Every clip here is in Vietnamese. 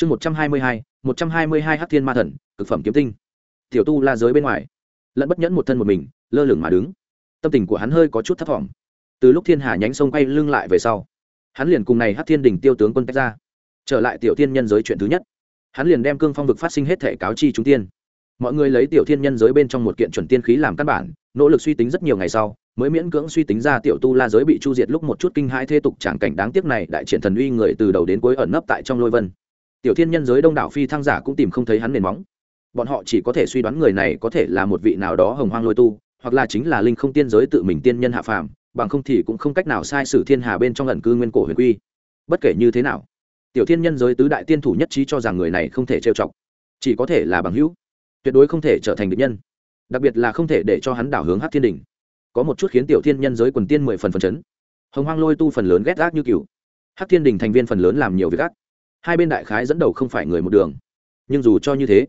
chương một trăm hai mươi hai, một trăm hai mươi hai hát thiên ma thần, cực phẩm kiếm tinh. Tiểu tu la giới bên ngoài. Lẫn bất nhẫn một thân một mình, lơ lửng mà đứng. Tâm tình của hắn hơi có chút thấp t từ lúc thiên hà nhánh sông quay lưng lại về sau, hắn liền cùng này hát thiên đình tiêu tướng quân tách ra. Trở lại tiểu tiên nhân giới chuyện thứ nhất. Hắn liền đem cương phong vực phát sinh hết thể cáo chi chúng tiên. Mọi người lấy tiểu thiên nhân giới bên trong một kiện chuẩn tiên khí làm căn bản, nỗ lực suy tính rất nhiều ngày sau, mới miễn cưỡng suy tính ra tiểu tu la giới bị chu diệt lúc một chút kinh hãi thê tục tràng cảnh đáng tiếc này đại triển thần uy người từ đầu đến cuối ẩn nấp tại trong lôi vân tiểu thiên nhân giới đông đảo phi thăng giả cũng tìm không thấy hắn nền móng. Bọn họ chỉ có thể suy đoán người này có thể là một vị nào đó hồng hoang lôi tu, hoặc là chính là linh không tiên giới tự mình tiên nhân hạ phàm, bằng không thì cũng không cách nào sai sử thiên hà bên trong lần cư nguyên cổ huyền quy. Bất kể như thế nào, tiểu thiên nhân giới tứ đại tiên thủ nhất trí cho rằng người này không thể trêu chọc, chỉ có thể là bằng hữu, tuyệt đối không thể trở thành địch nhân. Đặc biệt là không thể để cho hắn đảo hướng hát thiên đình có một chút khiến tiểu thiên nhân giới quần tiên mười phần phần chấn. Hồng hoang lôi tu phần lớn ghét gác như cựu hát thiên đình thành viên phần lớn làm nhiều việc gác hai bên đại khái dẫn đầu không phải người một đường. Nhưng dù cho như thế,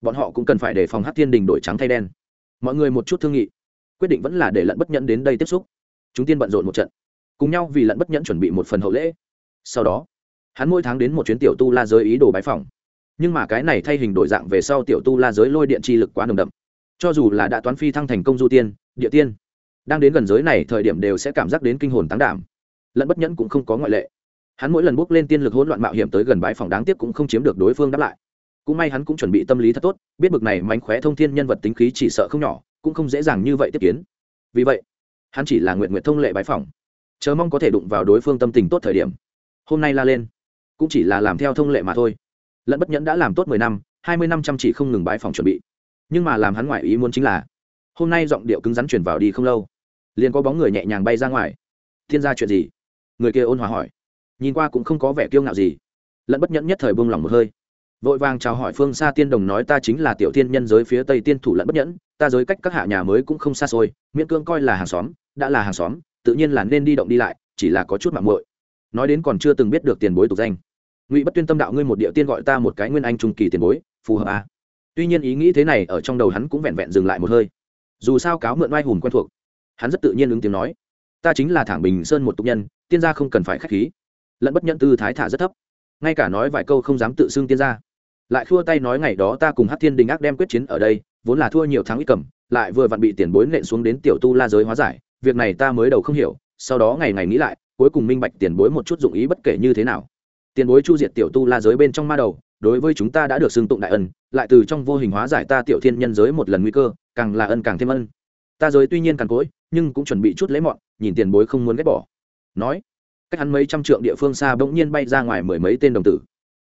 bọn họ cũng cần phải đề phòng hát thiên đình đổi trắng thay đen. Mọi người một chút thương nghị, quyết định vẫn là để lận bất nhẫn đến đây tiếp xúc. Chúng tiên bận rộn một trận, cùng nhau vì lận bất nhẫn chuẩn bị một phần hậu lễ. Sau đó, hắn mỗi tháng đến một chuyến tiểu tu la giới ý đồ bái phòng nhưng mà cái này thay hình đổi dạng về sau tiểu tu la giới lôi điện chi lực quá nồng đậm. Cho dù là đã toán phi thăng thành công du tiên, địa tiên, đang đến gần giới này thời điểm đều sẽ cảm giác đến kinh hồn tán đảm. Lẫn bất nhẫn cũng không có ngoại lệ hắn mỗi lần bước lên tiên lực hỗn loạn mạo hiểm tới gần bãi phòng đáng tiếc cũng không chiếm được đối phương đáp lại. Cũng may hắn cũng chuẩn bị tâm lý thật tốt, biết bực này mánh khóe thông thiên nhân vật tính khí chỉ sợ không nhỏ, cũng không dễ dàng như vậy tiếp kiến. Vì vậy, hắn chỉ là nguyện nguyện thông lệ bãi phòng, chờ mong có thể đụng vào đối phương tâm tình tốt thời điểm. Hôm nay la lên, cũng chỉ là làm theo thông lệ mà thôi. Lẫn bất nhẫn đã làm tốt mười năm, hai mươi năm chăm chỉ không ngừng bãi phòng chuẩn bị. Nhưng mà làm hắn ngoại ý muốn chính là, hôm nay giọng điệu cứng rắn chuyển vào đi không lâu, liền có bóng người nhẹ nhàng bay ra ngoài. Thiên gia chuyện gì? Người kia ôn hòa hỏi nhìn qua cũng không có vẻ kiêu ngạo gì. Lẫn bất nhẫn nhất thời buông lỏng một hơi. Vội vàng chào hỏi phương xa tiên đồng nói ta chính là tiểu tiên nhân giới phía tây tiên thủ lẫn bất nhẫn, ta giới cách các hạ nhà mới cũng không xa xôi, miễn cương coi là hàng xóm, đã là hàng xóm, tự nhiên là nên đi động đi lại, chỉ là có chút mạng muội. Nói đến còn chưa từng biết được tiền bối tục danh. Ngụy bất tuyên tâm đạo ngươi một địa tiên gọi ta một cái nguyên anh trung kỳ tiền bối, phù hợp à. tuy nhiên ý nghĩ thế này ở trong đầu hắn cũng vẹn vẹn dừng lại một hơi. Dù sao cáo mượn oai hùm quen thuộc, hắn rất tự nhiên ứng tiếng nói. Ta chính là thảng bình sơn một tục nhân, tiên gia không cần phải k h á c h khí lẫn bất nhận tư thái thả rất thấp. Ngay cả nói vài câu không dám tự xưng tiên ra, lại khua tay nói ngày đó ta cùng hát thiên đình ác đem quyết chiến ở đây vốn là thua nhiều tháng ít cầm lại vừa vặn bị tiền bối nện xuống đến tiểu tu la giới hóa giải việc này ta mới đầu không hiểu sau đó ngày ngày nghĩ lại cuối cùng minh bạch tiền bối một chút dụng ý bất kể như thế nào. Tiền bối chu diệt tiểu tu la giới bên trong ma đầu đối với chúng ta đã được xưng tụng đại ân lại từ trong vô hình hóa giải ta tiểu thiên nhân giới một lần nguy cơ càng là ân càng thêm ân. Ta giới tuy nhiên càng cối nhưng cũng chuẩn bị chút lấy mọn nhìn tiền bối không muốn ghét bỏ. Nói cách hắn mấy trăm trượng địa phương xa bỗng nhiên bay ra ngoài mười mấy tên đồng tử.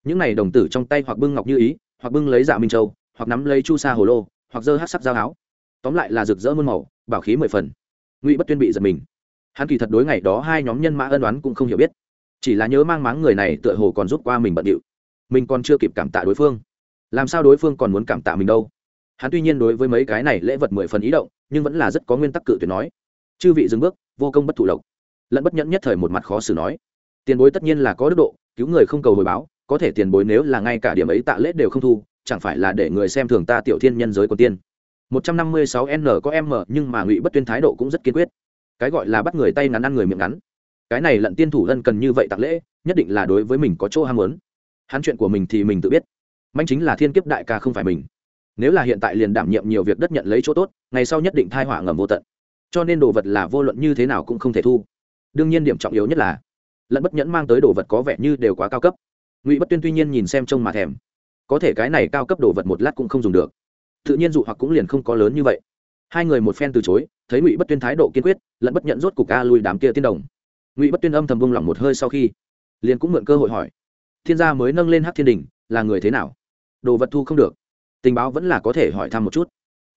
Những này đồng tử trong tay hoặc bưng ngọc như ý, hoặc bưng lấy dạ minh châu, hoặc nắm lấy chu sa hồ lô, hoặc dơ hát sắc dao áo. Tóm lại là rực rỡ muôn màu, bảo khí mười phần. Ngụy bất tuyên bị giật mình. Hắn kỳ thật đối ngày đó hai nhóm nhân mã ân đoán cũng không hiểu biết. Chỉ là nhớ mang máng người này tựa hồ còn rút qua mình bận điệu. Mình còn chưa kịp cảm tạ đối phương. Làm sao đối phương còn muốn cảm tạ mình đâu? Hắn tuy nhiên đối với mấy cái này lễ vật mười phần ý động, nhưng vẫn là rất có nguyên tắc cự tuyệt nói. Chư vị dừng bước, vô công bất thụ lộc lẫn bất nhẫn nhất thời một mặt khó xử nói. Tiền bối tất nhiên là có đức độ, cứu người không cầu hồi báo, có thể tiền bối nếu là ngay cả điểm ấy tạ lễ đều không thu, chẳng phải là để người xem thường ta tiểu thiên nhân giới của tiên. một trăm năm mươi sáu n có m, nhưng mà ngụy bất tuyên thái độ cũng rất kiên quyết. Cái gọi là bắt người tay ngắn ăn người miệng ngắn. Cái này lận tiên thủ lân cần như vậy tặng lễ, nhất định là đối với mình có chỗ ham muốn. Hắn chuyện của mình thì mình tự biết. Manh chính là thiên kiếp đại ca không phải mình. Nếu là hiện tại liền đảm nhiệm nhiều việc đất nhận lấy chỗ tốt, ngày sau nhất định thai họa ngầm vô tận. Cho nên đồ vật là vô luận như thế nào cũng không thể thu đương nhiên điểm trọng yếu nhất là lẫn bất nhẫn mang tới đồ vật có vẻ như đều quá cao cấp. Ngụy bất tuyên tuy nhiên nhìn xem trông mà thèm, có thể cái này cao cấp đồ vật một lát cũng không dùng được. Tự nhiên dụ hoặc cũng liền không có lớn như vậy. Hai người một phen từ chối, thấy ngụy bất tuyên thái độ kiên quyết, lẫn bất nhẫn rốt cục ca lui đám kia tiên đồng. Ngụy bất tuyên âm thầm vung lòng một hơi sau khi, liền cũng mượn cơ hội hỏi, thiên gia mới nâng lên hát thiên đình, là người thế nào? Đồ vật thu không được. Tình báo vẫn là có thể hỏi thăm một chút.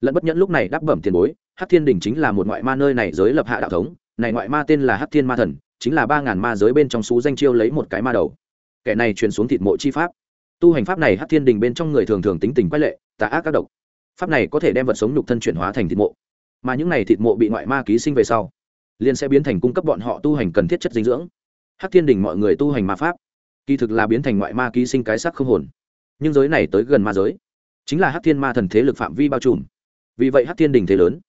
Lẫn bất nhẫn lúc này đáp bẩm tiền bối hát thiên đình chính là một ngoại ma nơi này giới lập hạ đạo thống này ngoại ma tên là hắc thiên ma thần, chính là ba ngàn ma giới bên trong xú danh chiêu lấy một cái ma đầu. Kẻ này truyền xuống thịt mộ chi pháp. Tu hành pháp này hắc thiên đình bên trong người thường thường tính tình quái lệ, tà ác các độc. Pháp này có thể đem vật sống nhục thân chuyển hóa thành thịt mộ. Mà những này thịt mộ bị ngoại ma ký sinh về sau, liền sẽ biến thành cung cấp bọn họ tu hành cần thiết chất dinh dưỡng. Hắc thiên đình mọi người tu hành ma pháp, kỳ thực là biến thành ngoại ma ký sinh cái sắc không hồn. Nhưng giới này tới gần ma giới, chính là hắc thiên ma thần thế lực phạm vi bao trùm. Vì vậy hắc thiên đình thế lớn,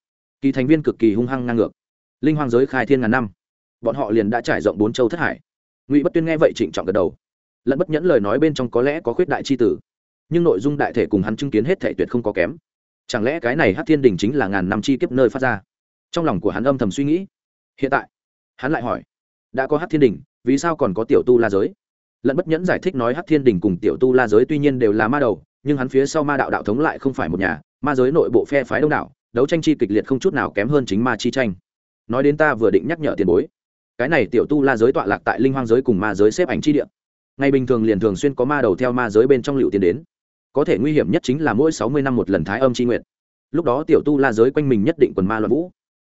kỳ thành viên cực kỳ hung hăng ngang ngược linh hoàng giới khai thiên ngàn năm. Bọn họ liền đã trải rộng bốn châu thất hải. Ngụy bất tuyên nghe vậy trịnh trọng gật đầu. Lẫn bất nhẫn lời nói bên trong có lẽ có khuyết đại c h i tử nhưng nội dung đại thể cùng hắn chứng kiến hết thể tuyệt không có kém. Chẳng lẽ cái này hát thiên đình chính là ngàn năm chi kiếp nơi phát ra? Trong lòng của hắn âm thầm suy nghĩ. Hiện tại, hắn lại hỏi, đã có hát thiên đình, vì sao còn có tiểu tu la giới? Lẫn bất nhẫn giải thích nói hát thiên đình cùng tiểu tu la giới tuy nhiên đều là ma đầu, nhưng hắn phía sau ma đạo đạo thống lại không phải một nhà, ma giới nội bộ phe phái đông đảo, đấu tranh chi kịch liệt không chút nào kém hơn chính ma chi tranh nói đến ta vừa định nhắc nhở tiền bối. Cái này tiểu tu la giới tọa lạc tại linh hoang giới cùng ma giới xếp ảnh chi địa. Ngày bình thường liền thường xuyên có ma đầu theo ma giới bên trong liệu tiến đến. Có thể nguy hiểm nhất chính là mỗi sáu mươi năm một lần thái âm chi nguyện. Lúc đó tiểu tu la giới quanh mình nhất định quần ma loạn vũ.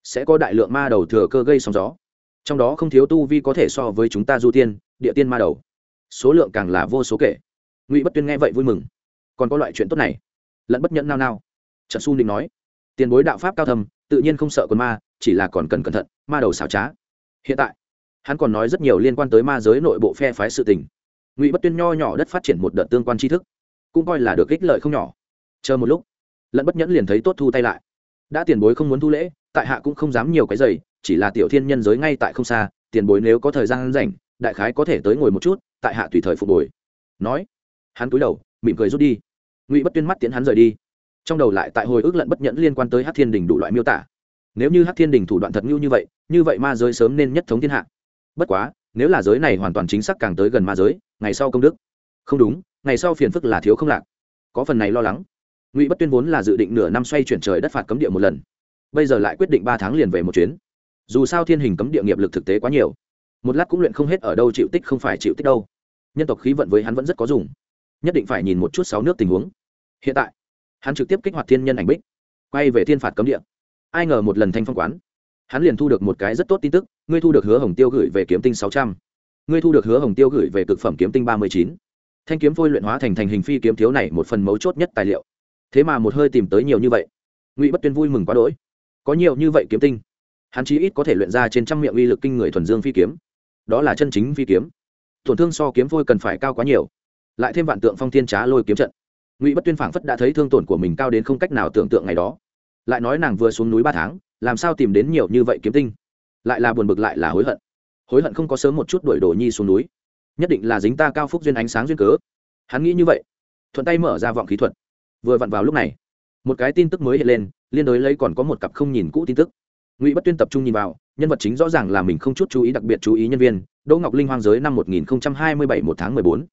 Sẽ có đại lượng ma đầu thừa cơ gây sóng gió. Trong đó không thiếu tu vi có thể so với chúng ta du tiên, địa tiên ma đầu. Số lượng càng là vô số kể. Ngụy bất tuyên nghe vậy vui mừng. Còn có loại chuyện tốt này. Lẫn bất nhẫn nao nao. Trận su định nói. Tiền bối đạo pháp cao thầm tự nhiên không sợ con ma, chỉ là còn cần cẩn thận, ma đầu xảo trá. Hiện tại, hắn còn nói rất nhiều liên quan tới ma giới nội bộ phe phái sự tình. Ngụy bất tuyên nho nhỏ đất phát triển một đợt tương quan tri thức, cũng coi là được ích lợi không nhỏ. Chờ một lúc lẫn bất nhẫn liền thấy tốt thu tay lại. Đã tiền bối không muốn thu lễ, tại hạ cũng không dám nhiều cái giày, chỉ là tiểu thiên nhân giới ngay tại không xa, tiền bối nếu có thời gian rảnh, đại khái có thể tới ngồi một chút, tại hạ tùy thời phục hồi. Nói, hắn cúi đầu, mỉm cười rút đi. Ngụy bất tuyên mắt tiến hắn rời đi trong đầu lại tại hồi ức lận bất nhẫn liên quan tới hát thiên đình đủ loại miêu tả. Nếu như hát thiên đình thủ đoạn thật ngưu như vậy như vậy ma giới sớm nên nhất thống thiên hạ. Bất quá, nếu là giới này hoàn toàn chính xác càng tới gần ma giới, ngày sau công đức. Không đúng, ngày sau phiền phức là thiếu không lạc. Có phần này lo lắng. Ngụy bất tuyên vốn là dự định nửa năm xoay chuyển trời đất phạt cấm địa một lần. Bây giờ lại quyết định ba tháng liền về một chuyến. Dù sao thiên hình cấm địa nghiệp lực thực tế quá nhiều. Một lát cũng luyện không hết ở đâu chịu tích không phải chịu tích đâu. Nhân tộc khí vận với hắn vẫn rất có dùng. Nhất định phải nhìn một chút sáu nước tình huống. Hiện tại hắn trực tiếp kích hoạt thiên nhân ảnh bích, quay về thiên phạt cấm địa. Ai ngờ một lần thanh phong quán, hắn liền thu được một cái rất tốt tin tức, ngươi thu được hứa hồng tiêu gửi về kiếm tinh sáu trăm, ngươi thu được hứa hồng tiêu gửi về cực phẩm kiếm tinh ba mươi chín. Thanh kiếm phôi luyện hóa thành thành hình phi kiếm thiếu này một phần mấu chốt nhất tài liệu. Thế mà một hơi tìm tới nhiều như vậy. Ngụy bất tuyên vui mừng quá đỗi. Có nhiều như vậy kiếm tinh, hắn chí ít có thể luyện ra trên trăm miệng uy lực kinh người thuần dương phi kiếm. Đó là chân chính phi kiếm. Tổn thương so kiếm phôi cần phải cao quá nhiều. Lại thêm vạn tượng phong thiên trá lôi kiếm trận ngụy bất tuyên phảng phất đã thấy thương tổn của mình cao đến không cách nào tưởng tượng ngày đó lại nói nàng vừa xuống núi ba tháng làm sao tìm đến nhiều như vậy kiếm tinh lại là buồn bực lại là hối hận hối hận không có sớm một chút đuổi đồ nhi xuống núi nhất định là dính ta cao phúc duyên ánh sáng duyên cớ hắn nghĩ như vậy thuận tay mở ra vọng khí thuật vừa vặn vào lúc này một cái tin tức mới hiện lên liên đối lấy còn có một cặp không nhìn cũ tin tức ngụy bất tuyên tập trung nhìn vào nhân vật chính rõ ràng là mình không chút chú ý đặc biệt chú ý nhân viên đỗ ngọc linh hoang giới năm một nghìn hai mươi bảy một tháng mười bốn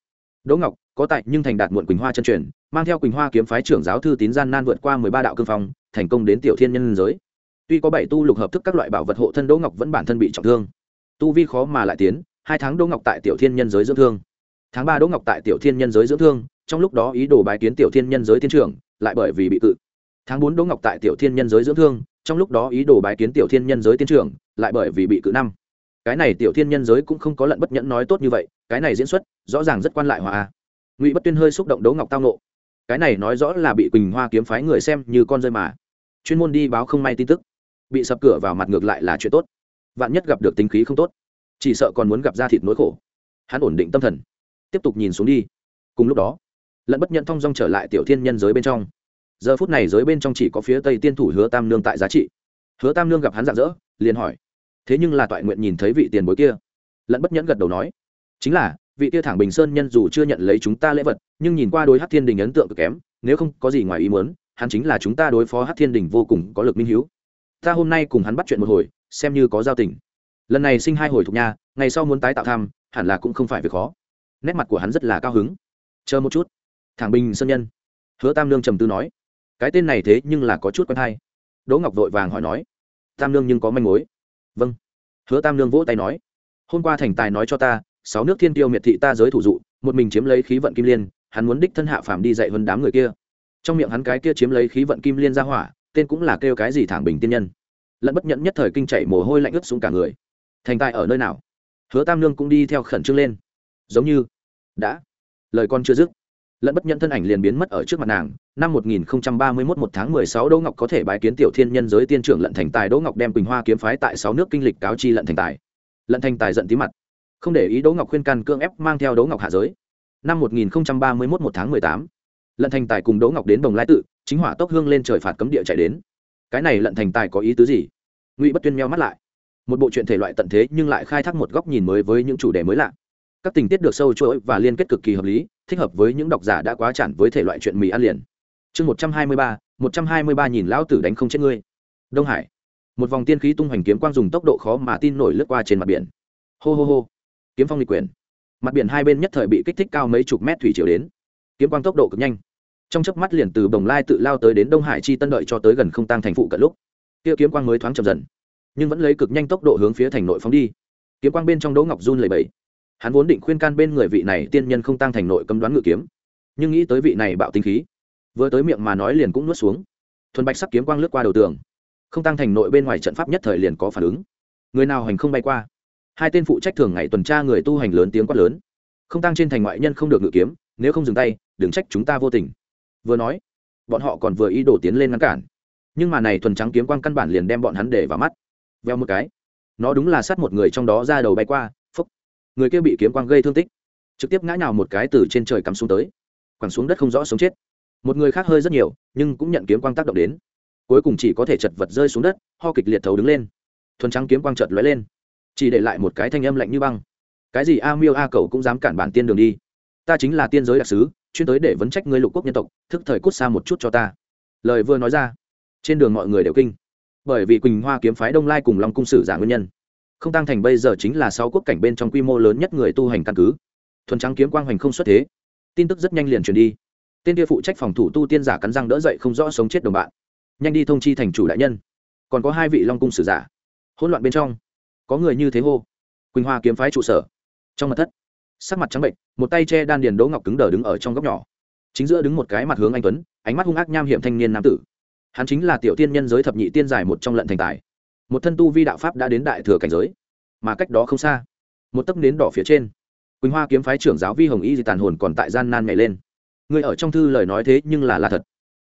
đỗ ngọc, có tại nhưng thành đạt muộn quỳnh hoa chân truyền, mang theo quỳnh hoa kiếm phái trưởng giáo thư tín gian nan vượt qua mười ba đạo cương phong, thành công đến tiểu thiên nhân giới. Tuy có bảy tu lục hợp thức các loại bảo vật hộ thân đỗ ngọc vẫn bản thân bị trọng thương. Tu vi khó mà lại tiến, hai tháng đỗ ngọc tại tiểu thiên nhân giới dưỡng thương. Tháng ba đỗ ngọc tại tiểu thiên nhân giới dưỡng thương, trong lúc đó ý đồ bài kiến tiểu thiên nhân giới thiên trưởng, lại bởi vì bị cự. Tháng bốn đỗ ngọc tại tiểu thiên nhân giới dưỡng thương, trong lúc đó ý đồ bài kiến tiểu thiên nhân giới tiên trưởng, lại bởi vì bị cự năm cái này tiểu thiên nhân giới cũng không có lận bất nhẫn nói tốt như vậy cái này diễn xuất rõ ràng rất quan lại hòa ngụy bất tuyên hơi xúc động đấu ngọc tao nộ cái này nói rõ là bị quỳnh hoa kiếm phái người xem như con rơi mà. Chuyên môn đi báo không may tin tức. Bị sập cửa vào mặt ngược lại là chuyện tốt. Vạn nhất gặp được tính khí không tốt. Chỉ sợ còn muốn gặp ra thịt nỗi khổ. Hắn ổn định tâm thần. Tiếp tục nhìn xuống đi. Cùng lúc đó lẫn bất nhận thong dong trở lại tiểu thiên nhân giới bên trong. Giờ phút này giới bên trong chỉ có phía tây tiên thủ hứa tam nương tại giá trị. Hứa tam nương gặp hắn dạng dỡ, liền hỏi thế nhưng là toại nguyện nhìn thấy vị tiền bối kia. Lẫn bất nhẫn gật đầu nói chính là vị kia thẳng bình sơn nhân dù chưa nhận lấy chúng ta lễ vật nhưng nhìn qua đối hát thiên đình ấn tượng cực kém nếu không có gì ngoài ý muốn hắn chính là chúng ta đối phó hát thiên đình vô cùng có lực minh h ta hôm nay cùng hắn bắt chuyện một hồi xem như có giao tình. Lần này sinh hai hồi thuộc nhà ngày sau muốn tái tạo tham, hẳn là cũng không phải việc khó. Nét mặt của hắn rất là cao hứng. Chờ một chút. Thẳng bình sơn nhân. Hứa tam lương trầm tư nói cái tên này thế nhưng là có chút quen hay. Đỗ ngọc vội vàng hỏi nói tam lương nhưng có manh mối vâng. Hứa tam lương vỗ tay nói, hôm qua thành tài nói cho ta, sáu nước thiên tiêu miệt thị ta giới thủ dụ, một mình chiếm lấy khí vận kim liên, hắn muốn đích thân hạ phàm đi dạy hơn đám người kia. Trong miệng hắn cái kia chiếm lấy khí vận kim liên ra hỏa, tên cũng là kêu cái gì thẳng bình tiên nhân. Lẫn bất nhẫn nhất thời kinh chạy mồ hôi lạnh ướt xuống cả người. Thành tài ở nơi nào? Hứa tam lương cũng đi theo khẩn trương lên. Giống như đã. Lời con chưa dứt lẫn bất nhẫn thân ảnh liền biến mất ở trước mặt nàng năm 1031 một tháng 16 Đỗ Ngọc có thể bái kiến tiểu thiên nhân giới tiên trưởng lận thành tài Đỗ Ngọc đem Quỳnh Hoa kiếm phái tại sáu nước kinh lịch cáo chi lận thành tài. Lận thành tài giận tí mặt, không để ý Đỗ Ngọc khuyên can cương ép mang theo Đỗ Ngọc hạ giới. Năm 1031 một tháng 18, Lận thành tài cùng Đỗ Ngọc đến Đồng Lai tự, chính hỏa tốc hương lên trời phạt cấm địa chạy đến. Cái này Lận thành tài có ý tứ gì? Ngụy Bất Tuyên meo mắt lại. Một bộ truyện thể loại tận thế nhưng lại khai thác một góc nhìn mới với những chủ đề mới lạ các tình tiết được sâu chuỗi và liên kết cực kỳ hợp lý, thích hợp với những độc giả đã quá chản với thể loại chuyện mì ăn liền. Chương một trăm hai mươi ba, một trăm hai mươi ba nhìn lão tử đánh không chết ngươi. Đông hải. Một vòng tiên khí tung hoành kiếm quang dùng tốc độ khó mà tin nổi lướt qua trên mặt biển. Hô hô hô. Kiếm phong lịch quyền mặt biển hai bên nhất thời bị kích thích cao mấy chục mét thủy chiều đến. Kiếm quang tốc độ cực nhanh. Trong chớp mắt liền từ bồng lai tự lao tới đến đông hải chi tân đợi cho tới gần không tăng thành phụ cận lúc. Kia kiếm quang mới thoáng chậm dần, nhưng vẫn lấy cực nhanh tốc độ hướng phía thành nội phóng đi. Kiếm quang bên trong đỗ ngọc run lầy bẫy hắn vốn định khuyên can bên người vị này tiên nhân không tăng thành nội cấm đoán ngự kiếm, nhưng nghĩ tới vị này bạo tinh khí, vừa tới miệng mà nói liền cũng nuốt xuống. Thuần bạch sắc kiếm quang lướt qua đầu tường, không tăng thành nội bên ngoài trận pháp nhất thời liền có phản ứng. Người nào hành không bay qua? Hai tên phụ trách thường ngày tuần tra người tu hành lớn tiếng quát lớn. Không tăng trên thành ngoại nhân không được ngự kiếm, nếu không dừng tay, đừng trách chúng ta vô tình. Vừa nói, bọn họ còn vừa ý đồ tiến lên ngăn cản. Nhưng mà này thuần trắng kiếm quang căn bản liền đem bọn hắn để vào mắt. Veo một cái, nó đúng là sát một người trong đó ra đầu bay qua người kia bị kiếm quang gây thương tích, trực tiếp ngã nhào một cái từ trên trời cắm xuống tới, quẳng xuống đất không rõ sống chết. Một người khác hơi rất nhiều, nhưng cũng nhận kiếm quang tác động đến. Cuối cùng chỉ có thể chật vật rơi xuống đất, ho kịch liệt thấu đứng lên. Thuần trắng kiếm quang chợt lóe lên, chỉ để lại một cái thanh âm lạnh như băng. Cái gì a miêu a cầu cũng dám cản bản tiên đường đi. Ta chính là tiên giới đặc sứ, chuyên tới để vấn trách ngươi lục quốc nhân tộc, thức thời cút xa một chút cho ta. Lời vừa nói ra, trên đường mọi người đều kinh. Bởi vì quỳnh hoa kiếm phái đông lai cùng long cung sử giả nguyên nhân không tăng thành bây giờ chính là sáu quốc cảnh bên trong quy mô lớn nhất người tu hành căn cứ. Thuần trắng kiếm quang hoành không xuất thế. Tin tức rất nhanh liền truyền đi. Tên kia phụ trách phòng thủ tu tiên giả cắn răng đỡ dậy không rõ sống chết đồng bạn. Nhanh đi thông chi thành chủ đại nhân. Còn có hai vị long cung sử giả. Hỗn loạn bên trong, có người như thế hô. Quỳnh hoa kiếm phái trụ sở. Trong mặt thất, sắc mặt trắng bệnh, một tay che đan điền đỗ ngọc cứng đờ đứng ở trong góc nhỏ. Chính giữa đứng một cái mặt hướng anh tuấn, ánh mắt hung ác nham hiểm thanh niên nam tử. Hắn chính là tiểu tiên nhân giới thập nhị tiên giải một trong lận thành tài một thân tu vi đạo pháp đã đến đại thừa cảnh giới, mà cách đó không xa, một tấc nến đỏ phía trên, quỳnh hoa kiếm phái trưởng giáo vi hồng y di tàn hồn còn tại gian nan nhảy lên. Người ở trong thư lời nói thế nhưng là là thật.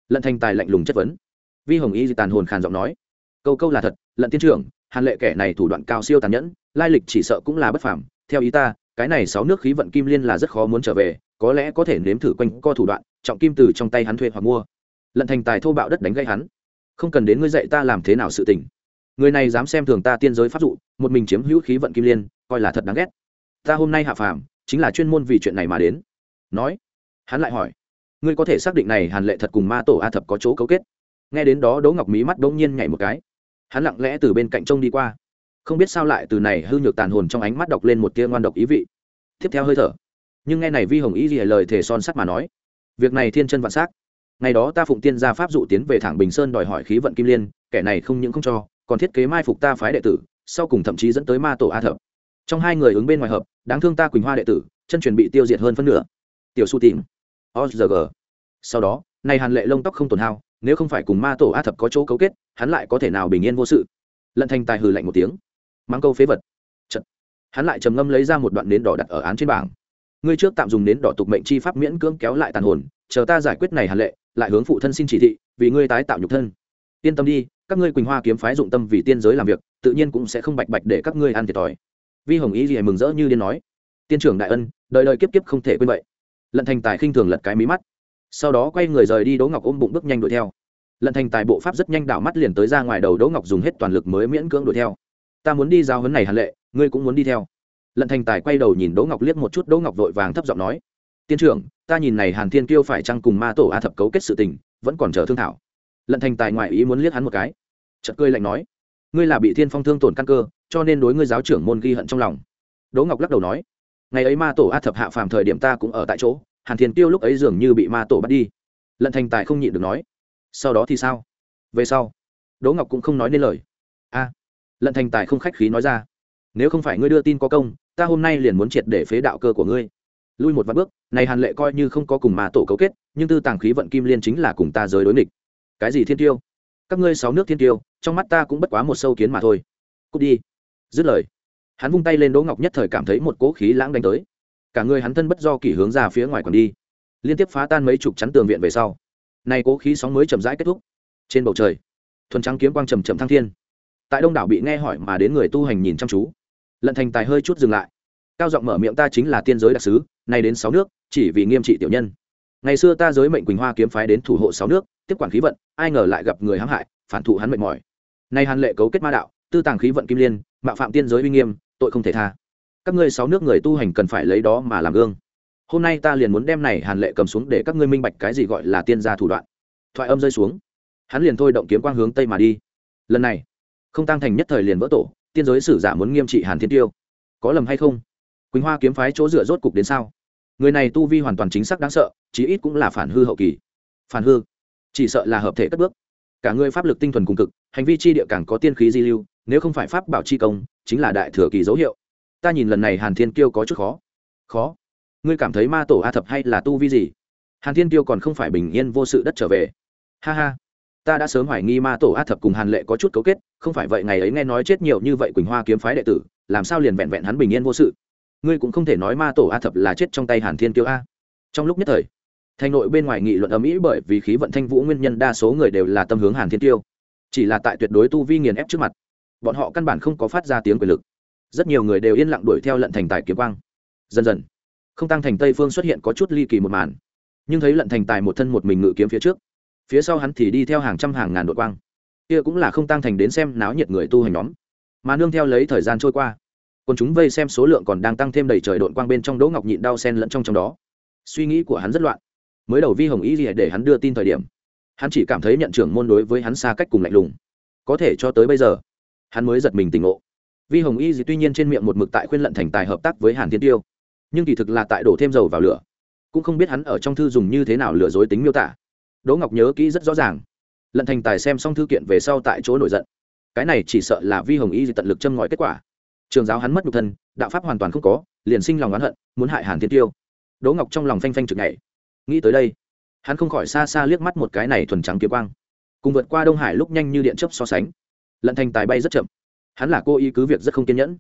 Lận thành tài lạnh lùng chất vấn. Vi hồng y di tàn hồn khàn giọng nói, câu câu là thật, lận tiên trưởng, hàn lệ kẻ này thủ đoạn cao siêu tàn nhẫn, lai lịch chỉ sợ cũng là bất phàm. Theo ý ta, cái này sáu nước khí vận kim liên là rất khó muốn trở về, có lẽ có thể nếm thử quanh co thủ đoạn, trọng kim từ trong tay hắn thuê hoặc mua. Lận thành tài thô bạo đất đánh gây hắn. Không cần đến ngươi dạy ta làm thế nào sự tình người này dám xem thường ta tiên giới pháp dụ, một mình chiếm hữu khí vận kim liên, coi là thật đáng ghét. Ta hôm nay hạ phàm, chính là chuyên môn vì chuyện này mà đến. Nói, hắn lại hỏi, ngươi có thể xác định này hàn lệ thật cùng ma tổ a thập có chỗ cấu kết? Nghe đến đó đỗ ngọc mí mắt bỗng nhiên nhảy một cái. Hắn lặng lẽ từ bên cạnh trông đi qua. Không biết sao lại từ này hư nhược tàn hồn trong ánh mắt đọc lên một tia ngoan độc ý vị. Tiếp theo hơi thở. Nhưng nghe này vi hồng ý gì lời thề son sắt mà nói, việc này thiên chân vạn s á c ngày đó ta phụng tiên gia pháp dụ tiến về thẳng bình sơn đòi hỏi khí vận kim liên, kẻ này không những không cho còn thiết kế mai phục ta phái đệ tử, sau cùng thậm chí dẫn tới ma tổ a thập. Trong hai người ứng bên ngoài hợp, đáng thương ta quỳnh hoa đệ tử, chân truyền bị tiêu diệt hơn phân nửa. Tiểu su tìm ozg sau đó, này hàn lệ lông tóc không tổn hao, nếu không phải cùng ma tổ a thập có chỗ cấu kết, hắn lại có thể nào bình yên vô sự? Lận thành tài hừ lạnh một tiếng. Mang câu phế vật. Chật. hắn lại trầm ngâm lấy ra một đoạn nến đỏ đặt ở án trên bảng. Ngươi trước tạm dùng nến đỏ tục mệnh chi pháp miễn cưỡng kéo lại tàn hồn, chờ ta giải quyết này hàn lệ, lại hướng phụ thân xin chỉ thị, vì ngươi tái tạo nhục thân. Yên tâm đi các ngươi quỳnh hoa kiếm phái dụng tâm vì tiên giới làm việc tự nhiên cũng sẽ không bạch bạch để các ngươi ăn thiệt thòi vi hồng ý gì mừng rỡ như điên nói tiên trưởng đại ân đời đời kiếp kiếp không thể quên vậy lận thành tài khinh thường lật cái mí mắt sau đó quay người rời đi đỗ ngọc ôm bụng bước nhanh đuổi theo lận thành tài bộ pháp rất nhanh đảo mắt liền tới ra ngoài đầu đỗ ngọc dùng hết toàn lực mới miễn cưỡng đuổi theo ta muốn đi giao hấn này hàn lệ ngươi cũng muốn đi theo lận thành tài quay đầu nhìn đỗ ngọc liếc một chút đỗ ngọc vội vàng thấp giọng nói tiên trưởng ta nhìn này hàn thiên kiêu phải chăng cùng ma tổ a thập cấu kết sự tình vẫn còn chờ thương thảo lận thành tài ngoại ý muốn liếc hắn một cái. Chợt cười lạnh nói, ngươi là bị thiên phong thương tổn căn cơ, cho nên đối ngươi giáo trưởng môn ghi hận trong lòng. Đỗ ngọc lắc đầu nói, ngày ấy ma tổ a thập hạ phàm thời điểm ta cũng ở tại chỗ, hàn thiên tiêu lúc ấy dường như bị ma tổ bắt đi. Lận thành tài không nhịn được nói, sau đó thì sao? Về sau. Đỗ ngọc cũng không nói nên lời. A. Lận thành tài không khách khí nói ra, nếu không phải ngươi đưa tin có công, ta hôm nay liền muốn triệt để phế đạo cơ của ngươi. Lui một vài bước, này hàn lệ coi như không có cùng ma tổ cấu kết, nhưng tư tàng khí vận kim liên chính là cùng ta giới đối nghịch cái gì thiên tiêu? Các ngươi sáu nước thiên tiêu, trong mắt ta cũng bất quá một sâu kiến mà thôi. Cút đi. Dứt lời, hắn vung tay lên đỗ ngọc nhất thời cảm thấy một cỗ khí lãng đánh tới. Cả người hắn thân bất do kỷ hướng ra phía ngoài còn đi. Liên tiếp phá tan mấy chục chắn tường viện về sau, nay cố khí sóng mới chậm rãi kết thúc. Trên bầu trời, thuần trắng kiếm quang trầm trầm thăng thiên. Tại đông đảo bị nghe hỏi mà đến người tu hành nhìn chăm chú. Lận thành tài hơi chút dừng lại. Cao giọng mở miệng ta chính là tiên giới đặc sứ, nay đến sáu nước, chỉ vì nghiêm trị tiểu nhân ngày xưa ta giới mệnh quỳnh hoa kiếm phái đến thủ hộ sáu nước, tiếp quản khí vận, ai ngờ lại gặp người hãm hại, phản thụ hắn mệt mỏi. Nay hàn lệ cấu kết ma đạo, tư tàng khí vận kim liên, mạo phạm tiên giới uy nghiêm, tội không thể tha. Các ngươi sáu nước người tu hành cần phải lấy đó mà làm gương. Hôm nay ta liền muốn đem này hàn lệ cầm xuống để các ngươi minh bạch cái gì gọi là tiên gia thủ đoạn. Thoại âm rơi xuống. Hắn liền thôi động kiếm quang hướng tây mà đi. Lần này, không tăng thành nhất thời liền vỡ tổ, tiên giới sử giả muốn nghiêm trị hàn thiên tiêu. Có lầm hay không? Quỳnh hoa kiếm phái chỗ dựa rốt cục đến sao? Người này tu vi hoàn toàn chính xác đáng sợ, chí ít cũng là phản hư hậu kỳ. Phản hư? Chỉ sợ là hợp thể cất bước. Cả người pháp lực tinh thuần cùng cực, hành vi chi địa càng có tiên khí di lưu, nếu không phải pháp bảo chi công, chính là đại thừa kỳ dấu hiệu. Ta nhìn lần này hàn thiên kiêu có chút khó. Khó? Ngươi cảm thấy ma tổ a thập hay là tu vi gì? Hàn thiên kiêu còn không phải bình yên vô sự đất trở về. Ha ha. Ta đã sớm hoài nghi ma tổ a thập cùng hàn lệ có chút cấu kết, không phải vậy ngày ấy nghe nói chết nhiều như vậy quỳnh hoa kiếm phái đệ tử, làm sao liền vẹn vẹn hắn bình yên vô sự? Ngươi cũng không thể nói ma tổ a thập là chết trong tay hàn thiên kiêu a. Trong lúc nhất thời, thành nội bên ngoài nghị luận âm mỹ bởi vì khí vận thanh vũ nguyên nhân đa số người đều là tâm hướng hàn thiên tiêu chỉ là tại tuyệt đối tu vi nghiền ép trước mặt, bọn họ căn bản không có phát ra tiếng quyền lực. Rất nhiều người đều yên lặng đuổi theo lận thành tài kiếm quang. Dần dần, không tăng thành tây phương xuất hiện có chút ly kỳ một màn. Nhưng thấy lận thành tài một thân một mình ngự kiếm phía trước, phía sau hắn thì đi theo hàng trăm hàng ngàn đội quang. Kia cũng là không tăng thành đến xem náo nhiệt người tu hành nhóm. Mà nương theo lấy thời gian trôi qua còn chúng vây xem số lượng còn đang tăng thêm đầy trời đội quang bên trong đỗ ngọc nhịn đau sen lẫn trong trong đó. Suy nghĩ của hắn rất loạn. Mới đầu vi hồng ý gì để hắn đưa tin thời điểm, hắn chỉ cảm thấy nhận trưởng môn đối với hắn xa cách cùng lạnh lùng. Có thể cho tới bây giờ, hắn mới giật mình tỉnh ngộ. Vi hồng y gì tuy nhiên trên miệng một mực tại khuyên lận thành tài hợp tác với hàn thiên tiêu, nhưng kỳ thực là tại đổ thêm dầu vào lửa. Cũng không biết hắn ở trong thư dùng như thế nào lừa dối tính miêu tả. Đỗ ngọc nhớ kỹ rất rõ ràng. Lận thành tài xem xong thư kiện về sau tại chỗ nổi giận. Cái này chỉ sợ là vi hồng y gì tận lực châm ngòi kết quả trường giáo hắn mất nhục thân, đạo pháp hoàn toàn không có, liền sinh lòng oán hận, muốn hại hàn thiên tiêu. Đỗ ngọc trong lòng phanh phanh trực nhảy. Nghĩ tới đây, hắn không khỏi xa xa liếc mắt một cái này thuần trắng kiếm quang. Cùng vượt qua đông hải lúc nhanh như điện chấp so sánh, lận thành tài bay rất chậm. Hắn là cố ý cứ việc rất không kiên nhẫn,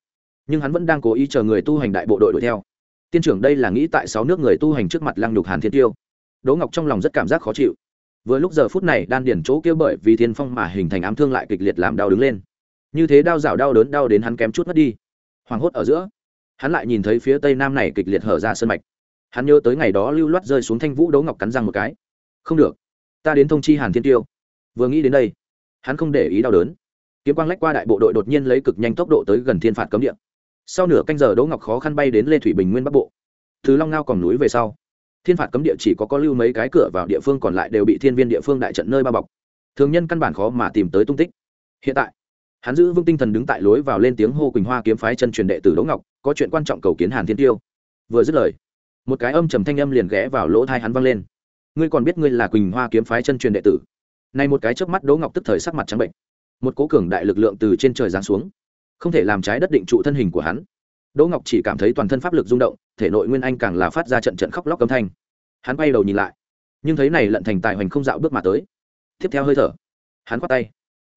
nhưng hắn vẫn đang cố ý chờ người tu hành đại bộ đội đuổi theo. Tiên trưởng đây là nghĩ tại sáu nước người tu hành trước mặt lăng đục hàn thiên tiêu. Đỗ ngọc trong lòng rất cảm giác khó chịu. Vừa lúc giờ phút này, đan điển chỗ kia bởi vì thiên phong mà hình thành ám thương lại kịch liệt làm đau đứng lên. Như thế đau rảo đau đớn đau đến hắn kém chút mất đi hoảng hốt ở giữa. Hắn lại nhìn thấy phía tây nam này kịch liệt hở ra sân mạch. Hắn nhớ tới ngày đó lưu loát rơi xuống thanh vũ đấu ngọc cắn răng một cái. Không được, ta đến thông chi hàn thiên tiêu. Vừa nghĩ đến đây, hắn không để ý đau đớn. Kiếm quang lách qua đại bộ đội đột nhiên lấy cực nhanh tốc độ tới gần thiên phạt cấm địa. Sau nửa canh giờ đỗ ngọc khó khăn bay đến lê thủy bình nguyên bắc bộ. Thứ long ngao còn núi về sau, thiên phạt cấm địa chỉ có có lưu mấy cái cửa vào địa phương còn lại đều bị thiên viên địa phương đại trận nơi bao bọc. Thường nhân căn bản khó mà tìm tới tung tích. Hiện tại hắn giữ vững tinh thần đứng tại lối vào lên tiếng hô quỳnh hoa kiếm phái chân truyền đệ tử đỗ ngọc, có chuyện quan trọng cầu kiến hàn thiên tiêu. Vừa dứt lời, một cái âm trầm thanh âm liền ghé vào lỗ thai hắn vang lên. Ngươi còn biết ngươi là quỳnh hoa kiếm phái chân truyền đệ tử? Này một cái chớp mắt đỗ ngọc tức thời sắc mặt trắng bệnh. Một cố cường đại lực lượng từ trên trời giáng xuống, không thể làm trái đất định trụ thân hình của hắn. Đỗ ngọc chỉ cảm thấy toàn thân pháp lực rung động, thể nội nguyên anh càng là phát ra trận trận khóc lóc âm thanh. Hắn quay đầu nhìn lại, nhưng thấy này lận thành tài hoành không dạo bước mà tới. Tiếp theo hơi thở, hắn khoát tay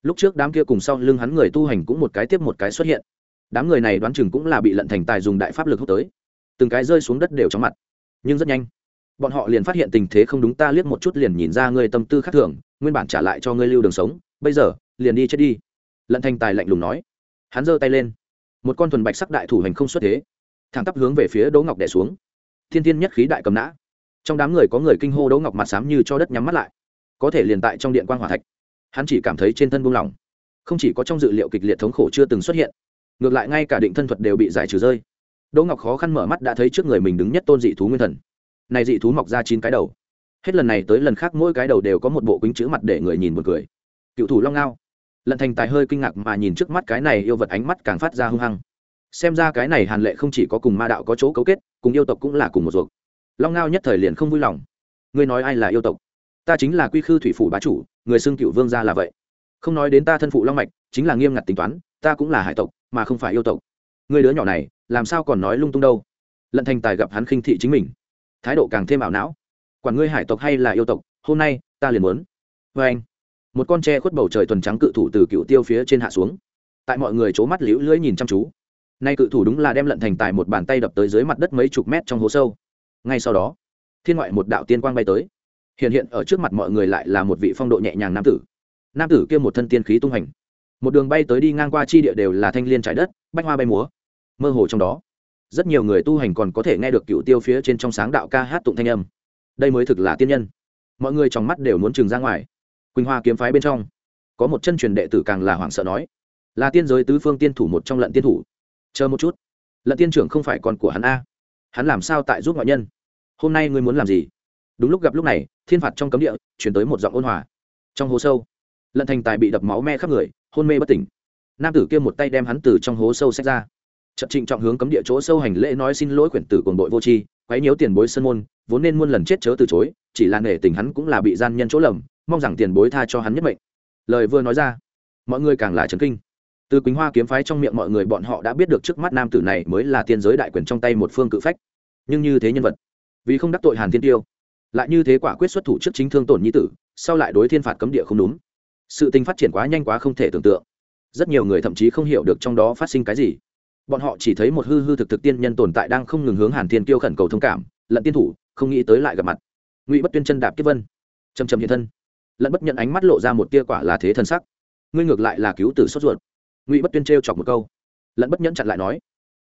lúc trước đám kia cùng sau lưng hắn người tu hành cũng một cái tiếp một cái xuất hiện. Đám người này đoán chừng cũng là bị lận thành tài dùng đại pháp lực hút tới. Từng cái rơi xuống đất đều chóng mặt. Nhưng rất nhanh, bọn họ liền phát hiện tình thế không đúng, ta liếc một chút liền nhìn ra ngươi tâm tư khác thường, nguyên bản trả lại cho ngươi lưu đường sống, bây giờ, liền đi chết đi. Lận thành tài lạnh lùng nói. Hắn giơ tay lên. Một con thuần bạch sắc đại thủ hành không xuất thế. Thẳng tắp hướng về phía đỗ ngọc đẻ xuống. Thiên thiên nhất khí đại cầm nã. Trong đám người có người kinh hô đỗ ngọc mặt xám như cho đất nhắm mắt lại. Có thể liền tại trong điện quan g hỏa thạch hắn chỉ cảm thấy trên thân buông lỏng. Không chỉ có trong dự liệu kịch liệt thống khổ chưa từng xuất hiện, ngược lại ngay cả định thân thuật đều bị giải trừ rơi. Đỗ ngọc khó khăn mở mắt đã thấy trước người mình đứng nhất tôn dị thú nguyên thần. Này dị thú mọc ra chín cái đầu. Hết lần này tới lần khác mỗi cái đầu đều có một bộ kính chữ mặt để người nhìn một cười. Cựu thủ long ngao. Lận thành tài hơi kinh ngạc mà nhìn trước mắt cái này yêu vật ánh mắt càng phát ra hung hăng. Xem ra cái này hàn lệ không chỉ có cùng ma đạo có chỗ cấu kết, cùng yêu tộc cũng là cùng một ruột. Long ngao nhất thời liền không vui lòng. Ngươi nói ai là yêu tộc? Ta chính là quy khư thủy phủ bá chủ, người xưng cựu vương gia là vậy. Không nói đến ta thân phụ long mạch, chính là nghiêm ngặt tính toán, ta cũng là hải tộc, mà không phải yêu tộc. Người đứa nhỏ này, làm sao còn nói lung tung đâu? Lận thành tài gặp hắn khinh thị chính mình. Thái độ càng thêm ảo não. Quản ngươi hải tộc hay là yêu tộc, hôm nay, ta liền muốn. Vê anh, một con tre khuất bầu trời tuần trắng cự thủ từ cựu tiêu phía trên hạ xuống. Tại mọi người c h ố mắt liễu lưỡi nhìn chăm chú. Nay cự thủ đúng là đem lận thành tài một bàn tay đập tới dưới mặt đất mấy chục mét trong hố sâu. Ngay sau đó, thiên ngoại một đạo tiên quang bay tới hiện hiện ở trước mặt mọi người lại là một vị phong độ nhẹ nhàng nam tử. Nam tử kia một thân tiên khí tung hành. Một đường bay tới đi ngang qua chi địa đều là thanh liên trái đất, bách hoa bay múa. Mơ hồ trong đó, rất nhiều người tu hành còn có thể nghe được cựu tiêu phía trên trong sáng đạo ca hát tụng thanh âm. Đây mới thực là tiên nhân. Mọi người trong mắt đều muốn trừng ra ngoài. Quỳnh hoa kiếm phái bên trong, có một chân truyền đệ tử càng là hoảng sợ nói, là tiên giới tứ phương tiên thủ một trong lận tiên thủ. Chờ một chút. Lận tiên trưởng không phải con của hắn a. Hắn làm sao tại giúp ngoại nhân? Hôm nay ngươi muốn làm gì? Đúng lúc gặp lúc này, thiên phạt trong cấm địa chuyển tới một giọng ôn hòa. Trong hố sâu, lận thành tài bị đập máu me khắp người, hôn mê bất tỉnh. Nam tử kia một tay đem hắn từ trong hố sâu xách ra. Trận trịnh trọng hướng cấm địa chỗ sâu hành lễ nói xin lỗi quyển tử cùng đội vô tri, quấy nhiễu tiền bối sân môn, vốn nên muôn lần chết chớ từ chối, chỉ là nể tình hắn cũng là bị gian nhân chỗ lầm, mong rằng tiền bối tha cho hắn nhất mệnh. Lời vừa nói ra, mọi người càng là chấn kinh. Từ quỳnh hoa kiếm phái trong miệng mọi người bọn họ đã biết được trước mắt nam tử này mới là tiên giới đại quyền trong tay một phương cự phách. Nhưng như thế nhân vật, vì không đắc tội hàn thiên tiêu lại như thế quả quyết xuất thủ trước chính thương tổn nhi tử, sau lại đối thiên phạt cấm địa không đúng. Sự tình phát triển quá nhanh quá không thể tưởng tượng. Rất nhiều người thậm chí không hiểu được trong đó phát sinh cái gì. Bọn họ chỉ thấy một hư hư thực thực tiên nhân tồn tại đang không ngừng hướng hàn thiên kiêu khẩn cầu thông cảm, lận tiên thủ, không nghĩ tới lại gặp mặt. Ngụy bất tuyên chân đạp kiếp vân. Chầm chầm hiện thân. Lận bất nhận ánh mắt lộ ra một tia quả là thế thân sắc. Ngươi ngược lại là cứu tử sốt ruột. Ngụy bất tuyên trêu chọc một câu. Lận bất nhẫn chặn lại nói,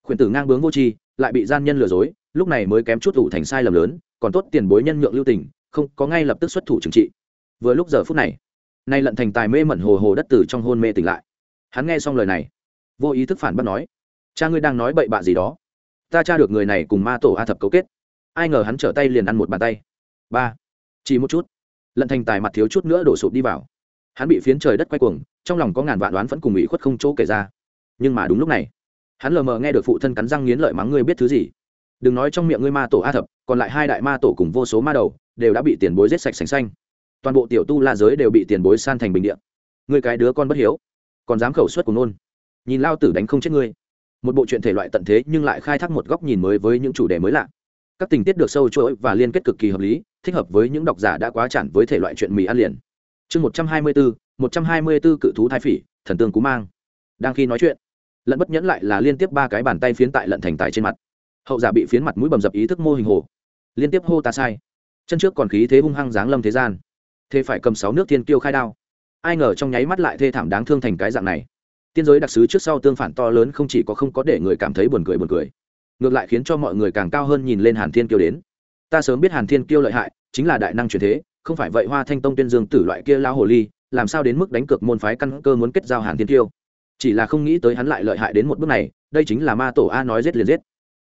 khuyển tử ngang bướng vô tri, lại bị gian nhân lừa dối, lúc này mới kém chút ủ thành sai lầm lớn còn tốt tiền bối nhân nhượng lưu tình, không có ngay lập tức xuất thủ trừng trị. Vừa lúc giờ phút này, nay lận thành tài mê mẩn hồ hồ đất tử trong hôn mê tỉnh lại. Hắn nghe xong lời này, vô ý thức phản bác nói, cha ngươi đang nói bậy bạ gì đó? Ta tra được người này cùng ma tổ a thập cấu kết. Ai ngờ hắn trở tay liền ăn một bàn tay. Ba, chỉ một chút, lận thành tài mặt thiếu chút nữa đổ sụp đi vào. Hắn bị phiến trời đất quay cuồng, trong lòng có ngàn vạn đoán vẫn cùng ủy khuất không chỗ kể ra. Nhưng mà đúng lúc này, hắn lờ mờ nghe được phụ thân cắn răng nghiến lợi mắng ngươi biết thứ gì đừng nói trong miệng ngươi ma tổ a thập, còn lại hai đại ma tổ cùng vô số ma đầu, đều đã bị tiền bối giết sạch sành xanh. Toàn bộ tiểu tu la giới đều bị tiền bối san thành bình điện ngươi cái đứa con bất hiếu, còn dám khẩu suất của nôn nhìn lao tử đánh không chết ngươi. Một bộ truyện thể loại tận thế nhưng lại khai thác một góc nhìn mới với những chủ đề mới lạ. Các tình tiết được sâu chuỗi và liên kết cực kỳ hợp lý, thích hợp với những độc giả đã quá chản với thể loại chuyện mì ăn liền. Chương một trăm hai mươi bốn một trăm hai mươi bốn cự thú thái phỉ, thần tương cú mang. Đang khi nói chuyện, lận bất nhẫn lại là liên tiếp ba cái bàn tay phiến tại lận thành tài trên mặt hậu giả bị phiến mặt mũi bầm dập ý thức mô hình hồ. Liên tiếp hô ta sai. Chân trước còn khí thế hung hăng giáng lâm thế gian. Thế phải cầm sáu nước thiên kiêu khai đao. Ai ngờ trong nháy mắt lại thê thảm đáng thương thành cái dạng này. Tiên giới đặc sứ trước sau tương phản to lớn không chỉ có không có để người cảm thấy buồn cười buồn cười, ngược lại khiến cho mọi người càng cao hơn nhìn lên hàn thiên kiêu đến. Ta sớm biết hàn thiên kiêu lợi hại, chính là đại năng truyền thế, không phải vậy hoa thanh tông tuyên dương tử loại kia lao hồ ly, làm sao đến mức đánh cược môn phái căn cơ muốn kết giao hàn thiên kiêu? Chỉ là không nghĩ tới hắn lại lợi hại đến một bước này, đây chính là ma tổ a nói giết liền giết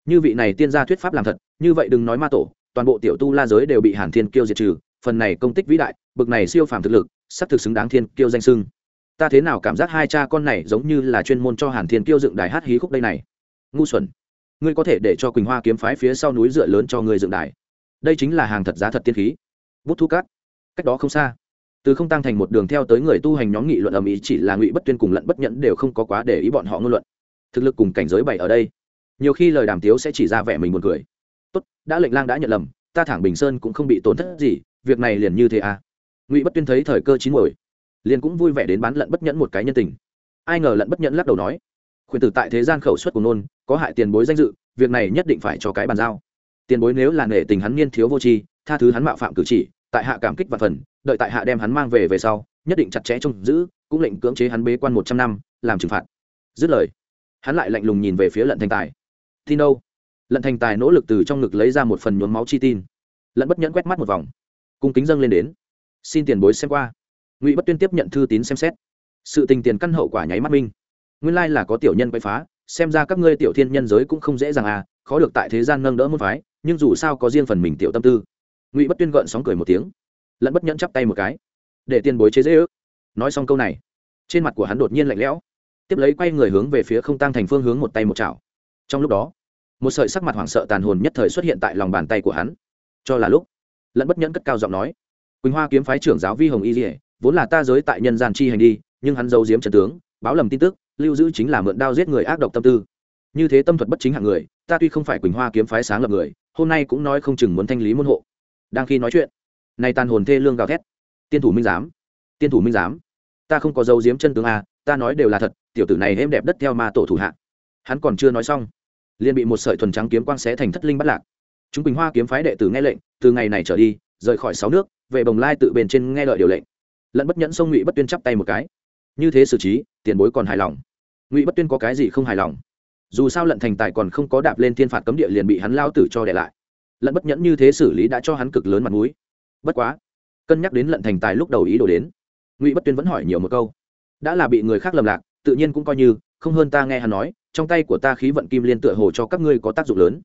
như vị này tiên gia thuyết pháp làm thật, như vậy đừng nói ma tổ, toàn bộ tiểu tu la giới đều bị hàn thiên kiêu diệt trừ, phần này công tích vĩ đại, bực này siêu phàm thực lực, sắp thực xứng đáng thiên kiêu danh sưng ta thế nào cảm giác hai cha con này giống như là chuyên môn cho hàn thiên kiêu dựng đài hát hí khúc đây này? Ngu xuẩn. Ngươi có thể để cho quỳnh hoa kiếm phái phía sau núi dựa lớn cho ngươi dựng đài. Đây chính là hàng thật giá thật tiên khí. Bút thu cát. Cách đó không xa. Từ không tăng thành một đường theo tới người tu hành nhóm nghị luận ầm ĩ chỉ là ngụy bất tuyên cùng lận bất nhẫn đều không có quá để ý bọn họ ngôn luận. Thực lực cùng cảnh giới bảy ở đây nhiều khi lời đàm tiếu sẽ chỉ ra vẻ mình buồn cười. Tốt, đã lệnh lang đã nhận lầm, ta thẳng bình sơn cũng không bị tổn thất gì, việc này liền như thế à? Ngụy bất tuyên thấy thời cơ chín muồi, liền cũng vui vẻ đến bán lận bất nhẫn một cái nhân tình. Ai ngờ lận bất nhẫn lắc đầu nói khuyên tử tại thế gian khẩu suất của nôn, có hại tiền bối danh dự, việc này nhất định phải cho cái bàn giao. Tiền bối nếu là nể tình hắn niên thiếu vô tri, tha thứ hắn mạo phạm cử chỉ, tại hạ cảm kích và phần, đợi tại hạ đem hắn mang về về sau, nhất định chặt chẽ trông giữ, cũng lệnh cưỡng chế hắn bế quan một trăm năm, làm trừng phạt. Dứt lời, hắn lại lạnh lùng nhìn về phía lận thành tài tin đâu? Lận thành tài nỗ lực từ trong ngực lấy ra một phần nhuốm máu chi tin. Lận bất nhẫn quét mắt một vòng. Cung kính dâng lên đến. Xin tiền bối xem qua. Ngụy bất tuyên tiếp nhận thư tín xem xét. Sự tình tiền căn hậu quả nháy mắt minh. Nguyên lai là có tiểu nhân quậy phá, xem ra các ngươi tiểu thiên nhân giới cũng không dễ dàng à khó được tại thế gian nâng đỡ môn phái, nhưng dù sao có riêng phần mình tiểu tâm tư. Ngụy bất tuyên gợn sóng cười một tiếng. Lẫn bất nhẫn chắp tay một cái. Để tiền bối chế dễ ước nói xong câu này, trên mặt của hắn đột nhiên lạnh lẽo. Tiếp lấy quay người hướng về phía không tăng thành phương hướng một tay một chảo trong lúc đó, một sợi sắc mặt hoảng sợ tàn hồn nhất thời xuất hiện tại lòng bàn tay của hắn. Cho là lúc, lẫn bất nhẫn cất cao giọng nói, quỳnh hoa kiếm phái trưởng giáo vi hồng y dỉa vốn là ta giới tại nhân gian chi hành đi, nhưng hắn giấu giếm trần tướng, báo lầm tin tức, lưu giữ chính là mượn đao giết người ác độc tâm tư. Như thế tâm thuật bất chính hạng người, ta tuy không phải quỳnh hoa kiếm phái sáng lập người, hôm nay cũng nói không chừng muốn thanh lý môn hộ. Đang khi nói chuyện, này tàn hồn thê lương gào thét, tiên thủ minh giám, tiên thủ minh giám, ta không có dấu diếm chân tướng a ta nói đều là thật, tiểu tử này êm đẹp đất theo ma tổ thủ hạ hắn còn chưa nói xong, liền bị một sợi thuần trắng kiếm quang xé thành thất linh bắt lạc. Chúng bình hoa kiếm phái đệ tử nghe lệnh, từ ngày này trở đi, rời khỏi sáu nước, về bồng lai tự bền trên nghe đợi điều lệnh. Lẫn bất nhẫn sông ngụy bất tuyên chắp tay một cái. Như thế xử trí, tiền bối còn hài lòng. Ngụy bất tuyên có cái gì không hài lòng? Dù sao lận thành tài còn không có đạp lên thiên phạt cấm địa liền bị hắn lao tử cho để lại. Lận bất nhẫn như thế xử lý đã cho hắn cực lớn mặt mũi. Bất quá, cân nhắc đến lận thành tài lúc đầu ý đồ đến, ngụy bất tuyên vẫn hỏi nhiều một câu. Đã là bị người khác lầm lạc, tự nhiên cũng coi như không hơn ta nghe hắn nói, trong tay của ta khí vận kim liên tựa hồ cho các ngươi có tác dụng lớn.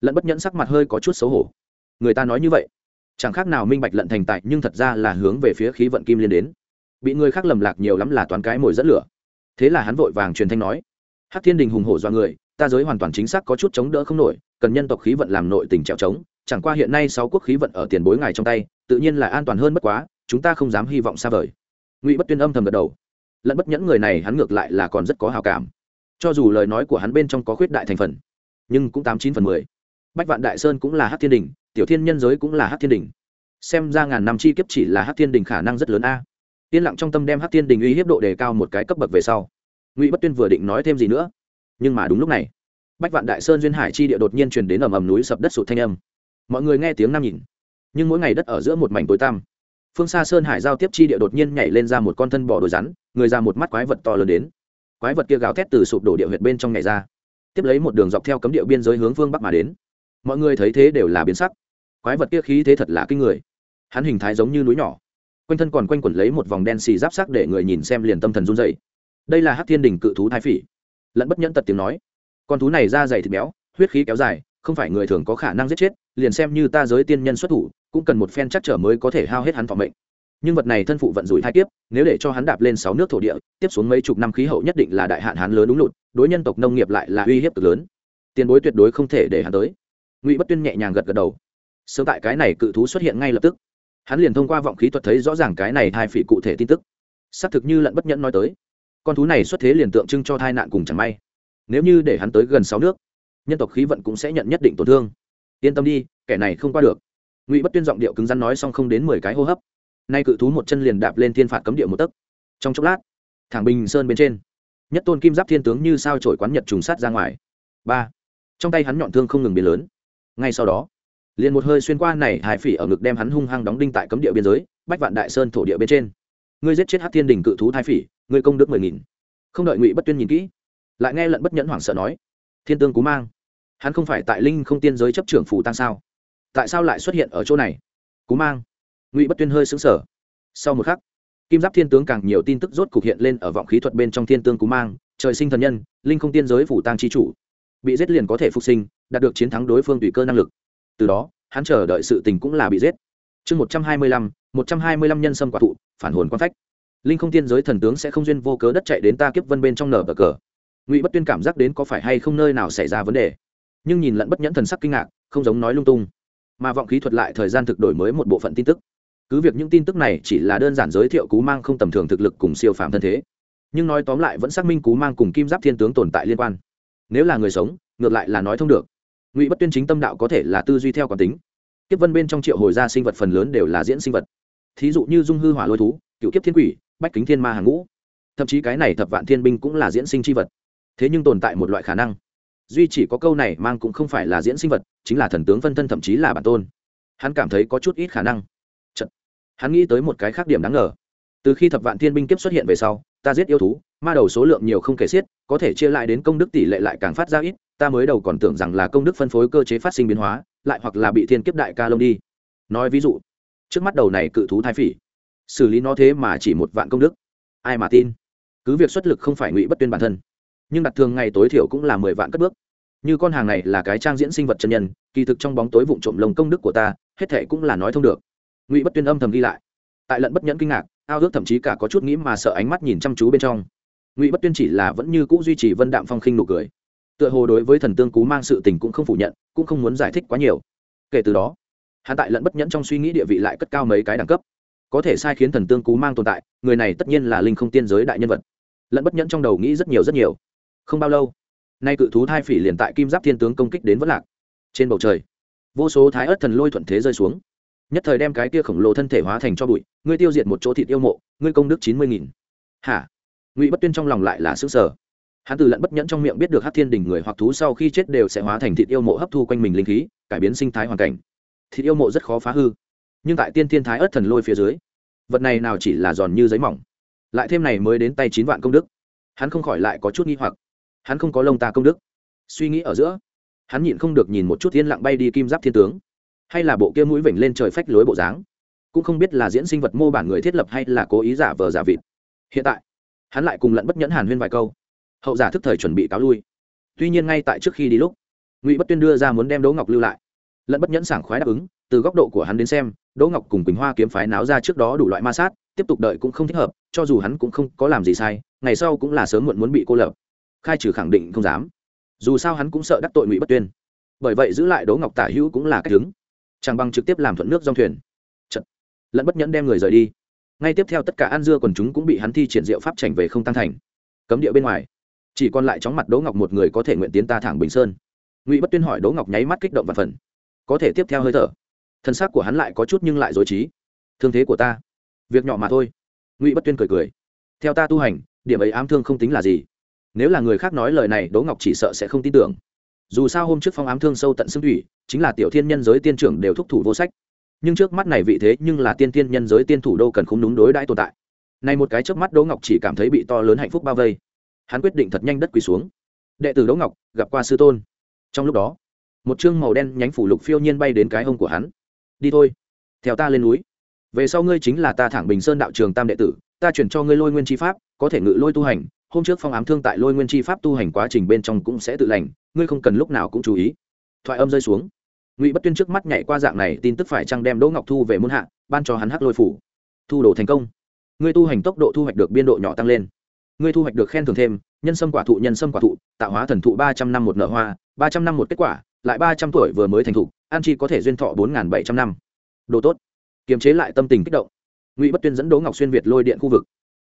Lận bất nhẫn sắc mặt hơi có chút xấu hổ. Người ta nói như vậy. Chẳng khác nào minh bạch lận thành tại, nhưng thật ra là hướng về phía khí vận kim liên đến. Bị người khác lầm lạc nhiều lắm là toán cái mồi dẫn lửa. Thế là hắn vội vàng truyền thanh nói. Hắc thiên đình hùng hổ do người, ta giới hoàn toàn chính xác có chút chống đỡ không nổi, cần nhân tộc khí vận làm nội tình trèo trống, chẳng qua hiện nay sáu quốc khí vận ở tiền bối ngài trong tay, tự nhiên là an toàn hơn bất quá, chúng ta không dám hy vọng xa vời. Ngụy bất tuyên âm thầm gật đầu lẫn bất nhẫn người này hắn ngược lại là còn rất có hào cảm. Cho dù lời nói của hắn bên trong có khuyết đại thành phần, nhưng cũng tám chín phần mười. Bách vạn đại sơn cũng là hát thiên đình tiểu thiên nhân giới cũng là hát thiên đình xem ra ngàn năm chi kiếp chỉ là hát thiên đình khả năng rất lớn a. Yên lặng trong tâm đem hát thiên đình uy hiếp độ đề cao một cái cấp bậc về sau, ngụy bất tuyên vừa định nói thêm gì nữa, nhưng mà đúng lúc này, bách vạn đại sơn duyên hải chi địa đột nhiên truyền đến ầm ầm núi sập đất sụt thanh âm. Mọi người nghe tiếng năm nhìn, nhưng mỗi ngày đất ở giữa một mảnh tối tăm. Phương xa sơn hải giao tiếp chi địa đột nhiên nhảy lên ra một con thân bò đồi rắn người ra một mắt quái vật to lớn đến. Quái vật kia gào thét từ sụp đổ địa huyệt bên trong nhảy ra, tiếp lấy một đường dọc theo cấm địa biên giới hướng phương bắc mà đến. Mọi người thấy thế đều là biến sắc. Quái vật kia khí thế thật là kinh người. Hắn hình thái giống như núi nhỏ, quanh thân còn quanh quẩn lấy một vòng đen xì giáp sắc để người nhìn xem liền tâm thần run dậy đây là hát thiên đình cự thú thái phỉ. Lẫn bất nhẫn tật tiếng nói, con thú này da dày thịt béo, huyết khí kéo dài, không phải người thường có khả năng giết chết, liền xem như ta giới tiên nhân xuất thủ, cũng cần một phen chắc trở mới có thể hao hết hắn phòng mệnh nhưng vật này thân phụ vận rủi thai kiếp, nếu để cho hắn đạp lên sáu nước thổ địa, tiếp xuống mấy chục năm khí hậu nhất định là đại hạn hắn lớn đúng lụt, đối nhân tộc nông nghiệp lại là uy hiếp cực lớn. Tiền bối tuyệt đối không thể để hắn tới. Ngụy bất tuyên nhẹ nhàng gật gật đầu. Sớm tại cái này cự thú xuất hiện ngay lập tức, hắn liền thông qua vọng khí thuật thấy rõ ràng cái này hai phỉ cụ thể tin tức. Xác thực như lận bất nhẫn nói tới, con thú này xuất thế liền tượng trưng cho tai nạn cùng chẳng may. Nếu như để hắn tới gần sáu nước, nhân tộc khí vận cũng sẽ nhận nhất định tổn thương. Yên tâm đi, kẻ này không qua được. Ngụy bất tuyên giọng điệu cứng rắn nói xong không đến mười cái hô hấp nay cự thú một chân liền đạp lên thiên phạt cấm địa một tấc. Trong chốc lát, thẳng bình sơn bên trên, nhất tôn kim giáp thiên tướng như sao trổi quán nhật trùng sát ra ngoài. Ba, trong tay hắn nhọn thương không ngừng biến lớn. Ngay sau đó, liền một hơi xuyên qua này hải phỉ ở ngực đem hắn hung hăng đóng đinh tại cấm địa biên giới, bách vạn đại sơn thổ địa bên trên. Ngươi giết chết hát thiên đình cự thú thái phỉ, ngươi công đức mười nghìn. Không đợi ngụy bất tuyên nhìn kỹ, lại nghe lận bất nhẫn hoảng sợ nói, thiên tương cú mang, hắn không phải tại linh không tiên giới chấp trưởng phủ tăng sao? Tại sao lại xuất hiện ở chỗ này? Cú mang ngụy bất tuyên hơi xứng sở sau một khắc, kim giáp thiên tướng càng nhiều tin tức rốt cục hiện lên ở vọng khí thuật bên trong thiên tương cú mang, trời sinh thần nhân, linh không tiên giới phủ tăng chi chủ. Bị giết liền có thể phục sinh, đạt được chiến thắng đối phương tùy cơ năng lực. Từ đó, hắn chờ đợi sự tình cũng là bị giết. Chương một trăm hai mươi lăm, một trăm hai mươi lăm nhân sâm quả thụ, phản hồn quan phách. Linh không tiên giới thần tướng sẽ không duyên vô cớ đất chạy đến ta kiếp vân bên trong nở bờ cờ. Ngụy bất tuyên cảm giác đến có phải hay không nơi nào xảy ra vấn đề. Nhưng nhìn lẫn bất nhẫn thần sắc kinh ngạc, không giống nói lung tung. Mà vọng khí thuật lại thời gian thực đổi mới một bộ phận tin tức cứ việc những tin tức này chỉ là đơn giản giới thiệu cú mang không tầm thường thực lực cùng siêu phàm thân thế, nhưng nói tóm lại vẫn xác minh cú mang cùng kim giáp thiên tướng tồn tại liên quan. Nếu là người sống, ngược lại là nói thông được. Ngụy bất tuyên chính tâm đạo có thể là tư duy theo quán tính. Kiếp vân bên trong triệu hồi ra sinh vật phần lớn đều là diễn sinh vật. Thí dụ như dung hư hỏa lôi thú, cựu kiếp thiên quỷ, bách kính thiên ma hàng ngũ. Thậm chí cái này thập vạn thiên binh cũng là diễn sinh c h i vật. Thế nhưng tồn tại một loại khả năng. Duy chỉ có câu này mang cũng không phải là diễn sinh vật, chính là thần tướng phân thân thậm chí là bản tôn. Hắn cảm thấy có chút ít khả năng hắn nghĩ tới một cái khác điểm đáng ngờ. Từ khi thập vạn thiên binh kiếp xuất hiện về sau, ta giết yêu thú, ma đầu số lượng nhiều không kể xiết, có thể chia lại đến công đức tỷ lệ lại càng phát ra ít, ta mới đầu còn tưởng rằng là công đức phân phối cơ chế phát sinh biến hóa, lại hoặc là bị thiên kiếp đại ca lông đi. Nói ví dụ, trước mắt đầu này cự thú thái phỉ, xử lý nó thế mà chỉ một vạn công đức. Ai mà tin? Cứ việc xuất lực không phải ngụy bất tuyên bản thân, nhưng đặt thường ngày tối thiểu cũng là mười vạn cất bước. Như con hàng này là cái trang diễn sinh vật chân nhân, kỳ thực trong bóng tối vụ trộm lồng công đức của ta, hết thệ cũng là nói thông được ngụy bất tuyên âm thầm ghi lại tại lận bất nhẫn kinh ngạc ao ước thậm chí cả có chút nghĩ mà sợ ánh mắt nhìn chăm chú bên trong ngụy bất tuyên chỉ là vẫn như cũ duy trì vân đạm phong khinh nụ cười tựa hồ đối với thần tương cú mang sự tình cũng không phủ nhận cũng không muốn giải thích quá nhiều kể từ đó hắn tại lận bất nhẫn trong suy nghĩ địa vị lại cất cao mấy cái đẳng cấp có thể sai khiến thần tương cú mang tồn tại người này tất nhiên là linh không tiên giới đại nhân vật lận bất nhẫn trong đầu nghĩ rất nhiều rất nhiều không bao lâu nay cự thú thai phỉ liền tại kim giáp thiên tướng công kích đến vất lạc trên bầu trời vô số thái ớt thần lôi thuận thế rơi xuống nhất thời đem cái kia khổng lồ thân thể hóa thành cho bụi, ngươi tiêu diệt một chỗ thịt yêu mộ, ngươi công đức chín mươi nghìn. Hả? Ngụy bất tuyên trong lòng lại là xứ sở hắn từ lận bất nhẫn trong miệng biết được hát thiên đình người hoặc thú sau khi chết đều sẽ hóa thành thịt yêu mộ hấp thu quanh mình linh khí, cải biến sinh thái hoàn cảnh. Thịt yêu mộ rất khó phá hư, nhưng tại tiên thiên thái ớt thần lôi phía dưới, vật này nào chỉ là giòn như giấy mỏng. Lại thêm này mới đến tay chín vạn công đức. Hắn không khỏi lại có chút nghi hoặc. Hắn không có lông ta công đức. Suy nghĩ ở giữa, hắn nhịn không được nhìn một chút thiên lặng bay đi kim giáp thiên tướng hay là bộ kia mũi vểnh lên trời phách lối bộ dáng cũng không biết là diễn sinh vật mô bản người thiết lập hay là cố ý giả vờ giả vịt hiện tại hắn lại cùng lận bất nhẫn hàn huyên vài câu hậu giả thức thời chuẩn bị cáo lui tuy nhiên ngay tại trước khi đi lúc ngụy bất tuyên đưa ra muốn đem đỗ ngọc lưu lại lẫn bất nhẫn sảng khoái đáp ứng từ góc độ của hắn đến xem đỗ ngọc cùng quỳnh hoa kiếm phái náo ra trước đó đủ loại ma sát tiếp tục đợi cũng không thích hợp cho dù hắn cũng không có làm gì sai ngày sau cũng là sớm muộn muốn bị cô lập khai trừ khẳng định không dám dù sao hắn cũng sợ đắc tội ngụy bất tuyên bởi vậy giữ lại đỗ ngọc tả hữu cũng là cách đứng chẳng bằng trực tiếp làm thuận nước dòng thuyền. Chật. lẫn bất nhẫn đem người rời đi. Ngay tiếp theo tất cả ăn dưa còn chúng cũng bị hắn thi triển diệu pháp trành về không tăng thành. Cấm địa bên ngoài, chỉ còn lại chóng mặt đỗ ngọc một người có thể nguyện tiến ta thẳng bình sơn. Ngụy bất tuyên hỏi đỗ ngọc nháy mắt kích động và phần. Có thể tiếp theo hơi thở. Thân xác của hắn lại có chút nhưng lại dối trí. Thương thế của ta, việc nhỏ mà thôi. Ngụy bất tuyên cười cười. Theo ta tu hành, điểm ấy ám thương không tính là gì. Nếu là người khác nói lời này, đỗ ngọc chỉ sợ sẽ không tin tưởng dù sao hôm trước phong ám thương sâu tận xương thủy, chính là tiểu thiên nhân giới tiên trưởng đều thúc thủ vô sách. Nhưng trước mắt này vị thế nhưng là tiên tiên nhân giới tiên thủ đâu cần không đúng đối đãi tồn tại. Này một cái trước mắt đỗ ngọc chỉ cảm thấy bị to lớn hạnh phúc bao vây. Hắn quyết định thật nhanh đất quỳ xuống. Đệ tử đỗ ngọc, gặp qua sư tôn. Trong lúc đó, một chương màu đen nhánh phủ lục phiêu nhiên bay đến cái hông của hắn. Đi thôi, theo ta lên núi. Về sau ngươi chính là ta thẳng bình sơn đạo trường tam đệ tử, ta chuyển cho ngươi lôi nguyên chi pháp, có thể ngự lôi tu hành. Hôm trước phong ám thương tại lôi nguyên chi pháp tu hành quá trình bên trong cũng sẽ tự lành ngươi không cần lúc nào cũng chú ý. Thoại âm rơi xuống. Ngụy bất tuyên trước mắt nhảy qua dạng này, tin tức phải chăng đem đỗ ngọc thu về muôn hạ, ban cho hắn hắc lôi phủ. Thu đồ thành công. Ngươi tu hành tốc độ thu hoạch được biên độ nhỏ tăng lên. Ngươi thu hoạch được khen thưởng thêm, nhân sâm quả thụ, nhân sâm quả thụ, tạo hóa thần thụ ba trăm năm một nợ hoa, ba trăm năm một kết quả, lại ba trăm tuổi vừa mới thành thụ, an chi có thể duyên thọ bốn bảy trăm năm. Đồ tốt. Kiềm chế lại tâm tình kích động. Ngụy bất tuyên dẫn đỗ ngọc xuyên việt lôi điện khu vực.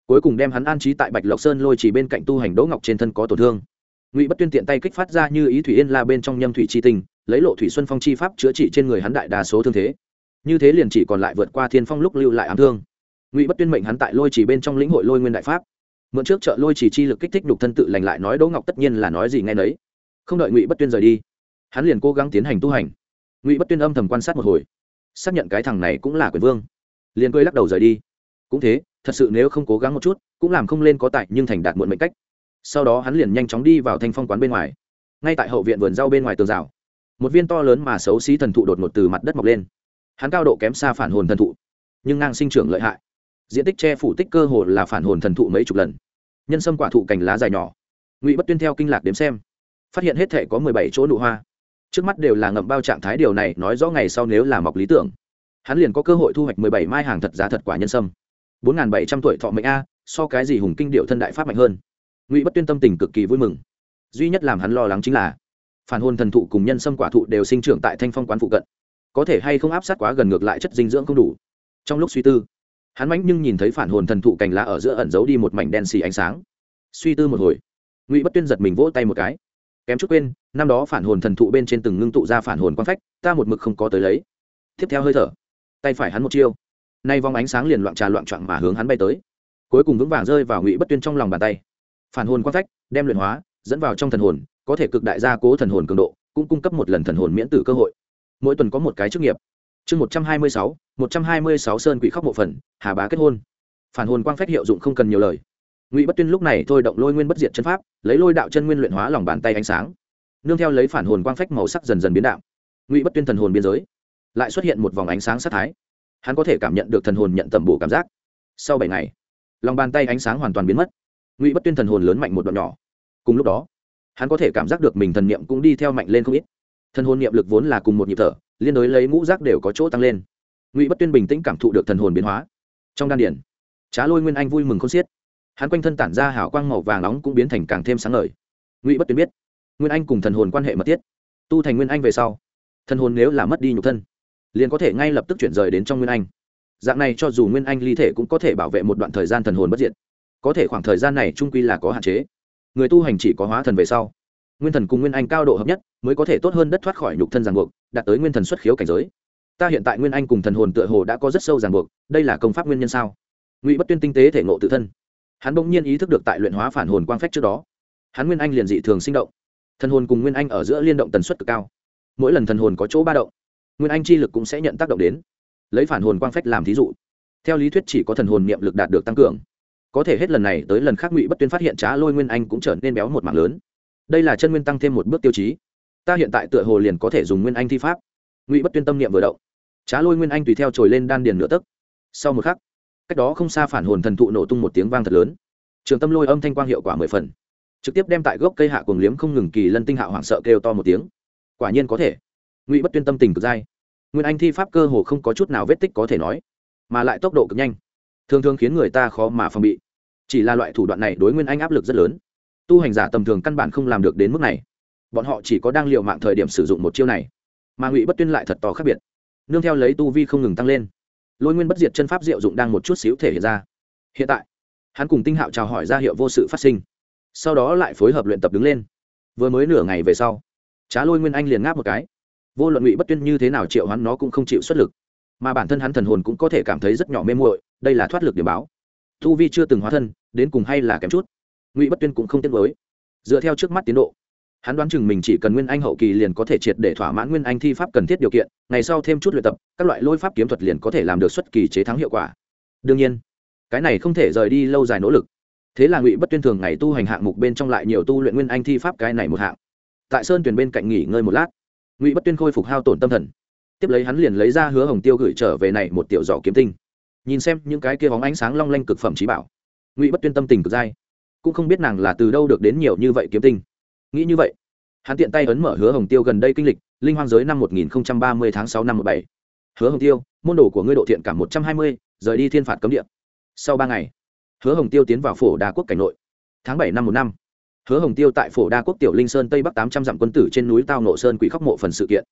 Cuối cùng đem hắn an trí tại bạch lộc sơn lôi chỉ bên cạnh tu hành đỗ ngọc trên thân có tổn thương ngụy bất tuyên tiện tay kích phát ra như ý thủy yên la bên trong nhâm thủy chi tình lấy lộ thủy xuân phong chi pháp chữa trị trên người hắn đại đa số thương thế. Như thế liền chỉ còn lại vượt qua thiên phong lúc lưu lại ám thương. Ngụy bất tuyên mệnh hắn tại lôi chỉ bên trong lĩnh hội lôi nguyên đại pháp. Mượn trước chợ lôi chỉ chi lực kích thích đục thân tự lành lại nói đỗ ngọc tất nhiên là nói gì ngay nấy. Không đợi ngụy bất tuyên rời đi, hắn liền cố gắng tiến hành tu hành. Ngụy bất tuyên âm thầm quan sát một hồi, xác nhận cái thằng này cũng là quyền vương. Liền cười lắc đầu rời đi. Cũng thế, thật sự nếu không cố gắng một chút, cũng làm không lên có tại nhưng thành đạt muộn mệnh cách sau đó hắn liền nhanh chóng đi vào thanh phong quán bên ngoài ngay tại hậu viện vườn rau bên ngoài tường rào một viên to lớn mà xấu xí thần thụ đột ngột từ mặt đất mọc lên hắn cao độ kém xa phản hồn thần thụ nhưng ngang sinh trưởng lợi hại diện tích che phủ tích cơ hồ là phản hồn thần thụ mấy chục lần nhân sâm quả thụ cành lá dài nhỏ ngụy bất tuyên theo kinh lạc đếm xem phát hiện hết thể có mười bảy chỗ nụ hoa trước mắt đều là ngậm bao trạng thái điều này nói rõ ngày sau nếu là mọc lý tưởng hắn liền có cơ hội thu hoạch mười bảy mai hàng thật giá thật quả nhân sâm bốn n bảy trăm tuổi thọ mệnh a so cái gì hùng kinh điệu thân đại pháp mạnh hơn ngụy bất tuyên tâm tình cực kỳ vui mừng duy nhất làm hắn lo lắng chính là phản hồn thần thụ cùng nhân sâm quả thụ đều sinh trưởng tại thanh phong quán phụ cận có thể hay không áp sát quá gần ngược lại chất dinh dưỡng không đủ trong lúc suy tư hắn mánh nhưng nhìn thấy phản hồn thần thụ cành lá ở giữa ẩn giấu đi một mảnh đen xì ánh sáng suy tư một hồi ngụy bất tuyên giật mình vỗ tay một cái kém chút quên năm đó phản hồn thần thụ bên trên từng ngưng tụ ra phản hồn quan phách ta một mực không có tới lấy tiếp theo hơi thở tay phải hắn một chiêu nay vòng ánh sáng liền loạn trà loạn trọn mà hướng hắn bay tới cuối cùng vững vàng rơi vào ngụy bất tuyên trong lòng bàn tay phản hồn quang phách, đem luyện hóa, dẫn vào trong thần hồn, có thể cực đại gia cố thần hồn cường độ, cũng cung cấp một lần thần hồn miễn tử cơ hội. Mỗi tuần có một cái chức nghiệp. Chương một trăm hai mươi sáu, một trăm hai mươi sáu sơn quỷ khóc mộ phần hà bá kết hôn. Phản hồn quang phách hiệu dụng không cần nhiều lời. Ngụy bất tuyên lúc này thôi động lôi nguyên bất diệt chân pháp, lấy lôi đạo chân nguyên luyện hóa lòng bàn tay ánh sáng. Nương theo lấy phản hồn quang phách màu sắc dần dần biến đạo ngụy bất tuyên thần hồn biên giới, lại xuất hiện một vòng ánh sáng sát thái. Hắn có thể cảm nhận được thần hồn nhận tầm bổ cảm giác. Sau bảy ngày, lòng bàn tay ánh sáng hoàn toàn biến mất ngụy bất tuyên thần hồn lớn mạnh một đoạn nhỏ cùng lúc đó hắn có thể cảm giác được mình thần niệm cũng đi theo mạnh lên không ít thần hồn niệm lực vốn là cùng một nhịp thở liên đối lấy ngũ giác đều có chỗ tăng lên ngụy bất tuyên bình tĩnh cảm thụ được thần hồn biến hóa trong đan điển trá lôi nguyên anh vui mừng không xiết hắn quanh thân tản ra hảo quang màu vàng nóng cũng biến thành càng thêm sáng ngời ngụy bất tuyên biết nguyên anh cùng thần hồn quan hệ mật thiết tu thành nguyên anh về sau thần hồn nếu là mất đi nhục thân liền có thể ngay lập tức chuyển rời đến trong nguyên anh dạng này cho dù nguyên anh ly thể cũng có thể bảo vệ một đoạn thời gian thần hồn bất diệt có thể khoảng thời gian này trung quy là có hạn chế. Người tu hành chỉ có hóa thần về sau. Nguyên thần cùng nguyên anh cao độ hợp nhất, mới có thể tốt hơn đất thoát khỏi nhục thân ràng buộc, đạt tới nguyên thần xuất khiếu cảnh giới. Ta hiện tại nguyên anh cùng thần hồn tựa hồ đã có rất sâu ràng buộc, đây là công pháp nguyên nhân sao? Ngụy bất tuyên tinh tế thể ngộ tự thân. Hắn bỗng nhiên ý thức được tại luyện hóa phản hồn quang phách trước đó, hắn nguyên anh liền dị thường sinh động. Thần hồn cùng nguyên anh ở giữa liên động tần suất cực cao. Mỗi lần thần hồn có chỗ ba động, nguyên anh chi lực cũng sẽ nhận tác động đến, lấy phản hồn quang phách làm thí dụ. Theo lý thuyết chỉ có thần hồn niệm lực đạt được tăng cường có thể hết lần này tới lần khác ngụy bất tuyên phát hiện trá lôi nguyên anh cũng trở nên béo một mạng lớn. Đây là chân nguyên tăng thêm một bước tiêu chí. Ta hiện tại tựa hồ liền có thể dùng nguyên anh thi pháp. Ngụy bất tuyên tâm niệm vừa động. Trá lôi nguyên anh tùy theo trồi lên đan điền nửa tấc. Sau một khắc, cách đó không xa phản hồn thần thụ nổ tung một tiếng vang thật lớn. Trường tâm lôi âm thanh quang hiệu quả mười phần. Trực tiếp đem tại gốc cây hạ cuồng liếm không ngừng kỳ lân tinh hạ hoảng sợ kêu to một tiếng. Quả nhiên có thể. Ngụy bất tuyên tâm tình cực dai. Nguyên anh thi pháp cơ hồ không có chút nào vết tích có thể nói, mà lại tốc độ cực nhanh thường thường khiến người ta khó mà phòng bị. Chỉ là loại thủ đoạn này đối nguyên anh áp lực rất lớn. Tu hành giả tầm thường căn bản không làm được đến mức này. Bọn họ chỉ có đang l i ề u mạng thời điểm sử dụng một chiêu này. Mà ngụy bất tuyên lại thật to khác biệt. Nương theo lấy tu vi không ngừng tăng lên. Lôi nguyên bất diệt chân pháp diệu dụng đang một chút xíu thể hiện ra. Hiện tại, hắn cùng tinh hạo chào hỏi ra hiệu vô sự phát sinh. Sau đó lại phối hợp luyện tập đứng lên. Vừa mới nửa ngày về sau, trá lôi nguyên anh liền ngáp một cái. Vô luận ngụy bất tuyên như thế nào triệu hắn, nó cũng không chịu xuất lực. Mà bản thân hắn thần hồn cũng có thể cảm thấy rất nhỏ mê muội đây là thoát lực điểm báo. Thu vi chưa từng hóa thân, đến cùng hay là kém chút. Ngụy bất tuyên cũng không tiếc với dựa theo trước mắt tiến độ, hắn đoán chừng mình chỉ cần nguyên anh hậu kỳ liền có thể triệt để thỏa mãn nguyên anh thi pháp cần thiết điều kiện, ngày sau thêm chút luyện tập, các loại lôi pháp kiếm thuật liền có thể làm được xuất kỳ chế thắng hiệu quả. Đương nhiên, cái này không thể rời đi lâu dài nỗ lực. Thế là ngụy bất tuyên thường ngày tu hành hạng mục bên trong lại nhiều tu luyện nguyên anh thi pháp cái này một hạng. Tại sơn tuyển bên cạnh nghỉ ngơi một lát, ngụy bất tuyên khôi phục hao tổn tâm thần. Tiếp lấy hắn liền lấy ra hứa hồng tiêu gửi trở về này một tiểu giỏ kiếm tinh nhìn xem những cái kia bóng ánh sáng long lanh cực phẩm trí bảo. Ngụy bất tuyên tâm tình cực dai. Cũng không biết nàng là từ đâu được đến nhiều như vậy kiếm tinh. Nghĩ như vậy, hắn tiện tay ấn mở hứa hồng tiêu gần đây kinh lịch, linh hoang giới năm một nghìn ba mươi tháng sáu năm một bảy. Hứa hồng tiêu, môn đồ của ngươi độ thiện cả một trăm hai mươi, rời đi thiên phạt cấm địa. Sau ba ngày, hứa hồng tiêu tiến vào phổ đa quốc cảnh nội. Tháng bảy năm một năm, hứa hồng tiêu tại phổ đa quốc tiểu linh sơn tây bắc tám trăm dặm quân tử trên núi tao nộ sơn quỷ khóc mộ phần sự kiện.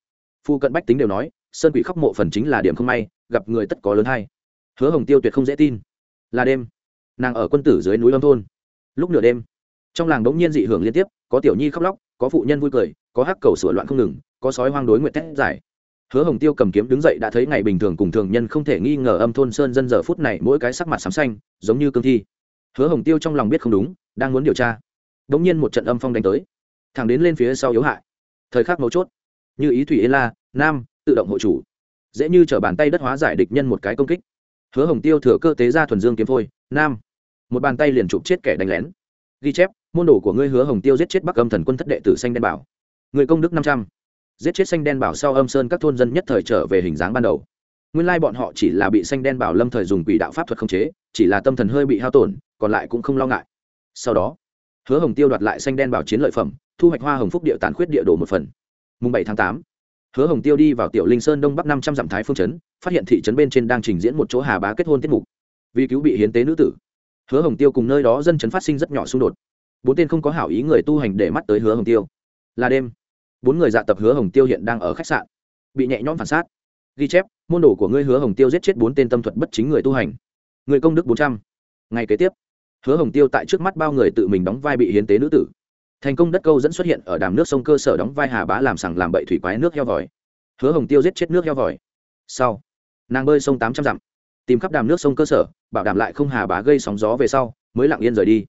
Phu cận bách tính đều nói, sơn quỷ khóc mộ phần chính là điểm không may, gặp người tất có lớn hay hứa hồng tiêu tuyệt không dễ tin. Là đêm, nàng ở quân tử dưới núi âm thôn. Lúc nửa đêm, trong làng đống nhiên dị hưởng liên tiếp, có tiểu nhi khóc lóc, có phụ nhân vui cười, có hắc cầu sửa loạn không ngừng, có sói hoang đối nguyện tét giải hứa hồng tiêu cầm kiếm đứng dậy đã thấy ngày bình thường cùng thường nhân không thể nghi ngờ âm thôn sơn dân giờ phút này mỗi cái sắc mặt xám xanh, giống như cương thi. Hứa hồng tiêu trong lòng biết không đúng, đang muốn điều tra. Đ n g nhiên một trận âm phong đánh tới. Thẳng đến lên phía sau yếu hại. Thời khắc mấu chốt. Như ý thủy ê la, nam, tự động hộ chủ. Dễ như t bàn tay đất hóa giải địch nhân một cái công kích hứa hồng tiêu thừa cơ tế ra thuần dương kiếm phôi, nam. Một bàn tay liền chụp chết kẻ đánh lén. Ghi chép, môn đồ của ngươi hứa hồng tiêu giết chết bắc âm thần quân thất đệ tử xanh đen bảo. Người công đức năm trăm. Giết chết xanh đen bảo sau âm sơn các thôn dân nhất thời trở về hình dáng ban đầu. Nguyên lai bọn họ chỉ là bị xanh đen bảo lâm thời dùng quỷ đạo pháp thuật khống chế, chỉ là tâm thần hơi bị hao tổn, còn lại cũng không lo ngại. Sau đó, hứa hồng tiêu đoạt lại xanh đen bảo chiến lợi phẩm, thu hoạch hoa hồng phúc địa tàn khuyết địa đồ một phần. Mùng bảy tháng tám hứa hồng tiêu đi vào tiểu linh sơn đông bắc năm trăm dặm thái phương trấn, phát hiện thị trấn bên trên đang trình diễn một chỗ hà bá kết hôn tiết mục. Vì cứu bị hiến tế nữ tử, hứa hồng tiêu cùng nơi đó dân chấn phát sinh rất nhỏ xung đột. Bốn tên không có hảo ý người tu hành để mắt tới hứa hồng tiêu. Là đêm, bốn người dạ tập hứa hồng tiêu hiện đang ở khách sạn, bị nhẹ nhõm phản sát ghi chép, môn đồ của ngươi hứa hồng tiêu giết chết bốn tên tâm thuật bất chính người tu hành. Người công đức bốn trăm. Ngày kế tiếp, hứa hồng tiêu tại trước mắt bao người tự mình đóng vai bị hiến tế nữ tử thành công đất câu dẫn xuất hiện ở đàm nước sông cơ sở đóng vai hà bá làm sằng làm bậy thủy quái nước heo vòi. Hứa hồng tiêu giết chết nước heo vòi. Sau, nàng bơi sông tám trăm dặm, tìm khắp đàm nước sông cơ sở, bảo đảm lại không hà bá gây sóng gió về sau, mới lặng yên rời đi.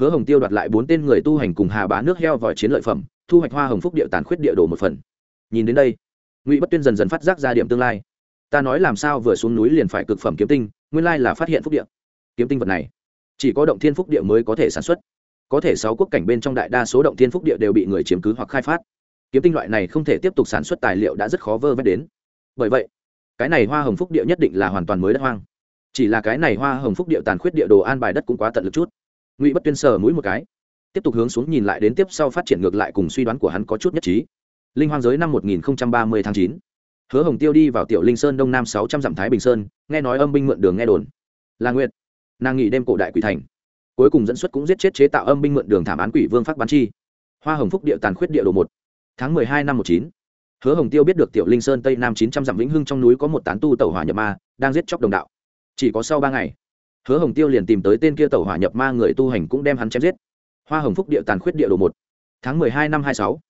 Hứa hồng tiêu đoạt lại bốn tên người tu hành cùng hà bá nước heo vòi chiến lợi phẩm, thu hoạch hoa hồng phúc địa tàn khuyết địa đồ một phần. Nhìn đến đây, ngụy bất tuyên dần dần phát giác ra điểm tương lai. Ta nói làm sao vừa xuống núi liền phải cực phẩm kiếm tinh, nguyên lai là phát hiện phúc địa. Kiếm tinh vật này, chỉ có động thiên phúc địa mới có thể sản xuất có thể sáu quốc cảnh bên trong đại đa số động thiên phúc địa đều bị người chiếm cứ hoặc khai phát. Kiếm tinh loại này không thể tiếp tục sản xuất tài liệu đã rất khó vơ vét đến. Bởi vậy, cái này hoa hồng phúc địa nhất định là hoàn toàn mới đất hoang. Chỉ là cái này hoa hồng phúc địa tàn khuyết địa đồ an bài đất cũng quá tận lực chút. Ngụy bất tuyên sờ mũi một cái, tiếp tục hướng xuống nhìn lại đến tiếp sau phát triển ngược lại cùng suy đoán của hắn có chút nhất trí. Linh hoang giới năm một nghìn ba mươi tháng chín, hứa hồng tiêu đi vào tiểu linh sơn đông nam sáu trăm dặm thái bình sơn, nghe nói âm binh mượn đường nghe đồn. Là nguyệt, nàng nghỉ đêm cổ đại quỷ thành cuối cùng dẫn xuất cũng giết chết chế tạo âm binh mượn đường thảm án quỷ vương phát bán chi. Hoa hồng phúc địa tàn khuyết địa đồ một. Tháng mười hai năm một chín. Hứa hồng tiêu biết được tiểu linh sơn tây nam chín trăm dặm vĩnh hưng trong núi có một tán tu tàu hỏa nhập ma, đang giết chóc đồng đạo. Chỉ có sau ba ngày, hứa hồng tiêu liền tìm tới tên kia tàu hỏa nhập ma người tu hành cũng đem hắn chém giết. Hoa hồng phúc địa tàn khuyết địa đồ một. Tháng mười hai năm hai sáu.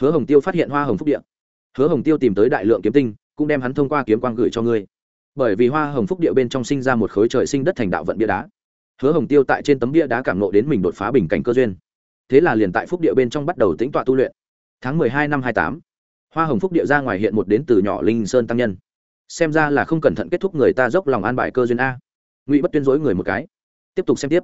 Hứa hồng tiêu phát hiện hoa hồng phúc địa. Hứa hồng tiêu tìm tới đại lượng kiếm tinh, cũng đem hắn thông qua kiếm quang gửi cho ngươi. Bởi vì hoa hồng phúc địa bên trong sinh ra một khối trời sinh đất thành đạo vận bia đá hứa hồng tiêu tại trên tấm bia đá cảm nộ đến mình đột phá bình cảnh cơ duyên. Thế là liền tại phúc địa bên trong bắt đầu tính tọa tu luyện. Tháng mười hai năm hai tám, hoa hồng phúc địa ra ngoài hiện một đến từ nhỏ linh sơn tăng nhân. Xem ra là không cẩn thận kết thúc người ta dốc lòng an bài cơ duyên a. Ngụy bất tuyên dối người một cái. Tiếp tục xem tiếp.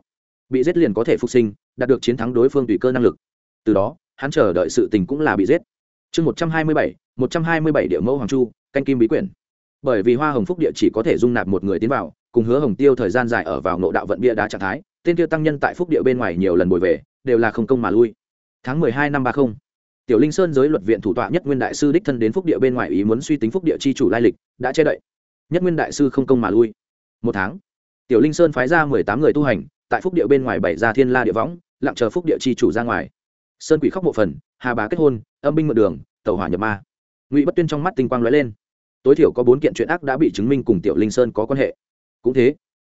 Bị giết liền có thể phục sinh, đạt được chiến thắng đối phương tùy cơ năng lực. Từ đó, hắn chờ đợi sự tình cũng là bị giết. Chương một trăm hai mươi bảy, một trăm hai mươi bảy địa mẫu hoàng chu, canh kim bí quyển. Bởi vì hoa hồng phúc địa chỉ có thể dung nạp một người tiến vào cùng hứa hồng tiêu thời gian dài ở vào nộ đạo vận bia đá trạng thái, tên tiêu tăng nhân tại phúc địa bên ngoài nhiều lần bồi về, đều là không công mà lui. Tháng mười hai năm ba không, tiểu linh sơn giới luật viện thủ tọa nhất nguyên đại sư đích thân đến phúc địa bên ngoài ý muốn suy tính phúc địa chi chủ lai lịch, đã che đậy. Nhất nguyên đại sư không công mà lui. Một tháng, tiểu linh sơn phái ra mười tám người tu hành, tại phúc địa bên ngoài bảy ra thiên la địa võng, lặng chờ phúc địa chi chủ ra ngoài. Sơn quỷ khóc bộ phần, hà bá kết hôn, âm binh mượn đường tàu hỏa nhập ma. Ngụy bất tuyên trong mắt tinh quang lóe lên. Tối thiểu có bốn kiện chuyện ác đã bị chứng minh cùng tiểu linh sơn có quan hệ cũng thế.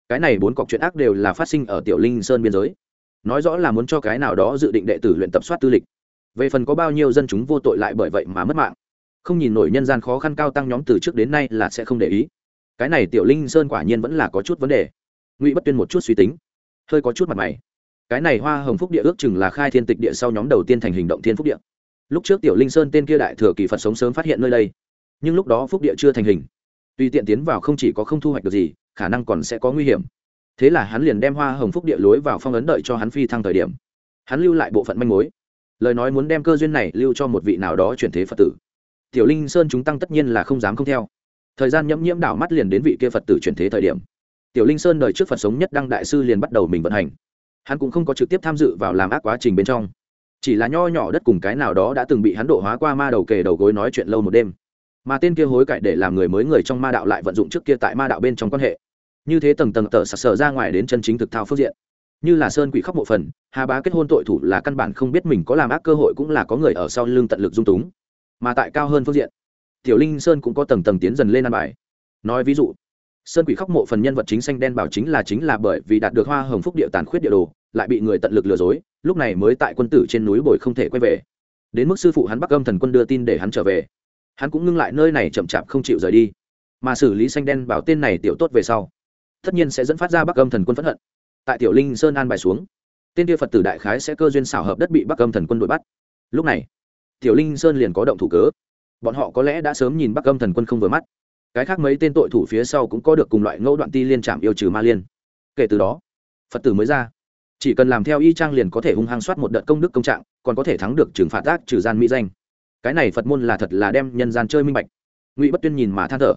Cái này bốn cọc chuyện ác đều là phát sinh ở tiểu linh sơn biên giới. Nói rõ là muốn cho cái nào đó dự định đệ tử luyện tập soát tư lịch. Về phần có bao nhiêu dân chúng vô tội lại bởi vậy mà mất mạng. Không nhìn nổi nhân gian khó khăn cao tăng nhóm từ trước đến nay là sẽ không để ý. Cái này tiểu linh sơn quả nhiên vẫn là có chút vấn đề. Ngụy bất tuyên một chút suy tính. Hơi có chút mặt mày. Cái này hoa hồng phúc địa ước chừng là khai thiên tịch địa sau nhóm đầu tiên thành hình động thiên phúc địa. Lúc trước tiểu linh sơn tên kia đại thừa kỳ phật sống sớm phát hiện nơi đây. Nhưng lúc đó phúc địa chưa thành hình. Tùy tiện tiến vào không chỉ có không thu hoạch được gì khả năng còn sẽ có nguy hiểm. Thế là hắn liền đem hoa hồng phúc địa lối vào phong ấn đợi cho hắn phi thăng thời điểm. Hắn lưu lại bộ phận manh mối. Lời nói muốn đem cơ duyên này lưu cho một vị nào đó chuyển thế phật tử. Tiểu linh sơn chúng tăng tất nhiên là không dám không theo. Thời gian nhẫm nhiễm đảo mắt liền đến vị kia phật tử chuyển thế thời điểm. Tiểu linh sơn đời trước phật sống nhất đăng đại sư liền bắt đầu mình vận hành. Hắn cũng không có trực tiếp tham dự vào làm ác quá trình bên trong. Chỉ là nho nhỏ đất cùng cái nào đó đã từng bị hắn độ hóa qua ma đầu kề đầu gối nói chuyện lâu một đêm. Mà tên kia hối cải để làm người mới người trong ma đạo lại vận dụng trước kia tại ma đạo bên trong quan hệ như thế tầng tầng tở sặc sờ ra ngoài đến chân chính thực thao phương diện. Như là sơn quỷ khóc một phần, hà bá kết hôn tội thủ là căn bản không biết mình có làm ác cơ hội cũng là có người ở sau lưng tận lực dung túng. Mà tại cao hơn phương diện, tiểu linh sơn cũng có tầng tầng tiến dần lên ăn bài. Nói ví dụ, sơn quỷ khóc mộ phần nhân vật chính xanh đen bảo chính là chính là bởi vì đạt được hoa hồng phúc địa tàn khuyết địa đồ, lại bị người tận lực lừa dối, lúc này mới tại quân tử trên núi bồi không thể quay về. Đến mức sư phụ hắn bắc âm thần quân đưa tin để hắn trở về. Hắn cũng ngưng lại nơi này chậm chạp không chịu rời đi. Mà xử lý xanh đen bảo tên này tiểu tốt về sau tất nhiên sẽ dẫn phát ra bắc âm thần quân phẫn hận. Tại tiểu linh sơn an bài xuống, tên kia phật tử đại khái sẽ cơ duyên xảo hợp đất bị bắc âm thần quân đuổi bắt. Lúc này, tiểu linh sơn liền có động thủ cớ. Bọn họ có lẽ đã sớm nhìn bắc âm thần quân không vừa mắt. Cái khác mấy tên tội thủ phía sau cũng có được cùng loại ngẫu đoạn ti liên trạm yêu trừ ma liên. Kể từ đó, phật tử mới ra. Chỉ cần làm theo y trang liền có thể hung hăng soát một đợt công đức công trạng, còn có thể thắng được trừng phạt tác trừ gian mỹ danh. Cái này phật môn là thật là đem nhân gian chơi minh bạch. Ngụy bất tuyên nhìn mà than thở.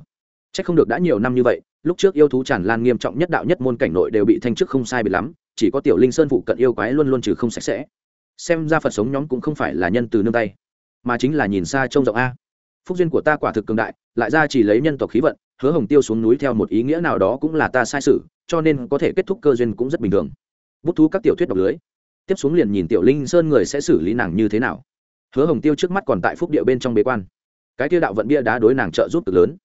C h ắ c không được đã nhiều năm như vậy lúc trước yêu thú tràn lan nghiêm trọng nhất đạo nhất môn cảnh nội đều bị thanh chức không sai bị lắm, chỉ có tiểu linh sơn phụ cận yêu quái luôn luôn trừ không sạch sẽ. Xem ra phật sống nhóm cũng không phải là nhân từ nương tay, mà chính là nhìn xa trông rộng a. Phúc duyên của ta quả thực cường đại, lại ra chỉ lấy nhân tộc khí vận, hứa hồng tiêu xuống núi theo một ý nghĩa nào đó cũng là ta sai sự, cho nên có thể kết thúc cơ duyên cũng rất bình thường. Bút thú các tiểu thuyết đọc lưới. Tiếp xuống liền nhìn tiểu linh sơn người sẽ xử lý nàng như thế nào. Hứa hồng tiêu trước mắt còn tại phúc địa bên trong bế quan. Cái tiêu đạo vận bia đá đối nàng trợ giúp cực lớn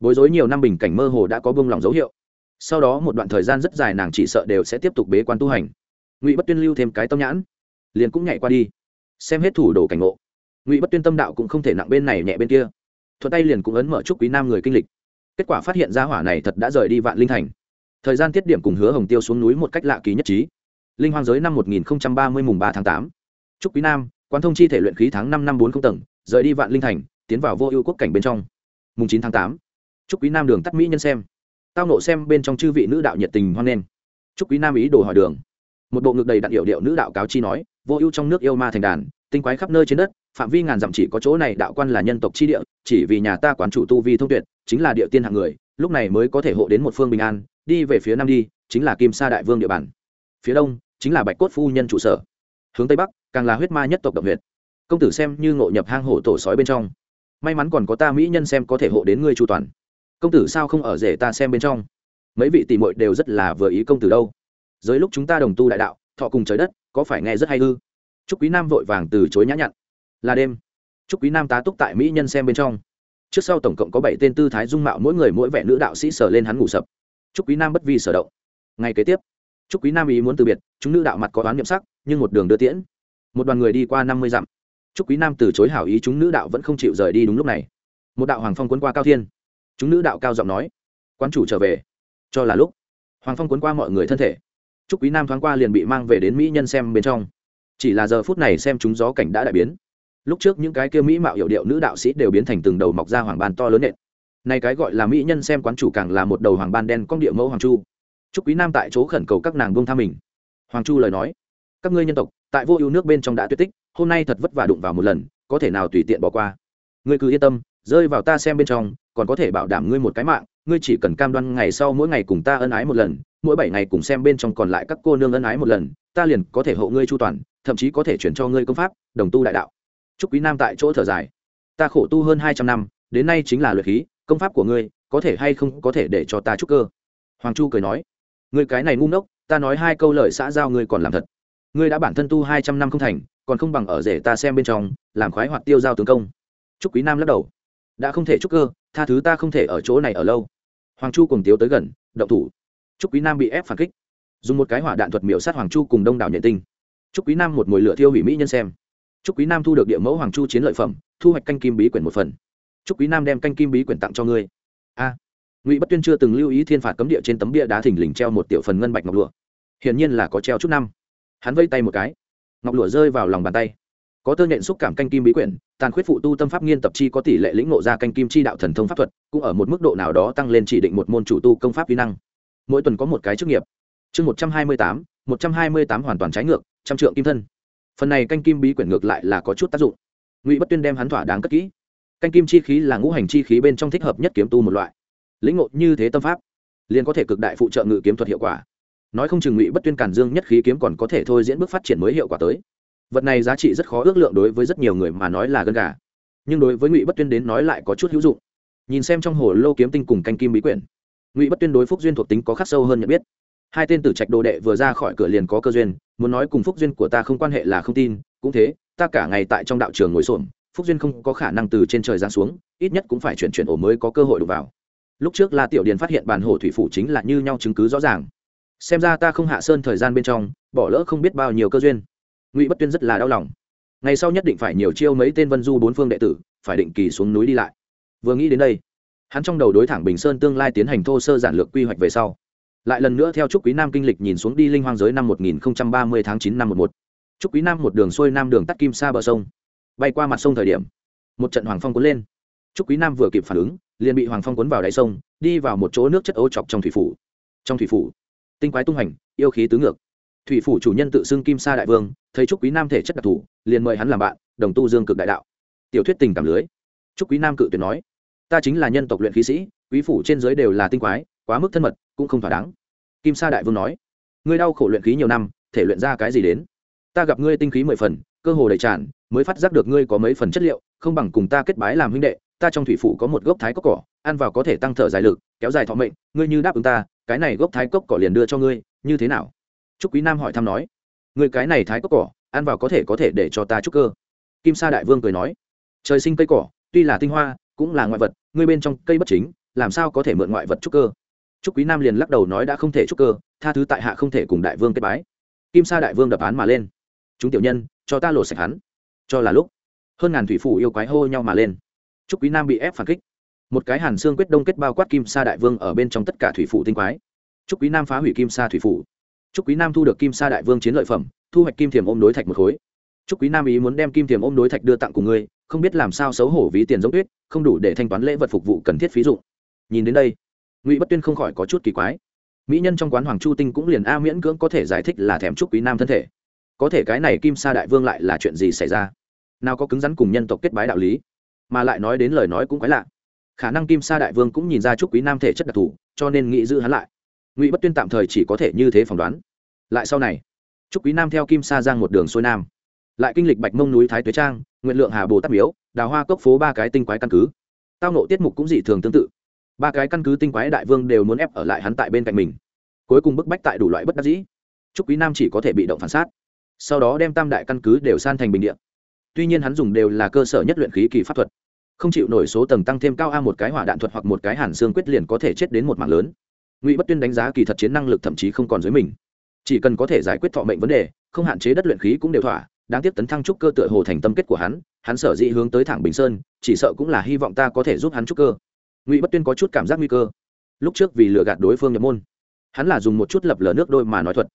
bối rối nhiều năm bình cảnh mơ hồ đã có bông lòng dấu hiệu. Sau đó một đoạn thời gian rất dài nàng chỉ sợ đều sẽ tiếp tục bế quan tu hành. Ngụy bất tuyên lưu thêm cái tâm nhãn, liền cũng nhảy qua đi, xem hết thủ đồ cảnh ngộ. Ngụy bất tuyên tâm đạo cũng không thể nặng bên này nhẹ bên kia. Thuận tay liền cũng ấn mở chúc quý nam người kinh lịch. Kết quả phát hiện ra hỏa này thật đã rời đi vạn linh thành. Thời gian tiết điểm cùng hứa hồng tiêu xuống núi một cách lạ kỳ nhất trí. Linh hoang giới năm một nghìn ba mươi mùng ba tháng tám. Trúc quý nam, quán thông chi thể luyện khí tháng năm năm bốn không tầng, rời đi vạn linh thành, tiến vào vô ưu quốc cảnh bên trong. Mùng chín tháng tám chúc quý nam đường tắt mỹ nhân xem. Tao nộ xem bên trong chư vị nữ đạo nhiệt tình hoan nghênh. Chúc quý nam ý đồ hỏi đường. Một bộ ngực đầy đặn hiệu điệu nữ đạo cáo chi nói, vô ưu trong nước yêu ma thành đàn, tinh quái khắp nơi trên đất, phạm vi ngàn dặm chỉ có chỗ này đạo quan là nhân tộc chi địa, chỉ vì nhà ta quán chủ tu vi thông tuyệt, chính là địa tiên hạng người, lúc này mới có thể hộ đến một phương bình an, đi về phía nam đi, chính là kim sa đại vương địa bàn. Phía đông, chính là bạch cốt phu nhân trụ sở. Hướng tây bắc, càng là huyết ma nhất tộc động huyệt. Công tử xem như ngộ nhập hang hổ tổ sói bên trong. May mắn còn có ta mỹ nhân xem có thể hộ đến ngươi chu toàn công tử sao không ở rể ta xem bên trong? Mấy vị tỷ muội đều rất là vừa ý công tử đâu. Dưới lúc chúng ta đồng tu đại đạo, thọ cùng trời đất, có phải nghe rất hay ư? Chúc quý nam vội vàng từ chối nhã nhặn. Là đêm. Chúc quý nam tá túc tại mỹ nhân xem bên trong. Trước sau tổng cộng có bảy tên tư thái dung mạo mỗi người mỗi vẻ nữ đạo sĩ sở lên hắn ngủ sập. Chúc quý nam bất vi sở động. Ngày kế tiếp, chúc quý nam ý muốn từ biệt, chúng nữ đạo mặt có đoán nhậm sắc, nhưng một đường đưa tiễn. Một đoàn người đi qua năm mươi dặm. Chúc quý nam từ chối hảo ý, chúng nữ đạo vẫn không chịu rời đi đúng lúc này. Một đạo hoàng phong cuốn qua cao thiên chúng nữ đạo cao giọng nói quan chủ trở về. Cho là lúc, hoàng phong cuốn qua mọi người thân thể. Chúc quý nam thoáng qua liền bị mang về đến mỹ nhân xem bên trong. Chỉ là giờ phút này xem chúng gió cảnh đã đại biến. Lúc trước những cái kia mỹ mạo hiệu điệu nữ đạo sĩ đều biến thành từng đầu mọc ra hoàng ban to lớn nện. Nay cái gọi là mỹ nhân xem quán chủ càng là một đầu hoàng ban đen con địa mẫu hoàng chu. Chúc quý nam tại chỗ khẩn cầu các nàng buông tha mình. Hoàng chu lời nói, các ngươi nhân tộc, tại vô ưu nước bên trong đã tuyệt tích, hôm nay thật vất vả đụng vào một lần, có thể nào tùy tiện bỏ qua? Ngươi cứ yên tâm rơi vào ta xem bên trong, còn có thể bảo đảm ngươi một cái mạng, ngươi chỉ cần cam đoan ngày sau mỗi ngày cùng ta ân ái một lần, mỗi bảy ngày cùng xem bên trong còn lại các cô nương ân ái một lần, ta liền có thể hộ ngươi chu toàn, thậm chí có thể chuyển cho ngươi công pháp, đồng tu đại đạo. Trúc quý nam tại chỗ thở dài. Ta khổ tu hơn hai trăm năm, đến nay chính là luyện khí, công pháp của ngươi, có thể hay không có thể để cho ta trúc cơ? Hoàng chu cười nói. Ngươi cái này ngu ngốc, ta nói hai câu lời xã giao ngươi còn làm thật. Ngươi đã bản thân tu hai trăm năm không thành, còn không bằng ở rể ta xem bên trong, làm khoái hoạt tiêu giao tướng công. Trúc quý nam lắc đầu đã không thể trúc cơ, tha thứ ta không thể ở chỗ này ở lâu. Hoàng chu cùng tiếu tới gần, động thủ. Trúc quý nam bị ép phản kích. Dùng một cái hỏa đạn thuật miểu sát hoàng chu cùng đông đảo nhện tinh. Trúc quý nam một mồi lửa thiêu hủy mỹ nhân xem. Trúc quý nam thu được địa mẫu hoàng chu chiến lợi phẩm, thu hoạch canh kim bí quyển một phần. Trúc quý nam đem canh kim bí quyển tặng cho ngươi. A. Ngụy bất tuyên chưa từng lưu ý thiên phạt cấm địa trên tấm bia đá thình lình treo một tiểu phần ngân bạch ngọc lụa. Hiển nhiên là có treo chút năm. Hắn vây tay một cái. Ngọc lụa rơi vào lòng bàn tay có tơ nhện xúc cảm canh kim bí quyển, tàn khuyết phụ tu tâm pháp nghiên tập chi có tỷ lệ lĩnh ngộ ra canh kim chi đạo thần thông pháp thuật, cũng ở một mức độ nào đó tăng lên chỉ định một môn chủ tu công pháp kỹ năng. Mỗi tuần có một cái chức nghiệp. Chương một trăm hai mươi tám, một trăm hai mươi tám hoàn toàn trái ngược, trăm trượng kim thân. Phần này canh kim bí quyển ngược lại là có chút tác dụng. Ngụy bất tuyên đem hắn thỏa đáng cất kỹ. Canh kim chi khí là ngũ hành chi khí bên trong thích hợp nhất kiếm tu một loại. Lĩnh ngộ như thế tâm pháp, liền có thể cực đại phụ trợ ngự kiếm thuật hiệu quả. Nói không chừng ngụy bất tuyên càn dương nhất khí kiếm còn có thể thôi diễn bước phát triển mới hiệu quả tới vật này giá trị rất khó ước lượng đối với rất nhiều người mà nói là gân gà. Nhưng đối với ngụy bất tuyên đến nói lại có chút hữu dụng. Nhìn xem trong hồ lô kiếm tinh cùng canh kim bí quyển, ngụy bất tuyên đối phúc duyên thuộc tính có khắc sâu hơn nhận biết. Hai tên tử trạch đồ đệ vừa ra khỏi cửa liền có cơ duyên, muốn nói cùng phúc duyên của ta không quan hệ là không tin, cũng thế, ta cả ngày tại trong đạo trường ngồi xổm, phúc duyên không có khả năng từ trên trời giáng xuống, ít nhất cũng phải chuyển chuyển ổ mới có cơ hội đụng vào. Lúc trước la tiểu điền phát hiện bản hồ thủy phủ chính là như nhau chứng cứ rõ ràng. Xem ra ta không hạ sơn thời gian bên trong, bỏ lỡ không biết bao nhiêu cơ duyên ngụy bất tuyên rất là đau lòng ngày sau nhất định phải nhiều chiêu mấy tên vân du bốn phương đệ tử phải định kỳ xuống núi đi lại vừa nghĩ đến đây hắn trong đầu đối thẳng bình sơn tương lai tiến hành thô sơ giản lược quy hoạch về sau lại lần nữa theo trúc quý nam kinh lịch nhìn xuống đi linh hoang giới năm 1030 tháng 9 năm 11. trúc quý nam một đường xuôi nam đường tắt kim xa bờ sông bay qua mặt sông thời điểm một trận hoàng phong cuốn lên trúc quý nam vừa kịp phản ứng liền bị hoàng phong cuốn vào đáy sông đi vào một chỗ nước chất ấu chọc trong thủy phủ trong thủy phủ tinh quái tung hành yêu khí tứ ngược thủy phủ chủ nhân tự xưng kim sa đại vương thấy trúc quý nam thể chất đặc thù, liền mời hắn làm bạn, đồng tu dương cực đại đạo. Tiểu thuyết tình cảm lưới. Trúc quý nam cự tuyệt nói, ta chính là nhân tộc luyện khí sĩ, quý phủ trên giới đều là tinh quái, quá mức thân mật, cũng không thỏa đáng. Kim sa đại vương nói, ngươi đau khổ luyện khí nhiều năm, thể luyện ra cái gì đến? Ta gặp ngươi tinh khí mười phần, cơ hồ đầy tràn, mới phát giác được ngươi có mấy phần chất liệu, không bằng cùng ta kết bái làm huynh đệ, ta trong thủy phủ có một gốc thái cốc cỏ, ăn vào có thể tăng thở dài lực, kéo dài thọ mệnh, ngươi như đáp ứng ta, cái này gốc thái cốc cỏ liền đưa cho ngươi, như thế nào? Trúc quý nam hỏi thăm nói người cái này thái cốc cỏ, ăn vào có thể có thể để cho ta trúc cơ. Kim sa đại vương cười nói, trời sinh cây cỏ, tuy là tinh hoa, cũng là ngoại vật ngươi bên trong cây bất chính, làm sao có thể mượn ngoại vật trúc cơ? Trúc quý nam liền lắc đầu nói đã không thể trúc cơ, tha thứ tại hạ không thể cùng đại vương kết bái. Kim sa đại vương đập án mà lên. Chúng tiểu nhân, cho ta lột sạch hắn. Cho là lúc, hơn ngàn thủy phủ yêu quái hô nhau mà lên. Trúc quý nam bị ép phản kích. Một cái hàn xương quyết đông kết bao quát kim sa đại vương ở bên trong tất cả thủy phủ tinh quái. Trúc quý nam phá hủy kim sa thủy phủ trúc quý nam thu được kim sa đại vương chiến lợi phẩm, thu hoạch kim thiềm ôm đối thạch một khối. Trúc quý nam ý muốn đem kim thiềm ôm đối thạch đưa tặng cùng ngươi, không biết làm sao xấu hổ ví tiền giống tuyết, không đủ để thanh toán lễ vật phục vụ cần thiết phí dụng. Nhìn đến đây, ngụy bất tuyên không khỏi có chút kỳ quái. Mỹ nhân trong quán hoàng chu tinh cũng liền a miễn cưỡng có thể giải thích là thèm trúc quý nam thân thể. Có thể cái này kim sa đại vương lại là chuyện gì xảy ra? Nào có cứng rắn cùng nhân tộc kết bái đạo lý? Mà lại nói đến lời nói cũng quái lạ. Khả năng kim sa đại vương cũng nhìn ra trúc quý nam thể chất đặc thù, cho nên nghĩ giữ hắn lại ngụy bất tuyên tạm thời chỉ có thể như thế phỏng đoán lại sau này trúc quý nam theo kim sa giang một đường xuôi nam lại kinh lịch bạch mông núi thái tuế trang nguyện lượng hà bồ tát miếu đào hoa cốc phố ba cái tinh quái căn cứ tao nộ tiết mục cũng dị thường tương tự ba cái căn cứ tinh quái đại vương đều muốn ép ở lại hắn tại bên cạnh mình cuối cùng bức bách tại đủ loại bất đắc dĩ trúc quý nam chỉ có thể bị động phản sát sau đó đem tam đại căn cứ đều san thành bình điện tuy nhiên hắn dùng đều là cơ sở nhất luyện khí kỳ pháp thuật không chịu nổi số tầng tăng thêm cao a một cái hỏa đạn thuật hoặc một cái hàn xương quyết liền có thể chết đến một mạng lớn ngụy bất tuyên đánh giá kỳ thật chiến năng lực thậm chí không còn dưới mình chỉ cần có thể giải quyết thọ mệnh vấn đề không hạn chế đất luyện khí cũng đều thỏa đáng tiếc tấn thăng trúc cơ tựa hồ thành tâm kết của hắn hắn sở dĩ hướng tới thẳng bình sơn chỉ sợ cũng là hy vọng ta có thể giúp hắn trúc cơ ngụy bất tuyên có chút cảm giác nguy cơ lúc trước vì lừa gạt đối phương nhập môn hắn là dùng một chút lập lờ nước đôi mà nói thuật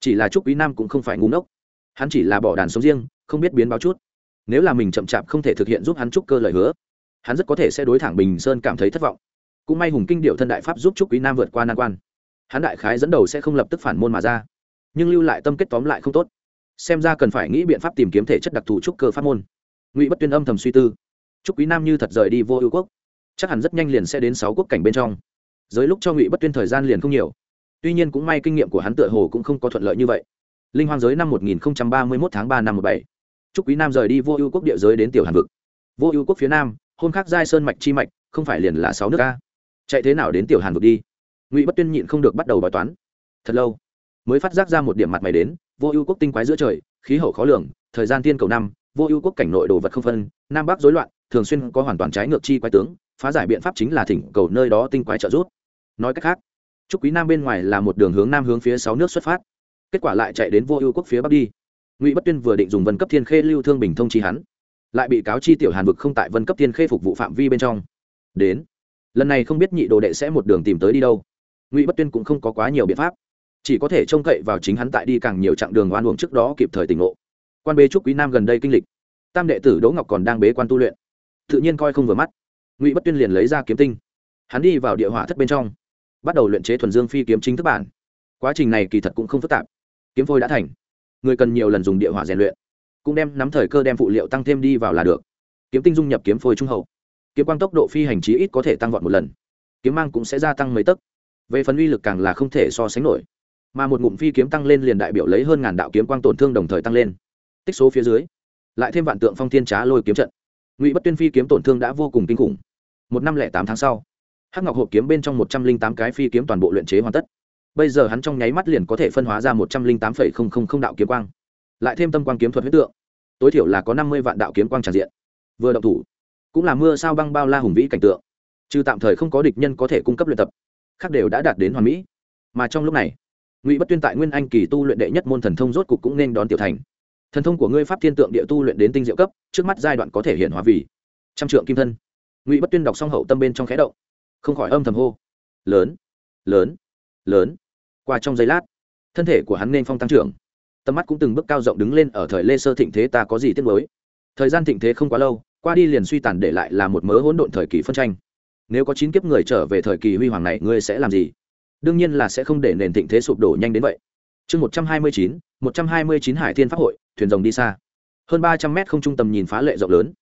chỉ là trúc quý nam cũng không phải ngu ngốc hắn chỉ là bỏ đàn sống riêng không biết biến báo chút nếu là mình chậm chạp không thể thực hiện giúp hắn trúc cơ lời hứa hắn rất có thể sẽ đối thẳng bình sơn cảm thấy thất vọng cũng may hùng kinh điệu thân đại pháp giúp trúc quý nam vượt qua nan quan. Hắn đại khái dẫn đầu sẽ không lập tức phản môn mà ra. Nhưng lưu lại tâm kết tóm lại không tốt. Xem ra cần phải nghĩ biện pháp tìm kiếm thể chất đặc thù trúc cơ pháp môn. Ngụy bất tuyên âm thầm suy tư. Trúc quý nam như thật rời đi vô ưu quốc. Chắc hẳn rất nhanh liền sẽ đến sáu quốc cảnh bên trong. Dưới lúc cho ngụy bất tuyên thời gian liền không nhiều. Tuy nhiên cũng may kinh nghiệm của hắn tựa hồ cũng không có thuận lợi như vậy. Linh hoang giới năm 1031 tháng ba năm 17. Trúc Quý Nam rời đi Vô Ưu quốc địa giới đến Tiểu Hàn vực. Vô Ưu quốc phía nam, hôn khắc giai sơn mạch chi mạch, không phải liền là sáu nước a? Chạy thế nào đến Tiểu Hàn vực đi? Ngụy Bất Tuyên nhịn không được bắt đầu bài toán. Thật lâu, mới phát giác ra một điểm mặt mày đến, Vô Ưu quốc tinh quái giữa trời, khí hậu khó lường, thời gian tiên cầu năm, Vô Ưu quốc cảnh nội đồ vật không phân, nam bắc rối loạn, thường xuyên có hoàn toàn trái ngược chi quái tướng, phá giải biện pháp chính là thỉnh cầu nơi đó tinh quái trợ giúp. Nói cách khác, Trúc Quý Nam bên ngoài là một đường hướng nam hướng phía sáu nước xuất phát kết quả lại chạy đến vô ưu quốc phía bắc đi ngụy bất tuyên vừa định dùng vân cấp thiên khê lưu thương bình thông chi hắn lại bị cáo chi tiểu hàn vực không tại vân cấp thiên khê phục vụ phạm vi bên trong đến lần này không biết nhị đồ đệ sẽ một đường tìm tới đi đâu. Ngụy bất tuyên cũng không có quá nhiều biện pháp. Chỉ có thể trông cậy vào chính hắn tại đi càng nhiều chặng đường oan uổng trước đó kịp thời tỉnh ngộ. Quan bế trúc quý nam gần đây kinh lịch. Tam đệ tử đỗ ngọc còn đang bế quan tu luyện. Tự nhiên coi không vừa mắt. Ngụy bất tuyên liền lấy ra kiếm tinh. Hắn đi vào địa hỏa thất bên trong. Bắt đầu luyện chế thuần dương phi kiếm chính thức bản. Quá trình này kỳ thật cũng không phức tạp. Kiếm phôi đã thành. Người cần nhiều lần dùng địa hỏa rèn luyện. Cũng đem nắm thời cơ đem phụ liệu tăng thêm đi vào là được. Kiếm tinh dung nhập kiếm phôi trung hậu kiếm quang tốc độ phi hành chí ít có thể tăng vọt một lần. Kiếm mang cũng sẽ gia tăng mấy tấc. Về phần uy lực càng là không thể so sánh nổi. Mà một ngụm phi kiếm tăng lên liền đại biểu lấy hơn ngàn đạo kiếm quang tổn thương đồng thời tăng lên. Tích số phía dưới, lại thêm vạn tượng phong thiên trá lôi kiếm trận. Ngụy bất tuyên phi kiếm tổn thương đã vô cùng kinh khủng. Một năm lẻ tám tháng sau, hắc ngọc hộp kiếm bên trong một trăm linh tám cái phi kiếm toàn bộ luyện chế hoàn tất. Bây giờ hắn trong nháy mắt liền có thể phân hóa ra một trăm linh tám đạo kiếm quang. Lại thêm tâm quang kiếm thuật huyết tượng, tối thiểu là có năm mươi vạn đạo kiếm quang tràn diện. Vừa động thủ cũng là mưa sao băng bao la hùng vĩ cảnh tượng, trừ tạm thời không có địch nhân có thể cung cấp luyện tập, khác đều đã đạt đến hoàn mỹ. Mà trong lúc này, ngụy bất tuyên tại nguyên anh kỳ tu luyện đệ nhất môn thần thông rốt cục cũng nên đón tiểu thành. Thần thông của ngươi pháp thiên tượng địa tu luyện đến tinh diệu cấp, trước mắt giai đoạn có thể hiện hóa vì trăm trượng kim thân. Ngụy bất tuyên đọc xong hậu tâm bên trong khẽ động, không khỏi âm thầm hô, lớn lớn lớn. Qua trong giây lát, thân thể của hắn nên phong tăng trưởng. Tầm mắt cũng từng bước cao rộng đứng lên ở thời lê sơ thịnh thế ta có gì tiếc mới thời gian thịnh thế không quá lâu qua đi liền suy tàn để lại là một mớ hỗn độn thời kỳ phân tranh. Nếu có chín kiếp người trở về thời kỳ huy hoàng này, ngươi sẽ làm gì? Đương nhiên là sẽ không để nền thịnh thế sụp đổ nhanh đến vậy. Chương một trăm hai mươi chín, một trăm hai mươi chín hải thiên pháp hội, thuyền rồng đi xa. Hơn ba trăm mét không trung tầm nhìn phá lệ rộng lớn.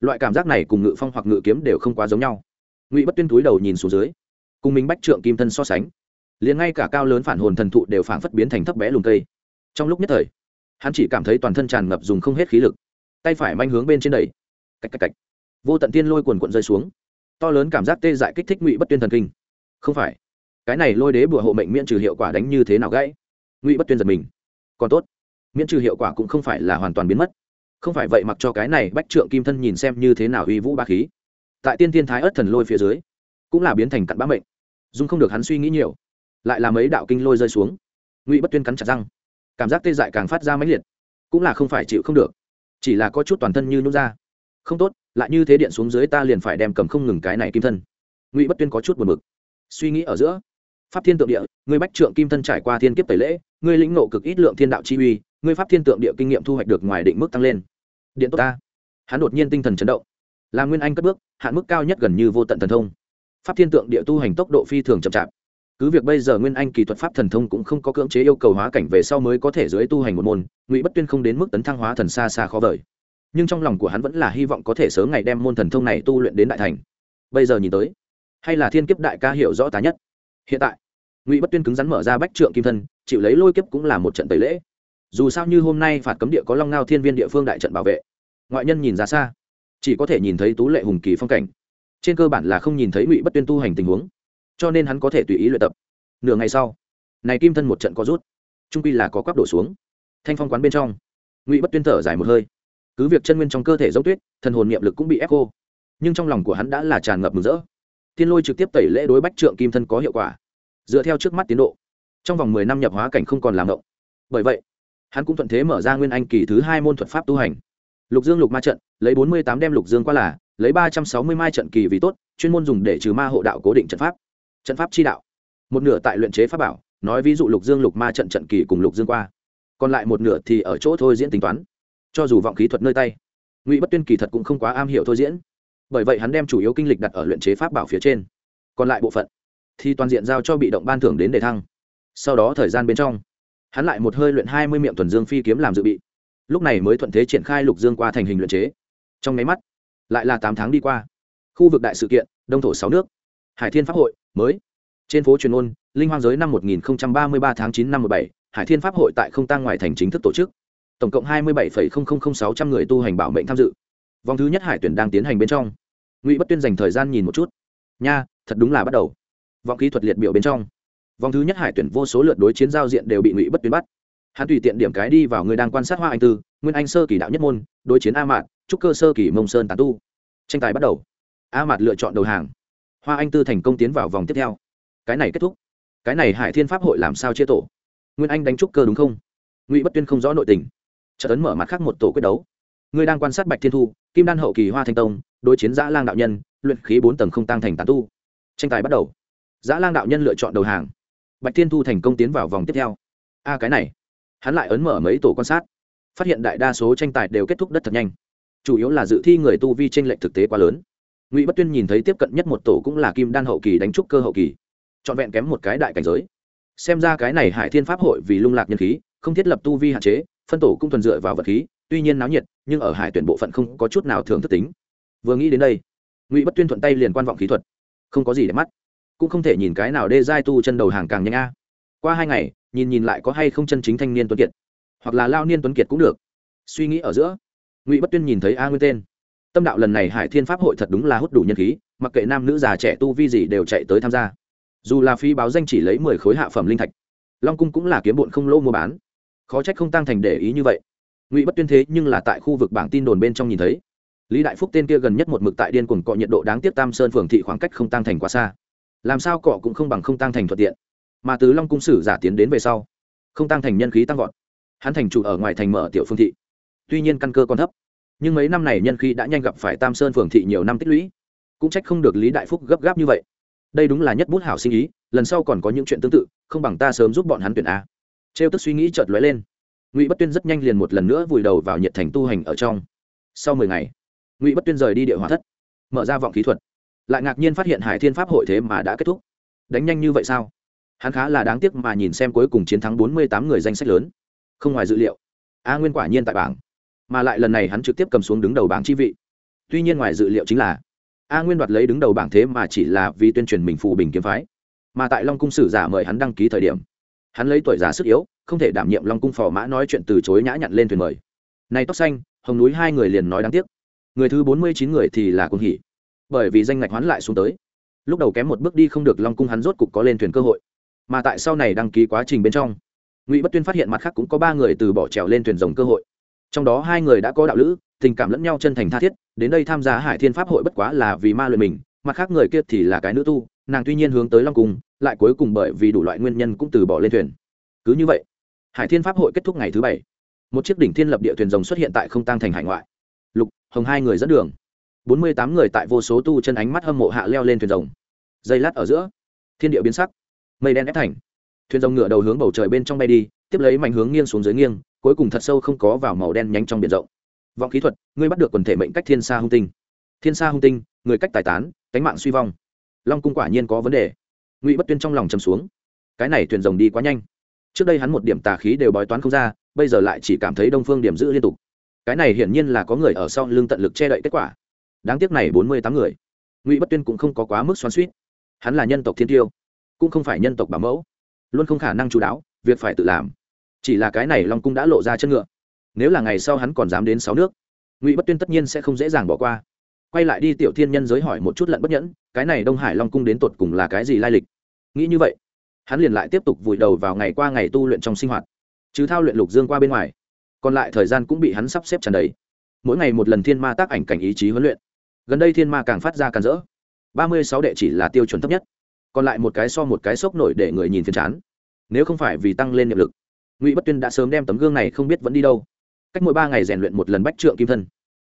Loại cảm giác này cùng ngự phong hoặc ngự kiếm đều không quá giống nhau. Ngụy bất tuyên túi đầu nhìn xuống dưới. Cùng mình bách trượng kim thân so sánh, liền ngay cả cao lớn phản hồn thần thụ đều phảng phất biến thành thấp bé lùm cây. Trong lúc nhất thời, hắn chỉ cảm thấy toàn thân tràn ngập dùng không hết khí lực. Tay phải manh hướng bên trên đầy cách cách cách vô tận tiên lôi cuồn cuộn rơi xuống. To lớn cảm giác tê dại kích thích ngụy bất tuyên thần kinh. Không phải. Cái này lôi đế bùa hộ mệnh miễn trừ hiệu quả đánh như thế nào gãy? Ngụy bất tuyên giật mình. Còn tốt. Miễn trừ hiệu quả cũng không phải là hoàn toàn biến mất. Không phải vậy mặc cho cái này bách trượng kim thân nhìn xem như thế nào uy vũ ba khí. Tại tiên thiên thái ớt thần lôi phía dưới, cũng là biến thành cặn bã mệnh. Dung không được hắn suy nghĩ nhiều. Lại là mấy đạo kinh lôi rơi xuống. Ngụy bất tuyên cắn chặt răng. Cảm giác tê dại càng phát ra mãnh liệt. Cũng là không phải chịu không được. Chỉ là có chút toàn thân như nhút ra không tốt, lại như thế điện xuống dưới ta liền phải đem cầm không ngừng cái này kim thân. Ngụy bất tuyên có chút buồn bực. Suy nghĩ ở giữa, pháp thiên tượng địa người bách trượng kim thân trải qua thiên kiếp tẩy lễ người lĩnh nộ cực ít lượng thiên đạo chi uy người pháp thiên tượng địa kinh nghiệm thu hoạch được ngoài định mức tăng lên. Điện tốt ta. Hắn đột nhiên tinh thần chấn động. Là nguyên anh cất bước, hạn mức cao nhất gần như vô tận thần thông. Pháp thiên tượng địa tu hành tốc độ phi thường chậm chạp. Cứ việc bây giờ nguyên anh kỳ thuật pháp thần thông cũng không có cưỡng chế yêu cầu hóa cảnh về sau mới có thể dưới tu hành một môn, ngụy bất tuyên không đến mức tấn thăng hóa thần xa xa khó vời nhưng trong lòng của hắn vẫn là hy vọng có thể sớm ngày đem môn thần thông này tu luyện đến đại thành. Bây giờ nhìn tới, hay là thiên kiếp đại ca hiểu rõ tá nhất. Hiện tại, ngụy bất tuyên cứng rắn mở ra bách trượng kim thân, chịu lấy lôi kiếp cũng là một trận tẩy lễ. Dù sao như hôm nay phạt cấm địa có long ngao thiên viên địa phương đại trận bảo vệ, ngoại nhân nhìn ra xa, chỉ có thể nhìn thấy tú lệ hùng kỳ phong cảnh. Trên cơ bản là không nhìn thấy ngụy bất tuyên tu hành tình huống, cho nên hắn có thể tùy ý luyện tập. Nửa ngày sau, này kim thân một trận có rút, trung quy là có quắp đổ xuống. Thanh phong quán bên trong, ngụy bất tuyên thở dài một hơi cứ việc chân nguyên trong cơ thể giống tuyết, thần hồn niệm lực cũng bị ép khô. Nhưng trong lòng của hắn đã là tràn ngập mừng rỡ. Thiên lôi trực tiếp tẩy lễ đối bách trượng kim thân có hiệu quả. Dựa theo trước mắt tiến độ, trong vòng mười năm nhập hóa cảnh không còn làm động. Bởi vậy, hắn cũng thuận thế mở ra nguyên anh kỳ thứ hai môn thuật pháp tu hành. Lục dương lục ma trận, lấy bốn mươi tám đem lục dương qua là, lấy ba trăm sáu mươi mai trận kỳ vì tốt, chuyên môn dùng để trừ ma hộ đạo cố định trận pháp. Trận pháp chi đạo. Một nửa tại luyện chế pháp bảo, nói ví dụ lục dương lục ma trận trận kỳ cùng lục dương qua. Còn lại một nửa thì ở chỗ thôi diễn tính toán cho dù vọng khí thuật nơi tay ngụy bất tuyên kỳ thật cũng không quá am hiểu thôi diễn. Bởi vậy hắn đem chủ yếu kinh lịch đặt ở luyện chế pháp bảo phía trên. Còn lại bộ phận thì toàn diện giao cho bị động ban thưởng đến đề thăng. Sau đó thời gian bên trong hắn lại một hơi luyện hai mươi miệng thuần dương phi kiếm làm dự bị. Lúc này mới thuận thế triển khai lục dương qua thành hình luyện chế. Trong nháy mắt lại là tám tháng đi qua. Khu vực đại sự kiện đông thổ sáu nước hải thiên pháp hội mới. Trên phố truyền ôn linh hoang giới năm 1033 tháng chín năm 17, hải thiên pháp hội tại không tăng ngoài thành chính thức tổ chức tổng cộng hai mươi bảy sáu trăm người tu hành bảo mệnh tham dự. Vòng thứ nhất hải tuyển đang tiến hành bên trong. Ngụy bất tuyên dành thời gian nhìn một chút. Nha, thật đúng là bắt đầu. Vòng kỹ thuật liệt biểu bên trong. Vòng thứ nhất hải tuyển vô số lượt đối chiến giao diện đều bị ngụy bất tuyên bắt. Hắn tùy tiện điểm cái đi vào người đang quan sát hoa anh tư, nguyên anh sơ kỳ đạo nhất môn, đối chiến a mạt, trúc cơ sơ kỳ mông sơn tán tu. Tranh tài bắt đầu. A mạt lựa chọn đầu hàng. Hoa anh tư thành công tiến vào vòng tiếp theo. Cái này kết thúc. Cái này hải thiên pháp hội làm sao chia tổ? Nguyên anh đánh trúc cơ đúng không? Ngụy bất tuyên không rõ nội tình trợ tấn mở mặt khác một tổ quyết đấu. Người đang quan sát bạch thiên thu, kim đan hậu kỳ hoa thanh tông, đối chiến giã lang đạo nhân, luyện khí bốn tầng không tăng thành tán tu. Tranh tài bắt đầu. Giã lang đạo nhân lựa chọn đầu hàng. Bạch thiên thu thành công tiến vào vòng tiếp theo. A cái này. Hắn lại ấn mở mấy tổ quan sát. Phát hiện đại đa số tranh tài đều kết thúc đất thật nhanh. Chủ yếu là dự thi người tu vi tranh lệch thực tế quá lớn. Ngụy bất tuyên nhìn thấy tiếp cận nhất một tổ cũng là kim đan hậu kỳ đánh trúc cơ hậu kỳ. Trọn vẹn kém một cái đại cảnh giới. Xem ra cái này hải thiên pháp hội vì lung lạc nhân khí, không thiết lập tu vi hạn chế phân tổ cũng thuần dựa vào vật khí, tuy nhiên náo nhiệt, nhưng ở hải tuyển bộ phận không có chút nào thường thức tính. Vừa nghĩ đến đây, ngụy bất tuyên thuận tay liền quan vọng khí thuật. Không có gì để mắt, cũng không thể nhìn cái nào đê giai tu chân đầu hàng càng nhanh a. Qua hai ngày, nhìn nhìn lại có hay không chân chính thanh niên tuấn kiệt, hoặc là lao niên tuấn kiệt cũng được. Suy nghĩ ở giữa, ngụy bất tuyên nhìn thấy a nguyên tên. Tâm đạo lần này hải thiên pháp hội thật đúng là hút đủ nhân khí, mặc kệ nam nữ già trẻ tu vi gì đều chạy tới tham gia. Dù là phi báo danh chỉ lấy mười khối hạ phẩm linh thạch, long cung cũng là kiếm bụn không lô mua bán khó trách không tăng thành để ý như vậy. Ngụy bất tuyên thế nhưng là tại khu vực bảng tin đồn bên trong nhìn thấy. Lý đại phúc tên kia gần nhất một mực tại điên cuồng cọ nhiệt độ đáng tiếc tam sơn phường thị khoảng cách không tăng thành quá xa. Làm sao cọ cũng không bằng không tăng thành thuận tiện. Mà từ long cung sử giả tiến đến về sau, không tăng thành nhân khí tăng vọt. Hắn thành chủ ở ngoài thành mở tiểu phương thị. Tuy nhiên căn cơ còn thấp, nhưng mấy năm này nhân khí đã nhanh gặp phải tam sơn phường thị nhiều năm tích lũy. Cũng trách không được lý đại phúc gấp gáp như vậy. Đây đúng là nhất bút hảo sinh ý, lần sau còn có những chuyện tương tự, không bằng ta sớm giúp bọn hắn tuyển a trêu tức suy nghĩ chợt lóe lên. Ngụy bất tuyên rất nhanh liền một lần nữa vùi đầu vào nhiệt thành tu hành ở trong. Sau mười ngày, ngụy bất tuyên rời đi địa hỏa thất, mở ra vọng kỹ thuật. Lại ngạc nhiên phát hiện hải thiên pháp hội thế mà đã kết thúc. Đánh nhanh như vậy sao? Hắn khá là đáng tiếc mà nhìn xem cuối cùng chiến thắng bốn mươi tám người danh sách lớn. Không ngoài dự liệu. A nguyên quả nhiên tại bảng. Mà lại lần này hắn trực tiếp cầm xuống đứng đầu bảng chi vị. Tuy nhiên ngoài dự liệu chính là, a nguyên đoạt lấy đứng đầu bảng thế mà chỉ là vì tuyên truyền mình phù bình kiếm phái. Mà tại long cung sử giả mời hắn đăng ký thời điểm hắn lấy tuổi già sức yếu, không thể đảm nhiệm long cung phò mã nói chuyện từ chối nhã nhặn lên thuyền mời. Này tóc xanh, hồng núi hai người liền nói đáng tiếc. Người thứ bốn mươi chín người thì là cung hỉ. Bởi vì danh ngạch hoán lại xuống tới. Lúc đầu kém một bước đi không được long cung hắn rốt cục có lên thuyền cơ hội. Mà tại sau này đăng ký quá trình bên trong, ngụy bất tuyên phát hiện mặt khác cũng có ba người từ bỏ trèo lên thuyền rồng cơ hội. Trong đó hai người đã có đạo lữ, tình cảm lẫn nhau chân thành tha thiết, đến đây tham gia hải thiên pháp hội bất quá là vì ma luyện mình, mặt khác người kia thì là cái nữ tu, nàng tuy nhiên hướng tới long cung lại cuối cùng bởi vì đủ loại nguyên nhân cũng từ bỏ lên thuyền. Cứ như vậy, hải thiên pháp hội kết thúc ngày thứ bảy. Một chiếc đỉnh thiên lập địa thuyền rồng xuất hiện tại không tăng thành hải ngoại. Lục, hồng hai người dẫn đường. Bốn mươi tám người tại vô số tu chân ánh mắt hâm mộ hạ leo lên thuyền rồng. Dây lát ở giữa, thiên địa biến sắc, mây đen ép thành. Thuyền rồng ngựa đầu hướng bầu trời bên trong bay đi, tiếp lấy mạnh hướng nghiêng xuống dưới nghiêng, cuối cùng thật sâu không có vào màu đen nhánh trong biển rộng. Vọng kỹ thuật, ngươi bắt được quần thể mệnh cách thiên sa hung tinh. Thiên sa hung tinh, người cách tài tán, cánh mạng suy vong. Long cung quả nhiên có vấn đề ngụy bất tuyên trong lòng chầm xuống. Cái này thuyền rồng đi quá nhanh. Trước đây hắn một điểm tà khí đều bói toán không ra, bây giờ lại chỉ cảm thấy đông phương điểm giữ liên tục. Cái này hiển nhiên là có người ở sau lưng tận lực che đậy kết quả. Đáng tiếc này bốn mươi tám người. Ngụy bất tuyên cũng không có quá mức xoắn suýt hắn là nhân tộc thiên tiêu, cũng không phải nhân tộc bảo mẫu, luôn không khả năng chú đáo, việc phải tự làm. Chỉ là cái này long cung đã lộ ra chân ngựa. Nếu là ngày sau hắn còn dám đến sáu nước, ngụy bất tuyên tất nhiên sẽ không dễ dàng bỏ qua. Quay lại đi tiểu thiên nhân giới hỏi một chút lận bất nhẫn, cái này đông hải long cung đến tột cùng là cái gì lai lịch? Nghĩ như vậy, hắn liền lại tiếp tục vùi đầu vào ngày qua ngày tu luyện trong sinh hoạt, chứ thao luyện lục dương qua bên ngoài. Còn lại thời gian cũng bị hắn sắp xếp tràn đầy. Mỗi ngày một lần thiên ma tác ảnh cảnh ý chí huấn luyện. Gần đây thiên ma càng phát ra càng rỡ. Ba mươi sáu đệ chỉ là tiêu chuẩn thấp nhất. Còn lại một cái so một cái sốc nổi để người nhìn phiền chán. Nếu không phải vì tăng lên niệm lực, ngụy bất tuyên đã sớm đem tấm gương này không biết vẫn đi đâu. Cách mỗi ba ngày rèn luyện một lần bách trượng kim thân.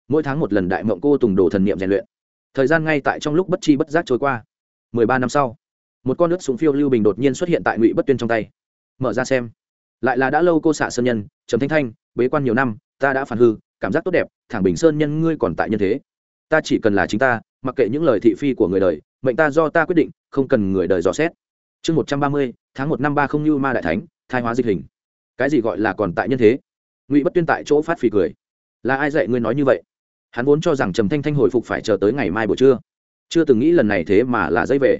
Mỗi tháng một lần đại mộng cô tùng đồ thần niệm rèn luyện. Thời gian ngay tại trong lúc bất chi bất giác trôi qua. Mười ba năm sau một con nước súng phiêu lưu bình đột nhiên xuất hiện tại ngụy bất tuyên trong tay mở ra xem lại là đã lâu cô xạ sơn nhân trầm thanh thanh bế quan nhiều năm ta đã phản hư cảm giác tốt đẹp thẳng bình sơn nhân ngươi còn tại nhân thế ta chỉ cần là chính ta mặc kệ những lời thị phi của người đời mệnh ta do ta quyết định không cần người đời dò xét chương một trăm ba mươi tháng một năm ba không như ma đại thánh thai hóa dịch hình cái gì gọi là còn tại nhân thế ngụy bất tuyên tại chỗ phát phì cười là ai dạy ngươi nói như vậy hắn vốn cho rằng trầm thanh thanh hồi phục phải chờ tới ngày mai buổi trưa chưa từng nghĩ lần này thế mà là dây về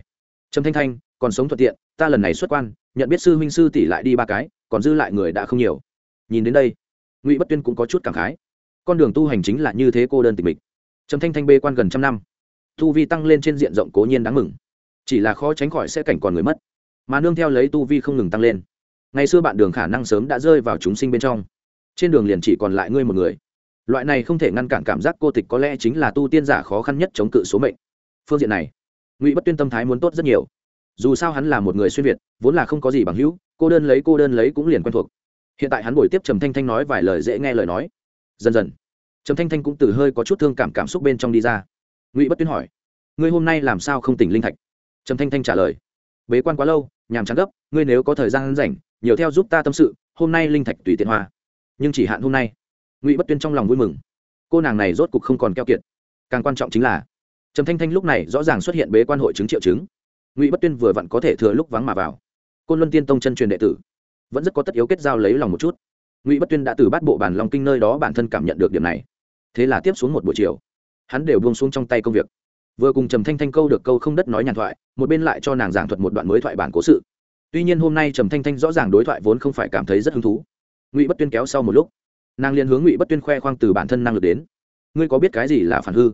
trầm thanh thanh, còn sống thuận tiện, ta lần này xuất quan, nhận biết sư huynh sư tỷ lại đi ba cái, còn dư lại người đã không nhiều. Nhìn đến đây, ngụy bất tuyên cũng có chút cảm khái. Con đường tu hành chính là như thế cô đơn tịch mịch. Trầm thanh thanh bê quan gần trăm năm, tu vi tăng lên trên diện rộng cố nhiên đáng mừng. Chỉ là khó tránh khỏi sẽ cảnh còn người mất, mà nương theo lấy tu vi không ngừng tăng lên. Ngày xưa bạn đường khả năng sớm đã rơi vào chúng sinh bên trong. Trên đường liền chỉ còn lại ngươi một người. Loại này không thể ngăn cản cảm giác cô tịch có lẽ chính là tu tiên giả khó khăn nhất chống cự số mệnh. Phương diện này ngụy bất tuyên tâm thái muốn tốt rất nhiều. Dù sao hắn là một người xuyên việt, vốn là không có gì bằng hữu, cô đơn lấy cô đơn lấy cũng liền quen thuộc. Hiện tại hắn buổi tiếp trầm thanh thanh nói vài lời dễ nghe lời nói. Dần dần, trầm thanh thanh cũng từ hơi có chút thương cảm cảm xúc bên trong đi ra. Ngụy bất tuyên hỏi, ngươi hôm nay làm sao không tỉnh linh thạch? Trầm thanh thanh trả lời, bế quan quá lâu, nhàm chán gấp, ngươi nếu có thời gian rảnh, nhiều theo giúp ta tâm sự, hôm nay linh thạch tùy tiện hoa. Nhưng chỉ hạn hôm nay, ngụy bất tuyên trong lòng vui mừng. Cô nàng này rốt cục không còn keo kiệt. Càng quan trọng chính là trầm thanh thanh lúc này rõ ràng xuất hiện bế quan hội chứng triệu chứng. Ngụy bất tuyên vừa vặn có thể thừa lúc vắng mà vào. Côn luân tiên tông chân truyền đệ tử, vẫn rất có tất yếu kết giao lấy lòng một chút. Ngụy bất tuyên đã từ bắt bộ bản lòng kinh nơi đó bản thân cảm nhận được điểm này. Thế là tiếp xuống một buổi chiều, hắn đều buông xuống trong tay công việc. Vừa cùng trầm thanh thanh câu được câu không đất nói nhàn thoại, một bên lại cho nàng giảng thuật một đoạn mới thoại bản cố sự. Tuy nhiên hôm nay trầm thanh thanh rõ ràng đối thoại vốn không phải cảm thấy rất hứng thú. Ngụy bất tuyên kéo sau một lúc, nàng liền hướng ngụy bất tuyên khoe khoang từ bản thân năng lực đến. Ngươi có biết cái gì là phản hư?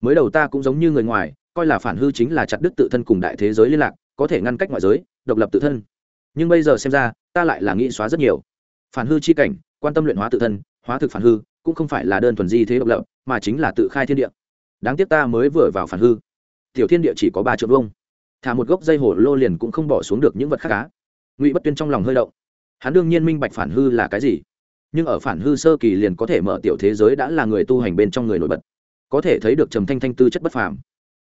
Mới đầu ta cũng giống như người ngoài, coi là phản hư chính là chặt đứt tự thân cùng đại thế giới liên lạc, có thể ngăn cách ngoại giới, độc lập tự thân. Nhưng bây giờ xem ra, ta lại là nghĩ xóa rất nhiều. Phản hư chi cảnh, quan tâm luyện hóa tự thân, hóa thực phản hư, cũng không phải là đơn thuần di thế độc lập, mà chính là tự khai thiên địa. Đáng tiếc ta mới vừa vào phản hư. Tiểu thiên địa chỉ có ba triệu vông thả một gốc dây hổ lô liền cũng không bỏ xuống được những vật khác cá ngụy bất tuyên trong lòng hơi động. Hắn đương nhiên minh bạch phản hư là cái gì, nhưng ở phản hư sơ kỳ liền có thể mở tiểu thế giới đã là người tu hành bên trong người nổi bật có thể thấy được trầm thanh thanh tư chất bất phàm.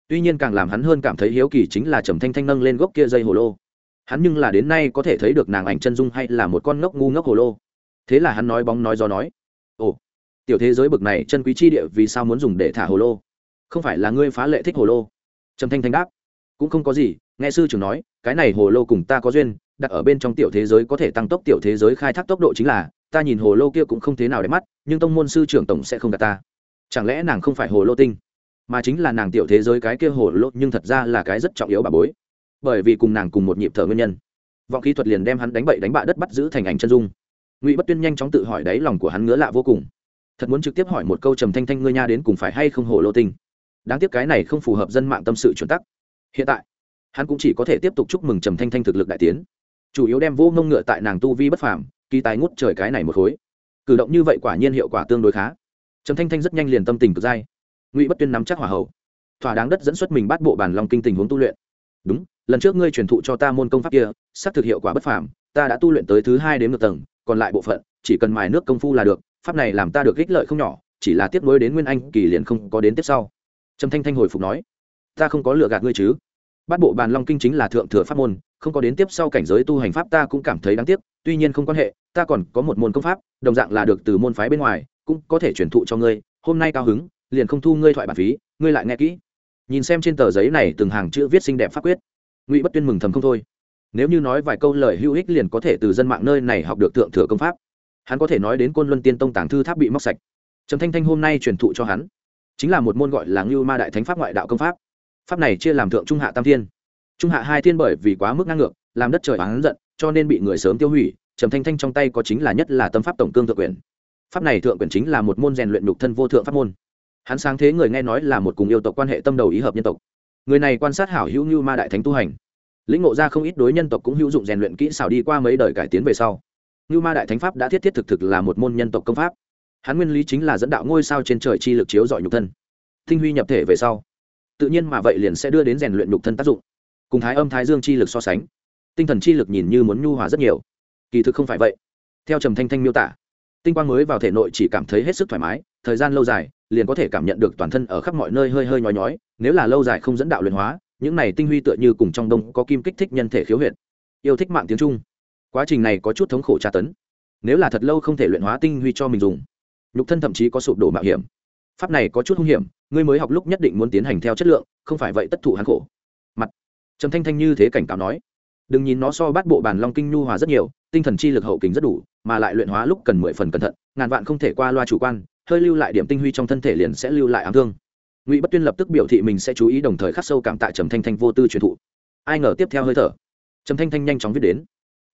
Tuy nhiên càng làm hắn hơn cảm thấy hiếu kỳ chính là trầm thanh thanh nâng lên gốc kia dây hồ lô. Hắn nhưng là đến nay có thể thấy được nàng ảnh chân dung hay là một con ngốc ngu ngốc hồ lô. Thế là hắn nói bóng nói gió nói, ồ, tiểu thế giới bực này chân quý chi địa vì sao muốn dùng để thả hồ lô? Không phải là ngươi phá lệ thích hồ lô? Trầm thanh thanh đáp, cũng không có gì, nghe sư trưởng nói, cái này hồ lô cùng ta có duyên, đặt ở bên trong tiểu thế giới có thể tăng tốc tiểu thế giới khai thác tốc độ chính là, ta nhìn hồ lô kia cũng không thế nào đẹp mắt, nhưng tông môn sư trưởng tổng sẽ không gạt ta chẳng lẽ nàng không phải hồ lô tinh? Mà chính là nàng tiểu thế giới cái kia hồ lô, nhưng thật ra là cái rất trọng yếu bà bối. Bởi vì cùng nàng cùng một nhịp thở nguyên nhân. Vọng khí thuật liền đem hắn đánh bậy đánh bạ đất bắt giữ thành ảnh chân dung. Ngụy bất tuyên nhanh chóng tự hỏi đáy lòng của hắn ngứa lạ vô cùng. Thật muốn trực tiếp hỏi một câu trầm thanh thanh ngươi nha đến cùng phải hay không hồ lô tinh? Đáng tiếc cái này không phù hợp dân mạng tâm sự chuẩn tắc. Hiện tại, hắn cũng chỉ có thể tiếp tục chúc mừng trầm thanh thanh thực lực đại tiến. Chủ yếu đem vô ngông ngựa tại nàng tu vi bất phàm, kỳ tài ngút trời cái này một khối. Cử động như vậy quả nhiên hiệu quả tương đối khá trầm thanh thanh rất nhanh liền tâm tình cực dai. Ngụy bất tuyên nắm chắc hỏa hậu. Thỏa đáng đất dẫn xuất mình bắt bộ bản lòng kinh tình huống tu luyện. Đúng, lần trước ngươi truyền thụ cho ta môn công pháp kia, xác thực hiệu quả bất phàm, ta đã tu luyện tới thứ hai đến một tầng, còn lại bộ phận, chỉ cần mài nước công phu là được, pháp này làm ta được ích lợi không nhỏ, chỉ là tiếp nối đến nguyên anh, kỳ liền không có đến tiếp sau. Trầm thanh thanh hồi phục nói, ta không có lựa gạt ngươi chứ. Bắt bộ bàn long kinh chính là thượng thừa pháp môn, không có đến tiếp sau cảnh giới tu hành pháp ta cũng cảm thấy đáng tiếc, tuy nhiên không quan hệ, ta còn có một môn công pháp, đồng dạng là được từ môn phái bên ngoài cũng có thể truyền thụ cho ngươi, hôm nay cao hứng, liền không thu ngươi thoại bản phí, ngươi lại nghe kỹ. Nhìn xem trên tờ giấy này từng hàng chữ viết xinh đẹp pháp quyết, ngụy bất tuyên mừng thầm không thôi. Nếu như nói vài câu lời hữu ích liền có thể từ dân mạng nơi này học được thượng thừa công pháp. Hắn có thể nói đến côn luân tiên tông tàng thư tháp bị móc sạch. Trầm thanh thanh hôm nay truyền thụ cho hắn, chính là một môn gọi là ngưu ma đại thánh pháp ngoại đạo công pháp. Pháp này chia làm thượng trung hạ tam thiên. Trung hạ hai thiên bởi vì quá mức ngang ngược, làm đất trời oán giận, cho nên bị người sớm tiêu hủy. Trầm thanh thanh trong tay có chính là nhất là tâm pháp tổng cương thượng quyền pháp này thượng quyền chính là một môn rèn luyện nhục thân vô thượng pháp môn. Hắn sáng thế người nghe nói là một cùng yêu tộc quan hệ tâm đầu ý hợp nhân tộc. Người này quan sát hảo hữu như ma đại thánh tu hành. Lĩnh ngộ ra không ít đối nhân tộc cũng hữu dụng rèn luyện kỹ xảo đi qua mấy đời cải tiến về sau. Như ma đại thánh pháp đã thiết thiết thực thực là một môn nhân tộc công pháp. Hắn nguyên lý chính là dẫn đạo ngôi sao trên trời chi lực chiếu dọi nhục thân. Tinh huy nhập thể về sau, tự nhiên mà vậy liền sẽ đưa đến rèn luyện nhục thân tác dụng. Cùng thái âm thái dương chi lực so sánh, tinh thần chi lực nhìn như muốn nhu hòa rất nhiều. Kỳ thực không phải vậy. Theo trầm thanh thanh miêu tả tinh quang mới vào thể nội chỉ cảm thấy hết sức thoải mái, thời gian lâu dài, liền có thể cảm nhận được toàn thân ở khắp mọi nơi hơi hơi nhói nhói, nếu là lâu dài không dẫn đạo luyện hóa, những này tinh huy tựa như cùng trong đông có kim kích thích nhân thể khiếu huyệt. Yêu thích mạng tiếng trung. Quá trình này có chút thống khổ tra tấn. Nếu là thật lâu không thể luyện hóa tinh huy cho mình dùng, nhục thân thậm chí có sụp đổ mạo hiểm. Pháp này có chút hung hiểm, ngươi mới học lúc nhất định muốn tiến hành theo chất lượng, không phải vậy tất thủ hắn khổ. Mặt. Trầm thanh thanh như thế cảnh cáo nói đừng nhìn nó so bát bộ bản long kinh nhu hòa rất nhiều, tinh thần chi lực hậu kính rất đủ, mà lại luyện hóa lúc cần mười phần cẩn thận, ngàn vạn không thể qua loa chủ quan, hơi lưu lại điểm tinh huy trong thân thể liền sẽ lưu lại ám thương. Ngụy bất tuyên lập tức biểu thị mình sẽ chú ý đồng thời khắc sâu cảm tạ trầm thanh thanh vô tư truyền thụ. Ai ngờ tiếp theo hơi thở, trầm thanh thanh nhanh chóng viết đến.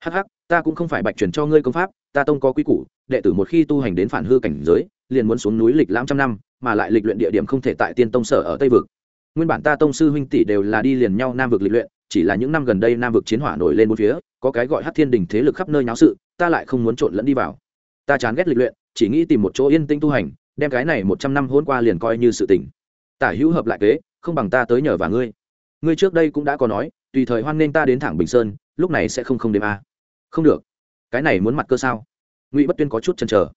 Hh ta cũng không phải bạch truyền cho ngươi công pháp, ta tông có quy củ, đệ tử một khi tu hành đến phản hư cảnh giới, liền muốn xuống núi lịch lãm trăm năm, mà lại lịch luyện địa điểm không thể tại tiên tông sở ở tây vực. Nguyên bản ta tông sư huynh tỷ đều là đi liền nhau nam vực lịch luyện chỉ là những năm gần đây nam vực chiến hỏa nổi lên bốn phía, có cái gọi hát thiên đình thế lực khắp nơi nháo sự, ta lại không muốn trộn lẫn đi vào. Ta chán ghét lịch luyện, chỉ nghĩ tìm một chỗ yên tĩnh tu hành, đem cái này một trăm năm hôn qua liền coi như sự tỉnh tả hữu hợp lại kế, không bằng ta tới nhờ và ngươi. Ngươi trước đây cũng đã có nói, tùy thời hoan nghênh ta đến thẳng bình sơn, lúc này sẽ không không đêm a. À. không được. Cái này muốn mặt cơ sao? Ngụy bất tuyên có chút chần chờ.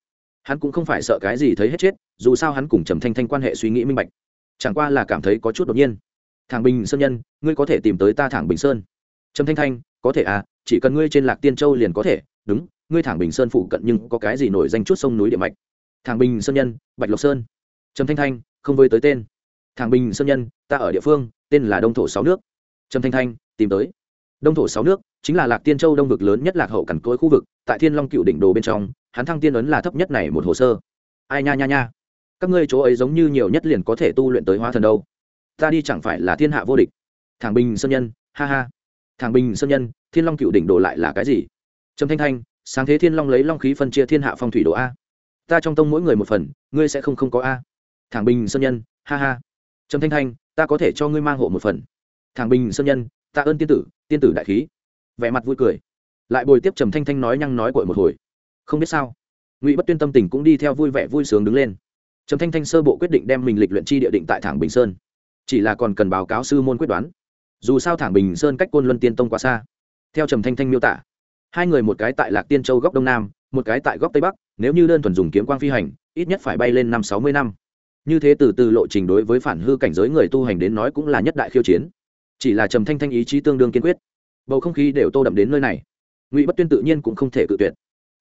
Hắn cũng không phải sợ cái gì thấy hết chết, dù sao hắn cùng trầm thanh thanh quan hệ suy nghĩ minh bạch. Chẳng qua là cảm thấy có chút đột nhiên thẳng bình sơn nhân, ngươi có thể tìm tới ta thẳng bình sơn. Trầm thanh thanh, có thể à chỉ cần ngươi trên lạc tiên châu liền có thể. Đúng, ngươi thẳng bình sơn phụ cận nhưng có cái gì nổi danh chút sông núi địa mạch? Thẳng bình sơn nhân, bạch lộc sơn. Trầm thanh thanh, không với tới tên. Thẳng bình sơn nhân, ta ở địa phương, tên là đông thổ sáu nước. Trầm thanh thanh, tìm tới. Đông thổ sáu nước, chính là lạc tiên châu đông vực lớn nhất lạc hậu cằn cối khu vực, tại thiên long cựu đỉnh đồ bên trong, hắn thăng tiên ấn là thấp nhất này một hồ sơ. Ai nha nha nha. Các ngươi chỗ ấy giống như nhiều nhất liền có thể tu luyện tới hóa thần đâu ta đi chẳng phải là thiên hạ vô địch. Thẳng bình sơn nhân, ha ha. Thẳng bình sơn nhân, thiên long cựu đỉnh đồ lại là cái gì? Trầm thanh thanh, sáng thế thiên long lấy long khí phân chia thiên hạ phong thủy đồ a. Ta trong tông mỗi người một phần, ngươi sẽ không không có a. Thẳng bình sơn nhân, ha ha. Trầm thanh thanh, ta có thể cho ngươi mang hộ một phần. Thẳng bình sơn nhân, ta ơn tiên tử tiên tử đại khí. Vẻ mặt vui cười. Lại bồi tiếp trầm thanh thanh nói nhăng nói cội một hồi. Không biết sao. Ngụy bất tuyên tâm tình cũng đi theo vui vẻ vui sướng đứng lên. Trầm thanh thanh sơ bộ quyết định đem mình lịch luyện chi địa định tại thẳng bình sơn chỉ là còn cần báo cáo sư môn quyết đoán. Dù sao thẳng bình sơn cách côn luân tiên tông quá xa. Theo trầm thanh thanh miêu tả, hai người một cái tại lạc tiên châu góc đông nam, một cái tại góc tây bắc, nếu như đơn thuần dùng kiếm quang phi hành, ít nhất phải bay lên năm sáu mươi năm. Như thế từ từ lộ trình đối với phản hư cảnh giới người tu hành đến nói cũng là nhất đại khiêu chiến. Chỉ là trầm thanh thanh ý chí tương đương kiên quyết. Bầu không khí đều tô đậm đến nơi này. Ngụy bất tuyên tự nhiên cũng không thể cự tuyệt.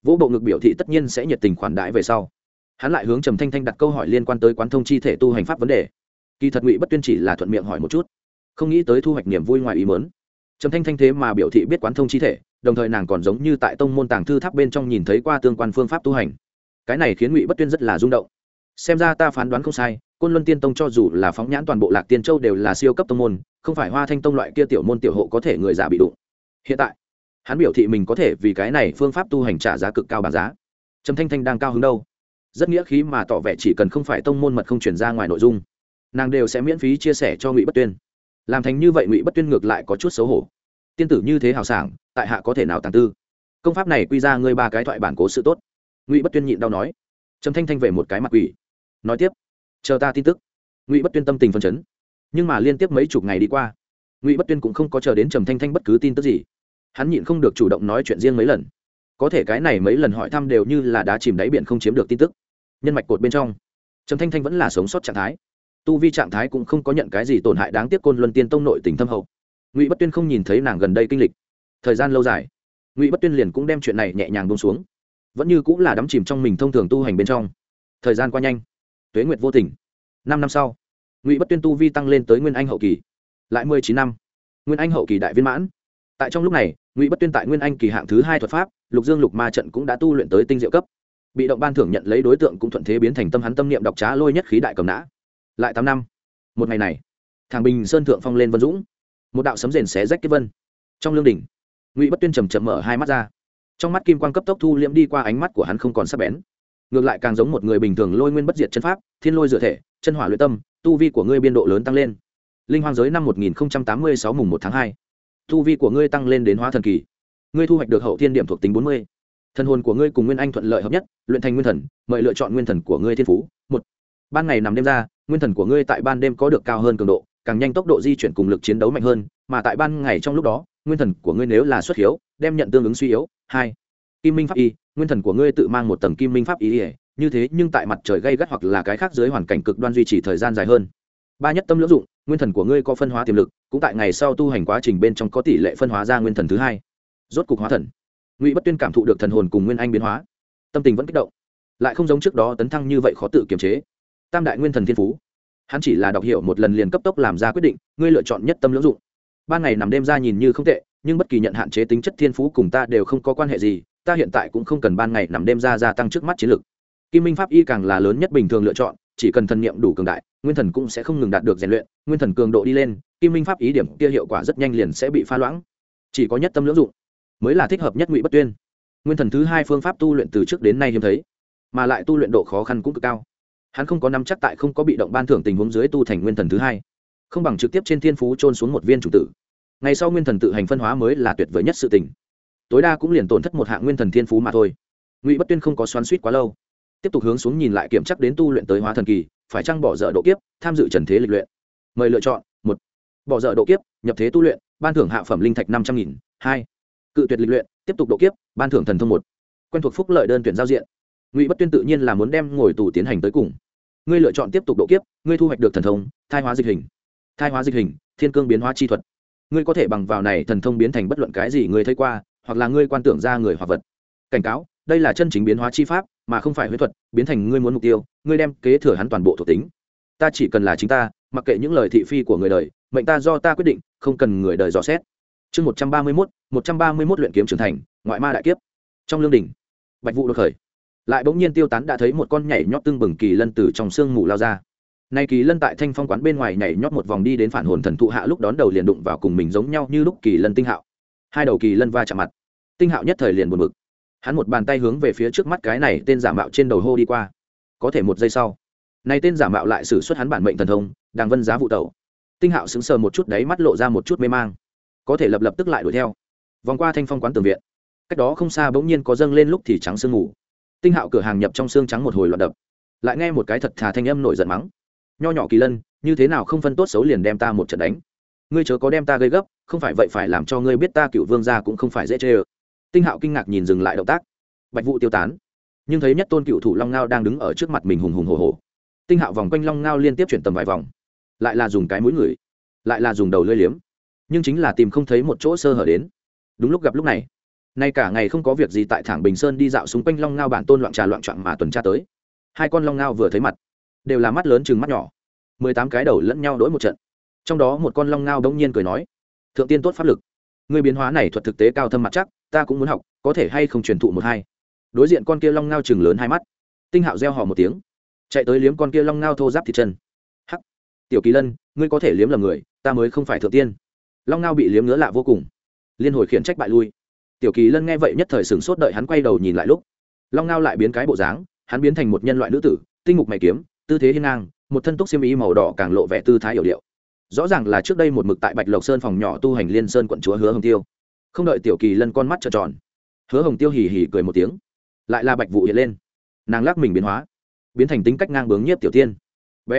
Vũ bộ ngực biểu thị tất nhiên sẽ nhiệt tình khoản đãi về sau. Hắn lại hướng trầm thanh thanh đặt câu hỏi liên quan tới quán thông chi thể tu hành pháp vấn đề kỳ thật ngụy bất tuyên chỉ là thuận miệng hỏi một chút, không nghĩ tới thu hoạch niềm vui ngoài ý mớn trầm thanh thanh thế mà biểu thị biết quán thông chi thể, đồng thời nàng còn giống như tại tông môn tàng thư tháp bên trong nhìn thấy qua tương quan phương pháp tu hành. Cái này khiến ngụy bất tuyên rất là rung động. Xem ra ta phán đoán không sai, côn luân tiên tông cho dù là phóng nhãn toàn bộ lạc tiên châu đều là siêu cấp tông môn, không phải hoa thanh tông loại kia tiểu môn tiểu hộ có thể người già bị đụng. Hiện tại, hắn biểu thị mình có thể vì cái này phương pháp tu hành trả giá cực cao bản giá. Trầm thanh thanh đang cao hứng đâu? Rất nghĩa khí mà tỏ vẻ chỉ cần không phải tông môn mật không chuyển ra ngoài nội dung nàng đều sẽ miễn phí chia sẻ cho ngụy bất tuyên làm thành như vậy ngụy bất tuyên ngược lại có chút xấu hổ tiên tử như thế hào sảng tại hạ có thể nào tàng tư công pháp này quy ra ngươi ba cái thoại bản cố sự tốt ngụy bất tuyên nhịn đau nói trầm thanh thanh về một cái mặt quỷ nói tiếp chờ ta tin tức ngụy bất tuyên tâm tình phân chấn nhưng mà liên tiếp mấy chục ngày đi qua ngụy bất tuyên cũng không có chờ đến trầm thanh thanh bất cứ tin tức gì hắn nhịn không được chủ động nói chuyện riêng mấy lần có thể cái này mấy lần hỏi thăm đều như là đá chìm đáy biển không chiếm được tin tức nhân mạch cột bên trong trầm thanh thanh vẫn là sống sót trạng thái tu vi trạng thái cũng không có nhận cái gì tổn hại đáng tiếc côn luân tiên tông nội tình thâm hậu. Ngụy bất tuyên không nhìn thấy nàng gần đây kinh lịch. Thời gian lâu dài, ngụy bất tuyên liền cũng đem chuyện này nhẹ nhàng bông xuống. Vẫn như cũng là đắm chìm trong mình thông thường tu hành bên trong. Thời gian qua nhanh, tuế nguyệt vô tình. Năm năm sau, ngụy bất tuyên tu vi tăng lên tới nguyên anh hậu kỳ. Lại mười chín năm, nguyên anh hậu kỳ đại viên mãn. Tại trong lúc này, ngụy bất tuyên tại nguyên anh kỳ hạng thứ hai thuật pháp, lục dương lục ma trận cũng đã tu luyện tới tinh diệu cấp. Bị động ban thưởng nhận lấy đối tượng cũng thuận thế biến thành tâm hắn tâm niệm đọc trá lôi nhất khí đại cầm nã lại tám năm. Một ngày này, thằng bình sơn thượng phong lên vân dũng. Một đạo sấm rền xé rách kết vân. Trong lương đỉnh, ngụy bất tuyên trầm trầm mở hai mắt ra. Trong mắt kim quang cấp tốc thu liễm đi qua ánh mắt của hắn không còn sắc bén. Ngược lại càng giống một người bình thường lôi nguyên bất diệt chân pháp, thiên lôi dựa thể, chân hỏa luyện tâm, tu vi của ngươi biên độ lớn tăng lên. Linh hoang giới năm một nghìn tám mươi sáu mùng một tháng hai. Tu vi của ngươi tăng lên đến hóa thần kỳ. Ngươi thu hoạch được hậu thiên điểm thuộc tính bốn mươi. Thần hồn của ngươi cùng nguyên anh thuận lợi hợp nhất, luyện thành nguyên thần, mời lựa chọn nguyên thần của ngươi thiên phú. Một ban ngày nằm đêm ra, nguyên thần của ngươi tại ban đêm có được cao hơn cường độ, càng nhanh tốc độ di chuyển cùng lực chiến đấu mạnh hơn, mà tại ban ngày trong lúc đó, nguyên thần của ngươi nếu là xuất hiếu, đem nhận tương ứng suy yếu. Hai, kim minh pháp y, nguyên thần của ngươi tự mang một tầng kim minh pháp y như thế nhưng tại mặt trời gây gắt hoặc là cái khác dưới hoàn cảnh cực đoan duy trì thời gian dài hơn. Ba nhất tâm lưỡng dụng, nguyên thần của ngươi có phân hóa tiềm lực, cũng tại ngày sau tu hành quá trình bên trong có tỷ lệ phân hóa ra nguyên thần thứ hai. Rốt cục hóa thần. Ngụy bất tuyên cảm thụ được thần hồn cùng nguyên anh biến hóa. Tâm tình vẫn kích động. Lại không giống trước đó tấn thăng như vậy khó tự kiềm chế tam đại nguyên thần thiên phú. Hắn chỉ là đọc hiểu một lần liền cấp tốc làm ra quyết định, ngươi lựa chọn nhất tâm lưỡng dụng. Ban ngày nằm đêm ra nhìn như không tệ, nhưng bất kỳ nhận hạn chế tính chất thiên phú cùng ta đều không có quan hệ gì, ta hiện tại cũng không cần ban ngày nằm đêm ra gia tăng trước mắt chiến lược. Kim minh pháp y càng là lớn nhất bình thường lựa chọn, chỉ cần thần niệm đủ cường đại, nguyên thần cũng sẽ không ngừng đạt được rèn luyện, nguyên thần cường độ đi lên, kim minh pháp ý điểm kia hiệu quả rất nhanh liền sẽ bị pha loãng. Chỉ có nhất tâm lưỡng dụng mới là thích hợp nhất ngụy bất tuyên. Nguyên thần thứ hai phương pháp tu luyện từ trước đến nay hiếm thấy, mà lại tu luyện độ khó khăn cũng cực cao hắn không có nắm chắc tại không có bị động ban thưởng tình huống dưới tu thành nguyên thần thứ hai. Không bằng trực tiếp trên thiên phú trôn xuống một viên chủ tử. Ngày sau nguyên thần tự hành phân hóa mới là tuyệt vời nhất sự tình. Tối đa cũng liền tổn thất một hạng nguyên thần thiên phú mà thôi. Ngụy bất tuyên không có xoắn suýt quá lâu. Tiếp tục hướng xuống nhìn lại kiểm chắc đến tu luyện tới hóa thần kỳ, phải chăng bỏ dở độ kiếp, tham dự trần thế lịch luyện. Mời lựa chọn, một. Bỏ dở độ kiếp, nhập thế tu luyện, ban thưởng hạ phẩm linh thạch năm trăm nghìn, hai. Cự tuyệt lịch luyện, tiếp tục độ kiếp, ban thưởng thần thông một. Quen thuộc phúc lợi đơn tuyển giao diện ngụy bất tuyên tự nhiên là muốn đem ngồi tù tiến hành tới cùng ngươi lựa chọn tiếp tục độ kiếp ngươi thu hoạch được thần thông thai hóa dịch hình thai hóa dịch hình thiên cương biến hóa chi thuật ngươi có thể bằng vào này thần thông biến thành bất luận cái gì ngươi thấy qua hoặc là ngươi quan tưởng ra người hoặc vật cảnh cáo đây là chân chính biến hóa chi pháp mà không phải huyết thuật biến thành ngươi muốn mục tiêu ngươi đem kế thừa hắn toàn bộ thuộc tính ta chỉ cần là chính ta mặc kệ những lời thị phi của người đời mệnh ta do ta quyết định không cần người đời dò xét chương một trăm ba mươi mốt một trăm ba mươi mốt luyện kiếm trưởng thành ngoại ma đại kiếp trong lương đình bạch vụ đột khởi lại bỗng nhiên tiêu tán đã thấy một con nhảy nhót tương bừng kỳ lân từ trong sương mù lao ra. Nay kỳ lân tại thanh phong quán bên ngoài nhảy nhót một vòng đi đến phản hồn thần thụ hạ lúc đón đầu liền đụng vào cùng mình giống nhau như lúc kỳ lân tinh hạo. Hai đầu kỳ lân va chạm mặt. Tinh hạo nhất thời liền buồn bực. Hắn một bàn tay hướng về phía trước mắt cái này tên giả mạo trên đầu hô đi qua. Có thể một giây sau, nay tên giả mạo lại xử suất hắn bản mệnh thần thông, đàng vân giá vụ tẩu. Tinh hạo sững sờ một chút đấy mắt lộ ra một chút mê mang. Có thể lập lập tức lại đuổi theo. Vòng qua thanh phong quán tường viện, cách đó không xa bỗng nhiên có dâng lên lúc thì trắng sương ngủ tinh hạo cửa hàng nhập trong xương trắng một hồi loạn đập. Lại nghe một cái thật thà thanh âm nổi giận mắng. Nho nhỏ kỳ lân, như thế nào không phân tốt xấu liền đem ta một trận đánh? Ngươi chớ có đem ta gây gấp, không phải vậy phải làm cho ngươi biết ta cựu vương gia cũng không phải dễ chê ơ. Tinh hạo kinh ngạc nhìn dừng lại động tác. Bạch vụ tiêu tán. Nhưng thấy nhất tôn cựu thủ long ngao đang đứng ở trước mặt mình hùng hùng hồ hồ tinh hạo vòng quanh long ngao liên tiếp chuyển tầm vài vòng. Lại là dùng cái mũi người, lại là dùng đầu lưỡi liếm. Nhưng chính là tìm không thấy một chỗ sơ hở đến. Đúng lúc gặp lúc này nay cả ngày không có việc gì tại thẳng bình sơn đi dạo xung quanh long ngao bản tôn loạn trà loạn trọn mà tuần tra tới. Hai con long ngao vừa thấy mặt, đều là mắt lớn chừng mắt nhỏ. Mười tám cái đầu lẫn nhau đ ố i một trận. Trong đó một con long ngao đ ỗ n g nhiên cười nói, thượng tiên tốt pháp lực. Người biến hóa này thuật thực tế cao thâm mặt chắc, ta cũng muốn học, có thể hay không truyền thụ một hai? Đối diện con kia long ngao chừng lớn hai mắt. Tinh hạo reo hò một tiếng, chạy tới liếm con kia long ngao thô giáp thịt chân. Hắc, tiểu kỳ lân, ngươi có thể liếm lầm người, ta mới không phải thượng tiên. Long ngao bị liếm ngứa lạ vô cùng, liên hồi khiển trách bại lui tiểu kỳ lân nghe vậy nhất thời sửng sốt đợi hắn quay đầu nhìn lại lúc. Long ngao lại biến cái bộ dáng, hắn biến thành một nhân loại nữ tử, tinh mục mày kiếm, tư thế hiên ngang, một thân túc xiêm y màu đỏ càng lộ vẻ tư thái hiểu điệu. Rõ ràng là trước đây một mực tại bạch lộc sơn phòng nhỏ tu hành liên sơn quận chúa hứa hồng tiêu. Không đợi tiểu kỳ lân con mắt trợn tròn, hứa hồng tiêu hì hì cười một tiếng. Lại là bạch vụ hiện lên. Nàng lắc mình biến hóa, biến thành tính cách ngang bướng nhiếp tiểu tiên. B.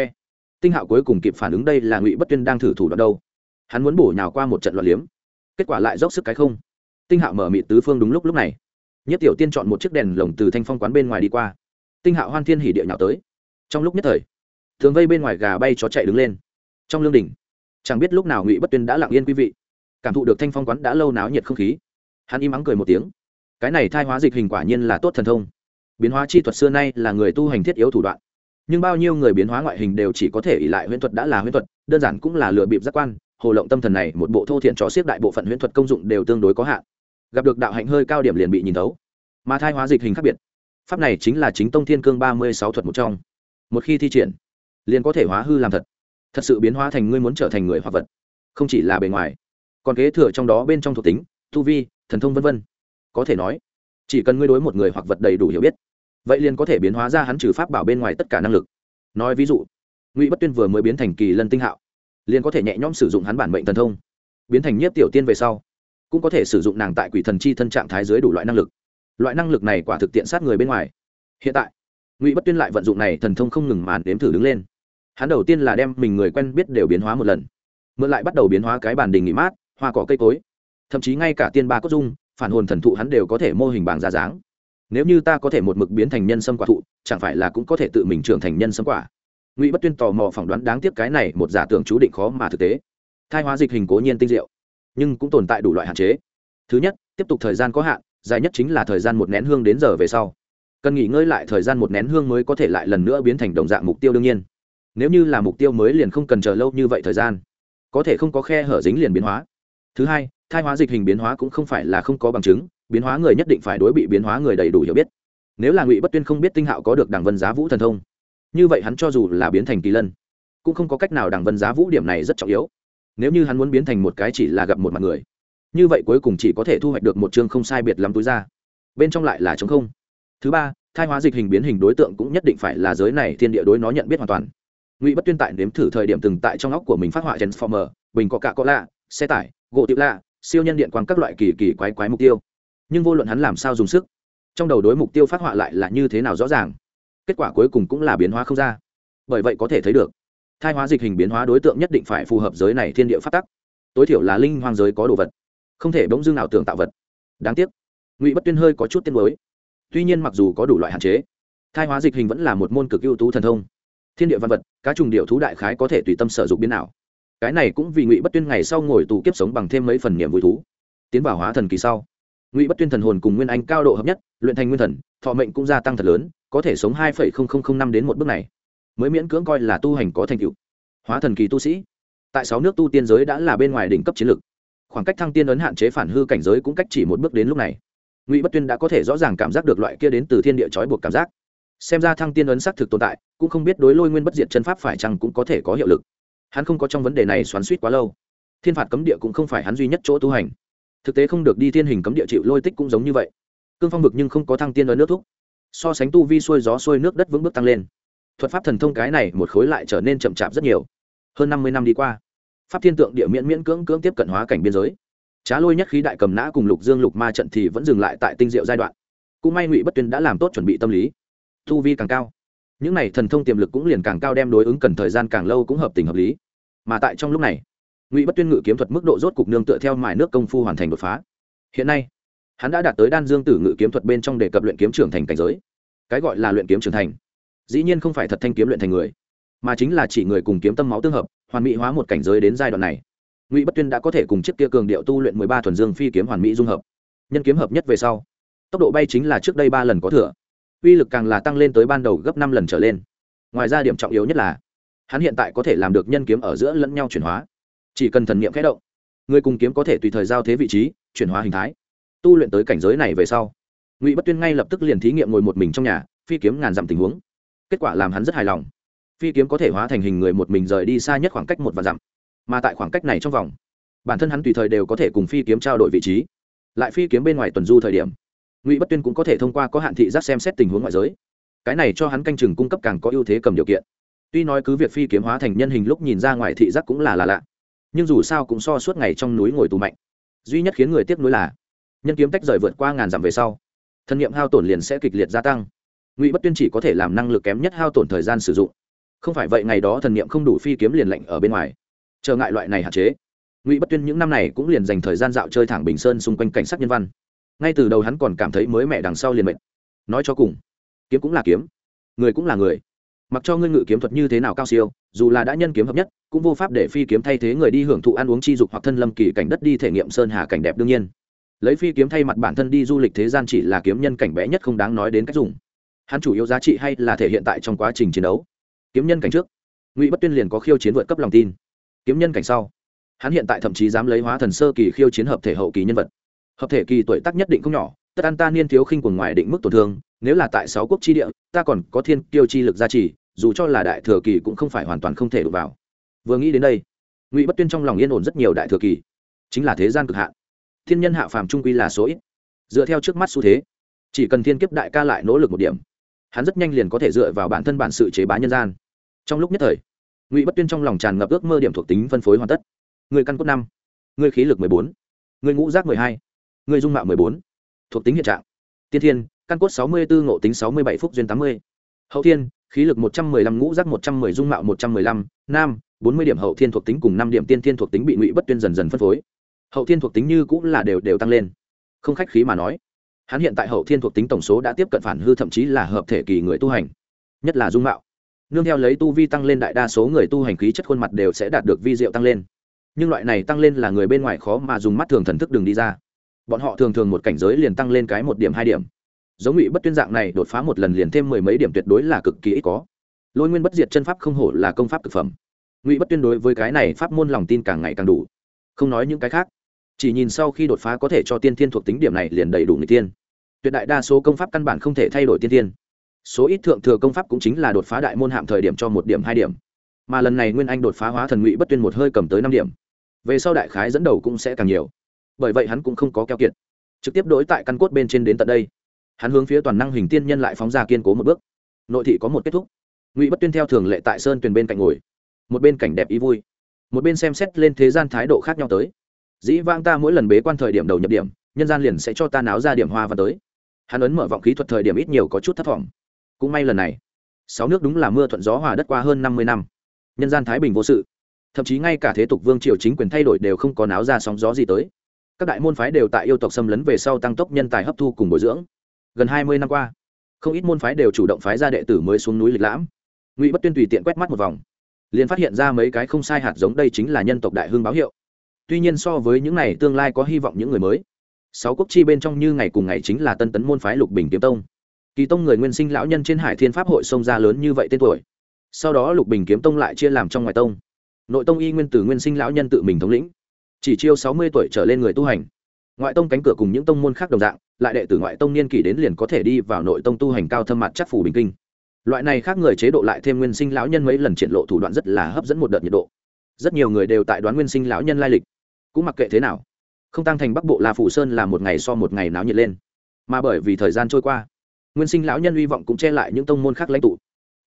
Tinh hạo cuối cùng kịp phản ứng đây là ngụy bất tuyên đang thử thủ đoạn đâu. Hắn muốn bổ nhào qua một trận loạn liếm. Kết quả lại dốc sức cái không tinh hạo mở mịt tứ phương đúng lúc lúc này. Nhất tiểu tiên chọn một chiếc đèn lồng từ thanh phong quán bên ngoài đi qua. Tinh hạo hoan thiên hỉ địa nhào tới. Trong lúc nhất thời, thường vây bên ngoài gà bay chó chạy đứng lên. Trong lương đình chẳng biết lúc nào ngụy bất tuyên đã lặng yên quý vị. Cảm thụ được thanh phong quán đã lâu náo nhiệt không khí, hắn im ắng cười một tiếng. Cái này thai hóa dịch hình quả nhiên là tốt thần thông. Biến hóa chi thuật xưa nay là người tu hành thiết yếu thủ đoạn. Nhưng bao nhiêu người biến hóa ngoại hình đều chỉ có thể ỉ lại huyễn thuật đã là huyễn thuật, đơn giản cũng là lừa bịp giác quan. Hồ lộng tâm thần này một bộ thô thiện trò xiết đại bộ phận huyễn thuật công dụng đều tương đối có hạn gặp được đạo hạnh hơi cao điểm liền bị nhìn thấu. Mà thai hóa dịch hình khác biệt. Pháp này chính là chính tông thiên cương ba mươi sáu thuật một trong. Một khi thi triển, liền có thể hóa hư làm thật. Thật sự biến hóa thành ngươi muốn trở thành người hoặc vật. Không chỉ là bề ngoài, còn kế thừa trong đó bên trong thuộc tính, tu vi, thần thông v v có thể nói, chỉ cần ngươi đối một người hoặc vật đầy đủ hiểu biết, vậy liền có thể biến hóa ra hắn trừ pháp bảo bên ngoài tất cả năng lực. Nói ví dụ, ngụy bất tuyên vừa mới biến thành kỳ lân tinh hạo, liền có thể nhẹ nhõm sử dụng hắn bản mệnh thần thông, biến thành nhiếp tiểu tiên về sau cũng có thể sử dụng nàng tại quỷ thần chi thân trạng thái dưới đủ loại năng lực. Loại năng lực này quả thực tiện sát người bên ngoài. Hiện tại, ngụy bất tuyên lại vận dụng này, thần thông không ngừng màn đếm thử đứng lên. Hắn đầu tiên là đem mình người quen biết đều biến hóa một lần. Mượn lại bắt đầu biến hóa cái bàn đình nghỉ mát, hoa cỏ cây cối. Thậm chí ngay cả tiên ba cốt dung, phản hồn thần thụ hắn đều có thể mô hình bảng ra dáng. Nếu như ta có thể một mực biến thành nhân sâm quả thụ, chẳng phải là cũng có thể tự mình trưởng thành nhân sâm quả? Ngụy bất tuyên tò mò phỏng đoán đáng tiếc cái này một giả tưởng chú định khó mà thực tế. Thai hóa dịch hình cố nhiên tinh diệu nhưng cũng tồn tại đủ loại hạn chế. Thứ nhất, tiếp tục thời gian có hạn, dài nhất chính là thời gian một nén hương đến giờ về sau. Cần nghỉ ngơi lại thời gian một nén hương mới có thể lại lần nữa biến thành đồng dạng mục tiêu đương nhiên. Nếu như là mục tiêu mới liền không cần chờ lâu như vậy thời gian. Có thể không có khe hở dính liền biến hóa. Thứ hai, thai hóa dịch hình biến hóa cũng không phải là không có bằng chứng, biến hóa người nhất định phải đối bị biến hóa người đầy đủ hiểu biết. Nếu là ngụy bất tuyên không biết tinh hạo có được đảng vân giá vũ thần thông, như vậy hắn cho dù là biến thành kỳ lân, cũng không có cách nào đảng vân giá vũ điểm này rất trọng yếu nếu như hắn muốn biến thành một cái chỉ là gặp một mặt người, như vậy cuối cùng chỉ có thể thu hoạch được một chương không sai biệt lắm túi ra. Bên trong lại là chống không. Thứ ba, thai hóa dịch hình biến hình đối tượng cũng nhất định phải là giới này thiên địa đối nó nhận biết hoàn toàn. Ngụy bất tuyên tại nếm thử thời điểm từng tại trong óc của mình phát họa transformer, bình có cả có lạ, xe tải, gỗ tiệu lạ, siêu nhân điện quang các loại kỳ kỳ quái quái mục tiêu. Nhưng vô luận hắn làm sao dùng sức, trong đầu đối mục tiêu phát họa lại là như thế nào rõ ràng. Kết quả cuối cùng cũng là biến hóa không ra. Bởi vậy có thể thấy được thai hóa dịch hình biến hóa đối tượng nhất định phải phù hợp giới này thiên địa phát tắc. Tối thiểu là linh hoang giới có đồ vật, không thể bỗng dưng nào tưởng tạo vật. Đáng tiếc, ngụy bất tuyên hơi có chút tiên mới tuy nhiên mặc dù có đủ loại hạn chế, thai hóa dịch hình vẫn là một môn cực ưu tú thần thông. Thiên địa văn vật, cá trùng điệu thú đại khái có thể tùy tâm sở dụng biến nào cái này cũng vì ngụy bất tuyên ngày sau ngồi tù kiếp sống bằng thêm mấy phần niềm vui thú. Tiến vào hóa thần kỳ sau, ngụy bất tuyên thần hồn cùng nguyên anh cao độ hợp nhất, luyện thành nguyên thần, thọ mệnh cũng gia tăng thật lớn, có thể sống hai năm đến một bước này mới miễn cưỡng coi là tu hành có thành tựu. Hóa thần kỳ tu sĩ. Tại sáu nước tu tiên giới đã là bên ngoài đỉnh cấp chiến lược. Khoảng cách thăng tiên ấn hạn chế phản hư cảnh giới cũng cách chỉ một bước đến lúc này. Ngụy bất tuyên đã có thể rõ ràng cảm giác được loại kia đến từ thiên địa trói buộc cảm giác. Xem ra thăng tiên ấn xác thực tồn tại, cũng không biết đối lôi nguyên bất diệt chân pháp phải chăng cũng có thể có hiệu lực. Hắn không có trong vấn đề này xoắn suýt quá lâu. Thiên phạt cấm địa cũng không phải hắn duy nhất chỗ tu hành. Thực tế không được đi thiên hình cấm địa chịu lôi tích cũng giống như vậy. Cương phong vực nhưng không có thăng tiên ấn nước thúc. So sánh tu vi xuôi gió xuôi nước đất vững bước tăng lên thuật pháp thần thông cái này một khối lại trở nên chậm chạp rất nhiều. Hơn năm mươi năm đi qua, pháp thiên tượng địa miễn miễn cưỡng cưỡng tiếp cận hóa cảnh biên giới. Trá lôi nhất khí đại cầm nã cùng lục dương lục ma trận thì vẫn dừng lại tại tinh diệu giai đoạn. Cũng may ngụy bất tuyên đã làm tốt chuẩn bị tâm lý. Thu vi càng cao, những này thần thông tiềm lực cũng liền càng cao đem đối ứng cần thời gian càng lâu cũng hợp tình hợp lý. Mà tại trong lúc này, ngụy bất tuyên ngự kiếm thuật mức độ rốt cục nương tựa theo mài nước công phu hoàn thành đột phá. Hiện nay, hắn đã đạt tới đan dương tử ngự kiếm thuật bên trong đề cập luyện kiếm trưởng thành cảnh giới. Cái gọi là luyện kiếm trưởng thành dĩ nhiên không phải thật thanh kiếm luyện thành người, mà chính là chỉ người cùng kiếm tâm máu tương hợp, hoàn mỹ hóa một cảnh giới đến giai đoạn này. Ngụy bất tuyên đã có thể cùng chiếc kia cường điệu tu luyện mười ba thuần dương phi kiếm hoàn mỹ dung hợp. Nhân kiếm hợp nhất về sau, tốc độ bay chính là trước đây ba lần có thừa. Uy lực càng là tăng lên tới ban đầu gấp năm lần trở lên. Ngoài ra điểm trọng yếu nhất là, hắn hiện tại có thể làm được nhân kiếm ở giữa lẫn nhau chuyển hóa. Chỉ cần thần niệm khẽ động, người cùng kiếm có thể tùy thời giao thế vị trí, chuyển hóa hình thái. Tu luyện tới cảnh giới này về sau, ngụy bất tuyên ngay lập tức liền thí nghiệm ngồi một mình trong nhà, phi kiếm ngàn dặm tình huống kết quả làm hắn rất hài lòng. Phi kiếm có thể hóa thành hình người một mình rời đi xa nhất khoảng cách một và dặm, mà tại khoảng cách này trong vòng, bản thân hắn tùy thời đều có thể cùng phi kiếm trao đổi vị trí. Lại phi kiếm bên ngoài tuần du thời điểm, ngụy bất tuyên cũng có thể thông qua có hạn thị giác xem xét tình huống ngoại giới. Cái này cho hắn canh chừng cung cấp càng có ưu thế cầm điều kiện. Tuy nói cứ việc phi kiếm hóa thành nhân hình lúc nhìn ra ngoài thị giác cũng là là lạ, nhưng dù sao cũng so suốt ngày trong núi ngồi tù mạnh. Duy nhất khiến người tiếp nối là, nhân kiếm tách rời vượt qua ngàn dặm về sau, thân nhiệm hao tổn liền sẽ kịch liệt gia tăng ngụy bất tuyên chỉ có thể làm năng lực kém nhất hao tổn thời gian sử dụng không phải vậy ngày đó thần niệm không đủ phi kiếm liền lệnh ở bên ngoài trở ngại loại này hạn chế ngụy bất tuyên những năm này cũng liền dành thời gian dạo chơi thẳng bình sơn xung quanh cảnh sắc nhân văn ngay từ đầu hắn còn cảm thấy mới mẹ đằng sau liền mệnh nói cho cùng kiếm cũng là kiếm người cũng là người mặc cho ngươi ngự kiếm thuật như thế nào cao siêu dù là đã nhân kiếm hợp nhất cũng vô pháp để phi kiếm thay thế người đi hưởng thụ ăn uống chi dục hoặc thân lâm kỳ cảnh đất đi thể nghiệm sơn hà cảnh đẹp đương nhiên lấy phi kiếm thay mặt bản thân đi du lịch thế gian chỉ là kiếm nhân cảnh bé nhất không đáng nói đến cách dùng hắn chủ yếu giá trị hay là thể hiện tại trong quá trình chiến đấu. Kiếm nhân cảnh trước, ngụy bất tuyên liền có khiêu chiến vượt cấp lòng tin. Kiếm nhân cảnh sau, hắn hiện tại thậm chí dám lấy hóa thần sơ kỳ khiêu chiến hợp thể hậu kỳ nhân vật. Hợp thể kỳ tuổi tác nhất định không nhỏ, tất an ta niên thiếu khinh quần ngoài định mức tổn thương, nếu là tại sáu quốc chi địa, ta còn có thiên tiêu chi lực gia trì, dù cho là đại thừa kỳ cũng không phải hoàn toàn không thể đụng vào. Vừa nghĩ đến đây, ngụy bất tuyên trong lòng yên ổn rất nhiều đại thừa kỳ. Chính là thế gian cực hạn. Thiên nhân hạ phàm trung quy là số ít. Dựa theo trước mắt xu thế, chỉ cần thiên kiếp đại ca lại nỗ lực một điểm hắn rất nhanh liền có thể dựa vào bản thân bản sự chế bá nhân gian. Trong lúc nhất thời, ngụy bất tuyên trong lòng tràn ngập ước mơ điểm thuộc tính phân phối hoàn tất. Người căn cốt năm, người khí lực mười bốn, người ngũ giác mười hai, người dung mạo mười bốn, thuộc tính hiện trạng. Tiên thiên, căn cốt sáu mươi bốn ngộ tính sáu mươi bảy, phúc duyên tám mươi. Hậu thiên, khí lực một trăm mười lăm, ngũ giác một trăm mười, dung mạo một trăm mười lăm. Nam, bốn mươi điểm hậu thiên thuộc tính cùng năm điểm tiên thiên thuộc tính bị ngụy bất tuyên dần dần phân phối. Hậu thiên thuộc tính như cũng là đều đều tăng lên. Không khách khí mà nói hắn hiện tại hậu thiên thuộc tính tổng số đã tiếp cận phản hư thậm chí là hợp thể kỳ người tu hành, nhất là dung mạo. Nương theo lấy tu vi tăng lên đại đa số người tu hành khí chất khuôn mặt đều sẽ đạt được vi diệu tăng lên. Nhưng loại này tăng lên là người bên ngoài khó mà dùng mắt thường thần thức đường đi ra. Bọn họ thường thường một cảnh giới liền tăng lên cái một điểm, hai điểm. Giống ngụy bất tuyên dạng này đột phá một lần liền thêm mười mấy điểm tuyệt đối là cực kỳ ít có. Lôi nguyên bất diệt chân pháp không hổ là công pháp thực phẩm. Ngụy bất tuyên đối với cái này pháp môn lòng tin càng ngày càng đủ. Không nói những cái khác chỉ nhìn sau khi đột phá có thể cho tiên thiên thuộc tính điểm này liền đầy đủ người tiên. Tuyệt đại đa số công pháp căn bản không thể thay đổi tiên thiên. Số ít thượng thừa công pháp cũng chính là đột phá đại môn hạm thời điểm cho một điểm, hai điểm. Mà lần này nguyên anh đột phá hóa thần ngụy bất tuyên một hơi cầm tới năm điểm. Về sau đại khái dẫn đầu cũng sẽ càng nhiều. Bởi vậy hắn cũng không có keo kiệt. Trực tiếp đổi tại căn cốt bên trên đến tận đây. Hắn hướng phía toàn năng hình tiên nhân lại phóng ra kiên cố một bước. Nội thị có một kết thúc. Ngụy bất tuyên theo thường lệ tại sơn tuyền bên cạnh ngồi. Một bên cảnh đẹp ý vui. Một bên xem xét lên thế gian thái độ khác nhau tới dĩ vang ta mỗi lần bế quan thời điểm đầu nhập điểm, nhân gian liền sẽ cho ta náo ra điểm hoa và tới. Hắn ấn mở vọng khí thuật thời điểm ít nhiều có chút thất vọng. Cũng may lần này, sáu nước đúng là mưa thuận gió hòa đất qua hơn năm mươi năm. Nhân gian thái bình vô sự. Thậm chí ngay cả thế tục vương triều chính quyền thay đổi đều không có náo ra sóng gió gì tới. Các đại môn phái đều tại yêu tộc xâm lấn về sau tăng tốc nhân tài hấp thu cùng bồi dưỡng. Gần hai mươi năm qua, không ít môn phái đều chủ động phái ra đệ tử mới xuống núi lịch lãm. Ngụy bất tuyên tùy tiện quét mắt một vòng, liền phát hiện ra mấy cái không sai hạt giống, đây chính là nhân tộc đại hương báo hiệu tuy nhiên so với những này tương lai có hy vọng những người mới. Sáu quốc chi bên trong như ngày cùng ngày chính là tân tấn môn phái lục bình kiếm tông. Kỳ tông người nguyên sinh lão nhân trên hải thiên pháp hội sông ra lớn như vậy tên tuổi. Sau đó lục bình kiếm tông lại chia làm trong ngoài tông. Nội tông y nguyên tử nguyên sinh lão nhân tự mình thống lĩnh. Chỉ chiêu sáu mươi tuổi trở lên người tu hành. Ngoại tông cánh cửa cùng những tông môn khác đồng dạng, lại đệ tử ngoại tông niên kỷ đến liền có thể đi vào nội tông tu hành cao thâm mặt chắc phủ bình kinh. Loại này khác người chế độ lại thêm nguyên sinh lão nhân mấy lần triển lộ thủ đoạn rất là hấp dẫn một đợt nhiệt độ. Rất nhiều người đều tại đoán nguyên sinh lão nhân lai lịch cũng mặc kệ thế nào. Không tăng thành bắc bộ là phủ sơn là một ngày so một ngày náo nhiệt lên. Mà bởi vì thời gian trôi qua, nguyên sinh lão nhân hy vọng cũng che lại những tông môn khác lãnh tụ.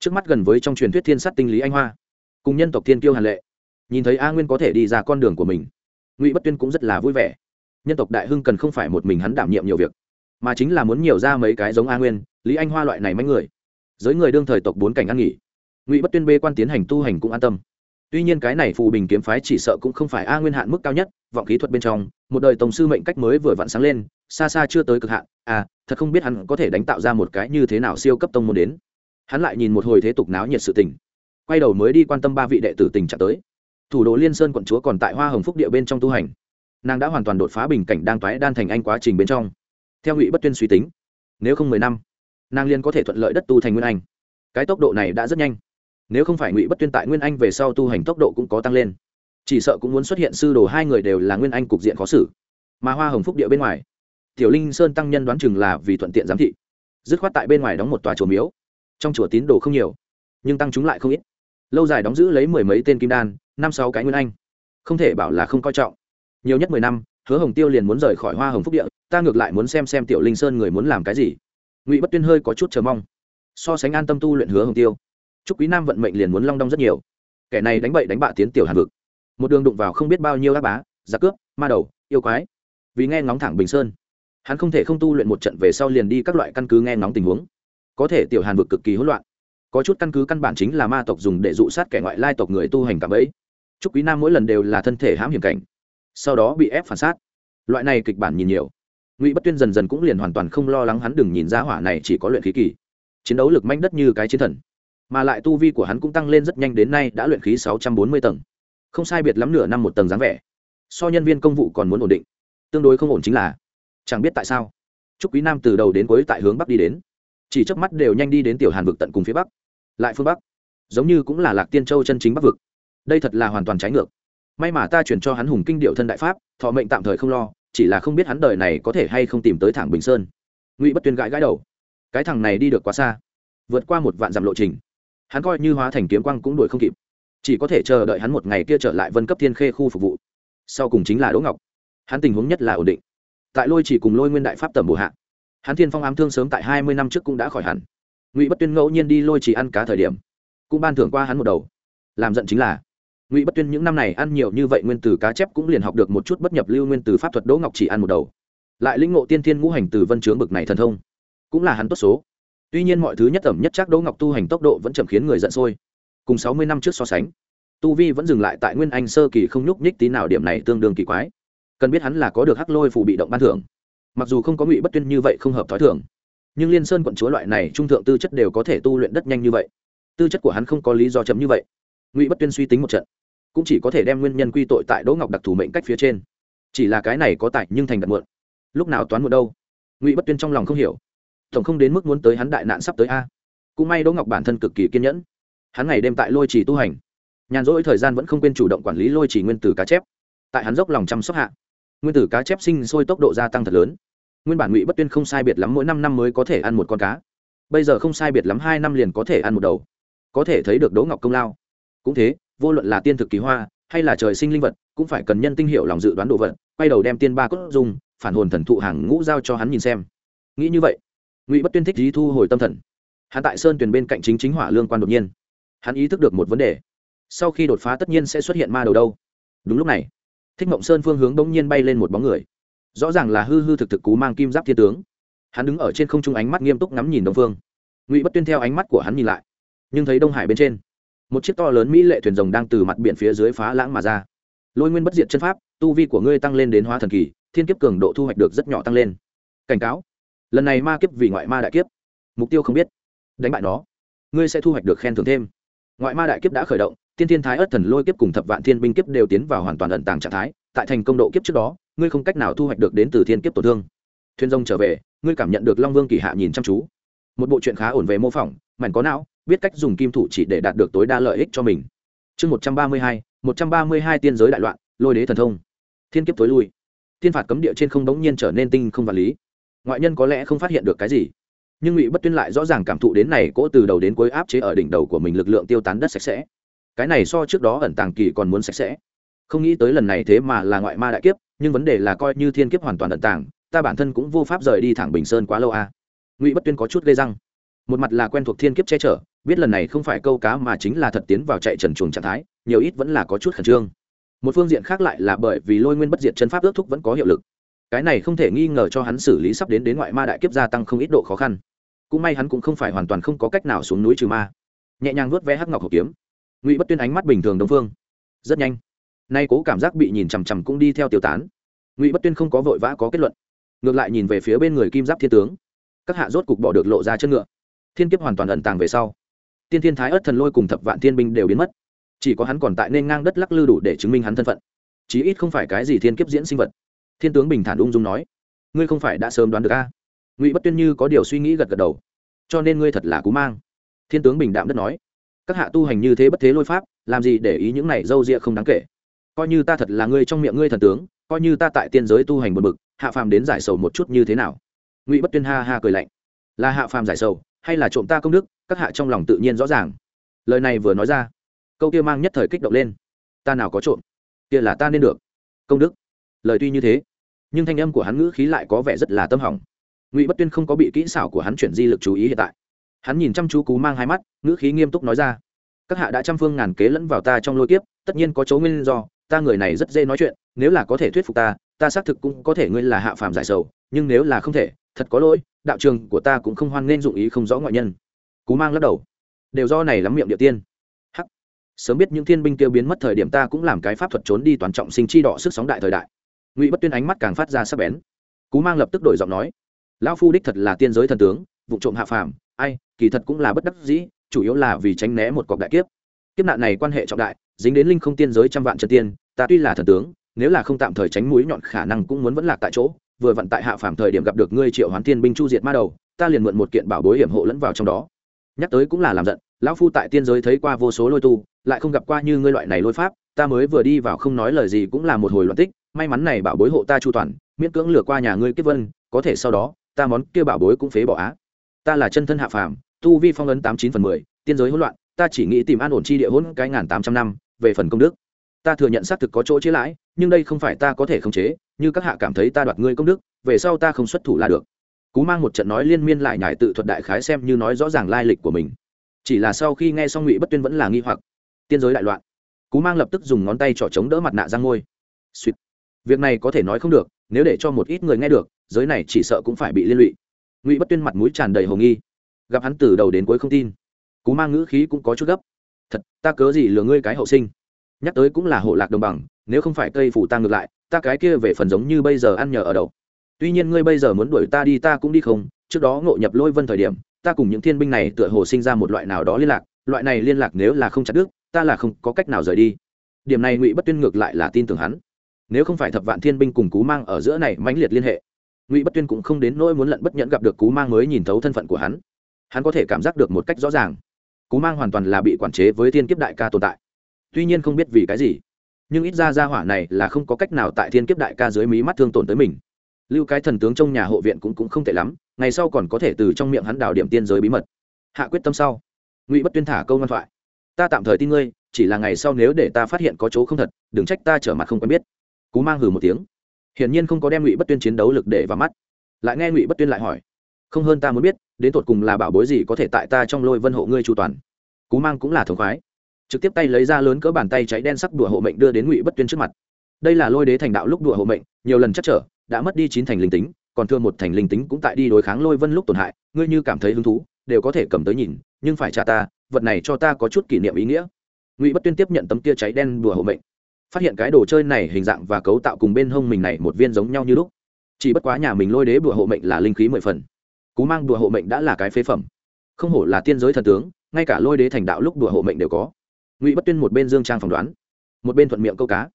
Trước mắt gần với trong truyền thuyết thiên sát tinh lý anh hoa, cùng nhân tộc thiên kiêu hàn lệ, nhìn thấy a nguyên có thể đi ra con đường của mình, ngụy bất tuyên cũng rất là vui vẻ. Nhân tộc đại hưng cần không phải một mình hắn đảm nhiệm nhiều việc, mà chính là muốn nhiều ra mấy cái giống a nguyên, lý anh hoa loại này mấy người. Giới người đương thời tộc bốn cảnh ăn nghỉ, ngụy bất tuyên bê quan tiến hành tu hành cũng an tâm tuy nhiên cái này phù bình kiếm phái chỉ sợ cũng không phải a nguyên hạn mức cao nhất, vọng kỹ thuật bên trong, một đời tổng sư mệnh cách mới vừa vặn sáng lên, xa xa chưa tới cực hạn. À thật không biết hắn có thể đánh tạo ra một cái như thế nào siêu cấp tông môn đến. Hắn lại nhìn một hồi thế tục náo nhiệt sự tình. Quay đầu mới đi quan tâm ba vị đệ tử tình trạng tới. Thủ đô liên sơn quận chúa còn tại hoa hồng phúc địa bên trong tu hành. Nàng đã hoàn toàn đột phá bình cảnh đang toái đan thành anh quá trình bên trong. Theo ngụy bất tuyên suy tính, nếu không mười năm, nàng liên có thể thuận lợi đất tu thành nguyên anh. Cái tốc độ này đã rất nhanh nếu không phải ngụy bất tuyên tại nguyên anh về sau tu hành tốc độ cũng có tăng lên chỉ sợ cũng muốn xuất hiện sư đồ hai người đều là nguyên anh cục diện khó xử mà hoa hồng phúc địa bên ngoài tiểu linh sơn tăng nhân đoán chừng là vì thuận tiện giám thị dứt khoát tại bên ngoài đóng một tòa chùa miếu trong chùa tín đồ không nhiều nhưng tăng chúng lại không ít lâu dài đóng giữ lấy mười mấy tên kim đan năm sáu cái nguyên anh không thể bảo là không coi trọng nhiều nhất mười năm hứa hồng tiêu liền muốn rời khỏi hoa hồng phúc địa ta ngược lại muốn xem xem tiểu linh sơn người muốn làm cái gì ngụy bất tuyên hơi có chút chờ mong so sánh an tâm tu luyện hứa hồng tiêu chúc quý nam vận mệnh liền muốn long đong rất nhiều. Kẻ này đánh bậy đánh bạ tiến tiểu hàn vực. Một đường đụng vào không biết bao nhiêu ác bá, giặc cướp, ma đầu, yêu quái. Vì nghe ngóng thẳng bình sơn, hắn không thể không tu luyện một trận về sau liền đi các loại căn cứ nghe ngóng tình huống. Có thể tiểu hàn vực cực kỳ hỗn loạn. Có chút căn cứ căn bản chính là ma tộc dùng để dụ sát kẻ ngoại lai tộc người tu hành cảm ấy. Chúc quý nam mỗi lần đều là thân thể hãm hiểm cảnh, sau đó bị ép phản sát loại này kịch bản nhìn nhiều. Ngụy bất tuyên dần dần cũng liền hoàn toàn không lo lắng hắn đừng nhìn ra hỏa này chỉ có luyện khí kỳ. Chiến đấu lực manh đất như cái chiến thần mà lại tu vi của hắn cũng tăng lên rất nhanh đến nay đã luyện khí sáu trăm bốn mươi tầng. Không sai biệt lắm nửa năm một tầng dáng vẻ. So nhân viên công vụ còn muốn ổn định. Tương đối không ổn chính là, chẳng biết tại sao, trúc quý nam từ đầu đến cuối tại hướng bắc đi đến. Chỉ trước mắt đều nhanh đi đến tiểu hàn vực tận cùng phía bắc. Lại phương bắc. Giống như cũng là lạc tiên châu chân chính bắc vực. Đây thật là hoàn toàn trái ngược. May mà ta chuyển cho hắn hùng kinh điệu thân đại pháp, thọ mệnh tạm thời không lo, chỉ là không biết hắn đời này có thể hay không tìm tới thẳng bình sơn. Ngụy bất tuyên gãi gãi đầu. Cái thằng này đi được quá xa. Vượt qua một vạn dặm lộ trình hắn coi như hóa thành kiếm quang cũng đuổi không kịp. Chỉ có thể chờ đợi hắn một ngày kia trở lại vân cấp thiên khê khu phục vụ. Sau cùng chính là đỗ ngọc. Hắn tình huống nhất là ổn định. Tại lôi chỉ cùng lôi nguyên đại pháp tầm bổ hạ, hắn thiên phong ám thương sớm tại hai mươi năm trước cũng đã khỏi hẳn. Ngụy bất tuyên ngẫu nhiên đi lôi chỉ ăn cá thời điểm, cũng ban thưởng qua hắn một đầu. Làm giận chính là, ngụy bất tuyên những năm này ăn nhiều như vậy nguyên từ cá chép cũng liền học được một chút bất nhập lưu nguyên từ pháp thuật đỗ ngọc chỉ ăn một đầu. Lại lĩnh ngộ tiên thiên ngũ hành từ vân chướng bực này thần thông, cũng là hắn tốt số tuy nhiên mọi thứ nhất ẩm nhất chắc đỗ ngọc tu hành tốc độ vẫn chậm khiến người giận sôi. Cùng sáu mươi năm trước so sánh, tu vi vẫn dừng lại tại nguyên anh sơ kỳ không nhúc nhích tí nào điểm này tương đương kỳ quái. Cần biết hắn là có được hắc lôi phù bị động ban thưởng. Mặc dù không có ngụy bất tuyên như vậy không hợp t h ó i thưởng nhưng liên sơn quận chúa loại này trung thượng tư chất đều có thể tu luyện đất nhanh như vậy. Tư chất của hắn không có lý do chấm như vậy. Ngụy bất tuyên suy tính một trận, cũng chỉ có thể đem nguyên nhân quy tội tại đỗ ngọc đặc thù mệnh cách phía trên. Chỉ là cái này có tại nhưng thành đặt muộn. Lúc nào toán muộn đâu? Ngụy bất tuyên trong lòng không hiểu tổng không đến mức muốn tới hắn đại nạn sắp tới a. Cũng may đỗ ngọc bản thân cực kỳ kiên nhẫn. Hắn ngày đêm tại lôi trì tu hành. Nhàn rỗi thời gian vẫn không quên chủ động quản lý lôi trì nguyên tử cá chép. Tại hắn dốc lòng chăm sóc hạ, nguyên tử cá chép sinh sôi tốc độ gia tăng thật lớn. Nguyên bản ngụy bất tuyên không sai biệt lắm mỗi năm năm mới có thể ăn một con cá. Bây giờ không sai biệt lắm hai năm liền có thể ăn một đầu. Có thể thấy được đỗ ngọc công lao. Cũng thế, vô luận là tiên thực kỳ hoa, hay là trời sinh linh vật, cũng phải cần nhân tinh hiệu lòng dự đoán đồ vật, quay đầu đem tiên ba cốt dùng, phản hồn thần thụ hàng ngũ giao cho hắn nhìn xem. Nghĩ như vậy ngụy bất tuyên thích lý thu hồi tâm thần hắn tại sơn tuyền bên cạnh chính chính hỏa lương quan đột nhiên hắn ý thức được một vấn đề sau khi đột phá tất nhiên sẽ xuất hiện ma đầu đâu đúng lúc này thích mộng sơn phương hướng bỗng nhiên bay lên một bóng người rõ ràng là hư hư thực thực cú mang kim giáp thiên tướng hắn đứng ở trên không trung ánh mắt nghiêm túc ngắm nhìn đông phương ngụy bất tuyên theo ánh mắt của hắn nhìn lại nhưng thấy đông hải bên trên một chiếc to lớn mỹ lệ thuyền rồng đang từ mặt biển phía dưới phá lãng mà ra lôi nguyên bất diệt chân pháp tu vi của ngươi tăng lên đến hóa thần kỳ thiên kiếp cường độ thu hoạch được rất nhỏ tăng lên cảnh cáo lần này ma kiếp vì ngoại ma đại kiếp. Mục tiêu không biết. Đánh bại nó. Ngươi sẽ thu hoạch được khen thưởng thêm. Ngoại ma đại kiếp đã khởi động, tiên thiên thái ất thần lôi kiếp cùng thập vạn thiên binh kiếp đều tiến vào hoàn toàn ẩn tàng trạng thái, tại thành công độ kiếp trước đó, ngươi không cách nào thu hoạch được đến từ thiên kiếp tổn thương. Thuyền rồng trở về, ngươi cảm nhận được long vương kỳ hạ nhìn chăm chú. Một bộ chuyện khá ổn về mô phỏng, mảnh có não, biết cách dùng kim thủ chỉ để đạt được tối đa lợi ích cho mình. Chương một trăm ba mươi hai, một trăm ba mươi hai tiên giới đại loạn, lôi đế thần thông. Thiên kiếp tối lui. Thiên phạt cấm địa trên không đống nhiên trở nên tinh không vật lý ngoại nhân có lẽ không phát hiện được cái gì. Nhưng ngụy bất tuyên lại rõ ràng cảm thụ đến này cỗ từ đầu đến cuối áp chế ở đỉnh đầu của mình lực lượng tiêu tán đất sạch sẽ. Cái này so trước đó ẩn tàng kỳ còn muốn sạch sẽ. Không nghĩ tới lần này thế mà là ngoại ma đại kiếp, nhưng vấn đề là coi như thiên kiếp hoàn toàn ẩn tàng, ta bản thân cũng vô pháp rời đi thẳng bình sơn quá lâu a à. ngụy bất tuyên có chút gây răng. Một mặt là quen thuộc thiên kiếp che chở, biết lần này không phải câu cá mà chính là thật tiến vào chạy trần chuồng trạng thái, nhiều ít vẫn là có chút khẩn trương. Một phương diện khác lại là bởi vì lôi nguyên bất diệt chân pháp ước thúc vẫn có hiệu lực cái này không thể nghi ngờ cho hắn xử lý sắp đến đến ngoại ma đại kiếp gia tăng không ít độ khó khăn. Cũng may hắn cũng không phải hoàn toàn không có cách nào xuống núi trừ ma. Nhẹ nhàng vuốt vé hắc ngọc hộp kiếm. Ngụy bất tuyên ánh mắt bình thường đông phương. Rất nhanh, nay cố cảm giác bị nhìn chằm chằm cũng đi theo tiêu tán. Ngụy bất tuyên không có vội vã có kết luận, ngược lại nhìn về phía bên người kim giáp thiên tướng. Các hạ rốt cục bỏ được lộ ra chân ngựa. Thiên kiếp hoàn toàn ẩn tàng về sau, tiên thiên thái ớt thần lôi cùng thập vạn thiên binh đều biến mất. Chỉ có hắn còn tại nên ngang đất lắc lư đủ để chứng minh hắn thân phận. Chí ít không phải cái gì thiên kiếp diễn sinh vật thiên tướng bình thản ung dung nói, ngươi không phải đã sớm đoán được a? Ngụy bất tuyên như có điều suy nghĩ gật gật đầu, cho nên ngươi thật là cú mang. Thiên tướng bình đạm đất nói, các hạ tu hành như thế bất thế lôi pháp, làm gì để ý những này d â u rịa không đáng kể? Coi như ta thật là ngươi trong miệng ngươi thần tướng, coi như ta tại tiên giới tu hành một mực hạ phàm đến giải sầu một chút như thế nào? Ngụy bất tuyên ha ha cười lạnh, là hạ phàm giải sầu, hay là trộm ta công đức, các hạ trong lòng tự nhiên rõ ràng. Lời này vừa nói ra, câu kia mang nhất thời kích động lên, ta nào có trộm? Kia là ta nên được, công đức. Lời tuy như thế nhưng thanh âm của hắn ngữ khí lại có vẻ rất là tâm hỏng. Ngụy bất tuyên không có bị kỹ xảo của hắn chuyển di lực chú ý hiện tại. Hắn nhìn chăm chú cú mang hai mắt, ngữ khí nghiêm túc nói ra, các hạ đã trăm phương ngàn kế lẫn vào ta trong lôi kiếp, tất nhiên có chỗ nguyên do, ta người này rất dễ nói chuyện, nếu là có thể thuyết phục ta ta xác thực cũng có thể ngươi là hạ phàm giải sầu, nhưng nếu là không thể, thật có lỗi, đạo trường của ta cũng không hoan nên dụng ý không rõ ngoại nhân. Cú mang lắc đầu, đều do này lắm miệng địa tiên. Hắc. Sớm biết những thiên binh tiêu biến mất thời điểm ta cũng làm cái pháp thuật trốn đi toàn trọng sinh chi đỏ sức sóng đại thời đại ngụy bất tuyên ánh mắt càng phát ra sắc bén cú mang lập tức đổi giọng nói lão phu đích thật là tiên giới thần tướng vụ trộm hạ phàm ai kỳ thật cũng là bất đắc dĩ chủ yếu là vì tránh né một cọc đại kiếp kiếp nạn này quan hệ trọng đại dính đến linh không tiên giới trăm vạn chân tiên ta tuy là thần tướng nếu là không tạm thời tránh mũi nhọn khả năng cũng muốn vẫn lạc tại chỗ vừa vận tại hạ phàm thời điểm gặp được ngươi triệu hoán tiên binh chu diệt ma đầu ta liền mượn một kiện bảo bối hiểm hộ lẫn vào trong đó nhắc tới cũng là làm giận lão phu tại tiên giới thấy qua vô số lôi tu lại không gặp qua như ngươi loại này lôi pháp ta mới vừa đi vào không nói lời gì cũng là một hồi loạn tích may mắn này bảo bối hộ ta chu toàn, miễn cưỡng lừa qua nhà ngươi Kiếp vân, có thể sau đó, ta món kia bảo bối cũng phế bỏ á. Ta là chân thân hạ phàm, tu vi phong ấn tám chín phần mười, tiên giới hỗn loạn, ta chỉ nghĩ tìm an ổn chi địa hỗn cái ngàn tám trăm năm, về phần công đức. Ta thừa nhận xác thực có chỗ chế lãi, nhưng đây không phải ta có thể khống chế, như các hạ cảm thấy ta đoạt ngươi công đức, về sau ta không xuất thủ là được. Cú mang một trận nói liên miên lại nhải tự thuật đại khái xem như nói rõ ràng lai lịch của mình. Chỉ là sau khi nghe xong ngụy bất tuyên vẫn là nghi hoặc. Tiên giới đại loạn. Cú mang lập tức dùng ngón tay trỏ chống đỡ mặt nạ ra ngôi. Suýt việc này có thể nói không được, nếu để cho một ít người nghe được, giới này chỉ sợ cũng phải bị liên lụy. Ngụy bất tuyên mặt mũi tràn đầy hồ nghi. Gặp hắn từ đầu đến cuối không tin, cú mang ngữ khí cũng có chút gấp. Thật, ta cớ gì lừa ngươi cái hậu sinh? Nhắc tới cũng là hộ lạc đồng bằng, nếu không phải cây phủ ta ngược lại, ta cái kia về phần giống như bây giờ ăn nhờ ở đầu. Tuy nhiên ngươi bây giờ muốn đuổi ta đi ta cũng đi không, trước đó ngộ nhập lôi vân thời điểm, ta cùng những thiên binh này tựa hồ sinh ra một loại nào đó liên lạc, loại này liên lạc nếu là không chặt đứt, ta là không có cách nào rời đi. Điểm này ngụy bất tuyên ngược lại là tin tưởng hắn nếu không phải thập vạn thiên binh cùng cú mang ở giữa này mãnh liệt liên hệ ngụy bất tuyên cũng không đến nỗi muốn lận bất nhẫn gặp được cú mang mới nhìn thấu thân phận của hắn. Hắn có thể cảm giác được một cách rõ ràng cú mang hoàn toàn là bị quản chế với thiên kiếp đại ca tồn tại. Tuy nhiên không biết vì cái gì nhưng ít ra gia hỏa này là không có cách nào tại thiên kiếp đại ca dưới mí mắt thương tổn tới mình. Lưu cái thần tướng trong nhà hộ viện cũng, cũng không tệ lắm ngày sau còn có thể từ trong miệng hắn đào điểm tiên giới bí mật. Hạ quyết tâm sau ngụy bất tuyên thả câu ngoan thoại. Ta tạm thời tin ngươi chỉ là ngày sau nếu để ta phát hiện có chỗ không thật đừng trách ta trở mặt không quen biết cú mang hừ một tiếng. Hiển nhiên không có đem ngụy bất tuyên chiến đấu lực để vào mắt. Lại nghe ngụy bất tuyên lại hỏi, không hơn ta muốn biết, đến tột cùng là bảo bối gì có thể tại ta trong lôi vân hộ ngươi chu toàn? Cú mang cũng là thống khoái. Trực tiếp tay lấy ra lớn cỡ bàn tay cháy đen sắc đùa hộ mệnh đưa đến ngụy bất tuyên trước mặt. Đây là lôi đế thành đạo lúc đùa hộ mệnh, nhiều lần chắc trở, đã mất đi chín thành linh tính, còn thương một thành linh tính cũng tại đi đối kháng lôi vân lúc tổn hại, ngươi như cảm thấy hứng thú, đều có thể cầm tới nhìn, nhưng phải trả ta, vật này cho ta có chút kỷ niệm ý nghĩa. Ngụy bất tuyên tiếp nhận tấm tia cháy đen đùa hộ mệnh phát hiện cái đồ chơi này hình dạng và cấu tạo cùng bên hông mình này một viên giống nhau như lúc. Chỉ bất quá nhà mình lôi đế bùa hộ mệnh là linh khí mười phần. Cú mang bùa hộ mệnh đã là cái phế phẩm. Không hổ là tiên giới thần tướng, ngay cả lôi đế thành đạo lúc đùa hộ mệnh đều có. Ngụy bất tuyên một bên dương trang phỏng đoán, một bên thuận miệng câu cá.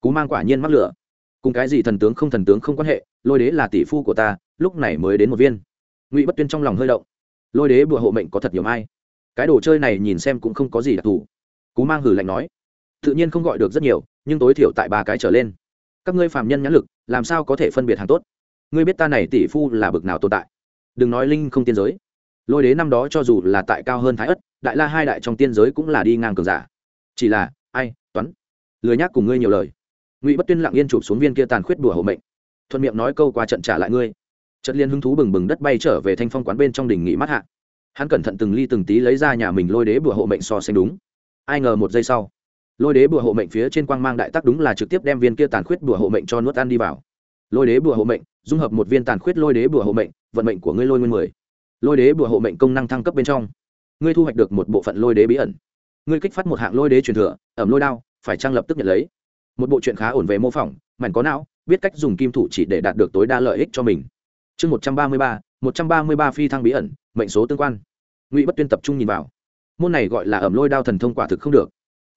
Cú mang quả nhiên mắc lửa. Cùng cái gì thần tướng không thần tướng không quan hệ, lôi đế là tỷ phu của ta, lúc này mới đến một viên. Ngụy bất tuyên trong lòng hơi động. Lôi đế bùa hộ mệnh có thật nhiều mai. Cái đồ chơi này nhìn xem cũng không có gì đặc thù. Cú mang hử lạnh nói, tự nhiên không gọi được rất nhiều nhưng tối thiểu tại ba cái trở lên. Các ngươi phàm nhân nhãn lực, làm sao có thể phân biệt hàng tốt? Ngươi biết ta này tỷ phu là bực nào tồn tại? Đừng nói linh không tiên giới. Lôi đế năm đó cho dù là tại cao hơn thái ất, đại la hai đại trong tiên giới cũng là đi ngang cường giả. Chỉ là, ai toán lười nhác cùng ngươi nhiều lời. Ngụy bất tuyên lặng yên chụp xuống viên kia tàn khuyết đùa hộ mệnh. Thuận miệng nói câu qua trận trả lại ngươi. Trận liên hứng thú bừng bừng đất bay trở về thanh phong quán bên trong đỉnh nghỉ mắt hạ. Hắn cẩn thận từng ly từng tí lấy ra nhà mình lôi đế bùa hộ mệnh so sánh đúng. Ai ngờ một giây sau lôi đế bùa hộ mệnh phía trên quang mang đại tắc đúng là trực tiếp đem viên kia tàn khuyết bùa hộ mệnh cho nuốt ăn đi vào. Lôi đế bùa hộ mệnh, dung hợp một viên tàn khuyết lôi đế bùa hộ mệnh, vận mệnh của ngươi lôi nguyên mười. Lôi đế bùa hộ mệnh công năng thăng cấp bên trong. Ngươi thu hoạch được một bộ phận lôi đế bí ẩn. Ngươi kích phát một hạng lôi đế truyền thừa, ẩm lôi đao, phải trang lập tức nhận lấy? Một bộ chuyện khá ổn về mô phỏng, mảnh có não, biết cách dùng kim thủ chỉ để đạt được tối đa lợi ích cho mình. Chương một trăm ba mươi ba, một trăm ba mươi ba phi thăng bí ẩn, mệnh số tương quan. Ngụy bất tuyên tập trung nhìn vào. Môn này gọi là ẩm lôi đao thần thông quả thực không được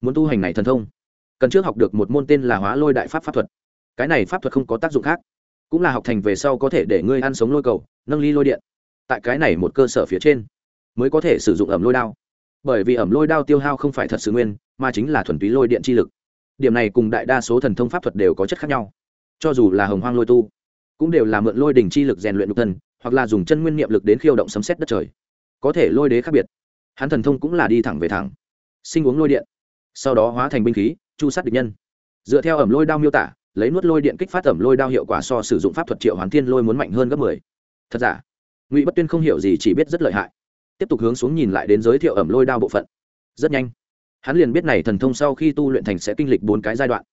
muốn tu hành này thần thông, cần trước học được một môn tên là hóa lôi đại pháp pháp thuật. Cái này pháp thuật không có tác dụng khác, cũng là học thành về sau có thể để ngươi ăn sống lôi cầu, nâng ly lôi điện. Tại cái này một cơ sở phía trên, mới có thể sử dụng ẩm lôi đao. Bởi vì ẩm lôi đao tiêu hao không phải thật sự nguyên, mà chính là thuần túy lôi điện chi lực. Điểm này cùng đại đa số thần thông pháp thuật đều có chất khác nhau. Cho dù là hồng hoang lôi tu, cũng đều là mượn lôi đỉnh chi lực rèn luyện nhục thân, hoặc là dùng chân nguyên niệm lực đến khiêu động sấm xét đất trời. Có thể lôi đế khác biệt, hắn thần thông cũng là đi thẳng về thẳng. Sinh uống lôi điện sau đó hóa thành binh khí, chu sát địch nhân. Dựa theo ẩm lôi đao miêu tả, lấy nuốt lôi điện kích phát ẩm lôi đao hiệu quả so sử dụng pháp thuật triệu hoán thiên lôi muốn mạnh hơn gấp mười. Thật giả? Ngụy bất tuyên không hiểu gì, chỉ biết rất lợi hại. Tiếp tục hướng xuống nhìn lại đến giới thiệu ẩm lôi đao bộ phận. Rất nhanh. Hắn liền biết này thần thông sau khi tu luyện thành sẽ kinh lịch bốn cái giai đoạn.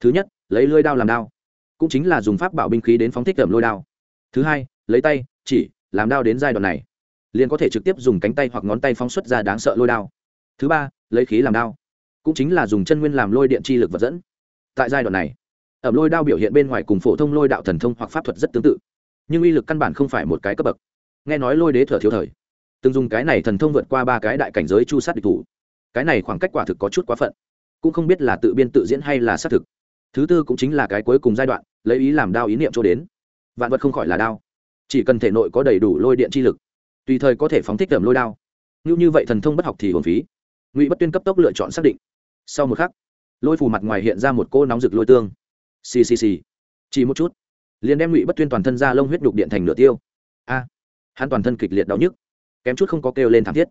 Thứ nhất, lấy lôi đao làm đao. Cũng chính là dùng pháp bảo binh khí đến phóng thích ẩm lôi đao. Thứ hai, lấy tay, chỉ, làm đao đến giai đoạn này. Liền có thể trực tiếp dùng cánh tay hoặc ngón tay phóng xuất ra đáng sợ lôi đao. Thứ ba, lấy khí làm đao cũng chính là dùng chân nguyên làm lôi điện chi lực vật dẫn. Tại giai đoạn này, ẩm lôi đao biểu hiện bên ngoài cùng phổ thông lôi đạo thần thông hoặc pháp thuật rất tương tự, nhưng uy lực căn bản không phải một cái cấp bậc. Nghe nói lôi đế thừa thiếu thời, từng dùng cái này thần thông vượt qua ba cái đại cảnh giới chu sát địch thủ. Cái này khoảng cách quả thực có chút quá phận, cũng không biết là tự biên tự diễn hay là xác thực. Thứ tư cũng chính là cái cuối cùng giai đoạn, lấy ý làm đao ý niệm cho đến. Vạn vật không khỏi là đao, chỉ cần thể nội có đầy đủ lôi điện chi lực, tùy thời có thể phóng thích tầm lôi đao. Như như vậy thần thông bất học thì hồn phí. Ngụy bất tuyên cấp tốc lựa chọn xác định sau một khắc, lôi phù mặt ngoài hiện ra một cô nóng rực lôi tương. Xì xì xì. Chỉ một chút, liền đem ngụy bất tuyên toàn thân ra lông huyết đục điện thành nửa tiêu. A, hắn toàn thân kịch liệt đau nhức, kém chút không có kêu lên thảm thiết.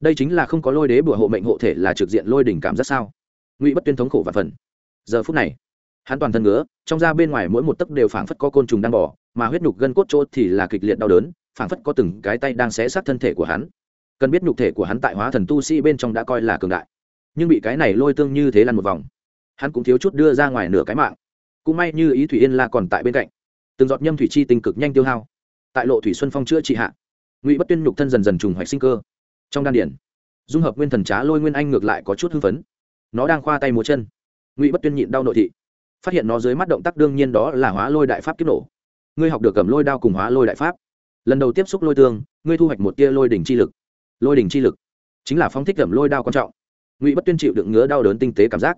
Đây chính là không có lôi đế bùa hộ mệnh hộ thể là trực diện lôi đỉnh cảm rất sao? Ngụy bất tuyên thống khổ và phần. Giờ phút này, hắn toàn thân ngứa, trong da bên ngoài mỗi một tấc đều phảng phất có côn trùng đang bỏ mà huyết nhục gân cốt chỗ thì là kịch liệt đau đớn, phảng phất có từng cái tay đang xé sát thân thể của hắn. Cần biết nhục thể của hắn tại hóa thần tu sĩ bên trong đã coi là cường đại nhưng bị cái này lôi tương như thế lăn một vòng. Hắn cũng thiếu chút đưa ra ngoài nửa cái mạng. Cũng may như ý thủy yên la còn tại bên cạnh. Từng giọt nhâm thủy chi tinh cực nhanh tiêu hao. Tại lộ thủy xuân phong chữa trị hạ, ngụy bất tuyên nhục thân dần dần trùng hoạch sinh cơ. Trong đan điển, dung hợp nguyên thần trá lôi nguyên anh ngược lại có chút hưng phấn. Nó đang khoa tay múa chân. Ngụy bất tuyên nhịn đau nội thị. Phát hiện nó dưới mắt động tác đương nhiên đó là hóa lôi đại pháp kiếp nổ. Ngươi học được cầm lôi đao cùng hóa lôi đại pháp. Lần đầu tiếp xúc lôi tương, ngươi thu hoạch một tia lôi đỉnh chi lực. Lôi đỉnh chi lực chính là phóng thích cầm lôi đao quan trọng ngụy bất tuyên chịu đựng ngứa đau đớn tinh tế cảm giác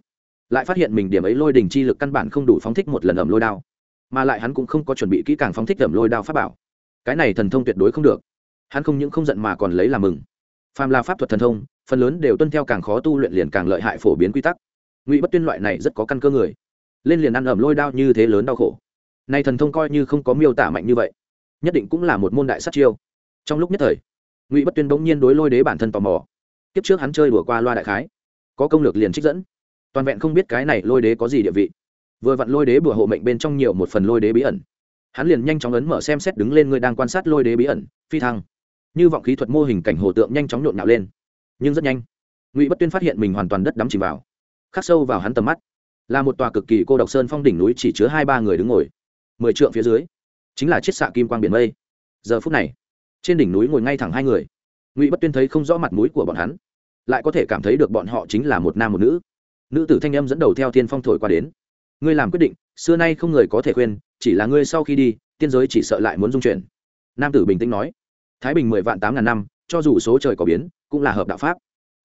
lại phát hiện mình điểm ấy lôi đỉnh chi lực căn bản không đủ phóng thích một lần ẩm lôi đao mà lại hắn cũng không có chuẩn bị kỹ càng phóng thích ẩm lôi đao pháp bảo cái này thần thông tuyệt đối không được hắn không những không giận mà còn lấy làm mừng phàm là pháp thuật thần thông phần lớn đều tuân theo càng khó tu luyện liền càng lợi hại phổ biến quy tắc ngụy bất tuyên loại này rất có căn cơ người lên liền ăn ẩm lôi đao như thế lớn đau khổ nay thần thông coi như không có miêu tả mạnh như vậy nhất định cũng là một môn đại sát chiêu trong lúc nhất thời ngụy bất tuyên bỗng nhiên đối lôi đế bản thân tò mò kiếp trước hắn chơi đùa qua loa đại khái có công lược liền trích dẫn. Toàn vẹn không biết cái này lôi đế có gì địa vị. Vừa vặn lôi đế bùa hộ mệnh bên trong nhiều một phần lôi đế bí ẩn. Hắn liền nhanh chóng ấn mở xem xét đứng lên người đang quan sát lôi đế bí ẩn, phi thăng. Như vọng khí thuật mô hình cảnh hồ tượng nhanh chóng nhộn nhạo lên. Nhưng rất nhanh, ngụy bất tuyên phát hiện mình hoàn toàn đất đắm chìm vào. Khắc sâu vào hắn tầm mắt, là một tòa cực kỳ cô độc sơn phong đỉnh núi chỉ chứa hai ba người đứng ngồi. Mười trượng phía dưới, chính là chiết xạ kim quang biển mây. Giờ phút này, trên đỉnh núi ngồi ngay thẳng hai người. Ngụy bất tuyên thấy không rõ mặt mũi của bọn hắn lại có thể cảm thấy được bọn họ chính là một nam một nữ. Nữ tử thanh âm dẫn đầu theo tiên phong thổi qua đến. Ngươi làm quyết định, xưa nay không người có thể khuyên, chỉ là ngươi sau khi đi, tiên giới chỉ sợ lại muốn dung chuyển. Nam tử bình tĩnh nói. Thái bình mười vạn tám ngàn năm, cho dù số trời có biến, cũng là hợp đạo pháp.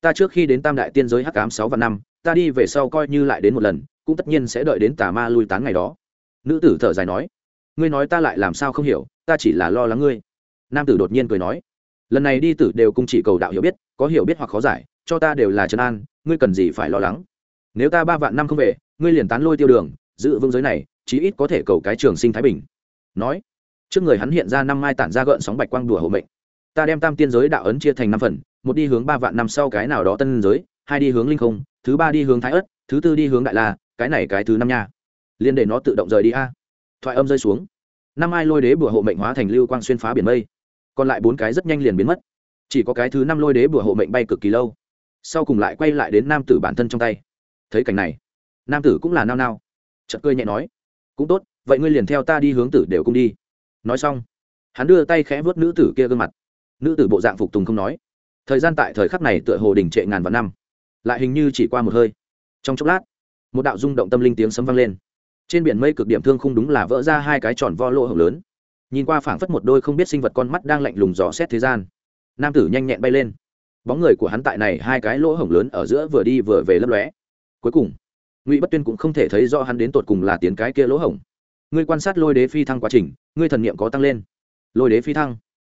Ta trước khi đến tam đại tiên giới hắc cám sáu vạn năm, ta đi về sau coi như lại đến một lần, cũng tất nhiên sẽ đợi đến tà ma lui tán ngày đó. Nữ tử thở dài nói. Ngươi nói ta lại làm sao không hiểu, ta chỉ là lo lắng ngươi. Nam tử đột nhiên cười nói. Lần này đi tử đều cùng chỉ cầu đạo hiểu biết, có hiểu biết hoặc khó giải cho ta đều là trấn an, ngươi cần gì phải lo lắng? Nếu ta ba vạn năm không về, ngươi liền tán lôi tiêu đường, giữ vương giới này, chí ít có thể cầu cái trường sinh thái bình. Nói, trước người hắn hiện ra năm mai tản ra gợn sóng bạch quang đùa hộ mệnh. Ta đem tam tiên giới đạo ấn chia thành năm phần, một đi hướng ba vạn năm sau cái nào đó tân giới, hai đi hướng linh không, thứ ba đi hướng thái ất, thứ tư đi hướng đại la, cái này cái thứ năm nha. Liên để nó tự động rời đi a. Thoại âm rơi xuống. Năm ai lôi đế bùa hộ mệnh hóa thành lưu quang xuyên phá biển mây. Còn lại bốn cái rất nhanh liền biến mất. Chỉ có cái thứ năm lôi đế bùa hộ mệnh bay cực kỳ lâu sau cùng lại quay lại đến nam tử bản thân trong tay. Thấy cảnh này, nam tử cũng là nao nao. Chợt cười nhẹ nói, cũng tốt, vậy ngươi liền theo ta đi hướng tử đều cùng đi. Nói xong, hắn đưa tay khẽ vớt nữ tử kia gương mặt. Nữ tử bộ dạng phục tùng không nói. Thời gian tại thời khắc này tựa hồ đình trệ ngàn vạn năm, lại hình như chỉ qua một hơi. Trong chốc lát, một đạo rung động tâm linh tiếng sấm vang lên. Trên biển mây cực điểm thương không đúng là vỡ ra hai cái tròn vo lỗ hồng lớn. Nhìn qua phảng phất một đôi không biết sinh vật con mắt đang lạnh lùng dò xét thế gian, nam tử nhanh nhẹn bay lên bóng người của hắn tại này hai cái lỗ hổng lớn ở giữa vừa đi vừa về lấp lóe. Cuối cùng, ngụy bất tuyên cũng không thể thấy do hắn đến tột cùng là tiến cái kia lỗ hổng. Ngươi quan sát lôi đế phi thăng quá trình, ngươi thần niệm có tăng lên. Lôi đế phi thăng.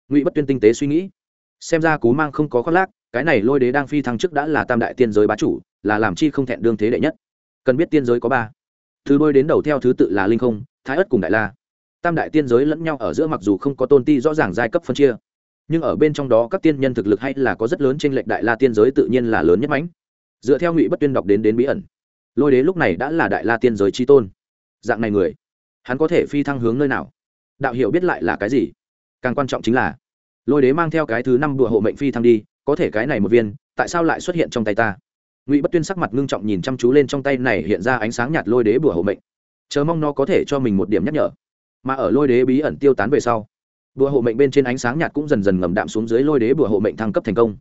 Ngụy bất tuyên tinh tế suy nghĩ. Xem ra cú mang không có khoác lác, cái này lôi đế đang phi thăng trước đã là tam đại tiên giới bá chủ, là làm chi không thẹn đương thế đệ nhất. Cần biết tiên giới có ba. Thứ đôi đến đầu theo thứ tự là linh không, thái ất cùng đại la. Tam đại tiên giới lẫn nhau ở giữa mặc dù không có tôn ti rõ ràng giai cấp phân chia nhưng ở bên trong đó các tiên nhân thực lực hay là có rất lớn trên lệnh đại la tiên giới tự nhiên là lớn nhất mãnh. Dựa theo ngụy bất tuyên đọc đến đến bí ẩn, lôi đế lúc này đã là đại la tiên giới tri tôn. Dạng này người, hắn có thể phi thăng hướng nơi nào? Đạo hiểu biết lại là cái gì? Càng quan trọng chính là, lôi đế mang theo cái thứ năm đùa hộ mệnh phi thăng đi, có thể cái này một viên, tại sao lại xuất hiện trong tay ta? Ngụy bất tuyên sắc mặt ngưng trọng nhìn chăm chú lên trong tay này hiện ra ánh sáng nhạt lôi đế bùa hộ mệnh. Chờ mong nó có thể cho mình một điểm nhắc nhở. Mà ở lôi đế bí ẩn tiêu tán về sau bùa hộ mệnh bên trên ánh sáng nhạt cũng dần dần ngầm đạm xuống dưới lôi đế bùa hộ mệnh thăng cấp thành công.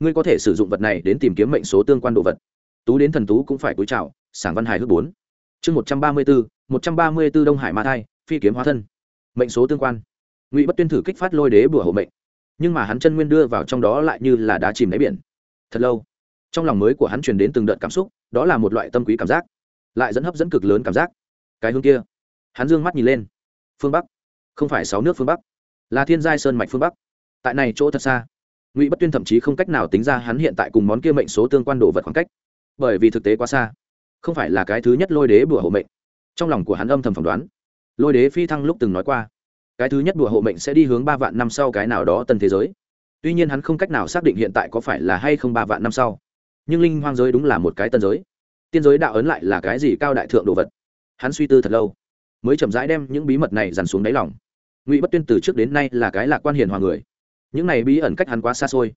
Ngươi có thể sử dụng vật này đến tìm kiếm mệnh số tương quan đồ vật. Tú đến thần tú cũng phải cúi chào, sảng văn hải hước bốn. Chương một trăm ba mươi bốn, một trăm ba mươi b ố đông hải ma thai, phi kiếm hóa thân. Mệnh số tương quan. Ngụy bất tuyên thử kích phát lôi đế bùa hộ mệnh. Nhưng mà hắn chân nguyên đưa vào trong đó lại như là đá chìm đáy biển. Thật lâu, trong lòng mới của hắn truyền đến từng đợt cảm xúc, đó là một loại tâm quý cảm giác, lại dẫn hấp dẫn cực lớn cảm giác. Cái hướng kia, hắn dương mắt nhìn lên. Phương bắc, không phải sáu nước phương bắc là thiên giai sơn mạch phương bắc. Tại này chỗ thật xa, ngụy bất tuyên thậm chí không cách nào tính ra hắn hiện tại cùng món kia mệnh số tương quan đồ vật khoảng cách. Bởi vì thực tế quá xa, không phải là cái thứ nhất lôi đế bùa hộ mệnh. Trong lòng của hắn âm thầm phỏng đoán, lôi đế phi thăng lúc từng nói qua, cái thứ nhất bùa hộ mệnh sẽ đi hướng ba vạn năm sau cái nào đó tân thế giới. Tuy nhiên hắn không cách nào xác định hiện tại có phải là hay không ba vạn năm sau, nhưng linh hoang giới đúng là một cái tân giới. Tiên giới đạo ấn lại là cái gì cao đại thượng đồ vật? Hắn suy tư thật lâu, mới chậm rãi đem những bí mật này dằn xuống đáy lòng ngụy bất tuyên từ trước đến nay là cái lạc quan hiền hòa người những này bí ẩn cách hắn quá xa xôi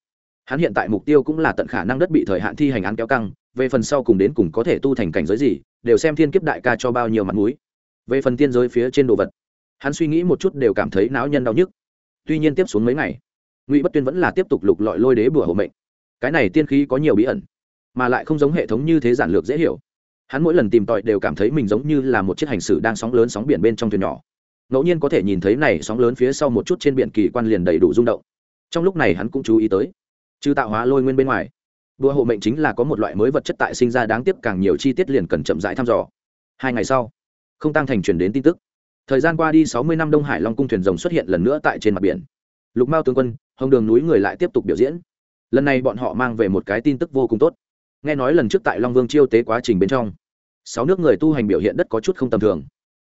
hắn hiện tại mục tiêu cũng là tận khả năng đất bị thời hạn thi hành án kéo căng về phần sau cùng đến cùng có thể tu thành cảnh giới gì đều xem thiên kiếp đại ca cho bao nhiêu mặt mũi về phần tiên giới phía trên đồ vật hắn suy nghĩ một chút đều cảm thấy não nhân đau nhức tuy nhiên tiếp xuống mấy ngày ngụy bất tuyên vẫn là tiếp tục lục lọi lôi đế bùa hộ mệnh cái này tiên khí có nhiều bí ẩn mà lại không giống hệ thống như thế giản lược dễ hiểu hắn mỗi lần tìm tòi đều cảm thấy mình giống như là một chiếc hành xử đang sóng lớn sóng biển bên trong thuyền nhỏ ngẫu nhiên có thể nhìn thấy này sóng lớn phía sau một chút trên biển kỳ quan liền đầy đủ rung động. Trong lúc này hắn cũng chú ý tới, trừ tạo hóa lôi nguyên bên ngoài đua hộ mệnh chính là có một loại mới vật chất tại sinh ra đáng tiếc càng nhiều chi tiết liền cần chậm rãi thăm dò. Hai ngày sau, không tăng thành truyền đến tin tức. Thời gian qua đi sáu mươi năm đông hải long cung thuyền rồng xuất hiện lần nữa tại trên mặt biển. Lục mao tướng quân, hồng đường núi người lại tiếp tục biểu diễn. Lần này bọn họ mang về một cái tin tức vô cùng tốt. Nghe nói lần trước tại long vương chiêu tế quá trình bên trong, sáu nước người tu hành biểu hiện đất có chút không tầm thường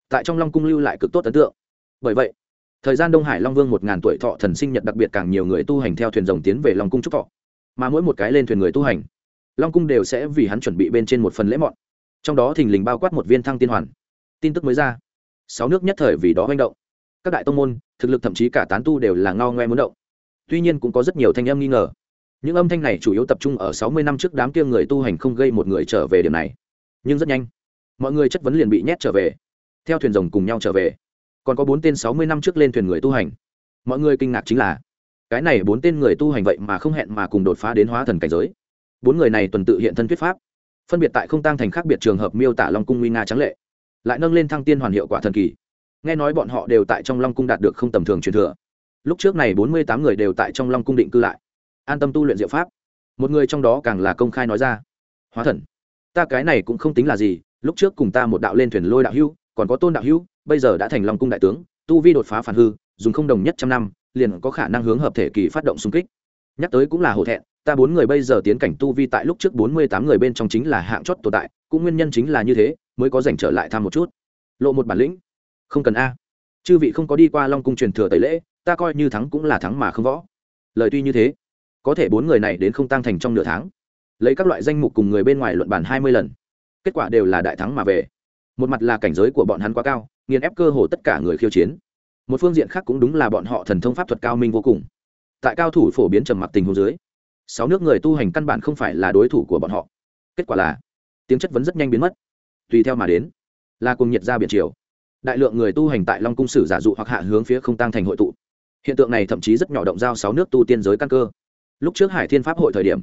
tại trong long cung lưu lại cực tốt ấn tượng. Bởi vậy, thời gian đông hải long vương một ngàn tuổi thọ thần sinh nhật đặc biệt càng nhiều người tu hành theo thuyền rồng tiến về long cung trúc thọ. Mà mỗi một cái lên thuyền người tu hành, long cung đều sẽ vì hắn chuẩn bị bên trên một phần lễ mọn. Trong đó thình lình bao quát một viên thăng tiên hoàn. Tin tức mới ra. Sáu nước nhất thời vì đó manh động. Các đại tông môn, thực lực thậm chí cả tán tu đều là ngao ngoe muốn động. Tuy nhiên cũng có rất nhiều thanh âm nghi ngờ. Những âm thanh này chủ yếu tập trung ở sáu mươi năm trước đám kia người tu hành không gây một người trở về điểm này. Nhưng rất nhanh, mọi người chất vấn liền bị nhét trở về theo thuyền rồng cùng nhau trở về. Còn có bốn tên sáu mươi năm trước lên thuyền người tu hành. Mọi người kinh ngạc chính là, cái này bốn tên người tu hành vậy mà không hẹn mà cùng đột phá đến hóa thần cảnh giới. Bốn người này tuần tự hiện thân thuyết pháp, phân biệt tại không tăng thành khác biệt trường hợp miêu tả long cung nguy nga trắng lệ, lại nâng lên thăng tiên hoàn hiệu quả thần kỳ. Nghe nói bọn họ đều tại trong long cung đạt được không tầm thường truyền thừa. Lúc trước này bốn mươi tám người đều tại trong long cung định cư lại, an tâm tu luyện diệu pháp. Một người trong đó càng là công khai nói ra, hóa thần, ta cái này cũng không tính là gì, lúc trước cùng ta một đạo lên thuyền lôi đạo hưu còn có tôn đạo hữu, bây giờ đã thành long cung đại tướng, tu vi đột phá phản hư, dùng không đồng nhất trăm năm, liền có khả năng hướng hợp thể kỳ phát động xung kích. Nhắc tới cũng là hổ thẹn, ta bốn người bây giờ tiến cảnh tu vi tại lúc trước bốn mươi tám người bên trong chính là hạng chót tồn tại, cũng nguyên nhân chính là như thế, mới có dành trở lại thăm một chút. Lộ một bản lĩnh. Không cần a. Chư vị không có đi qua long cung truyền thừa tẩy lễ, ta coi như thắng cũng là thắng mà không võ. Lời tuy như thế, có thể bốn người này đến không tăng thành trong nửa tháng. Lấy các loại danh mục cùng người bên ngoài luận bàn hai mươi lần, kết quả đều là đại thắng mà về một mặt là cảnh giới của bọn hắn quá cao, nghiền ép cơ hồ tất cả người khiêu chiến. Một phương diện khác cũng đúng là bọn họ thần thông pháp thuật cao minh vô cùng. Tại cao thủ phổ biến trầm mặc tình hồ dưới, sáu nước người tu hành căn bản không phải là đối thủ của bọn họ. Kết quả là, tiếng chất vấn rất nhanh biến mất. Tùy theo mà đến, là cùng nhiệt ra biển triều. Đại lượng người tu hành tại long cung sử giả dụ hoặc hạ hướng phía không tăng thành hội tụ. Hiện tượng này thậm chí rất nhỏ động giao sáu nước tu tiên giới căn cơ. Lúc trước hải thiên pháp hội thời điểm,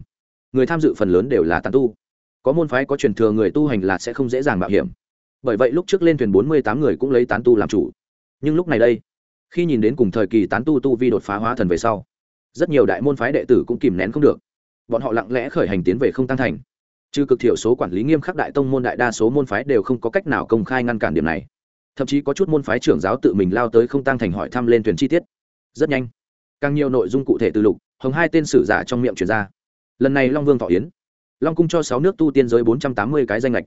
người tham dự phần lớn đều là tàn tu. Có môn phái có truyền thừa người tu hành là sẽ không dễ dàng mạo hiểm bởi vậy lúc trước lên thuyền bốn mươi tám người cũng lấy tán tu làm chủ. Nhưng lúc này đây, khi nhìn đến cùng thời kỳ tán tu tu vi đột phá hóa thần về sau, rất nhiều đại môn phái đệ tử cũng kìm nén không được. Bọn họ lặng lẽ khởi hành tiến về không tăng thành. Trừ cực thiểu số quản lý nghiêm khắc đại tông môn đại đa số môn phái đều không có cách nào công khai ngăn cản điểm này. Thậm chí có chút môn phái trưởng giáo tự mình lao tới không tăng thành hỏi thăm lên thuyền chi tiết. Rất nhanh, càng nhiều nội dung cụ thể từ lục, hồng hai tên sử giả trong miệng truyền ra. Lần này long vương thọ yến, long cung cho sáu nước tu tiên giới bốn trăm tám mươi cái danh lệch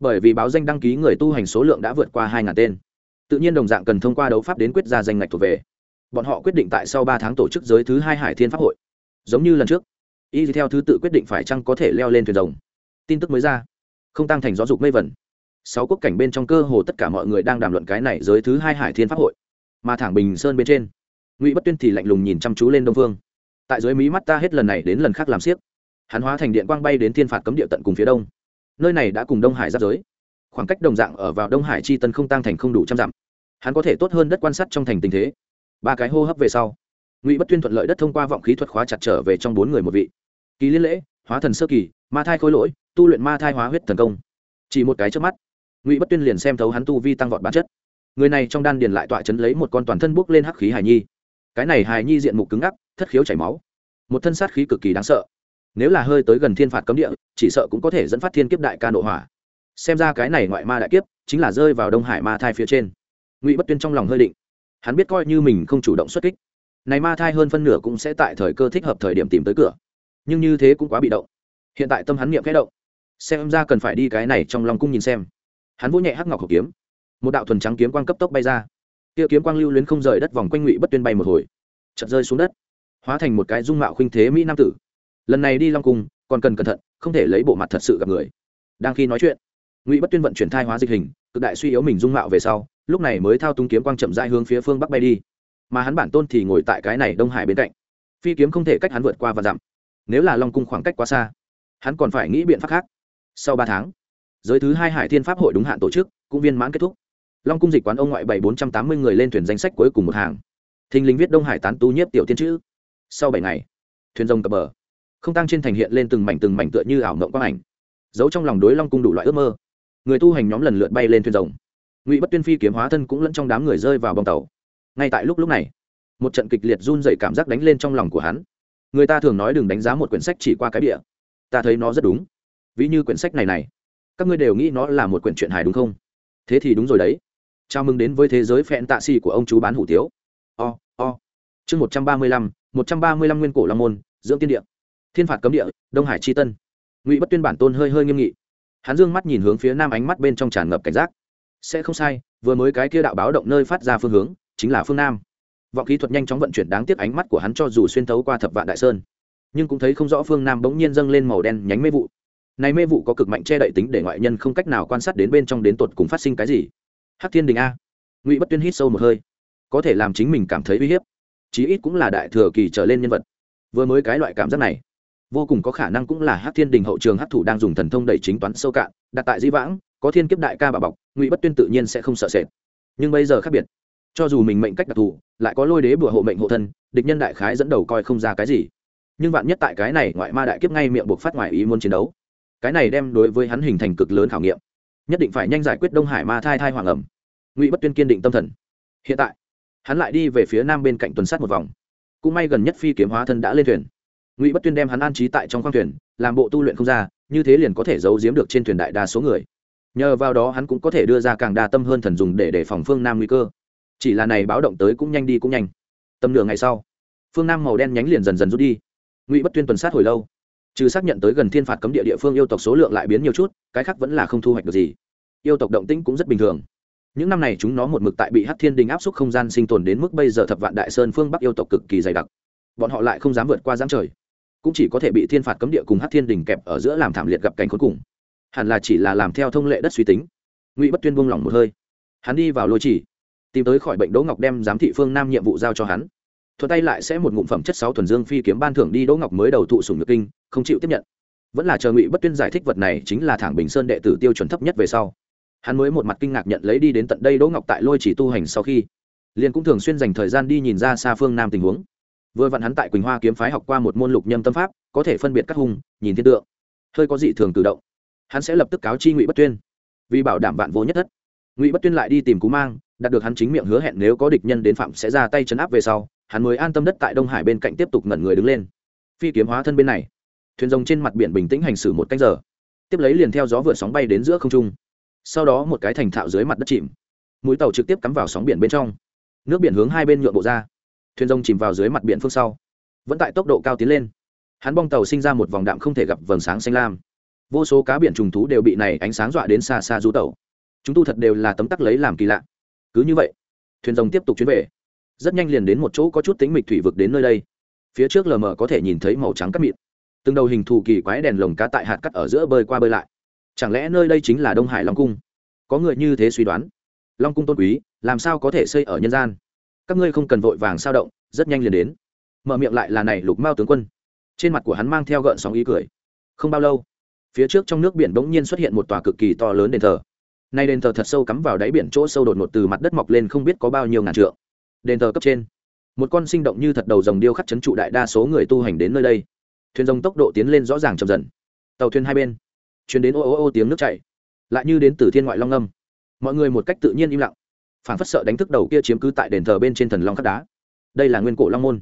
bởi vì báo danh đăng ký người tu hành số lượng đã vượt qua hai ngàn tên. Tự nhiên đồng dạng cần thông qua đấu pháp đến quyết ra danh ngạch thuộc về. Bọn họ quyết định tại sau ba tháng tổ chức giới thứ hai hải thiên pháp hội. Giống như lần trước, y theo thứ tự quyết định phải chăng có thể leo lên thuyền rồng. Tin tức mới ra. Không tăng thành giáo dục mây vẩn. Sáu quốc cảnh bên trong cơ hồ tất cả mọi người đang đàm luận cái này giới thứ hai hải thiên pháp hội. Mà thẳng bình sơn bên trên, ngụy bất tuyên thì lạnh lùng nhìn chăm chú lên đông phương. Tại dưới mí mắt ta hết lần này đến lần khác làm siếc. Hắn hóa thành điện quang bay đến thiên phạt cấm địa tận cùng phía đông nơi này đã cùng đông hải giáp giới. Khoảng cách đồng dạng ở vào đông hải chi tân không tăng thành không đủ trăm dặm. Hắn có thể tốt hơn đất quan sát trong thành tình thế. Ba cái hô hấp về sau, ngụy bất tuyên thuận lợi đất thông qua vọng khí thuật khóa chặt trở về trong bốn người một vị. Kỳ liên lễ, hóa thần sơ kỳ, ma thai khôi lỗi, tu luyện ma thai hóa huyết thần công. Chỉ một cái trước mắt, ngụy bất tuyên liền xem thấu hắn tu vi tăng vọt bản chất. Người này trong đan điền lại tọa chấn lấy một con toàn thân bốc lên hắc khí hài nhi. Cái này hài nhi diện mục cứng ngắc, thất khiếu chảy máu. Một thân sát khí cực kỳ đáng sợ nếu là hơi tới gần thiên phạt cấm địa, chỉ sợ cũng có thể dẫn phát thiên kiếp đại ca nội hỏa. Xem ra cái này ngoại ma đại kiếp chính là rơi vào đông hải ma thai phía trên. Ngụy bất tuyên trong lòng hơi định. Hắn biết coi như mình không chủ động xuất kích, này ma thai hơn phân nửa cũng sẽ tại thời cơ thích hợp thời điểm tìm tới cửa. Nhưng như thế cũng quá bị động. Hiện tại tâm hắn niệm khẽ động. Xem ra cần phải đi cái này trong lòng cung nhìn xem. Hắn vỗ nhẹ hắc ngọc hộp kiếm. Một đạo thuần trắng kiếm quang cấp tốc bay ra. Kia kiếm quang lưu luyến không rời đất vòng quanh ngụy bất tuyên bay một hồi. Chợt rơi xuống đất. Hóa thành một cái dung mạo khinh thế mỹ nam tử lần này đi long cung, còn cần cẩn thận, không thể lấy bộ mặt thật sự gặp người. Đang khi nói chuyện, ngụy bất tuyên vận chuyển thai hóa dịch hình, cực đại suy yếu mình dung mạo về sau, lúc này mới thao túng kiếm quang chậm dại hướng phía phương bắc bay đi. Mà hắn bản tôn thì ngồi tại cái này đông hải bên cạnh. Phi kiếm không thể cách hắn vượt qua và dặm. Nếu là long cung khoảng cách quá xa, hắn còn phải nghĩ biện pháp khác. Sau ba tháng, giới thứ hai hải thiên pháp hội đúng hạn tổ chức, cũng viên mãn kết thúc. Long cung dịch quán ông ngoại bảy bốn trăm tám mươi người lên thuyền danh sách cuối cùng một hàng. Thình lính viết đông hải tán tu nhiếp tiểu tiên chữ. Sau bảy ngày, thuyền rồng cập bờ không tăng trên thành hiện lên từng mảnh từng mảnh tựa như ảo mộng quang ảnh. Giấu trong lòng đối long cung đủ loại ước mơ. Người tu hành nhóm lần lượt bay lên thuyền rồng. Ngụy bất tuyên phi kiếm hóa thân cũng lẫn trong đám người rơi vào bong tàu. Ngay tại lúc lúc này, một trận kịch liệt run dậy cảm giác đánh lên trong lòng của hắn. Người ta thường nói đừng đánh giá một quyển sách chỉ qua cái địa ta thấy nó rất đúng. Ví như quyển sách này này, các ngươi đều nghĩ nó là một quyển truyện hài đúng không? Thế thì đúng rồi đấy. Chào mừng đến với thế giới phẹn tạ xì của ông chú bán hủ tiếu. O o. Chương một trăm ba mươi lăm, một trăm ba mươi lăm nguyên cổ long môn, dưỡng tiên địa thiên phạt cấm địa, đông hải c tân. Ngụy bất tuyên bản tôn hơi hơi nghiêm nghị. Hắn dương mắt nhìn hướng phía nam ánh mắt bên trong tràn ngập cảnh giác. Sẽ không sai, vừa mới cái kia đạo báo động nơi phát ra phương hướng, chính là phương nam. Vọng kỹ thuật nhanh chóng vận chuyển đáng tiếc ánh mắt của hắn cho dù xuyên thấu qua thập vạn đại sơn, nhưng cũng thấy không rõ phương nam bỗng nhiên dâng lên màu đen nhánh mê vụ. Này mê vụ có cực mạnh che đậy tính để ngoại nhân không cách nào quan sát đến bên trong đến tột cùng phát sinh cái gì. Hắc thiên đình a. Ngụy bất tuyên hít sâu một hơi. Có thể làm chính mình cảm thấy uy hiếp, chí ít cũng là đại thừa kỳ trở lên nhân vật. Vừa mới cái loại cảm giác này vô cùng có khả năng cũng là hắc thiên đình hậu trường hát thủ đang dùng thần thông đẩy chính toán sâu cạn, đặt tại di vãng, có thiên kiếp đại ca bà bọc, ngụy bất tuyên tự nhiên sẽ không sợ sệt. Nhưng bây giờ khác biệt, cho dù mình mệnh cách đặc thù, lại có lôi đế bùa hộ mệnh hộ thân, địch nhân đại khái dẫn đầu coi không ra cái gì. Nhưng vạn nhất tại cái này ngoại ma đại kiếp ngay miệng buộc phát ngoài ý muốn chiến đấu, cái này đem đối với hắn hình thành cực lớn khảo nghiệm. Nhất định phải nhanh giải quyết đông hải ma thai thai hoàng ẩm. Ngụy bất tuyên kiên định tâm thần. Hiện tại, hắn lại đi về phía nam bên cạnh tuần sát một vòng. Cũng may gần nhất phi kiếm hóa thân đã lên thuyền ngụy bất tuyên đem hắn an trí tại trong khoang thuyền, làm bộ tu luyện không ra, như thế liền có thể giấu giếm được trên thuyền đại đa số người. Nhờ vào đó hắn cũng có thể đưa ra càng đa tâm hơn thần dùng để đề phòng phương nam nguy cơ. Chỉ là này báo động tới cũng nhanh đi cũng nhanh. Tầm nửa ngày sau, phương nam màu đen nhánh liền dần dần rút đi. Ngụy bất tuyên tuần sát hồi lâu, trừ xác nhận tới gần thiên phạt cấm địa địa phương yêu tộc số lượng lại biến nhiều chút, cái khác vẫn là không thu hoạch được gì. Yêu tộc động tĩnh cũng rất bình thường. Những năm này chúng nó một mực tại bị hát thiên đình áp suất không gian sinh tồn đến mức bây giờ thập vạn đại sơn phương bắc yêu tộc cực kỳ dày đặc. Bọn họ lại không dám vượt qua giáng trời cũng chỉ có thể bị thiên phạt cấm địa cùng hát thiên đình kẹp ở giữa làm thảm liệt gặp cảnh khốn cùng. Hẳn là chỉ là làm theo thông lệ đất suy tính. Ngụy bất tuyên buông lỏng một hơi. Hắn đi vào lôi chỉ, tìm tới khỏi bệnh đỗ ngọc đem giám thị phương nam nhiệm vụ giao cho hắn. Thuật tay lại sẽ một ngụm phẩm chất sáu thuần dương phi kiếm ban thưởng đi đỗ ngọc mới đầu thụ sùng nhược kinh, không chịu tiếp nhận. Vẫn là chờ ngụy bất tuyên giải thích vật này chính là thẳng bình sơn đệ tử tiêu chuẩn thấp nhất về sau. Hắn mới một mặt kinh ngạc nhận lấy đi đến tận đây đỗ ngọc tại lôi chỉ tu hành sau khi, liền cũng thường xuyên dành thời gian đi nhìn ra xa phương nam tình huống vừa vặn hắn tại quỳnh hoa kiếm phái học qua một môn lục nhâm tâm pháp, có thể phân biệt các hung, nhìn thiên tượng. Hơi có dị thường tự động. Hắn sẽ lập tức cáo chi ngụy bất tuyên. Vì bảo đảm vạn vô nhất thất, ngụy bất tuyên lại đi tìm cú mang, đạt được hắn chính miệng hứa hẹn nếu có địch nhân đến phạm sẽ ra tay chấn áp về sau, hắn mới an tâm đất tại đông hải bên cạnh tiếp tục ngẩn người đứng lên. Phi kiếm hóa thân bên này, thuyền rồng trên mặt biển bình tĩnh hành xử một canh giờ. Tiếp lấy liền theo gió vượt sóng bay đến giữa không trung. Sau đó một cái thành thạo dưới mặt đất chìm. Mũi tàu trực tiếp cắm vào sóng biển bên trong. Nước biển hướng hai bên nhượng bộ ra thuyền rồng chìm vào dưới mặt biển phương sau, vẫn tại tốc độ cao tiến lên. Hắn bong tàu sinh ra một vòng đạm không thể gặp vầng sáng xanh lam. Vô số cá biển trùng thú đều bị này ánh sáng dọa đến xa xa rú tàu chúng tu thật đều là tấm tắc lấy làm kỳ lạ. Cứ như vậy, thuyền rồng tiếp tục chuyến về. Rất nhanh liền đến một chỗ có chút tính mịch thủy vực đến nơi đây. Phía trước lờ mờ có thể nhìn thấy màu trắng cắt mịn. Từng đầu hình thù kỳ quái đèn lồng cá tại hạt cắt ở giữa bơi qua bơi lại. Chẳng lẽ nơi đây chính là đông hải long cung? Có người như thế suy đoán. Long cung tôn quý, làm sao có thể xây ở nhân gian? Các ngươi không cần vội vàng sao động, rất nhanh liền đến. Mở miệng lại là này lục mao tướng quân. Trên mặt của hắn mang theo gợn sóng ý cười. Không bao lâu, phía trước trong nước biển bỗng nhiên xuất hiện một tòa cực kỳ to lớn đền thờ. Nay đền thờ thật sâu cắm vào đáy biển chỗ sâu đột ngột từ mặt đất mọc lên không biết có bao nhiêu ngàn trượng. Đền thờ cấp trên, một con sinh động như thật đầu rồng điêu khắc chấn trụ đại đa số người tu hành đến nơi đây. Thuyền rồng tốc độ tiến lên rõ ràng chậm dần. Tàu thuyền hai bên chuyến đến ô ô ô tiếng nước chảy, lại như đến từ thiên ngoại long âm. Mọi người một cách tự nhiên im lặng phản phất sợ đánh thức đầu kia chiếm cứ tại đền thờ bên trên thần long khắc đá. Đây là nguyên cổ long môn.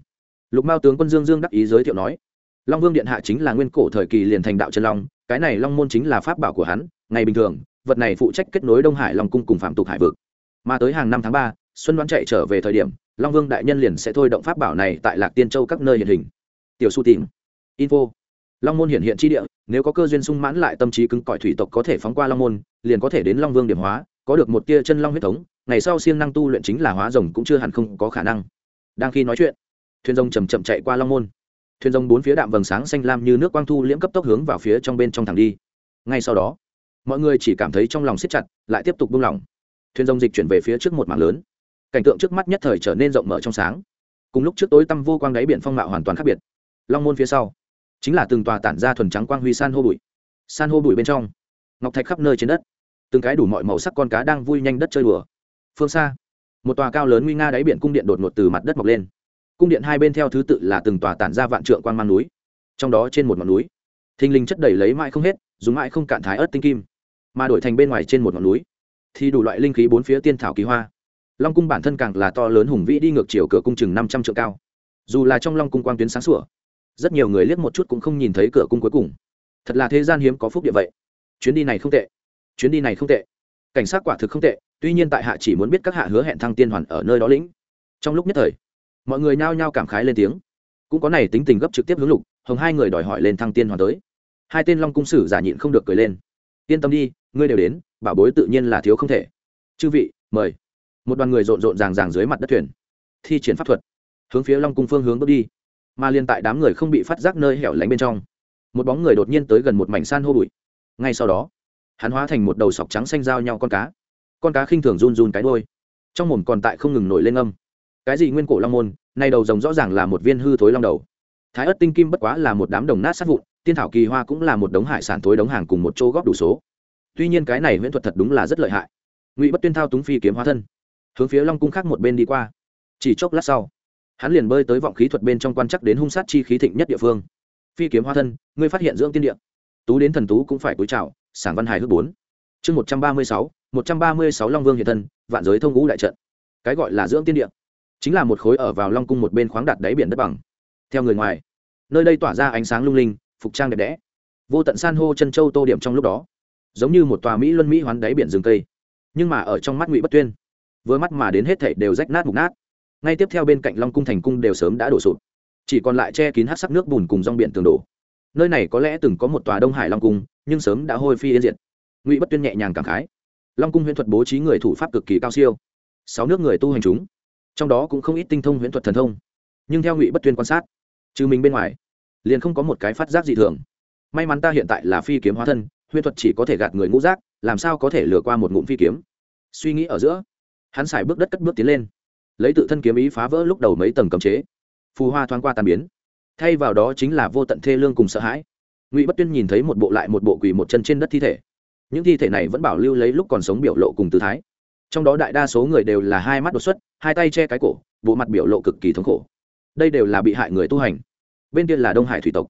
Lục mao tướng quân dương dương đắc ý giới thiệu nói, long vương điện hạ chính là nguyên cổ thời kỳ liền thành đạo chân long, cái này long môn chính là pháp bảo của hắn, ngày bình thường, vật này phụ trách kết nối đông hải long cung cùng phạm tục hải vực. Mà tới hàng năm tháng ba, xuân đoán chạy trở về thời điểm, long vương đại nhân liền sẽ thôi động pháp bảo này tại lạc tiên châu các nơi hiện hình. Tiểu su tìm. Info. Long môn hiện hiện chi địa, nếu có cơ duyên sung mãn lại tâm trí cứng cỏi thủy tộc có thể phóng qua long môn, liền có thể đến long vương điểm hóa, có được một tia chân long huyết thống ngày sau siêng năng tu luyện chính là hóa rồng cũng chưa hẳn không có khả năng. Đang khi nói chuyện, thuyền rồng chầm chậm chạy qua long môn. Thuyền rồng bốn phía đạm vầng sáng xanh lam như nước quang thu liễm cấp tốc hướng vào phía trong bên trong thẳng đi. Ngay sau đó, mọi người chỉ cảm thấy trong lòng siết chặt, lại tiếp tục buông lỏng. Thuyền rồng dịch chuyển về phía trước một mảng lớn. Cảnh tượng trước mắt nhất thời trở nên rộng mở trong sáng. Cùng lúc trước tối tăm vô quang đáy biển phong mạo hoàn toàn khác biệt. Long môn phía sau, chính là từng tòa tản ra thuần trắng quang huy san hô bụi. San hô bụi bên trong, ngọc thạch khắp nơi trên đất. Từng cái đủ mọi màu sắc con cá đang vui nhanh đất chơi đùa phương xa. Một tòa cao lớn nguy nga đáy biển cung điện đột ngột từ mặt đất mọc lên. Cung điện hai bên theo thứ tự là từng tòa tản ra vạn trượng quan mang núi. Trong đó trên một ngọn núi, thình linh chất đầy lấy mãi không hết, dùng mãi không cạn thái ớt tinh kim, mà đổi thành bên ngoài trên một ngọn núi, thì đủ loại linh khí bốn phía tiên thảo kỳ hoa. Long cung bản thân càng là to lớn hùng vĩ đi ngược chiều cửa cung chừng năm trăm trượng cao. Dù là trong long cung quang tuyến sáng sủa, rất nhiều người liếc một chút cũng không nhìn thấy cửa cung cuối cùng. Thật là thế gian hiếm có phúc địa vậy. Chuyến đi này không tệ. Chuyến đi này không tệ. Cảnh sát quả thực không tệ tuy nhiên tại hạ chỉ muốn biết các hạ hứa hẹn thăng tiên hoàn ở nơi đó lĩnh. Trong lúc nhất thời, mọi người nhao nhao cảm khái lên tiếng. Cũng có này tính tình gấp trực tiếp hướng lục, hồng hai người đòi hỏi lên thăng tiên hoàn tới. Hai tên long cung sử giả nhịn không được cười lên. Yên tâm đi, ngươi đều đến, bảo bối tự nhiên là thiếu không thể. Chư vị, mời. Một đoàn người rộn rộn ràng ràng dưới mặt đất thuyền, thi triển pháp thuật, hướng phía long cung phương hướng bước đi. Mà liên tại đám người không bị phát giác nơi hẻo lánh bên trong, một bóng người đột nhiên tới gần một mảnh san hô bụi. Ngay sau đó, hắn hóa thành một đầu sọc trắng xanh giao nhau con cá con cá khinh thường run run cái đôi trong mồm còn tại không ngừng nổi lên âm. Cái gì nguyên cổ long môn nay đầu rồng rõ ràng là một viên hư thối long đầu. Thái ất tinh kim bất quá là một đám đồng nát sát vụn, tiên thảo kỳ hoa cũng là một đống hải sản thối đống hàng cùng một chỗ góp đủ số. Tuy nhiên cái này huyễn thuật thật đúng là rất lợi hại. Ngụy bất tuyên thao túng phi kiếm hóa thân, hướng phía long cung khác một bên đi qua. Chỉ chốc lát sau, hắn liền bơi tới vọng khí thuật bên trong quan chắc đến hung sát chi khí thịnh nhất địa phương. Phi kiếm hóa thân, ngươi phát hiện dưỡng tiên địa. Tú đến thần tú cũng phải cúi chào, sảng văn hài hước bốn chương một trăm ba mươi sáu, một trăm ba mươi sáu long vương hiện thân, vạn giới thông ngũ đại trận. Cái gọi là dưỡng tiên địa, chính là một khối ở vào long cung một bên khoáng đạt đáy biển đất bằng. Theo người ngoài, nơi đây tỏa ra ánh sáng lung linh, phục trang đẹp đẽ. Vô tận san hô chân châu tô điểm trong lúc đó, giống như một tòa mỹ luân mỹ hoán đáy biển rừng cây, nhưng mà ở trong mắt ngụy bất tuyên, vừa mắt mà đến hết thảy đều rách nát mục nát. Ngay tiếp theo bên cạnh long cung thành cung đều sớm đã đổ sụp, chỉ còn lại che kín hát sắc nước bùn cùng rong biển tường đổ. Nơi này có lẽ từng có một tòa đông hải long cung, nhưng sớm đã hôi phi yên diệt ngụy bất tuyên nhẹ nhàng cảm khái long cung huyễn thuật bố trí người thủ pháp cực kỳ cao siêu sáu nước người tu hành chúng trong đó cũng không ít tinh thông huyễn thuật thần thông nhưng theo ngụy bất tuyên quan sát trừ mình bên ngoài liền không có một cái phát giác dị thường may mắn ta hiện tại là phi kiếm hóa thân huyễn thuật chỉ có thể gạt người ngũ giác làm sao có thể lừa qua một ngụm phi kiếm suy nghĩ ở giữa hắn xài bước đất cất bước tiến lên lấy tự thân kiếm ý phá vỡ lúc đầu mấy tầng cấm chế phù hoa thoáng qua tàn biến thay vào đó chính là vô tận thê lương cùng sợ hãi ngụy bất tuyên nhìn thấy một bộ lại một bộ quỳ một chân trên đất thi thể những thi thể này vẫn bảo lưu lấy lúc còn sống biểu lộ cùng tư thái. Trong đó đại đa số người đều là hai mắt đột xuất, hai tay che cái cổ, bộ mặt biểu lộ cực kỳ thống khổ. Đây đều là bị hại người tu hành. Bên kia là đông hải thủy tộc.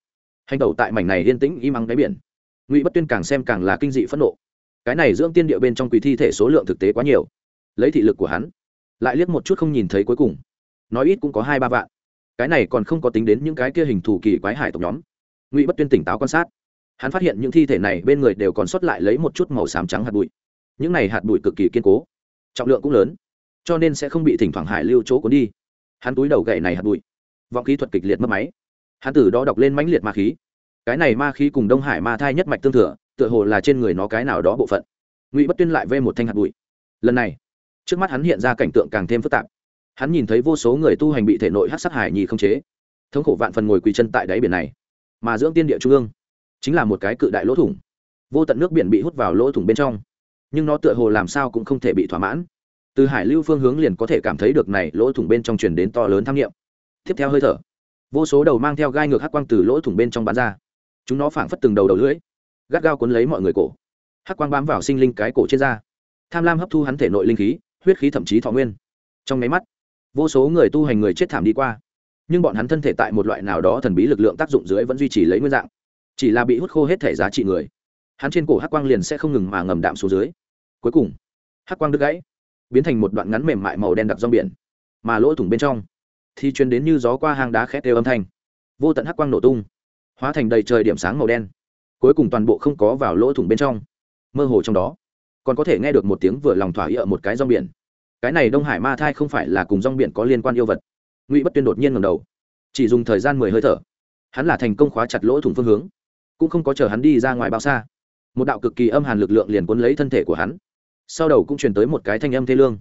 Hành tẩu tại mảnh này yên tĩnh im ắng đáy biển. Ngụy bất tuyên càng xem càng là kinh dị phẫn nộ. Cái này dưỡng tiên địa bên trong quỷ thi thể số lượng thực tế quá nhiều. Lấy thị lực của hắn, lại liếc một chút không nhìn thấy cuối cùng. Nói ít cũng có hai ba vạn. Cái này còn không có tính đến những cái kia hình thù kỳ quái hải tộc nhóm. Ngụy bất tuyên tỉnh táo quan sát hắn phát hiện những thi thể này bên người đều còn sót lại lấy một chút màu xám trắng hạt bụi. Những này hạt bụi cực kỳ kiên cố, trọng lượng cũng lớn, cho nên sẽ không bị thỉnh thoảng hải lưu chỗ cuốn đi. Hắn túi đầu gậy này hạt bụi. Vọng khí thuật kịch liệt mất máy. Hắn từ đó đọc lên mãnh liệt ma khí. Cái này ma khí cùng đông hải ma thai nhất mạch tương thừa, tựa hồ là trên người nó cái nào đó bộ phận. Ngụy bất tuyên lại vê một thanh hạt bụi. Lần này, trước mắt hắn hiện ra cảnh tượng càng thêm phức tạp. Hắn nhìn thấy vô số người tu hành bị thể nội hát sát hải nhì không chế. Thống khổ vạn phần ngồi quỳ chân tại đáy biển này, mà dưỡng tiên địa trung ương chính là một cái cự đại lỗ thủng. Vô tận nước biển bị hút vào lỗ thủng bên trong. Nhưng nó tựa hồ làm sao cũng không thể bị thỏa mãn. Từ hải lưu phương hướng liền có thể cảm thấy được này lỗ thủng bên trong truyền đến to lớn tham nghiệm. Tiếp theo hơi thở. Vô số đầu mang theo gai ngược hắc quang từ lỗ thủng bên trong bán ra. Chúng nó phảng phất từng đầu đầu lưỡi, gắt gao cuốn lấy mọi người cổ. Hắc quang bám vào sinh linh cái cổ trên da. Tham lam hấp thu hắn thể nội linh khí, huyết khí thậm chí thọ nguyên. Trong máy mắt, vô số người tu hành người chết thảm đi qua. Nhưng bọn hắn thân thể tại một loại nào đó thần bí lực lượng tác dụng dưới vẫn duy trì lấy nguyên dạng chỉ là bị hút khô hết thể giá trị người. Hắn trên cổ hắc quang liền sẽ không ngừng mà ngầm đạm xuống dưới. Cuối cùng, hắc quang đứt gãy, biến thành một đoạn ngắn mềm mại màu đen đặc rong biển, mà lỗ thủng bên trong thì truyền đến như gió qua hang đá khét đều âm thanh. Vô tận hắc quang nổ tung, hóa thành đầy trời điểm sáng màu đen. Cuối cùng toàn bộ không có vào lỗ thủng bên trong, mơ hồ trong đó. Còn có thể nghe được một tiếng vừa lòng thỏa ý ở một cái rong biển. Cái này đông hải ma thai không phải là cùng rong biển có liên quan yêu vật. Ngụy bất tuyên đột nhiên ngầm đầu, chỉ dùng thời gian mười hơi thở. Hắn là thành công khóa chặt lỗ thủng phương hướng cũng không có chờ hắn đi ra ngoài bao xa. Một đạo cực kỳ âm hàn lực lượng liền cuốn lấy thân thể của hắn. Sau đầu cũng truyền tới một cái thanh âm thê lương.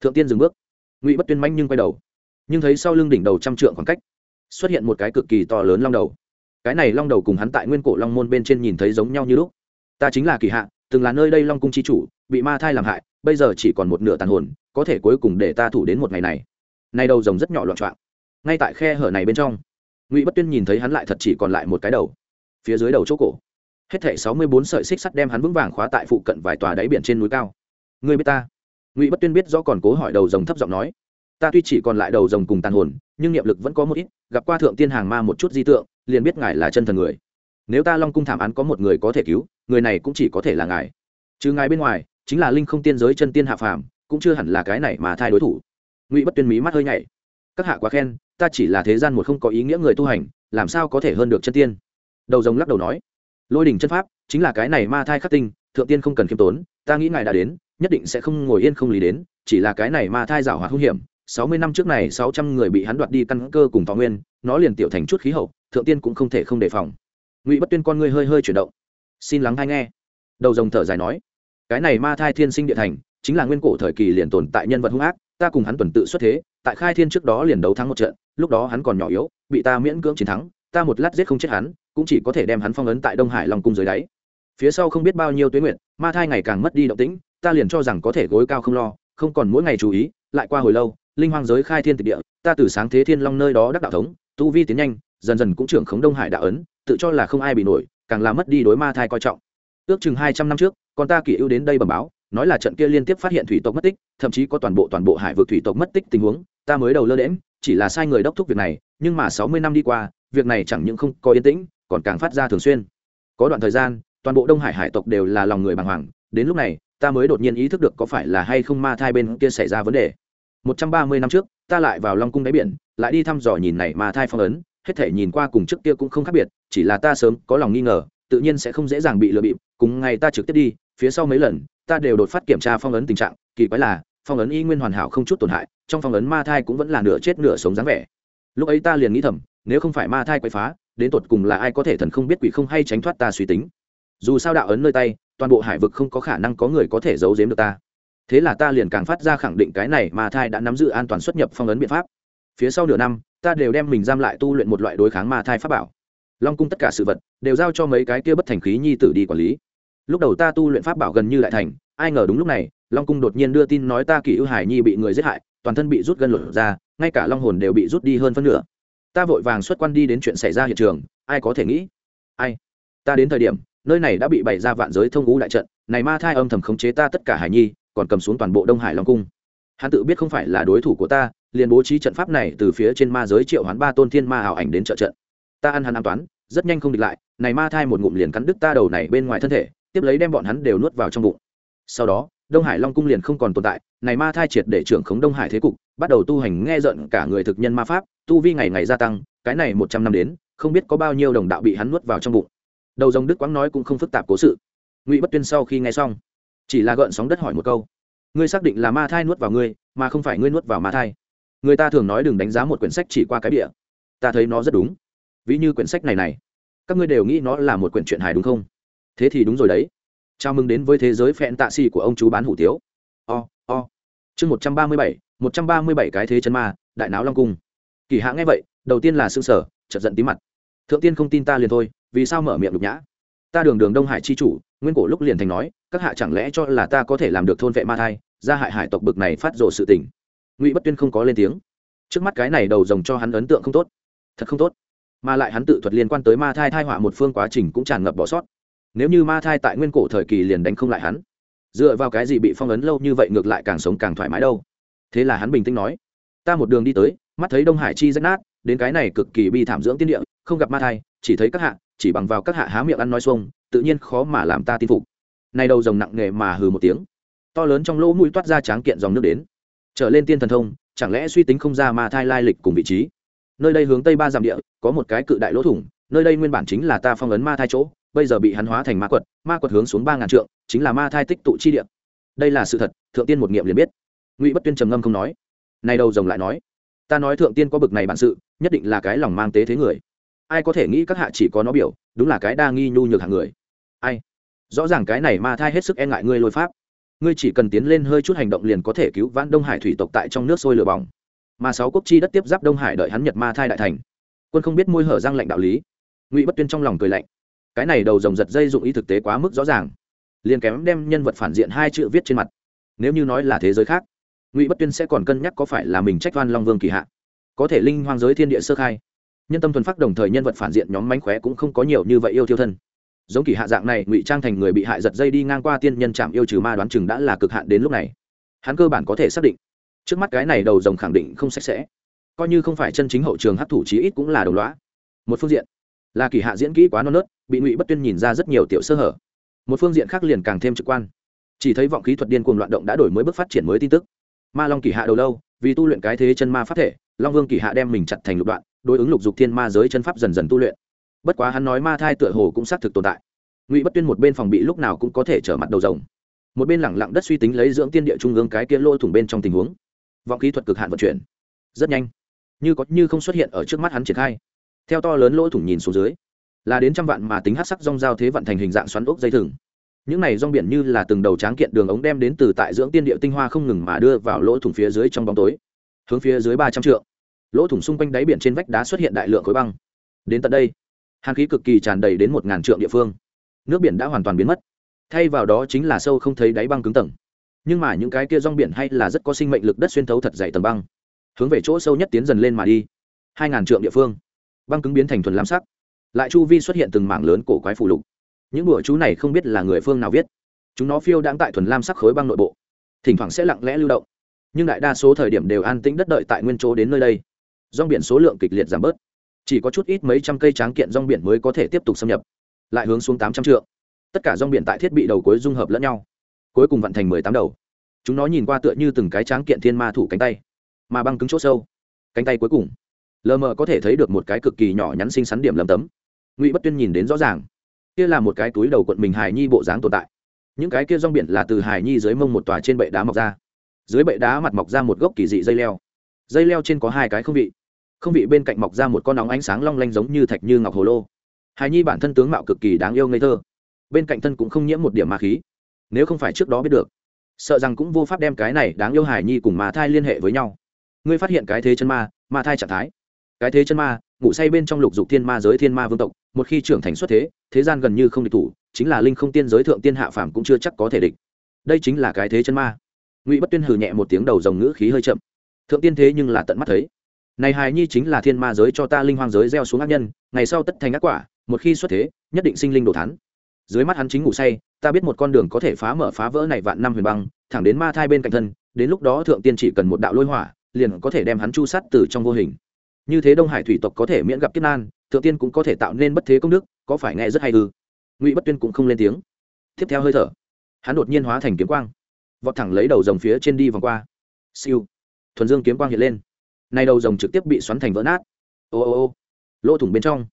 Thượng tiên dừng bước. Ngụy bất tuyên manh nhưng quay đầu. Nhưng thấy sau lưng đỉnh đầu trăm trượng khoảng cách, xuất hiện một cái cực kỳ to lớn long đầu. Cái này long đầu cùng hắn tại nguyên cổ long môn bên trên nhìn thấy giống nhau như lúc. Ta chính là kỳ hạ, từng là nơi đây long cung chi chủ, bị ma thai làm hại, bây giờ chỉ còn một nửa tàn hồn, có thể cuối cùng để ta thủ đến một ngày này. Nay đầu rồng rất nhỏ loạn trọng ngay tại khe hở này bên trong, ngụy bất tuyên nhìn thấy hắn lại thật chỉ còn lại một cái đầu phía dưới đầu chỗ cổ. Hết thảy sáu mươi bốn sợi xích sắt đem hắn vững vàng khóa tại phụ cận vài tòa đáy biển trên núi cao. Người biết ta? Ngụy bất tuyên biết do còn cố hỏi đầu rồng thấp giọng nói. Ta tuy chỉ còn lại đầu rồng cùng tàn hồn, nhưng niệm lực vẫn có một ít, gặp qua thượng tiên hàng ma một chút di tượng, liền biết ngài là chân thần người. Nếu ta long cung thảm án có một người có thể cứu, người này cũng chỉ có thể là ngài. Chứ ngài bên ngoài, chính là linh không tiên giới chân tiên hạ phàm, cũng chưa hẳn là cái này mà thay đối thủ. Ngụy bất tuyên mí mắt hơi nhảy. Các hạ quá khen, ta chỉ là thế gian một không có ý nghĩa người tu hành, làm sao có thể hơn được chân tiên? Đầu rồng lắc đầu nói, lôi đỉnh chân pháp chính là cái này ma thai khắc tinh, thượng tiên không cần khiêm tốn, ta nghĩ ngài đã đến, nhất định sẽ không ngồi yên không lý đến, chỉ là cái này ma thai giảo hoạt hung hiểm, sáu mươi năm trước này sáu trăm người bị hắn đoạt đi căn cơ cùng thọ nguyên, nó liền tiểu thành chút khí hậu, thượng tiên cũng không thể không đề phòng. Ngụy bất tuyên con ngươi hơi hơi chuyển động. Xin lắng hay nghe. Đầu rồng thở dài nói, cái này ma thai thiên sinh địa thành, chính là nguyên cổ thời kỳ liền tồn tại nhân vật hung ác, ta cùng hắn tuần tự xuất thế, tại khai thiên trước đó liền đấu thắng một trận, lúc đó hắn còn nhỏ yếu, bị ta miễn cưỡng chiến thắng ta một lát giết không chết hắn, cũng chỉ có thể đem hắn phong ấn tại đông hải long cung dưới đáy. Phía sau không biết bao nhiêu tuyến nguyện ma thai ngày càng mất đi động tĩnh, ta liền cho rằng có thể gối cao không lo, không còn mỗi ngày chú ý, lại qua hồi lâu, linh hoang giới khai thiên tịch địa, ta từ sáng thế thiên long nơi đó đắc đạo thống, tu vi tiến nhanh, dần dần cũng trưởng khống đông hải đạo ấn, tự cho là không ai bị nổi, càng làm mất đi đối ma thai coi trọng. Ước chừng hai trăm năm trước, con ta kỷ ưu đến đây bẩm báo, nói là trận kia liên tiếp phát hiện thủy tộc mất tích, thậm chí có toàn bộ toàn bộ hải vực thủy tộc mất tích tình huống, ta mới đầu lơ đễm chỉ là sai người đốc thúc việc này, nhưng mà sáu mươi năm đi qua việc này chẳng những không có yên tĩnh, còn càng phát ra thường xuyên. Có đoạn thời gian, toàn bộ đông hải hải tộc đều là lòng người bàng hoàng, đến lúc này, ta mới đột nhiên ý thức được có phải là hay không ma thai bên kia xảy ra vấn đề. Một trăm ba mươi năm trước, ta lại vào long cung đáy biển, lại đi thăm dò nhìn này ma thai phong ấn, hết thể nhìn qua cùng trước kia cũng không khác biệt, chỉ là ta sớm có lòng nghi ngờ, tự nhiên sẽ không dễ dàng bị lừa bịp, cùng ngày ta trực tiếp đi, phía sau mấy lần, ta đều đột phát kiểm tra phong ấn tình trạng, kỳ quái là, phong ấn y nguyên hoàn hảo không chút tổn hại, trong phong ấn ma thai cũng vẫn là nửa chết nửa sống dáng vẻ lúc ấy ta liền nghĩ thầm, nếu không phải ma thai quậy phá, đến tột cùng là ai có thể thần không biết quỷ không hay tránh thoát ta suy tính. Dù sao đạo ấn nơi tay, toàn bộ hải vực không có khả năng có người có thể giấu giếm được ta. Thế là ta liền càng phát ra khẳng định cái này ma thai đã nắm giữ an toàn xuất nhập phong ấn biện pháp. Phía sau nửa năm, ta đều đem mình giam lại tu luyện một loại đối kháng ma thai pháp bảo. Long cung tất cả sự vật, đều giao cho mấy cái kia bất thành khí nhi tử đi quản lý. Lúc đầu ta tu luyện pháp bảo gần như lại thành, ai ngờ đúng lúc này, long cung đột nhiên đưa tin nói ta kỷ ưu hải nhi bị người giết hại, toàn thân bị rút gân lột ra ngay cả long hồn đều bị rút đi hơn phân nửa. Ta vội vàng xuất quan đi đến chuyện xảy ra hiện trường, ai có thể nghĩ? Ai? Ta đến thời điểm, nơi này đã bị bày ra vạn giới thông ngũ đại trận, này ma thai âm thầm khống chế ta tất cả hải nhi, còn cầm xuống toàn bộ đông hải long cung. Hắn tự biết không phải là đối thủ của ta, liền bố trí trận pháp này từ phía trên ma giới triệu hoán ba tôn thiên ma ảo ảnh đến trợ trận. Ta ăn hắn an toán, rất nhanh không địch lại, này ma thai một ngụm liền cắn đứt ta đầu này bên ngoài thân thể, tiếp lấy đem bọn hắn đều nuốt vào trong bụng. Sau đó đông hải long cung liền không còn tồn tại, này ma thai triệt để trưởng khống đông hải thế cục, bắt đầu tu hành nghe rợn cả người thực nhân ma pháp, tu vi ngày ngày gia tăng, cái này một trăm năm đến, không biết có bao nhiêu đồng đạo bị hắn nuốt vào trong bụng. Đầu dòng đức Quang nói cũng không phức tạp cố sự. Ngụy bất tuyên sau khi nghe xong, chỉ là gợn sóng đất hỏi một câu. Ngươi xác định là ma thai nuốt vào ngươi, mà không phải ngươi nuốt vào ma thai. Người ta thường nói đừng đánh giá một quyển sách chỉ qua cái địa ta thấy nó rất đúng. Ví như quyển sách này này, các ngươi đều nghĩ nó là một quyển truyện hài đúng không? Thế thì đúng rồi đấy chào mừng đến với thế giới phẹn tạ xì của ông chú bán hủ tiếu. O o. Chương một trăm ba mươi bảy, một trăm ba mươi bảy cái thế chân ma, đại não long cung. Kỳ hạ nghe vậy, đầu tiên là s ư ơ n g sở chật giận tí mặt. Thượng tiên không tin ta liền thôi, vì sao mở miệng đục nhã? Ta đường đường đông hải chi chủ, nguyên cổ lúc liền thành nói, các hạ chẳng lẽ cho là ta có thể làm được thôn vệ ma thai ra hại hải tộc bực này phát rộ sự tình? Ngụy bất tuyên không có lên tiếng. Trước mắt cái này đầu rồng cho hắn ấn tượng không tốt. Thật không tốt. Mà lại hắn tự thuật liên quan tới ma thai thai họa một phương quá trình cũng tràn ngập bỏ sót nếu như ma thai tại nguyên cổ thời kỳ liền đánh không lại hắn, dựa vào cái gì bị phong ấn lâu như vậy ngược lại càng sống càng thoải mái đâu? Thế là hắn bình tĩnh nói, ta một đường đi tới, mắt thấy đông hải chi rách nát, đến cái này cực kỳ bi thảm dưỡng tiên địa, không gặp ma thai, chỉ thấy các hạ, chỉ bằng vào các hạ há miệng ăn nói xuông, tự nhiên khó mà làm ta tin phục. Nay đầu rồng nặng nề mà hừ một tiếng, to lớn trong lỗ mũi toát ra tráng kiện dòng nước đến. Trở lên tiên thần thông, chẳng lẽ suy tính không ra ma thai lai lịch cùng vị trí? Nơi đây hướng tây ba dặm địa, có một cái cự đại lỗ thủng, nơi đây nguyên bản chính là ta phong ấn ma thai chỗ bây giờ bị hắn hóa thành ma quật ma quật hướng xuống ba ngàn trượng, chính là ma thai tích tụ chi địa. Đây là sự thật, thượng tiên một nghiệm liền biết. Ngụy bất tuyên trầm ngâm không nói. Nay đầu rồng lại nói? Ta nói thượng tiên có bực này bản sự, nhất định là cái lòng mang tế thế người. Ai có thể nghĩ các hạ chỉ có nó biểu, đúng là cái đa nghi nhu nhược hạng người. Ai? Rõ ràng cái này ma thai hết sức e ngại ngươi lôi pháp. Ngươi chỉ cần tiến lên hơi chút hành động liền có thể cứu vãn đông hải thủy tộc tại trong nước sôi lửa bỏng. Mà sáu quốc chi đất tiếp giáp đông hải đợi hắn nhật ma thai đại thành. Quân không biết môi hở răng lệnh đạo lý. Ngụy bất tuyên trong lòng cười lạnh cái này đầu rồng giật dây dụng ý thực tế quá mức rõ ràng. Liền kém đem nhân vật phản diện hai chữ viết trên mặt. Nếu như nói là thế giới khác, ngụy bất tuyên sẽ còn cân nhắc có phải là mình trách oan long vương kỳ hạ. Có thể linh hoang giới thiên địa sơ khai, nhân tâm thuần phát đồng thời nhân vật phản diện nhóm mánh khóe cũng không có nhiều như vậy yêu thiêu thân. Giống kỳ hạ dạng này, ngụy trang thành người bị hại giật dây đi ngang qua tiên nhân chạm yêu trừ ma đoán chừng đã là cực hạn đến lúc này. Hắn cơ bản có thể xác định, trước mắt cái này đầu rồng khẳng định không sạch sẽ. Coi như không phải chân chính hậu trường hấp thủ chí ít cũng là đồng lõa. một phương diện là kỳ hạ diễn kỹ quá non nớt, bị ngụy bất tuyên nhìn ra rất nhiều tiểu sơ hở. Một phương diện khác liền càng thêm trực quan. Chỉ thấy vọng khí thuật điên cuồng loạn động đã đổi mới bước phát triển mới tin tức. Ma long kỳ hạ đầu lâu, vì tu luyện cái thế chân ma pháp thể, long vương kỳ hạ đem mình chặt thành lục đoạn, đối ứng lục dục thiên ma giới chân pháp dần dần tu luyện. Bất quá hắn nói ma thai tựa hồ cũng xác thực tồn tại. Ngụy bất tuyên một bên phòng bị lúc nào cũng có thể trở mặt đầu rồng. Một bên lẳng lặng đất suy tính lấy dưỡng tiên địa trung ương cái kia lôi thủng bên trong tình huống. Vọng khí thuật cực hạn vận chuyển. Rất nhanh. Như có như không xuất hiện ở trước mắt hắn triển khai theo to lớn lỗ thủng nhìn xuống dưới, là đến trăm vạn mà tính hát sắc rong giao thế vận thành hình dạng xoắn ốc dây thừng. Những này rong biển như là từng đầu tráng kiện đường ống đem đến từ tại dưỡng tiên địa tinh hoa không ngừng mà đưa vào lỗ thủng phía dưới trong bóng tối. Hướng phía dưới ba trăm trượng, lỗ thủng xung quanh đáy biển trên vách đá xuất hiện đại lượng khối băng. Đến tận đây, hàn khí cực kỳ tràn đầy đến một ngàn trượng địa phương. Nước biển đã hoàn toàn biến mất. Thay vào đó chính là sâu không thấy đáy băng cứng tầng. Nhưng mà những cái kia rong biển hay là rất có sinh mệnh lực đất xuyên thấu thật dày tầng băng. Hướng về chỗ sâu nhất tiến dần lên mà đi. Hai ngàn trượng địa phương băng cứng biến thành thuần lam sắc. Lại chu vi xuất hiện từng mảng lớn cổ quái phù lục. Những bụa chú này không biết là người phương nào viết. Chúng nó phiêu đang tại thuần lam sắc khối băng nội bộ. Thỉnh thoảng sẽ lặng lẽ lưu động. Nhưng đại đa số thời điểm đều an tĩnh đất đợi tại nguyên chỗ đến nơi đây. Rong biển số lượng kịch liệt giảm bớt. Chỉ có chút ít mấy trăm cây tráng kiện rong biển mới có thể tiếp tục xâm nhập. Lại hướng xuống tám trăm trượng. Tất cả rong biển tại thiết bị đầu cuối dung hợp lẫn nhau. Cuối cùng vận thành mười tám đầu. Chúng nó nhìn qua tựa như từng cái tráng kiện thiên ma thủ cánh tay. Mà băng cứng chỗ sâu. Cánh tay cuối cùng lờ mờ có thể thấy được một cái cực kỳ nhỏ nhắn xinh xắn điểm lầm tấm. Ngụy bất tuyên nhìn đến rõ ràng. Kia là một cái túi đầu quận mình hài nhi bộ dáng tồn tại. Những cái kia rong biển là từ hài nhi dưới mông một tòa trên bệ đá mọc ra. Dưới bệ đá mặt mọc ra một gốc kỳ dị dây leo. Dây leo trên có hai cái không vị. Không vị bên cạnh mọc ra một con nóng ánh sáng long lanh giống như thạch như ngọc hồ lô. Hài nhi bản thân tướng mạo cực kỳ đáng yêu ngây thơ. Bên cạnh thân cũng không nhiễm một điểm ma khí. Nếu không phải trước đó biết được, sợ rằng cũng vô pháp đem cái này đáng yêu hài nhi cùng ma thai liên hệ với nhau. Ngươi phát hiện cái thế chân ma ma thai trạng thái cái thế chân ma, ngủ say bên trong lục dục thiên ma giới thiên ma vương tộc, một khi trưởng thành xuất thế thế gian gần như không địch thủ, chính là linh không tiên giới thượng tiên hạ phàm cũng chưa chắc có thể địch. Đây chính là cái thế chân ma. Ngụy bất tuyên hừ nhẹ một tiếng đầu dòng ngữ khí hơi chậm. Thượng tiên thế nhưng là tận mắt thấy. Này hài nhi chính là thiên ma giới cho ta linh hoang giới gieo xuống ác nhân, ngày sau tất thành ác quả, một khi xuất thế, nhất định sinh linh đồ thắn dưới mắt hắn chính ngủ say, ta biết một con đường có thể phá mở phá vỡ này vạn năm huyền băng, thẳng đến ma thai bên cạnh thân, đến lúc đó thượng tiên chỉ cần một đạo lôi hỏa, liền có thể đem hắn chu sát từ trong vô hình như thế đông hải thủy tộc có thể miễn gặp kiếp nan, thượng tiên cũng có thể tạo nên bất thế công đức, có phải nghe rất hay ư? Ngụy bất tuyên cũng không lên tiếng. Tiếp theo hơi thở, hắn đột nhiên hóa thành kiếm quang, vọt thẳng lấy đầu rồng phía trên đi vòng qua. Siêu, thuần dương kiếm quang hiện lên. Nay đầu rồng trực tiếp bị xoắn thành vỡ nát. Ô ô ô, lỗ thủng bên trong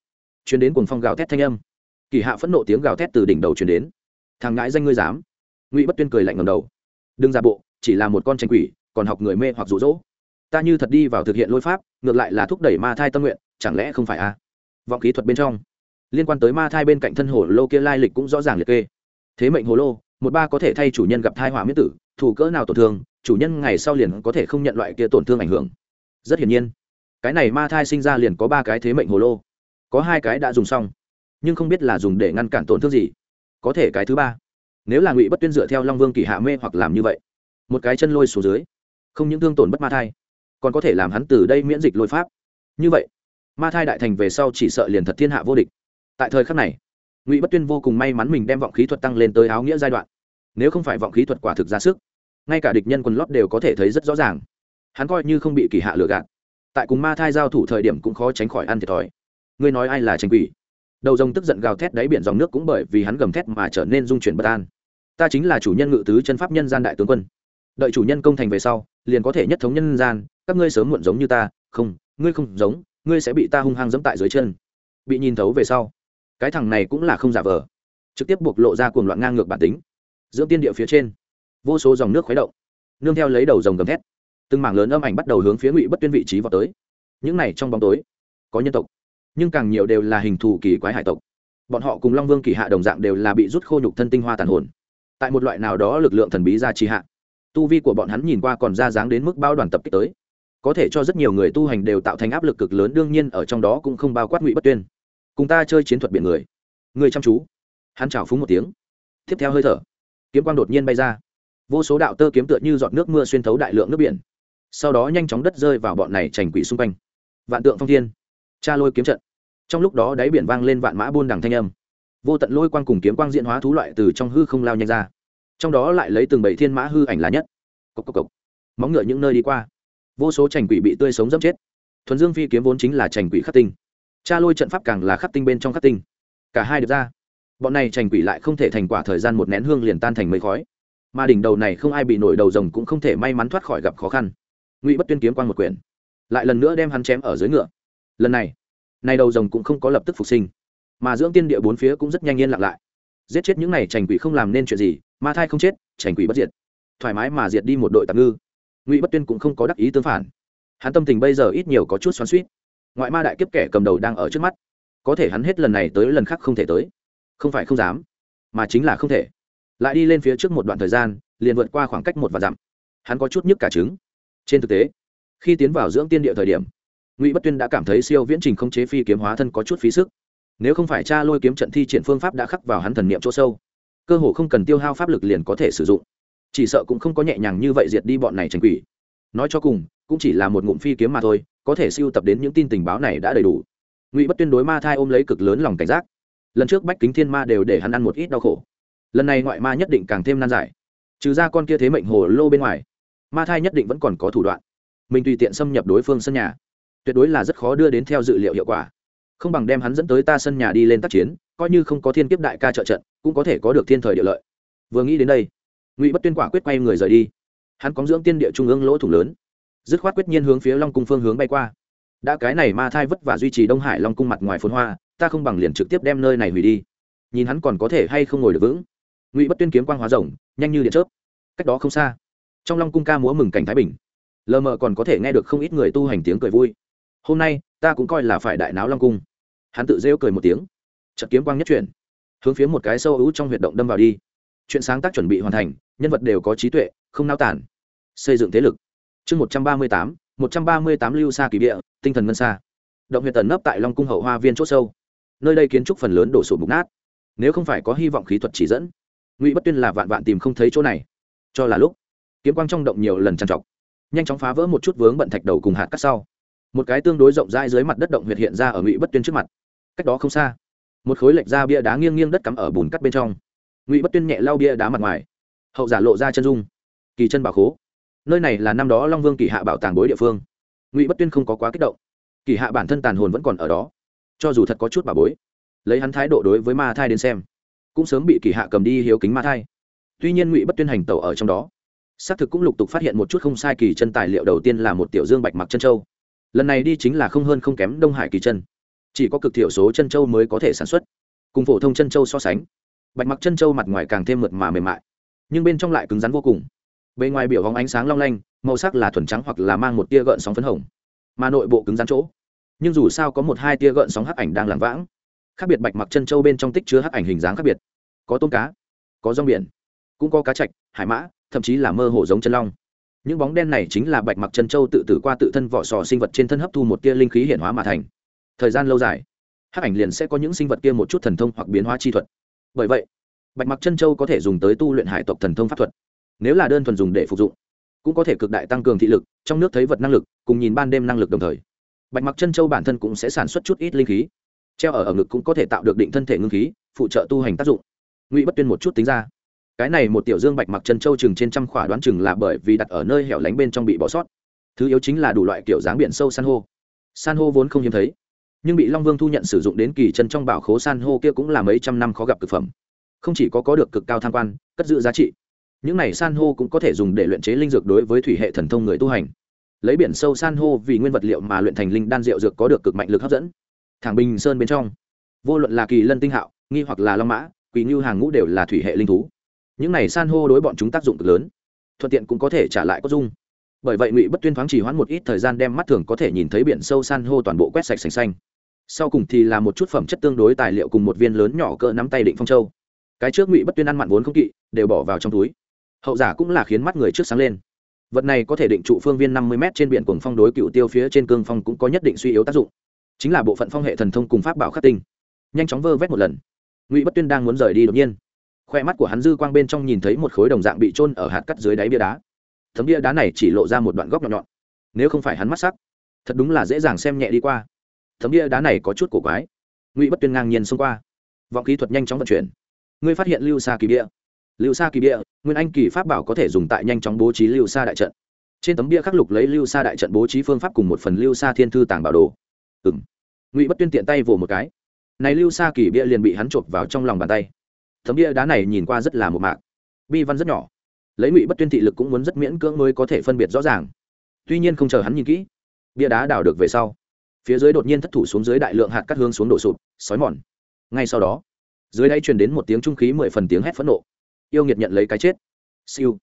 chuyến đến cuồng phong gào thét thanh âm. Kỳ hạ phẫn nộ tiếng gào thét từ đỉnh đầu chuyển đến. Thằng ngãi danh ngươi dám. Ngụy bất tuyên cười lạnh ngầm đầu. Đừng ra bộ, chỉ là một con tranh quỷ, còn học người mê hoặc rụ rỗ ta như thật đi vào thực hiện lôi pháp, ngược lại là thúc đẩy ma thai tâm nguyện, chẳng lẽ không phải a à? vọng kỹ thuật bên trong, liên quan tới ma thai bên cạnh thân hồ lô kia lai lịch cũng rõ ràng liệt kê. Thế mệnh hồ lô, một ba có thể thay chủ nhân gặp thai hỏa miễn tử thủ cỡ nào tổn thương, chủ nhân ngày sau liền có thể không nhận loại kia tổn thương ảnh hưởng. Rất hiển nhiên, cái này ma thai sinh ra liền có ba cái thế mệnh hồ lô. Có hai cái đã dùng xong, nhưng không biết là dùng để ngăn cản tổn thương gì. Có thể cái thứ ba, nếu là ngụy bất tuyên dựa theo long vương kỳ hạ mê hoặc làm như vậy, một cái chân lôi xuống dưới, không những thương tổn bất ma thai còn có thể làm hắn từ đây miễn dịch lôi pháp. Như vậy, ma thai đại thành về sau chỉ sợ liền thật thiên hạ vô địch. Tại thời khắc này, ngụy bất tuyên vô cùng may mắn mình đem vọng khí thuật tăng lên tới áo nghĩa giai đoạn. Nếu không phải vọng khí thuật quả thực ra sức, ngay cả địch nhân quần lót đều có thể thấy rất rõ ràng. Hắn coi như không bị kỳ hạ lừa gạt, tại cùng ma thai giao thủ thời điểm cũng khó tránh khỏi ăn thiệt thòi. Ngươi nói ai là tranh quỷ? Đầu rồng tức giận gào thét đáy biển dòng nước cũng bởi vì hắn gầm thét mà trở nên dung chuyển bất an. Ta chính là chủ nhân ngự tứ chân pháp nhân gian đại tướng quân. Đợi chủ nhân công thành về sau, liền có thể nhất thống nhân gian các ngươi sớm muộn giống như ta, không, ngươi không giống, ngươi sẽ bị ta hung hăng dẫm tại dưới chân. Bị nhìn thấu về sau, cái thằng này cũng là không giả vờ. Trực tiếp buộc lộ ra cuồng loạn ngang ngược bản tính. Dưỡng tiên địa phía trên, vô số dòng nước khuấy động. Nương theo lấy đầu dòng gầm thét, từng mảng lớn âm ảnh bắt đầu hướng phía ngụy bất tuyên vị trí vào tới. Những này trong bóng tối, có nhân tộc, nhưng càng nhiều đều là hình thù kỳ quái hải tộc. Bọn họ cùng long vương kỳ hạ đồng dạng đều là bị rút khô nhục thân tinh hoa tàn hồn. Tại một loại nào đó lực lượng thần bí ra trì hạ, tu vi của bọn hắn nhìn qua còn ra dáng đến mức bao đoàn tập kích tới có thể cho rất nhiều người tu hành đều tạo thành áp lực cực lớn, đương nhiên ở trong đó cũng không bao quát ngụy bất tuyên. Cùng ta chơi chiến thuật biển người. Người chăm chú. Hắn chào phúng một tiếng. Tiếp theo hơi thở. Kiếm quang đột nhiên bay ra. Vô số đạo tơ kiếm tựa như giọt nước mưa xuyên thấu đại lượng nước biển. Sau đó nhanh chóng đất rơi vào bọn này trành quỷ xung quanh. Vạn tượng phong thiên. Cha lôi kiếm trận. Trong lúc đó đáy biển vang lên vạn mã buôn đằng thanh âm. Vô tận lôi quang cùng kiếm quang diện hóa thú loại từ trong hư không lao nhanh ra. Trong đó lại lấy từng bảy thiên mã hư ảnh là nhất. Cốc cốc cốc. móng ngựa những nơi đi qua vô số trành quỷ bị tươi sống dẫm chết. Thuần dương phi kiếm vốn chính là trành quỷ khắc tinh. Cha lôi trận pháp càng là khắc tinh bên trong khắc tinh. Cả hai được ra. Bọn này trành quỷ lại không thể thành quả thời gian một nén hương liền tan thành mây khói. Mà đỉnh đầu này không ai bị nổi đầu rồng cũng không thể may mắn thoát khỏi gặp khó khăn. Ngụy bất tuyên kiếm quan một quyển, lại lần nữa đem hắn chém ở dưới ngựa. Lần này này đầu rồng cũng không có lập tức phục sinh, mà dưỡng tiên địa bốn phía cũng rất nhanh yên lặng lại. Giết chết những này trành quỷ không làm nên chuyện gì, ma thai không chết trành quỷ bất diệt. Thoải mái mà diệt đi một đội tạm ngư ngụy bất tuyên cũng không có đắc ý tương phản hắn tâm tình bây giờ ít nhiều có chút xoắn suýt ngoại ma đại kiếp kẻ cầm đầu đang ở trước mắt có thể hắn hết lần này tới lần khác không thể tới không phải không dám mà chính là không thể lại đi lên phía trước một đoạn thời gian liền vượt qua khoảng cách một và dặm hắn có chút nhức cả trứng trên thực tế khi tiến vào dưỡng tiên địa thời điểm ngụy bất tuyên đã cảm thấy siêu viễn trình không chế phi kiếm hóa thân có chút phí sức nếu không phải cha lôi kiếm trận thi triển phương pháp đã khắc vào hắn thần niệm chỗ sâu cơ hồ không cần tiêu hao pháp lực liền có thể sử dụng chỉ sợ cũng không có nhẹ nhàng như vậy diệt đi bọn này tranh quỷ. Nói cho cùng, cũng chỉ là một ngụm phi kiếm mà thôi, có thể siêu tập đến những tin tình báo này đã đầy đủ. Ngụy bất tuyên đối ma thai ôm lấy cực lớn lòng cảnh giác. Lần trước bách kính thiên ma đều để hắn ăn một ít đau khổ. Lần này ngoại ma nhất định càng thêm nan giải. Trừ ra con kia thế mệnh hồ lô bên ngoài, ma thai nhất định vẫn còn có thủ đoạn. Mình tùy tiện xâm nhập đối phương sân nhà, tuyệt đối là rất khó đưa đến theo dự liệu hiệu quả. Không bằng đem hắn dẫn tới ta sân nhà đi lên tác chiến, coi như không có thiên kiếp đại ca trợ trận, cũng có thể có được thiên thời địa lợi. Vừa nghĩ đến đây ngụy bất tuyên quả quyết quay người rời đi hắn có dưỡng tiên địa trung ương lỗ thủng lớn dứt khoát quyết nhiên hướng phía long cung phương hướng bay qua đã cái này ma thai vất và duy trì đông hải long cung mặt ngoài phồn hoa ta không bằng liền trực tiếp đem nơi này hủy đi nhìn hắn còn có thể hay không ngồi được vững ngụy bất tuyên kiếm quang hóa rồng nhanh như điện chớp cách đó không xa trong long cung ca múa mừng cảnh thái bình lờ mờ còn có thể nghe được không ít người tu hành tiếng cười vui hôm nay ta cũng coi là phải đại náo long cung hắn tự rêu cười một tiếng trận kiếm quang nhất chuyển hướng phía một cái sâu ứ trong huyệt động đâm vào đi chuyện sáng tác chuẩn bị hoàn thành, nhân vật đều có trí tuệ, không nao tản xây dựng thế lực. Chương một trăm ba mươi tám, một trăm ba mươi tám lưu xa kỳ địa, tinh thần ngân xa động huyện tần nấp tại long cung hậu hoa viên c h ỗ sâu. Nơi đây kiến trúc phần lớn đổ sụp mục nát. Nếu không phải có hy vọng khí thuật chỉ dẫn, ngụy bất tuyên là vạn vạn tìm không thấy chỗ này. Cho là lúc, kiếm quang trong động nhiều lần trằn trọc, nhanh chóng phá vỡ một chút vướng bận thạch đầu cùng hạt cắt sau. Một cái tương đối rộng rãi dưới mặt đất động huyệt hiện ra ở ngụy bất tuyên trước mặt. Cách đó không xa, một khối lệch ra bia đá nghiêng nghiêng đất cắm ở bùn cắt bên trong ngụy bất tuyên nhẹ lau bia đá mặt ngoài hậu giả lộ ra chân dung kỳ chân bảo khố nơi này là năm đó long vương kỳ hạ bảo tàng bối địa phương ngụy bất tuyên không có quá kích động kỳ hạ bản thân tàn hồn vẫn còn ở đó cho dù thật có chút bà bối lấy hắn thái độ đối với ma thai đến xem cũng sớm bị kỳ hạ cầm đi hiếu kính ma thai tuy nhiên ngụy bất tuyên hành tẩu ở trong đó xác thực cũng lục tục phát hiện một chút không sai kỳ chân tài liệu đầu tiên là một tiểu dương bạch mặc chân châu lần này đi chính là không hơn không kém đông hải kỳ chân chỉ có cực thiểu số chân châu mới có thể sản xuất cùng phổ thông chân châu so sánh bạch mặc chân châu mặt ngoài càng thêm mượt mà mềm mại, nhưng bên trong lại cứng rắn vô cùng. Bề ngoài biểu hóng ánh sáng long lanh, màu sắc là thuần trắng hoặc là mang một tia gợn sóng phấn hồng, mà nội bộ cứng rắn chỗ. Nhưng dù sao có một hai tia gợn sóng hắc ảnh đang làm vãng, khác biệt bạch mặc chân châu bên trong tích chứa hắc ảnh hình dáng khác biệt. Có tôm cá, có rong biển, cũng có cá trạch hải mã, thậm chí là mơ hồ giống chân long. Những bóng đen này chính là bạch mặc chân châu tự tử qua tự thân vỏ sò sinh vật trên thân hấp thu một tia linh khí hiển hóa mà thành. Thời gian lâu dài, hắc ảnh liền sẽ có những sinh vật kia một chút thần thông hoặc biến hóa chi thuật bởi vậy, bạch mặc chân châu có thể dùng tới tu luyện hải tộc thần thông pháp thuật, nếu là đơn thuần dùng để phục dụng, cũng có thể cực đại tăng cường thị lực, trong nước thấy vật năng lực, cùng nhìn ban đêm năng lực đồng thời. Bạch mặc chân châu bản thân cũng sẽ sản xuất chút ít linh khí, treo ở ở ngực cũng có thể tạo được định thân thể ngưng khí, phụ trợ tu hành tác dụng. Ngụy bất tuyên một chút tính ra, cái này một tiểu dương bạch mặc chân châu chừng trên trăm khỏa đoán chừng là bởi vì đặt ở nơi hẻo lánh bên trong bị bỏ sót. Thứ yếu chính là đủ loại kiểu dáng biển sâu san hô. San hô vốn không hiếm thấy nhưng bị long vương thu nhận sử dụng đến kỳ chân trong bảo khố san hô kia cũng là mấy trăm năm khó gặp thực phẩm. Không chỉ có có được cực cao tham quan, cất giữ giá trị, những này san hô cũng có thể dùng để luyện chế linh dược đối với thủy hệ thần thông người tu hành. Lấy biển sâu san hô vì nguyên vật liệu mà luyện thành linh đan rượu dược có được cực mạnh lực hấp dẫn. Thẳng bình sơn bên trong, vô luận là kỳ lân tinh hạo, nghi hoặc là long mã, quỳ ngưu hàng ngũ đều là thủy hệ linh thú. Những này san hô đối bọn chúng tác dụng cực lớn, thuận tiện cũng có thể trả lại có dung. Bởi vậy ngụy bất tuyên thoáng chỉ hoãn một ít thời gian đem mắt thường có thể nhìn thấy biển sâu san hô toàn bộ quét sạch sành xanh sau cùng thì là một chút phẩm chất tương đối tài liệu cùng một viên lớn nhỏ cỡ nắm tay định phong châu. Cái trước ngụy bất tuyên ăn mặn vốn không kỵ, đều bỏ vào trong túi. Hậu giả cũng là khiến mắt người trước sáng lên. Vật này có thể định trụ phương viên năm mươi m trên biển cuồng phong đối cựu tiêu phía trên cương phong cũng có nhất định suy yếu tác dụng. Chính là bộ phận phong hệ thần thông cùng pháp bảo khắc tinh. Nhanh chóng vơ vét một lần. Ngụy bất tuyên đang muốn rời đi đột nhiên. Khoe mắt của hắn dư quang bên trong nhìn thấy một khối đồng dạng bị trôn ở hạt cắt dưới đáy bia đá. Thấm bia đá này chỉ lộ ra một đoạn góc nhọn nhọn. Nếu không phải hắn mắt sắc, thật đúng là dễ dàng xem nhẹ đi qua tấm bia đá này có chút cổ quái. Ngụy bất tuyên ngang nhiên xông qua. Vọng kỹ thuật nhanh chóng vận chuyển. Ngươi phát hiện lưu xa kỳ bia. Lưu xa kỳ bia, nguyên anh kỳ pháp bảo có thể dùng tại nhanh chóng bố trí lưu xa đại trận. Trên tấm bia khắc lục lấy lưu xa đại trận bố trí phương pháp cùng một phần lưu xa thiên thư tàng bảo đồ. Ừ m ngụy bất tuyên tiện tay vồ một cái. Này lưu xa kỳ bia liền bị hắn chộp vào trong lòng bàn tay. Tấm bia đá này nhìn qua rất là một mạc. Bi văn rất nhỏ. Lấy ngụy bất tuyên thị lực cũng muốn rất miễn cưỡng mới có thể phân biệt rõ ràng. Tuy nhiên không chờ hắn nhìn kỹ, bia đá đào được về sau phía dưới đột nhiên thất thủ xuống dưới đại lượng hạt cắt hương xuống đổ sụp xói mòn. Ngay sau đó, dưới đây truyền đến một tiếng trung khí mười phần tiếng hét phẫn nộ. Yêu nghiệt nhận lấy cái chết. Siêu.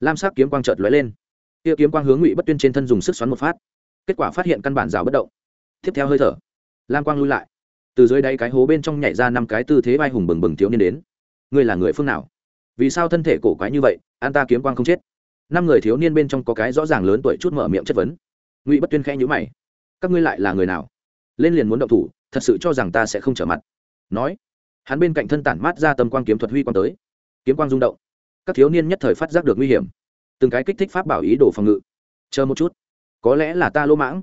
Lam sắc kiếm quang chợt lóe lên. Kia kiếm quang hướng ngụy bất tuyên trên thân dùng sức xoắn một phát. Kết quả phát hiện căn bản rào bất động. Tiếp theo hơi thở, lam quang lui lại. Từ dưới đáy cái hố bên trong nhảy ra năm cái tư thế vai hùng bừng bừng thiếu niên đến. Ngươi là người phương nào? Vì sao thân thể cổ quái như vậy, an ta kiếm quang không chết? Năm người thiếu niên bên trong có cái rõ ràng lớn tuổi chút mở miệng chất vấn. Ngụy bất tuyên khẽ nhữ mày các ngươi lại là người nào? Lên liền muốn động thủ, thật sự cho rằng ta sẽ không trở mặt. Nói, hắn bên cạnh thân tản mát ra tâm quang kiếm thuật huy quang tới. Kiếm quang rung động. Các thiếu niên nhất thời phát giác được nguy hiểm. Từng cái kích thích pháp bảo ý đồ phòng ngự. Chờ một chút. Có lẽ là ta lỗ mãng.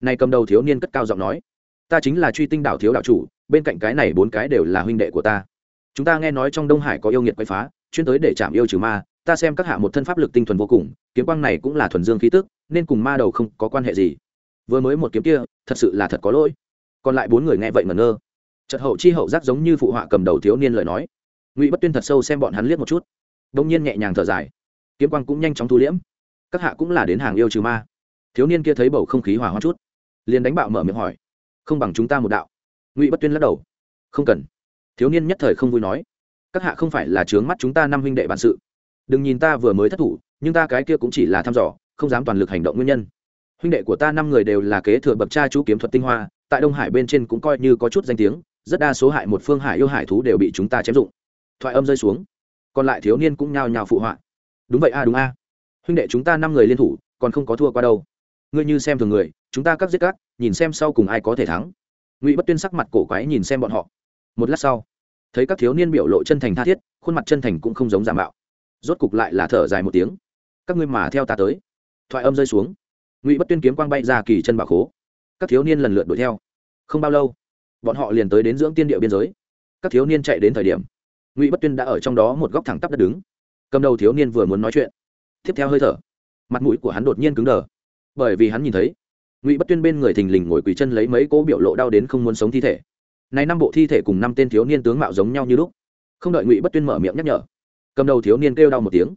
Này cầm đầu thiếu niên cất cao giọng nói. Ta chính là truy tinh đảo thiếu đạo chủ, bên cạnh cái này bốn cái đều là huynh đệ của ta. Chúng ta nghe nói trong đông hải có yêu nghiệt quay phá, chuyên tới để chạm yêu trừ ma, ta xem các hạ một thân pháp lực tinh thuần vô cùng, kiếm quang này cũng là thuần dương khí tức, nên cùng ma đầu không có quan hệ gì vừa mới một kiếm kia, thật sự là thật có lỗi. Còn lại bốn người nghe vậy mà ngơ. Trật hậu chi hậu giác giống như phụ họa cầm đầu thiếu niên lời nói. Ngụy bất tuyên thật sâu xem bọn hắn liếc một chút. Đông nhiên nhẹ nhàng thở dài. Kiếm quang cũng nhanh chóng thu liễm. Các hạ cũng là đến hàng yêu trừ ma. Thiếu niên kia thấy bầu không khí hòa hoa chút, liền đánh bạo mở miệng hỏi, không bằng chúng ta một đạo. Ngụy bất tuyên lắc đầu, không cần. Thiếu niên nhất thời không vui nói, các hạ không phải là trướng mắt chúng ta năm huynh đệ bản sự. Đừng nhìn ta vừa mới thất thủ, nhưng ta cái kia cũng chỉ là thăm dò, không dám toàn lực hành động nguyên nhân huynh đệ của ta năm người đều là kế thừa bậc cha chú kiếm thuật tinh hoa, tại đông hải bên trên cũng coi như có chút danh tiếng, rất đa số hại một phương hải yêu hải thú đều bị chúng ta chém dụng. Thoại âm rơi xuống. Còn lại thiếu niên cũng nhao nhao phụ họa. Đúng vậy a, đúng a. Huynh đệ chúng ta năm người liên thủ, còn không có thua qua đâu. Ngươi như xem thường người, chúng ta cắt giết cắt, nhìn xem sau cùng ai có thể thắng. Ngụy bất tuyên sắc mặt cổ quái nhìn xem bọn họ. Một lát sau, thấy các thiếu niên biểu lộ chân thành tha thiết, khuôn mặt chân thành cũng không giống giả mạo. Rốt cục lại là thở dài một tiếng. Các ngươi mà theo ta tới. Thoại âm rơi xuống ngụy bất tuyên kiếm quang bay ra kỳ chân bảo khố các thiếu niên lần lượt đuổi theo không bao lâu bọn họ liền tới đến dưỡng tiên địa biên giới các thiếu niên chạy đến thời điểm ngụy bất tuyên đã ở trong đó một góc thẳng tắp đất đứng cầm đầu thiếu niên vừa muốn nói chuyện tiếp theo hơi thở mặt mũi của hắn đột nhiên cứng đờ bởi vì hắn nhìn thấy ngụy bất tuyên bên người thình lình ngồi quỳ chân lấy mấy cỗ biểu lộ đau đến không muốn sống thi thể này năm bộ thi thể cùng năm tên thiếu niên tướng mạo giống nhau như lúc không đợi ngụy bất tuyên mở miệng nhắc nhở cầm đầu thiếu niên kêu đau một tiếng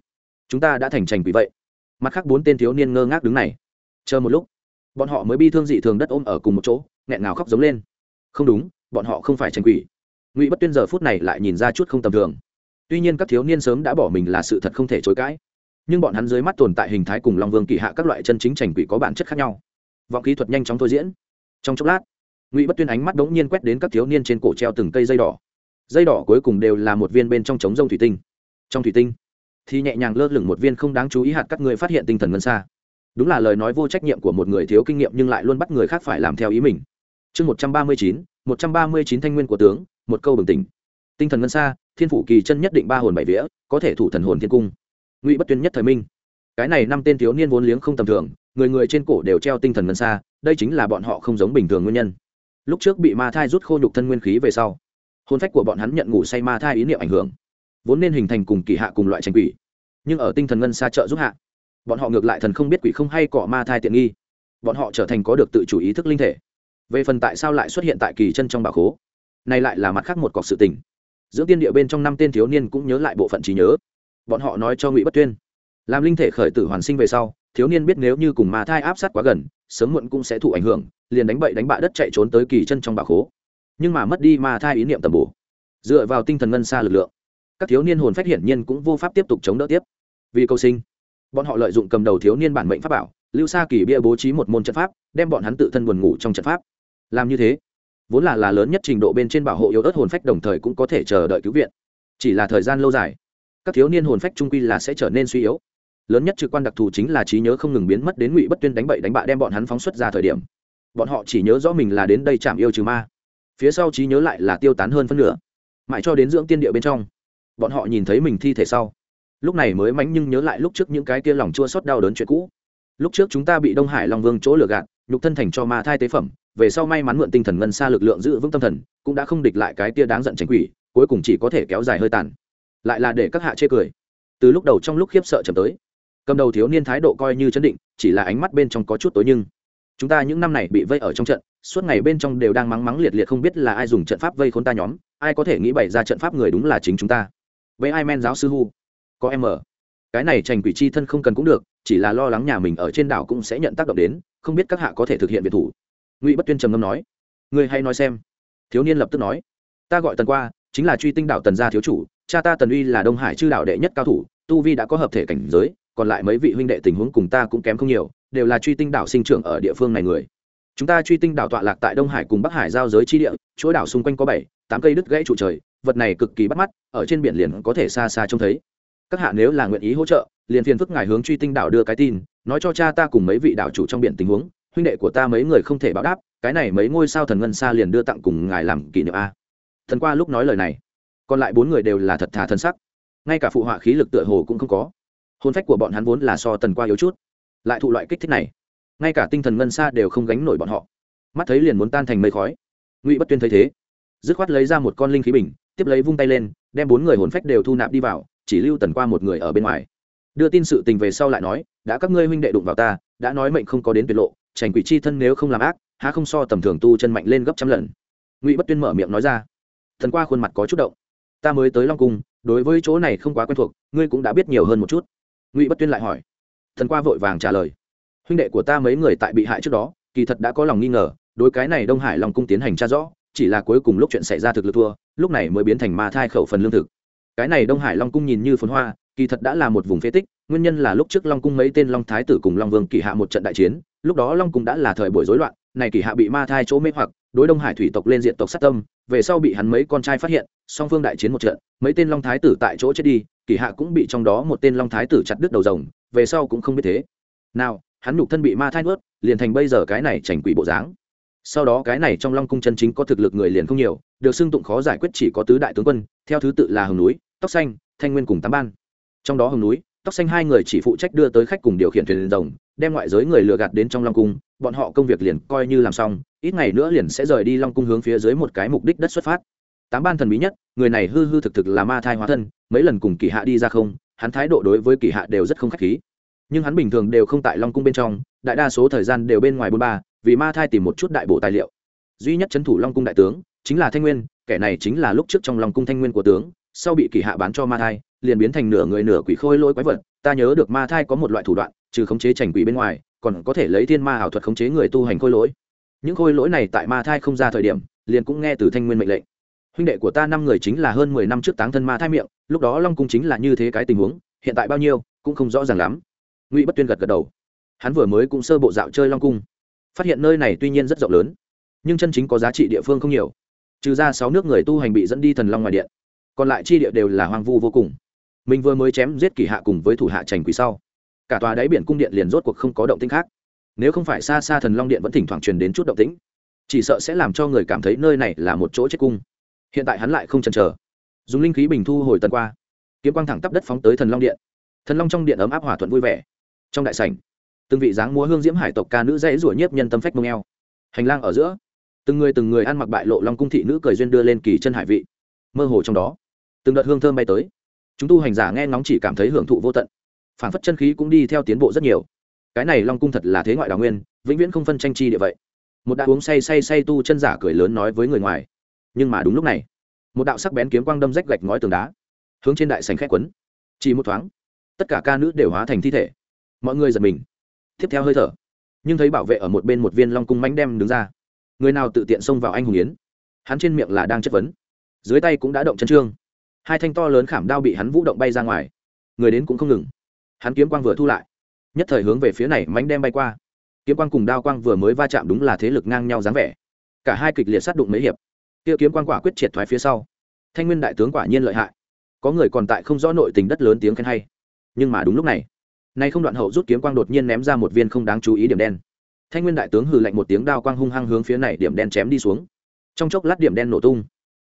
chúng ta đã thành trành quỷ vậy mặt khác bốn tên thiếu niên ngơ ngác đứng này chờ một lúc, bọn họ mới bi thương dị thường đất ôm ở cùng một chỗ, nghẹn ngào khóc giống lên. Không đúng, bọn họ không phải tranh quỷ. Ngụy bất tuyên giờ phút này lại nhìn ra chút không tầm thường. Tuy nhiên các thiếu niên sớm đã bỏ mình là sự thật không thể chối cãi. Nhưng bọn hắn dưới mắt tồn tại hình thái cùng long vương kỳ hạ các loại chân chính trành quỷ có bản chất khác nhau. Vọng kỹ thuật nhanh chóng thôi diễn. Trong chốc lát, ngụy bất tuyên ánh mắt đ ố n g nhiên quét đến các thiếu niên trên cổ treo từng cây dây đỏ. Dây đỏ cuối cùng đều là một viên bên trong trống rông thủy tinh. Trong thủy tinh, thì nhẹ nhàng lơ lửng một viên không đáng chú ý hạt các người phát hiện tinh thần ngân xa đúng là lời nói vô trách nhiệm của một người thiếu kinh nghiệm nhưng lại luôn bắt người khác phải làm theo ý mình. Chương một trăm ba mươi chín, một trăm ba mươi chín thanh nguyên của tướng, một câu bừng tỉnh. Tinh thần ngân xa, thiên phủ kỳ chân nhất định ba hồn bảy vía, có thể thủ thần hồn thiên cung. Ngụy bất tuyên nhất thời minh. Cái này năm tên thiếu niên vốn liếng không tầm thường, người người trên cổ đều treo tinh thần ngân xa, đây chính là bọn họ không giống bình thường nguyên nhân. Lúc trước bị ma thai rút khô nhục thân nguyên khí về sau hôn phách của bọn hắn nhận ngủ say ma thai ý niệm ảnh hưởng, vốn nên hình thành cùng kỳ hạ cùng loại tranh quỷ. Nhưng ở tinh thần ngân xa trợ giúp hạ bọn họ ngược lại thần không biết quỷ không hay cọ ma thai tiện nghi. Bọn họ trở thành có được tự chủ ý thức linh thể. Về phần tại sao lại xuất hiện tại kỳ chân trong bà khố, này lại là mặt khác một cọc sự tình. Giữa tiên địa bên trong năm tên thiếu niên cũng nhớ lại bộ phận trí nhớ. Bọn họ nói cho ngụy bất tuyên, làm linh thể khởi tử hoàn sinh về sau, thiếu niên biết nếu như cùng ma thai áp sát quá gần, sớm muộn cũng sẽ thụ ảnh hưởng, liền đánh bậy đánh bạ đất chạy trốn tới kỳ chân trong bà khố. Nhưng mà mất đi ma thai ý niệm tầm bổ, dựa vào tinh thần ngân xa lực lượng, các thiếu niên hồn phách hiển nhiên cũng vô pháp tiếp tục chống đỡ tiếp. Vì cầu sinh bọn họ lợi dụng cầm đầu thiếu niên bản mệnh pháp bảo, lưu Sa kỳ bia bố trí một môn trận pháp, đem bọn hắn tự thân buồn ngủ trong trận pháp. Làm như thế, vốn là là lớn nhất trình độ bên trên bảo hộ yếu ớt hồn phách đồng thời cũng có thể chờ đợi cứu viện. Chỉ là thời gian lâu dài, các thiếu niên hồn phách trung quy là sẽ trở nên suy yếu. Lớn nhất trực quan đặc thù chính là trí nhớ không ngừng biến mất đến ngụy bất tuyên đánh bậy đánh bạ đem bọn hắn phóng xuất ra thời điểm. Bọn họ chỉ nhớ rõ mình là đến đây chạm yêu trừ ma. Phía sau trí nhớ lại là tiêu tán hơn phân nửa. Mãi cho đến dưỡng tiên địa bên trong, bọn họ nhìn thấy mình thi thể sau lúc này mới mánh nhưng nhớ lại lúc trước những cái kia lòng chua xót đau đớn chuyện cũ. Lúc trước chúng ta bị đông hải long vương chỗ lừa gạt, nhục thân thành cho ma thai tế phẩm, về sau may mắn mượn tinh thần ngân xa lực lượng giữ vững tâm thần, cũng đã không địch lại cái kia đáng giận tránh quỷ, cuối cùng chỉ có thể kéo dài hơi tàn. Lại là để các hạ chê cười. Từ lúc đầu trong lúc khiếp sợ chậm tới, cầm đầu thiếu niên thái độ coi như chấn định, chỉ là ánh mắt bên trong có chút tối nhưng. Chúng ta những năm này bị vây ở trong trận, suốt ngày bên trong đều đang mắng mắng liệt liệt không biết là ai dùng trận pháp vây khốn ta nhóm, ai có thể nghĩ bày ra trận pháp người đúng là chính chúng ta. Với ai men giáo sư hu có em ở. Cái này trành quỷ chi thân không cần cũng được, chỉ là lo lắng nhà mình ở trên đảo cũng sẽ nhận tác động đến, không biết các hạ có thể thực hiện việc thủ. Ngụy bất tuyên trầm ngâm nói người hay nói xem. Thiếu niên lập tức nói, ta gọi tần qua, chính là truy tinh đảo tần gia thiếu chủ, cha ta tần uy là đông hải chư đảo đệ nhất cao thủ, tu vi đã có hợp thể cảnh giới, còn lại mấy vị huynh đệ tình huống cùng ta cũng kém không nhiều, đều là truy tinh đảo sinh trưởng ở địa phương này người. Chúng ta truy tinh đảo tọa lạc tại đông hải cùng bắc hải giao giới chi địa chuỗi đảo xung quanh có bảy, tám cây đứt gãy trụ trời, vật này cực kỳ bắt mắt, ở trên biển liền có thể xa xa trông thấy các hạ nếu là nguyện ý hỗ trợ, liền phiền phức ngài hướng truy tinh đảo đưa cái tin, nói cho cha ta cùng mấy vị đảo chủ trong biển tình huống, huynh đệ của ta mấy người không thể báo đáp, cái này mấy ngôi sao thần ngân xa liền đưa tặng cùng ngài làm kỷ niệm a. Thần qua lúc nói lời này, còn lại bốn người đều là thật thà thân sắc. Ngay cả phụ họa khí lực tựa hồ cũng không có. Hôn phách của bọn hắn vốn là so tần qua yếu chút, lại thụ loại kích thích này. Ngay cả tinh thần ngân xa đều không gánh nổi bọn họ. Mắt thấy liền muốn tan thành mây khói. Ngụy bất tuyên thấy thế, dứt khoát lấy ra một con linh khí bình, tiếp lấy vung tay lên, đem bốn người hồn phách đều thu nạp đi vào chỉ lưu tần qua một người ở bên ngoài. Đưa tin sự tình về sau lại nói, đã các ngươi huynh đệ đụng vào ta, đã nói mệnh không có đến tuyệt lộ trành quỷ chi thân nếu không làm ác, há không so tầm thường tu chân mạnh lên gấp trăm lần. Ngụy bất tuyên mở miệng nói ra thần qua khuôn mặt có chút động. Ta mới tới long cung, đối với chỗ này không quá quen thuộc, ngươi cũng đã biết nhiều hơn một chút. Ngụy bất tuyên lại hỏi. Thần qua vội vàng trả lời, huynh đệ của ta mấy người tại bị hại trước đó, kỳ thật đã có lòng nghi ngờ, đối cái này đông hải long cung tiến hành tra rõ, chỉ là cuối cùng lúc chuyện xảy ra thực lực thua, lúc này mới biến thành ma thai khẩu phần lương thực cái này đông hải long cung nhìn như phồn hoa, kỳ thật đã là một vùng phế tích, nguyên nhân là lúc trước long cung mấy tên long thái tử cùng long vương kỳ hạ một trận đại chiến, lúc đó long cung đã là thời buổi rối loạn, này kỳ hạ bị ma thai chỗ mê hoặc, đối đông hải thủy tộc lên diện tộc sát tâm, về sau bị hắn mấy con trai phát hiện, song phương đại chiến một trận, mấy tên long thái tử tại chỗ chết đi kỳ hạ cũng bị trong đó một tên long thái tử chặt đứt đầu rồng, về sau cũng không biết thế. Nào, hắn nhục thân bị ma thai nuốt, liền thành bây giờ cái này chảnh quỷ bộ dáng. Sau đó cái này trong long cung chân chính có thực lực người liền không nhiều, được xưng tụng khó giải quyết chỉ có tứ đại tướng quân, theo thứ tự là hồng núi tóc xanh, thanh nguyên cùng tám ban. Trong đó hồng núi, tóc xanh hai người chỉ phụ trách đưa tới khách cùng điều khiển thuyền rồng, đem ngoại giới người lừa gạt đến trong long cung, bọn họ công việc liền coi như làm xong, ít ngày nữa liền sẽ rời đi long cung hướng phía dưới một cái mục đích đất xuất phát. Tám ban thần bí nhất, người này hư hư thực thực là ma thai hóa thân, mấy lần cùng kỳ hạ đi ra không, hắn thái độ đối với kỳ hạ đều rất không khách khí. Nhưng hắn bình thường đều không tại long cung bên trong, đại đa số thời gian đều bên ngoài bôn ba, vì ma thai tìm một chút đại bộ tài liệu. Duy nhất c h ấ n thủ long cung đại tướng, chính là thanh nguyên, kẻ này chính là lúc trước trong Long cung thanh nguyên của tướng sau bị kỳ hạ bán cho ma thai, liền biến thành nửa người nửa quỷ khôi lỗi quái vật. Ta nhớ được ma thai có một loại thủ đoạn, trừ khống chế trành quỷ bên ngoài, còn có thể lấy thiên ma ảo thuật khống chế người tu hành khôi lỗi. Những khôi lỗi này tại ma thai không ra thời điểm, liền cũng nghe từ thanh nguyên mệnh lệnh. Huynh đệ của ta năm người chính là hơn mười năm trước táng thân ma thai miệng, lúc đó long cung chính là như thế cái tình huống, hiện tại bao nhiêu, cũng không rõ ràng lắm. Ngụy bất tuyên gật gật đầu. Hắn vừa mới cũng sơ bộ dạo chơi long cung. Phát hiện nơi này tuy nhiên rất rộng lớn, nhưng chân chính có giá trị địa phương không nhiều. Trừ ra sáu nước người tu hành bị dẫn đi thần long ngoài điện còn lại chi địa đều là hoang vu vô cùng. Mình vừa mới chém giết kỳ hạ cùng với thủ hạ trành quỷ sau, cả tòa đáy biển cung điện liền rốt cuộc không có động tĩnh khác. Nếu không phải xa xa thần long điện vẫn thỉnh thoảng truyền đến chút động tĩnh, chỉ sợ sẽ làm cho người cảm thấy nơi này là một chỗ chết cung. Hiện tại hắn lại không chần chờ. Dùng linh khí bình thu hồi tần qua, kiếm quang thẳng tắp đất phóng tới thần long điện. Thần long trong điện ấm áp hòa thuận vui vẻ. Trong đại sảnh, từng vị dáng múa hương diễm hải tộc ca nữ dãy rủa nhiếp nhân tâm phách mông eo. Hành lang ở giữa, từng người từng người ăn mặc bại lộ long cung thị nữ cười duyên đưa lên kỳ chân hải vị. Mơ hồ trong đó từng đợt hương thơm bay tới. Chúng tu hành giả nghe ngóng chỉ cảm thấy hưởng thụ vô tận. Phản phất chân khí cũng đi theo tiến bộ rất nhiều. Cái này long cung thật là thế ngoại đào nguyên, vĩnh viễn không phân tranh chi địa vậy. Một đạo uống say say say tu chân giả cười lớn nói với người ngoài. Nhưng mà đúng lúc này, một đạo sắc bén kiếm quang đâm rách gạch ngói tường đá, hướng trên đại sành khét quấn. Chỉ một thoáng, tất cả ca nữ đều hóa thành thi thể. Mọi người giật mình. Tiếp theo hơi thở, nhưng thấy bảo vệ ở một bên một viên long cung mánh đem đứng ra. Người nào tự tiện xông vào anh hùng yến? Hắn trên miệng là đang chất vấn. Dưới tay cũng đã động chân trương hai thanh to lớn khảm đao bị hắn vũ động bay ra ngoài. Người đến cũng không ngừng. Hắn kiếm quang vừa thu lại. Nhất thời hướng về phía này mánh đem bay qua. Kiếm quang cùng đao quang vừa mới va chạm đúng là thế lực ngang nhau dáng vẻ. Cả hai kịch liệt sát đụng mấy hiệp. Kia kiếm quang quả quyết triệt thoái phía sau. Thanh nguyên đại tướng quả nhiên lợi hại. Có người còn tại không rõ nội tình đất lớn tiếng khen hay. Nhưng mà đúng lúc này, nay không đoạn hậu rút kiếm quang đột nhiên ném ra một viên không đáng chú ý điểm đen. Thanh nguyên đại tướng hừ lạnh một tiếng đao quang hung hăng hướng phía này điểm đen chém đi xuống. Trong chốc lát điểm đen nổ tung.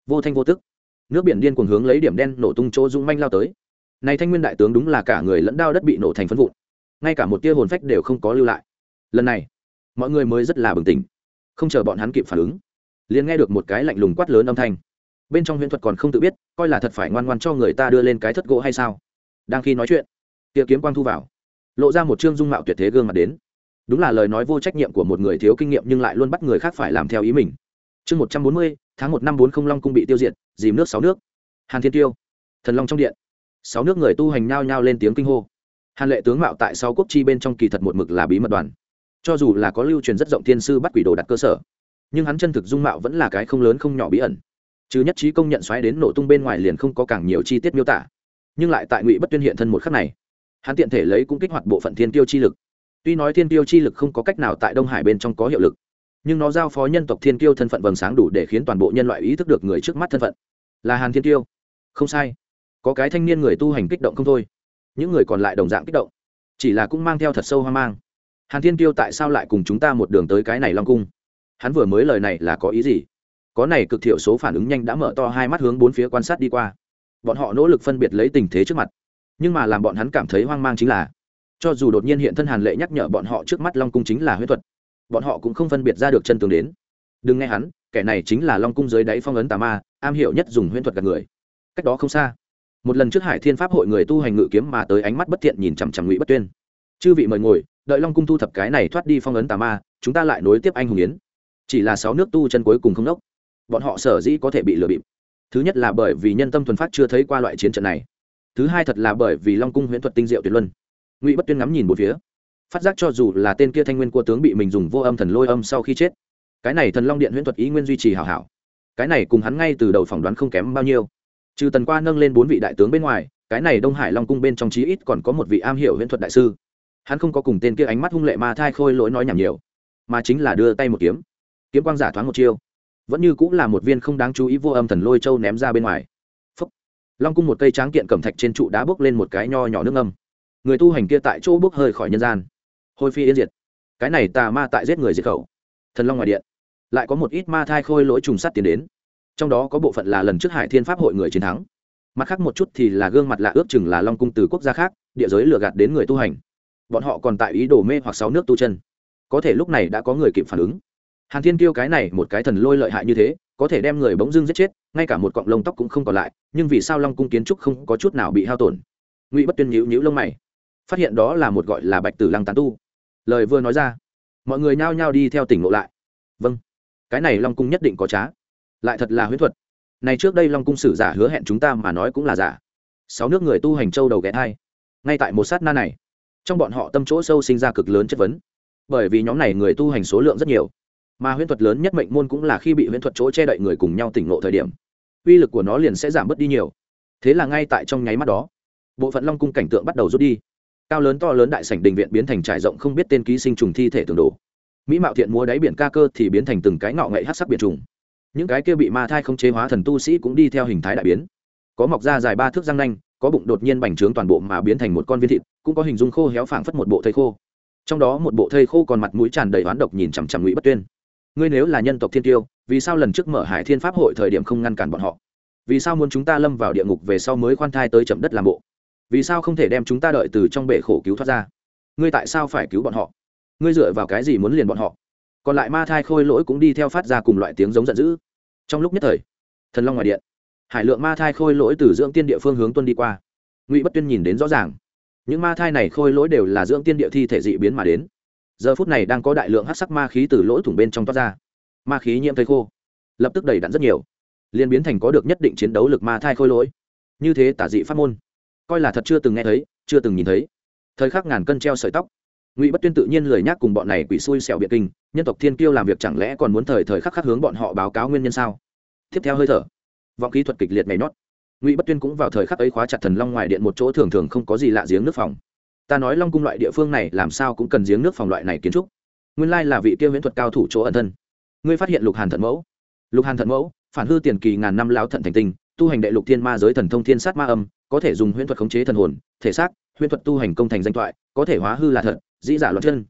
Vô thanh vô tức nước biển điên cuồng hướng lấy điểm đen nổ tung chỗ dũng manh lao tới. Này thanh nguyên đại tướng đúng là cả người lẫn đao đất bị nổ thành phân vụn. Ngay cả một tia hồn phách đều không có lưu lại. Lần này, mọi người mới rất là bừng tỉnh. Không chờ bọn hắn kịp phản ứng, liền nghe được một cái lạnh lùng quát lớn âm thanh. Bên trong huyễn thuật còn không tự biết, coi là thật phải ngoan ngoan cho người ta đưa lên cái thất gỗ hay sao? Đang khi nói chuyện, tia kiếm quang thu vào, lộ ra một chương dung mạo tuyệt thế gương mặt đến. Đúng là lời nói vô trách nhiệm của một người thiếu kinh nghiệm nhưng lại luôn bắt người khác phải làm theo ý mình. Chương một trăm bốn mươi tháng một năm bốn không long cung bị tiêu diệt, dìm nước sáu nước. Hàn thiên tiêu, thần long trong điện. Sáu nước người tu hành nhao nhao lên tiếng kinh hô. Hàn lệ tướng mạo tại sáu quốc chi bên trong kỳ thật một mực là bí mật đoàn. Cho dù là có lưu truyền rất rộng thiên sư bắt quỷ đồ đặt cơ sở, nhưng hắn chân thực dung mạo vẫn là cái không lớn không nhỏ bí ẩn. Chứ nhất trí công nhận xoáy đến nổ tung bên ngoài liền không có càng nhiều chi tiết miêu tả. Nhưng lại tại ngụy bất tuyên hiện thân một khắc này, hắn tiện thể lấy cũng kích hoạt bộ phận thiên tiêu chi lực. Tuy nói thiên tiêu chi lực không có cách nào tại đông hải bên trong có hiệu lực nhưng nó giao phó nhân tộc thiên kiêu thân phận vầng sáng đủ để khiến toàn bộ nhân loại ý thức được người trước mắt thân phận. Là hàn thiên kiêu. Không sai. Có cái thanh niên người tu hành kích động không thôi. Những người còn lại đồng dạng kích động. Chỉ là cũng mang theo thật sâu hoang mang. Hàn thiên kiêu tại sao lại cùng chúng ta một đường tới cái này long cung? Hắn vừa mới lời này là có ý gì? Có này cực thiểu số phản ứng nhanh đã mở to hai mắt hướng bốn phía quan sát đi qua. Bọn họ nỗ lực phân biệt lấy tình thế trước mặt. Nhưng mà làm bọn hắn cảm thấy hoang mang chính là, cho dù đột nhiên hiện thân hàn lệ nhắc nhở bọn họ trước mắt long cung chính là huyết thuật bọn họ cũng không phân biệt ra được chân tướng đến. Đừng nghe hắn, kẻ này chính là long cung dưới đáy phong ấn tà ma, am hiểu nhất dùng huyễn thuật gạt người. Cách đó không xa, một lần trước hải thiên pháp hội người tu hành ngự kiếm mà tới ánh mắt bất thiện nhìn chằm chằm ngụy bất tuyên. Chư vị mời ngồi, đợi long cung thu thập cái này thoát đi phong ấn tà ma, chúng ta lại nối tiếp anh hùng yến. Chỉ là sáu nước tu chân cuối cùng không đốc bọn họ sở dĩ có thể bị lừa bịp. Thứ nhất là bởi vì nhân tâm thuần phát chưa thấy qua loại chiến trận này. Thứ hai thật là bởi vì long cung huyễn thuật tinh diệu tuyệt luân. Ngụy bất tuyên ngắm nhìn một phía phát giác cho dù là tên kia thanh nguyên của tướng bị mình dùng vô âm thần lôi âm sau khi chết. Cái này thần long điện huyễn thuật ý nguyên duy trì hảo hảo. Cái này cùng hắn ngay từ đầu phỏng đoán không kém bao nhiêu. Trừ tần qua nâng lên bốn vị đại tướng bên ngoài, cái này đông hải long cung bên trong chí ít còn có một vị am hiểu huyễn thuật đại sư. Hắn không có cùng tên kia ánh mắt hung lệ ma thai khôi lỗi nói nhảm nhiều, mà chính là đưa tay một kiếm. Kiếm quang giả thoáng một chiêu. Vẫn như cũng là một viên không đáng chú ý vô âm thần lôi châu ném ra bên ngoài. Phúc. long cung một cây tráng kiện cẩm thạch trên trụ đá bốc lên một cái nho nhỏ nước âm người tu hành kia tại chỗ bốc hơi khỏi nhân gian hôi phi yên diệt. Cái này tà ma tại giết người diệt khẩu. Thần long ngoài điện. Lại có một ít ma thai khôi lỗi trùng sắt tiến đến. Trong đó có bộ phận là lần trước hải thiên pháp hội người chiến thắng. Mặt khác một chút thì là gương mặt lạ ước chừng là long cung từ quốc gia khác, địa giới lừa gạt đến người tu hành. Bọn họ còn tại ý đồ mê hoặc sáu nước tu chân. Có thể lúc này đã có người kịp phản ứng. Hàn thiên kêu cái này một cái thần lôi lợi hại như thế, có thể đem người bỗng dưng giết chết, ngay cả một cọng lông tóc cũng không còn lại, nhưng vì sao long cung kiến trúc không có chút nào bị hao tổn? Ngụy bất tuyên nhíu nhíu lông mày. Phát hiện đó là một gọi là bạch tử lăng tán tu lời vừa nói ra, mọi người nhao nhao đi theo tỉnh ngộ lại. Vâng cái này long cung nhất định có trá. Lại thật là huyễn thuật. Này trước đây long cung sử giả hứa hẹn chúng ta mà nói cũng là giả. Sáu nước người tu hành châu đầu ghé thai. Ngay tại một sát na này, trong bọn họ tâm chỗ sâu sinh ra cực lớn chất vấn. Bởi vì nhóm này người tu hành số lượng rất nhiều, mà huyễn thuật lớn nhất mệnh môn cũng là khi bị huyễn thuật chỗ che đậy người cùng nhau tỉnh ngộ thời điểm, uy lực của nó liền sẽ giảm bớt đi nhiều. Thế là ngay tại trong nháy mắt đó, bộ phận long cung cảnh tượng bắt đầu rút đi cao lớn to lớn đại sảnh đình viện biến thành trải rộng không biết tên ký sinh trùng thi thể tường đổ. Mỹ mạo thiện múa đáy biển ca cơ thì biến thành từng cái ngọ ngậy hát sắc biển trùng. Những cái kia bị ma thai không chế hóa thần tu sĩ cũng đi theo hình thái đại biến. Có mọc da dài ba thước răng nanh, có bụng đột nhiên bành trướng toàn bộ mà biến thành một con viên thịt, cũng có hình dung khô héo phảng phất một bộ thây khô. Trong đó một bộ thây khô còn mặt mũi tràn đầy oán độc nhìn chằm chằm ngụy bất tuyên. Ngươi nếu là nhân tộc thiên tiêu, vì sao lần trước mở hải thiên pháp hội thời điểm không ngăn cản bọn họ? Vì sao muốn chúng ta lâm vào địa ngục về sau mới khoan thai tới chậm đất làm bộ? Vì sao không thể đem chúng ta đợi từ trong bể khổ cứu thoát ra? Ngươi tại sao phải cứu bọn họ? Ngươi dựa vào cái gì muốn liền bọn họ? Còn lại ma thai khôi lỗi cũng đi theo phát ra cùng loại tiếng giống giận dữ. Trong lúc nhất thời, thần long ngoài điện, hải lượng ma thai khôi lỗi từ dưỡng tiên địa phương hướng tuân đi qua. Ngụy bất tuyên nhìn đến rõ ràng, những ma thai này khôi lỗi đều là dưỡng tiên địa thi thể dị biến mà đến. Giờ phút này đang có đại lượng hát sắc ma khí từ lỗ thủng bên trong toát ra. Ma khí nhiễm thấy khô, lập tức đầy đặn rất nhiều liên biến thành có được nhất định chiến đấu lực ma thai khôi lỗi. Như thế tả dị phát môn coi là thật chưa từng nghe thấy, chưa từng nhìn thấy. Thời khắc ngàn cân treo sợi tóc. Ngụy bất tuyên tự nhiên lười nhắc cùng bọn này quỷ xui xẻo biệt kinh, nhân tộc thiên kiêu làm việc chẳng lẽ còn muốn thời thời khắc khắc hướng bọn họ báo cáo nguyên nhân sao? Tiếp theo hơi thở. Vọng kỹ thuật kịch liệt mày nót ngụy bất tuyên cũng vào thời khắc ấy khóa chặt thần long ngoài điện một chỗ thường thường không có gì lạ giếng nước phòng. Ta nói long cung loại địa phương này làm sao cũng cần giếng nước phòng loại này kiến trúc. Nguyên lai là vị tiêu huyễn thuật cao thủ chỗ ẩn thân. Ngươi phát hiện lục hàn thận mẫu. Lục hàn thận mẫu, phản hư tiền kỳ ngàn năm lao thận thành tinh, tu hành đệ lục thiên ma giới thần thông thiên sát ma âm có thể dùng huyễn thuật khống chế thần hồn, thể xác, huyễn thuật tu hành công thành danh thoại, có thể hóa hư là thật, dĩ giả loạn chân.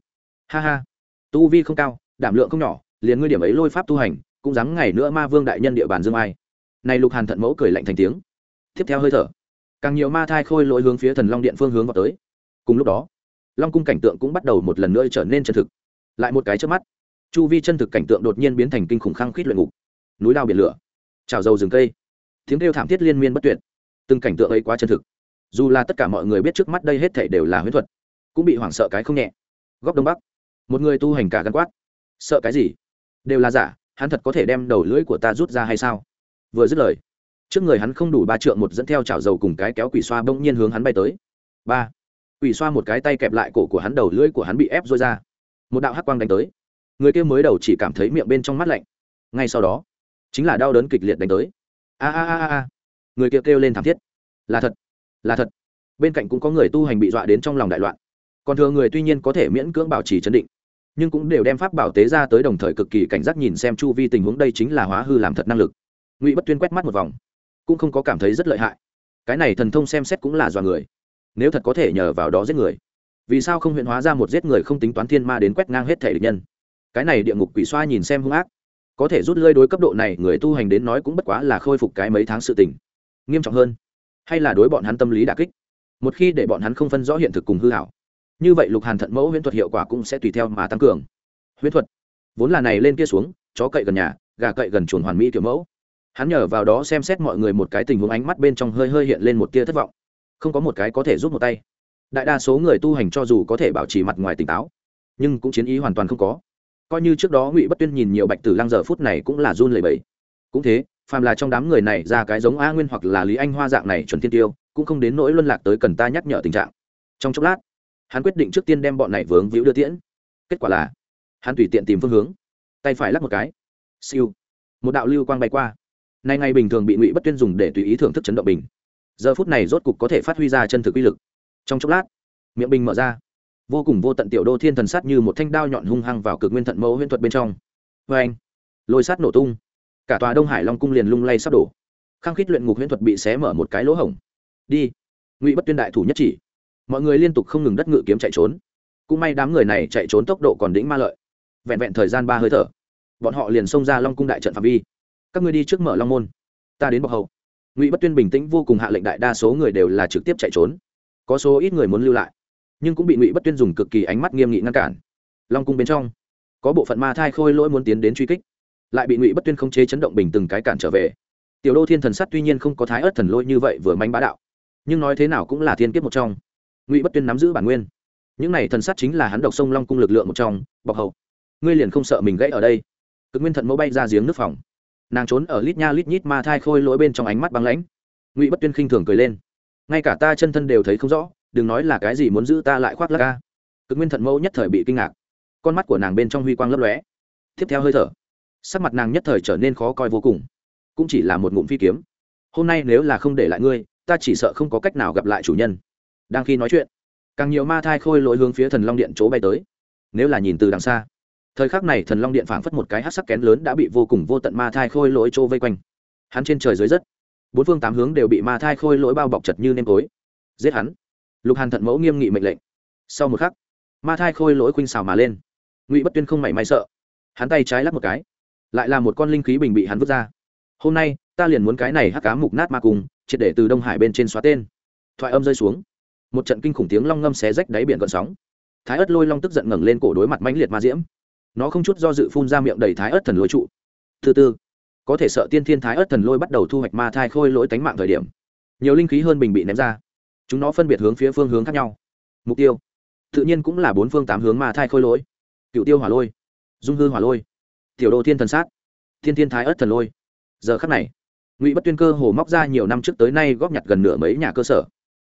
Ha ha. Tu vi không cao, đảm lượng không nhỏ, liền ngươi điểm ấy lôi pháp tu hành, cũng dám ngày nữa ma vương đại nhân địa bàn dương ai. Này lục hàn thận mẫu cười lạnh thành tiếng. Tiếp theo hơi thở. Càng nhiều ma thai khôi lỗi hướng phía thần long điện phương hướng vào tới. Cùng lúc đó, long cung cảnh tượng cũng bắt đầu một lần nữa trở nên chân thực. Lại một cái trước mắt, chu vi chân thực cảnh tượng đột nhiên biến thành kinh khủng khăng khít luyện ngục. Núi đao biển lửa. Trào dầu rừng cây. Tiếng kêu thảm thiết liên miên bất tuyệt từng cảnh tượng ấy quá chân thực. Dù là tất cả mọi người biết trước mắt đây hết thể đều là huyễn thuật, cũng bị hoảng sợ cái không nhẹ. Góc đông bắc, một người tu hành cả gắn quát. Sợ cái gì? Đều là giả, hắn thật có thể đem đầu lưỡi của ta rút ra hay sao? Vừa dứt lời, trước người hắn không đủ ba trượng một dẫn theo chảo dầu cùng cái kéo quỷ xoa bỗng nhiên hướng hắn bay tới. Ba, quỷ xoa một cái tay kẹp lại cổ của hắn, đầu lưỡi của hắn bị ép rôi ra. Một đạo hắc quang đánh tới. Người kia mới đầu chỉ cảm thấy miệng bên trong mắt lạnh. Ngay sau đó, chính là đau đớn kịch liệt đánh tới. A a a a người kia kêu lên thảm thiết. Là thật là thật. Bên cạnh cũng có người tu hành bị dọa đến trong lòng đại loạn. Còn thừa người tuy nhiên có thể miễn cưỡng bảo trì chấn định, nhưng cũng đều đem pháp bảo tế ra tới đồng thời cực kỳ cảnh giác nhìn xem chu vi tình huống đây chính là hóa hư làm thật năng lực. Ngụy bất tuyên quét mắt một vòng, cũng không có cảm thấy rất lợi hại. Cái này thần thông xem xét cũng là dọa người, nếu thật có thể nhờ vào đó giết người, vì sao không huyện hóa ra một giết người không tính toán thiên ma đến quét ngang hết thể địch nhân? Cái này địa ngục quỷ xoa nhìn xem hung ác, có thể rút lơi đối cấp độ này, người tu hành đến nói cũng bất quá là khôi phục cái mấy tháng sự tình nghiêm trọng hơn? Hay là đối bọn hắn tâm lý đà kích? Một khi để bọn hắn không phân rõ hiện thực cùng hư hảo, như vậy lục hàn thận mẫu huyễn thuật hiệu quả cũng sẽ tùy theo mà tăng cường. Huyễn thuật? Vốn là này lên kia xuống, chó cậy gần nhà, gà cậy gần chuồn hoàn mỹ kiểu mẫu. Hắn nhờ vào đó xem xét mọi người một cái tình huống ánh mắt bên trong hơi hơi hiện lên một tia thất vọng. Không có một cái có thể giúp một tay. Đại đa số người tu hành cho dù có thể bảo trì mặt ngoài tỉnh táo, nhưng cũng chiến ý hoàn toàn không có. Coi như trước đó ngụy bất tuyên nhìn nhiều bạch tử lăng giờ phút này cũng là run lẩy bẩy. Cũng thế phàm là trong đám người này ra cái giống a nguyên hoặc là lý anh hoa dạng này chuẩn thiên tiêu, cũng không đến nỗi luân lạc tới cần ta nhắc nhở tình trạng. Trong chốc lát, hắn quyết định trước tiên đem bọn này vướng víu đưa tiễn. Kết quả là, hắn tùy tiện tìm phương hướng. Tay phải lắc một cái. Siêu. Một đạo lưu quang bay qua. Nay ngày bình thường bị ngụy bất tuyên dùng để tùy ý thưởng thức chấn động bình. Giờ phút này rốt cục có thể phát huy ra chân thực uy lực. Trong chốc lát, miệng bình mở ra. Vô cùng vô tận tiểu đô thiên thần sát như một thanh đao nhọn hung hăng vào cực nguyên thận mẫu huyễn thuật bên trong. Vê anh lôi sát nổ tung cả tòa đông hải long cung liền lung lay sắp đổ. Khăng khít luyện ngục huyễn thuật bị xé mở một cái lỗ hổng. Đi. Ngụy bất tuyên đại thủ nhất chỉ. Mọi người liên tục không ngừng đất ngự kiếm chạy trốn. Cũng may đám người này chạy trốn tốc độ còn đỉnh ma lợi. Vẹn vẹn thời gian ba hơi thở, bọn họ liền xông ra long cung đại trận phạm vi. Các ngươi đi trước mở long môn. Ta đến bọc hậu. Ngụy bất tuyên bình tĩnh vô cùng hạ lệnh đại đa số người đều là trực tiếp chạy trốn. Có số ít người muốn lưu lại, nhưng cũng bị ngụy bất tuyên dùng cực kỳ ánh mắt nghiêm nghị ngăn cản. Long cung bên trong, có bộ phận ma thai khôi lỗi muốn tiến đến truy kích lại bị ngụy bất tuyên không chế chấn động bình từng cái cản trở về. Tiểu đô thiên thần sắt tuy nhiên không có thái ớt thần lôi như vậy vừa manh bá đạo, nhưng nói thế nào cũng là thiên kiếp một trong. Ngụy bất tuyên nắm giữ bản nguyên. Những này thần sắt chính là hắn độc sông long cung lực lượng một trong bọc hậu ngươi liền không sợ mình gãy ở đây. Cực nguyên thận mẫu bay ra giếng nước phòng. Nàng trốn ở lít nha lít nhít ma thai khôi lỗi bên trong ánh mắt băng lãnh. Ngụy bất tuyên khinh thường cười lên. Ngay cả ta chân thân đều thấy không rõ, đừng nói là cái gì muốn giữ ta lại khoác lắc ca. Cực nguyên thận mẫu nhất thời bị kinh ngạc. Con mắt của nàng bên trong huy quang lấp lóe. Tiếp theo hơi thở sắc mặt nàng nhất thời trở nên khó coi vô cùng. Cũng chỉ là một ngụm phi kiếm. Hôm nay nếu là không để lại ngươi, ta chỉ sợ không có cách nào gặp lại chủ nhân. Đang khi nói chuyện, càng nhiều ma thai khôi lỗi hướng phía thần long điện chỗ bay tới. Nếu là nhìn từ đằng xa, thời khắc này thần long điện phảng phất một cái hát sắc kén lớn đã bị vô cùng vô tận ma thai khôi lỗi chỗ vây quanh. Hắn trên trời dưới đất bốn phương tám hướng đều bị ma thai khôi lỗi bao bọc chật như nêm tối giết hắn. Lục hàn thận mẫu nghiêm nghị mệnh lệnh. Sau một khắc, ma thai khôi lỗi khuynh xào mà lên. Ngụy bất tuyên không mảy may sợ. Hắn tay trái lắp một cái lại là một con linh khí bình bị hắn vứt ra. Hôm nay, ta liền muốn cái này hắc cá mục nát ma cùng, triệt để từ đông hải bên trên xóa tên. Thoại âm rơi xuống. Một trận kinh khủng tiếng long ngâm xé rách đáy biển gọn sóng. Thái ớt lôi long tức giận ngẩng lên cổ đối mặt mãnh liệt ma diễm. Nó không chút do dự phun ra miệng đầy thái ớt thần lôi trụ. Thứ tư có thể sợ tiên thiên thái ớt thần lôi bắt đầu thu hoạch ma thai khôi lỗi tánh mạng thời điểm, nhiều linh khí hơn bình bị ném ra. Chúng nó phân biệt hướng phía phương hướng khác nhau. Mục tiêu, tự nhiên cũng là bốn phương tám hướng ma thai khôi lỗi. Cựu tiêu hỏa lôi, dung hư hỏa lôi tiểu đô thiên thần sát, thiên thiên thái ớt thần lôi. Giờ khắc này, ngụy bất tuyên cơ hồ móc ra nhiều năm trước tới nay góp nhặt gần nửa mấy nhà cơ sở.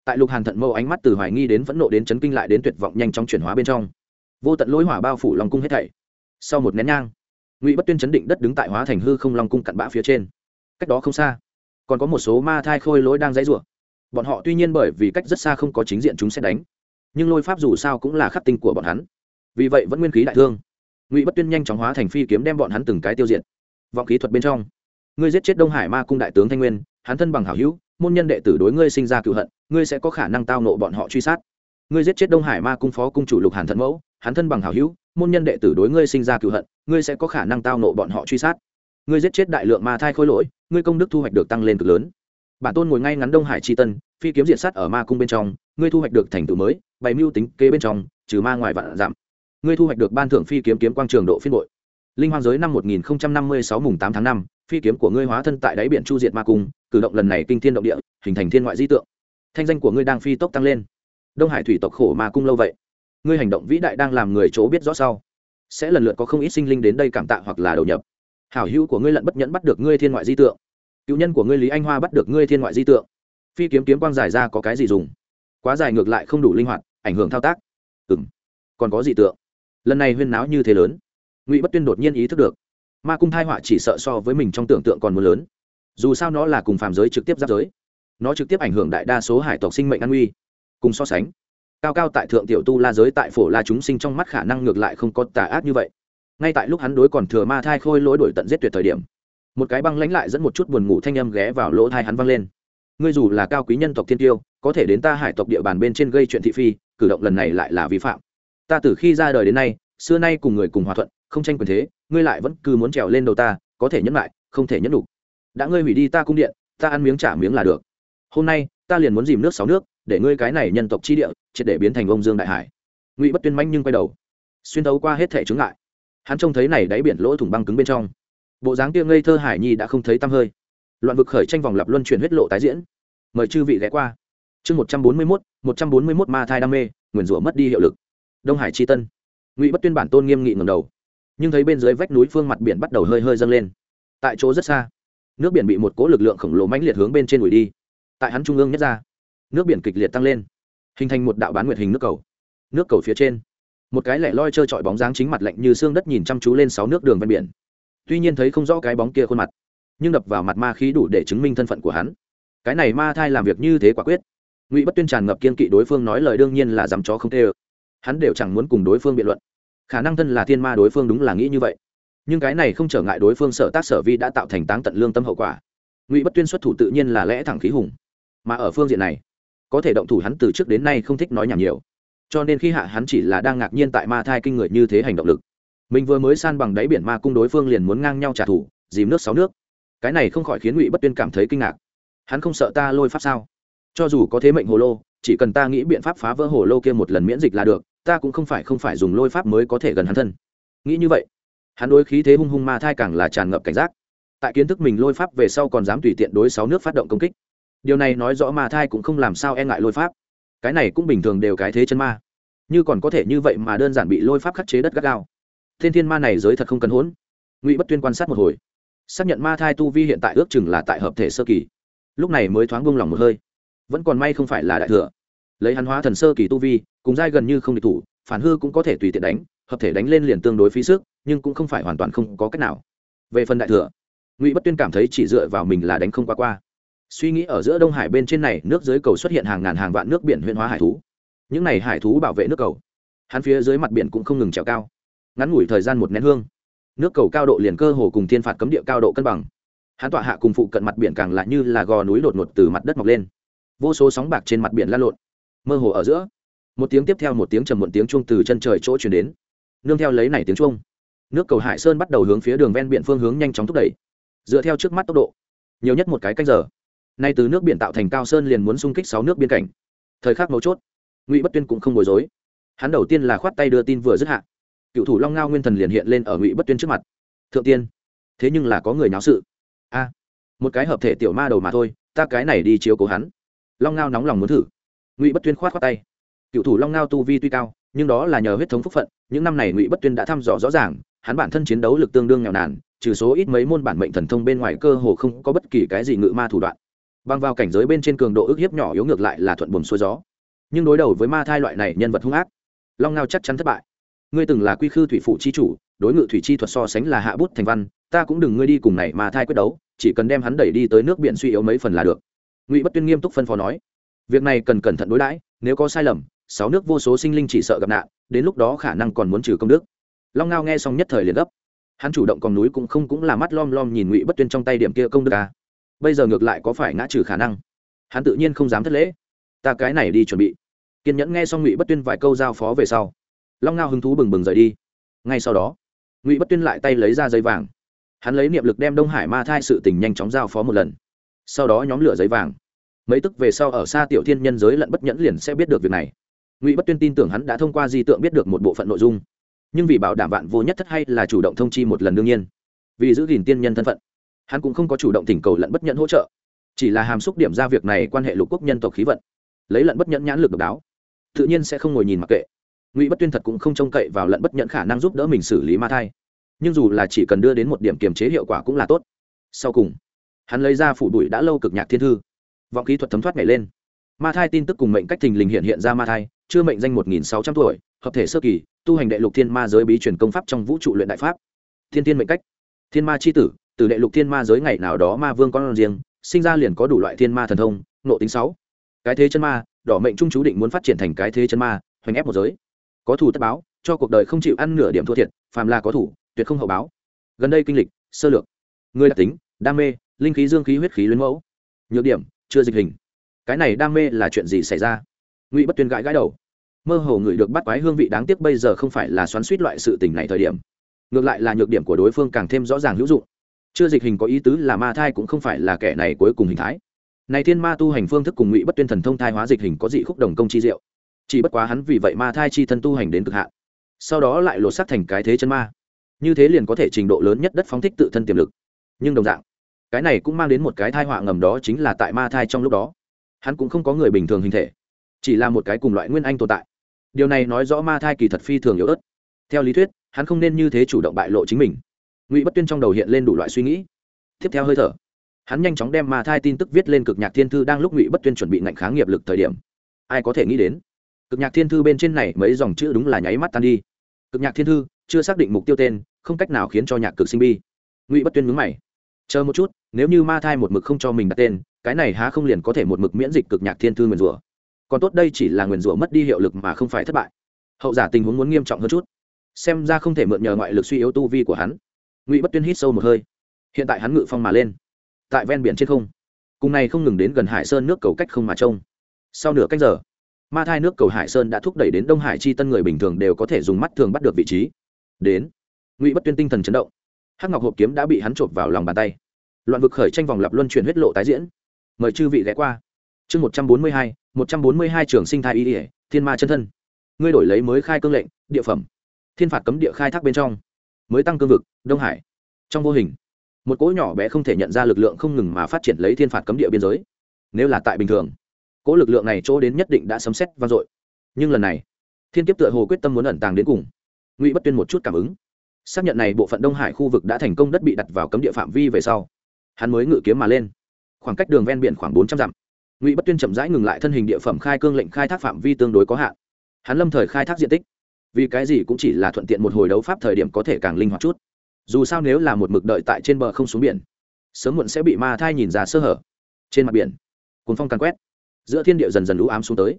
Tại lục hàn thận mâu ánh mắt từ hoài nghi đến phẫn nộ đến chấn kinh lại đến tuyệt vọng nhanh chóng chuyển hóa bên trong. Vô tận lối hỏa bao phủ lòng cung hết thảy. Sau một nén nhang, ngụy bất tuyên chấn định đất đứng tại hóa thành hư không long cung cặn bã phía trên. Cách đó không xa, còn có một số ma thai khôi lỗi đang dãy rủa. Bọn họ tuy nhiên bởi vì cách rất xa không có chính diện chúng sẽ đánh, nhưng lôi pháp dù sao cũng là khắc tinh của bọn hắn. Vì vậy vẫn nguyên khí đại thương ngụy bất tuyên nhanh chóng hóa thành phi kiếm đem bọn hắn từng cái tiêu diệt vọng khí thuật bên trong ngươi giết chết đông hải ma cung đại tướng thanh nguyên hắn thân bằng hảo hữu môn nhân đệ tử đối ngươi sinh ra cựu hận ngươi sẽ có khả năng tao nộ bọn họ truy sát ngươi giết chết đông hải ma cung phó cung chủ lục hàn thận mẫu hắn thân bằng hảo hữu môn nhân đệ tử đối ngươi sinh ra cựu hận ngươi sẽ có khả năng tao nộ bọn họ truy sát ngươi giết chết đại lượng ma thai khôi lỗi ngươi công đức thu hoạch được tăng lên cực lớn bản tôn ngồi ngay ngắn đông hải tri tân phi kiếm diện sát ở ma cung bên trong ngươi thu hoạch được thành tựu mới bày mưu tính kế bên trong trừ ma ngoài vạn giảm ngươi thu hoạch được ban thưởng phi kiếm kiếm quang trường độ phiên bội. Linh hoang giới năm một nghìn năm mươi sáu mùng tám tháng năm, phi kiếm của ngươi hóa thân tại đáy biển chu diệt ma cung, cử động lần này kinh thiên động địa, hình thành thiên ngoại di tượng. Thanh danh của ngươi đang phi tốc tăng lên. Đông hải thủy tộc khổ ma cung lâu vậy. Ngươi hành động vĩ đại đang làm người chỗ biết rõ sau. Sẽ lần lượt có không ít sinh linh đến đây cảm tạ hoặc là đầu nhập. Hảo hữu của ngươi lận bất nhẫn bắt được ngươi thiên ngoại di tượng. Cựu nhân của ngươi lý anh hoa bắt được ngươi thiên ngoại di tượng. Phi kiếm kiếm quang dài ra có cái gì dùng? Quá dài ngược lại không đủ linh hoạt, ảnh hưởng thao tác. Ừ còn có gì tượng lần này huyên náo như thế lớn, ngụy bất tuyên đột nhiên ý thức được, ma cung thai họa chỉ sợ so với mình trong tưởng tượng còn muốn lớn. Dù sao nó là cùng phàm giới trực tiếp giáp giới, nó trực tiếp ảnh hưởng đại đa số hải tộc sinh mệnh an nguy, cùng so sánh, cao cao tại thượng tiểu tu la giới tại phổ la chúng sinh trong mắt khả năng ngược lại không có tà ác như vậy. Ngay tại lúc hắn đối còn thừa ma thai khôi lỗi đổi tận giết tuyệt thời điểm, một cái băng lãnh lại dẫn một chút buồn ngủ thanh âm ghé vào lỗ thai hắn văng lên. Ngươi dù là cao quý nhân tộc thiên tiêu, có thể đến ta hải tộc địa bàn bên trên gây chuyện thị phi, cử động lần này lại là vi phạm ta từ khi ra đời đến nay, xưa nay cùng người cùng hòa thuận, không tranh quyền thế, ngươi lại vẫn cứ muốn trèo lên đầu ta, có thể nhẫn lại, không thể nhẫn đủ đã ngươi hủy đi ta cung điện, ta ăn miếng trả miếng là được. Hôm nay, ta liền muốn dìm nước sáu nước, để ngươi cái này nhân tộc chi địa, triệt để biến thành ông dương đại hải. Ngụy bất tuyên manh nhưng quay đầu, xuyên thấu qua hết thể chứng lại hắn trông thấy này đáy biển lỗ thủng băng cứng bên trong. Bộ dáng kia ngây thơ hải nhi đã không thấy tăm hơi. Loạn vực khởi tranh vòng lặp luân chuyển huyết lộ tái diễn. Mời chư vị ghé qua. Chương một trăm bốn mươi mốt, một trăm bốn mươi mốt ma thai đam mê, nguyền rủa mất đi hiệu lực đông hải tri tân. Ngụy bất tuyên bản tôn nghiêm nghị ngầm đầu, nhưng thấy bên dưới vách núi phương mặt biển bắt đầu hơi hơi dâng lên. Tại chỗ rất xa, nước biển bị một cỗ lực lượng khổng lồ mãnh liệt hướng bên trên ủi đi. Tại hắn trung ương nhất ra, nước biển kịch liệt tăng lên, hình thành một đạo bán nguyệt hình nước cầu. Nước cầu phía trên, một cái lẻ loi trơ trọi bóng dáng chính mặt lạnh như xương đất nhìn chăm chú lên sáu nước đường ven biển. Tuy nhiên thấy không rõ cái bóng kia khuôn mặt, nhưng đập vào mặt ma khí đủ để chứng minh thân phận của hắn. Cái này ma thai làm việc như thế quả quyết. Ngụy bất tuyên tràn ngập kiên kỵ đối phương nói lời đương nhiên là dám chó không tê ơ hắn đều chẳng muốn cùng đối phương biện luận. Khả năng thân là thiên ma đối phương đúng là nghĩ như vậy. Nhưng cái này không trở ngại đối phương sở tác sở vi đã tạo thành táng tận lương tâm hậu quả. Ngụy bất tuyên xuất thủ tự nhiên là lẽ thẳng khí hùng. Mà ở phương diện này, có thể động thủ hắn từ trước đến nay không thích nói nhảm nhiều. Cho nên khi hạ hắn chỉ là đang ngạc nhiên tại ma thai kinh người như thế hành động lực. Mình vừa mới san bằng đáy biển ma cung đối phương liền muốn ngang nhau trả thù, dìm nước sáu nước. Cái này không khỏi khiến ngụy bất tuyên cảm thấy kinh ngạc. Hắn không sợ ta lôi pháp sao? Cho dù có thế mệnh hồ lô, chỉ cần ta nghĩ biện pháp phá vỡ hồ lô kia một lần miễn dịch là được ta cũng không phải không phải dùng lôi pháp mới có thể gần hắn thân. Nghĩ như vậy, hắn đối khí thế hung hung ma thai càng là tràn ngập cảnh giác. Tại kiến thức mình lôi pháp về sau còn dám tùy tiện đối sáu nước phát động công kích. Điều này nói rõ ma thai cũng không làm sao e ngại lôi pháp. Cái này cũng bình thường đều cái thế chân ma. Như còn có thể như vậy mà đơn giản bị lôi pháp khắc chế đất gắt gao. Thiên thiên ma này giới thật không cần hỗn ngụy bất tuyên quan sát một hồi. Xác nhận ma thai tu vi hiện tại ước chừng là tại hợp thể sơ kỳ. Lúc này mới thoáng buông lỏng một hơi. Vẫn còn may không phải là đại thừa lấy hắn hóa thần sơ kỳ tu vi, cùng giai gần như không địch thủ, phản hư cũng có thể tùy tiện đánh, hợp thể đánh lên liền tương đối phí sức, nhưng cũng không phải hoàn toàn không có cách nào. Về phần đại thừa, ngụy bất tuyên cảm thấy chỉ dựa vào mình là đánh không qua qua. Suy nghĩ ở giữa đông hải bên trên này, nước dưới cầu xuất hiện hàng ngàn hàng vạn nước biển huyện hóa hải thú. Những này hải thú bảo vệ nước cầu. Hắn phía dưới mặt biển cũng không ngừng trèo cao. Ngắn ngủi thời gian một nén hương, nước cầu cao độ liền cơ hồ cùng thiên phạt cấm địa cao độ cân bằng. Hắn tọa hạ cùng phụ cận mặt biển càng lại như là gò núi đột ngột từ mặt đất mọc lên. Vô số sóng bạc trên mặt biển lan lộn mơ hồ ở giữa. Một tiếng tiếp theo một tiếng trầm muộn tiếng chuông từ chân trời chỗ chuyển đến. Nương theo lấy này tiếng chuông, nước cầu hải sơn bắt đầu hướng phía đường ven biển phương hướng nhanh chóng thúc đẩy. Dựa theo trước mắt tốc độ, nhiều nhất một cái cách giờ, nay từ nước biển tạo thành cao sơn liền muốn xung kích sáu nước biên cảnh. Thời khắc mấu chốt, ngụy bất tuyên cũng không bối rối. Hắn đầu tiên là khoát tay đưa tin vừa dứt hạ. Cựu thủ long ngao nguyên thần liền hiện lên ở ngụy bất tuyên trước mặt. Thượng tiên, thế nhưng là có người náo sự. A, một cái hợp thể tiểu ma đầu mà thôi, ta cái này đi chiếu cố hắn. Long ngao nóng lòng muốn thử ngụy bất tuyên khoát khoát tay cựu thủ long ngao tu vi tuy cao nhưng đó là nhờ huyết thống phúc phận những năm này ngụy bất tuyên đã thăm dò rõ ràng hắn bản thân chiến đấu lực tương đương nghèo nàn trừ số ít mấy môn bản mệnh thần thông bên ngoài cơ hồ không có bất kỳ cái gì ngự ma thủ đoạn băng vào cảnh giới bên trên cường độ ức hiếp nhỏ yếu ngược lại là thuận buồm xuôi gió nhưng đối đầu với ma thai loại này nhân vật hung ác long ngao chắc chắn thất bại ngươi từng là quy khư thủy phụ chi chủ đối ngự thủy chi thuật so sánh là hạ bút thành văn ta cũng đừng ngươi đi cùng này ma thai quyết đấu chỉ cần đem hắn đẩy đi tới nước biển suy yếu mấy phần là được ngụy bất tuyên nghiêm túc phân phó nói việc này cần cẩn thận đối đãi, nếu có sai lầm, sáu nước vô số sinh linh chỉ sợ gặp nạn, đến lúc đó khả năng còn muốn trừ công đức. Long ngao nghe xong nhất thời liền gấp. Hắn chủ động còn núi cũng không cũng là mắt lom lom nhìn ngụy bất tuyên trong tay điểm kia công đức à. bây giờ ngược lại có phải ngã trừ khả năng? Hắn tự nhiên không dám thất lễ. Ta cái này đi chuẩn bị. Kiên nhẫn nghe xong ngụy bất tuyên vài câu giao phó về sau, long ngao hứng thú bừng bừng rời đi. Ngay sau đó, ngụy bất tuyên lại tay lấy ra giấy vàng. Hắn lấy niệm lực đem đông hải ma thai sự tình nhanh chóng giao phó một lần. Sau đó nhóm lửa giấy vàng mấy tức về sau ở xa tiểu thiên nhân giới lận bất nhẫn liền sẽ biết được việc này. Ngụy bất tuyên tin tưởng hắn đã thông qua di tượng biết được một bộ phận nội dung. Nhưng vì bảo đảm vạn vô nhất thất hay là chủ động thông chi một lần đương nhiên, vì giữ gìn tiên nhân thân phận, hắn cũng không có chủ động thỉnh cầu lận bất nhẫn hỗ trợ. Chỉ là hàm xúc điểm ra việc này quan hệ lục quốc nhân tộc khí vận, lấy lận bất nhẫn nhãn lực độc đáo, tự nhiên sẽ không ngồi nhìn mặc kệ. Ngụy bất tuyên thật cũng không trông cậy vào lận bất nhẫn khả năng giúp đỡ mình xử lý ma thai. Nhưng dù là chỉ cần đưa đến một điểm kiềm chế hiệu quả cũng là tốt. Sau cùng, hắn lấy ra phủ bụi đã lâu cực nhạc thiên thư vọng kỹ thuật thấm thoát nhảy lên. Ma thai tin tức cùng mệnh cách thình lình hiện hiện ra ma thai, chưa mệnh danh một nghìn sáu trăm tuổi, hợp thể sơ kỳ, tu hành đệ lục thiên ma giới bí truyền công pháp trong vũ trụ luyện đại pháp. Thiên tiên mệnh cách. Thiên ma c h i tử, từ đệ lục thiên ma giới ngày nào đó ma vương con riêng, sinh ra liền có đủ loại thiên ma thần thông nộ tính sáu. Cái thế chân ma, đỏ mệnh trung chú định muốn phát triển thành cái thế chân ma, hoành ép một giới. Có thủ tất báo, cho cuộc đời không chịu ăn nửa điểm thua thiệt, phàm là có thủ, tuyệt không hậu báo. Gần đây kinh lịch, sơ lược. Người đặc tính, đam mê, linh khí dương khí huyết khí luyến mẫu. Nhược điểm chưa dịch hình. Cái này đam mê là chuyện gì xảy ra? Ngụy bất tuyên gãi gãi đầu. Mơ hồ ngửi được bắt quái hương vị đáng tiếc bây giờ không phải là xoắn suýt loại sự tình này thời điểm. Ngược lại là nhược điểm của đối phương càng thêm rõ ràng hữu dụng. Chưa dịch hình có ý tứ là ma thai cũng không phải là kẻ này cuối cùng hình thái. Này thiên ma tu hành phương thức cùng ngụy bất tuyên thần thông thai hóa dịch hình có dị khúc đồng công chi diệu. Chỉ bất quá hắn vì vậy ma thai chi thân tu hành đến cực hạn. Sau đó lại lột xác thành cái thế chân ma. Như thế liền có thể trình độ lớn nhất đất phóng thích tự thân tiềm lực. Nhưng đồng dạng cái này cũng mang đến một cái thai họa ngầm đó chính là tại ma thai trong lúc đó. Hắn cũng không có người bình thường hình thể, chỉ là một cái cùng loại nguyên anh tồn tại. Điều này nói rõ ma thai kỳ thật phi thường yếu ớt. Theo lý thuyết, hắn không nên như thế chủ động bại lộ chính mình. Ngụy bất tuyên trong đầu hiện lên đủ loại suy nghĩ. Tiếp theo hơi thở, hắn nhanh chóng đem ma thai tin tức viết lên cực nhạc thiên thư đang lúc ngụy bất tuyên chuẩn bị ngạnh kháng nghiệp lực thời điểm. Ai có thể nghĩ đến, cực nhạc thiên thư bên trên này mấy dòng chữ đúng là nháy mắt tan đi. Cực nhạc thiên thư chưa xác định mục tiêu tên, không cách nào khiến cho nhạc cực sinh bi. Ngụy bất tuyên mướn mày. Chờ một chút nếu như ma thai một mực không cho mình đặt tên, cái này há không liền có thể một mực miễn dịch cực nhạc thiên thư nguyền rủa. Còn tốt đây chỉ là nguyền rủa mất đi hiệu lực mà không phải thất bại. Hậu giả tình huống muốn nghiêm trọng hơn chút. Xem ra không thể mượn nhờ ngoại lực suy yếu tu vi của hắn. Ngụy bất tuyên hít sâu một hơi. Hiện tại hắn ngự phong mà lên. Tại ven biển trên không. Cùng này không ngừng đến gần hải sơn nước cầu cách không mà trông. Sau nửa cách giờ, ma thai nước cầu hải sơn đã thúc đẩy đến đông hải chi tân người bình thường đều có thể dùng mắt thường bắt được vị trí. Đến, ngụy bất tuyên tinh thần chấn động. Hắc ngọc hộp kiếm đã bị hắn chộp vào lòng bàn tay loạn vực khởi tranh vòng lập luân chuyển huyết lộ tái diễn. Mời chư vị ghé qua. Chương một trăm bốn mươi hai, một trăm bốn mươi hai trường sinh thai y ỉa thiên ma chân thân. Ngươi đổi lấy mới khai cương lệnh, địa phẩm. Thiên phạt cấm địa khai thác bên trong. Mới tăng cương vực, đông hải. Trong vô hình, một cỗ nhỏ bé không thể nhận ra lực lượng không ngừng mà phát triển lấy thiên phạt cấm địa biên giới. Nếu là tại bình thường, cỗ lực lượng này chỗ đến nhất định đã sấm xét vang dội. Nhưng lần này, thiên kiếp tựa hồ quyết tâm muốn ẩn tàng đến cùng. Ngụy bất tuyên một chút cảm ứng. Xác nhận này bộ phận đông hải khu vực đã thành công đất bị đặt vào cấm địa phạm vi về sau hắn mới ngự kiếm mà lên. Khoảng cách đường ven biển khoảng bốn trăm dặm. Ngụy bất tuyên chậm rãi ngừng lại thân hình địa phẩm khai cương lệnh khai thác phạm vi tương đối có hạn. Hắn lâm thời khai thác diện tích. Vì cái gì cũng chỉ là thuận tiện một hồi đấu pháp thời điểm có thể càng linh hoạt chút. Dù sao nếu là một mực đợi tại trên bờ không xuống biển, sớm muộn sẽ bị ma thai nhìn ra sơ hở. Trên mặt biển cuốn phong càng quét. Giữa thiên địa dần dần lũ ám xuống tới.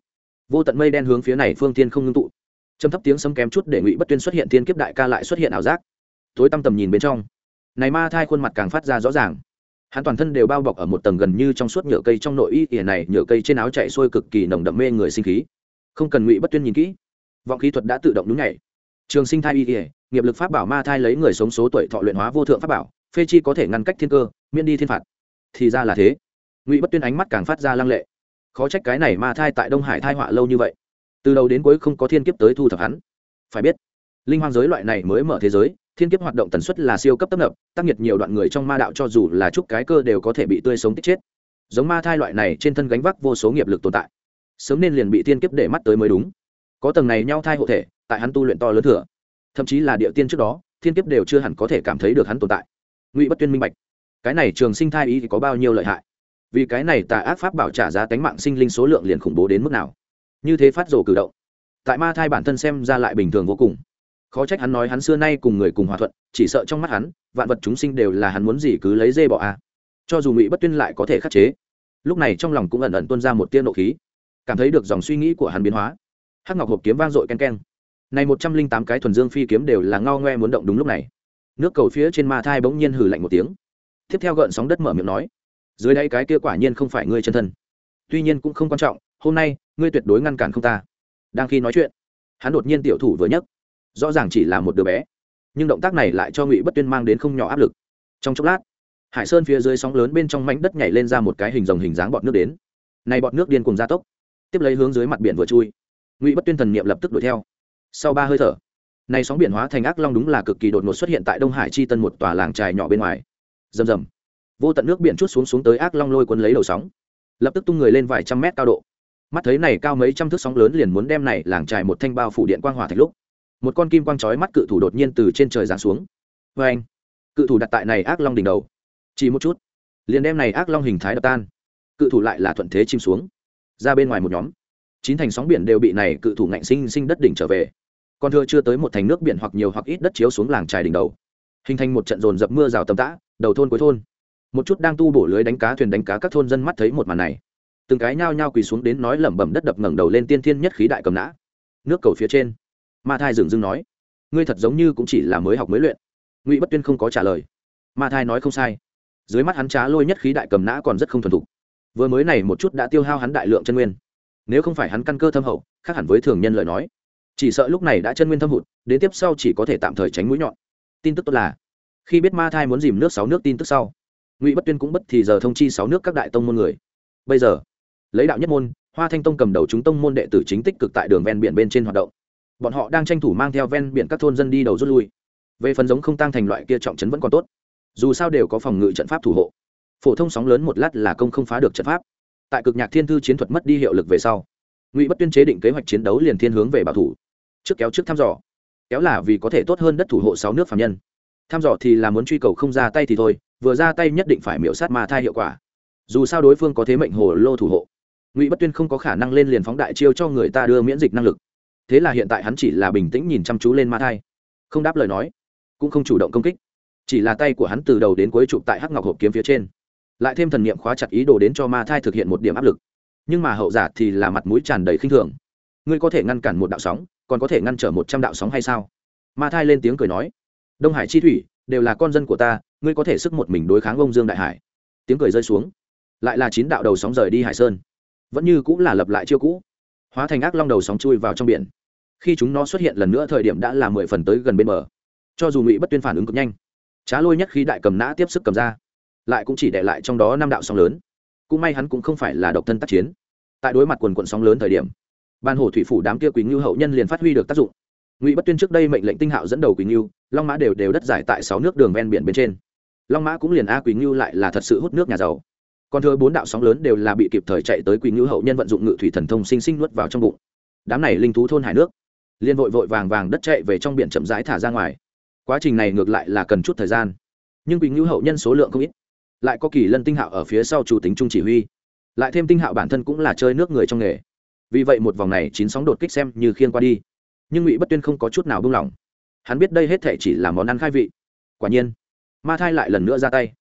Vô tận mây đen hướng phía này phương thiên không ngưng tụ. Châm thấp tiếng sấm kém chút để ngụy bất tuyên xuất hiện thiên kiếp đại ca lại xuất hiện ảo giác. Tối tăm tầm nhìn bên trong, này ma thai khuôn mặt càng phát ra rõ ràng hắn toàn thân đều bao bọc ở một tầng gần như trong suốt nhựa cây trong nội y ỉa này, nhựa cây trên áo chạy xuôi cực kỳ nồng đậm mê người sinh khí. Không cần ngụy bất tuyên nhìn kỹ. Vọng khí thuật đã tự động đúng nhảy. Trường sinh thai y ỉa, nghiệp lực pháp bảo ma thai lấy người sống số tuổi thọ luyện hóa vô thượng pháp bảo, phê chi có thể ngăn cách thiên cơ, miễn đi thiên phạt. Thì ra là thế. Ngụy bất tuyên ánh mắt càng phát ra lăng lệ. Khó trách cái này ma thai tại đông hải thai họa lâu như vậy. Từ đầu đến cuối không có thiên kiếp tới thu thập hắn. Phải biết, linh hoang giới loại này mới mở thế giới thiên kiếp hoạt động tần suất là siêu cấp tấp nập, tác nhiệt nhiều đoạn người trong ma đạo cho dù là chút cái cơ đều có thể bị tươi sống tích chết. Giống ma thai loại này trên thân gánh vác vô số nghiệp lực tồn tại. Sớm nên liền bị thiên kiếp để mắt tới mới đúng. Có tầng này nhau thai hộ thể, tại hắn tu luyện to lớn thừa. Thậm chí là địa tiên trước đó, thiên kiếp đều chưa hẳn có thể cảm thấy được hắn tồn tại. Ngụy bất tuyên minh bạch, cái này trường sinh thai ý thì có bao nhiêu lợi hại? Vì cái này tà ác pháp bảo trả giá tánh mạng sinh linh số lượng liền khủng bố đến mức nào? Như thế phát rồ cử động, tại ma thai bản thân xem ra lại bình thường vô cùng khó trách hắn nói hắn xưa nay cùng người cùng hòa thuận, chỉ sợ trong mắt hắn, vạn vật chúng sinh đều là hắn muốn gì cứ lấy dê bỏ a. Cho dù ngụy bất tuyên lại có thể khắc chế. Lúc này trong lòng cũng ẩn ẩn tuôn ra một tia nộ khí. Cảm thấy được dòng suy nghĩ của hắn biến hóa. Hắc ngọc hộp kiếm vang dội ken ken này một trăm linh tám cái thuần dương phi kiếm đều là ngao ngoe muốn động đúng lúc này. Nước cầu phía trên ma thai bỗng nhiên hử lạnh một tiếng. Tiếp theo gợn sóng đất mở miệng nói, dưới đây cái kia quả nhiên không phải ngươi chân thân. Tuy nhiên cũng không quan trọng, hôm nay, ngươi tuyệt đối ngăn cản không ta. Đang khi nói chuyện, hắn đột nhiên tiểu thủ vừa nhấc rõ ràng chỉ là một đứa bé. Nhưng động tác này lại cho ngụy bất tuyên mang đến không nhỏ áp lực. Trong chốc lát, hải sơn phía dưới sóng lớn bên trong mảnh đất nhảy lên ra một cái hình rồng hình dáng bọt nước đến. Này bọt nước điên cùng gia tốc, tiếp lấy hướng dưới mặt biển vừa chui. Ngụy bất tuyên thần niệm lập tức đuổi theo. Sau ba hơi thở, này sóng biển hóa thành ác long đúng là cực kỳ đột ngột xuất hiện tại đông hải chi tân một tòa làng trài nhỏ bên ngoài. Rầm rầm, vô tận nước biển chút xuống xuống tới ác long lôi quân lấy đầu sóng. Lập tức tung người lên vài trăm mét cao độ. Mắt thấy này cao mấy trăm thước sóng lớn liền muốn đem này làng trài một thanh bao phủ điện quang hỏa thạch lúc một con kim quang chói mắt cự thủ đột nhiên từ trên trời giáng xuống. Vê anh, cự thủ đặt tại này ác long đỉnh đầu. Chỉ một chút, liền đem này ác long hình thái đập tan. Cự thủ lại là thuận thế chìm xuống, ra bên ngoài một nhóm. Chín thành sóng biển đều bị này cự thủ ngạnh sinh sinh đất đỉnh trở về. Còn thưa chưa tới một thành nước biển hoặc nhiều hoặc ít đất chiếu xuống làng trài đỉnh đầu. Hình thành một trận dồn dập mưa rào tầm tã, đầu thôn cuối thôn. Một chút đang tu bổ lưới đánh cá thuyền đánh cá các thôn dân mắt thấy một màn này. Từng cái nhao nhao quỳ xuống đến nói lẩm bẩm đất đập ngẩng đầu lên tiên thiên nhất khí đại cầm nã. Nước cầu phía trên ma thai dừng dưng nói, ngươi thật giống như cũng chỉ là mới học mới luyện. Ngụy bất tuyên không có trả lời. Ma thai nói không sai. Dưới mắt hắn trá lôi nhất khí đại cầm nã còn rất không thuần thục. Vừa mới này một chút đã tiêu hao hắn đại lượng chân nguyên. Nếu không phải hắn căn cơ thâm hậu, khác hẳn với thường nhân lời nói. Chỉ sợ lúc này đã chân nguyên thâm hụt, đến tiếp sau chỉ có thể tạm thời tránh mũi nhọn. Tin tức tốt là, khi biết ma thai muốn dìm nước sáu nước tin tức sau, ngụy bất tuyên cũng bất thì giờ thông chi sáu nước các đại tông môn người. Bây giờ, lấy đạo nhất môn, hoa thanh tông cầm đầu chúng tông môn đệ tử chính tích cực tại đường ven biển bên trên hoạt động bọn họ đang tranh thủ mang theo ven biển các thôn dân đi đầu rút lui. Về phần giống không tăng thành loại kia trọng trấn vẫn còn tốt. Dù sao đều có phòng ngự trận pháp thủ hộ. Phổ thông sóng lớn một lát là công không phá được trận pháp. Tại cực nhạc thiên thư chiến thuật mất đi hiệu lực về sau, ngụy bất tuyên chế định kế hoạch chiến đấu liền thiên hướng về bảo thủ. Trước kéo trước thăm dò. Kéo là vì có thể tốt hơn đất thủ hộ sáu nước phạm nhân. Thăm dò thì là muốn truy cầu không ra tay thì thôi, vừa ra tay nhất định phải miễu sát mà thai hiệu quả. Dù sao đối phương có thế mệnh hồ lô thủ hộ. Ngụy bất tuyên không có khả năng lên liền phóng đại chiêu cho người ta đưa miễn dịch năng lực thế là hiện tại hắn chỉ là bình tĩnh nhìn chăm chú lên ma thai. Không đáp lời nói, cũng không chủ động công kích. Chỉ là tay của hắn từ đầu đến cuối chụp tại hắc ngọc hộp kiếm phía trên. Lại thêm thần niệm khóa chặt ý đồ đến cho ma thai thực hiện một điểm áp lực. Nhưng mà hậu giả thì là mặt mũi tràn đầy khinh thường. Ngươi có thể ngăn cản một đạo sóng, còn có thể ngăn trở một trăm đạo sóng hay sao? Ma thai lên tiếng cười nói, đông hải chi thủy đều là con dân của ta, ngươi có thể sức một mình đối kháng ông dương đại hải. Tiếng cười rơi xuống. Lại là chín đạo đầu sóng rời đi hải sơn. Vẫn như cũng là lập lại chiêu cũ hóa thành ác long đầu sóng chui vào trong biển. Khi chúng nó xuất hiện lần nữa, thời điểm đã là mười phần tới gần bên bờ. Cho dù ngụy bất tuyên phản ứng cực nhanh, trá lôi nhất khi đại cầm nã tiếp sức cầm ra, lại cũng chỉ để lại trong đó năm đạo sóng lớn. Cũng may hắn cũng không phải là độc thân tác chiến. Tại đối mặt quần quận sóng lớn thời điểm ban hồ thủy phủ đám kia quý ngưu hậu nhân liền phát huy được tác dụng. Ngụy bất tuyên trước đây mệnh lệnh tinh hạo dẫn đầu quý ngưu, long mã đều đều đất giải tại sáu nước đường ven biển bên trên. Long mã cũng liền a quý ngưu lại là thật sự hút nước nhà giàu còn thừa bốn đạo sóng lớn đều là bị kịp thời chạy tới quỳ ngữ hậu nhân vận dụng ngự thủy thần thông sinh sinh nuốt vào trong bụng. Đám này linh thú thôn hải nước liên vội vội vàng vàng đất chạy về trong biển chậm rãi thả ra ngoài. Quá trình này ngược lại là cần chút thời gian. Nhưng quỳ ngữ hậu nhân số lượng không ít, lại có kỳ lân tinh hạo ở phía sau chủ tính trung chỉ huy. Lại thêm tinh hạo bản thân cũng là chơi nước người trong nghề. Vì vậy một vòng này chín sóng đột kích xem như khiên qua đi. Nhưng ngụy bất tuyên không có chút nào buông lỏng. Hắn biết đây hết thể chỉ là món ăn khai vị. Quả nhiên, ma thai lại lần nữa ra tay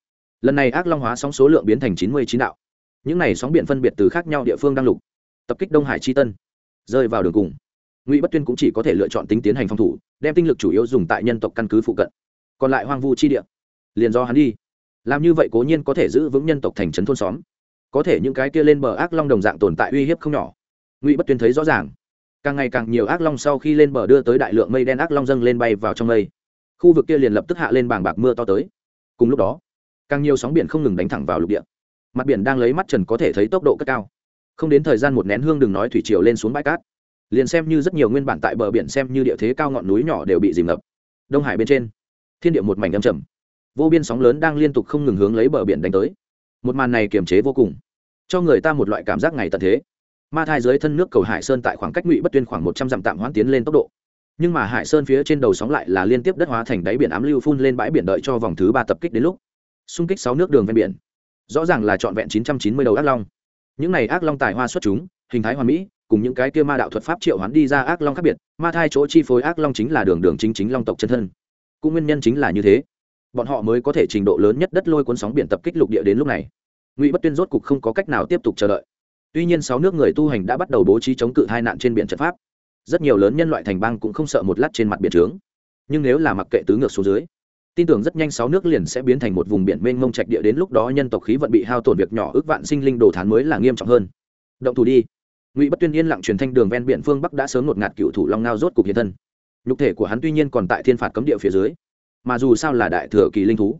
lần này ác long hóa sóng số lượng biến thành chín mươi chín đạo. Những này sóng biển phân biệt từ khác nhau địa phương đang lục. Tập kích đông hải chi tân. Rơi vào đường cùng. Ngụy bất tuyên cũng chỉ có thể lựa chọn tính tiến hành phòng thủ, đem tinh lực chủ yếu dùng tại nhân tộc căn cứ phụ cận. Còn lại hoang vu chi địa. Liền do hắn đi. Làm như vậy cố nhiên có thể giữ vững nhân tộc thành trấn thôn xóm. Có thể những cái kia lên bờ ác long đồng dạng tồn tại uy hiếp không nhỏ. Ngụy bất tuyên thấy rõ ràng. Càng ngày càng nhiều ác long sau khi lên bờ đưa tới đại lượng mây đen ác long dâng lên bay vào trong mây. Khu vực kia liền lập tức hạ lên bảng bạc mưa to tới. Cùng lúc đó càng nhiều sóng biển không ngừng đánh thẳng vào lục địa. Mặt biển đang lấy mắt trần có thể thấy tốc độ cất cao. Không đến thời gian một nén hương đừng nói thủy triều lên xuống bãi cát. Liền xem như rất nhiều nguyên bản tại bờ biển xem như địa thế cao ngọn núi nhỏ đều bị dìm ngập. Đông hải bên trên, thiên địa một mảnh âm trầm. Vô biên sóng lớn đang liên tục không ngừng hướng lấy bờ biển đánh tới. Một màn này kiềm chế vô cùng, cho người ta một loại cảm giác ngày tận thế. Ma thai dưới thân nước cầu hải sơn tại khoảng cách ngụy bất tuyên khoảng một trăm dặm tạm hoãn tiến lên tốc độ. Nhưng mà hải sơn phía trên đầu sóng lại là liên tiếp đất hóa thành đáy biển ám lưu phun lên bãi biển đợi cho vòng thứ ba tập kích đến lúc xung kích sáu nước đường ven biển. Rõ ràng là trọn vẹn chín trăm chín mươi đầu ác long. Những này ác long tài hoa xuất chúng, hình thái hoàn mỹ, cùng những cái kia ma đạo thuật pháp triệu hoán đi ra ác long khác biệt, ma thai chỗ chi phối ác long chính là đường đường chính chính long tộc chân thân. Cũng nguyên nhân chính là như thế. Bọn họ mới có thể trình độ lớn nhất đất lôi cuốn sóng biển tập kích lục địa đến lúc này. Ngụy bất tuyên rốt cục không có cách nào tiếp tục chờ đợi. Tuy nhiên sáu nước người tu hành đã bắt đầu bố trí chống cự hai nạn trên biển trận pháp. Rất nhiều lớn nhân loại thành bang cũng không sợ một lát trên mặt biển trướng. Nhưng nếu là mặc kệ tứ ngược xuống dưới tin tưởng rất nhanh sáu nước liền sẽ biến thành một vùng biển mênh mông trạch địa, đến lúc đó nhân tộc khí vận bị hao tổn việc nhỏ, ước vạn sinh linh đồ thán mới là nghiêm trọng hơn. Động thủ đi. Ngụy bất tuyên yên lặng truyền thanh đường ven biển phương bắc đã sớm ngột ngạt cựu thủ long ngao rốt cục hiện thân. Nhục thể của hắn tuy nhiên còn tại thiên phạt cấm địa phía dưới, mà dù sao là đại thừa kỳ linh thú,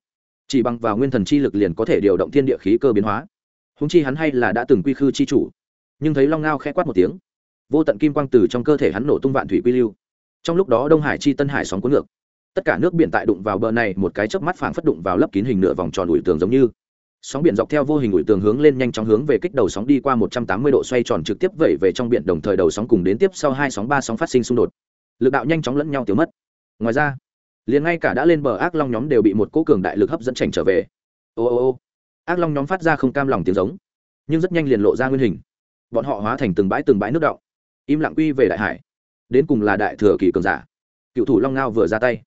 chỉ bằng vào nguyên thần chi lực liền có thể điều động thiên địa khí cơ biến hóa. Húng chi hắn hay là đã từng quy khư chi chủ, nhưng thấy long ngao khẽ quát một tiếng, vô tận kim quang từ trong cơ thể hắn nổ tung vạn thủy quy lưu. Trong lúc đó đông hải chi tân hải sóng cuốn ngược tất cả nước biển tại đụng vào bờ này, một cái chớp mắt phảng phất đụng vào lấp kín hình nửa vòng tròn ủi tường giống như. Sóng biển dọc theo vô hình ủi tường hướng lên nhanh chóng hướng về kích đầu sóng đi qua một trăm tám mươi độ xoay tròn trực tiếp vẩy về trong biển, đồng thời đầu sóng cùng đến tiếp sau hai sóng, ba sóng phát sinh xung đột. Lực đạo nhanh chóng lẫn nhau tiêu mất. Ngoài ra, liền ngay cả đã lên bờ ác long nhóm đều bị một cỗ cường đại lực hấp dẫn chảnh trở về. Ô ô ô, ác long nhóm phát ra không cam lòng tiếng giống, nhưng rất nhanh liền lộ ra nguyên hình. Bọn họ hóa thành từng bãi từng bãi nước động im lặng quy về đại hải. Đến cùng là đại thừa kỳ cường giả. Cựu thủ long ngao vừa ra tay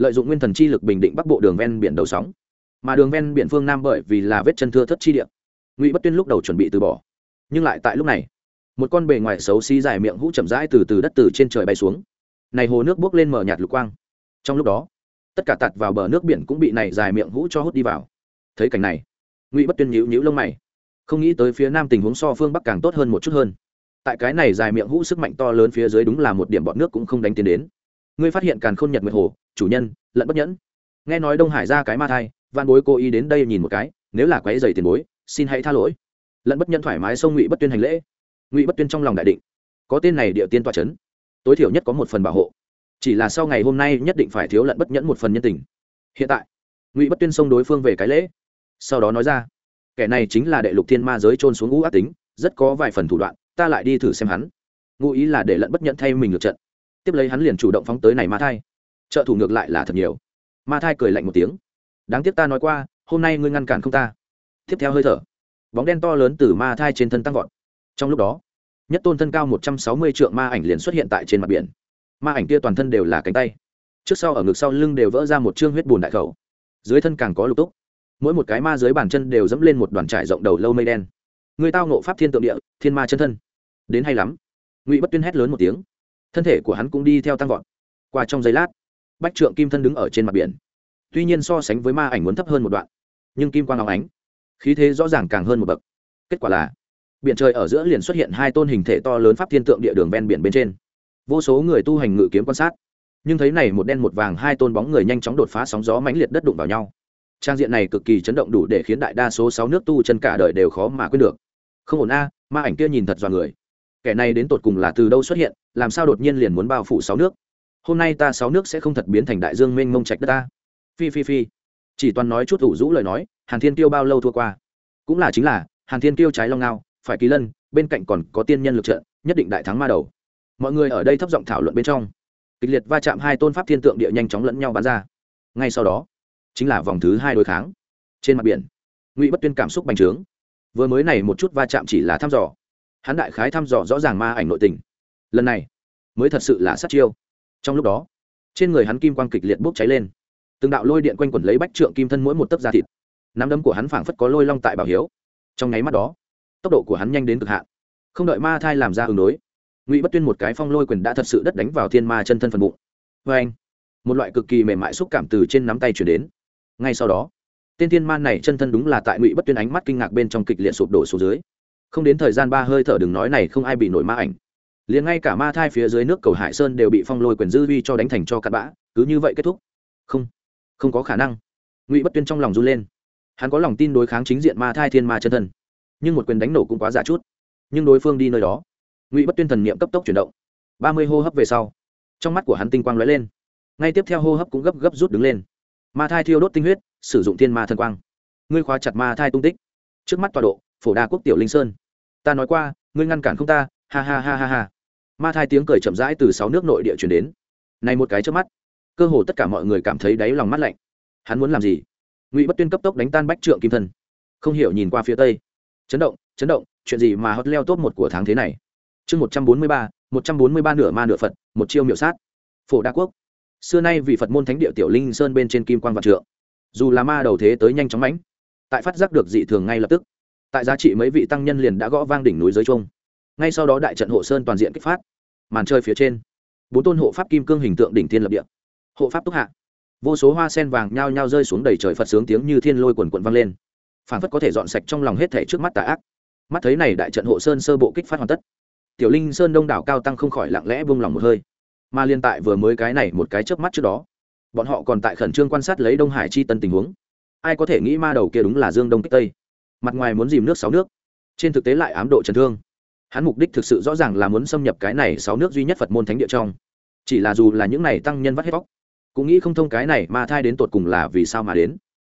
lợi dụng nguyên thần chi lực bình định bắc bộ đường ven biển đầu sóng. Mà đường ven biển phương nam bởi vì là vết chân thưa thất chi địa, ngụy bất tuyên lúc đầu chuẩn bị từ bỏ. Nhưng lại tại lúc này, một con bề ngoài xấu xí dài miệng hũ chậm rãi từ từ đất từ trên trời bay xuống. Này hồ nước bốc lên mở nhạt lục quang. Trong lúc đó, tất cả tạt vào bờ nước biển cũng bị này dài miệng hũ cho hút đi vào. Thấy cảnh này, ngụy bất tuyên nhíu nhíu lông mày. Không nghĩ tới phía nam tình huống so phương bắc càng tốt hơn một chút hơn. Tại cái này dài miệng hũ sức mạnh to lớn phía dưới đúng là một điểm bọn nước cũng không đánh tiến đến. Ngươi phát hiện càn khôn nhật nguyệt hồ chủ nhân lẫn bất nhẫn. Nghe nói đông hải ra cái ma thai văn bối cố ý đến đây nhìn một cái, nếu là quái dày tiền bối, xin hãy tha lỗi. Lẫn bất nhẫn thoải mái xông ngụy bất tuyên hành lễ. Ngụy bất tuyên trong lòng đại định. Có tên này địa tiên toa c h ấ n tối thiểu nhất có một phần bảo hộ. Chỉ là sau ngày hôm nay nhất định phải thiếu lận bất nhẫn một phần nhân tình. Hiện tại, ngụy bất tuyên xông đối phương về cái lễ. Sau đó nói ra, kẻ này chính là đệ lục thiên ma giới trôn xuống ngũ ác tính, rất có vài phần thủ đoạn, ta lại đi thử xem hắn. Ngụ ý là để lận bất nhẫn thay mình lượt trận. Tiếp lấy hắn liền chủ động phóng tới này ma thai trợ thủ ngược lại là thật nhiều. Ma thai cười lạnh một tiếng. Đáng tiếc ta nói qua, hôm nay ngươi ngăn cản không ta. Tiếp theo hơi thở. Bóng đen to lớn từ ma thai trên thân tăng vọt. Trong lúc đó, nhất tôn thân cao một trăm sáu mươi trượng ma ảnh liền xuất hiện tại trên mặt biển. Ma ảnh kia toàn thân đều là cánh tay. Trước sau ở ngực sau lưng đều vỡ ra một chương huyết bùn đại khẩu. Dưới thân càng có lục túc. Mỗi một cái ma dưới bàn chân đều dẫm lên một đoàn trải rộng đầu lâu mây đen. Người tao nộ pháp thiên tượng địa, thiên ma chân thân. Đến hay lắm. Ngụy bất tuyên hét lớn một tiếng. Thân thể của hắn cũng đi theo tăng vọt. Qua trong giây lát bách trượng kim thân đứng ở trên mặt biển. Tuy nhiên so sánh với ma ảnh muốn thấp hơn một đoạn, nhưng kim quang óng ánh, khí thế rõ ràng càng hơn một bậc. Kết quả là, biển trời ở giữa liền xuất hiện hai tôn hình thể to lớn pháp thiên tượng địa đường ven biển bên trên. Vô số người tu hành ngự kiếm quan sát, nhưng thấy này một đen một vàng hai tôn bóng người nhanh chóng đột phá sóng gió mãnh liệt đất đụng vào nhau. Trang diện này cực kỳ chấn động đủ để khiến đại đa số sáu nước tu chân cả đời đều khó mà quên được. Không ổn a, ma ảnh kia nhìn thật dọa người. Kẻ này đến tột cùng là từ đâu xuất hiện, làm sao đột nhiên liền muốn bao phủ sáu nước? Hôm nay ta sáu nước sẽ không thật biến thành đại dương mênh mông trạch đất ta. Phi phi phi. Chỉ toàn nói chút ủ rũ lời nói, hàn thiên tiêu bao lâu thua qua? Cũng là chính là, hàn thiên tiêu trái long ngao, phải kỳ lân, bên cạnh còn có tiên nhân lực trận, nhất định đại thắng ma đầu. Mọi người ở đây thấp giọng thảo luận bên trong. Kịch liệt va chạm hai tôn pháp thiên tượng địa nhanh chóng lẫn nhau bắn ra. Ngay sau đó, chính là vòng thứ hai đối kháng. Trên mặt biển, ngụy bất tuyên cảm xúc bành trướng. Vừa mới này một chút va chạm chỉ là thăm dò. Hắn đại khái thăm dò rõ ràng ma ảnh nội tình. Lần này, mới thật sự là sát chiêu trong lúc đó, trên người hắn kim quang kịch liệt bốc cháy lên. Từng đạo lôi điện quanh quẩn lấy bách trượng kim thân mỗi một tấc da thịt. Nắm đấm của hắn phảng phất có lôi long tại bảo hiếu. Trong nháy mắt đó, tốc độ của hắn nhanh đến cực hạn. Không đợi ma thai làm ra ứng đối, ngụy bất tuyên một cái phong lôi quyền đã thật sự đất đánh vào thiên ma chân thân phần bụng. Vê anh, một loại cực kỳ mềm mại xúc cảm từ trên nắm tay chuyển đến. Ngay sau đó, tên thiên ma này chân thân đúng là tại ngụy bất tuyên ánh mắt kinh ngạc bên trong kịch liệt sụp đổ xuống dưới. Không đến thời gian ba hơi thở đừng nói này không ai bị nổi ma ảnh liền ngay cả ma thai phía dưới nước cầu hải sơn đều bị phong lôi quyền dư vi cho đánh thành cho cặn bã, cứ như vậy kết thúc. Không không có khả năng. Ngụy bất tuyên trong lòng run lên. Hắn có lòng tin đối kháng chính diện ma thai thiên ma chân thân, nhưng một quyền đánh nổ cũng quá giả chút. Nhưng đối phương đi nơi đó, ngụy bất tuyên thần niệm cấp tốc chuyển động. Ba mươi hô hấp về sau, trong mắt của hắn tinh quang lóe lên. Ngay tiếp theo hô hấp cũng gấp gấp rút đứng lên. Ma thai thiêu đốt tinh huyết, sử dụng thiên ma thần quang. Ngươi khóa chặt ma thai tung tích. Trước mắt tọa độ, phổ đa quốc tiểu linh sơn. Ta nói qua, ngươi ngăn cản không ta, ha ha ha ha ha ma thai tiếng cười chậm rãi từ sáu nước nội địa chuyển đến. Này một cái trước mắt, cơ hồ tất cả mọi người cảm thấy đáy lòng mắt lạnh. Hắn muốn làm gì? Ngụy bất tuyên cấp tốc đánh tan bách trượng kim thân. Không hiểu nhìn qua phía tây. Chấn động chấn động, chuyện gì mà hot leo top một của tháng thế này? Chương một trăm bốn mươi ba, một trăm bốn mươi ba nửa ma nửa phật, một chiêu miểu sát. Phổ đa quốc. Xưa nay vì phật môn thánh địa tiểu linh sơn bên trên kim quan vạn trượng. Dù là ma đầu thế tới nhanh chóng mãnh, tại phát giác được dị thường ngay lập tức, tại giá trị mấy vị tăng nhân liền đã gõ vang đỉnh núi giới trung ngay sau đó đại trận hộ sơn toàn diện kích phát. Màn chơi phía trên, bốn tôn hộ pháp kim cương hình tượng đỉnh thiên lập địa. Hộ pháp túc hạ. Vô số hoa sen vàng nhao nhao rơi xuống đầy trời phật sướng tiếng như thiên lôi quần quận vang lên. Phản phất có thể dọn sạch trong lòng hết thể trước mắt tà ác. Mắt thấy này đại trận hộ sơn sơ bộ kích phát hoàn tất, tiểu linh sơn đông đảo cao tăng không khỏi lặng lẽ buông lòng một hơi. Mà liên tại vừa mới cái này một cái chớp mắt trước đó, bọn họ còn tại khẩn trương quan sát lấy đông hải chi tân tình huống. Ai có thể nghĩ ma đầu kia đúng là dương đông kích tây. Mặt ngoài muốn dìm nước sáu nước, trên thực tế lại ám độ trần thương hắn mục đích thực sự rõ ràng là muốn xâm nhập cái này sáu nước duy nhất phật môn thánh địa trong. Chỉ là dù là những này tăng nhân vắt hết vóc cũng nghĩ không thông cái này mà thai đến tột cùng là vì sao mà đến.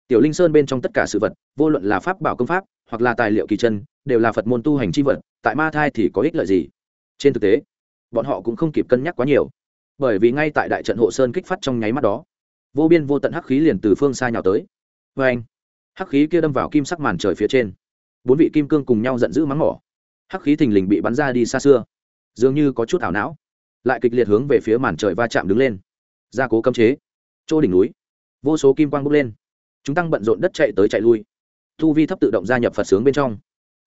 Tiểu linh sơn bên trong tất cả sự vật, vô luận là pháp bảo công pháp, hoặc là tài liệu kỳ chân, đều là phật môn tu hành c h i vật, tại ma thai thì có ích lợi gì? Trên thực tế, bọn họ cũng không kịp cân nhắc quá nhiều. Bởi vì ngay tại đại trận hộ sơn kích phát trong nháy mắt đó, vô biên vô tận hắc khí liền từ phương xa nhào tới. Vê anh hắc khí kia đâm vào kim sắc màn trời phía trên. Bốn vị kim cương cùng nhau giận dữ mắng mỏ hắc khí thình lình bị bắn ra đi xa xưa. Dường như có chút ảo não. Lại kịch liệt hướng về phía màn trời va chạm đứng lên. Gia cố cấm chế. Chỗ đỉnh núi. Vô số kim quang bốc lên. Chúng tăng bận rộn đất chạy tới chạy lui. Tu vi thấp tự động gia nhập phật sướng bên trong.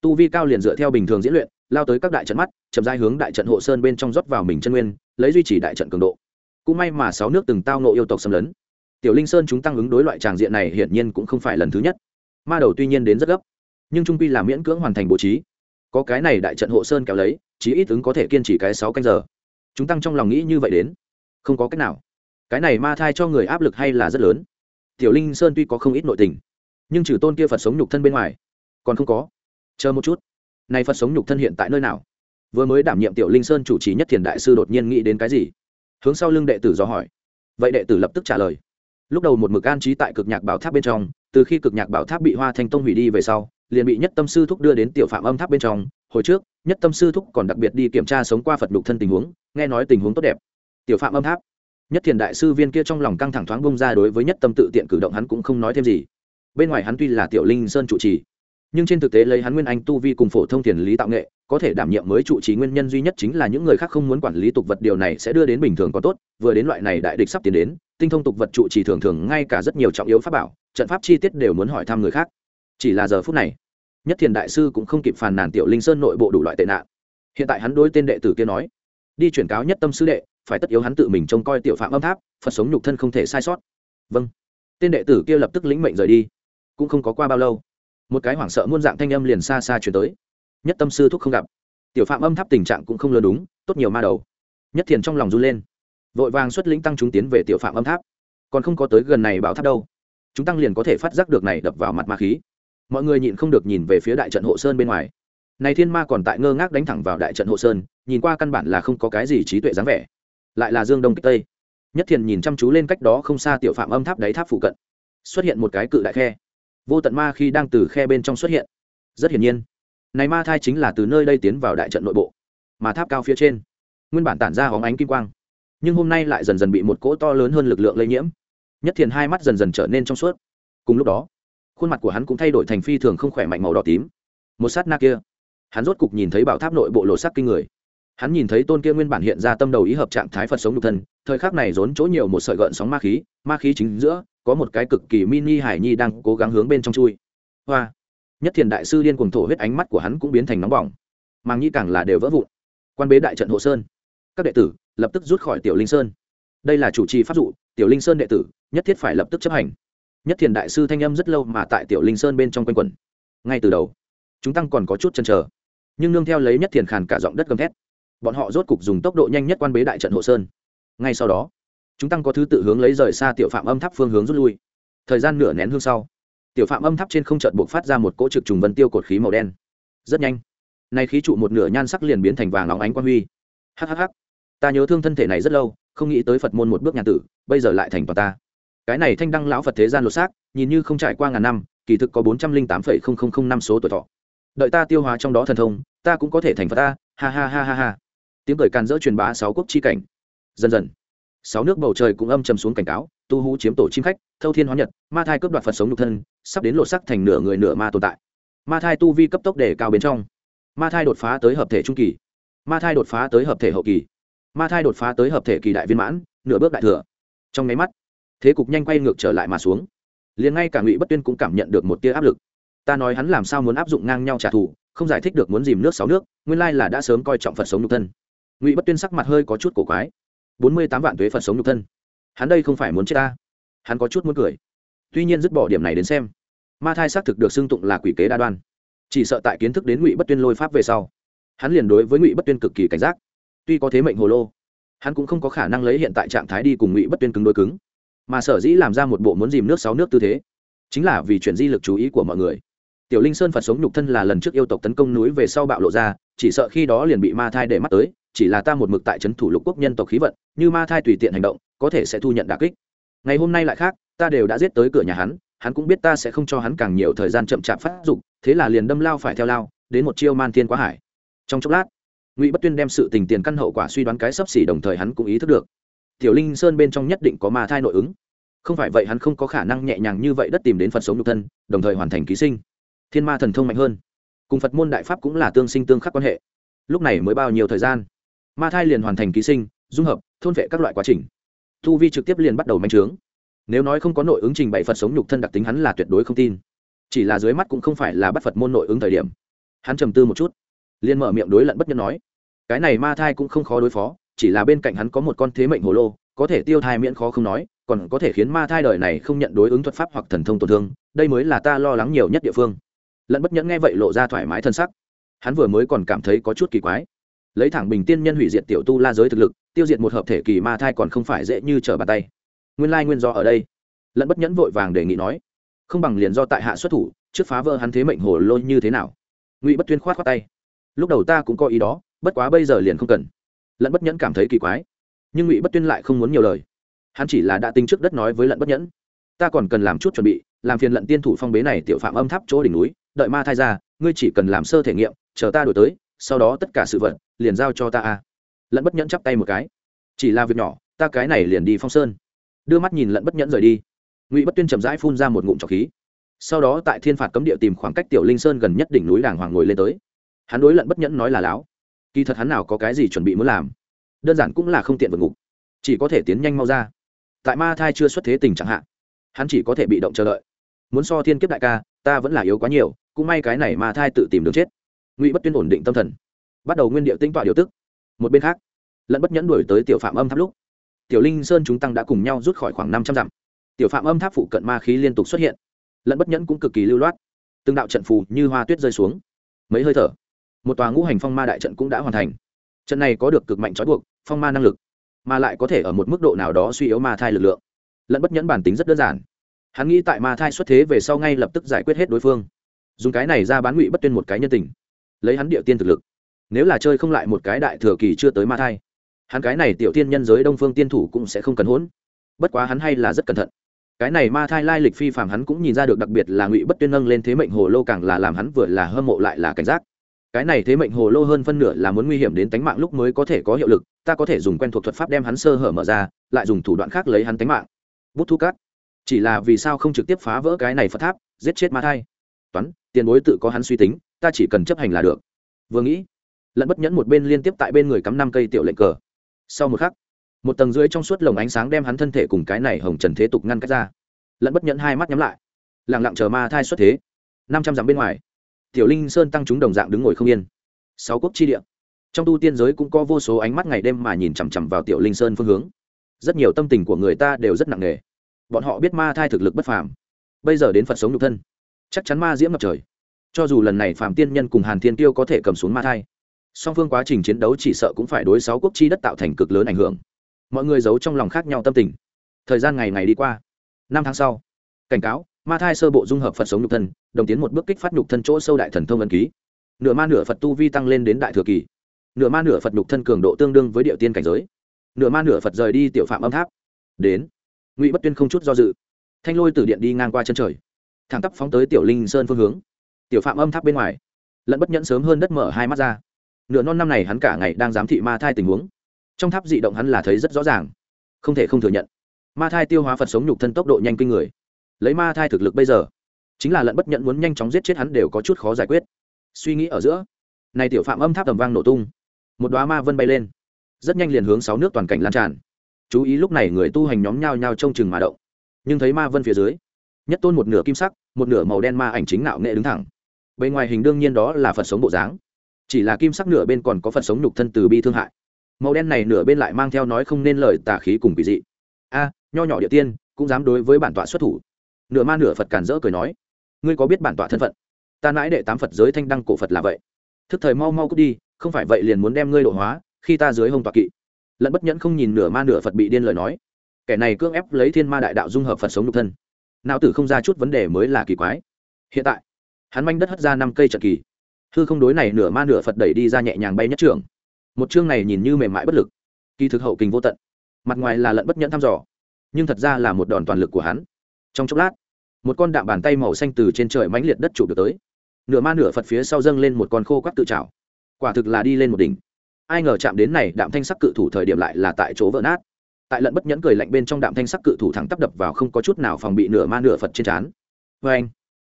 Tu vi cao liền dựa theo bình thường diễn luyện, lao tới các đại trận mắt, chậm dai hướng đại trận hộ sơn bên trong rót vào mình chân nguyên, lấy duy trì đại trận cường độ. Cũng may mà sáu nước từng tao nộ yêu tộc xâm lấn. Tiểu linh sơn chúng tăng ứng đối loại tràng diện này hiển nhiên cũng không phải lần thứ nhất. Ma đầu tuy nhiên đến rất gấp, nhưng trung pi là miễn cưỡng hoàn thành bố trí có cái này đại trận hộ sơn kéo lấy, chí ít ứng có thể kiên trì cái sáu canh giờ. Chúng tăng trong lòng nghĩ như vậy đến. Không có cách nào. Cái này ma thai cho người áp lực hay là rất lớn. Tiểu linh sơn tuy có không ít nội tình, nhưng trừ tôn kia phật sống nhục thân bên ngoài, còn không có. Chờ một chút. Này phật sống nhục thân hiện tại nơi nào? Vừa mới đảm nhiệm tiểu linh sơn chủ trì nhất thiền đại sư đột nhiên nghĩ đến cái gì? Hướng sau lưng đệ tử do hỏi. Vậy đệ tử lập tức trả lời. Lúc đầu một mực an trí tại cực nhạc bảo tháp bên trong, từ khi cực nhạc bảo tháp bị hoa thanh tông hủy đi về sau liền bị nhất tâm sư thúc đưa đến tiểu phạm âm tháp bên trong. Hồi trước, nhất tâm sư thúc còn đặc biệt đi kiểm tra sống qua phật đục thân tình huống, nghe nói tình huống tốt đẹp. Tiểu phạm âm tháp. Nhất thiền đại sư viên kia trong lòng căng thẳng thoáng bông ra đối với nhất tâm tự tiện cử động hắn cũng không nói thêm gì. Bên ngoài hắn tuy là tiểu linh sơn trụ trì, nhưng trên thực tế lấy hắn nguyên anh tu vi cùng phổ thông thiền lý tạo nghệ, có thể đảm nhiệm mới trụ trì nguyên nhân duy nhất chính là những người khác không muốn quản lý tục vật điều này sẽ đưa đến bình thường có tốt, vừa đến loại này đại địch sắp tiến đến, tinh thông tục vật trụ trì thường thường ngay cả rất nhiều trọng yếu pháp bảo, trận pháp chi tiết đều muốn hỏi thăm người khác chỉ là giờ phút này, nhất thiền đại sư cũng không kịp phàn nàn tiểu linh sơn nội bộ đủ loại tệ nạn. Hiện tại hắn đối tên đệ tử kia nói, đi chuyển cáo nhất tâm sư đệ, phải tất yếu hắn tự mình trông coi tiểu phạm âm tháp, phật sống nhục thân không thể sai sót. Vâng. Tên đệ tử kia lập tức lĩnh mệnh rời đi. Cũng không có qua bao lâu, một cái hoảng sợ muôn dạng thanh âm liền xa xa chuyển tới. Nhất tâm sư thúc không gặp. Tiểu phạm âm tháp tình trạng cũng không lơ đúng, tốt nhiều ma đầu. Nhất thiền trong lòng run lên, vội vàng xuất lĩnh tăng chúng tiến về tiểu phạm âm tháp. Còn không có tới gần này bảo tháp đâu, chúng tăng liền có thể phát giác được này đập vào mặt ma khí mọi người nhịn không được nhìn về phía đại trận hộ sơn bên ngoài. Này thiên ma còn tại ngơ ngác đánh thẳng vào đại trận hộ sơn, nhìn qua căn bản là không có cái gì trí tuệ dáng vẻ. Lại là dương đông kích tây. Nhất thiền nhìn chăm chú lên cách đó không xa tiểu phạm âm tháp đáy tháp phụ cận. Xuất hiện một cái cự đại khe. Vô tận ma khi đang từ khe bên trong xuất hiện. Rất hiển nhiên, này ma thai chính là từ nơi đây tiến vào đại trận nội bộ, mà tháp cao phía trên, nguyên bản tản ra hóng ánh kim quang. Nhưng hôm nay lại dần dần bị một cỗ to lớn hơn lực lượng lây nhiễm. Nhất thiền hai mắt dần dần trở nên trong suốt. Cùng lúc đó khuôn mặt của hắn cũng thay đổi thành phi thường không khỏe mạnh màu đỏ tím. Một sát na kia, hắn rốt cục nhìn thấy bảo tháp nội bộ lộ sắc kinh người. Hắn nhìn thấy tôn kia nguyên bản hiện ra tâm đầu ý hợp trạng thái phật sống nhục thân, thời khắc này rốn chỗ nhiều một sợi gợn sóng ma khí ma khí chính giữa, có một cái cực kỳ mini hải nhi đang cố gắng hướng bên trong chui. Hoa! Nhất thiền đại sư điên cuồng thổ huyết ánh mắt của hắn cũng biến thành nóng bỏng, mang nhi càng là đều vỡ vụn. Quan bế đại trận hộ sơn. Các đệ tử lập tức rút khỏi tiểu linh sơn. Đây là chủ trì pháp dụ, tiểu linh sơn đệ tử nhất thiết phải lập tức chấp hành nhất thiền đại sư thanh âm rất lâu mà tại tiểu linh sơn bên trong quanh quẩn. Ngay từ đầu, chúng tăng còn có chút chần chờ, nhưng nương theo lấy nhất thiền khàn cả giọng đất gầm thét. Bọn họ rốt cục dùng tốc độ nhanh nhất quan bế đại trận hộ sơn. Ngay sau đó, chúng tăng có thứ tự hướng lấy rời xa tiểu phạm âm tháp phương hướng rút lui. Thời gian nửa nén hương sau, tiểu phạm âm tháp trên không trận buộc phát ra một cỗ trực trùng vân tiêu cột khí màu đen. Rất nhanh, nay khí trụ một nửa nhan sắc liền biến thành vàng óng ánh quan huy. Hhh ta nhớ thương thân thể này rất lâu, không nghĩ tới phật môn một bước nhà tử, bây giờ lại thành toàn ta cái này thanh đăng lão phật thế gian lột xác, nhìn như không trải qua ngàn năm, kỳ thực có bốn trăm linh tám phẩy không không không năm số tuổi thọ. Đợi ta tiêu hóa trong đó thần thông, ta cũng có thể thành phật ta, ha ha ha ha ha. Tiếng cười càn dỡ truyền bá sáu quốc chi cảnh. Dần dần, sáu nước bầu trời cũng âm trầm xuống cảnh cáo, tu hú chiếm tổ chim khách, thâu thiên hóa nhật, ma thai cướp đoạt phật sống nhục thân, sắp đến lột sắc thành nửa người nửa ma tồn tại. Ma thai tu vi cấp tốc để cao bên trong. Ma thai đột phá tới hợp thể trung kỳ. Ma thai đột phá tới hợp thể hậu kỳ. Ma thai đột phá tới hợp thể kỳ đại viên mãn, nửa bước đại thừa. Trong máy mắt thế cục nhanh quay ngược trở lại mà xuống. Liền ngay cả ngụy bất tuyên cũng cảm nhận được một tia áp lực. Ta nói hắn làm sao muốn áp dụng ngang nhau trả thù, không giải thích được muốn dìm nước sáu nước, nguyên lai là đã sớm coi trọng phật sống nhục thân. Ngụy bất tuyên sắc mặt hơi có chút cổ quái. Bốn mươi tám vạn thuế phật sống nhục thân. Hắn đây không phải muốn chết ta. Hắn có chút muốn cười. Tuy nhiên dứt bỏ điểm này đến xem, ma thai xác thực được xưng tụng là quỷ kế đa đoan. Chỉ sợ tại kiến thức đến ngụy bất tuyên lôi pháp về sau, hắn liền đối với ngụy bất tuyên cực kỳ cảnh giác. Tuy có thế mệnh hồ lô, hắn cũng không có khả năng lấy hiện tại trạng thái đi cùng ngụy bất tuyên cứng đối cứng mà sở dĩ làm ra một bộ muốn dìm nước sáu nước tư thế, chính là vì chuyển di lực chú ý của mọi người. Tiểu linh sơn phật sống nhục thân là lần trước yêu tộc tấn công núi về sau bạo lộ ra, chỉ sợ khi đó liền bị ma thai để mắt tới, chỉ là ta một mực tại trấn thủ lục quốc nhân tộc khí vận, như ma thai tùy tiện hành động, có thể sẽ thu nhận đà kích. Ngày hôm nay lại khác, ta đều đã giết tới cửa nhà hắn hắn cũng biết ta sẽ không cho hắn càng nhiều thời gian chậm chạp phát dục, thế là liền đâm lao phải theo lao, đến một chiêu man thiên quá hải. Trong chốc lát, ngụy bất tuyên đem sự tình tiền căn hậu quả suy đoán cái sấp xỉ đồng thời hắn cũng ý thức được tiểu linh sơn bên trong nhất định có ma thai nội ứng. Không phải vậy hắn không có khả năng nhẹ nhàng như vậy đất tìm đến phật sống nhục thân, đồng thời hoàn thành ký sinh. Thiên ma thần thông mạnh hơn. Cùng phật môn đại pháp cũng là tương sinh tương khắc quan hệ. Lúc này mới bao nhiêu thời gian? Ma thai liền hoàn thành ký sinh, dung hợp, thôn vệ các loại quá trình. Thu vi trực tiếp liền bắt đầu manh trướng. Nếu nói không có nội ứng trình bày phật sống nhục thân đặc tính hắn là tuyệt đối không tin. Chỉ là dưới mắt cũng không phải là bắt phật môn nội ứng thời điểm. Hắn trầm tư một chút, liền mở miệng đối lận bất nhân nói, cái này ma thai cũng không khó đối phó chỉ là bên cạnh hắn có một con thế mệnh hồ lô, có thể tiêu thai miễn khó không nói, còn có thể khiến ma thai đời này không nhận đối ứng thuật pháp hoặc thần thông tổn thương, đây mới là ta lo lắng nhiều nhất địa phương. Lận bất nhẫn nghe vậy lộ ra thoải mái thân sắc. Hắn vừa mới còn cảm thấy có chút kỳ quái. Lấy thẳng bình tiên nhân hủy diệt tiểu tu la giới thực lực, tiêu diệt một hợp thể kỳ ma thai còn không phải dễ như trở bàn tay. Nguyên lai nguyên do ở đây. Lẫn bất nhẫn vội vàng đề nghị nói. Không bằng liền do tại hạ xuất thủ, trước phá vỡ hắn thế mệnh hồ lô như thế nào? Ngụy bất tuyên khoát khoát tay. Lúc đầu ta cũng có ý đó, bất quá bây giờ liền không cần lẫn bất nhẫn cảm thấy kỳ quái. Nhưng ngụy bất tuyên lại không muốn nhiều lời. Hắn chỉ là đã tính trước đất nói với lận bất nhẫn. Ta còn cần làm chút chuẩn bị, làm phiền lận tiên thủ phong bế này tiểu phạm âm tháp chỗ đỉnh núi, đợi ma thai ra, ngươi chỉ cần làm sơ thể nghiệm, chờ ta đổi tới, sau đó tất cả sự vật liền giao cho ta a. Lận bất nhẫn chắp tay một cái. Chỉ là việc nhỏ, ta cái này liền đi phong sơn. Đưa mắt nhìn lận bất nhẫn rời đi. Ngụy bất tuyên chậm rãi phun ra một ngụm trọc khí. Sau đó tại thiên phạt cấm địa tìm khoảng cách tiểu linh sơn gần nhất đỉnh núi đàng hoàng ngồi lên tới. Hắn đối lận bất nhẫn nói là láo kỳ thật hắn nào có cái gì chuẩn bị muốn làm, đơn giản cũng là không tiện vượt ngục, chỉ có thể tiến nhanh mau ra. Tại ma thai chưa xuất thế tình trạng hạn hắn chỉ có thể bị động chờ đợi. Muốn so thiên kiếp đại ca, ta vẫn là yếu quá nhiều, cũng may cái này ma thai tự tìm đường chết. Ngụy bất tuyên ổn định tâm thần, bắt đầu nguyên điệu tinh tọa điều tức. Một bên khác, lẫn bất nhẫn đuổi tới tiểu phạm âm tháp lúc. Tiểu linh sơn chúng tăng đã cùng nhau rút khỏi khoảng năm trăm dặm. Tiểu phạm âm tháp phụ cận ma khí liên tục xuất hiện, lẫn bất nhẫn cũng cực kỳ lưu loát. Từng đạo trận phù như hoa tuyết rơi xuống. Mấy hơi thở một tòa ngũ hành phong ma đại trận cũng đã hoàn thành. Trận này có được cực mạnh trói buộc, phong ma năng lực, mà lại có thể ở một mức độ nào đó suy yếu ma thai lực lượng. Lẫn bất nhẫn bản tính rất đơn giản. Hắn nghĩ tại ma thai xuất thế về sau ngay lập tức giải quyết hết đối phương. Dùng cái này ra bán ngụy bất tuyên một cái nhân tình. Lấy hắn địa tiên thực lực. Nếu là chơi không lại một cái đại thừa kỳ chưa tới ma thai, hắn cái này tiểu tiên nhân giới đông phương tiên thủ cũng sẽ không cần hỗn bất quá hắn hay là rất cẩn thận. Cái này ma thai lai lịch phi phạm hắn cũng nhìn ra được đặc biệt là ngụy bất tuyên nâng lên thế mệnh hồ lô càng là làm hắn vừa là hâm mộ lại là cảnh giác cái này thế mệnh hồ lô hơn phân nửa là muốn nguy hiểm đến tánh mạng lúc mới có thể có hiệu lực, ta có thể dùng quen thuộc thuật pháp đem hắn sơ hở mở ra, lại dùng thủ đoạn khác lấy hắn tánh mạng. Bút thu cát. Chỉ là vì sao không trực tiếp phá vỡ cái này phật tháp, giết chết ma thai? Toán, tiền bối tự có hắn suy tính, ta chỉ cần chấp hành là được. Vừa nghĩ lẫn bất nhẫn một bên liên tiếp tại bên người cắm năm cây tiểu lệnh cờ. Sau một khắc, một tầng dưới trong suốt lồng ánh sáng đem hắn thân thể cùng cái này hồng trần thế tục ngăn cách ra. Lẫn bất nhẫn hai mắt nhắm lại lẳng lặng chờ ma thai xuất thế. Năm trăm dặm bên ngoài tiểu linh sơn tăng chúng đồng dạng đứng ngồi không yên. Sáu quốc chi địa. Trong tu tiên giới cũng có vô số ánh mắt ngày đêm mà nhìn chằm chằm vào tiểu linh sơn phương hướng. Rất nhiều tâm tình của người ta đều rất nặng nề. Bọn họ biết ma thai thực lực bất phàm. Bây giờ đến phật sống nhục thân. Chắc chắn ma diễm ngập trời. Cho dù lần này Phạm tiên nhân cùng hàn thiên tiêu có thể cầm xuống ma thai, song phương quá trình chiến đấu chỉ sợ cũng phải đối sáu quốc chi đất tạo thành cực lớn ảnh hưởng. Mọi người giấu trong lòng khác nhau tâm tình. Thời gian ngày ngày đi qua. Năm tháng sau, cảnh cáo ma thai sơ bộ dung hợp phật sống nhục thân, đồng tiến một bước kích phát nhục thân chỗ sâu đại thần thông ân ký. Nửa ma nửa phật tu vi tăng lên đến đại thừa kỳ. Nửa ma nửa phật nhục thân cường độ tương đương với địa tiên cảnh giới. Nửa ma nửa phật rời đi tiểu phạm âm tháp. Đến, ngụy bất tuyên không chút do dự. Thanh lôi từ điện đi ngang qua chân trời. Thẳng tắp phóng tới tiểu linh sơn phương hướng. Tiểu phạm âm tháp bên ngoài. Lẫn bất nhẫn sớm hơn đất mở hai mắt ra. Nửa non năm này hắn cả ngày đang giám thị ma thai tình huống. Trong tháp dị động hắn là thấy rất rõ ràng. Không thể không thừa nhận. Ma thai tiêu hóa phật sống nhục thân tốc độ nhanh kinh người lấy ma thai thực lực bây giờ, chính là lận bất nhận muốn nhanh chóng giết chết hắn đều có chút khó giải quyết. Suy nghĩ ở giữa, này tiểu phạm âm tháp tầm vang nổ tung, một đoá ma vân bay lên, rất nhanh liền hướng sáu nước toàn cảnh lan tràn. Chú ý lúc này người tu hành nhóm nhao nhao trông chừng mà động, nhưng thấy ma vân phía dưới, nhất tôn một nửa kim sắc, một nửa màu đen ma ảnh chính nạo nghệ đứng thẳng. Bên ngoài hình đương nhiên đó là phật sống bộ dáng, chỉ là kim sắc nửa bên còn có phật sống nhục thân từ bi thương hại. Màu đen này nửa bên lại mang theo nói không nên lời tà khí cùng kỳ dị. A, nho nhỏ địa tiên, cũng dám đối với bản tọa xuất thủ nửa ma nửa phật cản rỡ cười nói ngươi có biết bản tọa thân phận ta nãi đệ tám phật giới thanh đăng cổ phật là vậy thức thời mau mau cút đi không phải vậy liền muốn đem ngươi độ hóa khi ta dưới hông tọa kỵ lẫn bất nhẫn không nhìn nửa ma nửa phật bị điên lời nói kẻ này cưỡng ép lấy thiên ma đại đạo dung hợp phật sống nhục thân não tử không ra chút vấn đề mới là kỳ quái hiện tại hắn manh đất hất ra năm cây trận kỳ hư không đối này nửa ma nửa phật đẩy đi ra nhẹ nhàng bay nhất trường một chương này nhìn như mềm mại bất lực kỳ thực hậu kình vô tận mặt ngoài là lận bất nhẫn thăm dò nhưng thật ra là một đòn toàn lực của hắn trong chốc lát, một con đạm bàn tay màu xanh từ trên trời mãnh liệt đất chụp được tới. Nửa ma nửa phật phía sau dâng lên một con khô quắc tự trào quả thực là đi lên một đỉnh. Ai ngờ chạm đến này, đạm thanh sắc cự thủ thời điểm lại là tại chỗ vỡ nát. Tại lận bất nhẫn cười lạnh bên trong đạm thanh sắc cự thủ thẳng tắp đập vào không có chút nào phòng bị nửa ma nửa phật trên trán. Vê anh,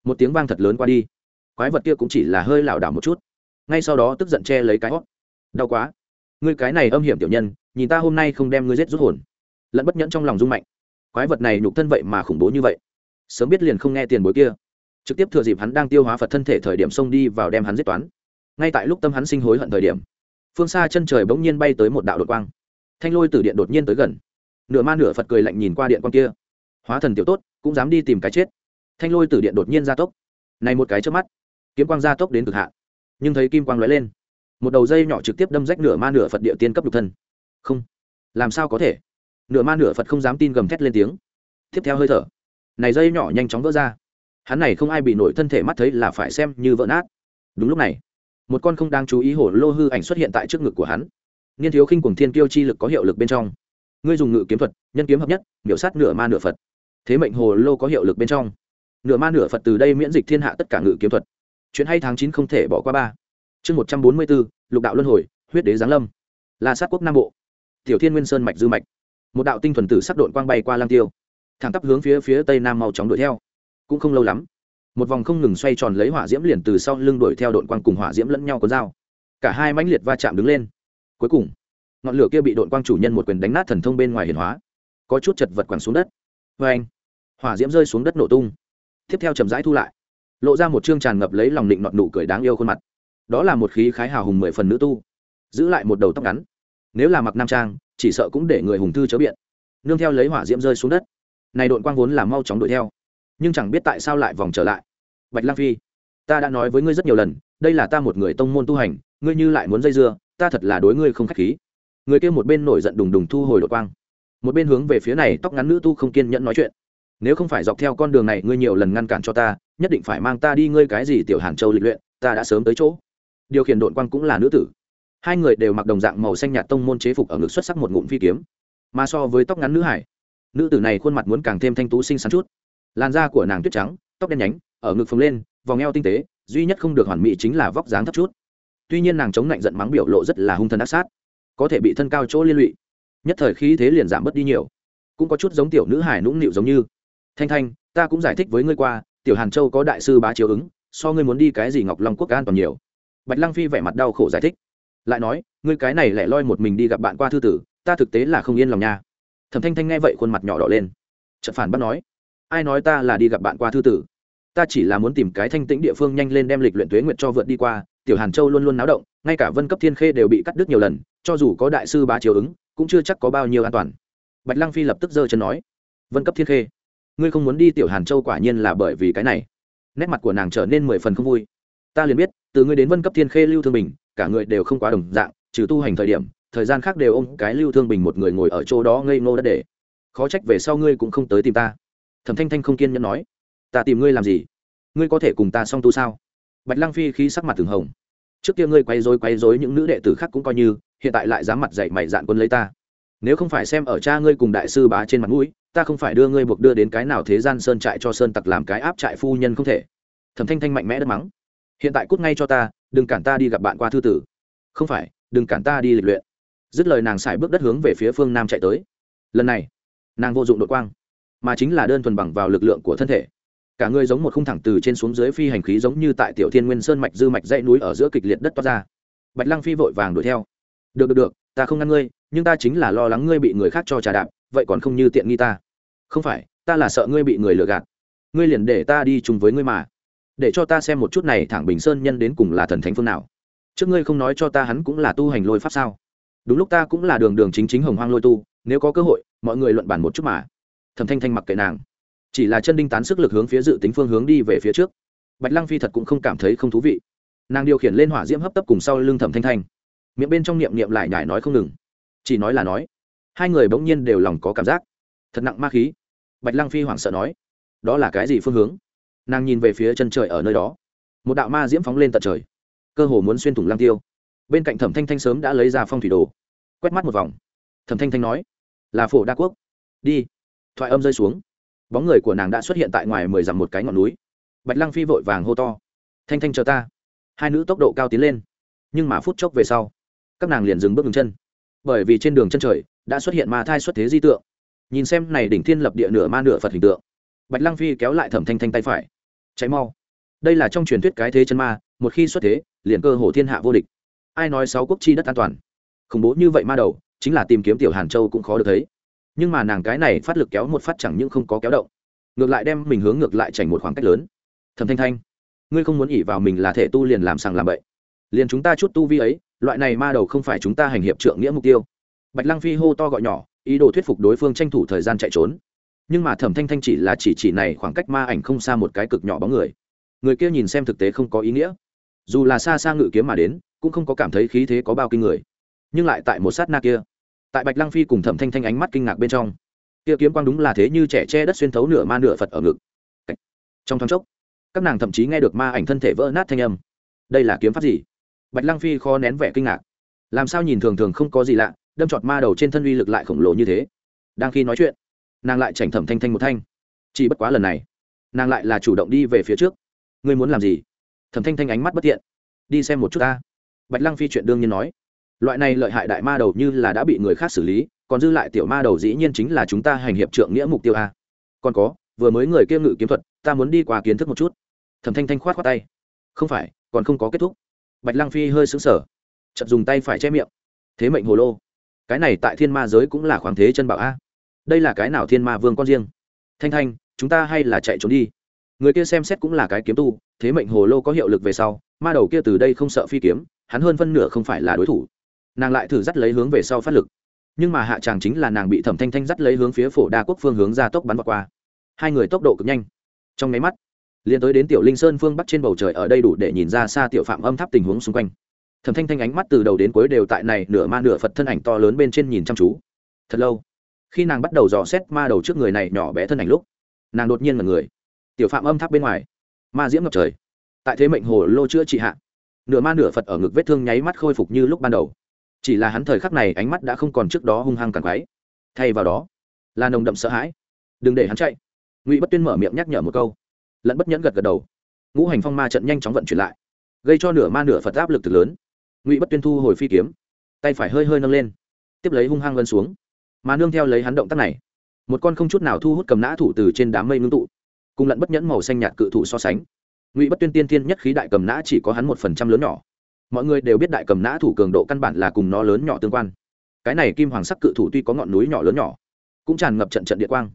một tiếng vang thật lớn qua đi. Quái vật kia cũng chỉ là hơi lảo đảo một chút. Ngay sau đó tức giận che lấy cái hót. Đau quá. Ngươi cái này âm hiểm tiểu nhân, nhìn ta hôm nay không đem ngươi giết rút hồn. Lẫn bất nhẫn trong lòng rung mạnh quái vật này nhục thân vậy mà khủng bố như vậy. Sớm biết liền không nghe tiền bối kia. Trực tiếp thừa dịp hắn đang tiêu hóa phật thân thể thời điểm xông đi vào đem hắn giết toán. Ngay tại lúc tâm hắn sinh hối hận thời điểm, phương xa chân trời bỗng nhiên bay tới một đạo đột quang. Thanh lôi từ điện đột nhiên tới gần. Nửa ma nửa phật cười lạnh nhìn qua điện quang kia. Hóa thần tiểu tốt, cũng dám đi tìm cái chết. Thanh lôi từ điện đột nhiên ra tốc. Này một cái trước mắt, kiếm quang ra tốc đến cực hạn. Nhưng thấy kim quang lóe lên, một đầu dây nhỏ trực tiếp đâm rách nửa ma nửa phật địa tiên cấp đục thân. Không, làm sao có thể? Nửa ma nửa phật không dám tin gầm thét lên tiếng. Tiếp theo hơi thở. Này dây nhỏ nhanh chóng vỡ ra. Hắn này không ai bị nổi thân thể mắt thấy là phải xem như vỡ nát. Đúng lúc này, một con không đang chú ý hổ lô hư ảnh xuất hiện tại trước ngực của hắn. Nghiên thiếu khinh cùng thiên kiêu chi lực có hiệu lực bên trong. Ngươi dùng ngự kiếm thuật, nhân kiếm hợp nhất, miểu sát nửa ma nửa phật. Thế mệnh hồ lô có hiệu lực bên trong. Nửa ma nửa phật từ đây miễn dịch thiên hạ tất cả ngự kiếm thuật. Chuyện hay tháng chín không thể bỏ qua ba. Chương một trăm bốn mươi bốn, lục đạo luân hồi, huyết đế giáng lâm. La sát quốc nam bộ. Tiểu thiên nguyên sơn mạch dư mạch một đạo tinh thuần tử sắc độn quang bay qua lang tiêu, thẳng tắp hướng phía phía tây nam mau chóng đuổi theo. Cũng không lâu lắm, một vòng không ngừng xoay tròn lấy hỏa diễm liền từ sau lưng đuổi theo độn quang cùng hỏa diễm lẫn nhau có dao. Cả hai mãnh liệt va chạm đứng lên. Cuối cùng, ngọn lửa kia bị độn quang chủ nhân một quyền đánh nát thần thông bên ngoài hiển hóa, có chút chật vật quẳng xuống đất. Vê anh, hỏa diễm rơi xuống đất nổ tung. Tiếp theo chậm rãi thu lại, lộ ra một chương tràn ngập lấy lòng định nọt nụ cười đáng yêu khuôn mặt. Đó là một khí khái hào hùng mười phần nữ tu, giữ lại một đầu tóc ngắn. Nếu là mặc nam trang chỉ sợ cũng để người hùng thư chớ biện. Nương theo lấy hỏa diễm rơi xuống đất. Này đội quang vốn là mau chóng đuổi theo. Nhưng chẳng biết tại sao lại vòng trở lại. Bạch lang phi, ta đã nói với ngươi rất nhiều lần, đây là ta một người tông môn tu hành, ngươi như lại muốn dây dưa, ta thật là đối ngươi không k h á c h khí. Người kia một bên nổi giận đùng đùng thu hồi đội quang, một bên hướng về phía này tóc ngắn nữ tu không kiên nhẫn nói chuyện. Nếu không phải dọc theo con đường này ngươi nhiều lần ngăn cản cho ta, nhất định phải mang ta đi ngươi cái gì tiểu hàn châu lịch luyện, ta đã sớm tới chỗ. Điều khiển đội quang cũng là nữ tử hai người đều mặc đồng dạng màu xanh nhạt tông môn chế phục ở ngực xuất sắc một ngụm phi kiếm. Mà so với tóc ngắn nữ hải, nữ tử này khuôn mặt muốn càng thêm thanh tú xinh xắn chút. Làn da của nàng tuyết trắng, tóc đen nhánh, ở ngực phồng lên, vòng eo tinh tế, duy nhất không được hoàn mỹ chính là vóc dáng thấp chút. Tuy nhiên nàng chống lạnh giận mắng biểu lộ rất là hung thần ác sát, có thể bị thân cao chỗ liên lụy. Nhất thời khí thế liền giảm bớt đi nhiều. Cũng có chút giống tiểu nữ hải nũng nịu giống như. Thanh thanh, ta cũng giải thích với ngươi qua, tiểu hàn châu có đại sư bá chiếu ứng, so ngươi muốn đi cái gì ngọc long quốc an toàn nhiều. Bạch lăng phi vẻ mặt đau khổ giải thích lại nói, ngươi cái này lại loi một mình đi gặp bạn qua thư tử, ta thực tế là không yên lòng nha. Thẩm thanh thanh nghe vậy khuôn mặt nhỏ đỏ lên. Chợt phản bắt nói, ai nói ta là đi gặp bạn qua thư tử? Ta chỉ là muốn tìm cái thanh tĩnh địa phương nhanh lên đem lịch luyện tuế nguyện cho vượt đi qua, tiểu hàn châu luôn luôn náo động, ngay cả vân cấp thiên khê đều bị cắt đứt nhiều lần, cho dù có đại sư bá chiều ứng, cũng chưa chắc có bao nhiêu an toàn. Bạch lăng phi lập tức giơ chân nói, vân cấp thiên khê, ngươi không muốn đi tiểu hàn châu quả nhiên là bởi vì cái này. Nét mặt của nàng trở nên mười phần không vui. Ta liền biết, từ ngươi đến vân cấp thiên khê lưu thương bình cả người đều không quá đồng dạng, trừ tu hành thời điểm, thời gian khác đều ôm cái lưu thương bình một người ngồi ở chỗ đó ngây ngô đất để. Khó trách về sau ngươi cũng không tới tìm ta. Thẩm thanh thanh không kiên nhẫn nói. Ta tìm ngươi làm gì? Ngươi có thể cùng ta song tu sao? Bạch lăng phi khi sắc mặt từng hồng. Trước kia ngươi quay dối quay dối những nữ đệ tử khác cũng coi như, hiện tại lại dám mặt dạy mày dạn quân lấy ta. Nếu không phải xem ở cha ngươi cùng đại sư bá trên mặt mũi, ta không phải đưa ngươi buộc đưa đến cái nào thế gian sơn trại cho sơn tặc làm cái áp trại phu nhân không thể. Thẩm thanh thanh mạnh mẽ đất mắng. Hiện tại cút ngay cho ta đừng cản ta đi gặp bạn qua thư tử. Không phải, đừng cản ta đi lịch luyện. Dứt lời nàng xài bước đất hướng về phía phương nam chạy tới. Lần này, nàng vô dụng đội quang, mà chính là đơn thuần bằng vào lực lượng của thân thể. Cả người giống một khung thẳng từ trên xuống dưới phi hành khí giống như tại tiểu thiên nguyên sơn mạch dư mạch dãy núi ở giữa kịch liệt đất toát ra. Bạch lăng phi vội vàng đuổi theo. Được được được, ta không ngăn ngươi, nhưng ta chính là lo lắng ngươi bị người khác cho trà đạp, vậy còn không như tiện nghi ta. Không phải, ta là sợ ngươi bị người lừa gạt. Ngươi liền để ta đi chung với ngươi mà để cho ta xem một chút này thẳng bình sơn nhân đến cùng là thần thánh phương nào. Trước ngươi không nói cho ta hắn cũng là tu hành lôi pháp sao? Đúng lúc ta cũng là đường đường chính chính hồng hoang lôi tu, nếu có cơ hội, mọi người luận bản một chút mà. Thẩm thanh thanh mặc kệ nàng. Chỉ là chân đinh tán sức lực hướng phía dự tính phương hướng đi về phía trước. Bạch lăng phi thật cũng không cảm thấy không thú vị. Nàng điều khiển lên hỏa diễm hấp tấp cùng sau lưng thẩm thanh thanh. Miệng bên trong niệm niệm lại nhải nói không ngừng. Chỉ nói là nói. Hai người bỗng nhiên đều lòng có cảm giác. Thật nặng ma khí. Bạch lăng phi hoảng sợ nói. Đó là cái gì phương hướng? Nàng nhìn về phía chân trời ở nơi đó. Một đạo ma diễm phóng lên tận trời. Cơ hồ muốn xuyên thủng lang tiêu. Bên cạnh thẩm thanh thanh sớm đã lấy ra phong thủy đồ. Quét mắt một vòng. Thẩm thanh thanh nói, là phổ đa quốc. Đi. Thoại âm rơi xuống. Bóng người của nàng đã xuất hiện tại ngoài mười dặm một cái ngọn núi. Bạch lăng phi vội vàng hô to, thanh thanh chờ ta. Hai nữ tốc độ cao tiến lên, nhưng mà phút chốc về sau, các nàng liền dừng bước ngừng chân. Bởi vì trên đường chân trời đã xuất hiện ma thai xuất thế di tượng. Nhìn xem này đỉnh thiên lập địa nửa ma nửa phật hình tượng, bạch lăng phi kéo lại thẩm thanh thanh tay phải cháy mau. Đây là trong truyền thuyết cái thế chân ma, một khi xuất thế, liền cơ hồ thiên hạ vô địch. Ai nói sáu quốc chi đất an toàn? Khủng bố như vậy ma đầu, chính là tìm kiếm tiểu hàn châu cũng khó được thấy. Nhưng mà nàng cái này phát lực kéo một phát chẳng những không có kéo động, ngược lại đem mình hướng ngược lại chảnh một khoảng cách lớn. Thầm thanh thanh, ngươi không muốn ỉ vào mình là thể tu liền làm sàng làm bậy. Liền chúng ta chút tu vi ấy, loại này ma đầu không phải chúng ta hành hiệp trượng nghĩa mục tiêu. Bạch lăng phi hô to gọi nhỏ, ý đồ thuyết phục đối phương tranh thủ thời gian chạy trốn nhưng mà thẩm thanh thanh chỉ là chỉ chỉ này khoảng cách ma ảnh không xa một cái cực nhỏ bóng người. Người kia nhìn xem thực tế không có ý nghĩa. Dù là xa xa ngự kiếm mà đến, cũng không có cảm thấy khí thế có bao kinh người. Nhưng lại tại một sát na kia, tại bạch lăng phi cùng thẩm thanh thanh ánh mắt kinh ngạc bên trong, kia kiếm quang đúng là thế như trẻ che đất xuyên thấu nửa ma nửa phật ở ngực. Trong thoáng chốc, các nàng thậm chí nghe được ma ảnh thân thể vỡ nát thanh âm. Đây là kiếm pháp gì? Bạch lăng phi khó nén vẻ kinh ngạc. Làm sao nhìn thường thường không có gì lạ, đâm trọt ma đầu trên thân uy lực lại khổng lồ như thế? Đang khi nói chuyện nàng lại chảnh thẩm thanh thanh một thanh. Chỉ bất quá lần này, nàng lại là chủ động đi về phía trước. Ngươi muốn làm gì? Thẩm thanh thanh ánh mắt bất tiện đi xem một chút ta. Bạch lăng phi chuyện đương nhiên nói. Loại này lợi hại đại ma đầu như là đã bị người khác xử lý, còn dư lại tiểu ma đầu dĩ nhiên chính là chúng ta hành hiệp trượng nghĩa mục tiêu a. Còn có, vừa mới người kia ngự kiếm thuật, ta muốn đi qua kiến thức một chút. Thẩm thanh thanh khoát khoát tay. Không phải, còn không có kết thúc. Bạch lăng phi hơi xứng sở chật dùng tay phải che miệng. Thế mệnh hồ lô. Cái này tại thiên ma giới cũng là khoáng thế chân bảo a đây là cái nào thiên ma vương con riêng? Thanh thanh, chúng ta hay là chạy trốn đi. Người kia xem xét cũng là cái kiếm tu, thế mệnh hồ lô có hiệu lực về sau, ma đầu kia từ đây không sợ phi kiếm, hắn hơn phân nửa không phải là đối thủ. Nàng lại thử dắt lấy hướng về sau phát lực. Nhưng mà hạ tràng chính là nàng bị thẩm thanh thanh dắt lấy hướng phía phổ đa quốc phương hướng ra tốc bắn vào qua. Hai người tốc độ cực nhanh. Trong nháy mắt, liền tới đến tiểu linh sơn phương bắc trên bầu trời ở đây đủ để nhìn ra xa tiểu phạm âm tháp tình huống xung quanh. Thẩm thanh thanh ánh mắt từ đầu đến cuối đều tại này nửa ma nửa phật thân ảnh to lớn bên trên nhìn chăm chú. Thật lâu khi nàng bắt đầu dò xét ma đầu trước người này nhỏ bé thân ảnh lúc, nàng đột nhiên là người. Tiểu phạm âm tháp bên ngoài, ma diễm ngập trời. Tại thế mệnh hồ lô chữa trị hạ, nửa ma nửa phật ở ngực vết thương nháy mắt khôi phục như lúc ban đầu. Chỉ là hắn thời khắc này ánh mắt đã không còn trước đó hung hăng càng quái. Thay vào đó, là nồng đậm sợ hãi. Đừng để hắn chạy. Ngụy bất tuyên mở miệng nhắc nhở một câu. Lẫn bất nhẫn gật gật đầu. Ngũ hành phong ma trận nhanh chóng vận chuyển lại, gây cho nửa ma nửa phật áp lực thực lớn. Ngụy bất tuyên thu hồi phi kiếm, tay phải hơi hơi nâng lên, tiếp lấy hung hăng lân xuống mà nương theo lấy hắn động tác này, một con không chút nào thu hút cầm nã thủ từ trên đám mây ngưng tụ, cùng lẫn bất nhẫn màu xanh nhạt cự thủ so sánh. Ngụy bất tuyên tiên thiên nhất khí đại cầm nã chỉ có hắn một phần trăm lớn nhỏ. Mọi người đều biết đại cầm nã thủ cường độ căn bản là cùng nó lớn nhỏ tương quan. Cái này kim hoàng sắc cự thủ tuy có ngọn núi nhỏ lớn nhỏ, cũng tràn ngập trận trận địa quang,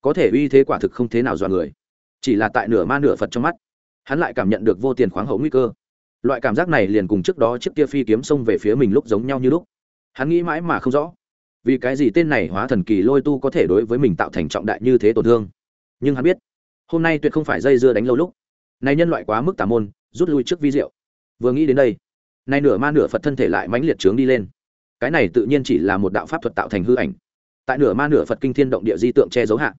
có thể uy thế quả thực không thế nào dọa người. Chỉ là tại nửa ma nửa phật trong mắt, hắn lại cảm nhận được vô tiền khoáng hậu nguy cơ. Loại cảm giác này liền cùng trước đó chiếc kia phi kiếm xông về phía mình lúc giống nhau như lúc. Hắn nghĩ mãi mà không rõ vì cái gì tên này hóa thần kỳ lôi tu có thể đối với mình tạo thành trọng đại như thế tổn thương? Nhưng hắn biết, hôm nay tuyệt không phải dây dưa đánh lâu lúc. Này nhân loại quá mức tà môn, rút lui trước vi diệu. Vừa nghĩ đến đây, nay nửa ma nửa phật thân thể lại mãnh liệt trướng đi lên. Cái này tự nhiên chỉ là một đạo pháp thuật tạo thành hư ảnh. Tại nửa ma nửa phật kinh thiên động địa di tượng che giấu hạ,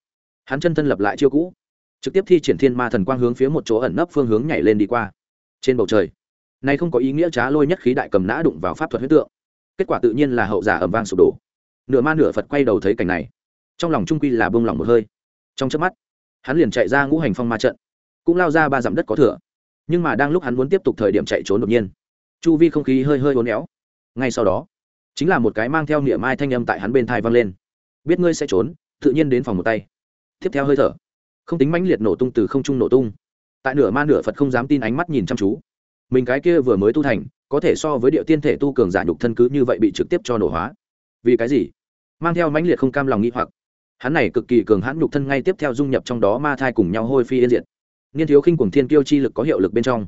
hắn chân thân lập lại chiêu cũ, trực tiếp thi triển thiên ma thần quang hướng phía một chỗ ẩn nấp phương hướng nhảy lên đi qua. Trên bầu trời này không có ý nghĩa trá lôi nhất khí đại cầm nã đụng vào pháp thuật huyết tượng. Kết quả tự nhiên là hậu giả ẩm vang sụp đổ nửa ma nửa phật quay đầu thấy cảnh này. Trong lòng trung quy là bông lòng một hơi. Trong chớp mắt, hắn liền chạy ra ngũ hành phong ma trận, cũng lao ra ba dặm đất có thừa. Nhưng mà đang lúc hắn muốn tiếp tục thời điểm chạy trốn đột nhiên, chu vi không khí hơi hơi hôn éo. Ngay sau đó, chính là một cái mang theo niệm mai thanh âm tại hắn bên thai vang lên. Biết ngươi sẽ trốn, tự nhiên đến phòng một tay. Tiếp theo hơi thở, không tính mãnh liệt nổ tung từ không trung nổ tung. Tại nửa ma nửa phật không dám tin ánh mắt nhìn chăm chú. Mình cái kia vừa mới tu thành, có thể so với địa tiên thể tu cường giả nhục thân cứ như vậy bị trực tiếp cho nổ hóa. Vì cái gì? Mang theo mãnh liệt không cam lòng nghĩ hoặc. Hắn này cực kỳ cường hãn nhục thân ngay tiếp theo dung nhập trong đó ma thai cùng nhau hôi phi yên diệt. Nghiên thiếu khinh cùng thiên kiêu chi lực có hiệu lực bên trong.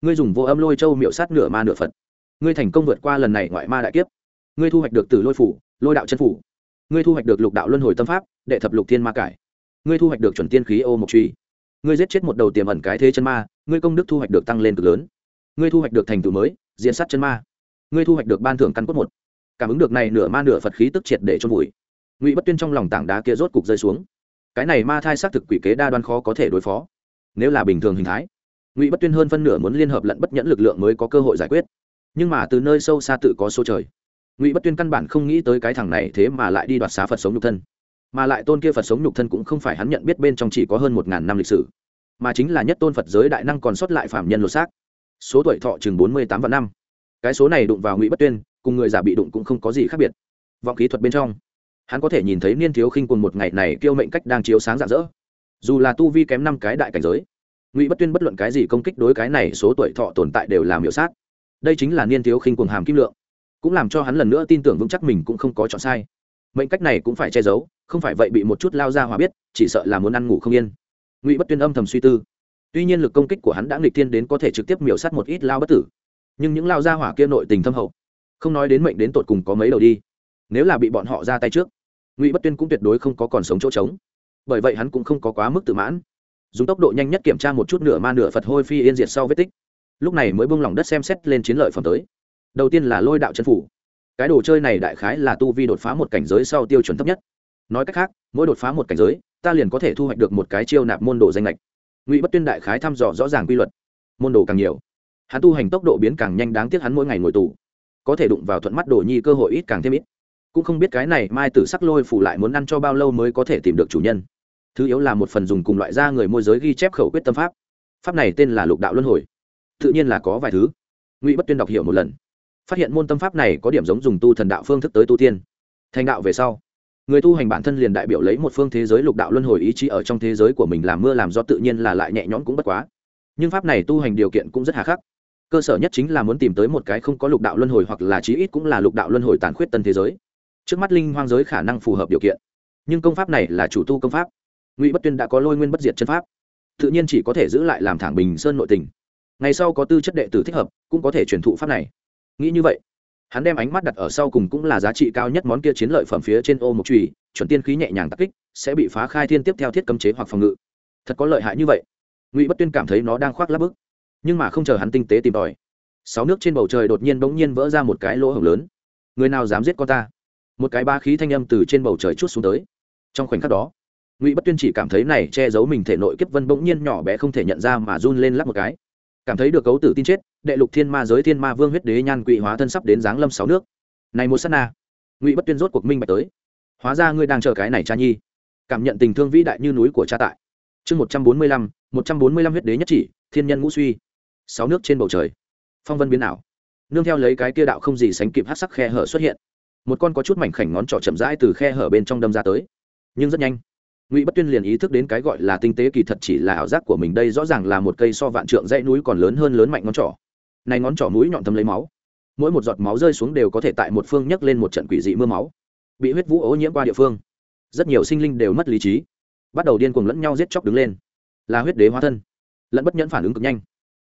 Ngươi dùng vô âm lôi châu miệu sát nửa ma nửa phật. Ngươi thành công vượt qua lần này ngoại ma đại kiếp. Ngươi thu hoạch được từ lôi phủ, lôi đạo chân phủ. Ngươi thu hoạch được lục đạo luân hồi tâm pháp, đệ thập lục thiên ma cải. Ngươi thu hoạch được chuẩn tiên khí ô mộc truy. Ngươi giết chết một đầu tiềm ẩn cái thế chân ma, ngươi công đức thu hoạch được tăng lên cực lớn. Ngươi thu hoạch được thành tựu mới diễn sát chân ma. Ngươi thu hoạch được ban thưởng căn cốt một cảm ứng được này nửa ma nửa phật khí tức triệt để cho vùi. Ngụy bất tuyên trong lòng tảng đá kia rốt cục rơi xuống. Cái này ma thai xác thực quỷ kế đa đoan khó có thể đối phó. Nếu là bình thường hình thái, ngụy bất tuyên hơn phân nửa muốn liên hợp lẫn bất nhẫn lực lượng mới có cơ hội giải quyết. Nhưng mà từ nơi sâu xa tự có số trời, ngụy bất tuyên căn bản không nghĩ tới cái thằng này thế mà lại đi đoạt xá phật sống nhục thân. Mà lại tôn kia phật sống nhục thân cũng không phải hắn nhận biết bên trong chỉ có hơn một ngàn năm lịch sử, mà chính là nhất tôn phật giới đại năng còn sót lại phạm nhân lột xác. Số tuổi thọ chừng bốn mươi tám vạn năm. Cái số này đụng vào ngụy bất tuyên cùng người giả bị đụng cũng không có gì khác biệt. Vọng kỹ thuật bên trong, hắn có thể nhìn thấy niên thiếu khinh quân một ngày này kêu mệnh cách đang chiếu sáng rạng rỡ. Dù là tu vi kém năm cái đại cảnh giới, ngụy bất tuyên bất luận cái gì công kích đối cái này số tuổi thọ tồn tại đều làm hiệu sát. Đây chính là niên thiếu khinh quân hàm kim lượng, cũng làm cho hắn lần nữa tin tưởng vững chắc mình cũng không có chọn sai. Mệnh cách này cũng phải che giấu, không phải vậy bị một chút lao ra hòa biết, chỉ sợ là muốn ăn ngủ không yên. Ngụy bất tuyên âm thầm suy tư. Tuy nhiên lực công kích của hắn đã nghịch thiên đến có thể trực tiếp miểu sát một ít lao bất tử, nhưng những lao ra hỏa kia nội tình thâm hậu không nói đến mệnh đến tột cùng có mấy đầu đi. Nếu là bị bọn họ ra tay trước, ngụy bất tuyên cũng tuyệt đối không có còn sống chỗ trống. Bởi vậy hắn cũng không có quá mức tự mãn. Dùng tốc độ nhanh nhất kiểm tra một chút nửa ma nửa phật hôi phi yên diệt sau vết tích. Lúc này mới bông lỏng đất xem xét lên chiến lợi phẩm tới. Đầu tiên là lôi đạo chân phủ. Cái đồ chơi này đại khái là tu vi đột phá một cảnh giới sau tiêu chuẩn thấp nhất. Nói cách khác, mỗi đột phá một cảnh giới, ta liền có thể thu hoạch được một cái chiêu nạp môn đồ danh lệch. Ngụy bất tuyên đại khái thăm dò rõ ràng quy luật. Môn đồ càng nhiều, hắn tu hành tốc độ biến càng nhanh đáng tiếc hắn mỗi ngày ngồi tù có thể đụng vào thuận mắt đồ nhi cơ hội ít càng thêm ít. Cũng không biết cái này mai tử sắc lôi phủ lại muốn ăn cho bao lâu mới có thể tìm được chủ nhân. Thứ yếu là một phần dùng cùng loại da người môi giới ghi chép khẩu quyết tâm pháp. Pháp này tên là lục đạo luân hồi. Tự nhiên là có vài thứ. Ngụy bất tuyên đọc hiểu một lần. Phát hiện môn tâm pháp này có điểm giống dùng tu thần đạo phương thức tới tu tiên. Thành đạo về sau, người tu hành bản thân liền đại biểu lấy một phương thế giới lục đạo luân hồi ý chí ở trong thế giới của mình làm mưa làm do tự nhiên là lại nhẹ nhõm cũng bất quá. Nhưng pháp này tu hành điều kiện cũng rất hà khắc cơ sở nhất chính là muốn tìm tới một cái không có lục đạo luân hồi hoặc là chí ít cũng là lục đạo luân hồi tàn khuyết tân thế giới. Trước mắt linh hoang giới khả năng phù hợp điều kiện. Nhưng công pháp này là chủ tu công pháp. Ngụy bất tuyên đã có lôi nguyên bất diệt chân pháp. Tự nhiên chỉ có thể giữ lại làm thẳng bình sơn nội tình. Ngày sau có tư chất đệ tử thích hợp, cũng có thể truyền thụ pháp này. Nghĩ như vậy, hắn đem ánh mắt đặt ở sau cùng cũng là giá trị cao nhất món kia chiến lợi phẩm phía trên ô mộc trùy, chuẩn tiên khí nhẹ nhàng tắc kích, sẽ bị phá khai thiên tiếp theo thiết cấm chế hoặc phòng ngự. Thật có lợi hại như vậy. Ngụy bất tuyên cảm thấy nó đang khoác lắp bức nhưng mà không chờ hắn tinh tế tìm tòi, sáu nước trên bầu trời đột nhiên bỗng nhiên vỡ ra một cái lỗ hổng lớn. Người nào dám giết con ta? Một cái ba khí thanh âm từ trên bầu trời chút xuống tới. Trong khoảnh khắc đó, ngụy bất tuyên chỉ cảm thấy này che giấu mình thể nội kiếp vân bỗng nhiên nhỏ bé không thể nhận ra mà run lên lắp một cái. Cảm thấy được cấu tử tin chết, đệ lục thiên ma giới thiên ma vương huyết đế nhan quỵ hóa thân sắp đến giáng lâm sáu nước. Này một s á t na, ngụy bất tuyên rốt cuộc minh bạch tới. Hóa ra ngươi đang chờ cái này cha nhi. Cảm nhận tình thương vĩ đại như núi của cha tại. Chương một trăm bốn mươi lăm, một trăm bốn mươi lăm huyết đế nhất chỉ, thiên nhân ngũ suy sáu nước trên bầu trời. Phong vân biến ảo. Nương theo lấy cái kia đạo không gì sánh kịp hát sắc khe hở xuất hiện. Một con có chút mảnh khảnh ngón trỏ chậm rãi từ khe hở bên trong đâm ra tới. Nhưng rất nhanh, ngụy bất tuyên liền ý thức đến cái gọi là tinh tế kỳ thật chỉ là ảo giác của mình đây rõ ràng là một cây so vạn trượng dãy núi còn lớn hơn lớn mạnh ngón trỏ. Này ngón trỏ mũi nhọn thấm lấy máu. Mỗi một giọt máu rơi xuống đều có thể tại một phương nhấc lên một trận quỷ dị mưa máu. Bị huyết vũ ô nhiễm qua địa phương, rất nhiều sinh linh đều mất lý trí. Bắt đầu điên cuồng lẫn nhau giết chóc đứng lên. Là huyết đế hóa thân. Lẫn bất nhẫn phản ứng cực nhanh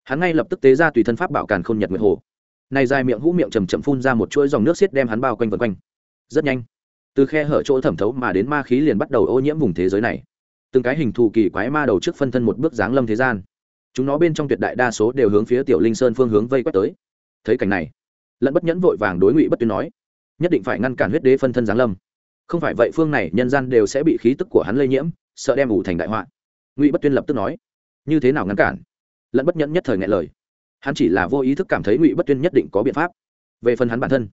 hắn ngay lập tức tế ra tùy thân pháp bảo càn khôn nhật nguyệt hồ. Này dài miệng hũ miệng chầm chậm phun ra một chuỗi dòng nước xiết đem hắn bao quanh vần quanh. Rất nhanh, từ khe hở chỗ thẩm thấu mà đến ma khí liền bắt đầu ô nhiễm vùng thế giới này. Từng cái hình thù kỳ quái ma đầu trước phân thân một bước giáng lâm thế gian. Chúng nó bên trong tuyệt đại đa số đều hướng phía tiểu linh sơn phương hướng vây quét tới. Thấy cảnh này lẫn bất nhẫn vội vàng đối ngụy bất tuyên nói, nhất định phải ngăn cản huyết đế phân thân giáng lâm. Không phải vậy phương này nhân gian đều sẽ bị khí tức của hắn lây nhiễm, sợ đem ủ thành đại họa. Ngụy bất tuyên lập tức nói, như thế nào ngăn cản? Lẫn bất nhẫn nhất thời ngại lời. Hắn chỉ là vô ý thức cảm thấy ngụy bất tuyên nhất định có biện pháp. Về phần hắn bản thân,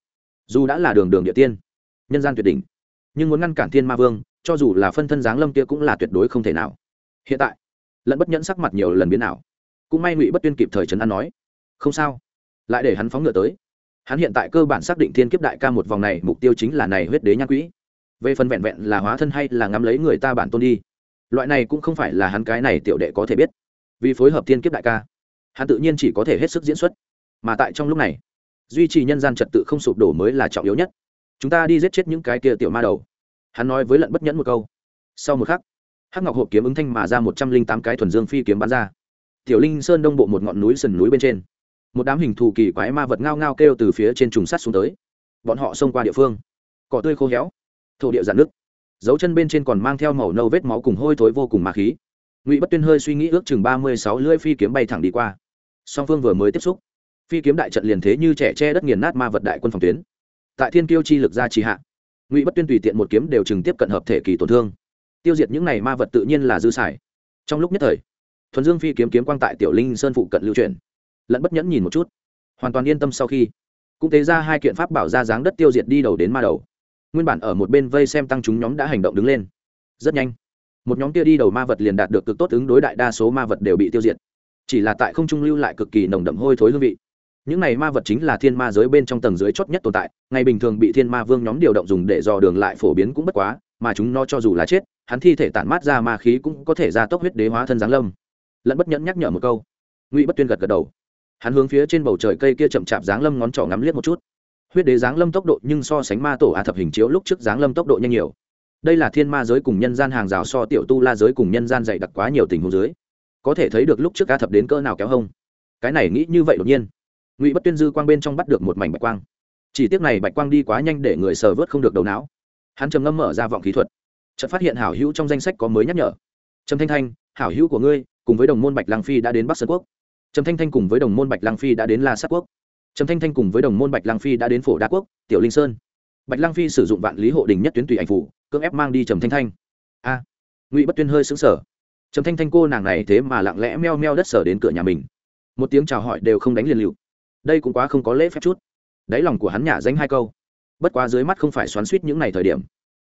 dù đã là đường đường địa tiên, nhân gian tuyệt đỉnh, nhưng muốn ngăn cản thiên ma vương, cho dù là phân thân giáng lâm kia cũng là tuyệt đối không thể nào. Hiện tại, lẫn bất nhẫn sắc mặt nhiều lần biến nào cũng may ngụy bất tuyên kịp thời trấn an nói, không sao. Lại để hắn phóng ngựa tới. Hắn hiện tại cơ bản xác định thiên kiếp đại ca một vòng này mục tiêu chính là này huyết đế nhan quỹ. Về phần vẹn vẹn là hóa thân hay là ngắm lấy người ta bản tôn đi, loại này cũng không phải là hắn cái này tiểu đệ có thể biết vì phối hợp thiên kiếp đại ca. Hắn tự nhiên chỉ có thể hết sức diễn xuất. Mà tại trong lúc này, duy trì nhân gian trật tự không sụp đổ mới là trọng yếu nhất. Chúng ta đi giết chết những cái kia tiểu ma đầu. Hắn nói với lận bất nhẫn một câu. Sau một khắc, hắc ngọc hộp kiếm ứng thanh mà ra một trăm linh tám cái thuần dương phi kiếm bắn ra. Tiểu linh sơn đông bộ một ngọn núi sườn núi bên trên, một đám hình thù kỳ quái ma vật ngao ngao kêu từ phía trên trùng sắt xuống tới. Bọn họ xông qua địa phương. Cỏ tươi khô héo, thổ địa giản nước dấu chân bên trên còn mang theo màu nâu vết máu cùng hôi thối vô cùng ma khí ngụy bất tuyên hơi suy nghĩ ước chừng ba mươi sáu lưỡi phi kiếm bay thẳng đi qua song phương vừa mới tiếp xúc phi kiếm đại trận liền thế như trẻ che đất nghiền nát ma vật đại quân phòng tuyến tại thiên kiêu chi lực ra trì hạ ngụy bất tuyên tùy tiện một kiếm đều chừng tiếp cận hợp thể kỳ tổn thương tiêu diệt những này ma vật tự nhiên là dư xài trong lúc nhất thời thuần dương phi kiếm kiếm quang tại tiểu linh sơn phụ cận lưu truyền lẫn bất nhẫn nhìn một chút hoàn toàn yên tâm sau khi cũng tế ra hai kiện pháp bảo ra dáng đất tiêu diệt đi đầu đến ma đầu nguyên bản ở một bên vây xem tăng chúng nhóm đã hành động đứng lên rất nhanh một nhóm kia đi đầu ma vật liền đạt được cực tốt ứng đối đại đa số ma vật đều bị tiêu diệt. Chỉ là tại không trung lưu lại cực kỳ nồng đậm hôi thối hương vị. Những này ma vật chính là thiên ma giới bên trong tầng dưới chót nhất tồn tại, ngày bình thường bị thiên ma vương nhóm điều động dùng để dò đường lại phổ biến cũng bất quá, mà chúng nó cho dù là chết, hắn thi thể tản mát ra ma khí cũng có thể ra tốc huyết đế hóa thân giáng lâm. Lẫn bất nhẫn nhắc nhở một câu, ngụy bất tuyên gật gật đầu. Hắn hướng phía trên bầu trời cây kia chậm chạp giáng lâm ngón trỏ ngắm liếc một chút. Huyết đế giáng lâm tốc độ nhưng so sánh ma tổ a thập hình chiếu lúc trước giáng lâm tốc độ nhanh nhiều đây là thiên ma giới cùng nhân gian hàng rào so tiểu tu la giới cùng nhân gian dày đặc quá nhiều tình huống dưới. Có thể thấy được lúc trước ca thập đến cỡ nào kéo hông. Cái này nghĩ như vậy đột nhiên. Ngụy bất tuyên dư quang bên trong bắt được một mảnh bạch quang. Chỉ tiếc này bạch quang đi quá nhanh để người sờ vớt không được đầu não. Hắn trầm ngâm mở ra vọng khí thuật. Chợt phát hiện hảo hữu trong danh sách có mới nhắc nhở. Trầm thanh thanh, hảo hữu của ngươi, cùng với đồng môn bạch lang phi đã đến bắc sơn quốc. Trầm thanh thanh cùng với đồng môn bạch lang phi đã đến la sát quốc. Trầm thanh thanh cùng với đồng môn bạch lang phi đã đến phổ đa quốc, tiểu linh sơn. Bạch lang phi sử dụng vạn lý hộ đình nhất tuyến tùy ảnh phủ cưỡng ép mang đi trầm thanh thanh. A, ngụy bất tuyên hơi xứng sở trầm thanh thanh cô nàng này thế mà lặng lẽ meo meo đất sở đến cửa nhà mình. Một tiếng chào hỏi đều không đánh liền lựu. Đây cũng quá không có lễ phép chút. Đáy lòng của hắn nhả danh hai câu. Bất quá dưới mắt không phải xoắn suýt những ngày thời điểm.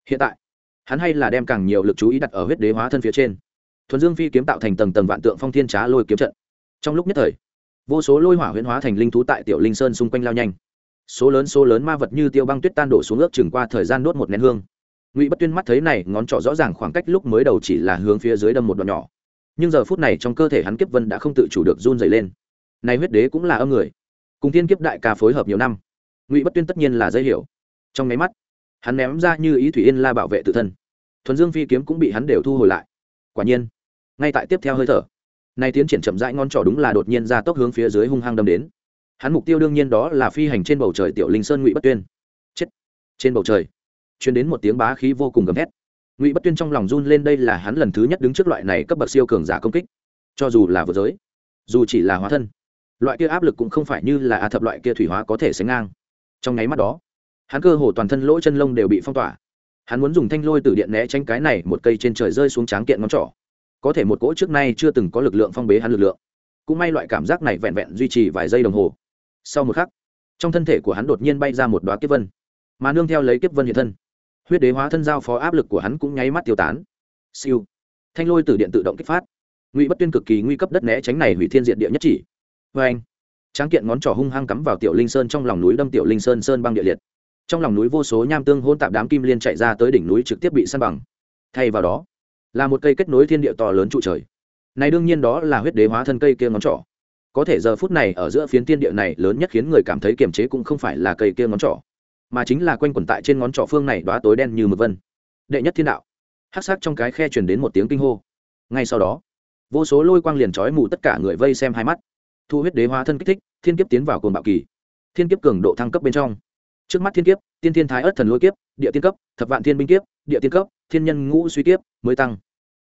Hiện tại hắn hay là đem càng nhiều lực chú ý đặt ở huyết đế hóa thân phía trên. Thuần dương phi kiếm tạo thành tầng tầng vạn tượng phong thiên trá lôi kiếm trận. Trong lúc nhất thời vô số lôi hỏa huyễn hóa thành linh thú tại tiểu linh sơn xung quanh lao nhanh. Số lớn số lớn ma vật như tiêu băng tuyết tan đổ xuống ước chừng qua thời gian đốt một nén hương ngụy bất tuyên mắt thấy này ngón trỏ rõ ràng khoảng cách lúc mới đầu chỉ là hướng phía dưới đâm một đoạn nhỏ nhưng giờ phút này trong cơ thể hắn kiếp vân đã không tự chủ được run dày lên này huyết đế cũng là âm người cùng thiên kiếp đại ca phối hợp nhiều năm ngụy bất tuyên tất nhiên là dây hiểu trong máy mắt hắn ném ra như ý thủy yên la bảo vệ tự thân thuần dương phi kiếm cũng bị hắn đều thu hồi lại quả nhiên ngay tại tiếp theo hơi thở nay tiến triển chậm rãi ngon trỏ đúng là đột nhiên ra tốc hướng phía dưới hung hăng đâm đến hắn mục tiêu đương nhiên đó là phi hành trên bầu trời tiểu linh sơn ngụy bất tuyên chết trên bầu trời chuyển đến một tiếng bá khí vô cùng gầm thét. Ngụy bất tuyên trong lòng run lên đây là hắn lần thứ nhất đứng trước loại này cấp bậc siêu cường giả công kích. Cho dù là vừa giới, dù chỉ là hóa thân, loại kia áp lực cũng không phải như là a thập loại kia thủy hóa có thể sánh ngang. Trong nháy mắt đó, hắn cơ hồ toàn thân lỗ chân lông đều bị phong tỏa. Hắn muốn dùng thanh lôi từ điện né tránh cái này một cây trên trời rơi xuống tráng kiện ngón trỏ. Có thể một cỗ trước nay chưa từng có lực lượng phong bế hắn lực lượng. Cũng may loại cảm giác này vẹn vẹn duy trì vài giây đồng hồ. Sau một khắc, trong thân thể của hắn đột nhiên bay ra một đoá kiếp vân, mà nương theo lấy kiếp vân hiện thân huyết đế hóa thân giao phó áp lực của hắn cũng nháy mắt tiêu tán. Siêu. Thanh lôi từ điện tự động kích phát. Ngụy bất tuyên cực kỳ nguy cấp đất né tránh này hủy thiên diện địa nhất chỉ. Vê anh, tráng kiện ngón trỏ hung hăng cắm vào tiểu linh sơn trong lòng núi đâm tiểu linh sơn sơn băng địa liệt. Trong lòng núi vô số nham tương hôn tạp đám kim liên chạy ra tới đỉnh núi trực tiếp bị săn bằng. Thay vào đó, là một cây kết nối thiên địa to lớn trụ trời. Này đương nhiên đó là huyết đế hóa thân cây kia ngón trỏ. Có thể giờ phút này ở giữa phiến thiên địa này lớn nhất khiến người cảm thấy kiềm chế cũng không phải là cây kia ngón trỏ mà chính là quanh quẩn tại trên ngón trỏ phương này đoá tối đen như mực vân. Đệ nhất thiên đạo. Hắc sắc trong cái khe truyền đến một tiếng kinh hô. Ngay sau đó, vô số lôi quang liền trói mù tất cả người vây xem hai mắt. Thu huyết đế hóa thân kích thích, thiên kiếp tiến vào cồn bạo kỳ. Thiên kiếp cường độ thăng cấp bên trong. Trước mắt thiên kiếp, tiên thiên thái ớt thần lôi kiếp, địa tiên cấp, thập vạn thiên binh kiếp, địa tiên cấp, thiên nhân ngũ suy kiếp mới tăng.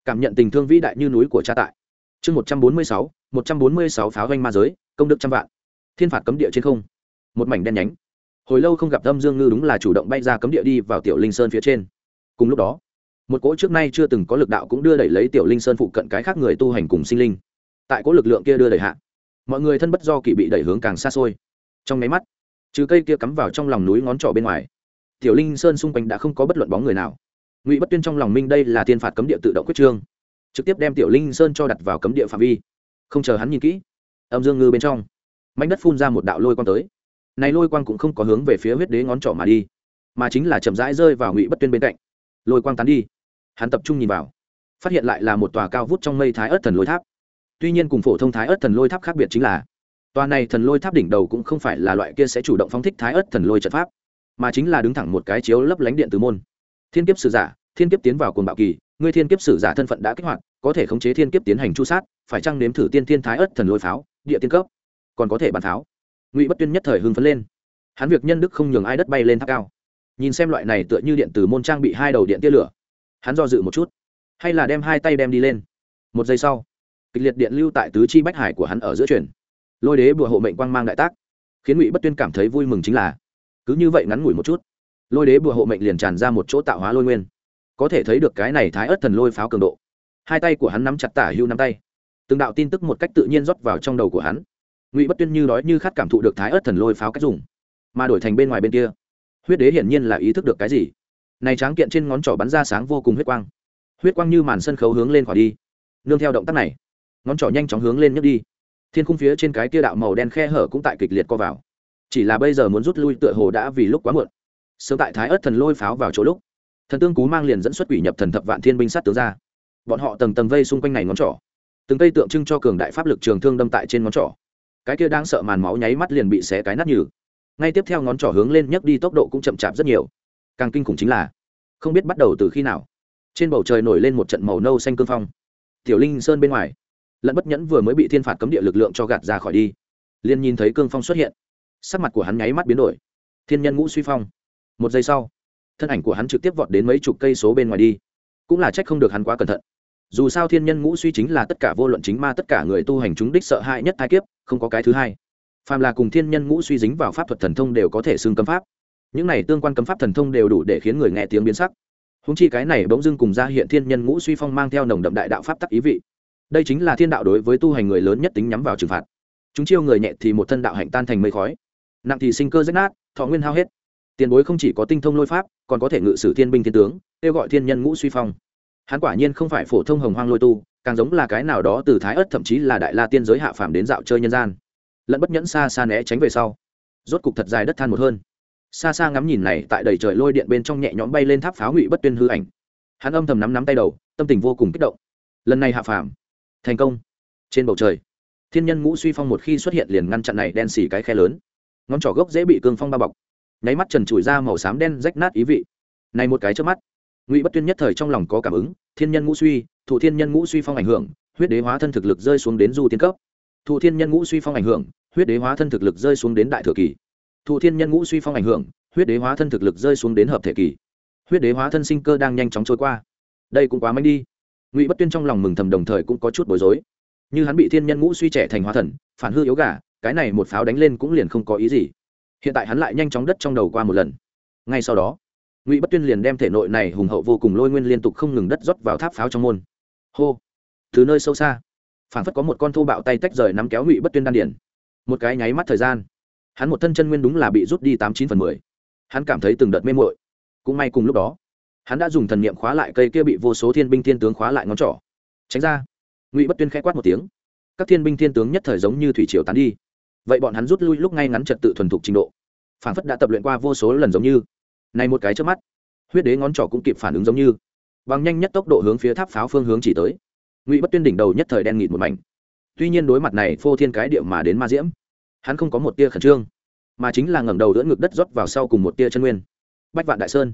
Cảm nhận tình thương vĩ đại như núi của cha tại. Chương một trăm bốn mươi sáu, một trăm bốn mươi sáu pháo doanh ma giới, công đức trăm vạn. Thiên phạt cấm địa trên không. Một mảnh đen nhánh hồi lâu không gặp âm dương ngư đúng là chủ động bay ra cấm địa đi vào tiểu linh sơn phía trên. Cùng lúc đó, một cỗ trước nay chưa từng có lực đạo cũng đưa đẩy lấy tiểu linh sơn phụ cận cái khác người tu hành cùng sinh linh. Tại cỗ lực lượng kia đưa đẩy hạ, mọi người thân bất do kỵ bị đẩy hướng càng xa xôi. Trong máy mắt, trừ cây kia cắm vào trong lòng núi ngón trỏ bên ngoài, tiểu linh sơn xung quanh đã không có bất luận bóng người nào. Ngụy bất tuyên trong lòng minh đây là thiên phạt cấm địa tự động quyết trương, trực tiếp đem tiểu linh sơn cho đặt vào cấm địa phạm vi. Không chờ hắn nhìn kỹ, âm dương ngư bên trong mảnh đất phun ra một đạo lôi quang tới này lôi quang cũng không có hướng về phía huyết đế ngón trỏ mà đi, mà chính là chậm rãi rơi vào ngụy bất tuyên bên cạnh. Lôi quang tán đi. Hắn tập trung nhìn vào, phát hiện lại là một tòa cao vút trong mây thái ớt thần lôi tháp. Tuy nhiên cùng phổ thông thái ớt thần lôi tháp khác biệt chính là, tòa này thần lôi tháp đỉnh đầu cũng không phải là loại kia sẽ chủ động phóng thích thái ớt thần lôi trận pháp, mà chính là đứng thẳng một cái chiếu lấp lánh điện từ môn. Thiên kiếp sử giả, thiên kiếp tiến vào cồn bạo kỳ ngươi thiên kiếp sử giả thân phận đã kích hoạt, có thể khống chế thiên kiếp tiến hành chu sát, phải chăng nếm thử tiên thiên thái ớt thần lôi pháo, địa tiên cấp, còn có thể bàn pháo ngụy bất tuyên nhất thời hưng phấn lên. Hắn việc nhân đức không nhường ai đất bay lên tháp cao. Nhìn xem loại này tựa như điện từ môn trang bị hai đầu điện tia lửa, hắn do dự một chút. Hay là đem hai tay đem đi lên. Một giây sau, kịch liệt điện lưu tại tứ chi bách hải của hắn ở giữa chuyển. Lôi đế bùa hộ mệnh quang mang đại tác, khiến ngụy bất tuyên cảm thấy vui mừng chính là, cứ như vậy ngắn ngủi một chút, lôi đế bùa hộ mệnh liền tràn ra một chỗ tạo hóa lôi nguyên. Có thể thấy được cái này thái ớt thần lôi pháo cường độ. Hai tay của hắn nắm chặt tả hưu nắm tay. Từng đạo tin tức một cách tự nhiên rót vào trong đầu của hắn ngụy bất tuyên như đói như khát cảm thụ được thái ớt thần lôi pháo cách dùng, mà đổi thành bên ngoài bên kia. Huyết đế hiển nhiên là ý thức được cái gì. Này tráng kiện trên ngón trỏ bắn ra sáng vô cùng huyết quang. Huyết quang như màn sân khấu hướng lên khỏi đi. Nương theo động tác này, ngón trỏ nhanh chóng hướng lên nhấc đi. Thiên khung phía trên cái kia đạo màu đen khe hở cũng tại kịch liệt co vào. Chỉ là bây giờ muốn rút lui tựa hồ đã vì lúc quá muộn. Sớm tại thái ớt thần lôi pháo vào chỗ lúc, thần tương cú mang liền dẫn xuất quỷ nhập thần thập vạn thiên binh sát tướng ra. Bọn họ tầng tầng vây xung quanh này ngón trỏ. Từng cây tượng trưng cho cường đại pháp lực trường thương đâm tại trên ngón trỏ cái kia đang sợ màn máu nháy mắt liền bị xé cái nát nhừ. Ngay tiếp theo ngón trỏ hướng lên nhấc đi tốc độ cũng chậm chạp rất nhiều. Càng kinh khủng chính là, không biết bắt đầu từ khi nào, trên bầu trời nổi lên một trận màu nâu xanh cương phong. Tiểu linh sơn bên ngoài lẫn bất nhẫn vừa mới bị thiên phạt cấm địa lực lượng cho gạt ra khỏi đi, liền nhìn thấy cương phong xuất hiện. Sắc mặt của hắn nháy mắt biến đổi. Thiên nhân ngũ suy phong. Một giây sau, thân ảnh của hắn trực tiếp vọt đến mấy chục cây số bên ngoài đi. Cũng là trách không được hắn quá cẩn thận dù sao thiên nhân ngũ suy chính là tất cả vô luận chính ma tất cả người tu hành chúng đích sợ hãi nhất thai kiếp, không có cái thứ hai. Phàm là cùng thiên nhân ngũ suy dính vào pháp thuật thần thông đều có thể xưng cấm pháp. Những này tương quan cấm pháp thần thông đều đủ để khiến người nghe tiếng biến sắc. Húng chi cái này bỗng dưng cùng ra hiện thiên nhân ngũ suy phong mang theo nồng đậm đại đạo pháp tắc ý vị. Đây chính là thiên đạo đối với tu hành người lớn nhất tính nhắm vào trừng phạt. Chúng chiêu người nhẹ thì một thân đạo hạnh tan thành mây khói. Nặng thì sinh cơ rách nát, thọ nguyên hao hết. Tiền bối không chỉ có tinh thông lôi pháp, còn có thể ngự sử thiên binh thiên tướng, kêu gọi thiên nhân ngũ suy phong hắn quả nhiên không phải phổ thông hồng hoang lôi tu, càng giống là cái nào đó từ thái ớt thậm chí là đại la tiên giới hạ phàm đến dạo chơi nhân gian. Lẫn bất nhẫn xa xa né tránh về sau, rốt cục thật dài đất than một hơn. Xa xa ngắm nhìn này tại đầy trời lôi điện bên trong nhẹ nhõm bay lên tháp pháo ngụy bất tuyên hư ảnh. Hắn âm thầm nắm nắm tay đầu, tâm tình vô cùng kích động. Lần này hạ phàm, thành công. Trên bầu trời, thiên nhân ngũ suy phong một khi xuất hiện liền ngăn chặn này đen xì cái khe lớn. Ngón trỏ gốc dễ bị cương phong bao bọc. Nháy mắt trần trụi ra màu xám đen rách nát ý vị. Này một cái trước mắt ngụy bất tuyên nhất thời trong lòng có cảm ứng, thiên nhân ngũ suy, thụ thiên nhân ngũ suy phong ảnh hưởng, huyết đế hóa thân thực lực rơi xuống đến du Tiên cấp. Thụ thiên nhân ngũ suy phong ảnh hưởng, huyết đế hóa thân thực lực rơi xuống đến đại thừa kỳ. Thụ thiên nhân ngũ suy phong ảnh hưởng, huyết đế hóa thân thực lực rơi xuống đến hợp thể kỳ. Huyết đế hóa thân sinh cơ đang nhanh chóng trôi qua. Đây cũng quá mạnh đi. Ngụy bất tuyên trong lòng mừng thầm đồng thời cũng có chút bối rối. Như hắn bị thiên nhân ngũ suy trẻ thành hóa thần, phản hư yếu gà, cái này một pháo đánh lên cũng liền không có ý gì. Hiện tại hắn lại nhanh chóng đất trong đầu qua một lần. Ngay sau đó ngụy bất tuyên liền đem thể nội này hùng hậu vô cùng lôi nguyên liên tục không ngừng đất rót vào tháp pháo trong môn hô từ nơi sâu xa phản phất có một con thô bạo tay tách rời nắm kéo ngụy bất tuyên đan điển một cái nháy mắt thời gian hắn một thân chân nguyên đúng là bị rút đi tám chín phần mười hắn cảm thấy từng đợt mê mội cũng may cùng lúc đó hắn đã dùng thần niệm khóa lại cây kia bị vô số thiên binh thiên tướng khóa lại ngón trỏ tránh ra ngụy bất tuyên khẽ quát một tiếng các thiên binh thiên tướng nhất thời giống như thủy triều tán đi vậy bọn hắn rút lui lúc ngay ngắn trật tự thuần thục trình độ phản phất đã tập luyện qua vô số lần giống như này một cái trước mắt, huyết đế ngón trỏ cũng kịp phản ứng giống như. Bằng nhanh nhất tốc độ hướng phía tháp pháo phương hướng chỉ tới. Ngụy bất tuyên đỉnh đầu nhất thời đen nghịt một mảnh. Tuy nhiên đối mặt này phô thiên cái điệu mà đến ma diễm, hắn không có một tia khẩn trương, mà chính là ngẩng đầu đỡ ngực đất rót vào sau cùng một tia chân nguyên. Bách vạn đại sơn,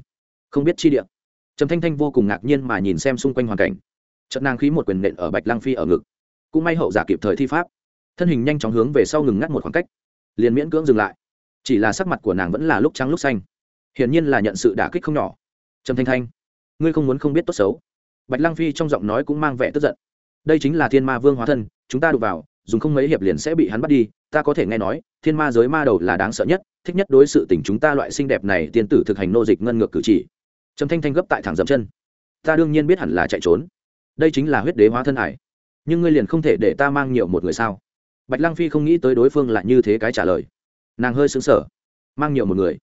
không biết chi địa. Trầm thanh thanh vô cùng ngạc nhiên mà nhìn xem xung quanh hoàn cảnh. Trận nàng khí một quyền nện ở bạch lang phi ở ngực. Cũng may hậu giả kịp thời thi pháp. Thân hình nhanh chóng hướng về sau ngừng ngắt một khoảng cách. Liền miễn cưỡng dừng lại. Chỉ là sắc mặt của nàng vẫn là lúc trắng lúc xanh hiển nhiên là nhận sự đả kích không nhỏ. Trầm thanh thanh ngươi không muốn không biết tốt xấu. Bạch lăng phi trong giọng nói cũng mang vẻ tức giận. Đây chính là thiên ma vương hóa thân chúng ta đụng vào dùng không mấy hiệp liền sẽ bị hắn bắt đi ta có thể nghe nói thiên ma giới ma đầu là đáng sợ nhất thích nhất đối sự tình chúng ta loại xinh đẹp này tiên tử thực hành nô dịch ngân ngược cử chỉ. Trầm thanh thanh gấp tại thẳng dậm chân. Ta đương nhiên biết hẳn là chạy trốn. Đây chính là huyết đế hóa thân hải, nhưng ngươi liền không thể để ta mang nhiều một người sao? Bạch lăng phi không nghĩ tới đối phương lại như thế cái trả lời. Nàng hơi xứng sở mang nhiều một người.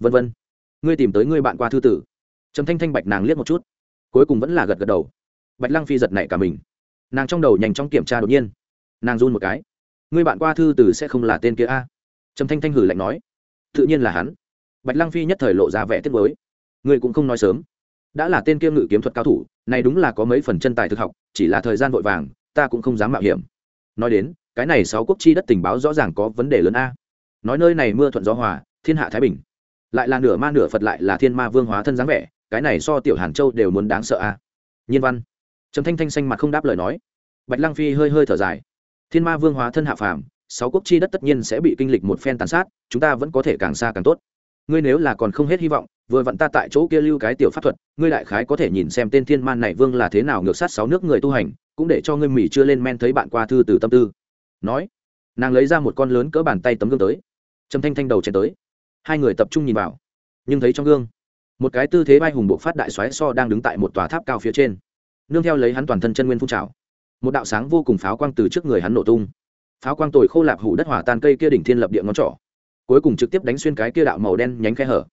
Vân vân ngươi tìm tới ngươi bạn qua thư tử. Trầm thanh thanh bạch nàng liếc một chút, cuối cùng vẫn là gật gật đầu. Bạch lăng phi giật nảy cả mình. Nàng trong đầu nhanh chóng kiểm tra đột nhiên. Nàng run một cái. Ngươi bạn qua thư tử sẽ không là tên kia a? Trầm thanh thanh hử lạnh nói. Tự nhiên là hắn. Bạch lăng phi nhất thời lộ ra vẻ tiếc mới ngươi cũng không nói sớm. Đã là tên kia ngự kiếm thuật cao thủ, này đúng là có mấy phần chân tài thực học, chỉ là thời gian vội vàng, ta cũng không dám mạo hiểm. Nói đến, cái này sáu quốc chi đất tình báo rõ ràng có vấn đề lớn a. Nói nơi này mưa thuận gió hòa, thiên hạ thái bình lại là nửa ma nửa phật lại là thiên ma vương hóa thân dáng vẻ, cái này so tiểu hàn châu đều muốn đáng sợ a. Nhiên văn. Trầm thanh thanh xanh mặt không đáp lời nói. Bạch lăng phi hơi hơi thở dài. Thiên ma vương hóa thân hạ phàm, sáu quốc chi đất tất nhiên sẽ bị kinh lịch một phen tàn sát, chúng ta vẫn có thể càng xa càng tốt. Ngươi nếu là còn không hết hy vọng, vừa vặn ta tại chỗ kia lưu cái tiểu pháp thuật, ngươi đại khái có thể nhìn xem tên thiên man này vương là thế nào ngược sát sáu nước người tu hành, cũng để cho ngươi mỉ chưa lên men thấy bạn qua thư từ tâm tư. Nói, nàng lấy ra một con lớn cỡ bàn tay tấm gương tới. Trầm thanh thanh đầu chen tới hai người tập trung nhìn vào. Nhưng thấy trong gương, một cái tư thế bay hùng bộ phát đại xoáy so đang đứng tại một tòa tháp cao phía trên. Nương theo lấy hắn toàn thân chân nguyên phun trào, một đạo sáng vô cùng pháo quang từ trước người hắn nổ tung. Pháo quang tồi khô lạp hủ đất hỏa tan cây kia đỉnh thiên lập địa ngón trỏ, cuối cùng trực tiếp đánh xuyên cái kia đạo màu đen nhánh khe hở.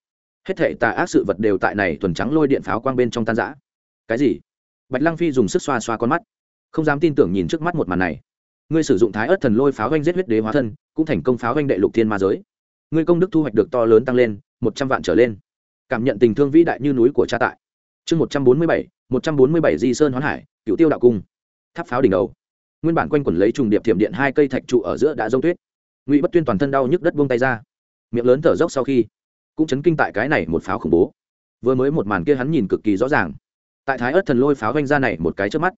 Hết thể tà ác sự vật đều tại này thuần trắng lôi điện pháo quang bên trong tan giã cái gì? Bạch lăng phi dùng sức xoa xoa con mắt, không dám tin tưởng nhìn trước mắt một màn này. Ngươi sử dụng thái ớt thần lôi pháo doanh giết huyết đế hóa thân, cũng thành công pháo doanh đệ lục thiên ma giới ngươi công đức thu hoạch được to lớn tăng lên, một trăm vạn trở lên. Cảm nhận tình thương vĩ đại như núi của cha tại. Chương một trăm bốn mươi bảy, một trăm bốn mươi bảy di sơn hoán hải cựu tiêu đạo cung. Tháp pháo đỉnh đầu. Nguyên bản quanh quẩn lấy trùng điệp thiểm điện hai cây thạch trụ ở giữa đã rông tuyết. Ngụy bất tuyên toàn thân đau nhức đất buông tay ra. Miệng lớn thở dốc sau khi, cũng chấn kinh tại cái này một pháo khủng bố. Vừa mới một màn kia hắn nhìn cực kỳ rõ ràng. Tại thái ớt thần lôi pháo vanh ra này một cái trước mắt,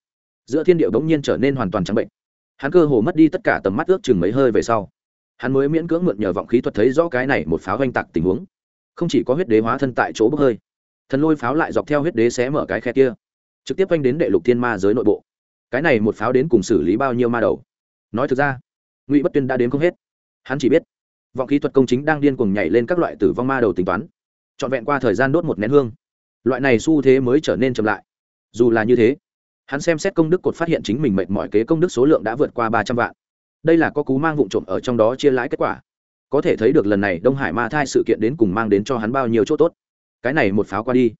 giữa thiên địa bỗng nhiên trở nên hoàn toàn trắng bệnh. Hắn cơ hồ mất đi tất cả tầm mắt ước chừng mấy hơi về sau hắn mới miễn cưỡng mượn nhờ vọng khí thuật thấy rõ cái này một pháo oanh tạc tình huống. Không chỉ có huyết đế hóa thân tại chỗ bốc hơi, thần lôi pháo lại dọc theo huyết đế xé mở cái khe kia, trực tiếp oanh đến đệ lục thiên ma giới nội bộ. Cái này một pháo đến cùng xử lý bao nhiêu ma đầu? Nói thực ra, ngụy bất tuyên đã đến không hết. Hắn chỉ biết, vọng khí thuật công chính đang điên cuồng nhảy lên các loại tử vong ma đầu tính toán, trọn vẹn qua thời gian đốt một nén hương. Loại này xu thế mới trở nên chậm lại. Dù là như thế, hắn xem xét công đức cột phát hiện chính mình mệt mỏi kế công đức số lượng đã vượt qua ba trăm vạn đây là có cú mang vụn trộm ở trong đó chia lãi kết quả. Có thể thấy được lần này đông hải ma thai sự kiện đến cùng mang đến cho hắn bao nhiêu chỗ tốt. Cái này một pháo qua đi.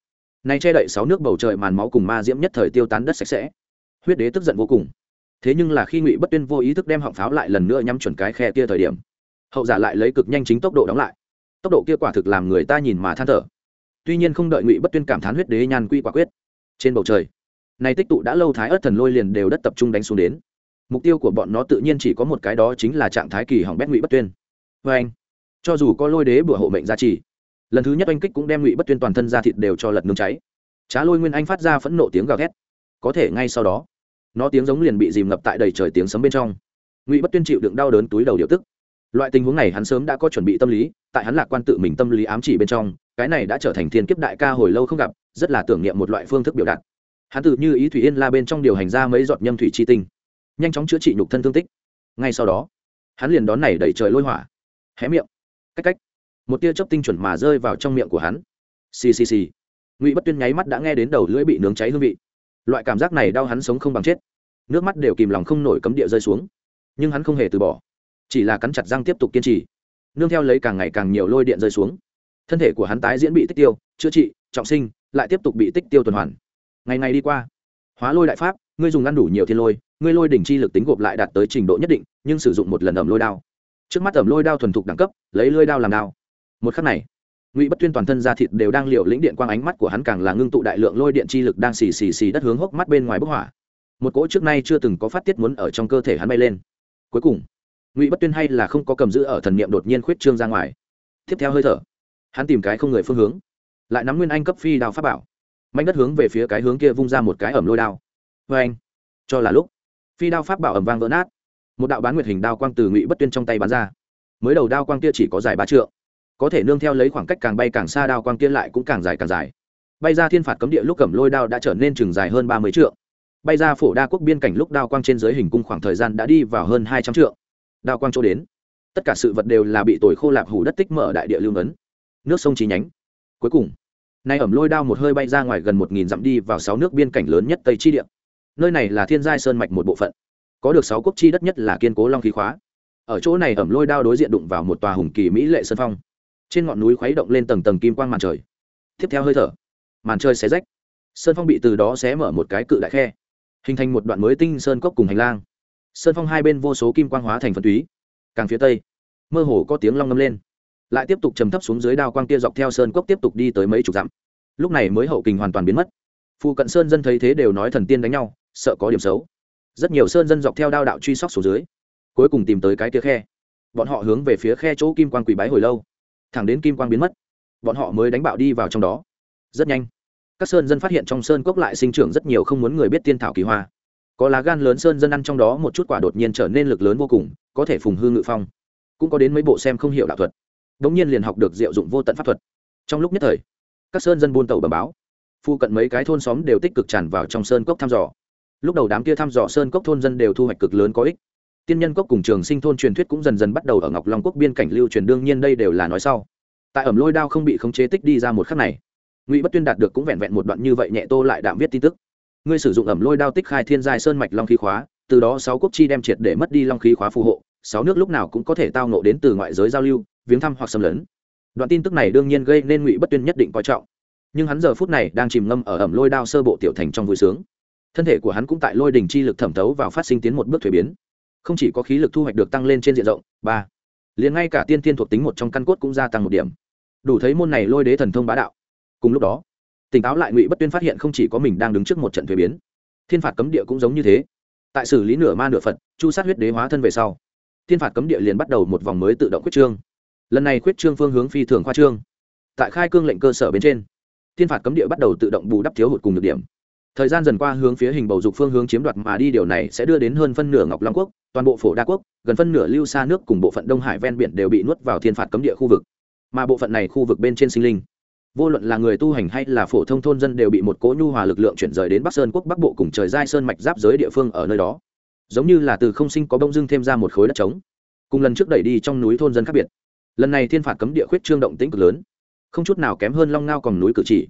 Nay che đậy sáu nước bầu trời màn máu cùng ma diễm nhất thời tiêu tán đất sạch sẽ. Huyết đế tức giận vô cùng. Thế nhưng là khi ngụy bất tuyên vô ý thức đem họng pháo lại lần nữa nhắm chuẩn cái khe kia thời điểm, hậu giả lại lấy cực nhanh chính tốc độ đóng lại. Tốc độ kia quả thực làm người ta nhìn mà than thở. Tuy nhiên không đợi ngụy bất tuyên cảm thán huyết đế nhàn quy quả quyết, trên bầu trời, nay tích tụ đã lâu thái ớt thần lôi liền đều đất tập trung đánh xuống đến mục tiêu của bọn nó tự nhiên chỉ có một cái đó chính là trạng thái kỳ hỏng bét ngụy bất tuyên. Vê anh, cho dù có lôi đế bữa hộ mệnh gia trì, lần thứ nhất oanh kích cũng đem ngụy bất tuyên toàn thân ra thịt đều cho lật nương cháy. Trá lôi nguyên anh phát ra phẫn nộ tiếng gào thét. Có thể ngay sau đó, nó tiếng giống liền bị dìm ngập tại đầy trời tiếng sấm bên trong. Ngụy bất tuyên chịu đựng đau đớn túi đầu điều tức. Loại tình huống này hắn sớm đã có chuẩn bị tâm lý, tại hắn lạc quan tự mình tâm lý ám chỉ bên trong, cái này đã trở thành thiên kiếp đại ca hồi lâu không gặp, rất là tưởng niệm một loại phương thức biểu đạt. Hắn tự như ý thủy yên la bên trong điều hành ra mấy giọt nhâm thủy chi tinh nhanh chóng chữa trị nhục thân thương tích. Ngay sau đó, hắn liền đón này đẩy trời lôi hỏa. Hé miệng. Cách cách. Một tia chớp tinh chuẩn mà rơi vào trong miệng của hắn. Xì xì xì. Ngụy bất tuyên nháy mắt đã nghe đến đầu lưỡi bị nướng cháy hương vị. Loại cảm giác này đau hắn sống không bằng chết. Nước mắt đều kìm lòng không nổi cấm địa rơi xuống. Nhưng hắn không hề từ bỏ. Chỉ là cắn chặt răng tiếp tục kiên trì. Nương theo lấy càng ngày càng nhiều lôi điện rơi xuống. Thân thể của hắn tái diễn bị tích tiêu, chữa trị, trọng sinh, lại tiếp tục bị tích tiêu tuần hoàn. Ngày ngày đi qua. Hóa lôi đại pháp ngươi dùng ngăn đủ nhiều thiên lôi, ngươi lôi đỉnh chi lực tính gộp lại đạt tới trình độ nhất định, nhưng sử dụng một lần ẩm lôi đao. Trước mắt ẩm lôi đao thuần thục đẳng cấp, lấy lôi đao làm đao. Một khắc này, ngụy bất tuyên toàn thân da thịt đều đang liệu lĩnh điện quang ánh mắt của hắn càng là ngưng tụ đại lượng lôi điện chi lực đang xì xì xì đất hướng hốc mắt bên ngoài bức hỏa. Một cỗ trước nay chưa từng có phát tiết muốn ở trong cơ thể hắn bay lên. Cuối cùng, ngụy bất tuyên hay là không có cầm giữ ở thần niệm đột nhiên khuyết trương ra ngoài. Tiếp theo hơi thở, hắn tìm cái không người phương hướng, lại nắm nguyên anh cấp phi đao pháp bảo. Mạnh đất hướng về phía cái hướng kia vung ra một cái ẩm lôi đao vê anh, cho là lúc, phi đao pháp bảo ẩm vang vỡ nát. Một đạo bán nguyệt hình đao quang từ ngụy bất tuyên trong tay bắn ra. Mới đầu đao quang kia chỉ có dài ba trượng, có thể nương theo lấy khoảng cách càng bay càng xa đao quang kia lại cũng càng dài càng dài. Bay ra thiên phạt cấm địa lúc cầm lôi đao đã trở nên chừng dài hơn ba mươi trượng. Bay ra phổ đa quốc biên cảnh lúc đao quang trên dưới hình cung khoảng thời gian đã đi vào hơn hai trăm trượng. Đao quang chỗ đến, tất cả sự vật đều là bị tồi khô lạp hủ đất tích mở đại địa lưu ngấn nước sông trí nhánh. Cuối cùng, nay ẩm lôi đao một hơi bay ra ngoài gần một nghìn dặm đi vào sáu nước biên cảnh lớn nhất tây chi địa nơi này là thiên giai sơn mạch một bộ phận. Có được sáu quốc chi đất nhất là kiên cố long khí khóa. Ở chỗ này ẩm lôi đao đối diện đụng vào một tòa hùng kỳ mỹ lệ sơn phong. Trên ngọn núi khuấy động lên tầng tầng kim quang màn trời. Tiếp theo hơi thở, màn trời xé rách. Sơn phong bị từ đó xé mở một cái cự đại khe, hình thành một đoạn mới tinh sơn cốc cùng hành lang. Sơn phong hai bên vô số kim quang hóa thành phần túy, càng phía tây, mơ hồ có tiếng long ngâm lên. Lại tiếp tục chầm thấp xuống dưới đao quang kia dọc theo sơn cốc tiếp tục đi tới mấy chục dặm. Lúc này mới hậu kình hoàn toàn biến mất. Phụ cận sơn dân thấy thế đều nói thần tiên đánh nhau sợ có điểm xấu. Rất nhiều sơn dân dọc theo đao đạo truy sóc xuống dưới, cuối cùng tìm tới cái kia khe. Bọn họ hướng về phía khe chỗ kim quang quỳ bái hồi lâu, thẳng đến kim quang biến mất, bọn họ mới đánh bạo đi vào trong đó. Rất nhanh, các sơn dân phát hiện trong sơn cốc lại sinh trưởng rất nhiều không muốn người biết tiên thảo kỳ hoa. Có lá gan lớn sơn dân ăn trong đó một chút quả đột nhiên trở nên lực lớn vô cùng, có thể phùng hư ngự phong. Cũng có đến mấy bộ xem không hiểu đạo thuật. Đ ỗ n g nhiên liền học được diệu dụng vô tận pháp thuật. Trong lúc nhất thời, các sơn dân buôn tàu bờ báo, phu cận mấy cái thôn xóm đều tích cực tràn vào trong sơn cốc thăm dò lúc đầu đám kia thăm dò sơn cốc thôn dân đều thu hoạch cực lớn có ích. Tiên nhân cốc cùng trường sinh thôn truyền thuyết cũng dần dần bắt đầu ở ngọc long quốc biên cảnh lưu truyền, đương nhiên đây đều là nói sau. Tại ẩm lôi đao không bị khống chế tích đi ra một khắc này, ngụy bất tuyên đạt được cũng vẹn vẹn một đoạn như vậy nhẹ tô lại đạm viết tin tức. Ngươi sử dụng ẩm lôi đao tích khai thiên giai sơn mạch long khí khóa, từ đó sáu quốc chi đem triệt để mất đi long khí khóa phù hộ, sáu nước lúc nào cũng có thể tao nộ đến từ ngoại giới giao lưu, viếng thăm hoặc xâm lấn. Đoạn tin tức này đương nhiên gây nên ngụy bất tuyên nhất định coi trọng. Nhưng hắn giờ phút này đang chìm ngâm ở ẩm lôi đao sơ bộ tiểu thành trong vui sướng thân thể của hắn cũng tại lôi đình chi lực thẩm thấu vào phát sinh tiến một bước thuế biến. Không chỉ có khí lực thu hoạch được tăng lên trên diện rộng, ba. Liền ngay cả tiên tiên thuộc tính một trong căn cốt cũng gia tăng một điểm. Đủ thấy môn này lôi đế thần thông bá đạo. Cùng lúc đó, tỉnh táo lại ngụy bất tuyên phát hiện không chỉ có mình đang đứng trước một trận thuế biến. Thiên phạt cấm địa cũng giống như thế. Tại xử lý nửa ma nửa phật, chu sát huyết đế hóa thân về sau, thiên phạt cấm địa liền bắt đầu một vòng mới tự động quyết trương. Lần này quyết trương phương hướng phi thường khoa trương. Tại khai cương lệnh cơ sở bên trên, thiên phạt cấm địa bắt đầu tự động bù đắp thiếu hụt cùng được điểm thời gian dần qua hướng phía hình bầu dục phương hướng chiếm đoạt mà đi, điều này sẽ đưa đến hơn phân nửa ngọc long quốc, toàn bộ phổ đa quốc, gần phân nửa lưu xa nước cùng bộ phận đông hải ven biển đều bị nuốt vào thiên phạt cấm địa khu vực. Mà bộ phận này khu vực bên trên sinh linh, vô luận là người tu hành hay là phổ thông thôn dân đều bị một cỗ nhu hòa lực lượng chuyển rời đến bắc sơn quốc, bắc bộ cùng trời giai sơn mạch giáp giới địa phương ở nơi đó. Giống như là từ không sinh có bông dưng thêm ra một khối đất trống, cùng lần trước đẩy đi trong núi thôn dân khác biệt. Lần này thiên phạt cấm địa khuyết trương động tĩnh cực lớn, không chút nào kém hơn long ngao còn núi cử chỉ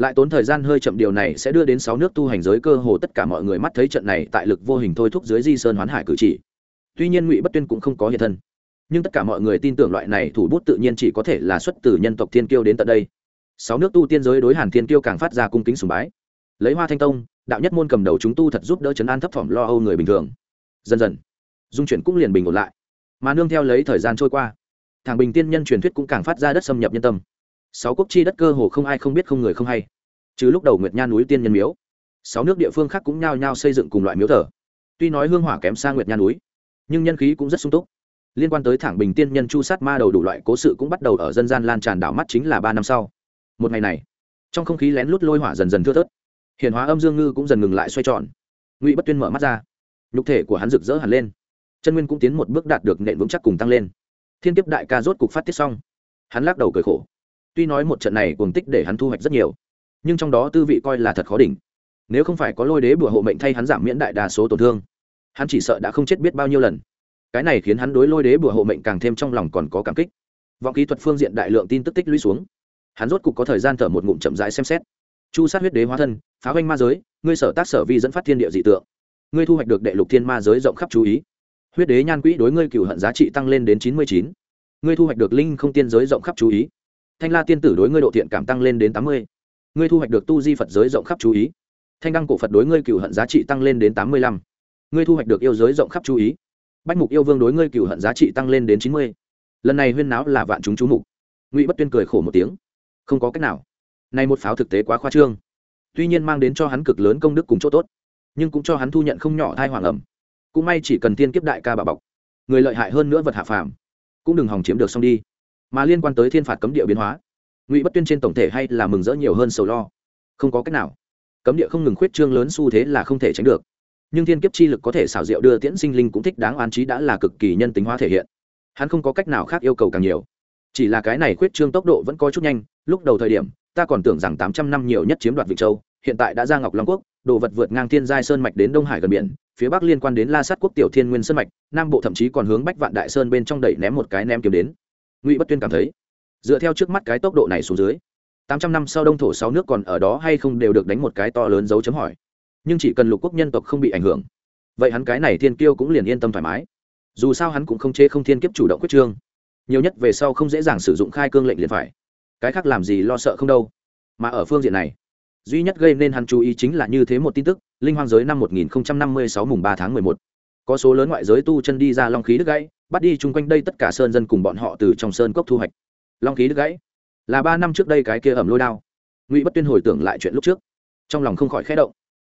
lại tốn thời gian hơi chậm, điều này sẽ đưa đến sáu nước tu hành giới cơ hồ tất cả mọi người mắt thấy trận này tại lực vô hình thôi thúc dưới di sơn hoán hải cử chỉ. Tuy nhiên ngụy bất tuyên cũng không có hiện thân. Nhưng tất cả mọi người tin tưởng loại này thủ bút tự nhiên chỉ có thể là xuất từ nhân tộc thiên kiêu đến tận đây. Sáu nước tu tiên giới đối hàn thiên kiêu càng phát ra cung kính sùng bái. Lấy hoa thanh tông, đạo nhất môn cầm đầu chúng tu thật giúp đỡ chấn an thấp phẩm lo âu người bình thường. Dần dần, dung chuyển cũng liền bình ổn lại. Mà nương theo lấy thời gian trôi qua thằng bình tiên nhân truyền thuyết cũng càng phát ra đất xâm nhập nhân tâm sáu quốc chi đất cơ hồ không ai không biết không người không hay. Chứ lúc đầu nguyệt nha núi tiên nhân miếu, sáu nước địa phương khác cũng nhao nhao xây dựng cùng loại miếu thờ. Tuy nói hương hỏa kém xa nguyệt nha núi, nhưng nhân khí cũng rất sung túc. Liên quan tới thẳng bình tiên nhân chu sát ma đầu đủ loại cố sự cũng bắt đầu ở dân gian lan tràn đảo mắt chính là ba năm sau. Một ngày này, trong không khí lén lút lôi hỏa dần dần thưa thớt. Hiện hóa âm dương ngư cũng dần ngừng lại xoay tròn. Ngụy bất tuyên mở mắt ra. Nhục thể của hắn rực rỡ hẳn lên. Chân nguyên cũng tiến một bước đạt được nện vững chắc cùng tăng lên. Thiên kiếp đại ca rốt cục phát tiết xong. Hắn lắc đầu cười khổ tuy nói một trận này cuồng tích để hắn thu hoạch rất nhiều, nhưng trong đó tư vị coi là thật khó đỉnh. Nếu không phải có lôi đế bùa hộ mệnh thay hắn giảm miễn đại đa số tổn thương, hắn chỉ sợ đã không chết biết bao nhiêu lần. Cái này khiến hắn đối lôi đế bùa hộ mệnh càng thêm trong lòng còn có cảm kích. Vọng kỹ thuật phương diện đại lượng tin tức tích lũy xuống. Hắn rốt cục có thời gian thở một ngụm chậm rãi xem xét. Chu sát huyết đế hóa thân, phá hoanh ma giới, ngươi sở tác sở vi dẫn phát thiên địa dị tượng. Ngươi thu hoạch được đệ lục thiên ma giới rộng khắp chú ý. Huyết đế nhan quỹ đối ngươi cựu hận giá trị tăng lên đến chín mươi chín. Ngươi thu hoạch được linh không tiên giới rộng khắp chú ý thanh la tiên tử đối ngươi độ thiện cảm tăng lên đến tám mươi. Ngươi thu hoạch được tu di phật giới rộng khắp chú ý. Thanh đăng cổ phật đối ngươi cựu hận giá trị tăng lên đến tám mươi lăm. Ngươi thu hoạch được yêu giới rộng khắp chú ý. Bách mục yêu vương đối ngươi cựu hận giá trị tăng lên đến chín mươi. Lần này huyên náo là vạn chúng chú mục. Ngụy bất tuyên cười khổ một tiếng. Không có cách nào. Nay một pháo thực tế quá khoa trương. Tuy nhiên mang đến cho hắn cực lớn công đức cùng chỗ tốt, nhưng cũng cho hắn thu nhận không nhỏ thai hoàng ẩm. Cũng may chỉ cần tiên kiếp đại ca bà bọc, người lợi hại hơn nữa vật hạ phàm, cũng đừng hòng chiếm được xong đi mà liên quan tới thiên phạt cấm địa biến hóa. Ngụy bất tuyên trên tổng thể hay là mừng rỡ nhiều hơn sầu lo. Không có cách nào. Cấm địa không ngừng khuyết trương lớn xu thế là không thể tránh được. Nhưng thiên kiếp chi lực có thể xảo diệu đưa tiễn sinh linh cũng thích đáng an trí đã là cực kỳ nhân tính hóa thể hiện. Hắn không có cách nào khác yêu cầu càng nhiều. Chỉ là cái này khuyết trương tốc độ vẫn có chút nhanh, lúc đầu thời điểm, ta còn tưởng rằng tám trăm năm nhiều nhất chiếm đoạt vịnh châu, hiện tại đã ra ngọc long quốc, đồ vật vượt ngang thiên giai sơn mạch đến đông hải gần biển, phía bắc liên quan đến la sát quốc tiểu thiên nguyên sơn mạch, nam bộ thậm chí còn hướng bách vạn đại sơn bên trong đẩy ném một cái ném kiếm đến ngụy bất tuyên cảm thấy dựa theo trước mắt cái tốc độ này xuống dưới tám trăm năm sau đông thổ sáu nước còn ở đó hay không đều được đánh một cái to lớn dấu chấm hỏi nhưng chỉ cần lục quốc nhân tộc không bị ảnh hưởng vậy hắn cái này thiên kiêu cũng liền yên tâm thoải mái dù sao hắn cũng không chế không thiên kiếp chủ động quyết trương nhiều nhất về sau không dễ dàng sử dụng khai cương lệnh liền phải cái khác làm gì lo sợ không đâu mà ở phương diện này duy nhất gây nên hắn chú ý chính là như thế một tin tức linh hoang giới năm 1056 mùng 3 tháng 11. có số lớn ngoại giới tu chân đi ra long khí đứt gãy bắt đi chung quanh đây tất cả sơn dân cùng bọn họ từ trong sơn cốc thu hoạch. Long khí đứt gãy. Là ba năm trước đây cái kia ẩm lôi đao. Ngụy bất tuyên hồi tưởng lại chuyện lúc trước. Trong lòng không khỏi khẽ động.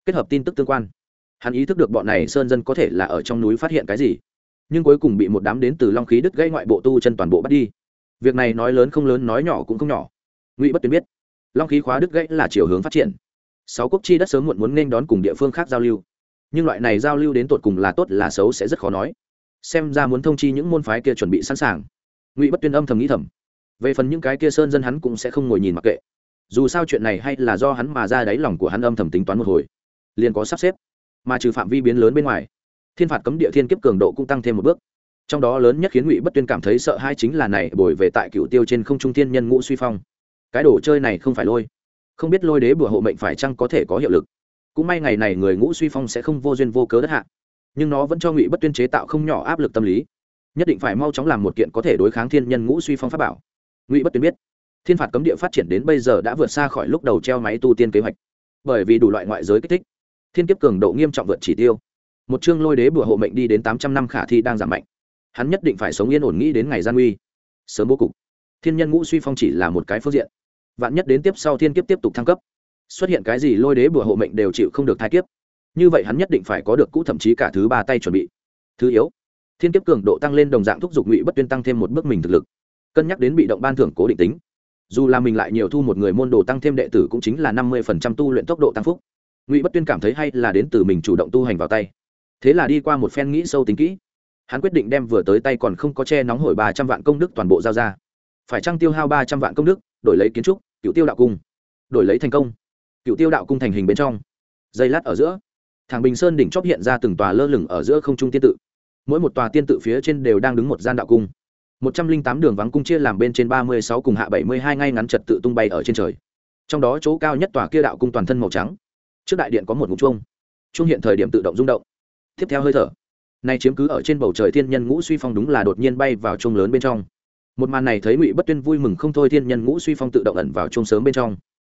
Kết hợp tin tức tương quan. Hắn ý thức được bọn này sơn dân có thể là ở trong núi phát hiện cái gì. Nhưng cuối cùng bị một đám đến từ long khí đứt gãy ngoại bộ tu chân toàn bộ bắt đi. Việc này nói lớn không lớn, nói nhỏ cũng không nhỏ. Ngụy bất tuyên biết, long khí khóa đứt gãy là chiều hướng phát triển. Sáu quốc chi đất sớm muộn muốn nên đón cùng địa phương khác giao lưu. Nhưng loại này giao lưu đến tột cùng là tốt, là xấu sẽ rất khó nói xem ra muốn thông chi những môn phái kia chuẩn bị sẵn sàng. Ngụy bất tuyên âm thầm nghĩ thầm. Về phần những cái kia sơn dân hắn cũng sẽ không ngồi nhìn mặc kệ. Dù sao chuyện này hay là do hắn mà ra đáy lòng của hắn âm thầm tính toán một hồi. Liền có sắp xếp. Mà trừ phạm vi biến lớn bên ngoài, thiên phạt cấm địa thiên kiếp cường độ cũng tăng thêm một bước. Trong đó lớn nhất khiến ngụy bất tuyên cảm thấy sợ hai chính là này bồi về tại cựu tiêu trên không trung thiên nhân ngũ suy phong. Cái đồ chơi này không phải lôi. Không biết lôi đế bùa hộ mệnh phải chăng có thể có hiệu lực. Cũng may ngày này người ngũ suy phong sẽ không vô duyên vô cớ đất hạ nhưng nó vẫn cho ngụy bất tuyên chế tạo không nhỏ áp lực tâm lý nhất định phải mau chóng làm một kiện có thể đối kháng thiên nhân ngũ suy phong pháp bảo ngụy bất tuyên biết thiên phạt cấm địa phát triển đến bây giờ đã vượt xa khỏi lúc đầu treo máy tu tiên kế hoạch bởi vì đủ loại ngoại giới kích thích thiên kiếp cường độ nghiêm trọng vượt chỉ tiêu một chương lôi đế bùa hộ mệnh đi đến tám trăm năm khả thi đang giảm mạnh hắn nhất định phải sống yên ổn nghĩ đến ngày gian nguy sớm bố cục thiên nhân ngũ suy phong chỉ là một cái phương diện vạn nhất đến tiếp sau thiên kiếp tiếp tục thăng cấp xuất hiện cái gì lôi đế bùa hộ mệnh đều chịu không được thai kiếp như vậy hắn nhất định phải có được cũ thậm chí cả thứ ba tay chuẩn bị. Thứ yếu, thiên kiếp cường độ tăng lên đồng dạng thúc giục ngụy bất tuyên tăng thêm một bước mình thực lực. Cân nhắc đến bị động ban thưởng cố định tính. Dù là mình lại nhiều thu một người môn đồ tăng thêm đệ tử cũng chính là năm mươi phần trăm tu luyện tốc độ tăng phúc. Ngụy bất tuyên cảm thấy hay là đến từ mình chủ động tu hành vào tay. Thế là đi qua một phen nghĩ sâu tính kỹ. Hắn quyết định đem vừa tới tay còn không có che nóng hổi ba trăm vạn công đức toàn bộ giao ra. Phải trăng tiêu hao ba trăm vạn công đức, đổi lấy kiến trúc, cựu tiêu đạo cung, đổi lấy thành công, cựu tiêu đạo cung thành hình bên trong. Dây lát ở giữa thằng bình sơn đỉnh chóp hiện ra từng tòa lơ lửng ở giữa không trung tiên tự. Mỗi một tòa tiên tự phía trên đều đang đứng một gian đạo cung. Một trăm linh tám đường vắng cung chia làm bên trên ba mươi sáu cùng hạ bảy mươi hai ngay ngắn trật tự tung bay ở trên trời. Trong đó chỗ cao nhất tòa kia đạo cung toàn thân màu trắng. Trước đại điện có một ngũ chuông. Chuông hiện thời điểm tự động rung động. Tiếp theo hơi thở. Nay chiếm cứ ở trên bầu trời thiên nhân ngũ suy phong đúng là đột nhiên bay vào chuông lớn bên trong. Một màn này thấy ngụy bất tuyên vui mừng không thôi thiên nhân ngũ suy phong tự động ẩn vào chuông sớm bên trong.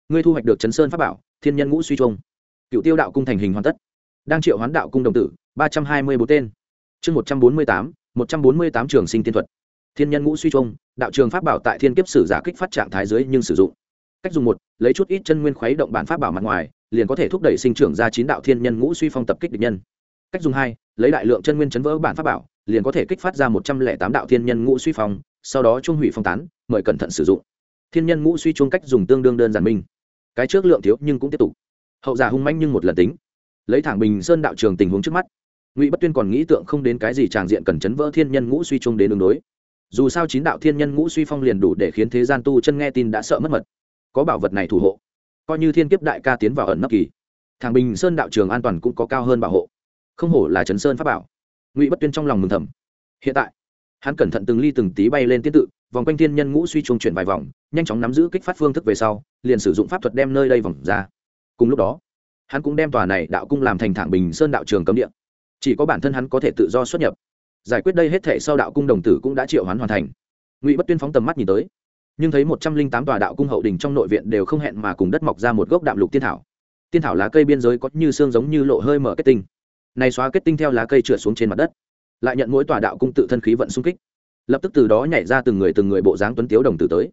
Ngươi thu hoạch được chấn sơn pháp bảo, thiên nhân ngũ suy chuông. Cựu tiêu đạo cung thành hình hoàn tất đang triệu hoán đạo cung đồng tử, ba trăm hai mươi bốn tên. Chương một trăm bốn mươi tám, một trăm bốn mươi tám trường sinh tiên thuật. Thiên nhân ngũ suy chuông đạo trường pháp bảo tại thiên kiếp sử giả kích phát trạng thái dưới nhưng sử dụng. Cách dùng một, lấy chút ít chân nguyên khuấy động bản pháp bảo mặt ngoài, liền có thể thúc đẩy sinh trưởng ra chín đạo thiên nhân ngũ suy phong tập kích địch nhân. Cách dùng hai, lấy đại lượng chân nguyên chấn vỡ bản pháp bảo, liền có thể kích phát ra một trăm lẻ tám đạo thiên nhân ngũ suy phong, sau đó trung hủy phong tán, mời cẩn thận sử dụng. Thiên nhân ngũ suy chuông cách dùng tương đương đơn giản minh cái trước lượng thiếu nhưng cũng tiếp tục. Hậu giả hung manh nhưng một lần tính lấy thẳng bình sơn đạo trường tình huống trước mắt, ngụy bất tuyên còn nghĩ tượng không đến cái gì tràng diện cần chấn vỡ thiên nhân ngũ suy chung đến đường đối. Dù sao chín đạo thiên nhân ngũ suy phong liền đủ để khiến thế gian tu chân nghe tin đã sợ mất mật. Có bảo vật này thủ hộ, coi như thiên kiếp đại ca tiến vào ẩn nấp kỳ thằng bình sơn đạo trường an toàn cũng có cao hơn bảo hộ. Không hổ là trấn sơn pháp bảo. Ngụy bất tuyên trong lòng mừng thầm. Hiện tại, hắn cẩn thận từng ly từng tí bay lên tiên tự, vòng quanh thiên nhân ngũ suy trung chuyển vài vòng, nhanh chóng nắm giữ kích phát phương thức về sau, liền sử dụng pháp thuật đem nơi đây vòng ra. Cùng lúc đó hắn cũng đem tòa này đạo cung làm thành thẳng bình sơn đạo trường cấm địa. Chỉ có bản thân hắn có thể tự do xuất nhập. Giải quyết đây hết thể sau đạo cung đồng tử cũng đã triệu hoán hoàn thành. Ngụy bất tuyên phóng tầm mắt nhìn tới. Nhưng thấy một trăm linh tám tòa đạo cung hậu đình trong nội viện đều không hẹn mà cùng đất mọc ra một gốc đạm lục tiên thảo. Tiên thảo lá cây biên giới có như xương giống như lộ hơi mở kết tinh. Này xóa kết tinh theo lá cây trượt xuống trên mặt đất, lại nhận mỗi tòa đạo cung tự thân khí vận xung kích. Lập tức từ đó nhảy ra từng người từng người bộ dáng tuấn tiếu đồng tử tới.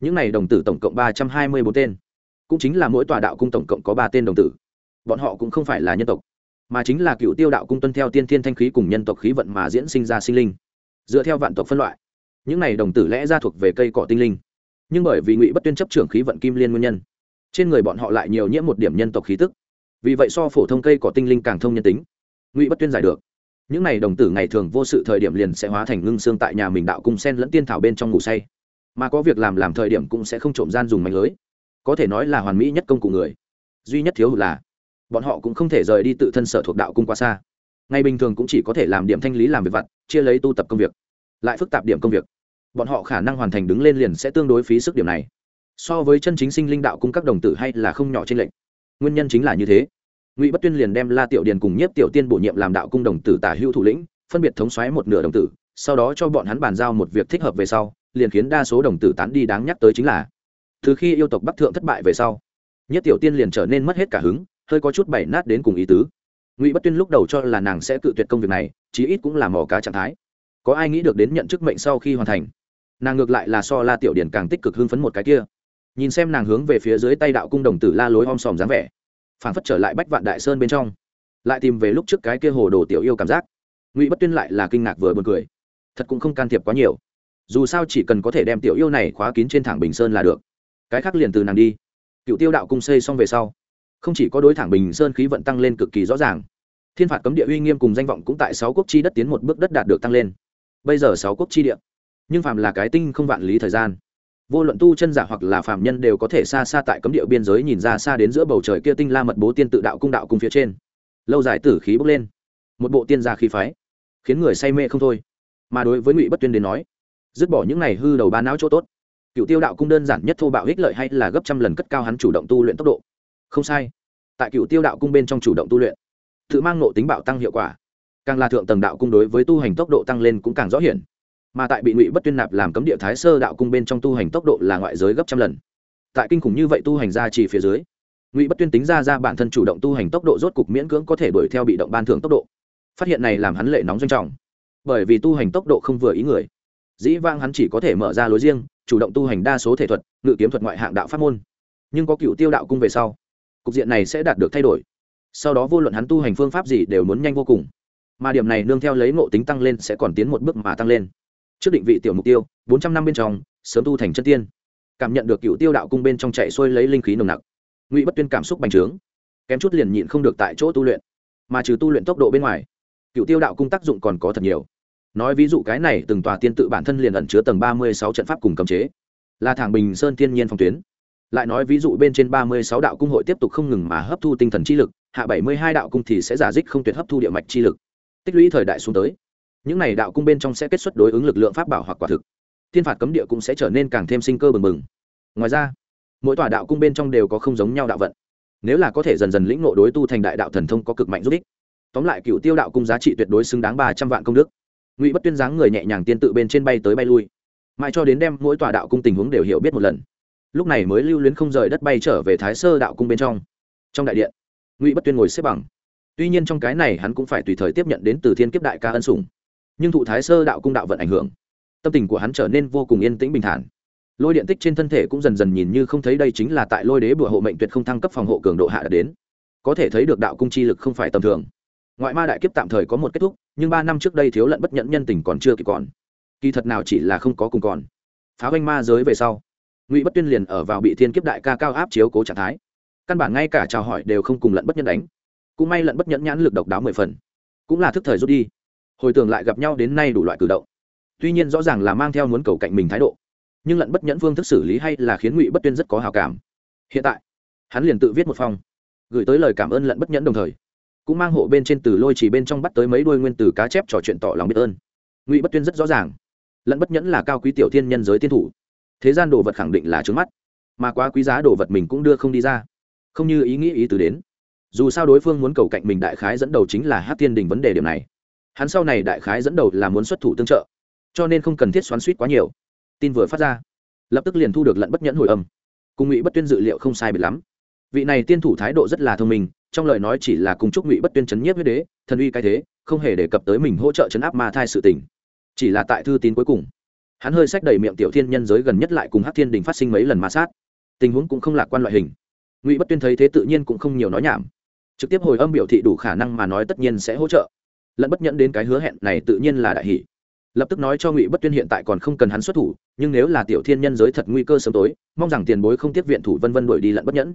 Những này đồng tử tổng cộng ba trăm hai mươi bốn tên, cũng chính là mỗi tòa đạo cung tổng cộng có ba tên đồng tử bọn họ cũng không phải là nhân tộc, mà chính là cựu tiêu đạo cung tuân theo tiên thiên thanh khí cùng nhân tộc khí vận mà diễn sinh ra sinh linh, dựa theo vạn tộc phân loại. Những này đồng tử lẽ ra thuộc về cây cỏ tinh linh, nhưng bởi vì ngụy bất tuyên chấp trưởng khí vận kim liên nguyên nhân, trên người bọn họ lại nhiều nhiễm một điểm nhân tộc khí tức. Vì vậy so phổ thông cây cỏ tinh linh càng thông nhân tính, ngụy bất tuyên giải được. Những này đồng tử ngày thường vô sự thời điểm liền sẽ hóa thành ngưng xương tại nhà mình đạo cung sen lẫn tiên thảo bên trong ngủ say, mà có việc làm làm thời điểm cũng sẽ không trộm gian dùng mạnh lưới. Có thể nói là hoàn mỹ nhất công cụ người. Duy nhất thiếu hụt là bọn họ cũng không thể rời đi tự thân sở thuộc đạo cung quá xa. Ngày bình thường cũng chỉ có thể làm điểm thanh lý làm việc vặt, chia lấy tu tập công việc, lại phức tạp điểm công việc. Bọn họ khả năng hoàn thành đứng lên liền sẽ tương đối phí sức điểm này. So với chân chính sinh linh đạo cung các đồng tử hay là không nhỏ trên lệnh nguyên nhân chính là như thế. Ngụy bất tuyên liền đem la tiểu điền cùng nhiếp tiểu tiên bổ nhiệm làm đạo cung đồng tử tả hữu thủ lĩnh, phân biệt thống xoáy một nửa đồng tử, sau đó cho bọn hắn bàn giao một việc thích hợp về sau, liền khiến đa số đồng tử tán đi đáng nhắc tới chính là, từ khi yêu tộc bắc thượng thất bại về sau nhất tiểu tiên liền trở nên mất hết cả hứng hơi có chút bảy nát đến cùng ý tứ. Ngụy bất tuyên lúc đầu cho là nàng sẽ cự tuyệt công việc này, chí ít cũng là mỏ cá trạng thái. Có ai nghĩ được đến nhận chức mệnh sau khi hoàn thành? Nàng ngược lại là so la tiểu điển càng tích cực hưng phấn một cái kia. Nhìn xem nàng hướng về phía dưới tay đạo cung đồng tử la lối om sòm dáng vẻ, phảng phất trở lại bách vạn đại sơn bên trong, lại tìm về lúc trước cái kia hồ đồ tiểu yêu cảm giác. Ngụy bất tuyên lại là kinh ngạc vừa b u ồ n cười. Thật cũng không can thiệp quá nhiều. Dù sao chỉ cần có thể đem tiểu yêu này khóa kín trên thẳng bình sơn là được. Cái khác liền từ nàng đi. Cựu tiêu đạo cung xây xong về sau không chỉ có đối thẳng bình sơn khí vận tăng lên cực kỳ rõ ràng, thiên phạt cấm địa uy nghiêm cùng danh vọng cũng tại sáu quốc chi đất tiến một bước đất đạt được tăng lên. Bây giờ sáu quốc chi địa, nhưng phạm là cái tinh không vạn lý thời gian, vô luận tu chân giả hoặc là phạm nhân đều có thể xa xa tại cấm địa biên giới nhìn ra xa đến giữa bầu trời kia tinh la mật bố tiên tự đạo cung đạo cung phía trên. Lâu dài tử khí bốc lên, một bộ tiên gia khí phái, khiến người say mê không thôi. Mà đối với ngụy bất tuyên đến nói, dứt bỏ những này hư đầu ba não chỗ tốt, cựu tiêu đạo cung đơn giản nhất thô bạo ích lợi hay là gấp trăm lần cất cao hắn chủ động tu luyện tốc độ không sai. Tại cựu tiêu đạo cung bên trong chủ động tu luyện, tự mang nộ tính bạo tăng hiệu quả, càng là thượng tầng đạo cung đối với tu hành tốc độ tăng lên cũng càng rõ hiển. Mà tại bị ngụy bất tuyên nạp làm cấm địa thái sơ đạo cung bên trong tu hành tốc độ là ngoại giới gấp trăm lần. Tại kinh khủng như vậy tu hành ra chỉ phía dưới, ngụy bất tuyên tính ra ra bản thân chủ động tu hành tốc độ rốt cục miễn cưỡng có thể đuổi theo bị động ban thưởng tốc độ. Phát hiện này làm hắn lệ nóng doanh trọng. Bởi vì tu hành tốc độ không vừa ý người, dĩ vang hắn chỉ có thể mở ra lối riêng, chủ động tu hành đa số thể thuật, ngự kiếm thuật ngoại hạng đạo pháp môn. Nhưng có cựu tiêu đạo cung về sau cục diện này sẽ đạt được thay đổi. Sau đó vô luận hắn tu hành phương pháp gì đều muốn nhanh vô cùng. Mà điểm này nương theo lấy ngộ tính tăng lên sẽ còn tiến một bước mà tăng lên. Trước định vị tiểu mục tiêu, bốn trăm năm bên trong, sớm tu thành chân tiên. Cảm nhận được cựu tiêu đạo cung bên trong chạy xuôi lấy linh khí nồng nặc. Ngụy bất tuyên cảm xúc bành trướng. Kém chút liền nhịn không được tại chỗ tu luyện. Mà trừ tu luyện tốc độ bên ngoài, cựu tiêu đạo cung tác dụng còn có thật nhiều. Nói ví dụ cái này từng tòa tiên tự bản thân liền ẩn chứa tầng ba mươi sáu trận pháp cùng cấm chế. Là thẳng bình sơn thiên nhiên phong tuyến lại nói ví dụ bên trên ba mươi sáu đạo cung hội tiếp tục không ngừng mà hấp thu tinh thần chi lực, hạ bảy mươi hai đạo cung thì sẽ giả dích không tuyệt hấp thu địa mạch chi lực. Tích lũy thời đại xuống tới, những này đạo cung bên trong sẽ kết xuất đối ứng lực lượng pháp bảo hoặc quả thực. Thiên phạt cấm địa cũng sẽ trở nên càng thêm sinh cơ bừng bừng. Ngoài ra, mỗi tòa đạo cung bên trong đều có không giống nhau đạo vận. Nếu là có thể dần dần lĩnh ngộ đối tu thành đại đạo thần thông có cực mạnh giúp ích. Tóm lại cựu tiêu đạo cung giá trị tuyệt đối xứng đáng ba trăm vạn công đức. Ngụy bất tuyên dáng người nhẹ nhàng tiên tự bên trên bay tới bay lui. Mãi cho đến đem mỗi tòa đạo cung tình huống đều hiểu biết một lần lúc này mới lưu luyến không rời đất bay trở về thái sơ đạo cung bên trong. Trong đại điện, ngụy bất tuyên ngồi xếp bằng. Tuy nhiên trong cái này hắn cũng phải tùy thời tiếp nhận đến từ thiên kiếp đại ca ân sủng. Nhưng thụ thái sơ đạo cung đạo vận ảnh hưởng, tâm tình của hắn trở nên vô cùng yên tĩnh bình thản. Lôi điện tích trên thân thể cũng dần dần nhìn như không thấy đây chính là tại lôi đế bùa hộ mệnh tuyệt không thăng cấp phòng hộ cường độ hạ đã đến. Có thể thấy được đạo cung chi lực không phải tầm thường. Ngoại ma đại kiếp tạm thời có một kết thúc, nhưng ba năm trước đây thiếu lận bất nhẫn nhân tình còn chưa kịp còn. Kỳ thật nào chỉ là không có cùng còn. Phá hoanh ma giới về sau ngụy bất tuyên liền ở vào bị thiên kiếp đại ca cao áp chiếu cố trạng thái căn bản ngay cả chào hỏi đều không cùng lận bất nhẫn đánh cũng may lận bất nhẫn nhãn lực độc đáo mười phần cũng là thức thời rút đi hồi tưởng lại gặp nhau đến nay đủ loại cử động tuy nhiên rõ ràng là mang theo muốn cầu cạnh mình thái độ nhưng lận bất nhẫn phương thức xử lý hay là khiến ngụy bất tuyên rất có hào cảm hiện tại hắn liền tự viết một phong gửi tới lời cảm ơn lận bất nhẫn đồng thời cũng mang hộ bên trên từ lôi chỉ bên trong bắt tới mấy đuôi nguyên từ cá chép trò chuyện tỏ lòng biết ơn ngụy bất tuyên rất rõ ràng lận bất nhẫn là cao quý tiểu thiên nhân giới tiên thủ thế gian đồ vật khẳng định là trước mắt. Mà quá quý giá đồ vật mình cũng đưa không đi ra. Không như ý nghĩ ý từ đến. Dù sao đối phương muốn cầu cạnh mình đại khái dẫn đầu chính là hát tiên đình vấn đề điểm này. Hắn sau này đại khái dẫn đầu là muốn xuất thủ tương trợ. Cho nên không cần thiết xoắn suýt quá nhiều. Tin vừa phát ra, lập tức liền thu được lận bất nhẫn hồi âm. Cùng ngụy bất tuyên dự liệu không sai biệt lắm. Vị này tiên thủ thái độ rất là thông minh, trong lời nói chỉ là cùng chúc ngụy bất tuyên chấn nhiếp huyết đế, thần uy cái thế, không hề đề cập tới mình hỗ trợ chấn áp ma thai sự tình. Chỉ là tại thư tín cuối cùng hắn hơi sách đầy miệng tiểu thiên nhân giới gần nhất lại cùng hát thiên đình phát sinh mấy lần ma sát. Tình huống cũng không lạc quan loại hình. Ngụy bất tuyên thấy thế tự nhiên cũng không nhiều nói nhảm. Trực tiếp hồi âm biểu thị đủ khả năng mà nói tất nhiên sẽ hỗ trợ. Lẫn bất nhẫn đến cái hứa hẹn này tự nhiên là đại hỷ. Lập tức nói cho ngụy bất tuyên hiện tại còn không cần hắn xuất thủ, nhưng nếu là tiểu thiên nhân giới thật nguy cơ sớm tối, mong rằng tiền bối không tiếp viện thủ vân vân đuổi đi lẫn bất nhẫn.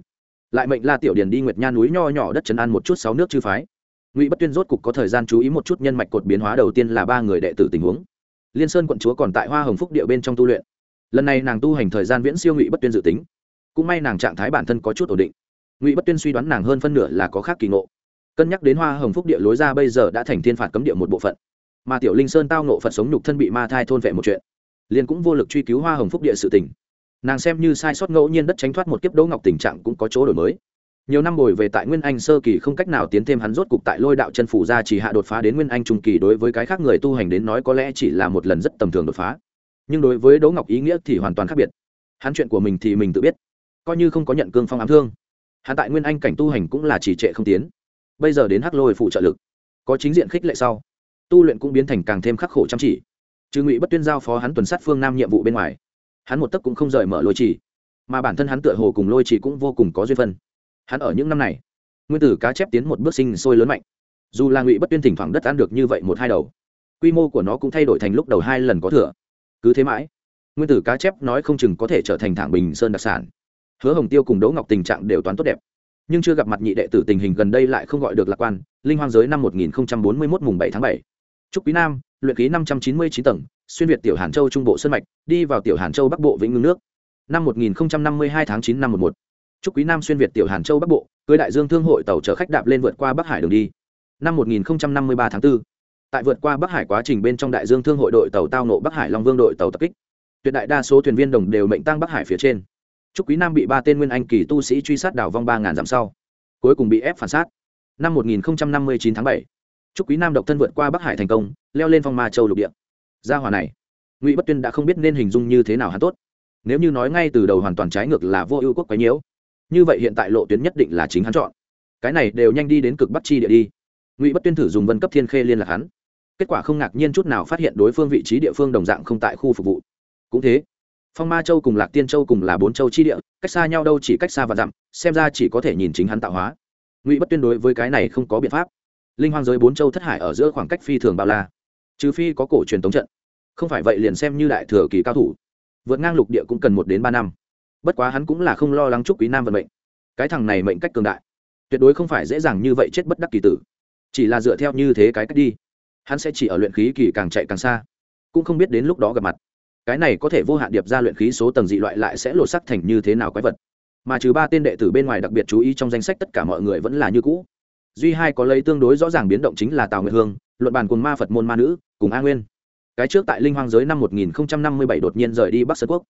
Lại mệnh la tiểu điền đi nguyệt nha núi nho nhỏ đất trấn an một chút sáu nước chư phái. Ngụy bất tuyên rốt cục có thời gian chú ý một chút nhân mạch cột biến hóa đầu tiên là ba người đệ tử tình huống liên sơn quận chúa còn tại hoa hồng phúc địa bên trong tu luyện. Lần này nàng tu hành thời gian viễn siêu ngụy bất tuyên dự tính. Cũng may nàng trạng thái bản thân có chút ổn định. Ngụy bất tuyên suy đoán nàng hơn phân nửa là có khác kỳ ngộ. Cân nhắc đến hoa hồng phúc địa lối ra bây giờ đã thành thiên phạt cấm địa một bộ phận. Mà tiểu linh sơn tao nộ phật sống nhục thân bị ma thai thôn vệ một chuyện, liền cũng vô lực truy cứu hoa hồng phúc địa sự tình. Nàng xem như sai sót ngẫu nhiên đất tránh thoát một kiếp đỗ ngọc tình trạng cũng có chỗ đổi mới nhiều năm bồi về tại nguyên anh sơ kỳ không cách nào tiến thêm hắn rốt cục tại lôi đạo chân phủ ra chỉ hạ đột phá đến nguyên anh trung kỳ đối với cái khác người tu hành đến nói có lẽ chỉ là một lần rất tầm thường đột phá. Nhưng đối với đỗ ngọc ý nghĩa thì hoàn toàn khác biệt. Hắn chuyện của mình thì mình tự biết. Coi như không có nhận cương phong ám thương, hắn tại nguyên anh cảnh tu hành cũng là chỉ trệ không tiến. Bây giờ đến hắc lôi phụ trợ lực, có chính diện khích lệ sau, tu luyện cũng biến thành càng thêm khắc khổ chăm chỉ. Trừ ngụy bất tuyên giao phó hắn tuần sát phương nam nhiệm vụ bên ngoài. Hắn một tấc cũng không rời mở lôi trì, mà bản thân hắn tựa hồ cùng lôi trì cũng vô cùng có duyên phân hắn ở những năm này, nguyên tử cá chép tiến một bước sinh sôi lớn mạnh. Dù là ngụy bất tuyên thỉnh thoảng đất ăn được như vậy một hai đầu, quy mô của nó cũng thay đổi thành lúc đầu hai lần có thừa. Cứ thế mãi, nguyên tử cá chép nói không chừng có thể trở thành thẳng bình sơn đặc sản. Hứa hồng tiêu cùng đỗ ngọc tình trạng đều toán tốt đẹp. Nhưng chưa gặp mặt nhị đệ tử tình hình gần đây lại không gọi được lạc quan, linh hoang giới năm 1041 mùng 7 tháng 7. trúc quý nam, luyện khí 599 tầng, xuyên việt tiểu hàn châu trung bộ sơn mạch, đi vào tiểu hàn châu bắc bộ vĩnh ngưng nước. Năm 1052 tháng 9 năm 11. Chúc quý nam xuyên việt tiểu hàn châu bắc bộ cưới đại dương thương hội tàu chở khách đạp lên vượt qua bắc hải đường đi năm 1053 tháng 4. tại vượt qua bắc hải quá trình bên trong đại dương thương hội đội tàu tao nộ bắc hải long vương đội tàu tập kích tuyệt đại đa số thuyền viên đồng đều mệnh tăng bắc hải phía trên Chúc Quý Nam bị ba tên nguyên anh kỳ tu sĩ truy sát đảo vong ba ngàn dặm sau, cuối cùng bị ép phản sát. Năm 1059 tháng 7, Chúc Quý Nam độc thân vượt qua Bắc Hải thành công, leo lên phong ma châu lục địa. Gia hỏa này, Ngụy Bất Tuyên đã không biết nên hình dung như thế nào hắn tốt. Nếu như nói ngay từ đầu hoàn toàn trái ngược là vô ưu quốc quấy nhiễu, như vậy hiện tại lộ tuyến nhất định là chính hắn chọn. Cái này đều nhanh đi đến cực Bắc chi địa đi. Ngụy Bất Tuyên thử dùng vân cấp thiên khê liên lạc hắn, kết quả không ngạc nhiên chút nào phát hiện đối phương vị trí địa phương đồng dạng không tại khu phục vụ. Cũng thế, phong ma châu cùng lạc tiên châu cùng là bốn châu chi địa cách xa nhau đâu chỉ cách xa và dặm xem ra chỉ có thể nhìn chính hắn tạo hóa. Ngụy bất tuyên đối với cái này không có biện pháp. Linh hoang giới bốn châu thất hải ở giữa khoảng cách phi thường bao la. Trừ phi có cổ truyền tống trận. Không phải vậy liền xem như đại thừa kỳ cao thủ. Vượt ngang lục địa cũng cần một đến ba năm bất quá hắn cũng là không lo lắng chúc quý nam vận mệnh. Cái thằng này mệnh cách cường đại, tuyệt đối không phải dễ dàng như vậy chết bất đắc kỳ tử. Chỉ là dựa theo như thế cái cách đi, hắn sẽ chỉ ở luyện khí kỳ càng chạy càng xa, cũng không biết đến lúc đó gặp mặt. Cái này có thể vô hạn điệp ra luyện khí số tầng dị loại lại sẽ lột sắc thành như thế nào quái vật. Mà trừ ba tên đệ tử bên ngoài đặc biệt chú ý trong danh sách tất cả mọi người vẫn là như cũ. Duy hai có lấy tương đối rõ ràng biến động chính là tào nguyệt hương, luận bàn cùng ma phật môn ma nữ, cùng a nguyên. Cái trước tại linh hoang giới năm 1057 đột nhiên rời đi bắc sơn quốc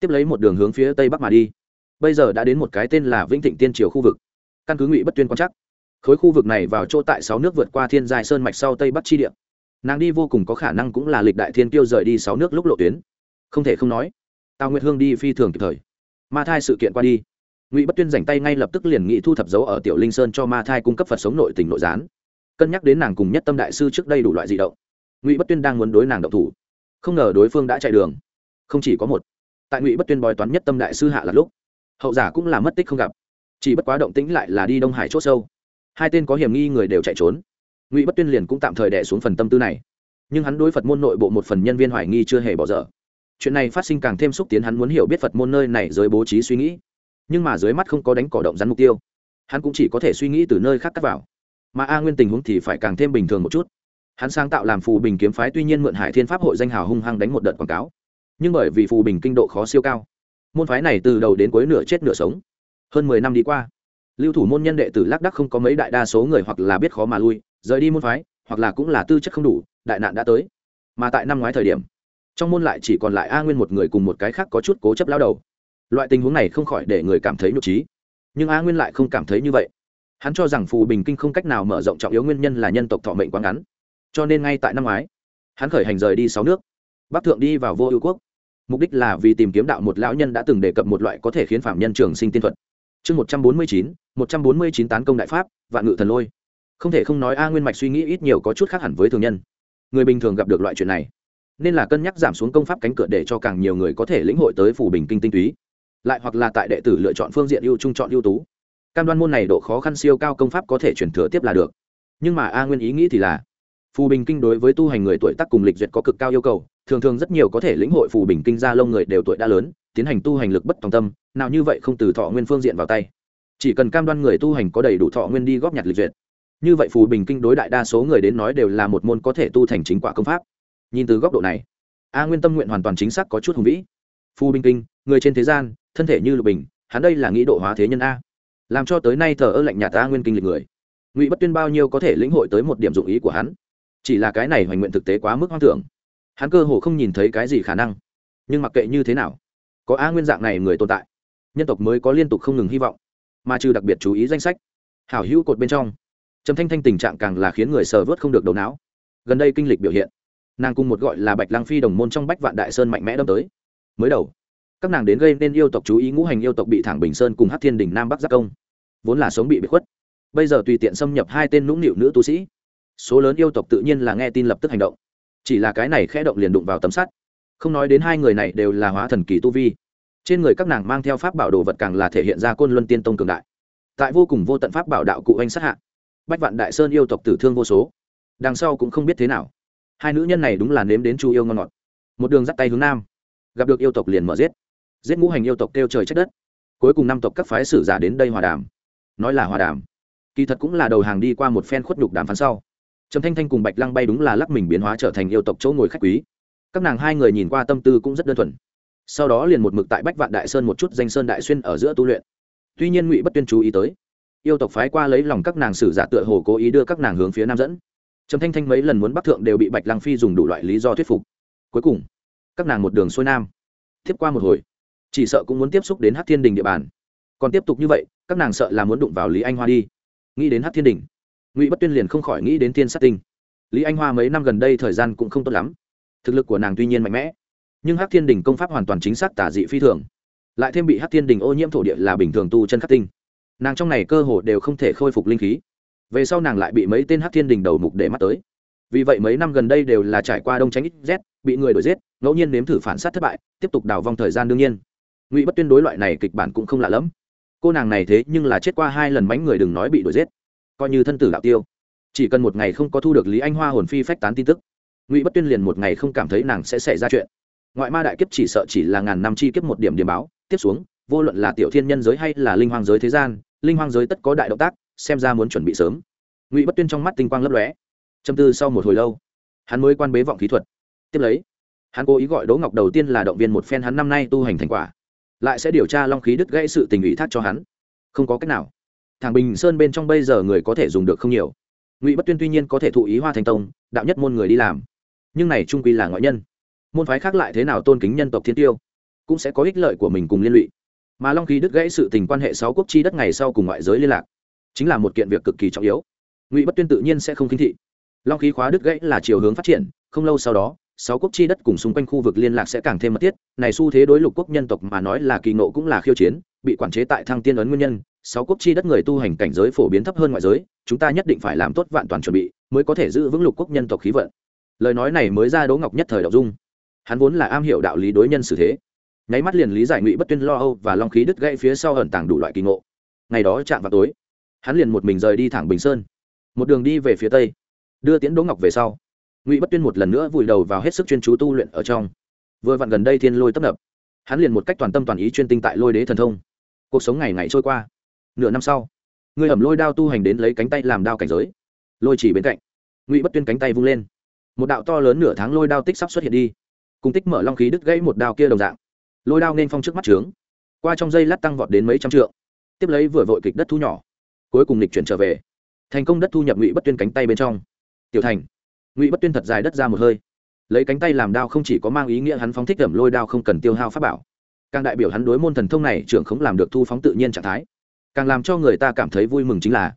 tiếp lấy một đường hướng phía tây bắc mà đi. Bây giờ đã đến một cái tên là vĩnh thịnh tiên triều khu vực. Căn cứ ngụy bất tuyên quan chắc khối khu vực này vào chỗ tại sáu nước vượt qua thiên dài sơn mạch sau tây bắc chi địa. Nàng đi vô cùng có khả năng cũng là lịch đại thiên tiêu rời đi sáu nước lúc lộ tuyến. Không thể không nói, tào nguyệt hương đi phi thường kịp thời. Ma thai sự kiện qua đi, ngụy bất tuyên dành tay ngay lập tức liền nghị thu thập dấu ở tiểu linh sơn cho ma thai cung cấp phật sống nội tỉnh nội gián. Cân nhắc đến nàng cùng nhất tâm đại sư trước đây đủ loại di động, ngụy bất tuyên đang muốn đối nàng động thủ. Không ngờ đối phương đã chạy đường. Không chỉ có một tại ngụy bất tuyên bói toán nhất tâm đại sư hạ là lúc, hậu giả cũng là mất tích không gặp, chỉ bất quá động tĩnh lại là đi đông hải c h ỗ sâu. Hai tên có hiểm nghi người đều chạy trốn. Ngụy bất tuyên liền cũng tạm thời đẻ xuống phần tâm tư này. Nhưng hắn đối phật môn nội bộ một phần nhân viên hoài nghi chưa hề bỏ dở. Chuyện này phát sinh càng thêm xúc tiến hắn muốn hiểu biết phật môn nơi này giới bố trí suy nghĩ. Nhưng mà dưới mắt không có đánh cỏ động rắn mục tiêu. Hắn cũng chỉ có thể suy nghĩ từ nơi khác cắt vào. Mà a nguyên tình huống thì phải càng thêm bình thường một chút. Hắn sáng tạo làm phù bình kiếm phái, tuy nhiên mượn hải thiên pháp hội danh hào hung hăng đánh một đợt quảng cáo nhưng bởi vì phù bình kinh độ khó siêu cao. Môn phái này từ đầu đến cuối nửa chết nửa sống. Hơn mười năm đi qua, lưu thủ môn nhân đệ tử lác đắc không có mấy đại đa số người hoặc là biết khó mà lui, rời đi môn phái, hoặc là cũng là tư chất không đủ, đại nạn đã tới. Mà tại năm ngoái thời điểm, trong môn lại chỉ còn lại a nguyên một người cùng một cái khác có chút cố chấp lao đầu. Loại tình huống này không khỏi để người cảm thấy nhục trí. Nhưng a nguyên lại không cảm thấy như vậy. Hắn cho rằng phù bình kinh không cách nào mở rộng trọng yếu nguyên nhân là nhân tộc thọ mệnh quá ngắn. Cho nên ngay tại năm ngoái, hắn khởi hành rời đi sáu nước, bắc thượng đi vào vô ưu quốc mục đích là vì tìm kiếm đạo một lão nhân đã từng đề cập một loại có thể khiến phạm nhân trường sinh tiên thuật. Chương một trăm bốn mươi chín, một trăm bốn mươi chín tán công đại pháp, vạn ngự thần lôi. Không thể không nói a nguyên mạch suy nghĩ ít nhiều có chút khác hẳn với thường nhân. Người bình thường gặp được loại chuyện này, nên là cân nhắc giảm xuống công pháp cánh cửa để cho càng nhiều người có thể lĩnh hội tới phủ bình kinh tinh túy. Lại hoặc là tại đệ tử lựa chọn phương diện ưu trung chọn ưu tú. Cam đoan môn này độ khó khăn siêu cao công pháp có thể chuyển thừa tiếp là được. Nhưng mà a nguyên ý nghĩ thì là, phù bình kinh đối với tu hành người tuổi tác cùng lịch duyệt có cực cao yêu cầu thường thường rất nhiều có thể lĩnh hội phù bình kinh gia lông người đều tuổi đã lớn, tiến hành tu hành lực bất tòng tâm, nào như vậy không từ thọ nguyên phương diện vào tay. Chỉ cần cam đoan người tu hành có đầy đủ thọ nguyên đi góp nhặt lịch duyệt. Như vậy phù bình kinh đối đại đa số người đến nói đều là một môn có thể tu thành chính quả công pháp. Nhìn từ góc độ này, a nguyên tâm nguyện hoàn toàn chính xác có chút hùng vĩ. Phù bình kinh, người trên thế gian, thân thể như lục bình, hắn đây là nghĩ độ hóa thế nhân a. Làm cho tới nay thờ ơ lạnh nhà ta nguyên kinh lịch người. Ngụy bất tuyên bao nhiêu có thể lĩnh hội tới một điểm dụng ý của hắn. Chỉ là cái này hoành nguyện thực tế quá mức hoang tưởng hắn cơ hồ không nhìn thấy cái gì khả năng. Nhưng mặc kệ như thế nào, có a nguyên dạng này người tồn tại, nhân tộc mới có liên tục không ngừng hy vọng, mà trừ đặc biệt chú ý danh sách, hảo hữu cột bên trong, trầm thanh thanh tình trạng càng là khiến người sờ vớt không được đầu não. Gần đây kinh lịch biểu hiện, nàng cùng một gọi là bạch lang phi đồng môn trong bách vạn đại sơn mạnh mẽ đâm tới. Mới đầu, các nàng đến gây nên yêu tộc chú ý ngũ hành yêu tộc bị thẳng bình sơn cùng hát thiên đình nam bắc giác công, vốn là sống bị bị khuất. Bây giờ tùy tiện xâm nhập hai tên nũng nịu nữ tu sĩ, số lớn yêu tộc tự nhiên là nghe tin lập tức hành động chỉ là cái này khẽ động liền đụng vào tấm sắt. Không nói đến hai người này đều là hóa thần kỳ tu vi. Trên người các nàng mang theo pháp bảo đồ vật càng là thể hiện ra côn luân tiên tông cường đại. Tại vô cùng vô tận pháp bảo đạo cụ anh sát hạ, bách vạn đại sơn yêu tộc tử thương vô số. Đằng sau cũng không biết thế nào, hai nữ nhân này đúng là nếm đến chu yêu ngon ngọt. Một đường dắt tay hướng nam, gặp được yêu tộc liền mở giết. Giết ngũ hành yêu tộc kêu trời trách đất. Cuối cùng năm tộc các phái sử giả đến đây hòa đàm. Nói là hòa đàm. Kỳ thật cũng là đầu hàng đi qua một phen khuất đục đàm phán sau trầm thanh thanh cùng bạch lăng bay đúng là lắc mình biến hóa trở thành yêu tộc chỗ ngồi khách quý. Các nàng hai người nhìn qua tâm tư cũng rất đơn thuần. Sau đó liền một mực tại bách vạn đại sơn một chút danh sơn đại xuyên ở giữa tu luyện. Tuy nhiên ngụy bất tuyên chú ý tới, yêu tộc phái qua lấy lòng các nàng sử giả tựa hồ cố ý đưa các nàng hướng phía nam dẫn. Trầm thanh thanh mấy lần muốn bắc thượng đều bị bạch lăng phi dùng đủ loại lý do thuyết phục. Cuối cùng, các nàng một đường xuôi nam, tiếp qua một hồi, chỉ sợ cũng muốn tiếp xúc đến hát thiên đình địa bàn. Còn tiếp tục như vậy, các nàng sợ là muốn đụng vào lý anh hoa đi. Nghĩ đến hát thiên đình ngụy bất tuyên liền không khỏi nghĩ đến thiên sát tinh lý anh hoa mấy năm gần đây thời gian cũng không tốt lắm thực lực của nàng tuy nhiên mạnh mẽ nhưng hát thiên đình công pháp hoàn toàn chính xác tả dị phi thường lại thêm bị hát thiên đình ô nhiễm thổ địa là bình thường tu chân khắc tinh nàng trong này cơ hồ đều không thể khôi phục linh khí về sau nàng lại bị mấy tên hát thiên đình đầu mục để mắt tới vì vậy mấy năm gần đây đều là trải qua đông tránh ít z bị người đuổi giết ngẫu nhiên nếm thử phản sát thất bại tiếp tục đào vong thời gian đương nhiên ngụy bất tuyên đối loại này kịch bản cũng không lạ lẫm cô nàng này thế nhưng là chết qua hai lần mánh người đừng nói bị đuổi giết coi như thân tử đạo tiêu. Chỉ cần một ngày không có thu được lý anh hoa hồn phi phách tán tin tức, ngụy bất tuyên liền một ngày không cảm thấy nàng sẽ xảy ra chuyện. Ngoại ma đại kiếp chỉ sợ chỉ là ngàn năm chi kiếp một điểm điểm báo, tiếp xuống, vô luận là tiểu thiên nhân giới hay là linh hoang giới thế gian, linh hoang giới tất có đại động tác, xem ra muốn chuẩn bị sớm. Ngụy bất tuyên trong mắt tinh quang lấp lóe. Châm tư sau một hồi lâu, hắn mới quan bế vọng kỹ thuật. Tiếp lấy, hắn cố ý gọi đỗ ngọc đầu tiên là động viên một phen hắn năm nay tu hành thành quả, lại sẽ điều tra long khí đứt gãy sự tình ủy thác cho hắn. Không có cách nào thằng bình sơn bên trong bây giờ người có thể dùng được không nhiều. Ngụy bất tuyên tuy nhiên có thể thụ ý hoa thành tông, đạo nhất môn người đi làm. Nhưng này trung quy là ngoại nhân. Môn phái khác lại thế nào tôn kính nhân tộc thiên tiêu, cũng sẽ có ích lợi của mình cùng liên lụy. Mà long khí đứt gãy sự tình quan hệ sáu quốc chi đất ngày sau cùng ngoại giới liên lạc, chính là một kiện việc cực kỳ trọng yếu. Ngụy bất tuyên tự nhiên sẽ không khinh thị. Long khí khóa đứt gãy là chiều hướng phát triển, không lâu sau đó, sáu quốc chi đất cùng xung quanh khu vực liên lạc sẽ càng thêm mật thiết. Này xu thế đối lục quốc nhân tộc mà nói là kỳ nộ cũng là khiêu chiến, bị quản chế tại thăng tiên ấn nguyên nhân sáu quốc chi đất người tu hành cảnh giới phổ biến thấp hơn ngoại giới, chúng ta nhất định phải làm tốt vạn toàn chuẩn bị, mới có thể giữ vững lục quốc nhân tộc khí vận. Lời nói này mới ra đỗ ngọc nhất thời đọc dung. Hắn vốn là am hiểu đạo lý đối nhân xử thế. Nháy mắt liền lý giải ngụy bất tuyên lo âu và long khí đứt gãy phía sau ẩn tàng đủ loại kỳ ngộ. Ngày đó chạm vào tối, hắn liền một mình rời đi thẳng bình sơn. Một đường đi về phía tây, đưa tiễn đỗ ngọc về sau. Ngụy bất tuyên một lần nữa vùi đầu vào hết sức chuyên chú tu luyện ở trong. Vừa vặn gần đây thiên lôi tấp nập, hắn liền một cách toàn tâm toàn ý chuyên tinh tại lôi đế thần thông. Cuộc sống ngày ngày trôi qua nửa năm sau, người ẩm lôi đao tu hành đến lấy cánh tay làm đao cảnh giới. Lôi chỉ bên cạnh, ngụy bất tuyên cánh tay vung lên. Một đạo to lớn nửa tháng lôi đao tích sắp xuất hiện đi, cùng tích mở long khí đứt gãy một đao kia đồng dạng. Lôi đao nên phong trước mắt trướng, qua trong dây lát tăng vọt đến mấy trăm trượng, tiếp lấy vừa vội kịch đất thu nhỏ, cuối cùng lịch chuyển trở về. Thành công đất thu nhập ngụy bất tuyên cánh tay bên trong. Tiểu thành, ngụy bất tuyên thật dài đất ra một hơi. Lấy cánh tay làm đao không chỉ có mang ý nghĩa hắn phóng thích ẩm lôi đao không cần tiêu hao pháp bảo, càng đại biểu hắn đối môn thần thông này trưởng không làm được thu phóng tự nhiên trạng thái càng làm cho người ta cảm thấy vui mừng chính là,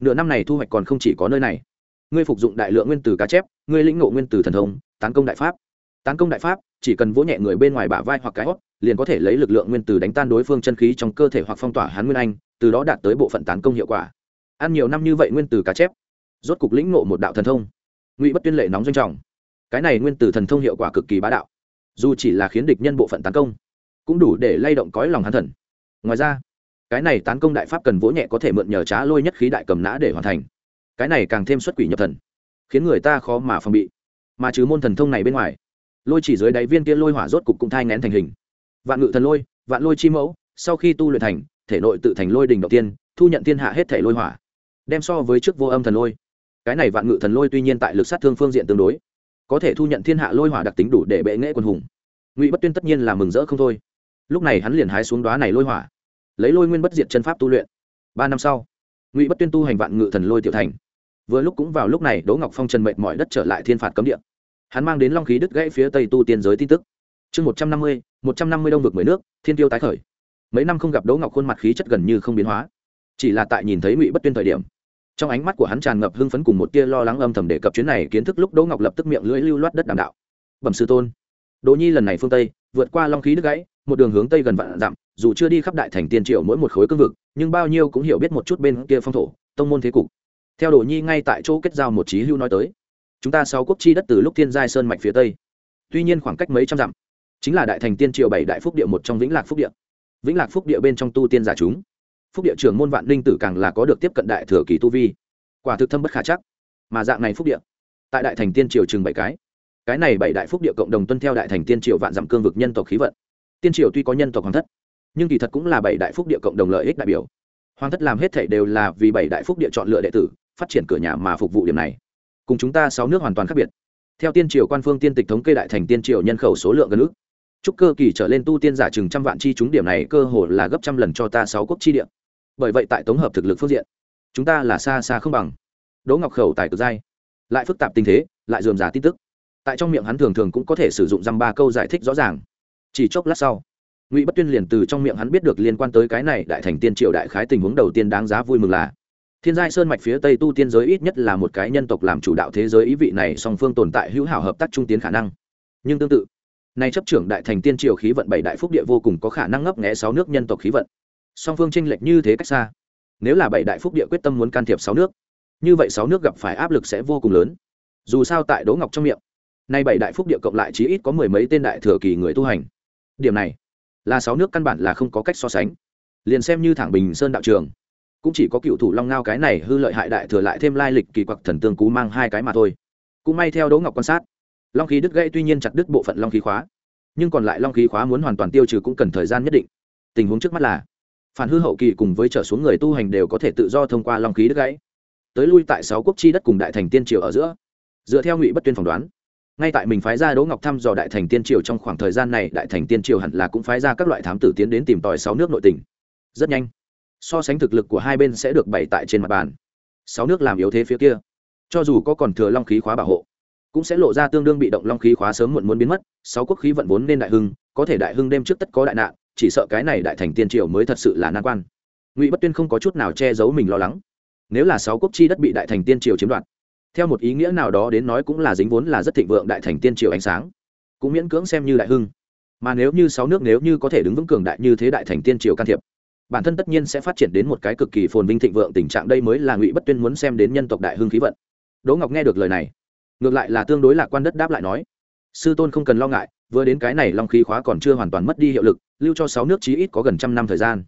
nửa năm này thu hoạch còn không chỉ có nơi này. Ngươi phục dụng đại lượng nguyên tử cá chép, ngươi lĩnh ngộ nguyên tử thần thông, tán công đại pháp. Tán công đại pháp, chỉ cần vỗ nhẹ người bên ngoài bả vai hoặc cái hót, liền có thể lấy lực lượng nguyên tử đánh tan đối phương chân khí trong cơ thể hoặc phong tỏa hắn nguyên anh, từ đó đạt tới bộ phận tán công hiệu quả. Ăn nhiều năm như vậy nguyên tử cá chép, rốt cục lĩnh ngộ một đạo thần thông. Ngụy bất tuyên lệ nóng doanh trọng. Cái này nguyên tử thần thông hiệu quả cực kỳ bá đạo. Dù chỉ là khiến địch nhân bộ phận tấn công, cũng đủ để lay động cõi lòng hắn thần. Ngoài ra cái này tán công đại pháp cần vỗ nhẹ có thể mượn nhờ trá lôi nhất khí đại cầm nã để hoàn thành. Cái này càng thêm xuất quỷ nhập thần, khiến người ta khó mà phòng bị. Mà trừ môn thần thông này bên ngoài, lôi chỉ dưới đáy viên kia lôi hỏa rốt cục cũng thai ngén thành hình. Vạn ngự thần lôi, vạn lôi chi mẫu, sau khi tu luyện thành, thể nội tự thành lôi đình đầu tiên, thu nhận thiên hạ hết thể lôi hỏa. Đem so với trước vô âm thần lôi. Cái này vạn ngự thần lôi tuy nhiên tại lực sát thương phương diện tương đối, có thể thu nhận thiên hạ lôi hỏa đặc tính đủ để bệ nghệ quân hùng. Ngụy bất tuyên tất nhiên là mừng rỡ không thôi. Lúc này hắn liền hái xuống đoá này lôi hỏa lấy lôi nguyên bất diệt chân pháp tu luyện. Ba năm sau, ngụy bất tuyên tu hành vạn ngự thần lôi tiểu thành. Vừa lúc cũng vào lúc này, đỗ ngọc phong trần mệnh mọi đất trở lại thiên phạt cấm địa. Hắn mang đến long khí đứt gãy phía tây tu tiên giới tin tức. Chương một trăm năm mươi, một trăm năm mươi đông vực mười nước, thiên tiêu tái khởi. Mấy năm không gặp đỗ ngọc khuôn mặt khí chất gần như không biến hóa. Chỉ là tại nhìn thấy ngụy bất tuyên thời điểm, trong ánh mắt của hắn tràn ngập hưng phấn cùng một tia lo lắng âm thầm để cập chuyến này kiến thức lúc đỗ ngọc lập tức miệng lưỡi lưu loát đất đàm đạo. Bẩm sư tôn. Đỗ nhi lần này phương tây, vượt qua long khí đứt gãy, một đường hướng tây gần vạn dặm dù chưa đi khắp đại thành tiên triệu mỗi một khối cương vực, nhưng bao nhiêu cũng hiểu biết một chút bên kia phong thổ, tông môn thế cục. Theo đỗ nhi ngay tại chỗ kết giao một trí hưu nói tới. Chúng ta sáu quốc chi đất từ lúc thiên giai sơn mạch phía tây. Tuy nhiên khoảng cách mấy trăm dặm, chính là đại thành tiên triều bảy đại phúc địa một trong vĩnh lạc phúc địa. Vĩnh lạc phúc địa bên trong tu tiên giả chúng. Phúc địa trưởng môn vạn linh tử càng là có được tiếp cận đại thừa kỳ tu vi. Quả thực thâm bất khả chắc. Mà dạng này phúc địa, tại đại thành tiên triều chừng bảy cái. Cái này bảy đại phúc địa cộng đồng tuân theo đại thành tiên triều vạn dặm cương vực nhân tộc khí vận. Tiên triều tuy có nhân tộc hoàng thất nhưng kỳ thật cũng là bảy đại phúc địa cộng đồng lợi ích đại biểu. Hoàng thất làm hết thể đều là vì bảy đại phúc địa chọn lựa đệ tử, phát triển cửa nhà mà phục vụ điểm này. Cùng chúng ta sáu nước hoàn toàn khác biệt. Theo tiên triều quan phương tiên tịch thống kê đại thành tiên triều nhân khẩu số lượng gần ước. Chúc cơ kỳ trở lên tu tiên giả chừng trăm vạn chi chúng điểm này cơ hồ là gấp trăm lần cho ta sáu quốc chi địa. Bởi vậy tại tổng hợp thực lực phương diện, chúng ta là xa xa không bằng. Đỗ ngọc khẩu tài cực dai. Lại phức tạp tình thế, lại dườm giả tin tức. Tại trong miệng hắn thường thường cũng có thể sử dụng dăm ba câu giải thích rõ ràng. Chỉ chốc lát sau ngụy bất tuyên liền từ trong miệng hắn biết được liên quan tới cái này đại thành tiên triệu đại khái tình huống đầu tiên đáng giá vui mừng là, thiên giai sơn mạch phía tây tu tiên giới ít nhất là một cái nhân tộc làm chủ đạo thế giới ý vị này song phương tồn tại hữu hảo hợp tác trung tiến khả năng. Nhưng tương tự, nay chấp trưởng đại thành tiên triều khí vận bảy đại phúc địa vô cùng có khả năng ngấp nghé sáu nước nhân tộc khí vận. Song phương tranh lệch như thế cách xa. Nếu là bảy đại phúc địa quyết tâm muốn can thiệp sáu nước, như vậy sáu nước gặp phải áp lực sẽ vô cùng lớn. Dù sao tại đỗ ngọc trong miệng, nay bảy đại phúc địa cộng lại chí ít có mười mấy tên đại thừa kỳ người tu hành. Điểm này là sáu nước căn bản là không có cách so sánh. Liền xem như thẳng bình sơn đạo trường, cũng chỉ có cựu thủ long ngao cái này hư lợi hại đại thừa lại thêm lai lịch kỳ quặc thần tương cú mang hai cái mà thôi. Cũng may theo đỗ ngọc quan sát, long khí đứt gãy tuy nhiên chặt đứt bộ phận long khí khóa, nhưng còn lại long khí khóa muốn hoàn toàn tiêu trừ cũng cần thời gian nhất định. Tình huống trước mắt là, phản hư hậu kỳ cùng với trở xuống người tu hành đều có thể tự do thông qua long khí đứt gãy. Tới lui tại sáu quốc chi đất cùng đại thành tiên triều ở giữa, dựa theo ngụy bất tuyên phỏng đoán ngay tại mình phái ra đỗ ngọc thăm dò đại thành tiên triều trong khoảng thời gian này, đại thành tiên triều hẳn là cũng phái ra các loại thám tử tiến đến tìm tòi sáu nước nội tình. Rất nhanh, so sánh thực lực của hai bên sẽ được bày tại trên mặt bàn. Sáu nước làm yếu thế phía kia. Cho dù có còn thừa long khí khóa bảo hộ, cũng sẽ lộ ra tương đương bị động long khí khóa sớm muộn muốn biến mất, sáu quốc khí vận vốn nên đại hưng, có thể đại hưng đêm trước tất có đại nạn, chỉ sợ cái này đại thành tiên triều mới thật sự là nan quan. Ngụy bất tuyên không có chút nào che giấu mình lo lắng. Nếu là sáu quốc chi đất bị đại thành tiên triều chiếm đoạt theo một ý nghĩa nào đó đến nói cũng là dính vốn là rất thịnh vượng đại thành tiên triều ánh sáng. Cũng miễn cưỡng xem như đại hưng. Mà nếu như sáu nước nếu như có thể đứng vững cường đại như thế đại thành tiên triều can thiệp, bản thân tất nhiên sẽ phát triển đến một cái cực kỳ phồn vinh thịnh vượng tình trạng đây mới là ngụy bất tuyên muốn xem đến nhân tộc đại hưng khí vận. Đỗ ngọc nghe được lời này, ngược lại là tương đối lạc quan đất đáp lại nói, sư tôn không cần lo ngại, vừa đến cái này long khí khóa còn chưa hoàn toàn mất đi hiệu lực, lưu cho sáu nước chí ít có gần trăm năm thời gian.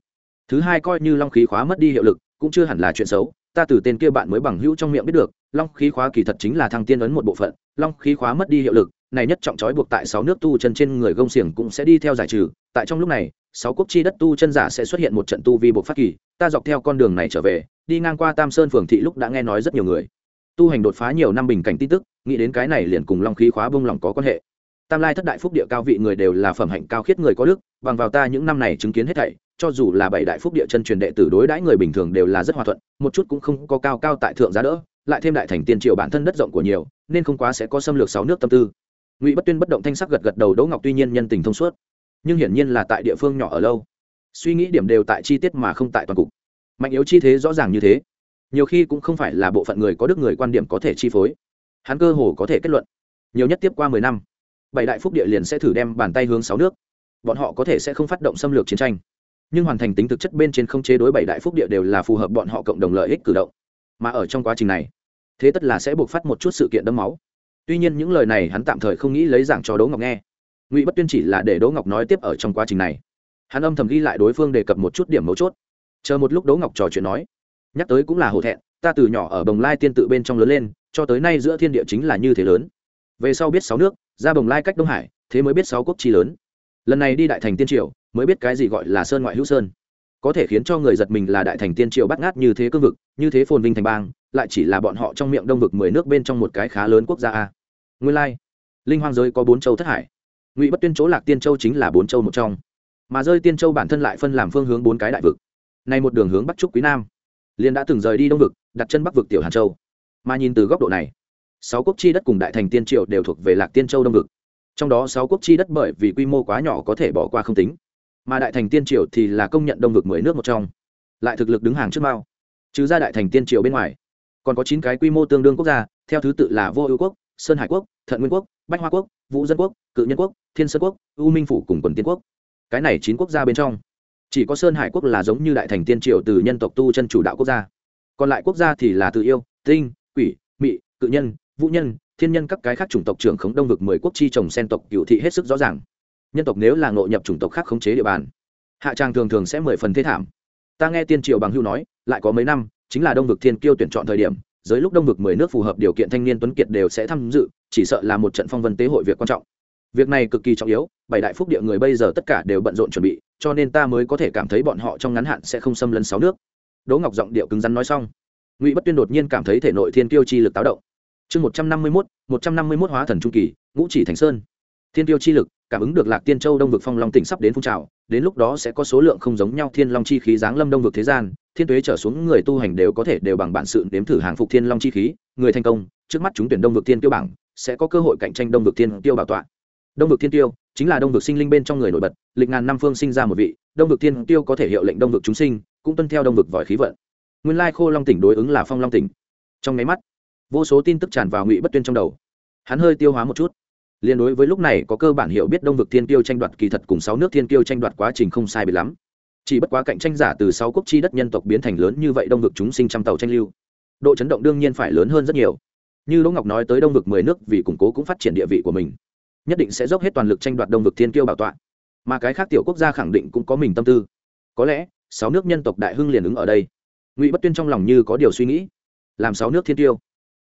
Thứ hai coi như long khí khóa mất đi hiệu lực, cũng chưa hẳn là chuyện xấu, ta từ tên kia bạn mới bằng hữu trong miệng biết được long khí khóa kỳ thật chính là thăng tiên ấn một bộ phận, long khí khóa mất đi hiệu lực, này nhất trọng trói buộc tại sáu nước tu chân trên người gông xiềng cũng sẽ đi theo giải trừ, tại trong lúc này, sáu quốc chi đất tu chân giả sẽ xuất hiện một trận tu vi buộc phát kỳ, ta dọc theo con đường này trở về, đi ngang qua tam sơn phường thị lúc đã nghe nói rất nhiều người. Tu hành đột phá nhiều năm bình cảnh tin tức, nghĩ đến cái này liền cùng long khí khóa bông lòng có quan hệ. Tam lai thất đại phúc địa cao vị người đều là phẩm hạnh cao khiết người có đức, bằng vào ta những năm này chứng kiến hết thảy, cho dù là bảy đại phúc địa chân truyền đệ tử đối đãi người bình thường đều là rất hòa thuận, một chút cũng không có cao cao tại thượng giá đỡ lại thêm đại thành tiên triều bản thân đất rộng của nhiều, nên không quá sẽ có xâm lược sáu nước tâm tư. Ngụy bất tuyên bất động thanh sắc gật gật đầu, đỗ ngọc tuy nhiên nhân tình thông suốt, nhưng hiển nhiên là tại địa phương nhỏ ở lâu. Suy nghĩ điểm đều tại chi tiết mà không tại toàn cục. Mạnh yếu chi thế rõ ràng như thế. Nhiều khi cũng không phải là bộ phận người có đức người quan điểm có thể chi phối. Hắn cơ hồ có thể kết luận. Nhiều nhất tiếp qua mười năm, bảy đại phúc địa liền sẽ thử đem bàn tay hướng sáu nước. Bọn họ có thể sẽ không phát động xâm lược chiến tranh. Nhưng hoàn thành tính thực chất bên trên không chế đối bảy đại phúc địa đều là phù hợp bọn họ cộng đồng lợi ích cử động. Mà ở trong quá trình này thế tất là sẽ buộc phát một chút sự kiện đẫm máu. Tuy nhiên những lời này hắn tạm thời không nghĩ lấy giảng cho đỗ ngọc nghe. Ngụy bất tuyên chỉ là để đỗ ngọc nói tiếp ở trong quá trình này. Hắn âm thầm ghi lại đối phương đề cập một chút điểm mấu chốt. Chờ một lúc đỗ ngọc trò chuyện nói, nhắc tới cũng là hổ thẹn, ta từ nhỏ ở bồng lai tiên tự bên trong lớn lên, cho tới nay giữa thiên địa chính là như thế lớn. Về sau biết sáu nước, ra bồng lai cách đông hải, thế mới biết sáu quốc chi lớn. Lần này đi đại thành tiên triều, mới biết cái gì gọi là sơn ngoại hữu sơn. Có thể khiến cho người giật mình là đại thành tiên triều bắt ngát như thế cương vực, như thế phồn vinh thành bang lại chỉ là bọn họ trong miệng đông vực mười nước bên trong một cái khá lớn quốc gia a. Nguyên lai、like. linh hoang giới có bốn châu thất hải. Ngụy bất tuyên chỗ lạc tiên châu chính là bốn châu một trong. Mà rơi tiên châu bản thân lại phân làm phương hướng bốn cái đại vực. Nay một đường hướng bắc trúc quý nam. Liền đã từng rời đi đông vực, đặt chân bắc vực tiểu hàn châu. Mà nhìn từ góc độ này, sáu quốc chi đất cùng đại thành tiên triệu đều thuộc về lạc tiên châu đông vực. Trong đó sáu quốc chi đất bởi vì quy mô quá nhỏ có thể bỏ qua không tính. Mà đại thành tiên triều thì là công nhận đông vực mười nước một trong. Lại thực lực đứng hàng trước mao. Trừ ra đại thành tiên triều bên ngoài còn có chín cái quy mô tương đương quốc gia, theo thứ tự là vô ưu quốc, sơn hải quốc, thận nguyên quốc, bách hoa quốc, vũ dân quốc, cự nhân quốc, thiên sơn quốc, u minh phủ cùng quần tiên quốc. Cái này chín quốc gia bên trong, chỉ có sơn hải quốc là giống như đại thành tiên triều từ nhân tộc tu chân chủ đạo quốc gia. Còn lại quốc gia thì là tự yêu, tinh, quỷ, mị, cự nhân, vũ nhân, thiên nhân các cái khác chủng tộc trưởng khống đông vực mười quốc chi trồng sen tộc cựu thị hết sức rõ ràng. Nhân tộc nếu là ngộ nhập chủng tộc khác khống chế địa bàn, hạ trang thường thường sẽ mười phần thế thảm. Ta nghe tiên triều bằng hưu nói, lại có mấy năm chính là đông vực thiên kiêu tuyển chọn thời điểm, giới lúc đông vực mười nước phù hợp điều kiện thanh niên tuấn kiệt đều sẽ tham dự, chỉ sợ là một trận phong vân tế hội việc quan trọng. Việc này cực kỳ trọng yếu, bảy đại phúc địa người bây giờ tất cả đều bận rộn chuẩn bị, cho nên ta mới có thể cảm thấy bọn họ trong ngắn hạn sẽ không xâm lấn sáu nước. Đỗ ngọc giọng điệu cứng rắn nói xong, ngụy bất tuyên đột nhiên cảm thấy thể nội thiên tiêu chi lực táo động. Chương một trăm năm mươi mốt, một trăm năm mươi mốt hóa thần trung kỳ, ngũ chỉ thành sơn. Thiên tiêu chi lực, cảm ứng được lạc tiên châu đông vực phong long tỉnh sắp đến phun trào, đến lúc đó sẽ có số lượng không giống nhau thiên long chi khí giáng lâm đông vực thế gian thiên tuế trở xuống người tu hành đều có thể đều bằng bản sự đếm thử hàng phục thiên long chi khí, người thành công, trước mắt chúng tuyển đông vực thiên tiêu bảng, sẽ có cơ hội cạnh tranh đông vực thiên tiêu bảo tọa. Đông vực thiên tiêu chính là đông vực sinh linh bên trong người nổi bật, lịch ngàn năm phương sinh ra một vị, đông vực thiên tiêu có thể hiệu lệnh đông vực chúng sinh, cũng tuân theo đông vực vòi khí vận. Nguyên lai khô long tỉnh đối ứng là phong long tỉnh. Trong máy mắt, vô số tin tức tràn vào ngụy bất tuyên trong đầu. Hắn hơi tiêu hóa một chút. Liên đối với lúc này có cơ bản hiểu biết đông vực thiên tiêu tranh đoạt kỳ thật cùng sáu nước thiên tiêu tranh đoạt quá trình không sai bị lắm chỉ bất quá cạnh tranh giả từ sáu quốc chi đất nhân tộc biến thành lớn như vậy đông vực chúng sinh trăm tàu tranh lưu. Độ chấn động đương nhiên phải lớn hơn rất nhiều. Như lỗ ngọc nói tới đông vực mười nước vì củng cố cũng phát triển địa vị của mình, nhất định sẽ dốc hết toàn lực tranh đoạt đông vực thiên kiêu bảo tọa. Mà cái khác tiểu quốc gia khẳng định cũng có mình tâm tư. Có lẽ, sáu nước nhân tộc đại hưng liền ứng ở đây. Ngụy bất tuyên trong lòng như có điều suy nghĩ. Làm sáu nước thiên tiêu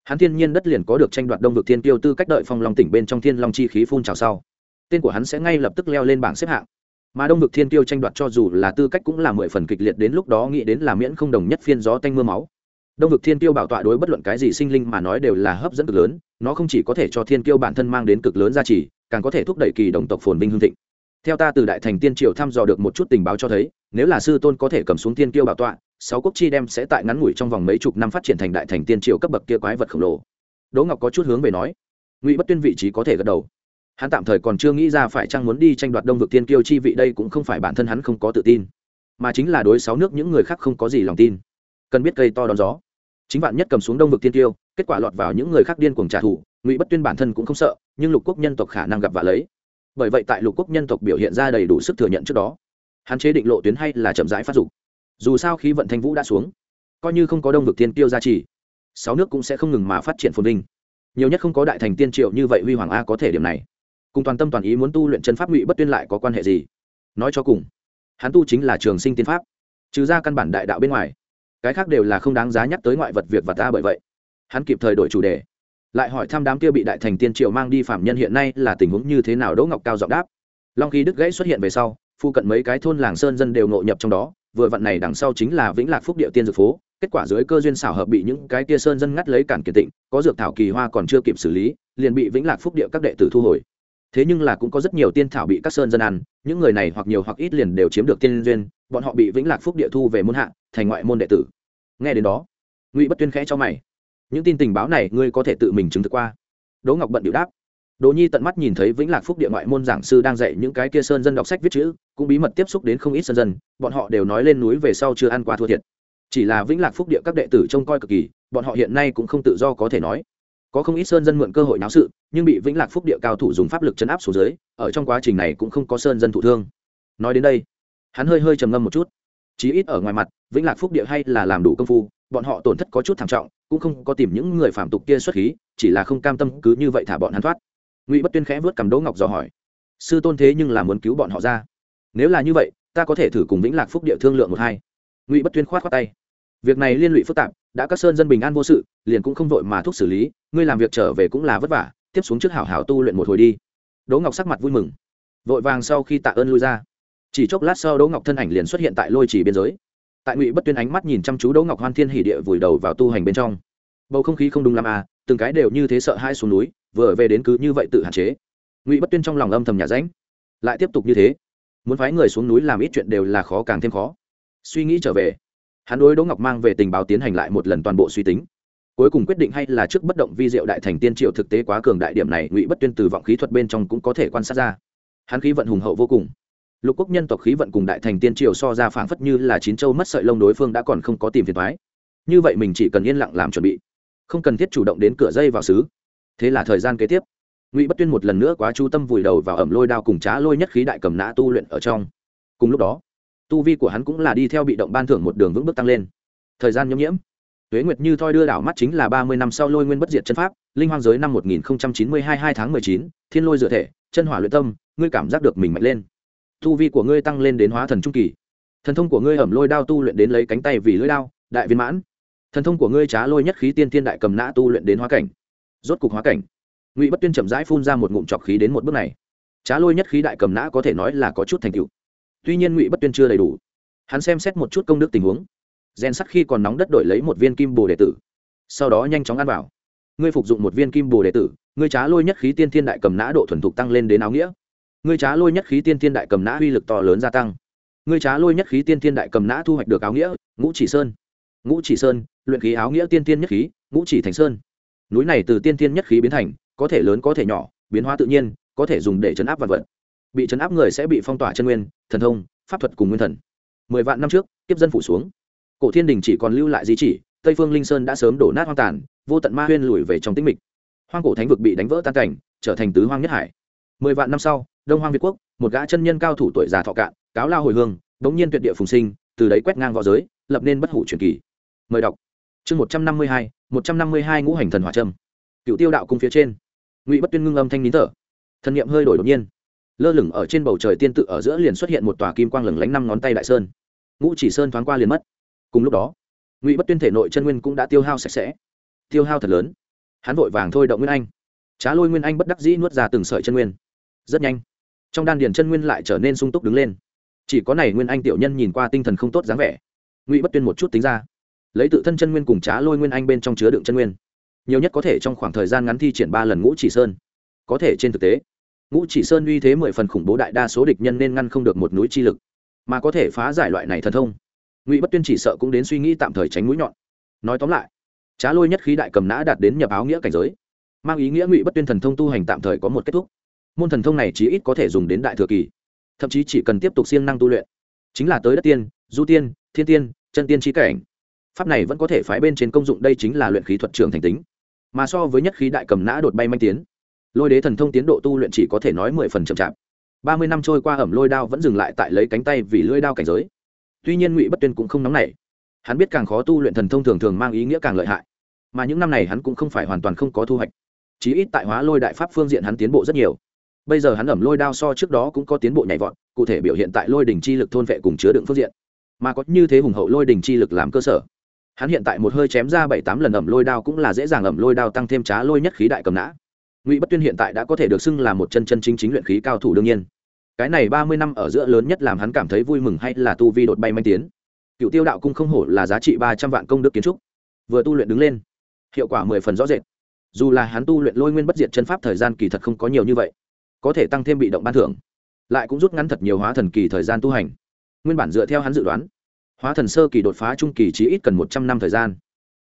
hắn thiên nhiên đất liền có được tranh đoạt đông vực thiên tiêu tư cách đợi phong long tỉnh bên trong thiên long chi khí phun trào sau. Tên của hắn sẽ ngay lập tức leo lên bảng xếp hạng mà đông vực thiên tiêu tranh đoạt cho dù là tư cách cũng là mười phần kịch liệt đến lúc đó nghĩ đến là miễn không đồng nhất phiên gió tanh mưa máu. Đông vực thiên tiêu bảo tọa đối bất luận cái gì sinh linh mà nói đều là hấp dẫn cực lớn, nó không chỉ có thể cho thiên tiêu bản thân mang đến cực lớn giá trị càng có thể thúc đẩy kỳ đồng tộc phồn vinh hương thịnh. Theo ta từ đại thành tiên triều thăm dò được một chút tình báo cho thấy, nếu là sư tôn có thể cầm xuống tiên tiêu bảo tọa, sáu quốc chi đem sẽ tại ngắn ngủi trong vòng mấy chục năm phát triển thành đại thành tiên triều cấp bậc kia quái vật khổng lồ. Đỗ ngọc có chút hướng về nói, ngụy bất tuyên vị trí có thể gật đầu hắn tạm thời còn chưa nghĩ ra phải chăng muốn đi tranh đoạt đông vực tiên kiêu chi vị đây cũng không phải bản thân hắn không có tự tin mà chính là đối sáu nước những người khác không có gì lòng tin. Cần biết cây to đón gió. Chính vạn nhất cầm xuống đông vực tiên Kiêu, kết quả lọt vào những người khác điên cuồng trả thù ngụy bất tuyên bản thân cũng không sợ nhưng lục quốc nhân tộc khả năng gặp và lấy. Bởi vậy tại lục quốc nhân tộc biểu hiện ra đầy đủ sức thừa nhận trước đó hắn chế định lộ tuyến hay là chậm rãi phát dục. Dù sao khí vận thanh vũ đã xuống coi như không có đông vực tiên tiêu gia trì sáu nước cũng sẽ không ngừng mà phát triển phồn vinh. Nhiều nhất không có đại thành tiên triệu như vậy huy hoàng a có thể điểm này cùng toàn tâm toàn ý muốn tu luyện chân pháp ngụy bất tuyên lại có quan hệ gì? Nói cho cùng, hắn tu chính là trường sinh tiên pháp, trừ ra căn bản đại đạo bên ngoài, cái khác đều là không đáng giá nhắc tới ngoại vật việc và ta bởi vậy. Hắn kịp thời đổi chủ đề, lại hỏi thăm đám kia bị đại thành tiên triệu mang đi phạm nhân hiện nay là tình huống như thế nào, đỗ ngọc cao giọng đáp. Long khi đức gãy xuất hiện về sau, phu cận mấy cái thôn làng sơn dân đều ngộ nhập trong đó, vừa vặn này đằng sau chính là vĩnh lạc phúc địa tiên dược phố, kết quả dưới cơ duyên xảo hợp bị những cái kia sơn dân ngắt lấy cản kiệt tịnh, có dược thảo kỳ hoa còn chưa kịp xử lý, liền bị vĩnh lạc phúc địa các đệ tử thu hồi thế nhưng là cũng có rất nhiều tiên thảo bị các sơn dân ăn, những người này hoặc nhiều hoặc ít liền đều chiếm được tiên duyên, bọn họ bị vĩnh lạc phúc địa thu về môn hạ, thành ngoại môn đệ tử. Nghe đến đó, ngụy bất tuyên khẽ cho mày. Những tin tình báo này ngươi có thể tự mình chứng thực qua? Đỗ ngọc bận điệu đáp. Đỗ nhi tận mắt nhìn thấy vĩnh lạc phúc địa ngoại môn giảng sư đang dạy những cái kia sơn dân đọc sách viết chữ, cũng bí mật tiếp xúc đến không ít sơn dân, bọn họ đều nói lên núi về sau chưa ăn qua thua thiệt. Chỉ là vĩnh lạc phúc địa các đệ tử trông coi cực kỳ, bọn họ hiện nay cũng không tự do có thể nói có không ít sơn dân mượn cơ hội náo sự, nhưng bị vĩnh lạc phúc địa cao thủ dùng pháp lực chấn áp xuống dưới, ở trong quá trình này cũng không có sơn dân thụ thương. Nói đến đây, hắn hơi hơi trầm ngâm một chút. Chí ít ở ngoài mặt, vĩnh lạc phúc địa hay là làm đủ công phu, bọn họ tổn thất có chút thảm trọng, cũng không có tìm những người phạm tục kia xuất khí, chỉ là không cam tâm cứ như vậy thả bọn hắn thoát. Ngụy bất tuyên khẽ vớt cầm đỗ ngọc dò hỏi, sư tôn thế nhưng là muốn cứu bọn họ ra? Nếu là như vậy, ta có thể thử cùng vĩnh lạc phúc địa thương lượng một hai. Ngụy bất tuyên khoát khoát tay, việc này liên lụy phức tạp đã các sơn dân bình an vô sự, liền cũng không vội mà thuốc xử lý, ngươi làm việc trở về cũng là vất vả, tiếp xuống trước hảo hảo tu luyện một hồi đi. Đỗ ngọc sắc mặt vui mừng, vội vàng sau khi tạ ơn lui ra. Chỉ chốc lát sau đỗ ngọc thân ảnh liền xuất hiện tại lôi trì biên giới. Tại ngụy bất tuyên ánh mắt nhìn chăm chú đỗ ngọc hoan thiên hỉ địa vùi đầu vào tu hành bên trong. Bầu không khí không đúng lắm à từng cái đều như thế sợ hai xuống núi, vừa về đến cứ như vậy tự hạn chế. Ngụy bất tuyên trong lòng âm thầm nhà ránh lại tiếp tục như thế. Muốn phái người xuống núi làm ít chuyện đều là khó càng thêm khó. Suy nghĩ trở về hắn đối đỗ ngọc mang về tình báo tiến hành lại một lần toàn bộ suy tính. Cuối cùng quyết định hay là trước bất động vi diệu đại thành tiên triệu thực tế quá cường đại điểm này, ngụy bất tuyên từ vọng khí thuật bên trong cũng có thể quan sát ra. Hắn khí vận hùng hậu vô cùng. Lục quốc nhân tộc khí vận cùng đại thành tiên triều so ra phảng phất như là chín châu mất sợi lông đối phương đã còn không có tìm phiền thoái như vậy mình chỉ cần yên lặng làm chuẩn bị, không cần thiết chủ động đến cửa dây vào xứ. Thế là thời gian kế tiếp, ngụy bất tuyên một lần nữa quá chú tâm vùi đầu vào ẩm lôi đao cùng trá lôi nhất khí đại cầm nã tu luyện ở trong. Cùng lúc đó tu vi của hắn cũng là đi theo bị động ban thưởng một đường vững bước tăng lên. Thời gian nhâm nhiễm. Tuế nguyệt như thoi đưa đảo mắt chính là ba mươi năm sau lôi nguyên bất diệt chân pháp, linh hoang giới năm một nghìn chín mươi hai hai tháng mười chín, thiên lôi dựa thể, chân hỏa luyện tâm, ngươi cảm giác được mình mạnh lên. Tu vi của ngươi tăng lên đến hóa thần trung kỳ. Thần thông của ngươi ẩm lôi đao tu luyện đến lấy cánh tay vì lưỡi đao, đại viên mãn. Thần thông của ngươi trá lôi nhất khí tiên thiên đại cầm nã tu luyện đến hóa cảnh. Rốt cục hóa cảnh. Ngụy bất tuyên chậm rãi phun ra một ngụm trọc khí đến một bước này. Trá lôi nhất khí đại cầm nã có thể nói là có chút thành tựu tuy nhiên ngụy bất tuyên chưa đầy đủ hắn xem xét một chút công đức tình huống rèn sắt khi còn nóng đất đổi lấy một viên kim bồ đệ tử sau đó nhanh chóng ăn vào ngươi phục dụng một viên kim bồ đệ tử ngươi trá lôi nhất khí tiên thiên đại cầm nã độ thuần thục tăng lên đến áo nghĩa ngươi trá lôi nhất khí tiên thiên đại cầm nã uy lực to lớn gia tăng ngươi trá lôi nhất khí tiên thiên đại cầm nã thu hoạch được áo nghĩa ngũ chỉ sơn ngũ chỉ sơn luyện khí áo nghĩa tiên thiên nhất khí ngũ chỉ thành sơn núi này từ tiên thiên nhất khí biến thành có thể lớn có thể nhỏ biến hóa tự nhiên có thể dùng để chấn áp vật vật bị chấn áp người sẽ bị phong tỏa chân nguyên, thần thông, pháp thuật cùng nguyên thần. Mười vạn năm trước tiếp dân phủ xuống. Cổ thiên đình chỉ còn lưu lại di chỉ, tây phương linh sơn đã sớm đổ nát hoang tàn, vô tận ma huyên lùi về trong tĩnh mịch. Hoang cổ thánh vực bị đánh vỡ tan cảnh, trở thành tứ hoang nhất hải. Mười vạn năm sau, đông hoang việt quốc, một gã chân nhân cao thủ tuổi già thọ cạn, cáo lao hồi hương bỗng nhiên tuyệt địa phùng sinh, từ đấy quét ngang v õ giới, lập nên bất hủ truyền kỳ. Mời đọc. Chương một trăm năm mươi hai, một trăm năm mươi hai ngũ hành thần hòa trâm cựu tiêu đạo cung phía trên. Ngụy bất tuyên ngưng âm thanh nín thở. Thần nghiệm hơi đổi đột nhiên lơ lửng ở trên bầu trời tiên tự ở giữa liền xuất hiện một tòa kim quang lửng lánh năm ngón tay đại sơn. Ngũ chỉ sơn thoáng qua liền mất. Cùng lúc đó, ngụy bất tuyên thể nội chân nguyên cũng đã tiêu hao sạch sẽ. Tiêu hao thật lớn. Hắn vội vàng thôi động nguyên anh. Trá lôi nguyên anh bất đắc dĩ nuốt ra từng sợi chân nguyên. Rất nhanh, trong đan điền chân nguyên lại trở nên sung túc đứng lên. Chỉ có này nguyên anh tiểu nhân nhìn qua tinh thần không tốt dáng vẻ. Ngụy bất tuyên một chút tính ra, lấy tự thân chân nguyên cùng trá lôi nguyên anh bên trong chứa đựng chân nguyên, nhiều nhất có thể trong khoảng thời gian ngắn thi triển ba lần ngũ chỉ sơn. Có thể trên thực tế ngũ chỉ sơn uy thế mười phần khủng bố đại đa số địch nhân nên ngăn không được một núi chi lực, mà có thể phá giải loại này thần thông. Ngụy bất tuyên chỉ sợ cũng đến suy nghĩ tạm thời tránh mũi nhọn. Nói tóm lại, trá lôi nhất khí đại cầm nã đạt đến nhập áo nghĩa cảnh giới, mang ý nghĩa ngụy bất tuyên thần thông tu hành tạm thời có một kết thúc. Môn thần thông này chí ít có thể dùng đến đại thừa kỳ, thậm chí chỉ cần tiếp tục siêng năng tu luyện, chính là tới đất tiên, du tiên, thiên tiên, chân tiên trí cảnh. Pháp này vẫn có thể phái bên trên công dụng, đây chính là luyện khí thuật trường thành tính. Mà so với nhất khí đại cầm nã đột bay manh tiến lôi đế thần thông tiến độ tu luyện chỉ có thể nói mười phần chậm chạp. Ba mươi năm trôi qua ẩm lôi đao vẫn dừng lại tại lấy cánh tay vì lưỡi đao cảnh giới. Tuy nhiên ngụy bất tuyên cũng không nóng nảy. Hắn biết càng khó tu luyện thần thông thường thường mang ý nghĩa càng lợi hại. Mà những năm này hắn cũng không phải hoàn toàn không có thu hoạch. Chí ít tại hóa lôi đại pháp phương diện hắn tiến bộ rất nhiều. Bây giờ hắn ẩm lôi đao so trước đó cũng có tiến bộ nhảy vọt, cụ thể biểu hiện tại lôi đình chi lực thôn vệ cùng chứa đựng phương diện. Mà có như thế hùng hậu lôi đình chi lực làm cơ sở. Hắn hiện tại một hơi chém ra bảy tám lần ẩm lôi đao cũng là dễ dàng ẩm lôi đao tăng thêm trá lôi nhất khí đại cầm nã ngụy bất tuyên hiện tại đã có thể được xưng là một chân chân chính chính luyện khí cao thủ đương nhiên cái này ba mươi năm ở giữa lớn nhất làm hắn cảm thấy vui mừng hay là tu vi đột bay manh tiến cựu tiêu đạo cung không hổ là giá trị ba trăm vạn công đức kiến trúc vừa tu luyện đứng lên hiệu quả mười phần rõ rệt dù là hắn tu luyện lôi nguyên bất diệt chân pháp thời gian kỳ thật không có nhiều như vậy có thể tăng thêm bị động ban thưởng lại cũng rút ngắn thật nhiều hóa thần kỳ thời gian tu hành nguyên bản dựa theo hắn dự đoán hóa thần sơ kỳ đột phá trung kỳ chỉ ít cần một trăm năm thời gian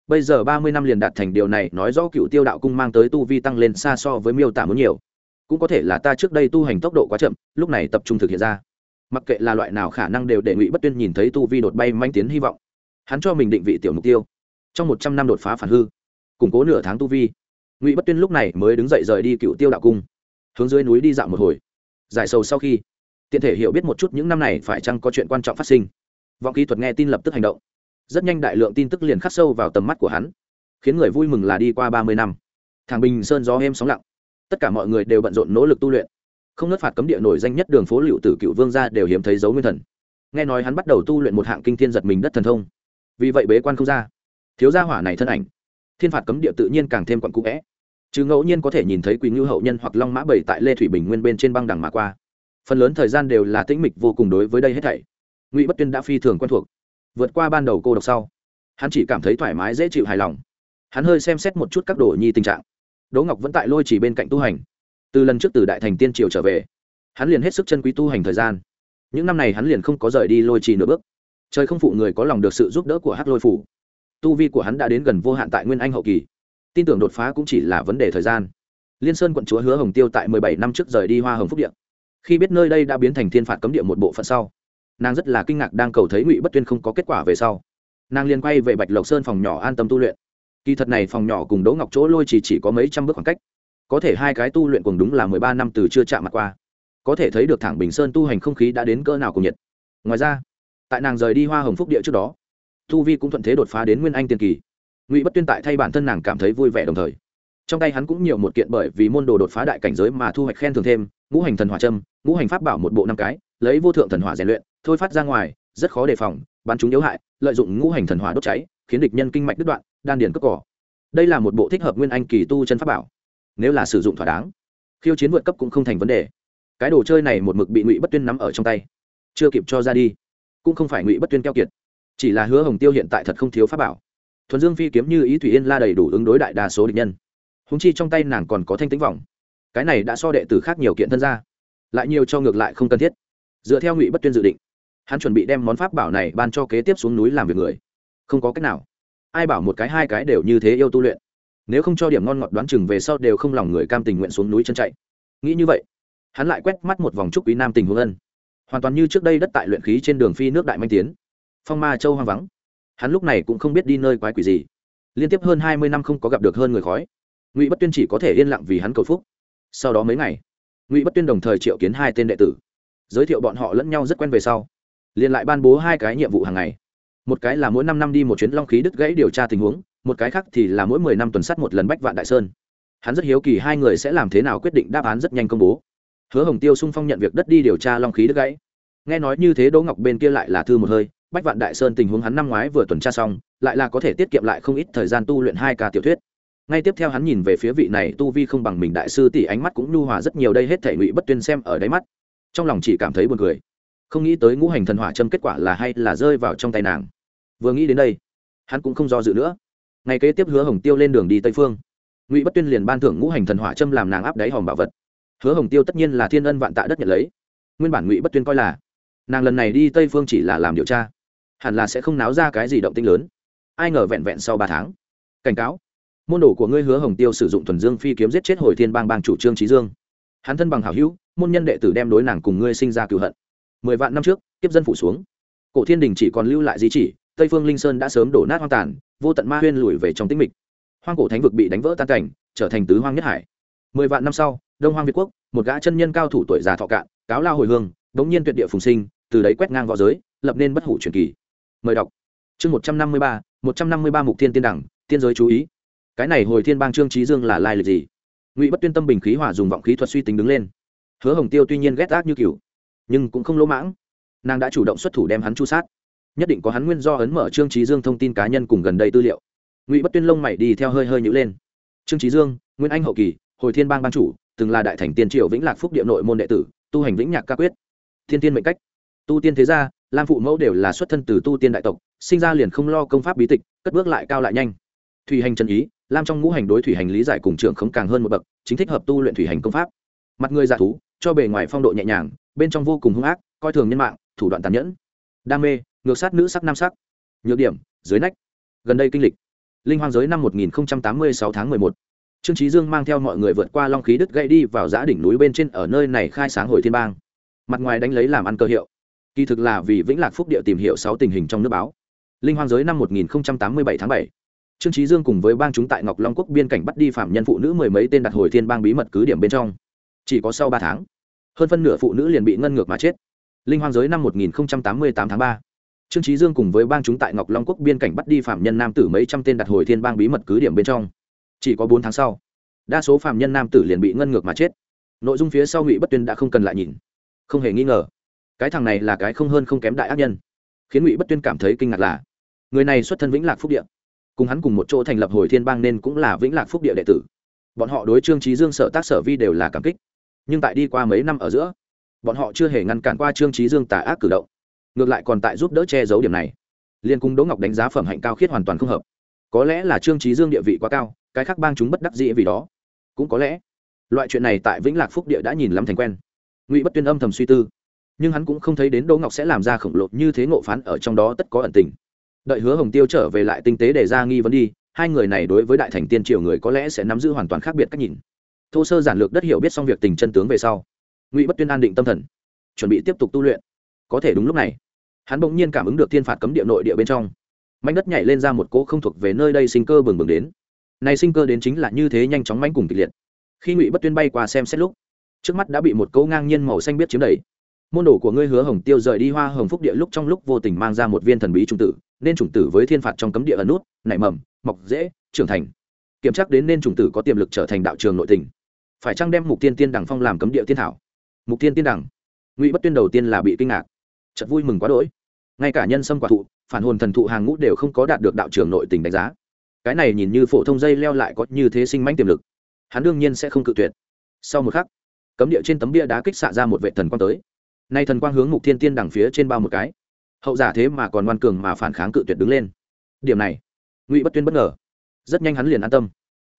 bây giờ ba mươi năm liền đạt thành điều này, nói rõ cựu tiêu đạo cung mang tới tu vi tăng lên xa so với miêu tả muốn nhiều. Cũng có thể là ta trước đây tu hành tốc độ quá chậm, lúc này tập trung thực hiện ra. Mặc kệ là loại nào khả năng đều để ngụy bất tuyên nhìn thấy tu vi đột bay manh tiến hy vọng. Hắn cho mình định vị tiểu mục tiêu. Trong một trăm năm đột phá phản hư, củng cố nửa tháng tu vi, ngụy bất tuyên lúc này mới đứng dậy rời đi cựu tiêu đạo cung, hướng dưới núi đi dạo một hồi. Giải sầu sau khi, tiện thể hiểu biết một chút những năm này phải chăng có chuyện quan trọng phát sinh. Vọng kỹ thuật nghe tin lập tức hành động rất nhanh đại lượng tin tức liền khắc sâu vào tầm mắt của hắn, khiến người vui mừng là đi qua ba mươi năm. Thằng bình sơn gió êm sóng lặng. Tất cả mọi người đều bận rộn nỗ lực tu luyện. Không nớt phạt cấm địa nổi danh nhất đường phố liệu tử cựu vương gia đều hiếm thấy dấu nguyên thần. Nghe nói hắn bắt đầu tu luyện một hạng kinh thiên giật mình đất thần thông. Vì vậy bế quan không ra. Thiếu gia hỏa này thân ảnh. Thiên phạt cấm địa tự nhiên càng thêm quặn cũ vẽ. Chứ ngẫu nhiên có thể nhìn thấy quỳ ngưu hậu nhân hoặc long mã bảy tại lê thủy bình nguyên bên trên băng đằng mà qua. Phần lớn thời gian đều là tĩnh mịch vô cùng đối với đây hết thảy. Ngụy bất tuyên đã phi thường quen thuộc vượt qua ban đầu cô độc sau. Hắn chỉ cảm thấy thoải mái dễ chịu hài lòng. Hắn hơi xem xét một chút các đồ nhi tình trạng. Đỗ ngọc vẫn tại lôi chỉ bên cạnh tu hành. Từ lần trước từ đại thành tiên triều trở về, hắn liền hết sức chân quý tu hành thời gian. Những năm này hắn liền không có rời đi lôi trì nửa bước. Trời không phụ người có lòng được sự giúp đỡ của hát lôi phủ. Tu vi của hắn đã đến gần vô hạn tại nguyên anh hậu kỳ. Tin tưởng đột phá cũng chỉ là vấn đề thời gian. Liên sơn quận chúa hứa hồng tiêu tại mười bảy năm trước rời đi hoa hồng phúc điện khi biết nơi đây đã biến thành thiên phạt cấm địa một bộ phận sau nàng rất là kinh ngạc đang cầu thấy ngụy bất tuyên không có kết quả về sau nàng liền quay về bạch lộc sơn phòng nhỏ an tâm tu luyện kỳ thật này phòng nhỏ cùng đỗ ngọc chỗ lôi chỉ chỉ có mấy trăm bước khoảng cách có thể hai cái tu luyện cùng đúng là mười ba năm từ chưa chạm mặt qua có thể thấy được thẳng bình sơn tu hành không khí đã đến cỡ nào cùng nhiệt ngoài ra tại nàng rời đi hoa hồng phúc địa trước đó thu vi cũng thuận thế đột phá đến nguyên anh tiền kỳ ngụy bất tuyên tại thay bản thân nàng cảm thấy vui vẻ đồng thời trong tay hắn cũng nhiều một kiện bởi vì môn đồ đột phá đại cảnh giới mà thu hoạch khen thường thêm ngũ hành thần hỏa trâm ngũ hành pháp bảo một bộ năm cái lấy vô thượng thần hỏa rèn luyện thôi phát ra ngoài, rất khó đề phòng, bắn chúng yếu hại, lợi dụng ngũ hành thần hỏa đốt cháy, khiến địch nhân kinh mạch đứt đoạn, đan điền cất cỏ. Đây là một bộ thích hợp nguyên anh kỳ tu chân pháp bảo, nếu là sử dụng thỏa đáng, khiêu chiến vượt cấp cũng không thành vấn đề. Cái đồ chơi này một mực bị ngụy bất tuyên nắm ở trong tay, chưa kịp cho ra đi, cũng không phải ngụy bất tuyên keo kiệt, chỉ là hứa hồng tiêu hiện tại thật không thiếu pháp bảo. Thuần dương phi kiếm như ý thủy yên la đầy đủ ứng đối đại đa số địch nhân. Húng chi trong tay nàng còn có thanh tính vọng cái này đã so đệ tử khác nhiều kiện thân ra, lại nhiều cho ngược lại không cần thiết. Dựa theo ngụy bất tuyên dự định hắn chuẩn bị đem món pháp bảo này ban cho kế tiếp xuống núi làm việc người. Không có cách nào. Ai bảo một cái, hai cái đều như thế yêu tu luyện. Nếu không cho điểm ngon ngọt đoán chừng về sau đều không lòng người cam tình nguyện xuống núi chân chạy. Nghĩ như vậy, hắn lại quét mắt một vòng trúc quý nam tình hương ân. Hoàn toàn như trước đây đất tại luyện khí trên đường phi nước đại manh tiến. Phong ma châu hoang vắng. Hắn lúc này cũng không biết đi nơi quái quỷ gì. Liên tiếp hơn hai mươi năm không có gặp được hơn người khói. Ngụy bất tuyên chỉ có thể yên lặng vì hắn cầu phúc. Sau đó mấy ngày, ngụy bất tuyên đồng thời triệu kiến hai tên đệ tử. Giới thiệu bọn họ lẫn nhau rất quen về sau liền lại ban bố hai cái nhiệm vụ hàng ngày. Một cái là mỗi năm năm đi một chuyến long khí đứt gãy điều tra tình huống, một cái khác thì là mỗi mười năm tuần sắt một lần bách vạn đại sơn. Hắn rất hiếu kỳ hai người sẽ làm thế nào quyết định đáp án rất nhanh công bố. Hứa hồng tiêu sung phong nhận việc đất đi điều tra long khí đứt gãy. Nghe nói như thế đỗ ngọc bên kia lại là thư một hơi, bách vạn đại sơn tình huống hắn năm ngoái vừa tuần tra xong, lại là có thể tiết kiệm lại không ít thời gian tu luyện hai ca tiểu thuyết. Ngay tiếp theo hắn nhìn về phía vị này tu vi không bằng mình đại sư tỷ ánh mắt cũng nhu hòa rất nhiều, đây hết thể ngụy bất tuyên xem ở đáy mắt. Trong lòng chỉ cảm thấy buồn cười không nghĩ tới ngũ hành thần hỏa châm kết quả là hay là rơi vào trong tay nàng. Vừa nghĩ đến đây, hắn cũng không do dự nữa. Ngày kế tiếp hứa hồng tiêu lên đường đi tây phương. Ngụy bất tuyên liền ban thưởng ngũ hành thần hỏa châm làm nàng áp đáy hòm bảo vật. Hứa hồng tiêu tất nhiên là thiên ân vạn tạ đất nhận lấy. Nguyên bản ngụy bất tuyên coi là, nàng lần này đi tây phương chỉ là làm điều tra, hẳn là sẽ không náo ra cái gì động tinh lớn. Ai ngờ vẹn vẹn sau ba tháng, cảnh cáo, môn đồ của ngươi hứa hồng tiêu sử dụng thuần dương phi kiếm giết chết hồi thiên bang bang chủ trương trí dương. Hắn thân bằng hảo hữu, môn nhân đệ tử đem đối nàng cùng ngươi sinh ra cựu hận mười vạn năm trước, kiếp dân phủ xuống. Cổ thiên đình chỉ còn lưu lại di chỉ, tây phương linh sơn đã sớm đổ nát hoang tàn, vô tận ma huyên lùi về trong tĩnh mịch. Hoang cổ thánh vực bị đánh vỡ tan cảnh, trở thành tứ hoang nhất hải. Mười vạn năm sau, đông hoang việt quốc, một gã chân nhân cao thủ tuổi già thọ cạn, cáo lao hồi hương, đống nhiên tuyệt địa phùng sinh, từ đấy quét ngang v õ giới, lập nên bất hủ truyền kỳ. Mời đọc. Chương một trăm năm mươi ba, một trăm năm mươi ba mục thiên tiên đẳng, tiên giới chú ý. Cái này hồi thiên bang trương trí dương là lai lịch gì? Ngụy bất tuyên tâm bình khí hỏa dùng vọng khí thuật suy tính đứng lên. Hứa hồng tiêu tuy nhiên ghét ác như cựu nhưng cũng không lỗ mãng. Nàng đã chủ động xuất thủ đem hắn chu sát. Nhất định có hắn nguyên do ấn mở trương trí dương thông tin cá nhân cùng gần đây tư liệu. Ngụy bất tuyên lông mày đi theo hơi hơi nhữ lên. Trương trí dương, nguyên anh hậu kỳ, hồi thiên bang ban chủ, từng là đại thành tiên triều vĩnh lạc phúc địa nội môn đệ tử, tu hành vĩnh nhạc ca quyết. Thiên tiên mệnh cách. Tu tiên thế gia, lam phụ mẫu đều là xuất thân từ tu tiên đại tộc, sinh ra liền không lo công pháp bí tịch, cất bước lại cao lại nhanh. Thủy hành trần ý, lam trong ngũ hành đối thủy hành lý giải cùng trưởng không càng hơn một bậc, chính thích hợp tu luyện thủy hành công pháp. Mặt người dạ thú, cho bề ngoài phong độ nhẹ nhàng bên trong vô cùng hung ác, coi thường nhân mạng, thủ đoạn tàn nhẫn. Đam mê, ngược sát nữ sắc nam sắc. Nhược điểm, dưới nách. Gần đây kinh lịch. Linh hoang giới năm 1086 tháng 11. trương trí dương mang theo mọi người vượt qua long khí đứt gãy đi vào giã đỉnh núi bên trên ở nơi này khai sáng hồi thiên bang. Mặt ngoài đánh lấy làm ăn cơ hiệu. Kỳ thực là vì vĩnh lạc phúc địa tìm hiểu sáu tình hình trong nước báo. Linh hoang giới năm 1087 tháng 7. trương trí dương cùng với bang chúng tại ngọc long quốc biên cảnh bắt đi phạm nhân phụ nữ mười mấy tên đặt hồi thiên bang bí mật cứ điểm bên trong. Chỉ có sau ba tháng hơn phân nửa phụ nữ liền bị ngân ngược mà chết. Linh hoang giới năm 1088 tháng 3 trương trí dương cùng với bang chúng tại ngọc long quốc biên cảnh bắt đi phạm nhân nam tử mấy trăm tên đặt hồi thiên bang bí mật cứ điểm bên trong. Chỉ có bốn tháng sau, đa số phạm nhân nam tử liền bị ngân ngược mà chết. Nội dung phía sau ngụy bất tuyên đã không cần lại nhìn. Không hề nghi ngờ, cái thằng này là cái không hơn không kém đại ác nhân. Khiến ngụy bất tuyên cảm thấy kinh ngạc là, người này xuất thân vĩnh lạc phúc địa. Cùng hắn cùng một chỗ thành lập hồi thiên bang nên cũng là vĩnh lạc phúc địa đệ tử. Bọn họ đối trương trí dương sở tác sở vi đều là cảm kích nhưng tại đi qua mấy năm ở giữa, bọn họ chưa hề ngăn cản qua trương trí dương tà ác cử động, ngược lại còn tại giúp đỡ che giấu điểm này. Liên cung đỗ ngọc đánh giá phẩm hạnh cao khiết hoàn toàn không hợp. Có lẽ là trương trí dương địa vị quá cao, cái khác bang chúng bất đắc dĩ vì đó. Cũng có lẽ, loại chuyện này tại vĩnh lạc phúc địa đã nhìn lắm thành quen. Ngụy bất tuyên âm thầm suy tư, nhưng hắn cũng không thấy đến đỗ ngọc sẽ làm ra khổng lồ như thế ngộ phán ở trong đó tất có ẩn tình. Đợi hứa hồng tiêu trở về lại tinh tế để ra nghi vấn đi, hai người này đối với đại thành tiên triều người có lẽ sẽ nắm giữ hoàn toàn khác biệt cách nhìn thô sơ giản lược đất hiểu biết xong việc tình chân tướng về sau, ngụy bất tuyên an định tâm thần, chuẩn bị tiếp tục tu luyện. Có thể đúng lúc này, hắn bỗng nhiên cảm ứng được thiên phạt cấm địa nội địa bên trong. Mảnh đất nhảy lên ra một cỗ không thuộc về nơi đây sinh cơ bừng bừng đến. Này sinh cơ đến chính là như thế nhanh chóng mánh cùng kịch liệt. Khi ngụy bất tuyên bay qua xem xét lúc, trước mắt đã bị một cỗ ngang nhiên màu xanh biết chiếm đầy. Môn đồ của ngươi hứa hồng tiêu rời đi hoa hồng phúc địa lúc trong lúc vô tình mang ra một viên thần bí trung tử, nên chủng tử với thiên phạt trong cấm địa ẩn nút, nảy mầm, mọc dễ trưởng thành. Kiểm tra đến nên chủng tử có tiềm lực trở thành đạo trường nội tình phải chăng đem mục tiên tiên đẳng phong làm cấm địa tiên thảo? Mục tiên tiên đẳng ngụy bất tuyên đầu tiên là bị kinh ngạc. Chật vui mừng quá đỗi. Ngay cả nhân sâm quả thụ, phản hồn thần thụ hàng ngũ đều không có đạt được đạo trường nội tình đánh giá. Cái này nhìn như phổ thông dây leo lại có như thế sinh mãnh tiềm lực. Hắn đương nhiên sẽ không cự tuyệt. Sau một khắc, cấm địa trên tấm bia đá kích xạ ra một vệ thần quang tới. Nay thần quang hướng mục thiên tiên đằng phía trên bao một cái. Hậu giả thế mà còn ngoan cường mà phản kháng cự tuyệt đứng lên. Điểm này, ngụy bất tuyên bất ngờ. Rất nhanh hắn liền an tâm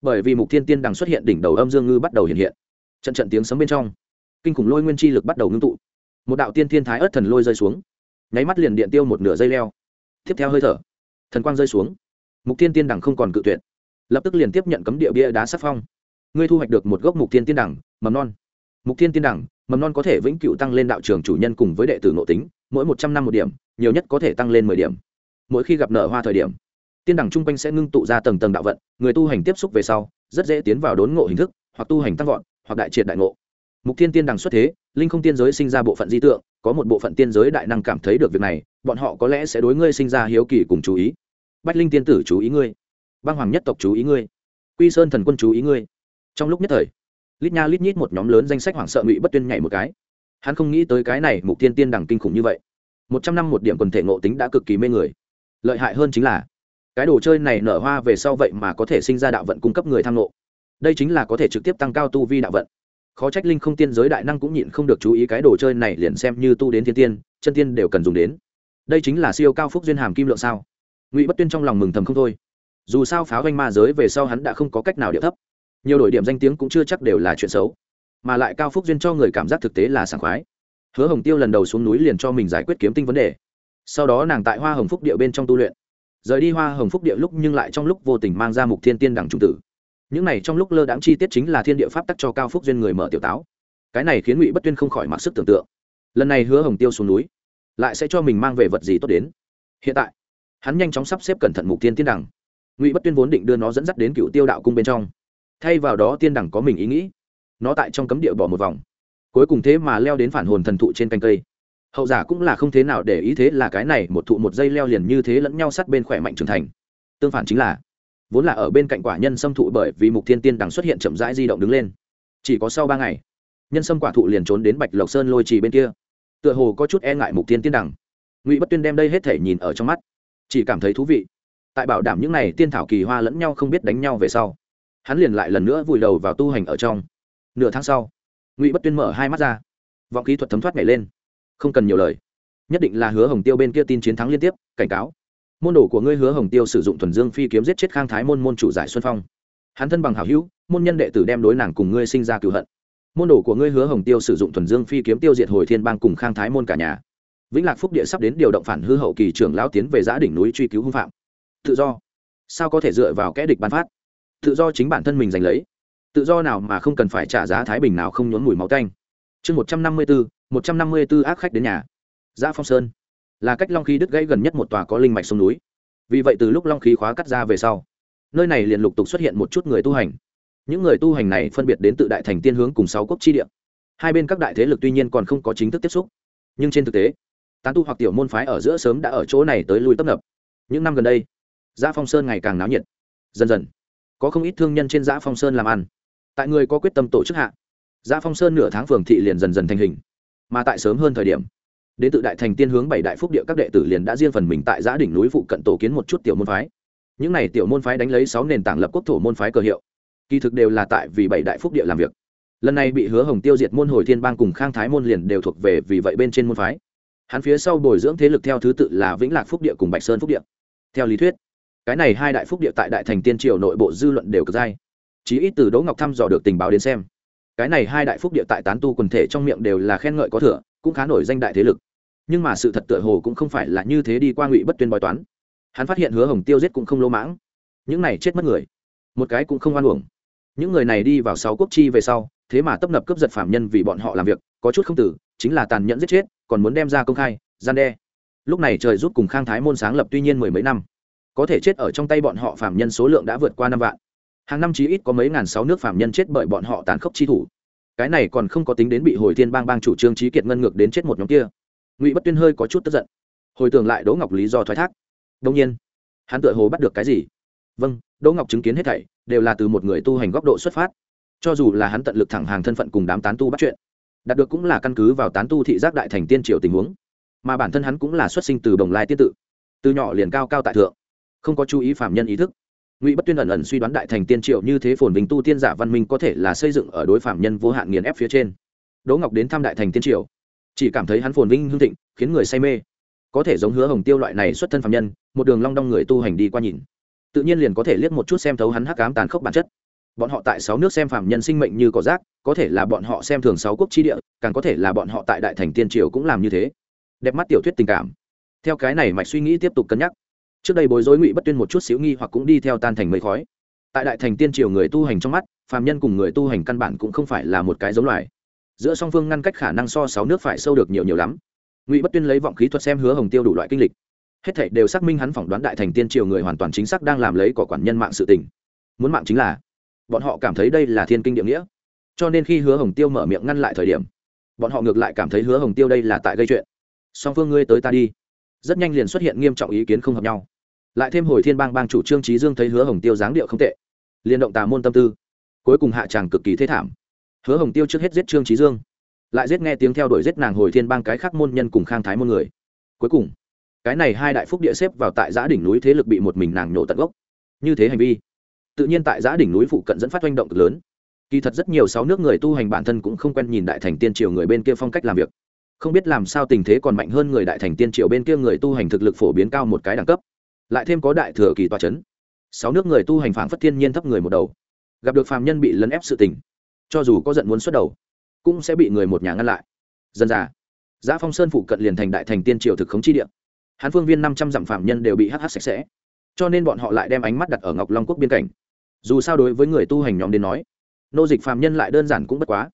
bởi vì mục thiên tiên đằng xuất hiện đỉnh đầu âm dương ngư bắt đầu hiện hiện. Trận trận tiếng sấm bên trong, kinh khủng lôi nguyên chi lực bắt đầu ngưng tụ. Một đạo tiên thiên thái ớt thần lôi rơi xuống. Nháy mắt liền điện tiêu một nửa dây leo. Tiếp theo hơi thở, thần quang rơi xuống. Mục thiên tiên đẳng không còn cự tuyệt. Lập tức liền tiếp nhận cấm địa bia đá sắc phong. Ngươi thu hoạch được một gốc mục thiên tiên đẳng mầm non. Mục thiên tiên đẳng mầm non có thể vĩnh cựu tăng lên đạo trường chủ nhân cùng với đệ tử nội tính, mỗi một trăm năm một điểm, nhiều nhất có thể tăng lên mười điểm. Mỗi khi gặp nở hoa thời điểm tiên đẳng chung quanh sẽ ngưng tụ ra tầng tầng đạo vận, người tu hành tiếp xúc về sau, rất dễ tiến vào đốn ngộ hình thức, hoặc tu hành tăng vọt, hoặc đại triệt đại ngộ. Mục tiên tiên đằng xuất thế, linh không tiên giới sinh ra bộ phận di tượng, có một bộ phận tiên giới đại năng cảm thấy được việc này, bọn họ có lẽ sẽ đối ngươi sinh ra hiếu kỳ cùng chú ý. Bách linh tiên tử chú ý ngươi. Băng hoàng nhất tộc chú ý ngươi. Quy sơn thần quân chú ý ngươi. Trong lúc nhất thời, lít nha lít nhít một nhóm lớn danh sách hoảng sợ ngụy bất tuyên nhảy một cái. Hắn không nghĩ tới cái này mục tiên tiên đằng kinh khủng như vậy. Một trăm năm một điểm quần thể ngộ tính đã cực kỳ mê người. Lợi hại hơn chính là cái đồ chơi này nở hoa về sau vậy mà có thể sinh ra đạo vận cung cấp người tham ngộ. Đây chính là có thể trực tiếp tăng cao tu vi đạo vận. Khó trách linh không tiên giới đại năng cũng nhịn không được chú ý cái đồ chơi này liền xem như tu đến thiên tiên, chân tiên đều cần dùng đến. Đây chính là siêu cao phúc duyên hàm kim lượng sao? Ngụy bất tuyên trong lòng mừng thầm không thôi. Dù sao pháo doanh ma giới về sau hắn đã không có cách nào điệu thấp. Nhiều đổi điểm danh tiếng cũng chưa chắc đều là chuyện xấu. Mà lại cao phúc duyên cho người cảm giác thực tế là sảng khoái. Hứa hồng tiêu lần đầu xuống núi liền cho mình giải quyết kiếm tinh vấn đề. Sau đó nàng tại hoa hồng phúc địa bên trong tu luyện rời đi hoa hồng phúc địa lúc nhưng lại trong lúc vô tình mang ra mục thiên tiên đẳng trung tử. Những này trong lúc lơ đáng chi tiết chính là thiên địa pháp tắc cho cao phúc duyên người mở tiểu táo. Cái này khiến ngụy bất tuyên không khỏi mặc sức tưởng tượng. Lần này hứa hồng tiêu xuống núi, lại sẽ cho mình mang về vật gì tốt đến. Hiện tại, hắn nhanh chóng sắp xếp cẩn thận mục tiên tiên đẳng. Ngụy bất tuyên vốn định đưa nó dẫn dắt đến cựu tiêu đạo cung bên trong. Thay vào đó tiên đẳng có mình ý nghĩ. Nó tại trong cấm địa bỏ một vòng. Cuối cùng thế mà leo đến phản hồn thần thụ trên canh cây hậu giả cũng là không thế nào để ý thế là cái này một thụ một dây leo liền như thế lẫn nhau sát bên khỏe mạnh trưởng thành. Tương phản chính là, vốn là ở bên cạnh quả nhân xâm thụ bởi vì mục thiên tiên đằng xuất hiện chậm rãi di động đứng lên. Chỉ có sau ba ngày, nhân sâm quả thụ liền trốn đến bạch lộc sơn lôi trì bên kia. Tựa hồ có chút e ngại mục thiên tiên đằng. Ngụy bất tuyên đem đây hết thể nhìn ở trong mắt, chỉ cảm thấy thú vị. Tại bảo đảm những n à y tiên thảo kỳ hoa lẫn nhau không biết đánh nhau về sau, hắn liền lại lần nữa vùi đầu vào tu hành ở trong. Nửa tháng sau, ngụy bất tuyên mở hai mắt ra. Vọng kỹ thuật thấm thoát nhảy lên không cần nhiều lời. Nhất định là hứa hồng tiêu bên kia tin chiến thắng liên tiếp, cảnh cáo. Môn đồ của ngươi hứa hồng tiêu sử dụng thuần dương phi kiếm giết chết khang thái môn môn chủ giải xuân phong. Hắn thân bằng hảo hữu, môn nhân đệ tử đem đối nàng cùng ngươi sinh ra cựu hận. Môn đồ của ngươi hứa hồng tiêu sử dụng thuần dương phi kiếm tiêu diệt hồi thiên bang cùng khang thái môn cả nhà. Vĩnh lạc phúc địa sắp đến điều động phản hư hậu kỳ trưởng lão tiến về giã đỉnh núi truy cứu hung phạm. Tự do. Sao có thể dựa vào kẽ địch ban phát? Tự do chính bản thân mình giành lấy. Tự do nào mà không cần phải trả giá thái bình nào không nhốn mùi máu canh chương một trăm năm mươi bốn, một trăm năm mươi bốn ác khách đến nhà. Giã phong sơn. Là cách long khí đứt gãy gần nhất một tòa có linh mạch sông núi. Vì vậy từ lúc long khí khóa cắt ra về sau, nơi này liền lục tục xuất hiện một chút người tu hành. Những người tu hành này phân biệt đến tự đại thành tiên hướng cùng sáu quốc chi địa. Hai bên các đại thế lực tuy nhiên còn không có chính thức tiếp xúc, nhưng trên thực tế, tán tu hoặc tiểu môn phái ở giữa sớm đã ở chỗ này tới lui tấp nập. Những năm gần đây giã phong sơn ngày càng náo nhiệt, dần dần. Có không ít thương nhân trên giã phong sơn làm ăn. Tại người có quyết tâm tổ chức hạ giã phong sơn nửa tháng phường thị liền dần dần thành hình. Mà tại sớm hơn thời điểm, đến tự đại thành tiên hướng bảy đại phúc địa các đệ tử liền đã riêng phần mình tại giã đỉnh núi phụ cận tổ kiến một chút tiểu môn phái. Những này tiểu môn phái đánh lấy sáu nền tảng lập quốc thổ môn phái cờ hiệu. Kỳ thực đều là tại vì bảy đại phúc địa làm việc. Lần này bị hứa hồng tiêu diệt môn hồi thiên bang cùng khang thái môn liền đều thuộc về vì vậy bên trên môn phái. Hắn phía sau bồi dưỡng thế lực theo thứ tự là vĩnh lạc phúc địa cùng bạch sơn phúc địa. Theo lý thuyết, cái này hai đại phúc địa tại đại thành tiên triều nội bộ dư luận đều cực dai. Chí ít từ đỗ ngọc thăm dò được tình báo đến xem cái này hai đại phúc địa tại tán tu quần thể trong miệng đều là khen ngợi có thừa, cũng khá nổi danh đại thế lực. Nhưng mà sự thật tựa hồ cũng không phải là như thế đi qua ngụy bất tuyên bói toán. Hắn phát hiện hứa hồng tiêu giết cũng không lỗ mãng. Những này chết mất người. Một cái cũng không oan uổng. Những người này đi vào sáu quốc chi về sau, thế mà tấp nập cướp giật phạm nhân vì bọn họ làm việc, có chút không tử, chính là tàn nhẫn giết chết, còn muốn đem ra công khai, gian đe. Lúc này trời giúp cùng khang thái môn sáng lập tuy nhiên mười mấy năm. Có thể chết ở trong tay bọn họ phạm nhân số lượng đã vượt qua năm vạn hàng năm chí ít có mấy ngàn sáu nước phạm nhân chết bởi bọn họ tàn khốc chi thủ. Cái này còn không có tính đến bị hồi thiên bang bang chủ trương trí kiệt ngân ngược đến chết một nhóm kia. Ngụy bất tuyên hơi có chút tức giận. Hồi tưởng lại đỗ ngọc lý do thoái thác. Đông nhiên, hắn tựa hồ bắt được cái gì? Vâng đỗ ngọc chứng kiến hết thảy, đều là từ một người tu hành góc độ xuất phát. Cho dù là hắn tận lực thẳng hàng thân phận cùng đám tán tu bắt chuyện, đạt được cũng là căn cứ vào tán tu thị giác đại thành tiên triều tình huống. Mà bản thân hắn cũng là xuất sinh từ đồng lai tiên tự, từ nhỏ liền cao cao tại thượng, không có chú ý phạm nhân ý thức ngụy bất tuyên ẩn ẩn suy đoán đại thành tiên triệu như thế phồn vinh tu tiên giả văn minh có thể là xây dựng ở đối phạm nhân vô hạn nghiền ép phía trên. Đỗ ngọc đến thăm đại thành tiên Triệu chỉ cảm thấy hắn phồn vinh hương thịnh, khiến người say mê. Có thể giống hứa hồng tiêu loại này xuất thân phạm nhân, một đường long đong người tu hành đi qua nhìn, tự nhiên liền có thể liếc một chút xem thấu hắn hắc cám tàn khốc bản chất. Bọn họ tại sáu nước xem phạm nhân sinh mệnh như cỏ rác, có thể là bọn họ xem thường sáu quốc chi địa, càng có thể là bọn họ tại đại thành tiên triều cũng làm như thế. Đẹp mắt tiểu thuyết tình cảm. Theo cái này mạch suy nghĩ tiếp tục cân nhắc trước đây bối rối ngụy bất tuyên một chút xíu nghi hoặc cũng đi theo tan thành mây khói. Tại đại thành tiên triều người tu hành trong mắt, phàm nhân cùng người tu hành căn bản cũng không phải là một cái giống loài. Giữa song phương ngăn cách khả năng so sáu nước phải sâu được nhiều nhiều lắm. Ngụy bất tuyên lấy vọng khí thuật xem hứa hồng tiêu đủ loại kinh lịch. Hết thảy đều xác minh hắn phỏng đoán đại thành tiên triều người hoàn toàn chính xác đang làm lấy cỏ quản nhân mạng sự tình. Muốn mạng chính là, bọn họ cảm thấy đây là thiên kinh địa nghĩa. Cho nên khi hứa hồng tiêu mở miệng ngăn lại thời điểm, bọn họ ngược lại cảm thấy hứa hồng tiêu đây là tại gây chuyện. Song phương ngươi tới ta đi. Rất nhanh liền xuất hiện nghiêm trọng ý kiến không hợp nhau lại thêm hồi thiên bang bang chủ trương trí dương thấy hứa hồng tiêu dáng điệu không tệ liên động tà môn tâm tư, cuối cùng hạ tràng cực kỳ thế thảm. Hứa hồng tiêu trước hết giết trương trí dương, lại giết nghe tiếng theo đuổi giết nàng hồi thiên bang cái khác môn nhân cùng khang thái môn người. Cuối cùng, cái này hai đại phúc địa xếp vào tại giã đỉnh núi thế lực bị một mình nàng nhổ tận gốc. Như thế hành vi, tự nhiên tại giã đỉnh núi phụ cận dẫn phát oanh động cực lớn. Kỳ thật rất nhiều sáu nước người tu hành bản thân cũng không quen nhìn đại thành tiên triều người bên kia phong cách làm việc. Không biết làm sao tình thế còn mạnh hơn người đại thành tiên triều bên kia người tu hành thực lực phổ biến cao một cái đẳng cấp lại thêm có đại thừa kỳ tòa c h ấ n sáu nước người tu hành phản phất thiên nhiên thấp người một đầu. Gặp được phàm nhân bị lấn ép sự tình, cho dù có giận muốn xuất đầu, cũng sẽ bị người một nhà ngăn lại. Dân già, giã phong sơn phụ cận liền thành đại thành tiên triều thực khống chi địa. Hán phương viên năm trăm dặm phạm nhân đều bị hh sạch sẽ. Cho nên bọn họ lại đem ánh mắt đặt ở ngọc long quốc biên cảnh. Dù sao đối với người tu hành nhóm đến nói, nô dịch phạm nhân lại đơn giản cũng bất quá.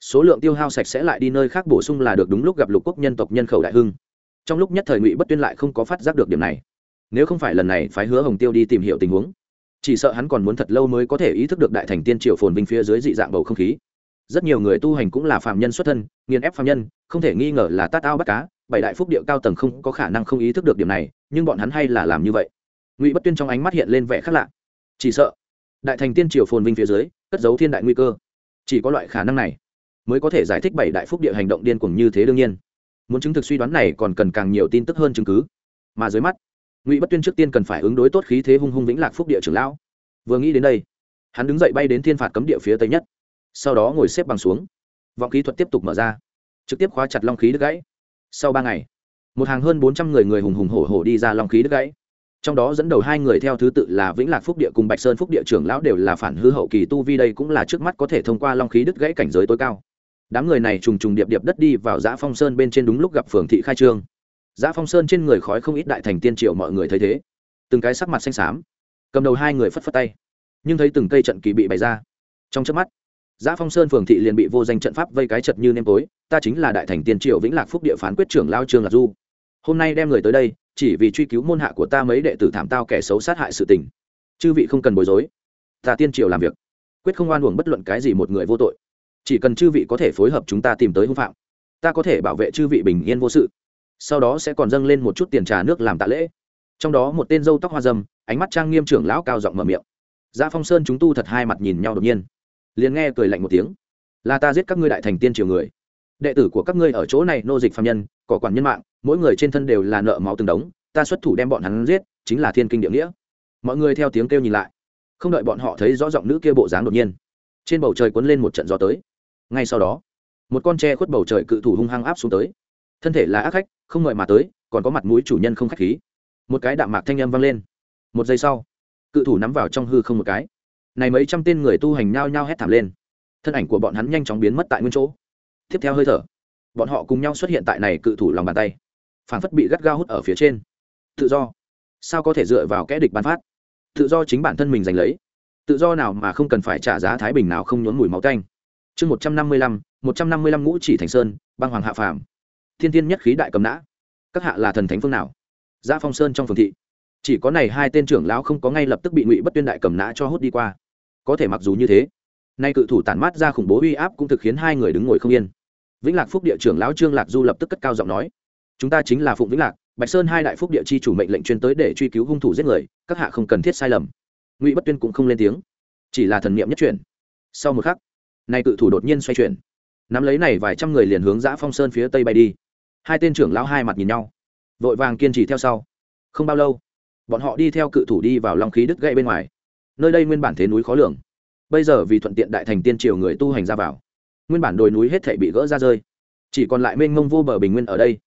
Số lượng tiêu hao sạch sẽ lại đi nơi khác bổ sung là được đúng lúc gặp lục quốc nhân tộc nhân khẩu đại hưng. Trong lúc nhất thời ngụy bất tuyên lại không có phát giác được điểm này nếu không phải lần này phái hứa hồng tiêu đi tìm hiểu tình huống, chỉ sợ hắn còn muốn thật lâu mới có thể ý thức được đại thành tiên triều phồn vinh phía dưới dị dạng bầu không khí. Rất nhiều người tu hành cũng là phạm nhân xuất thân, nghiền ép phạm nhân, không thể nghi ngờ là tát ao bắt cá, bảy đại phúc địa cao tầng không có khả năng không ý thức được điểm này, nhưng bọn hắn hay là làm như vậy. Ngụy bất tuyên trong ánh mắt hiện lên vẻ khác lạ. Chỉ sợ, đại thành tiên triều phồn vinh phía dưới, cất giấu thiên đại nguy cơ. Chỉ có loại khả năng này, mới có thể giải thích bảy đại phúc địa hành động điên cuồng như thế đương nhiên. Muốn chứng thực suy đoán này còn cần càng nhiều tin tức hơn chứng cứ. Mà dưới mắt ngụy bất tuyên trước tiên cần phải ứng đối tốt khí thế hung hung vĩnh lạc phúc địa trưởng lão. Vừa nghĩ đến đây, hắn đứng dậy bay đến thiên phạt cấm địa phía tây nhất, sau đó ngồi xếp bằng xuống. Vọng khí thuật tiếp tục mở ra, trực tiếp khóa chặt long khí đứt gãy. Sau ba ngày, một hàng hơn bốn trăm người người hùng hùng hổ hổ đi ra long khí đứt gãy. Trong đó dẫn đầu hai người theo thứ tự là vĩnh lạc phúc địa cùng bạch sơn phúc địa trưởng lão đều là phản hư hậu kỳ tu vi đây cũng là trước mắt có thể thông qua long khí đứt gãy cảnh giới tối cao. Đám người này trùng trùng điệp điệp đất đi vào giã phong sơn bên trên đúng lúc gặp phường thị khai trương giã phong sơn trên người khói không ít đại thành tiên triệu mọi người thấy thế. Từng cái sắc mặt xanh xám, cầm đầu hai người phất phất tay. Nhưng thấy từng cây trận kỳ bị bày ra. Trong trước mắt, giã phong sơn phường thị liền bị vô danh trận pháp vây cái chật như nêm tối, ta chính là đại thành tiên triệu vĩnh lạc phúc địa phán quyết trưởng lao trương lạc du. Hôm nay đem người tới đây, chỉ vì truy cứu môn hạ của ta mấy đệ tử thảm tao kẻ xấu sát hại sự tình. Chư vị không cần bối rối. Ta tiên triều làm việc. Quyết không oan uổng bất luận cái gì một người vô tội. Chỉ cần chư vị có thể phối hợp chúng ta tìm tới hung phạm, ta có thể bảo vệ chư vị bình yên vô sự sau đó sẽ còn dâng lên một chút tiền trà nước làm tạ lễ. Trong đó một tên dâu tóc hoa dâm, ánh mắt trang nghiêm trưởng lão cao giọng mở miệng. Gia phong sơn chúng tu thật hai mặt nhìn nhau đột nhiên. Liền nghe cười lạnh một tiếng. Là ta giết các ngươi đại thành tiên triều người. Đệ tử của các ngươi ở chỗ này nô dịch phạm nhân cỏ quản nhân mạng, mỗi người trên thân đều là nợ máu từng đống, ta xuất thủ đem bọn hắn giết, chính là thiên kinh địa nghĩa. Mọi người theo tiếng kêu nhìn lại. Không đợi bọn họ thấy rõ giọng nữ kia bộ dáng đột nhiên, trên bầu trời cuốn lên một trận gió tới. Ngay sau đó, một con tre khuất bầu trời cự thủ hung hăng áp xuống tới thân thể là ác khách, không ngợi mà tới, còn có mặt mũi chủ nhân không khách khí. Một cái đạm mạc thanh âm vang lên. Một giây sau, cự thủ nắm vào trong hư không một cái. Này mấy trăm tên người tu hành nhao nhao hét thảm lên. Thân ảnh của bọn hắn nhanh chóng biến mất tại nguyên chỗ. Tiếp theo hơi thở, bọn họ cùng nhau xuất hiện tại này cự thủ lòng bàn tay. Phản phất bị gắt gao hút ở phía trên. Tự do. Sao có thể dựa vào kẽ địch bán phát? Tự do chính bản thân mình giành lấy. Tự do nào mà không cần phải trả giá thái bình nào không nhốn mùi máu tanh. Chương một trăm năm mươi lăm, một trăm năm mươi lăm ngũ chỉ thành sơn, băng hoàng hạ phàm thiên Thiên nhất khí đại cầm nã. Các hạ là thần thánh phương nào? Gia phong sơn trong phường thị. Chỉ có này hai tên trưởng lão không có ngay lập tức bị ngụy bất tuyên đại cầm nã cho hút đi qua. Có thể mặc dù như thế, nay cự thủ tản mát ra khủng bố uy áp cũng thực khiến hai người đứng ngồi không yên. Vĩnh lạc phúc địa trưởng lão trương lạc du lập tức cất cao giọng nói, chúng ta chính là phụng vĩnh lạc, bạch sơn hai đại phúc địa chi chủ mệnh lệnh chuyên tới để truy cứu hung thủ giết người, các hạ không cần thiết sai lầm. Ngụy bất tuyên cũng không lên tiếng. Chỉ là thần niệm nhất chuyển. Sau một khắc, nay cự thủ đột nhiên xoay chuyển. Nắm lấy này vài trăm người liền hướng giã phong sơn phía tây bay đi hai tên trưởng lão hai mặt nhìn nhau, vội vàng kiên trì theo sau. Không bao lâu, bọn họ đi theo cự thủ đi vào long khí đứt gãy bên ngoài. Nơi đây nguyên bản thế núi khó lường, bây giờ vì thuận tiện đại thành tiên triều người tu hành ra vào, nguyên bản đồi núi hết thể bị gỡ ra rơi, chỉ còn lại mênh mông vô bờ bình nguyên ở đây.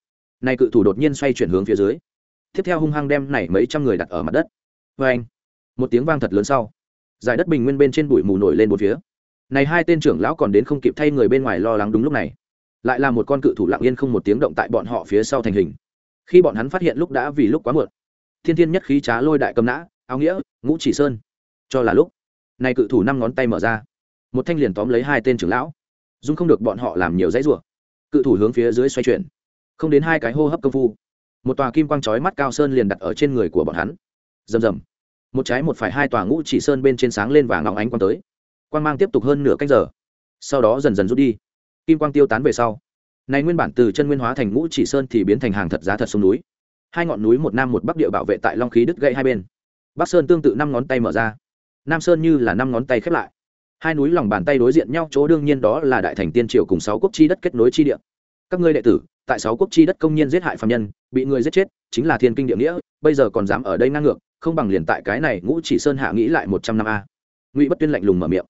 Nay cự thủ đột nhiên xoay chuyển hướng phía dưới, tiếp theo hung hăng đem này mấy trăm người đặt ở mặt đất. Vê anh, một tiếng vang thật lớn sau giải đất bình nguyên bên trên bụi mù nổi lên một phía. Này hai tên trưởng lão còn đến không kịp thay người bên ngoài lo lắng đúng lúc này lại là một con cự thủ lặng yên không một tiếng động tại bọn họ phía sau thành hình. Khi bọn hắn phát hiện lúc đã vì lúc quá muộn, thiên thiên nhất khí trá lôi đại cầm nã, áo nghĩa, ngũ chỉ sơn. Cho là lúc này cự thủ năm ngón tay mở ra, một thanh liền tóm lấy hai tên trưởng lão, dung không được bọn họ làm nhiều dãy rủa. Cự thủ hướng phía dưới xoay chuyển, không đến hai cái hô hấp công phu, một tòa kim quang chói mắt cao sơn liền đặt ở trên người của bọn hắn. Rầm rầm, một trái một phải hai tòa ngũ chỉ sơn bên trên sáng lên vàng óng ánh quang tới. Quang mang tiếp tục hơn nửa cách giờ, sau đó dần dần rút đi kim quang tiêu tán về sau. Này nguyên bản từ chân nguyên hóa thành ngũ chỉ sơn thì biến thành hàng thật giá thật sông núi. Hai ngọn núi một nam một bắc địa bảo vệ tại long khí đứt gãy hai bên. Bắc sơn tương tự năm ngón tay mở ra. Nam sơn như là năm ngón tay khép lại. Hai núi lòng bàn tay đối diện nhau, chỗ đương nhiên đó là đại thành tiên triều cùng sáu quốc chi đất kết nối chi địa. Các ngươi đệ tử, tại sáu quốc chi đất công nhiên giết hại phạm nhân, bị người giết chết, chính là thiên kinh địa nghĩa, bây giờ còn dám ở đây ngang ngược, không bằng liền tại cái này ngũ chỉ sơn hạ nghĩ lại một trăm năm a. Ngụy bất tuyên lạnh lùng mở miệng.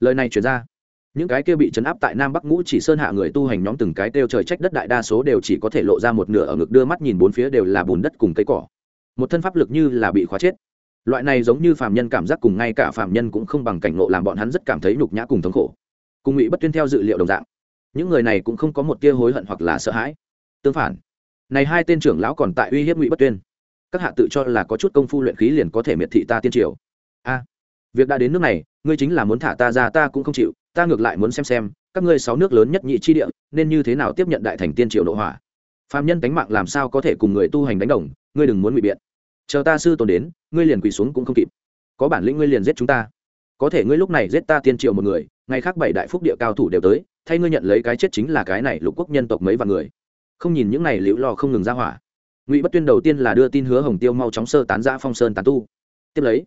Lời này chuyển ra những cái kia bị chấn áp tại nam bắc ngũ chỉ sơn hạ người tu hành nhóm từng cái kêu trời trách đất đại đa số đều chỉ có thể lộ ra một nửa ở ngực đưa mắt nhìn bốn phía đều là bùn đất cùng cây cỏ. Một thân pháp lực như là bị khóa chết. Loại này giống như phàm nhân cảm giác cùng ngay cả phàm nhân cũng không bằng cảnh ngộ làm bọn hắn rất cảm thấy nhục nhã cùng thống khổ. Cùng ngụy bất tuyên theo dự liệu đồng dạng. Những người này cũng không có một tia hối hận hoặc là sợ hãi. Tương phản, này hai tên trưởng lão còn tại uy hiếp ngụy bất tuyên. Các hạ tự cho là có chút công phu luyện khí liền có thể miệt thị ta tiên triều. A, việc đã đến nước này, ngươi chính là muốn thả ta ra, ta cũng không chịu ta ngược lại muốn xem xem, các ngươi sáu nước lớn nhất nhị chi địa, nên như thế nào tiếp nhận đại thành tiên triều nội hỏa? Phạm nhân tánh mạng làm sao có thể cùng người tu hành đánh đồng, ngươi đừng muốn bị biện. Chờ ta sư tôn đến, ngươi liền quỳ xuống cũng không kịp. Có bản lĩnh ngươi liền giết chúng ta. Có thể ngươi lúc này giết ta tiên triều một người, ngày khác bảy đại phúc địa cao thủ đều tới, thay ngươi nhận lấy cái chết chính là cái này lục quốc nhân tộc mấy vạn người. Không nhìn những này liễu lo không ngừng ra hỏa. Ngụy bất tuyên đầu tiên là đưa tin hứa hồng tiêu mau chóng sơ tán ra phong sơn tán tu. Tiếp lấy,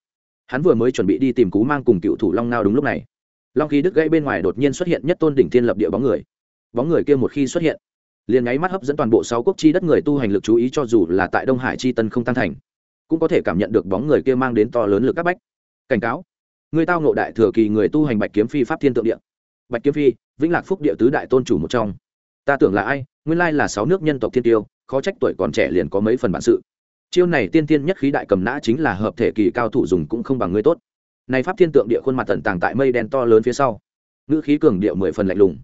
hắn vừa mới chuẩn bị đi tìm cú mang cùng cựu thủ long nao đúng lúc này long khí đứt gãy bên ngoài đột nhiên xuất hiện nhất tôn đỉnh thiên lập địa bóng người. Bóng người kia một khi xuất hiện, liền nháy mắt hấp dẫn toàn bộ sáu quốc chi đất người tu hành lực chú ý cho dù là tại đông hải chi tân không tăng thành, cũng có thể cảm nhận được bóng người kia mang đến to lớn lực các bách. Cảnh cáo, người tao ngộ đại thừa kỳ người tu hành bạch kiếm phi pháp thiên tượng địa. Bạch kiếm phi, vĩnh lạc phúc địa tứ đại tôn chủ một trong. Ta tưởng là ai? Nguyên lai là sáu nước nhân tộc thiên tiêu, khó trách tuổi còn trẻ liền có mấy phần bản sự. Chiêu này tiên tiên nhất khí đại cầm nã chính là hợp thể kỳ cao thủ dùng cũng không bằng ngươi tốt này pháp thiên tượng địa khuôn mặt tận tàng tại mây đen to lớn phía sau. Ngữ khí cường điệu mười phần lạnh lùng.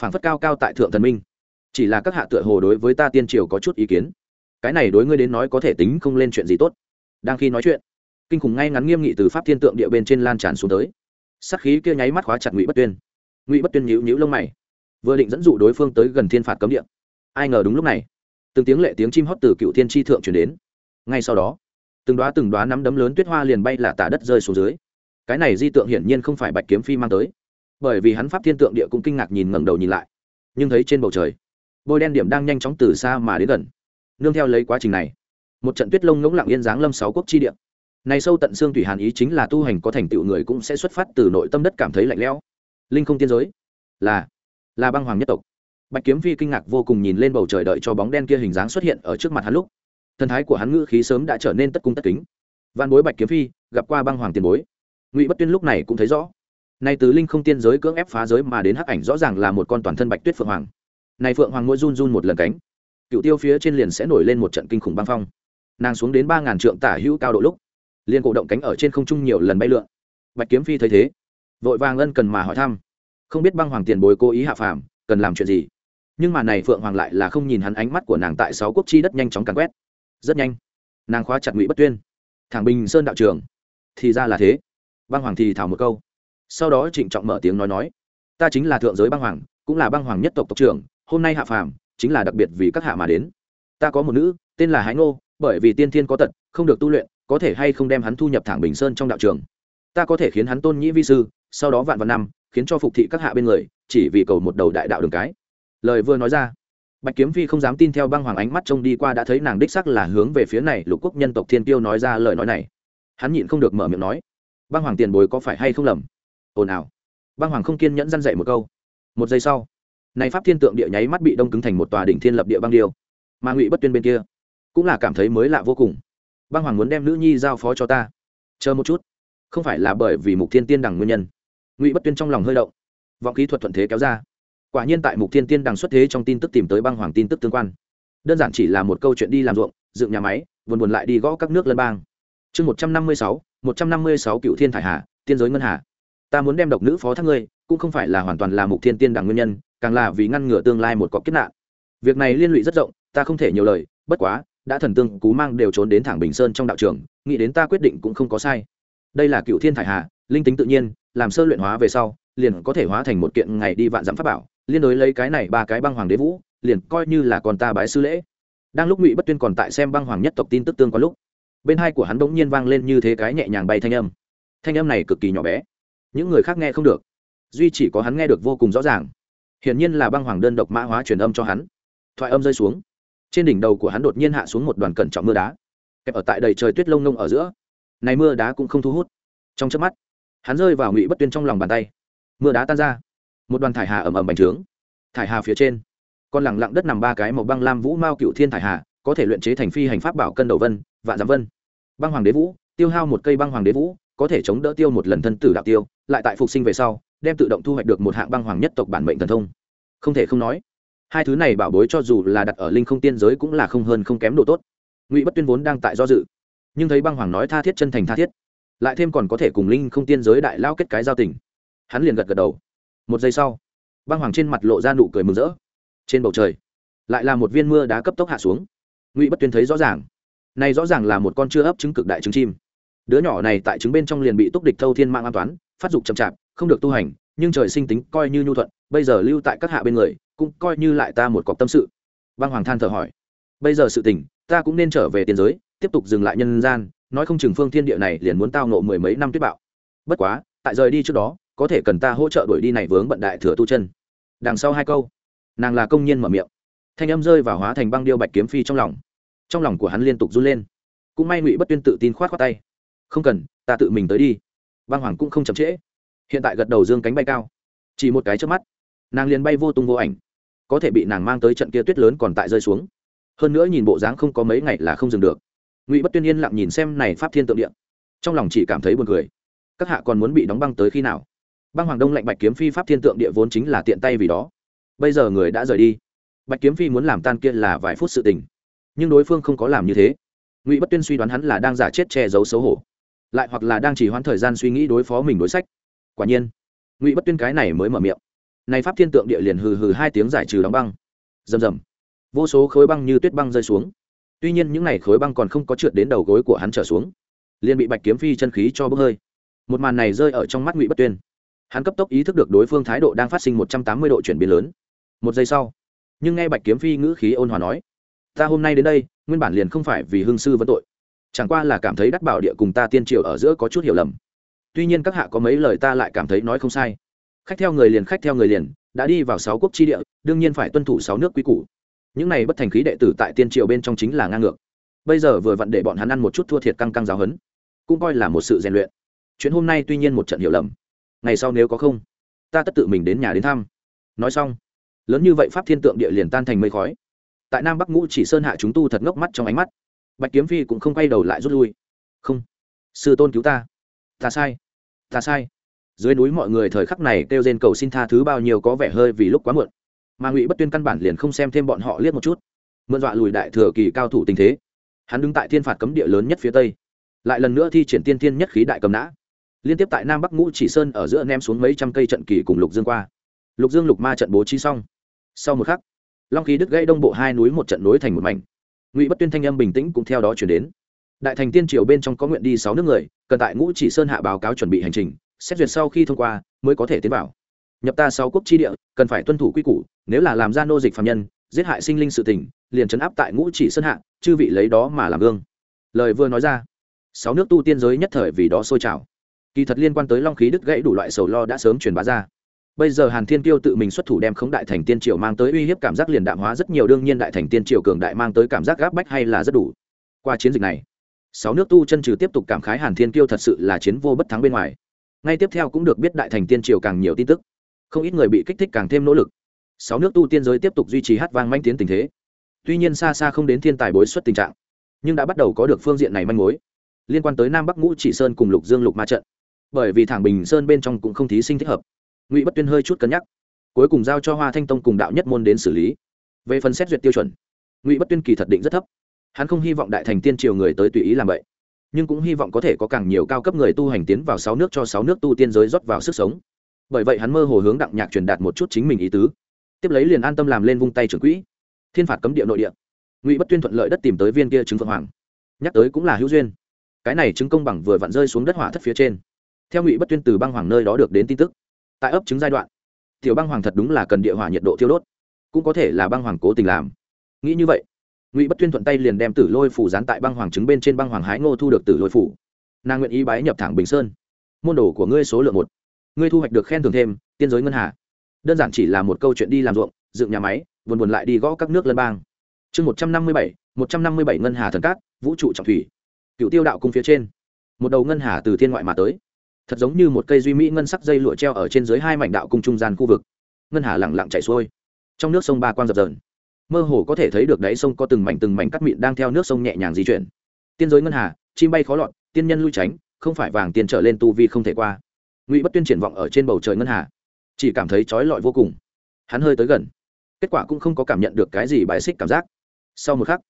Phảng phất cao cao tại thượng thần minh. Chỉ là các hạ tựa hồ đối với ta tiên triều có chút ý kiến. Cái này đối ngươi đến nói có thể tính không lên chuyện gì tốt. Đang khi nói chuyện, kinh khủng ngay ngắn nghiêm nghị từ pháp thiên tượng địa bên trên lan tràn xuống tới. Sắc khí kia nháy mắt khóa chặt ngụy bất tuyên. Ngụy bất tuyên nhíu nhíu lông mày, vừa định dẫn dụ đối phương tới gần thiên phạt cấm địa. Ai ngờ đúng lúc này, từng tiếng lệ tiếng chim hót từ cựu thiên tri thượng chuyển đến. Ngay sau đó, từng đoá từng đoá nắm đấm lớn tuyết hoa liền bay là tả đất rơi xuống dưới cái này di tượng hiển nhiên không phải bạch kiếm phi mang tới. Bởi vì hắn pháp thiên tượng địa cũng kinh ngạc nhìn ngẩng đầu nhìn lại. Nhưng thấy trên bầu trời, bôi đen điểm đang nhanh chóng từ xa mà đến gần. Nương theo lấy quá trình này, một trận tuyết lông ngỗng lặng yên giáng lâm sáu quốc chi địa. Này sâu tận xương thủy hàn ý chính là tu hành có thành tựu người cũng sẽ xuất phát từ nội tâm đất cảm thấy lạnh lẽo. Linh không tiên giới, là là băng hoàng nhất tộc. Bạch kiếm phi kinh ngạc vô cùng nhìn lên bầu trời đợi cho bóng đen kia hình dáng xuất hiện ở trước mặt hắn lúc. Thần thái của hắn ngữ khí sớm đã trở nên tất cung tất kính. Văn bối bạch kiếm phi, gặp qua băng hoàng tiền bối ngụy bất tuyên lúc này cũng thấy rõ nay tứ linh không tiên giới cưỡng ép phá giới mà đến hắc ảnh rõ ràng là một con toàn thân bạch tuyết phượng hoàng này phượng hoàng mỗi run run một lần cánh cựu tiêu phía trên liền sẽ nổi lên một trận kinh khủng băng phong nàng xuống đến ba ngàn trượng tả hữu cao độ lúc liền cổ động cánh ở trên không trung nhiều lần bay lượn bạch kiếm phi thấy thế vội vàng ân cần mà hỏi thăm không biết băng hoàng tiền bối cố ý hạ phàm cần làm chuyện gì nhưng mà này phượng hoàng lại là không nhìn hắn ánh mắt của nàng tại sáu quốc chi đất nhanh chóng càn quét rất nhanh nàng khóa chặt ngụy bất tuyên thẳng bình sơn đạo trường thì ra là thế băng hoàng thì thảo một câu. Sau đó trịnh trọng mở tiếng nói nói, ta chính là thượng giới băng hoàng, cũng là băng hoàng nhất tộc tộc trưởng, hôm nay hạ phàm chính là đặc biệt vì các hạ mà đến. Ta có một nữ, tên là hái ngô, bởi vì tiên thiên có tật, không được tu luyện, có thể hay không đem hắn thu nhập thẳng bình sơn trong đạo trường. Ta có thể khiến hắn tôn nhĩ vi sư, sau đó vạn vạn năm, khiến cho phục thị các hạ bên người, chỉ vì cầu một đầu đại đạo đường cái. Lời vừa nói ra, bạch kiếm phi không dám tin theo băng hoàng ánh mắt trông đi qua đã thấy nàng đích sắc là hướng về phía này lục quốc nhân tộc thiên tiêu nói ra lời nói này. Hắn nhịn không được mở miệng nói băng hoàng tiền bối có phải hay không lầm? Ồn ào. Băng hoàng không kiên nhẫn răn dậy một câu. Một giây sau, này pháp thiên tượng địa nháy mắt bị đông cứng thành một tòa đỉnh thiên lập địa băng điêu. Mà ngụy bất tuyên bên kia cũng là cảm thấy mới lạ vô cùng. Băng hoàng muốn đem nữ nhi giao phó cho ta. Chờ một chút. Không phải là bởi vì mục thiên tiên đằng nguyên nhân. Ngụy bất tuyên trong lòng hơi động. Vọng kỹ thuật thuận thế kéo ra. Quả nhiên tại mục thiên tiên đằng xuất thế trong tin tức tìm tới băng hoàng tin tức tương quan. Đơn giản chỉ là một câu chuyện đi làm ruộng, dựng nhà máy, buồn buồn lại đi gõ các nước lân bang. Chương một trăm năm mươi sáu một trăm năm mươi sáu cựu thiên thải hà, tiên giới ngân hà. Ta muốn đem độc nữ phó thác ngươi, cũng không phải là hoàn toàn là mục thiên tiên đằng nguyên nhân, càng là vì ngăn ngừa tương lai một cọc kiếp nạn. Việc này liên lụy rất rộng, ta không thể nhiều lời, bất quá, đã thần tương, cú mang đều trốn đến thẳng bình sơn trong đạo trường, nghĩ đến ta quyết định cũng không có sai. Đây là cựu thiên thải hà, linh tính tự nhiên, làm sơ luyện hóa về sau, liền có thể hóa thành một kiện ngày đi vạn dặm pháp bảo, liên đối lấy cái này ba cái băng hoàng đế vũ, liền coi như là còn ta bái sư lễ. Đang lúc ngụy bất tuyên còn tại xem băng hoàng nhất tộc tin tức tương có lúc bên hai của hắn bỗng nhiên vang lên như thế cái nhẹ nhàng bay thanh âm. Thanh âm này cực kỳ nhỏ bé. Những người khác nghe không được. Duy chỉ có hắn nghe được vô cùng rõ ràng. Hiển nhiên là băng hoàng đơn độc mã hóa truyền âm cho hắn. Thoại âm rơi xuống. Trên đỉnh đầu của hắn đột nhiên hạ xuống một đoàn cẩn trọng mưa đá. Kẹp ở tại đầy trời tuyết lông nông ở giữa. Này mưa đá cũng không thu hút. Trong chớp mắt, hắn rơi vào ngụy bất tuyên trong lòng bàn tay. Mưa đá tan ra. Một đoàn thải hà ẩm ẩm bành trướng. Thải hà phía trên, còn lẳng lặng đất nằm ba cái màu băng lam vũ mao cựu thiên thải hà, có thể luyện chế thành phi hành pháp bảo cân đầu vân vạn giám vân. Băng hoàng đế vũ, tiêu hao một cây băng hoàng đế vũ, có thể chống đỡ tiêu một lần thân tử đạo tiêu, lại tại phục sinh về sau, đem tự động thu hoạch được một hạng băng hoàng nhất tộc bản mệnh thần thông. Không thể không nói, hai thứ này bảo bối cho dù là đặt ở linh không tiên giới cũng là không hơn không kém độ tốt. Ngụy bất tuyên vốn đang tại do dự, nhưng thấy băng hoàng nói tha thiết chân thành tha thiết, lại thêm còn có thể cùng linh không tiên giới đại lao kết cái giao tình. Hắn liền gật gật đầu. Một giây sau, băng hoàng trên mặt lộ ra nụ cười mừng rỡ. Trên bầu trời, lại là một viên mưa đá cấp tốc hạ xuống. Ngụy bất tuyên thấy rõ ràng này rõ ràng là một con chưa ấp trứng cực đại trứng chim. Đứa nhỏ này tại trứng bên trong liền bị túc địch thâu thiên mạng an toán, phát dục chậm chạp, không được tu hành, nhưng trời sinh tính coi như nhu thuận, bây giờ lưu tại các hạ bên người, cũng coi như lại ta một cọc tâm sự. Băng hoàng than thở hỏi. Bây giờ sự tình, ta cũng nên trở về tiền giới, tiếp tục dừng lại nhân gian, nói không chừng phương thiên địa này liền muốn tao ngộ mười mấy năm tuyết bạo. Bất quá, tại rời đi trước đó, có thể cần ta hỗ trợ đuổi đi này vướng bận đại thừa tu chân. Đằng sau hai câu, nàng là công nhân mở miệng. Thanh âm rơi vào hóa thành băng điêu bạch kiếm phi trong lòng trong lòng của hắn liên tục run lên. Cũng may ngụy bất tuyên tự tin khoát khoát tay. Không cần, ta tự mình tới đi. Băng hoàng cũng không chậm trễ. Hiện tại gật đầu dương cánh bay cao. Chỉ một cái trước mắt, nàng liền bay vô tung vô ảnh. Có thể bị nàng mang tới trận kia tuyết lớn còn tại rơi xuống. Hơn nữa nhìn bộ dáng không có mấy ngày là không dừng được. Ngụy bất tuyên yên lặng nhìn xem này pháp thiên tượng điện trong lòng chỉ cảm thấy buồn cười. Các hạ còn muốn bị đóng băng tới khi nào? Băng hoàng đông lạnh bạch kiếm phi pháp thiên tượng địa vốn chính là tiện tay vì đó. Bây giờ người đã rời đi. Bạch kiếm phi muốn làm tan kia là vài phút sự tình nhưng đối phương không có làm như thế. Ngụy bất tuyên suy đoán hắn là đang giả chết che giấu xấu hổ, lại hoặc là đang chỉ hoãn thời gian suy nghĩ đối phó mình đối sách. Quả nhiên, ngụy bất tuyên cái này mới mở miệng. Này pháp thiên tượng địa liền hừ hừ hai tiếng giải trừ đóng băng. Rầm rầm. Vô số khối băng như tuyết băng rơi xuống. Tuy nhiên những n à y khối băng còn không có trượt đến đầu gối của hắn trở xuống, liền bị bạch kiếm phi chân khí cho bốc hơi. Một màn này rơi ở trong mắt ngụy bất tuyên. Hắn cấp tốc ý thức được đối phương thái độ đang phát sinh một trăm tám mươi độ chuyển biến lớn. Một giây sau, nhưng nghe bạch kiếm phi ngữ khí ôn hòa nói ta hôm nay đến đây, nguyên bản liền không phải vì hương sư vấn tội. Chẳng qua là cảm thấy đắc bảo địa cùng ta tiên triều ở giữa có chút hiểu lầm. Tuy nhiên các hạ có mấy lời ta lại cảm thấy nói không sai. Khách theo người liền, khách theo người liền, đã đi vào sáu quốc tri địa, đương nhiên phải tuân thủ sáu nước quy củ. Những này bất thành khí đệ tử tại tiên triều bên trong chính là ngang ngược. Bây giờ vừa vặn để bọn hắn ăn một chút thua thiệt căng căng giáo hấn cũng coi là một sự rèn luyện. Chuyện hôm nay tuy nhiên một trận hiểu lầm, ngày sau nếu có không, ta tất tự mình đến nhà đến thăm. Nói xong, lớn như vậy pháp thiên tượng địa liền tan thành mây khói tại nam bắc ngũ chỉ sơn hạ chúng tu thật ngốc mắt trong ánh mắt. Bạch kiếm phi cũng không quay đầu lại rút lui. Không. Sư tôn cứu ta. Ta sai. Ta sai. Dưới núi mọi người thời khắc này kêu rên cầu xin tha thứ bao nhiêu có vẻ hơi vì lúc quá muộn. Mà ngụy bất tuyên căn bản liền không xem thêm bọn họ liếc một chút. Mượn dọa lùi đại thừa kỳ cao thủ tình thế, hắn đứng tại thiên phạt cấm địa lớn nhất phía tây, lại lần nữa thi triển tiên thiên nhất khí đại cầm nã. Liên tiếp tại nam bắc ngũ chỉ sơn ở giữa ném xuống mấy trăm cây trận kỳ cùng lục dương qua. Lục dương lục ma trận bố trí xong. Sau một khắc long khí đứt gãy đông bộ hai núi một trận nối thành một mảnh. Ngụy bất tuyên thanh âm bình tĩnh cũng theo đó chuyển đến. Đại thành tiên triều bên trong có nguyện đi sáu nước người, cần tại ngũ chỉ sơn hạ báo cáo chuẩn bị hành trình, xét duyệt sau khi thông qua, mới có thể tiến vào. Nhập ta sáu quốc chi địa, cần phải tuân thủ quy củ, nếu là làm ra nô dịch phạm nhân, giết hại sinh linh sự tình, liền chấn áp tại ngũ chỉ sơn hạ, chư vị lấy đó mà làm gương. Lời vừa nói ra, sáu nước tu tiên giới nhất thời vì đó sôi trào. Kỳ thật liên quan tới long khí đứt gãy đủ loại sầu lo đã sớm truyền bá ra bây giờ hàn thiên kiêu tự mình xuất thủ đem khống đại thành tiên triều mang tới uy hiếp cảm giác liền đạm hóa rất nhiều, đương nhiên đại thành tiên triều cường đại mang tới cảm giác gáp bách hay là rất đủ. Qua chiến dịch này, sáu nước tu chân trừ tiếp tục cảm khái hàn thiên kiêu thật sự là chiến vô bất thắng bên ngoài. Ngay tiếp theo cũng được biết đại thành tiên triều càng nhiều tin tức. Không ít người bị kích thích càng thêm nỗ lực. Sáu nước tu tiên giới tiếp tục duy trì hát vang manh tiến tình thế. Tuy nhiên xa xa không đến thiên tài bối xuất tình trạng, nhưng đã bắt đầu có được phương diện này manh mối. Liên quan tới nam bắc ngũ chỉ sơn cùng lục dương lục ma trận. Bởi vì thẳng bình sơn bên trong cũng không thí sinh thích hợp ngụy bất tuyên hơi chút cân nhắc cuối cùng giao cho hoa thanh tông cùng đạo nhất môn đến xử lý về phần xét duyệt tiêu chuẩn ngụy bất tuyên kỳ thật định rất thấp hắn không hy vọng đại thành tiên triều người tới tùy ý làm vậy nhưng cũng hy vọng có thể có càng nhiều cao cấp người tu hành tiến vào sáu nước cho sáu nước tu tiên giới rót vào sức sống bởi vậy hắn mơ hồ hướng đặng nhạc truyền đạt một chút chính mình ý tứ tiếp lấy liền an tâm làm lên vung tay trưởng quỹ thiên phạt cấm địa nội địa ngụy bất tuyên thuận lợi đất tìm tới viên kia chứng phượng hoàng nhắc tới cũng là hữu duyên cái này chứng công bằng vừa vặn rơi xuống đất hỏa thất phía trên theo ngụy bất tuyên từ băng hoàng nơi đó được đến tin tức tại ấp trứng giai đoạn. Tiểu băng hoàng thật đúng là cần địa hỏa nhiệt độ thiêu đốt. Cũng có thể là băng hoàng cố tình làm. Nghĩ như vậy, ngụy bất tuyên thuận tay liền đem tử lôi phủ dán tại băng hoàng trứng bên trên băng hoàng hái ngô thu được tử lôi phủ. Nàng nguyện ý bái nhập thẳng bình sơn. Môn đồ của ngươi số lượng một. Ngươi thu hoạch được khen thưởng thêm, tiên giới ngân hà. Đơn giản chỉ là một câu chuyện đi làm ruộng, dựng nhà máy, buồn buồn lại đi gõ các nước lân bang. Chương một trăm năm mươi bảy, một trăm năm mươi bảy ngân hà thần cát, vũ trụ trọng thủy. Cựu tiêu đạo cung phía trên. Một đầu ngân hà từ thiên ngoại mà tới thật giống như một cây duy mỹ ngân sắc dây lụa treo ở trên dưới hai mảnh đạo cung trung gian khu vực. Ngân hà lẳng lặng chảy xuôi. Trong nước sông ba quang dập dờn. Mơ hồ có thể thấy được đáy sông có từng mảnh từng mảnh cắt mịn đang theo nước sông nhẹ nhàng di chuyển. Tiên giới ngân hà, chim bay khó lọt, tiên nhân lui tránh, không phải vàng tiền trở lên tu vi không thể qua. Ngụy bất tuyên triển vọng ở trên bầu trời ngân hà. Chỉ cảm thấy trói lọi vô cùng. Hắn hơi tới gần. Kết quả cũng không có cảm nhận được cái gì bài xích cảm giác. Sau một khắc,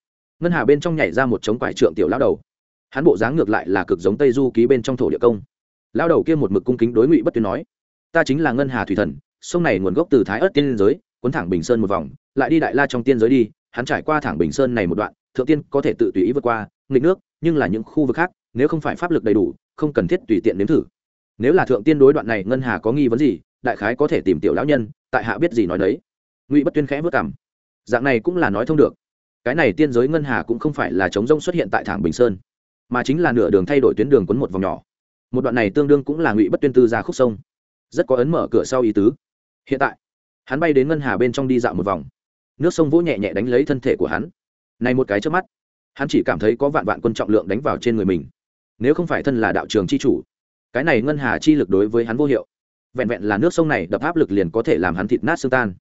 ngân hà bên trong nhảy ra một trống quải trượng tiểu lão đầu. Hắn bộ dáng ngược lại là cực giống tây du ký bên trong thổ địa công lao đầu kia một mực cung kính đối ngụy bất tuyên nói, ta chính là ngân hà thủy thần, sông này nguồn gốc từ thái ớt tiên giới, cuốn thẳng bình sơn một vòng, lại đi đại la trong tiên giới đi, hắn trải qua thẳng bình sơn này một đoạn, thượng tiên có thể tự tùy ý vượt qua, nghịch nước, nhưng là những khu vực khác, nếu không phải pháp lực đầy đủ, không cần thiết tùy tiện nếm thử. Nếu là thượng tiên đối đoạn này ngân hà có nghi vấn gì, đại khái có thể tìm tiểu lão nhân, tại hạ biết gì nói đấy. Ngụy bất tuyên khẽ vất cảm dạng này cũng là nói thông được. Cái này tiên giới ngân hà cũng không phải là chống rông xuất hiện tại thẳng bình sơn, mà chính là nửa đường thay đổi tuyến đường quấn một vòng nhỏ một đoạn này tương đương cũng là ngụy bất tuyên tư ra khúc sông. Rất có ấn mở cửa sau ý tứ. Hiện tại, hắn bay đến ngân hà bên trong đi dạo một vòng. Nước sông vỗ nhẹ nhẹ đánh lấy thân thể của hắn. Này một cái trước mắt, hắn chỉ cảm thấy có vạn vạn quân trọng lượng đánh vào trên người mình. Nếu không phải thân là đạo trường c h i chủ, cái này ngân hà chi lực đối với hắn vô hiệu. Vẹn vẹn là nước sông này đập áp lực liền có thể làm hắn thịt nát xương tan.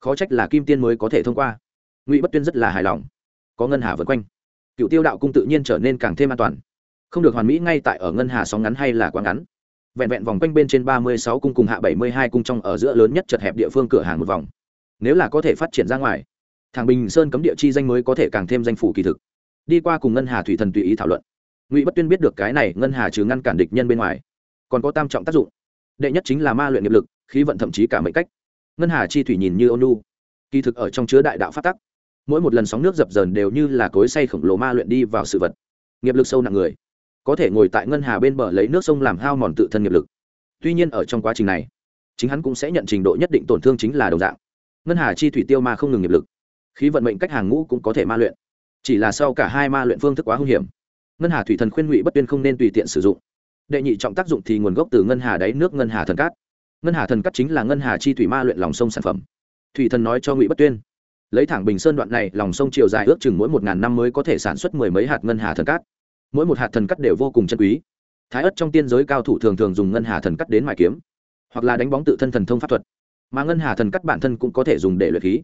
Khó trách là kim tiên mới có thể thông qua. Ngụy bất tuyên rất là hài lòng. Có ngân hà vượt quanh, cựu tiêu đạo cung tự nhiên trở nên càng thêm an toàn không được hoàn mỹ ngay tại ở ngân hà sóng ngắn hay là quá ngắn. Vẹn vẹn vòng quanh bên trên ba mươi sáu cung cùng hạ bảy mươi hai cung trong ở giữa lớn nhất chật hẹp địa phương cửa hàng một vòng. Nếu là có thể phát triển ra ngoài thằng bình sơn cấm địa chi danh mới có thể càng thêm danh phủ kỳ thực. Đi qua cùng ngân hà thủy thần tùy ý thảo luận, ngụy bất tuyên biết được cái này ngân hà trừ ngăn cản địch nhân bên ngoài, còn có tam trọng tác dụng. Đệ nhất chính là ma luyện nghiệp lực, khí vận thậm chí cả mệnh cách. Ngân hà chi thủy nhìn như ônu kỳ thực ở trong chứa đại đạo phát tắc, mỗi một lần sóng nước dập dờn đều như là cối say khổng lồ ma luyện đi vào sự vật. Nghiệp lực sâu nặng người có thể ngồi tại ngân hà bên bờ lấy nước sông làm hao mòn tự thân nghiệp lực. Tuy nhiên ở trong quá trình này, chính hắn cũng sẽ nhận trình độ nhất định tổn thương chính là đồng dạng. Ngân hà chi thủy tiêu ma không ngừng nghiệp lực. Khí vận mệnh cách hàng ngũ cũng có thể ma luyện. Chỉ là sau cả hai ma luyện phương thức quá hung hiểm. Ngân hà thủy thần khuyên ngụy bất tuyên không nên tùy tiện sử dụng. Đệ nhị trọng tác dụng thì nguồn gốc từ ngân hà đáy nước ngân hà thần cát. Ngân hà thần cát chính là ngân hà chi thủy ma luyện lòng sông sản phẩm. Thủy thần nói cho ngụy bất tuyên, lấy thẳng bình sơn đoạn này, lòng sông chiều dài ước chừng mỗi một ngàn năm mới có thể sản xuất mười mấy hạt ngân hà thần cát mỗi một hạt thần cắt đều vô cùng chân quý. Thái ất trong tiên giới cao thủ thường thường dùng ngân hà thần cắt đến mài kiếm, hoặc là đánh bóng tự thân thần thông pháp thuật. Mà ngân hà thần cắt bản thân cũng có thể dùng để luyện khí,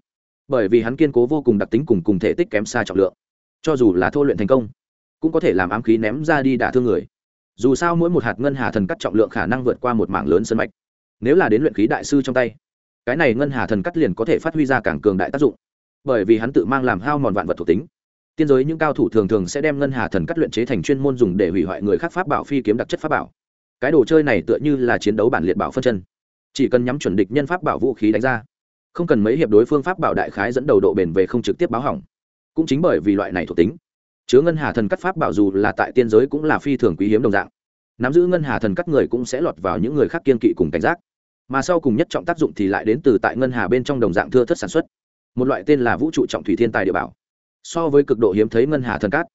bởi vì hắn kiên cố vô cùng đặc tính cùng cùng thể tích kém xa trọng lượng. Cho dù là thô luyện thành công, cũng có thể làm ám khí ném ra đi đả thương người. Dù sao mỗi một hạt ngân hà thần cắt trọng lượng khả năng vượt qua một mảng lớn sân mạch. Nếu là đến luyện khí đại sư trong tay, cái này ngân hà thần cắt liền có thể phát huy ra càng cường đại tác dụng, bởi vì hắn tự mang làm hao mòn vạn vật thuộc tính tiên giới những cao thủ thường thường sẽ đem ngân hà thần cắt luyện chế thành chuyên môn dùng để hủy hoại người khác pháp bảo phi kiếm đặc chất pháp bảo. Cái đồ chơi này tựa như là chiến đấu bản liệt bảo phân chân. Chỉ cần nhắm chuẩn địch nhân pháp bảo vũ khí đánh ra, không cần mấy hiệp đối phương pháp bảo đại khái dẫn đầu độ bền về không trực tiếp báo hỏng. Cũng chính bởi vì loại này thuộc tính, chứa ngân hà thần cắt pháp bảo dù là tại tiên giới cũng là phi thường quý hiếm đồng dạng. Nắm giữ ngân hà thần cắt người cũng sẽ lọt vào những người khác kiên kỵ cùng cảnh giác. Mà sau cùng nhất trọng tác dụng thì lại đến từ tại ngân hà bên trong đồng dạng thưa thất sản xuất. Một loại tên là vũ trụ trọng thủy thiên tài địa bảo so với cực độ hiếm thấy ngân hà thần cát.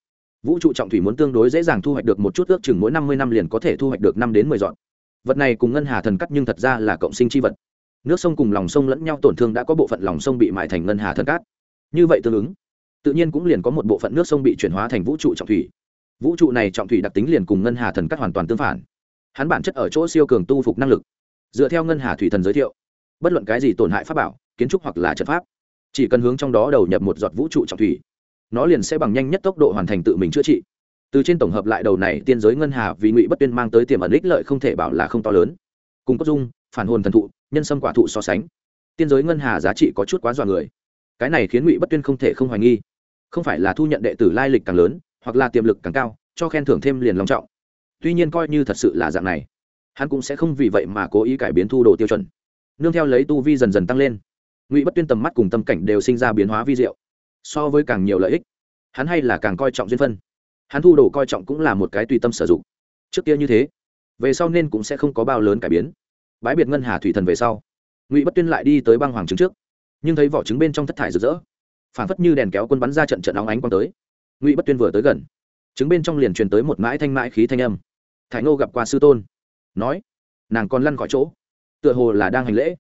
Vũ trụ trọng thủy muốn tương đối dễ dàng thu hoạch được một chút ước chừng mỗi năm mươi năm liền có thể thu hoạch được năm đến mười dọn vật này cùng ngân hà thần cát nhưng thật ra là cộng sinh chi vật. Nước sông cùng lòng sông lẫn nhau tổn thương đã có bộ phận lòng sông bị mại thành ngân hà thần cát. Như vậy tương ứng, tự nhiên cũng liền có một bộ phận nước sông bị chuyển hóa thành vũ trụ trọng thủy. Vũ trụ này trọng thủy đặc tính liền cùng ngân hà thần cát hoàn toàn tương phản. Hắn bản chất ở chỗ siêu cường tu phục năng lực. Dựa theo ngân hà thủy thần giới thiệu, bất luận cái gì tổn hại pháp bảo, kiến trúc hoặc là trận pháp, chỉ cần hướng trong đó đầu nhập một giọt vũ trụ trọng thủy nó liền sẽ bằng nhanh nhất tốc độ hoàn thành tự mình chữa trị. Từ trên tổng hợp lại đầu này, tiên giới ngân hà vì ngụy bất tuyên mang tới tiềm ẩn ích lợi không thể bảo là không to lớn. Cùng cốt dung, phản hồn thần thụ, nhân sâm quả thụ so sánh, tiên giới ngân hà giá trị có chút quá dọa người. Cái này khiến ngụy bất tuyên không thể không hoài nghi. Không phải là thu nhận đệ tử lai lịch càng lớn, hoặc là tiềm lực càng cao, cho khen thưởng thêm liền long trọng. Tuy nhiên coi như thật sự là dạng này, hắn cũng sẽ không vì vậy mà cố ý cải biến thu đồ tiêu chuẩn. Nương theo lấy tu vi dần dần tăng lên, ngụy bất tuyên tầm mắt cùng tâm cảnh đều sinh ra biến hóa vi diệu so với càng nhiều lợi ích. Hắn hay là càng coi trọng duyên phân. Hắn thu đồ coi trọng cũng là một cái tùy tâm sử dụng. Trước kia như thế, về sau nên cũng sẽ không có bao lớn cải biến. Bãi biệt ngân hà thủy thần về sau, ngụy bất tuyên lại đi tới băng hoàng trứng trước. Nhưng thấy vỏ trứng bên trong thất thải rực rỡ, phản phất như đèn kéo quân bắn ra trận trận óng ánh quang tới. Ngụy bất tuyên vừa tới gần, trứng bên trong liền truyền tới một mãi thanh mãi khí thanh âm. Thái ngô gặp qua sư tôn, nói, nàng còn lăn khỏi chỗ, tựa hồ là đang hành lễ.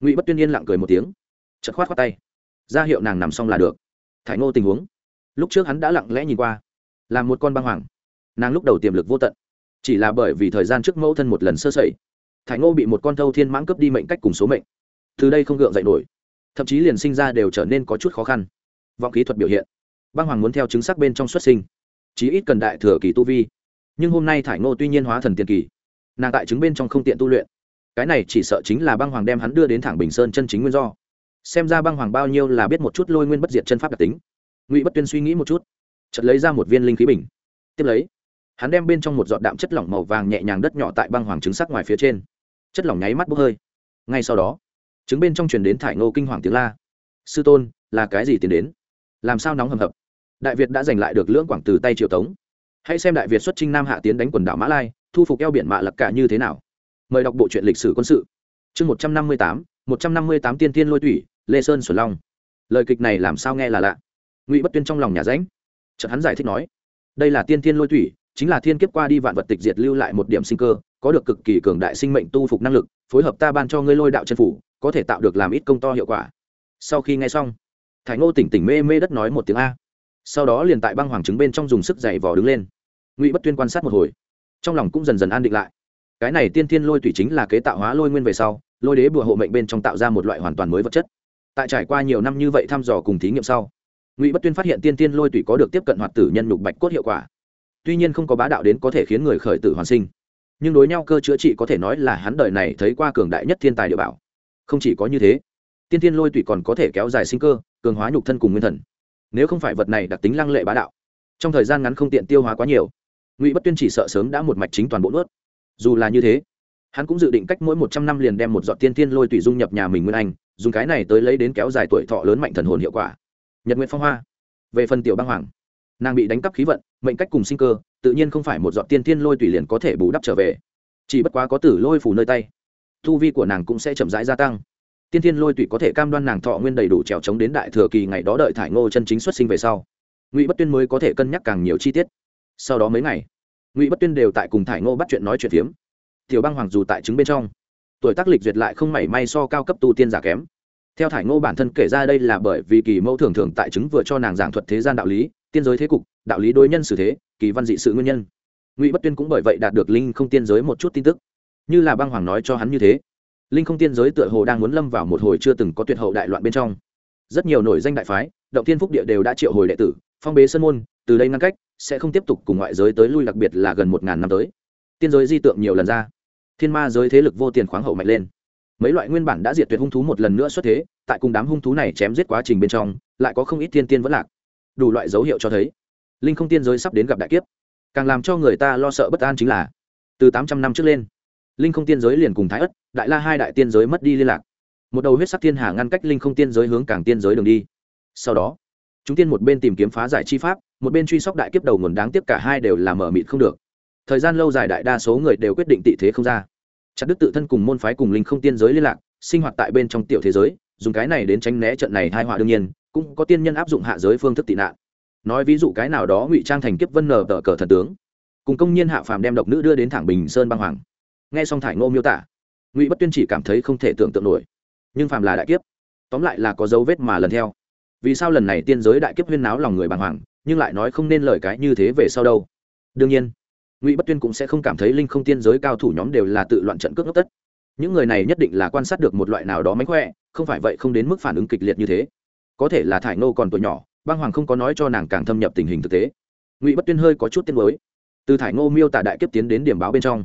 Ngụy bất tuyên yên lặng cười một tiếng chật khoát khoát tay, ra hiệu nàng nằm xong là được thải ngô tình huống. Lúc trước hắn đã lặng lẽ nhìn qua, là một con băng hoàng. Nàng lúc đầu tiềm lực vô tận, chỉ là bởi vì thời gian trước mẫu thân một lần sơ sẩy, thải ngô bị một con thâu thiên mãng cướp đi mệnh cách cùng số mệnh. Từ đây không gượng dậy nổi, thậm chí liền sinh ra đều trở nên có chút khó khăn. Vọng kỹ thuật biểu hiện, băng hoàng muốn theo chứng sắc bên trong xuất sinh, chí ít cần đại thừa kỳ tu vi. Nhưng hôm nay thải ngô tuy nhiên hóa thần tiền kỳ, nàng tại chứng bên trong không tiện tu luyện. Cái này chỉ sợ chính là băng hoàng đem hắn đưa đến thẳng bình sơn chân chính nguyên do xem ra băng hoàng bao nhiêu là biết một chút lôi nguyên bất diệt chân pháp đặc tính. Ngụy bất tuyên suy nghĩ một chút chật lấy ra một viên linh khí bình. Tiếp lấy, hắn đem bên trong một giọt đạm chất lỏng màu vàng nhẹ nhàng đất nhỏ tại băng hoàng trứng sắc ngoài phía trên. Chất lỏng nháy mắt bốc hơi. Ngay sau đó, trứng bên trong truyền đến thải ngô kinh hoàng tiếng la. Sư tôn, là cái gì tiến đến? Làm sao nóng hầm hập? Đại việt đã giành lại được lưỡng quảng từ tay triệu tống. Hãy xem đại việt xuất trinh nam hạ tiến đánh quần đảo mã lai, thu phục eo biển mạ lập cả như thế nào. Mời đọc bộ truyện lịch sử quân sự. Chương một trăm năm mươi tám, một trăm năm mươi tám tiên tiên lôi thủy lê sơn xuân long. Lời kịch này làm sao nghe là lạ? Ngụy bất tuyên trong lòng nhà ránh chợt hắn giải thích nói, đây là tiên Thiên lôi thủy, chính là thiên kiếp qua đi vạn vật tịch diệt lưu lại một điểm sinh cơ, có được cực kỳ cường đại sinh mệnh tu phục năng lực, phối hợp ta ban cho ngươi lôi đạo chân phủ, có thể tạo được làm ít công to hiệu quả. Sau khi nghe xong Thái ngô tỉnh tỉnh mê mê đất nói một tiếng a. Sau đó liền tại băng hoàng trứng bên trong dùng sức giày vò đứng lên. Ngụy bất tuyên quan sát một hồi, trong lòng cũng dần dần an định lại. Cái này tiên thiên lôi thủy chính là kế tạo hóa lôi nguyên về sau, lôi đế bùa hộ mệnh bên trong tạo ra một loại hoàn toàn mới vật chất tại trải qua nhiều năm như vậy thăm dò cùng thí nghiệm sau, ngụy bất tuyên phát hiện tiên tiên lôi tủy có được tiếp cận hoạt tử nhân nhục bạch cốt hiệu quả. Tuy nhiên không có bá đạo đến có thể khiến người khởi tử hoàn sinh, nhưng đối nhau cơ chữa trị có thể nói là hắn đời này thấy qua cường đại nhất thiên tài địa bảo. Không chỉ có như thế, tiên tiên lôi tủy còn có thể kéo dài sinh cơ, cường hóa nhục thân cùng nguyên thần. Nếu không phải vật này đặc tính lăng lệ bá đạo, trong thời gian ngắn không tiện tiêu hóa quá nhiều, ngụy bất tuyên chỉ sợ sớm đã một mạch chính toàn bộ nuốt. Dù là như thế, hắn cũng dự định cách mỗi một trăm năm liền đem một giọt tiên tiên lôi tủy dung nhập nhà mình nguyên anh dùng cái này tới lấy đến kéo dài tuổi thọ lớn mạnh thần hồn hiệu quả. Nhật nguyện phong hoa. Về phần tiểu băng hoàng, nàng bị đánh cắp khí vận, mệnh cách cùng sinh cơ, tự nhiên không phải một giọt tiên tiên lôi tùy liền có thể bù đắp trở về. Chỉ bất quá có tử lôi phủ nơi tay, thu vi của nàng cũng sẽ chậm rãi gia tăng. Tiên tiên lôi tùy có thể cam đoan nàng thọ nguyên đầy đủ trèo trống đến đại thừa kỳ ngày đó đợi thải ngô chân chính xuất sinh về sau. Ngụy bất tuyên mới có thể cân nhắc càng nhiều chi tiết. Sau đó mấy ngày, ngụy bất tuyên đều tại cùng thải ngô bắt chuyện nói chuyện phiếm. Tiểu băng hoàng dù tại trứng bên trong tuổi tác lịch duyệt lại không mảy may so cao cấp tu tiên giả kém. Theo thải ngô bản thân kể ra đây là bởi vì kỳ mẫu thường thường tại chứng vừa cho nàng giảng thuật thế gian đạo lý, tiên giới thế cục, đạo lý đối nhân xử thế, kỳ văn dị sự nguyên nhân. Ngụy bất tuyên cũng bởi vậy đạt được linh không tiên giới một chút tin tức. Như là băng hoàng nói cho hắn như thế, linh không tiên giới tựa hồ đang muốn lâm vào một hồi chưa từng có tuyệt hậu đại loạn bên trong. Rất nhiều nổi danh đại phái, động thiên phúc địa đều đã triệu hồi đệ tử, phong bế sân môn, từ đây ngăn cách, sẽ không tiếp tục cùng ngoại giới tới lui, đặc biệt là gần một ngàn năm tới. Tiên giới di tượng nhiều lần ra thiên ma giới thế lực vô tiền khoáng hậu mạnh lên. Mấy loại nguyên bản đã diệt tuyệt hung thú một lần nữa xuất thế, tại cùng đám hung thú này chém giết quá trình bên trong, lại có không ít tiên tiên vẫn lạc. Đủ loại dấu hiệu cho thấy, linh không tiên giới sắp đến gặp đại kiếp. Càng làm cho người ta lo sợ bất an chính là, từ tám trăm năm trước lên, linh không tiên giới liền cùng thái ất đại la hai đại tiên giới mất đi liên lạc. Một đầu huyết sắc thiên hà ngăn cách linh không tiên giới hướng càng tiên giới đường đi. Sau đó, chúng tiên một bên tìm kiếm phá giải chi pháp, một bên truy sóc đại kiếp đầu nguồn đáng tiếc cả hai đều làm mở mịt không được. Thời gian lâu dài đại đa số người đều quyết định tị thế không ra chặt đứt tự thân cùng môn phái cùng linh không tiên giới liên lạc, sinh hoạt tại bên trong tiểu thế giới, dùng cái này đến tránh né trận này hai họa đương nhiên, cũng có tiên nhân áp dụng hạ giới phương thức tị nạn. Nói ví dụ cái nào đó ngụy trang thành kiếp vân nở tờ cờ thần tướng. Cùng công nhiên hạ phàm đem độc nữ đưa đến thẳng bình sơn băng hoàng. Nghe xong thải ngô miêu tả, ngụy bất tuyên chỉ cảm thấy không thể tưởng tượng nổi. Nhưng phàm là đại kiếp, tóm lại là có dấu vết mà lần theo. Vì sao lần này tiên giới đại kiếp huyên náo lòng người bàng hoàng, nhưng lại nói không nên lời cái như thế về sau đâu? Đương nhiên ngụy bất tuyên cũng sẽ không cảm thấy linh không tiên giới cao thủ nhóm đều là tự loạn trận cướp ngốc tất. Những người này nhất định là quan sát được một loại nào đó mánh khỏe, không phải vậy không đến mức phản ứng kịch liệt như thế. Có thể là thải nô còn tuổi nhỏ, băng hoàng không có nói cho nàng càng thâm nhập tình hình thực tế. Ngụy bất tuyên hơi có chút tiên mới từ thải Nô miêu tả đại kiếp tiến đến điểm báo bên trong,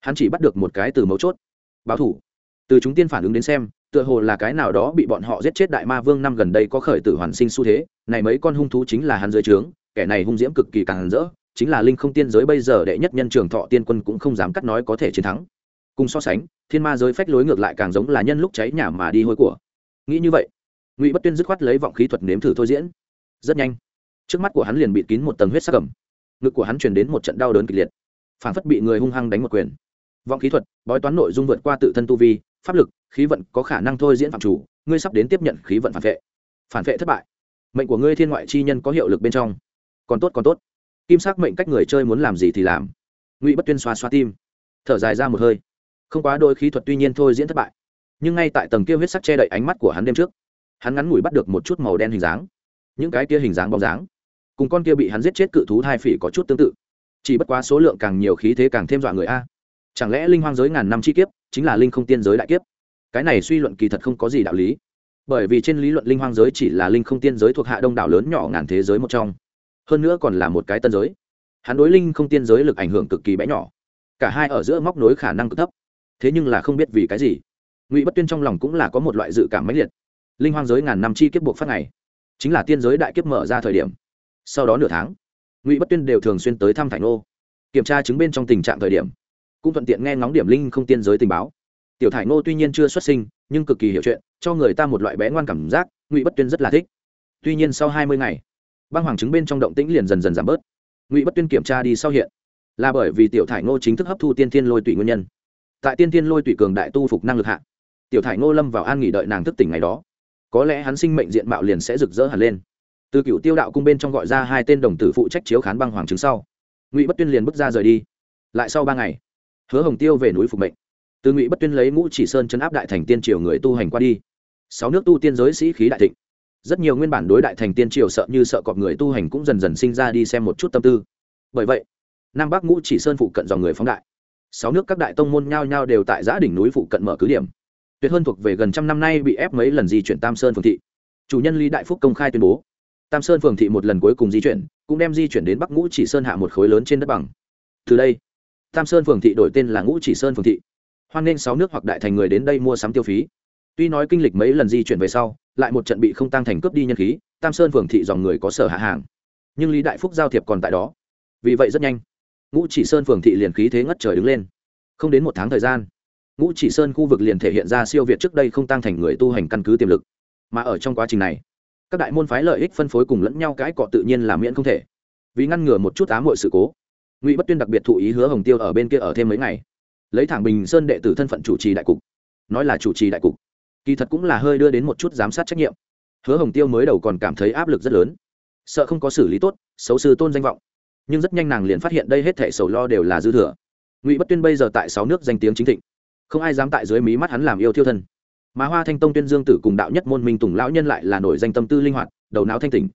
hắn chỉ bắt được một cái từ mấu chốt, báo thủ. Từ chúng tiên phản ứng đến xem, tựa hồ là cái nào đó bị bọn họ giết chết đại ma vương năm gần đây có khởi tử hoàn sinh xu thế, này mấy con hung thú chính là hắn dưới trướng, kẻ này hung diễm cực kỳ càng rỡ chính là linh không tiên giới bây giờ đệ nhất nhân trường thọ tiên quân cũng không dám cắt nói có thể chiến thắng. Cùng so sánh, thiên ma giới phách lối ngược lại càng giống là nhân lúc cháy nhà mà đi hôi của. Nghĩ như vậy, ngụy bất tuyên dứt khoát lấy vọng khí thuật nếm thử thôi diễn. Rất nhanh, trước mắt của hắn liền bị kín một tầng huyết sắc cầm ngực của hắn truyền đến một trận đau đớn kịch liệt. Phản phất bị người hung hăng đánh một quyền. Vọng khí thuật, bói toán nội dung vượt qua tự thân tu vi, pháp lực, khí vận có khả năng thôi diễn phạm chủ, ngươi sắp đến tiếp nhận khí vận phản vệ. Phản vệ thất bại. Mệnh của ngươi thiên ngoại chi nhân có hiệu lực bên trong. Còn tốt còn tốt kim sắc mệnh cách người chơi muốn làm gì thì làm. Ngụy bất tuyên xoa xoa tim, thở dài ra một hơi. Không quá đôi khí thuật tuy nhiên thôi diễn thất bại, nhưng ngay tại tầng kia huyết sắc che đậy ánh mắt của hắn đêm trước, hắn ngắn ngủi bắt được một chút màu đen hình dáng, những cái kia hình dáng bóng dáng, cùng con kia bị hắn giết chết cự thú hai phỉ có chút tương tự. Chỉ bất quá số lượng càng nhiều khí thế càng thêm dọa người a. Chẳng lẽ linh hoang giới ngàn năm chi kiếp chính là linh không tiên giới đại kiếp? Cái này suy luận kỳ thật không có gì đạo lý, bởi vì trên lý luận linh hoang giới chỉ là linh không tiên giới thuộc hạ đông đảo lớn nhỏ ngàn thế giới một trong hơn nữa còn là một cái tân giới. Hắn đối linh không tiên giới lực ảnh hưởng cực kỳ bé nhỏ. Cả hai ở giữa móc nối khả năng cực thấp. Thế nhưng là không biết vì cái gì, ngụy bất tuyên trong lòng cũng là có một loại dự cảm mãnh liệt. Linh hoang giới ngàn năm chi kiếp buộc phát này, chính là tiên giới đại kiếp mở ra thời điểm. Sau đó nửa tháng, ngụy bất tuyên đều thường xuyên tới thăm thành ô kiểm tra chứng bên trong tình trạng thời điểm, cũng thuận tiện nghe ngóng điểm linh không tiên giới tình báo. Tiểu thải ngô tuy nhiên chưa xuất sinh, nhưng cực kỳ hiểu chuyện, cho người ta một loại bé ngoan cảm giác, ngụy bất tuyên rất là thích. Tuy nhiên sau hai mươi ngày băng hoàng chứng bên trong động tĩnh liền dần dần giảm bớt. Ngụy bất tuyên kiểm tra đi sau hiện, là bởi vì tiểu thải ngô chính thức hấp thu tiên thiên lôi tụy nguyên nhân. Tại tiên thiên lôi tụy cường đại tu phục năng lực hạ, tiểu thải ngô lâm vào an nghỉ đợi nàng thức tỉnh ngày đó. Có lẽ hắn sinh mệnh diện mạo liền sẽ rực rỡ hẳn lên. Từ cựu tiêu đạo cung bên trong gọi ra hai tên đồng tử phụ trách chiếu khán băng hoàng chứng sau, ngụy bất tuyên liền bước ra rời đi. Lại sau ba ngày, hứa hồng tiêu về núi phục mệnh. Từ ngụy bất tuyên lấy ngũ chỉ sơn chấn áp đại thành tiên triều người tu hành qua đi. Sáu nước tu tiên giới sĩ khí đại thịnh rất nhiều nguyên bản đối đại thành tiên triều sợ như sợ cọp người tu hành cũng dần dần sinh ra đi xem một chút tâm tư. Bởi vậy, nam bắc ngũ chỉ sơn phụ cận dòng người phóng đại. Sáu nước các đại tông môn nhao nhao đều tại giã đỉnh núi phụ cận mở cứ điểm. Tuyệt hơn thuộc về gần trăm năm nay bị ép mấy lần di chuyển tam sơn phường thị. Chủ nhân lý đại phúc công khai tuyên bố, tam sơn phường thị một lần cuối cùng di chuyển, cũng đem di chuyển đến bắc ngũ chỉ sơn hạ một khối lớn trên đất bằng. Từ đây, tam sơn phường thị đổi tên là ngũ chỉ sơn phường thị. Hoan nghênh sáu nước hoặc đại thành người đến đây mua sắm tiêu phí tuy nói kinh lịch mấy lần di chuyển về sau, lại một trận bị không tăng thành cướp đi nhân khí, tam sơn phường thị dòng người có sở hạ hàng. Nhưng lý đại phúc giao thiệp còn tại đó. Vì vậy rất nhanh, ngũ chỉ sơn phường thị liền khí thế ngất trời đứng lên. Không đến một tháng thời gian, ngũ chỉ sơn khu vực liền thể hiện ra siêu việt trước đây không tăng thành người tu hành căn cứ tiềm lực. Mà ở trong quá trình này, các đại môn phái lợi ích phân phối cùng lẫn nhau cãi cọ tự nhiên là miễn không thể. Vì ngăn ngừa một chút ám mọi sự cố, ngụy bất tuyên đặc biệt thụ ý hứa hồng tiêu ở bên kia ở thêm mấy ngày. Lấy thẳng bình sơn đệ tử thân phận chủ trì đại cục. Nói là chủ trì đại cục kỳ thật cũng là hơi đưa đến một chút giám sát trách nhiệm. Hứa hồng tiêu mới đầu còn cảm thấy áp lực rất lớn. Sợ không có xử lý tốt, xấu sư tôn danh vọng. Nhưng rất nhanh nàng liền phát hiện đây hết thể sầu lo đều là dư thừa. Ngụy bất tuyên bây giờ tại sáu nước danh tiếng chính thịnh. Không ai dám tại dưới mí mắt hắn làm yêu thiêu thân. Mà hoa thanh tông tuyên dương tử cùng đạo nhất môn minh tùng lão nhân lại là nổi danh tâm tư linh hoạt, đầu não thanh tình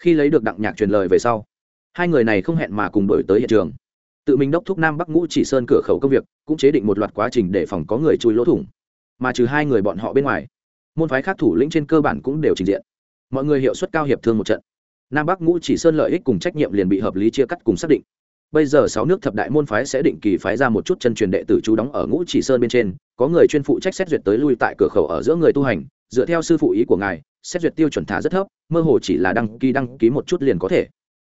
khi lấy được đặng nhạc truyền lời về sau, hai người này không hẹn mà cùng đổi tới hiện trường. Tự mình đốc thúc nam bắc ngũ chỉ sơn cửa khẩu công việc, cũng chế định một loạt quá trình để phòng có người chui lỗ thủng mà trừ hai người bọn họ bên ngoài, môn phái khác thủ lĩnh trên cơ bản cũng đều trình diện. Mọi người hiệu suất cao hiệp thương một trận. Nam bắc ngũ chỉ sơn lợi ích cùng trách nhiệm liền bị hợp lý chia cắt cùng xác định. Bây giờ sáu nước thập đại môn phái sẽ định kỳ phái ra một chút chân truyền đệ tử chú đóng ở ngũ chỉ sơn bên trên, có người chuyên phụ trách xét duyệt tới lui tại cửa khẩu ở giữa người tu hành, dựa theo sư phụ ý của ngài, xét duyệt tiêu chuẩn thả rất thấp, mơ hồ chỉ là đăng ký đăng ký một chút liền có thể.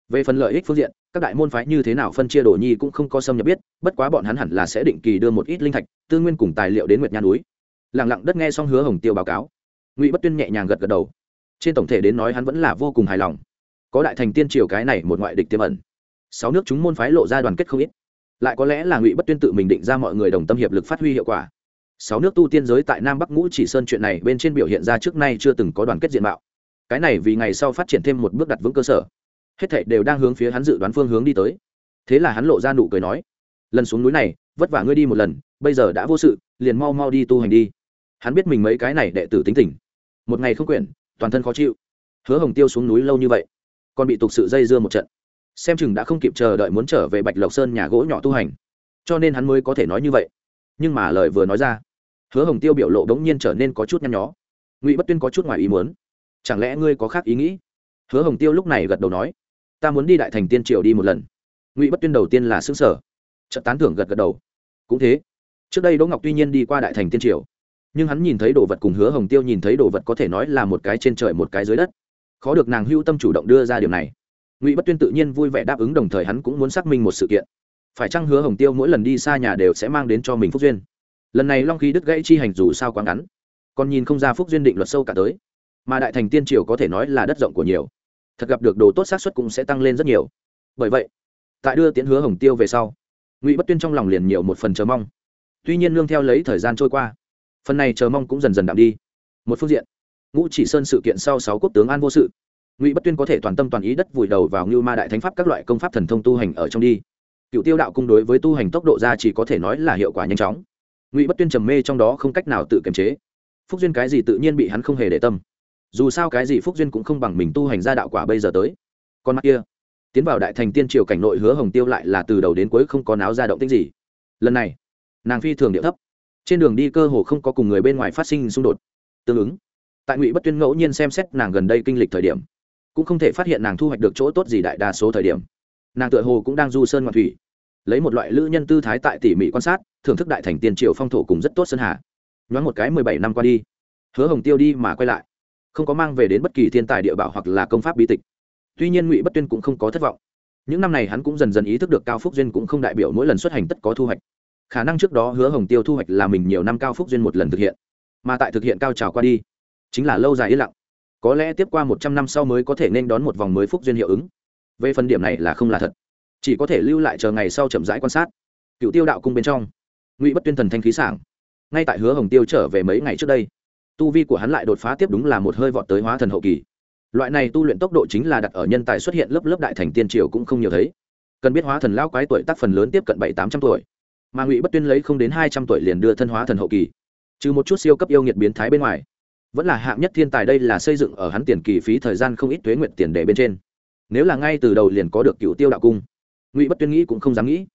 Về phần lợi ích phương diện, các đại môn phái như thế nào phân chia đồ nhi cũng không có xâm nhập biết, bất quá bọn hắn hẳn là sẽ định kỳ đưa một ít linh thạch, tư nguyên cùng tài liệu đến nguyệt nha núi lẳng lặng đất nghe xong hứa hồng tiêu báo cáo. Ngụy bất tuyên nhẹ nhàng gật gật đầu. Trên tổng thể đến nói hắn vẫn là vô cùng hài lòng. Có đại thành tiên triều cái này một ngoại địch tiềm ẩn. Sáu nước chúng môn phái lộ ra đoàn kết không ít. Lại có lẽ là ngụy bất tuyên tự mình định ra mọi người đồng tâm hiệp lực phát huy hiệu quả. Sáu nước tu tiên giới tại nam bắc ngũ chỉ sơn chuyện này bên trên biểu hiện ra trước nay chưa từng có đoàn kết diện mạo. Cái này vì ngày sau phát triển thêm một bước đặt vững cơ sở. Hết thảy đều đang hướng phía hắn dự đoán phương hướng đi tới. Thế là hắn lộ ra nụ cười nói, lần xuống núi này, vất vả ngươi đi một lần, bây giờ đã vô sự, liền mau mau đi tu hành đi hắn biết mình mấy cái này đệ tử tính tình. Một ngày không quyển, toàn thân khó chịu. Hứa hồng tiêu xuống núi lâu như vậy, còn bị tục sự dây dưa một trận. Xem chừng đã không kịp chờ đợi muốn trở về bạch lộc sơn nhà gỗ nhỏ tu hành. Cho nên hắn mới có thể nói như vậy. Nhưng mà lời vừa nói ra, hứa hồng tiêu biểu lộ đ ố n g nhiên trở nên có chút nhăn nhó. Ngụy bất tuyên có chút ngoài ý muốn. Chẳng lẽ ngươi có khác ý nghĩ? Hứa hồng tiêu lúc này gật đầu nói, ta muốn đi đại thành tiên triều đi một lần. Ngụy bất tuyên đầu tiên là xứ sở trận tán thưởng gật gật đầu. Cũng thế, trước đây đỗ ngọc tuy nhiên đi qua đại thành tiên triều nhưng hắn nhìn thấy đồ vật cùng hứa hồng tiêu nhìn thấy đồ vật có thể nói là một cái trên trời một cái dưới đất. Khó được nàng hưu tâm chủ động đưa ra điều này. Ngụy bất tuyên tự nhiên vui vẻ đáp ứng, đồng thời hắn cũng muốn xác minh một sự kiện. Phải chăng hứa hồng tiêu mỗi lần đi xa nhà đều sẽ mang đến cho mình phúc duyên? Lần này long khí đứt gãy chi hành dù sao quá ngắn. Còn nhìn không ra phúc duyên định luật sâu cả tới. Mà đại thành tiên triều có thể nói là đất rộng của nhiều. Thật gặp được đồ tốt xác suất cũng sẽ tăng lên rất nhiều. Bởi vậy, tại đưa tiến hứa hồng tiêu về sau, ngụy bất tuyên trong lòng liền nhiều một phần chờ mong. Tuy nhiên nương theo lấy thời gian trôi qua phần này chờ mong cũng dần dần đạm đi. Một phương diện, ngũ chỉ sơn sự kiện sau sáu quốc tướng an vô sự, ngụy bất tuyên có thể toàn tâm toàn ý đất vùi đầu vào như ma đại thánh pháp các loại công pháp thần thông tu hành ở trong đi. Cựu tiêu đạo cung đối với tu hành tốc độ ra chỉ có thể nói là hiệu quả nhanh chóng. Ngụy bất tuyên trầm mê trong đó không cách nào tự kiềm chế. Phúc duyên cái gì tự nhiên bị hắn không hề để tâm. Dù sao cái gì phúc duyên cũng không bằng mình tu hành ra đạo quả bây giờ tới. Con mắt kia, tiến vào đại thành tiên triều cảnh nội hứa hồng tiêu lại là từ đầu đến cuối không có náo ra động tích gì. Lần này, nàng phi thường điệu thấp trên đường đi cơ hồ không có cùng người bên ngoài phát sinh xung đột. Tương ứng, tại ngụy bất tuyên ngẫu nhiên xem xét nàng gần đây kinh lịch thời điểm, cũng không thể phát hiện nàng thu hoạch được chỗ tốt gì đại đa số thời điểm. Nàng tựa hồ cũng đang du sơn ngoạn thủy, lấy một loại lữ nhân tư thái tại tỉ mỉ quan sát, thưởng thức đại thành tiền triều phong thổ cùng rất tốt sơn hà. Nhoáng một cái mười bảy năm qua đi, hứa hồng tiêu đi mà quay lại, không có mang về đến bất kỳ thiên tài địa bảo hoặc là công pháp bí tịch. Tuy nhiên ngụy bất tuyên cũng không có thất vọng. Những năm này hắn cũng dần dần ý thức được cao phúc duyên cũng không đại biểu mỗi lần xuất hành tất có thu hoạch khả năng trước đó hứa hồng tiêu thu hoạch là mình nhiều năm cao phúc duyên một lần thực hiện, mà tại thực hiện cao trào qua đi, chính là lâu dài yên lặng. Có lẽ tiếp qua một trăm năm sau mới có thể nên đón một vòng mới phúc duyên hiệu ứng. Về phần điểm này là không là thật. Chỉ có thể lưu lại chờ ngày sau chậm rãi quan sát. Cựu tiêu đạo cung bên trong, ngụy bất tuyên thần thanh khí sảng. Ngay tại hứa hồng tiêu trở về mấy ngày trước đây, tu vi của hắn lại đột phá tiếp đúng là một hơi vọt tới hóa thần hậu kỳ. Loại này tu luyện tốc độ chính là đặt ở nhân tài xuất hiện lớp lớp đại thành tiên triều cũng không nhiều thấy. Cần biết hóa thần lao quái tuổi tác phần lớn tiếp cận bảy tám trăm tuổi mà ngụy bất tuyên lấy không đến hai trăm tuổi liền đưa thân hóa thần hậu kỳ trừ một chút siêu cấp yêu nghiệt biến thái bên ngoài vẫn là hạng nhất thiên tài đây là xây dựng ở hắn tiền kỳ phí thời gian không ít thuế nguyện tiền để bên trên nếu là ngay từ đầu liền có được cựu tiêu đạo cung ngụy bất tuyên nghĩ cũng không dám nghĩ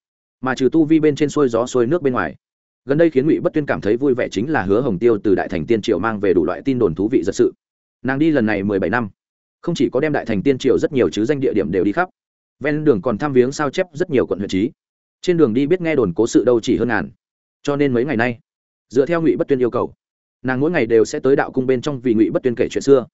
mà trừ tu vi bên trên xuôi gió xuôi nước bên ngoài gần đây khiến ngụy bất tuyên cảm thấy vui vẻ chính là hứa hồng tiêu từ đại thành tiên triệu mang về đủ loại tin đồn thú vị giật sự nàng đi lần này mười bảy năm không chỉ có đem đại thành tiên triều rất nhiều chứ danh địa điểm đều đi khắp ven đường còn tham viếng sao chép rất nhiều quận huyện trí trên đường đi biết nghe đồn cố sự đâu chỉ hơn ngàn. Cho nên mấy ngày nay, dựa theo ngụy bất tuyên yêu cầu, nàng mỗi ngày đều sẽ tới đạo cung bên trong vì ngụy bất tuyên kể chuyện xưa.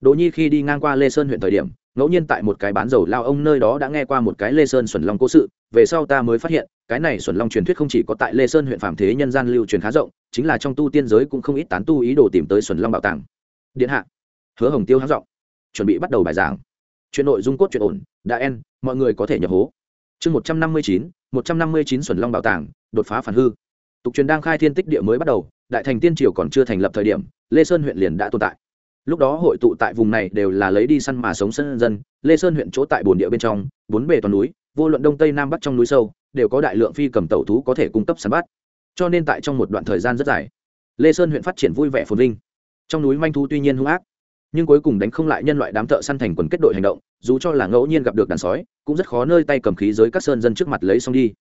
Đỗ nhi khi đi ngang qua lê sơn huyện thời điểm, ngẫu nhiên tại một cái bán dầu lao ông nơi đó đã nghe qua một cái lê sơn xuẩn long cố sự. Về sau ta mới phát hiện, cái này xuẩn long truyền thuyết không chỉ có tại lê sơn huyện phạm thế nhân gian lưu truyền khá rộng, chính là trong tu tiên giới cũng không ít tán tu ý đồ tìm tới xuẩn long bảo tàng. Điện hạ, hứa hồng tiêu háng giọng, chuẩn bị bắt đầu bài giảng. Chuyện nội dung cốt chuyện ổn, đã en, mọi người có thể nhập hố chương một trăm năm mươi chín, một trăm năm mươi chín xuẩn long bảo tàng, đột phá phản hư. Tục truyền đang khai thiên tích địa mới bắt đầu, đại thành tiên triều còn chưa thành lập thời điểm, lê sơn huyện liền đã tồn tại. Lúc đó hội tụ tại vùng này đều là lấy đi săn mà sống sân dân, lê sơn huyện chỗ tại bồn địa bên trong, bốn bề toàn núi, vô luận đông tây nam bắc trong núi sâu, đều có đại lượng phi cầm tẩu thú có thể cung cấp săn bắt. Cho nên tại trong một đoạn thời gian rất dài, lê sơn huyện phát triển vui vẻ phồn vinh. Trong núi manh thú tuy nhiên hung ác nhưng cuối cùng đánh không lại nhân loại đám thợ săn thành quần kết đội hành động, dù cho là ngẫu nhiên gặp được đàn sói, cũng rất khó nơi tay cầm khí giới các sơn dân trước mặt lấy xong đi.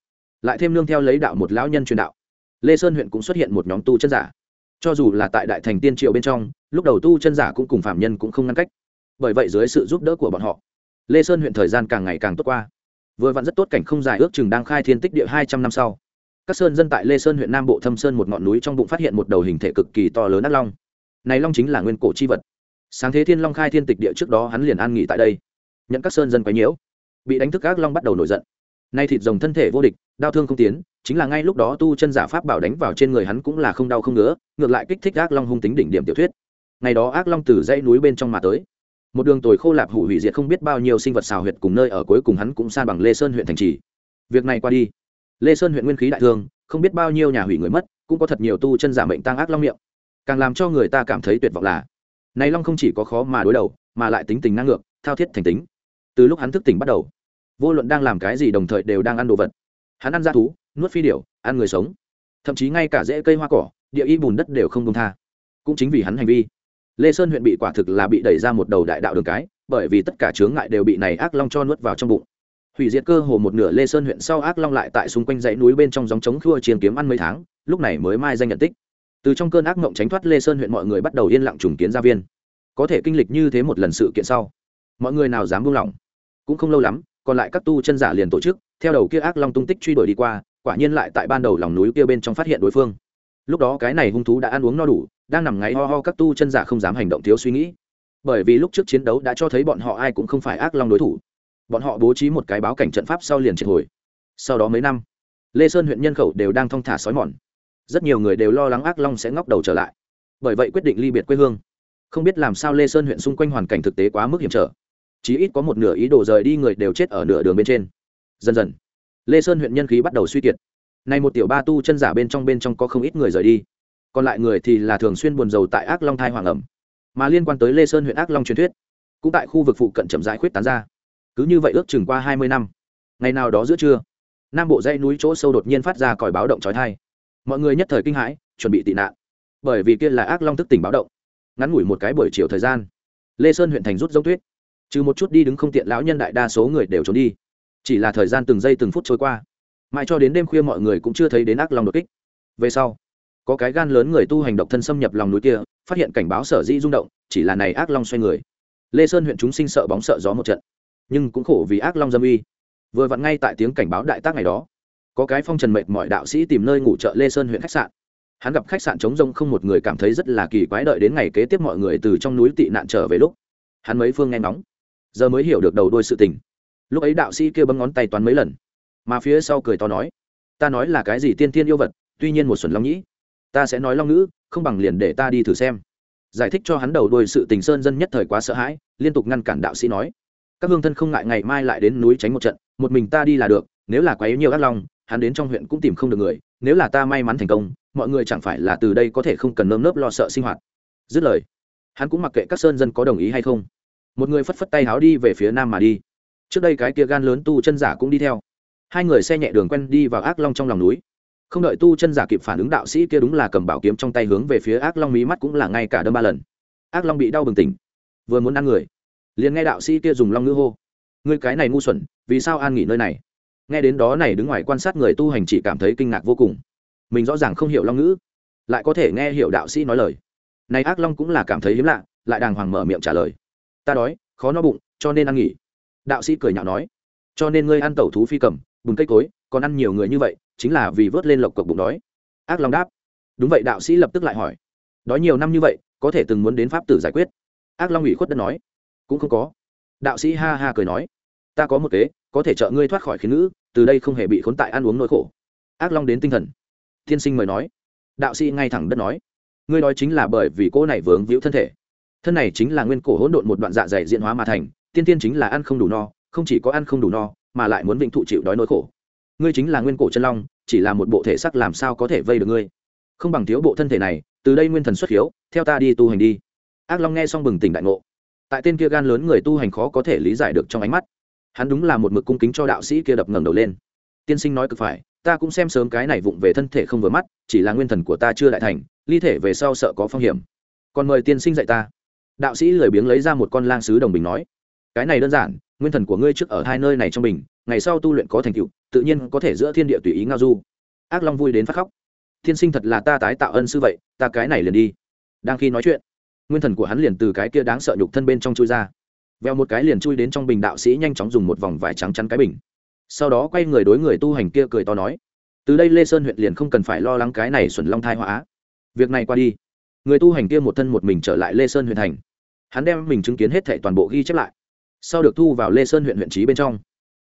Lại thêm nương theo lấy đạo một lão nhân truyền đạo. Lê sơn huyện cũng xuất hiện một nhóm tu chân giả. Cho dù là tại đại thành tiên triệu bên trong, lúc đầu tu chân giả cũng cùng phạm nhân cũng không ngăn cách. Bởi vậy dưới sự giúp đỡ của bọn họ, lê sơn huyện thời gian càng ngày càng tốt qua. Vừa vặn rất tốt cảnh không dài ước chừng đang khai thiên tích địa hai trăm năm sau. Các sơn dân tại lê sơn huyện nam bộ thâm sơn một ngọn núi trong bụng phát hiện một đầu hình thể cực kỳ to lớn ác long. Này long chính là nguyên cổ chi vật sáng thế thiên long khai thiên tịch địa trước đó hắn liền an nghỉ tại đây. Nhận các sơn dân quấy nhiễu. Bị đánh thức ác long bắt đầu nổi giận. Nay thịt rồng thân thể vô địch, đau thương không tiến, chính là ngay lúc đó tu chân giả pháp bảo đánh vào trên người hắn cũng là không đau không ngứa, ngược lại kích thích ác long hung tính đỉnh điểm tiểu thuyết. Ngày đó ác long từ dãy núi bên trong mà tới. Một đường tồi khô lạp hủ hủy diệt không biết bao nhiêu sinh vật xào huyệt cùng nơi ở cuối cùng hắn cũng san bằng lê sơn huyện thành trì. Việc này qua đi. Lê sơn huyện nguyên khí đại thương, không biết bao nhiêu nhà hủy người mất, cũng có thật nhiều tu chân giả mệnh tăng ác long miệng. Càng làm cho người ta cảm thấy tuyệt vọng là này long không chỉ có khó mà đối đầu, mà lại tính tình năng ngược, thao thiết thành tính. Từ lúc hắn thức tỉnh bắt đầu, vô luận đang làm cái gì đồng thời đều đang ăn đồ vật. Hắn ăn gia thú, nuốt phi điểu, ăn người sống. Thậm chí ngay cả rễ cây hoa cỏ, địa y bùn đất đều không công tha. Cũng chính vì hắn hành vi. Lê sơn huyện bị quả thực là bị đẩy ra một đầu đại đạo đường cái, bởi vì tất cả chướng ngại đều bị này ác long cho nuốt vào trong bụng. Hủy diệt cơ hồ một nửa lê sơn huyện sau ác long lại tại xung quanh dãy núi bên trong dòng chống khua chiến kiếm ăn mấy tháng, lúc này mới mai danh nhận tích từ trong cơn ác mộng tránh thoát lê sơn huyện mọi người bắt đầu yên lặng trùng kiến gia viên. Có thể kinh lịch như thế một lần sự kiện sau, mọi người nào dám buông lỏng? Cũng không lâu lắm, còn lại các tu chân giả liền tổ chức, theo đầu kia ác long tung tích truy đuổi đi qua, quả nhiên lại tại ban đầu lòng núi kia bên trong phát hiện đối phương. Lúc đó cái này hung thú đã ăn uống no đủ, đang nằm ngáy ho ho các tu chân giả không dám hành động thiếu suy nghĩ. Bởi vì lúc trước chiến đấu đã cho thấy bọn họ ai cũng không phải ác long đối thủ. Bọn họ bố trí một cái báo cảnh trận pháp sau liền triệt hồi. Sau đó mấy năm, lê sơn huyện nhân khẩu đều đang thong thả sói mòn rất nhiều người đều lo lắng ác long sẽ ngóc đầu trở lại. Bởi vậy quyết định ly biệt quê hương. Không biết làm sao lê sơn huyện xung quanh hoàn cảnh thực tế quá mức hiểm trở. Chí ít có một nửa ý đồ rời đi người đều chết ở nửa đường bên trên. Dần dần, lê sơn huyện nhân khí bắt đầu suy kiệt. Nay một tiểu ba tu chân giả bên trong bên trong có không ít người rời đi. Còn lại người thì là thường xuyên buồn rầu tại ác long thai hoàng ẩm. Mà liên quan tới lê sơn huyện ác long truyền thuyết, cũng tại khu vực phụ cận chậm rãi khuyết tán ra. Cứ như vậy ước chừng qua hai mươi năm. Ngày nào đó giữa trưa, nam bộ dãy núi chỗ sâu đột nhiên phát ra còi báo động trói thai mọi người nhất thời kinh hãi, chuẩn bị tị nạn. Bởi vì kia là ác long thức tỉnh báo động. Ngắn ngủi một cái buổi chiều thời gian, lê sơn huyện thành rút giống tuyết. Trừ một chút đi đứng không tiện lão nhân đại đa số người đều trốn đi. Chỉ là thời gian từng giây từng phút trôi qua. Mãi cho đến đêm khuya mọi người cũng chưa thấy đến ác long đột kích. Về sau, có cái gan lớn người tu hành độc thân xâm nhập lòng núi kia, phát hiện cảnh báo sở dĩ rung động, chỉ là này ác long xoay người. Lê sơn huyện chúng sinh sợ bóng sợ gió một trận. Nhưng cũng khổ vì ác long dâm uy. Vừa vặn ngay tại tiếng cảnh báo đại tác ngày đó có cái phong trần mệt mọi đạo sĩ tìm nơi ngủ chợ lê sơn huyện khách sạn. Hắn gặp khách sạn trống rông không một người cảm thấy rất là kỳ quái đợi đến ngày kế tiếp mọi người từ trong núi tị nạn trở về lúc, hắn mấy phương nghe ngóng. Giờ mới hiểu được đầu đôi sự tình. Lúc ấy đạo sĩ kia bấm ngón tay toán mấy lần, mà phía sau cười to nói, ta nói là cái gì tiên tiên yêu vật, tuy nhiên một xuẩn long nhĩ. Ta sẽ nói long ngữ, không bằng liền để ta đi thử xem. Giải thích cho hắn đầu đôi sự tình sơn dân nhất thời quá sợ hãi, liên tục ngăn cản đạo sĩ nói, các hương thân không ngại ngày mai lại đến núi tránh một trận, một mình ta đi là được, nếu là quá yếu nhiều các long hắn đến trong huyện cũng tìm không được người, nếu là ta may mắn thành công, mọi người chẳng phải là từ đây có thể không cần nơm nớp lo sợ sinh hoạt. Dứt lời, hắn cũng mặc kệ các sơn dân có đồng ý hay không. Một người phất phất tay háo đi về phía nam mà đi. Trước đây cái kia gan lớn tu chân giả cũng đi theo. Hai người xe nhẹ đường quen đi vào ác long trong lòng núi. Không đợi tu chân giả kịp phản ứng đạo sĩ kia đúng là cầm bảo kiếm trong tay hướng về phía ác long mí mắt cũng là ngay cả đâm ba lần. Ác long bị đau bừng tỉnh. Vừa muốn ăn người, liền nghe đạo sĩ kia dùng long ngữ hô. Ngươi cái này ngu xuẩn, vì sao an nghỉ nơi này? Nghe đến đó này đứng ngoài quan sát người tu hành chỉ cảm thấy kinh ngạc vô cùng. Mình rõ ràng không hiểu long ngữ, lại có thể nghe hiểu đạo sĩ nói lời. Này ác long cũng là cảm thấy hiếm lạ, lại đàng hoàng mở miệng trả lời. Ta đói, khó no bụng, cho nên ăn nghỉ. Đạo sĩ cười nhạo nói. Cho nên ngươi ăn tẩu thú phi cầm, bùn cây cối, còn ăn nhiều người như vậy, chính là vì vớt lên lộc cộc bụng đói. Ác long đáp. Đúng vậy, đạo sĩ lập tức lại hỏi. Đói nhiều năm như vậy, có thể từng muốn đến pháp tử giải quyết? Ác long ủy khuất đất nói. Cũng không có. Đạo sĩ ha ha cười nói ta có một kế, có thể trợ ngươi thoát khỏi khiến nữ từ đây không hề bị khốn tại ăn uống nỗi khổ. Ác long đến tinh thần. Tiên sinh mời nói. Đạo sĩ ngay thẳng đất nói. Ngươi nói chính là bởi vì cô này vướng víu thân thể. Thân này chính là nguyên cổ hỗn độn một đoạn dạ dày diễn hóa mà thành, tiên tiên chính là ăn không đủ no, không chỉ có ăn không đủ no, mà lại muốn vĩnh thụ chịu đói nỗi khổ. Ngươi chính là nguyên cổ chân long, chỉ là một bộ thể sắc làm sao có thể vây được ngươi. Không bằng thiếu bộ thân thể này, từ đây nguyên thần xuất hiếu, theo ta đi tu hành đi. Ác long nghe xong bừng tỉnh đại ngộ. Tại tên kia gan lớn người tu hành khó có thể lý giải được trong ánh mắt hắn đúng là một mực cung kính cho đạo sĩ kia đập ngẩng đầu lên. Tiên sinh nói cực phải, ta cũng xem sớm cái này vụng về thân thể không vừa mắt, chỉ là nguyên thần của ta chưa đại thành, ly thể về sau sợ có phong hiểm. Còn mời tiên sinh dạy ta. Đạo sĩ lười biếng lấy ra một con lang sứ đồng bình nói, cái này đơn giản, nguyên thần của ngươi trước ở hai nơi này trong bình, ngày sau tu luyện có thành tựu, tự nhiên có thể giữa thiên địa tùy ý ngao du. Ác long vui đến phát khóc. Tiên sinh thật là ta tái tạo ân sư vậy, ta cái này liền đi. Đang khi nói chuyện, nguyên thần của hắn liền từ cái kia đáng sợ nhục thân bên trong chui ra veo một cái liền chui đến trong bình đạo sĩ nhanh chóng dùng một vòng vải trắng chắn cái bình. Sau đó quay người đối người tu hành kia cười to nói, từ đây lê sơn huyện liền không cần phải lo lắng cái này xuẩn long thai hóa. Việc này qua đi. Người tu hành kia một thân một mình trở lại lê sơn huyện thành. Hắn đem mình chứng kiến hết thệ toàn bộ ghi chép lại. Sau được thu vào lê sơn huyện huyện trí bên trong.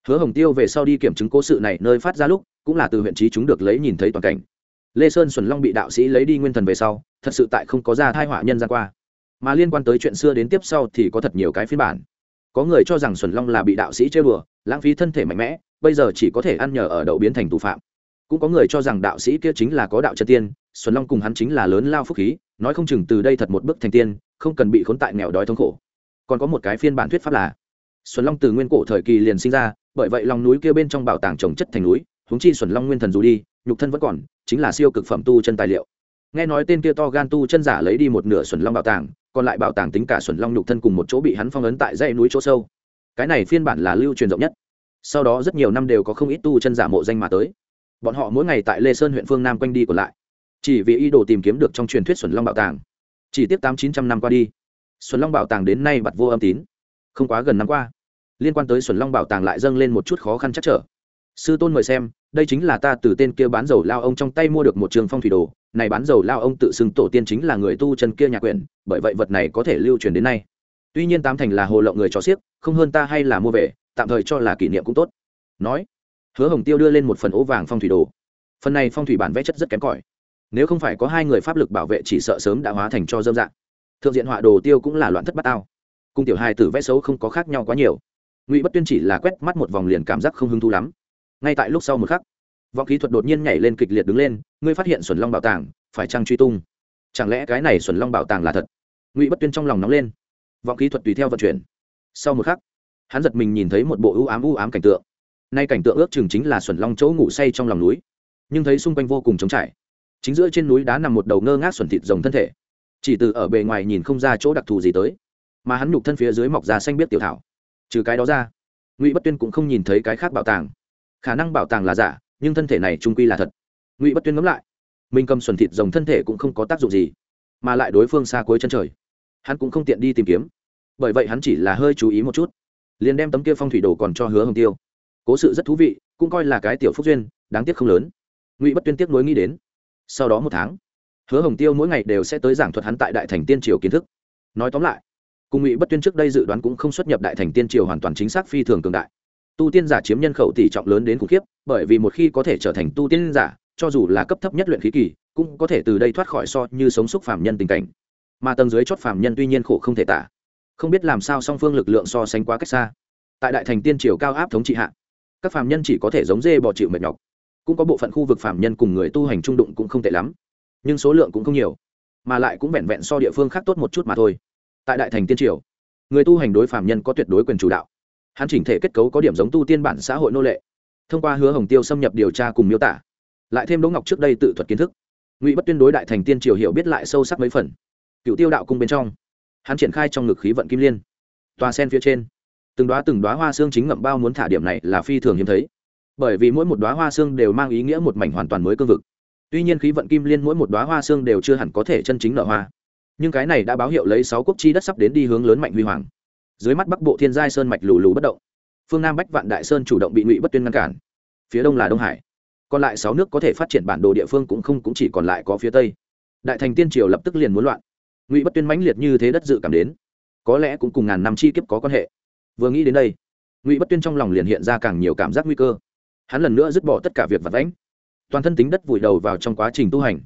Hứa hồng tiêu về sau đi kiểm chứng cố sự này nơi phát ra lúc, cũng là từ huyện trí chúng được lấy nhìn thấy toàn cảnh. Lê sơn xuẩn long bị đạo sĩ lấy đi nguyên thần về sau, thật sự tại không có ra thai họa nhân ra qua mà liên quan tới chuyện xưa đến tiếp sau thì có thật nhiều cái phiên bản. Có người cho rằng Xuân long là bị đạo sĩ chơi bừa lãng phí thân thể mạnh mẽ, bây giờ chỉ có thể ăn nhờ ở đậu biến thành tù phạm. Cũng có người cho rằng đạo sĩ kia chính là có đạo chân tiên, xuân long cùng hắn chính là lớn lao phúc khí, nói không chừng từ đây thật một bước thành tiên, không cần bị khốn tại nghèo đói thống khổ. Còn có một cái phiên bản thuyết pháp là, xuân long từ nguyên cổ thời kỳ liền sinh ra, bởi vậy lòng núi kia bên trong bảo tàng trồng chất thành núi húng chi xuân long nguyên thần dù đi, nhục thân vẫn còn, chính là siêu cực phẩm tu chân tài liệu nghe nói tên kia to gan tu chân giả lấy đi một nửa xuân long bảo tàng, còn lại bảo tàng tính cả xuân long nhục thân cùng một chỗ bị hắn phong ấn tại dãy núi chỗ sâu. Cái này phiên bản là lưu truyền rộng nhất. Sau đó rất nhiều năm đều có không ít tu chân giả mộ danh mà tới. Bọn họ mỗi ngày tại lê sơn huyện phương nam quanh đi còn lại. Chỉ vì ý đồ tìm kiếm được trong truyền thuyết xuân long bảo tàng. Chỉ tiếp tám chín trăm năm qua đi xuân long bảo tàng đến nay bặt vô âm tín. Không quá gần năm qua, liên quan tới xuân long bảo tàng lại dâng lên một chút khó khăn chắc trở. Sư tôn mời xem, đây chính là ta từ tên kia bán dầu lao ông trong tay mua được một trường phong thủy đồ này bán dầu lao ông tự xưng tổ tiên chính là người tu chân kia nhà quyền bởi vậy vật này có thể lưu truyền đến nay. Tuy nhiên tám thành là hồ lộng người cho xiếc không hơn ta hay là mua về, tạm thời cho là kỷ niệm cũng tốt. Nói, hứa hồng tiêu đưa lên một phần ố vàng phong thủy đồ. Phần này phong thủy bản vẽ chất rất kém cỏi. Nếu không phải có hai người pháp lực bảo vệ chỉ sợ sớm đã hóa thành cho dâm dạng. Thượng diện họa đồ tiêu cũng là loạn thất bát ao cung tiểu hai tử vẽ xấu không có khác nhau quá nhiều. Ngụy bất tuyên chỉ là quét mắt một vòng liền cảm giác không hứng thú lắm. Ngay tại lúc sau một khắc, vọng khí thuật đột nhiên nhảy lên kịch liệt đứng lên ngươi phát hiện xuẩn long bảo tàng, phải trăng truy tung? Chẳng lẽ cái này xuẩn long bảo tàng là thật? Ngụy bất tuyên trong lòng nóng lên. Vọng kỹ thuật tùy theo vận chuyển. Sau một khắc, hắn giật mình nhìn thấy một bộ ưu ám ưu ám cảnh tượng. Nay cảnh tượng ước chừng chính là xuẩn long chỗ ngủ say trong lòng núi. Nhưng thấy xung quanh vô cùng trống trải. Chính giữa trên núi đá nằm một đầu ngơ ngác xuẩn thịt rồng thân thể. Chỉ từ ở bề ngoài nhìn không ra chỗ đặc thù gì tới. Mà hắn nhục thân phía dưới mọc ra xanh biết tiểu thảo. Trừ cái đó ra, ngụy bất tuyên cũng không nhìn thấy cái khác bảo tàng. Khả năng bảo tàng là giả, nhưng thân thể này trung quy là thật ngụy bất tuyên ngẫm lại mình cầm xuẩn thịt rồng thân thể cũng không có tác dụng gì mà lại đối phương xa cuối chân trời hắn cũng không tiện đi tìm kiếm bởi vậy hắn chỉ là hơi chú ý một chút liền đem tấm kia phong thủy đồ còn cho hứa hồng tiêu cố sự rất thú vị cũng coi là cái tiểu phúc duyên đáng tiếc không lớn ngụy bất tuyên tiếc nối nghĩ đến sau đó một tháng hứa hồng tiêu mỗi ngày đều sẽ tới giảng thuật hắn tại đại thành tiên triều kiến thức nói tóm lại cùng ngụy bất tuyên trước đây dự đoán cũng không xuất nhập đại thành tiên triều hoàn toàn chính xác phi thường cường đại tu tiên giả chiếm nhân khẩu tỷ trọng lớn đến khủng khiếp bởi vì một khi có thể trở thành tu tiên giả cho dù là cấp thấp nhất luyện khí kỳ, cũng có thể từ đây thoát khỏi so như sống xúc phàm nhân tình cảnh. Mà tầng dưới chót phàm nhân tuy nhiên khổ không thể tả. Không biết làm sao song phương lực lượng so sánh quá cách xa. Tại đại thành tiên triều cao áp thống trị hạ, các phàm nhân chỉ có thể giống dê bỏ chịu mệt nhọc. Cũng có bộ phận khu vực phạm nhân cùng người tu hành trung đụng cũng không tệ lắm, nhưng số lượng cũng không nhiều, mà lại cũng vẹn vẹn so địa phương khác tốt một chút mà thôi. Tại đại thành tiên triều, người tu hành đối phạm nhân có tuyệt đối quyền chủ đạo. Hắn chỉnh thể kết cấu có điểm giống tu tiên bản xã hội nô lệ, thông qua hứa hồng tiêu xâm nhập điều tra cùng miêu tả lại thêm đỗ ngọc trước đây tự thuật kiến thức ngụy bất tuyên đối đại thành tiên triều hiểu biết lại sâu sắc mấy phần cựu tiêu đạo cung bên trong hắn triển khai trong ngực khí vận kim liên tòa sen phía trên từng đoá từng đoá hoa xương chính ngậm bao muốn thả điểm này là phi thường hiếm thấy bởi vì mỗi một đoá hoa xương đều mang ý nghĩa một mảnh hoàn toàn mới cương vực tuy nhiên khí vận kim liên mỗi một đoá hoa xương đều chưa hẳn có thể chân chính nở hoa nhưng cái này đã báo hiệu lấy sáu quốc chi đất sắp đến đi hướng lớn mạnh huy hoàng dưới mắt bắc bộ thiên giai sơn mạch lù lù bất động phương nam bách vạn đại sơn chủ động bị ngụy bất tuyên ngăn cản phía đông là đông hải còn lại sáu nước có thể phát triển bản đồ địa phương cũng không cũng chỉ còn lại có phía tây. Đại thành tiên triều lập tức liền muốn loạn. Ngụy bất tuyên mãnh liệt như thế đất dự cảm đến. Có lẽ cũng cùng ngàn năm chi kiếp có quan hệ. Vừa nghĩ đến đây, ngụy bất tuyên trong lòng liền hiện ra càng nhiều cảm giác nguy cơ. Hắn lần nữa dứt bỏ tất cả việc vặt vãnh. Toàn thân tính đất vùi đầu vào trong quá trình tu hành.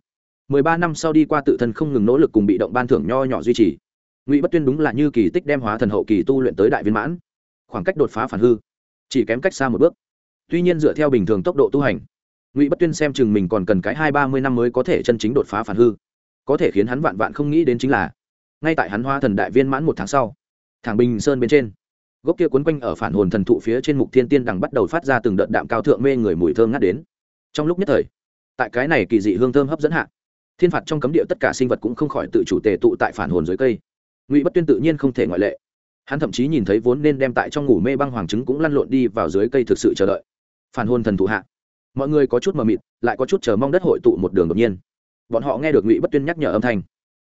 Mười ba năm sau đi qua tự thân không ngừng nỗ lực cùng bị động ban thưởng nho nhỏ duy trì. Ngụy bất tuyên đúng là như kỳ tích đem hóa thần hậu kỳ tu luyện tới đại viên mãn. Khoảng cách đột phá phản hư, chỉ kém cách xa một bước. Tuy nhiên dựa theo bình thường tốc độ tu hành ngụy bất tuyên xem chừng mình còn cần cái hai ba mươi năm mới có thể chân chính đột phá phản hư. Có thể khiến hắn vạn vạn không nghĩ đến chính là, ngay tại hắn Hoa thần đại viên mãn một tháng sau, thẳng bình sơn bên trên, gốc kia quấn quanh ở phản hồn thần thụ phía trên mục thiên tiên đằng bắt đầu phát ra từng đợt đạm cao thượng mê người mùi thơm ngát đến. Trong lúc nhất thời, tại cái này kỳ dị hương thơm hấp dẫn hạ, thiên phạt trong cấm địa tất cả sinh vật cũng không khỏi tự chủ tề tụ tại phản hồn dưới cây. Ngụy bất tuyên tự nhiên không thể ngoại lệ. Hắn thậm chí nhìn thấy vốn nên đem tại trong ngủ mê băng hoàng trứng cũng lăn lộn đi vào dưới cây thực sự chờ đợi. Phản hồn thần thụ hạ mọi người có chút mờ mịt, lại có chút chờ mong đất hội tụ một đường đột nhiên. Bọn họ nghe được ngụy bất tuyên nhắc nhở âm thanh.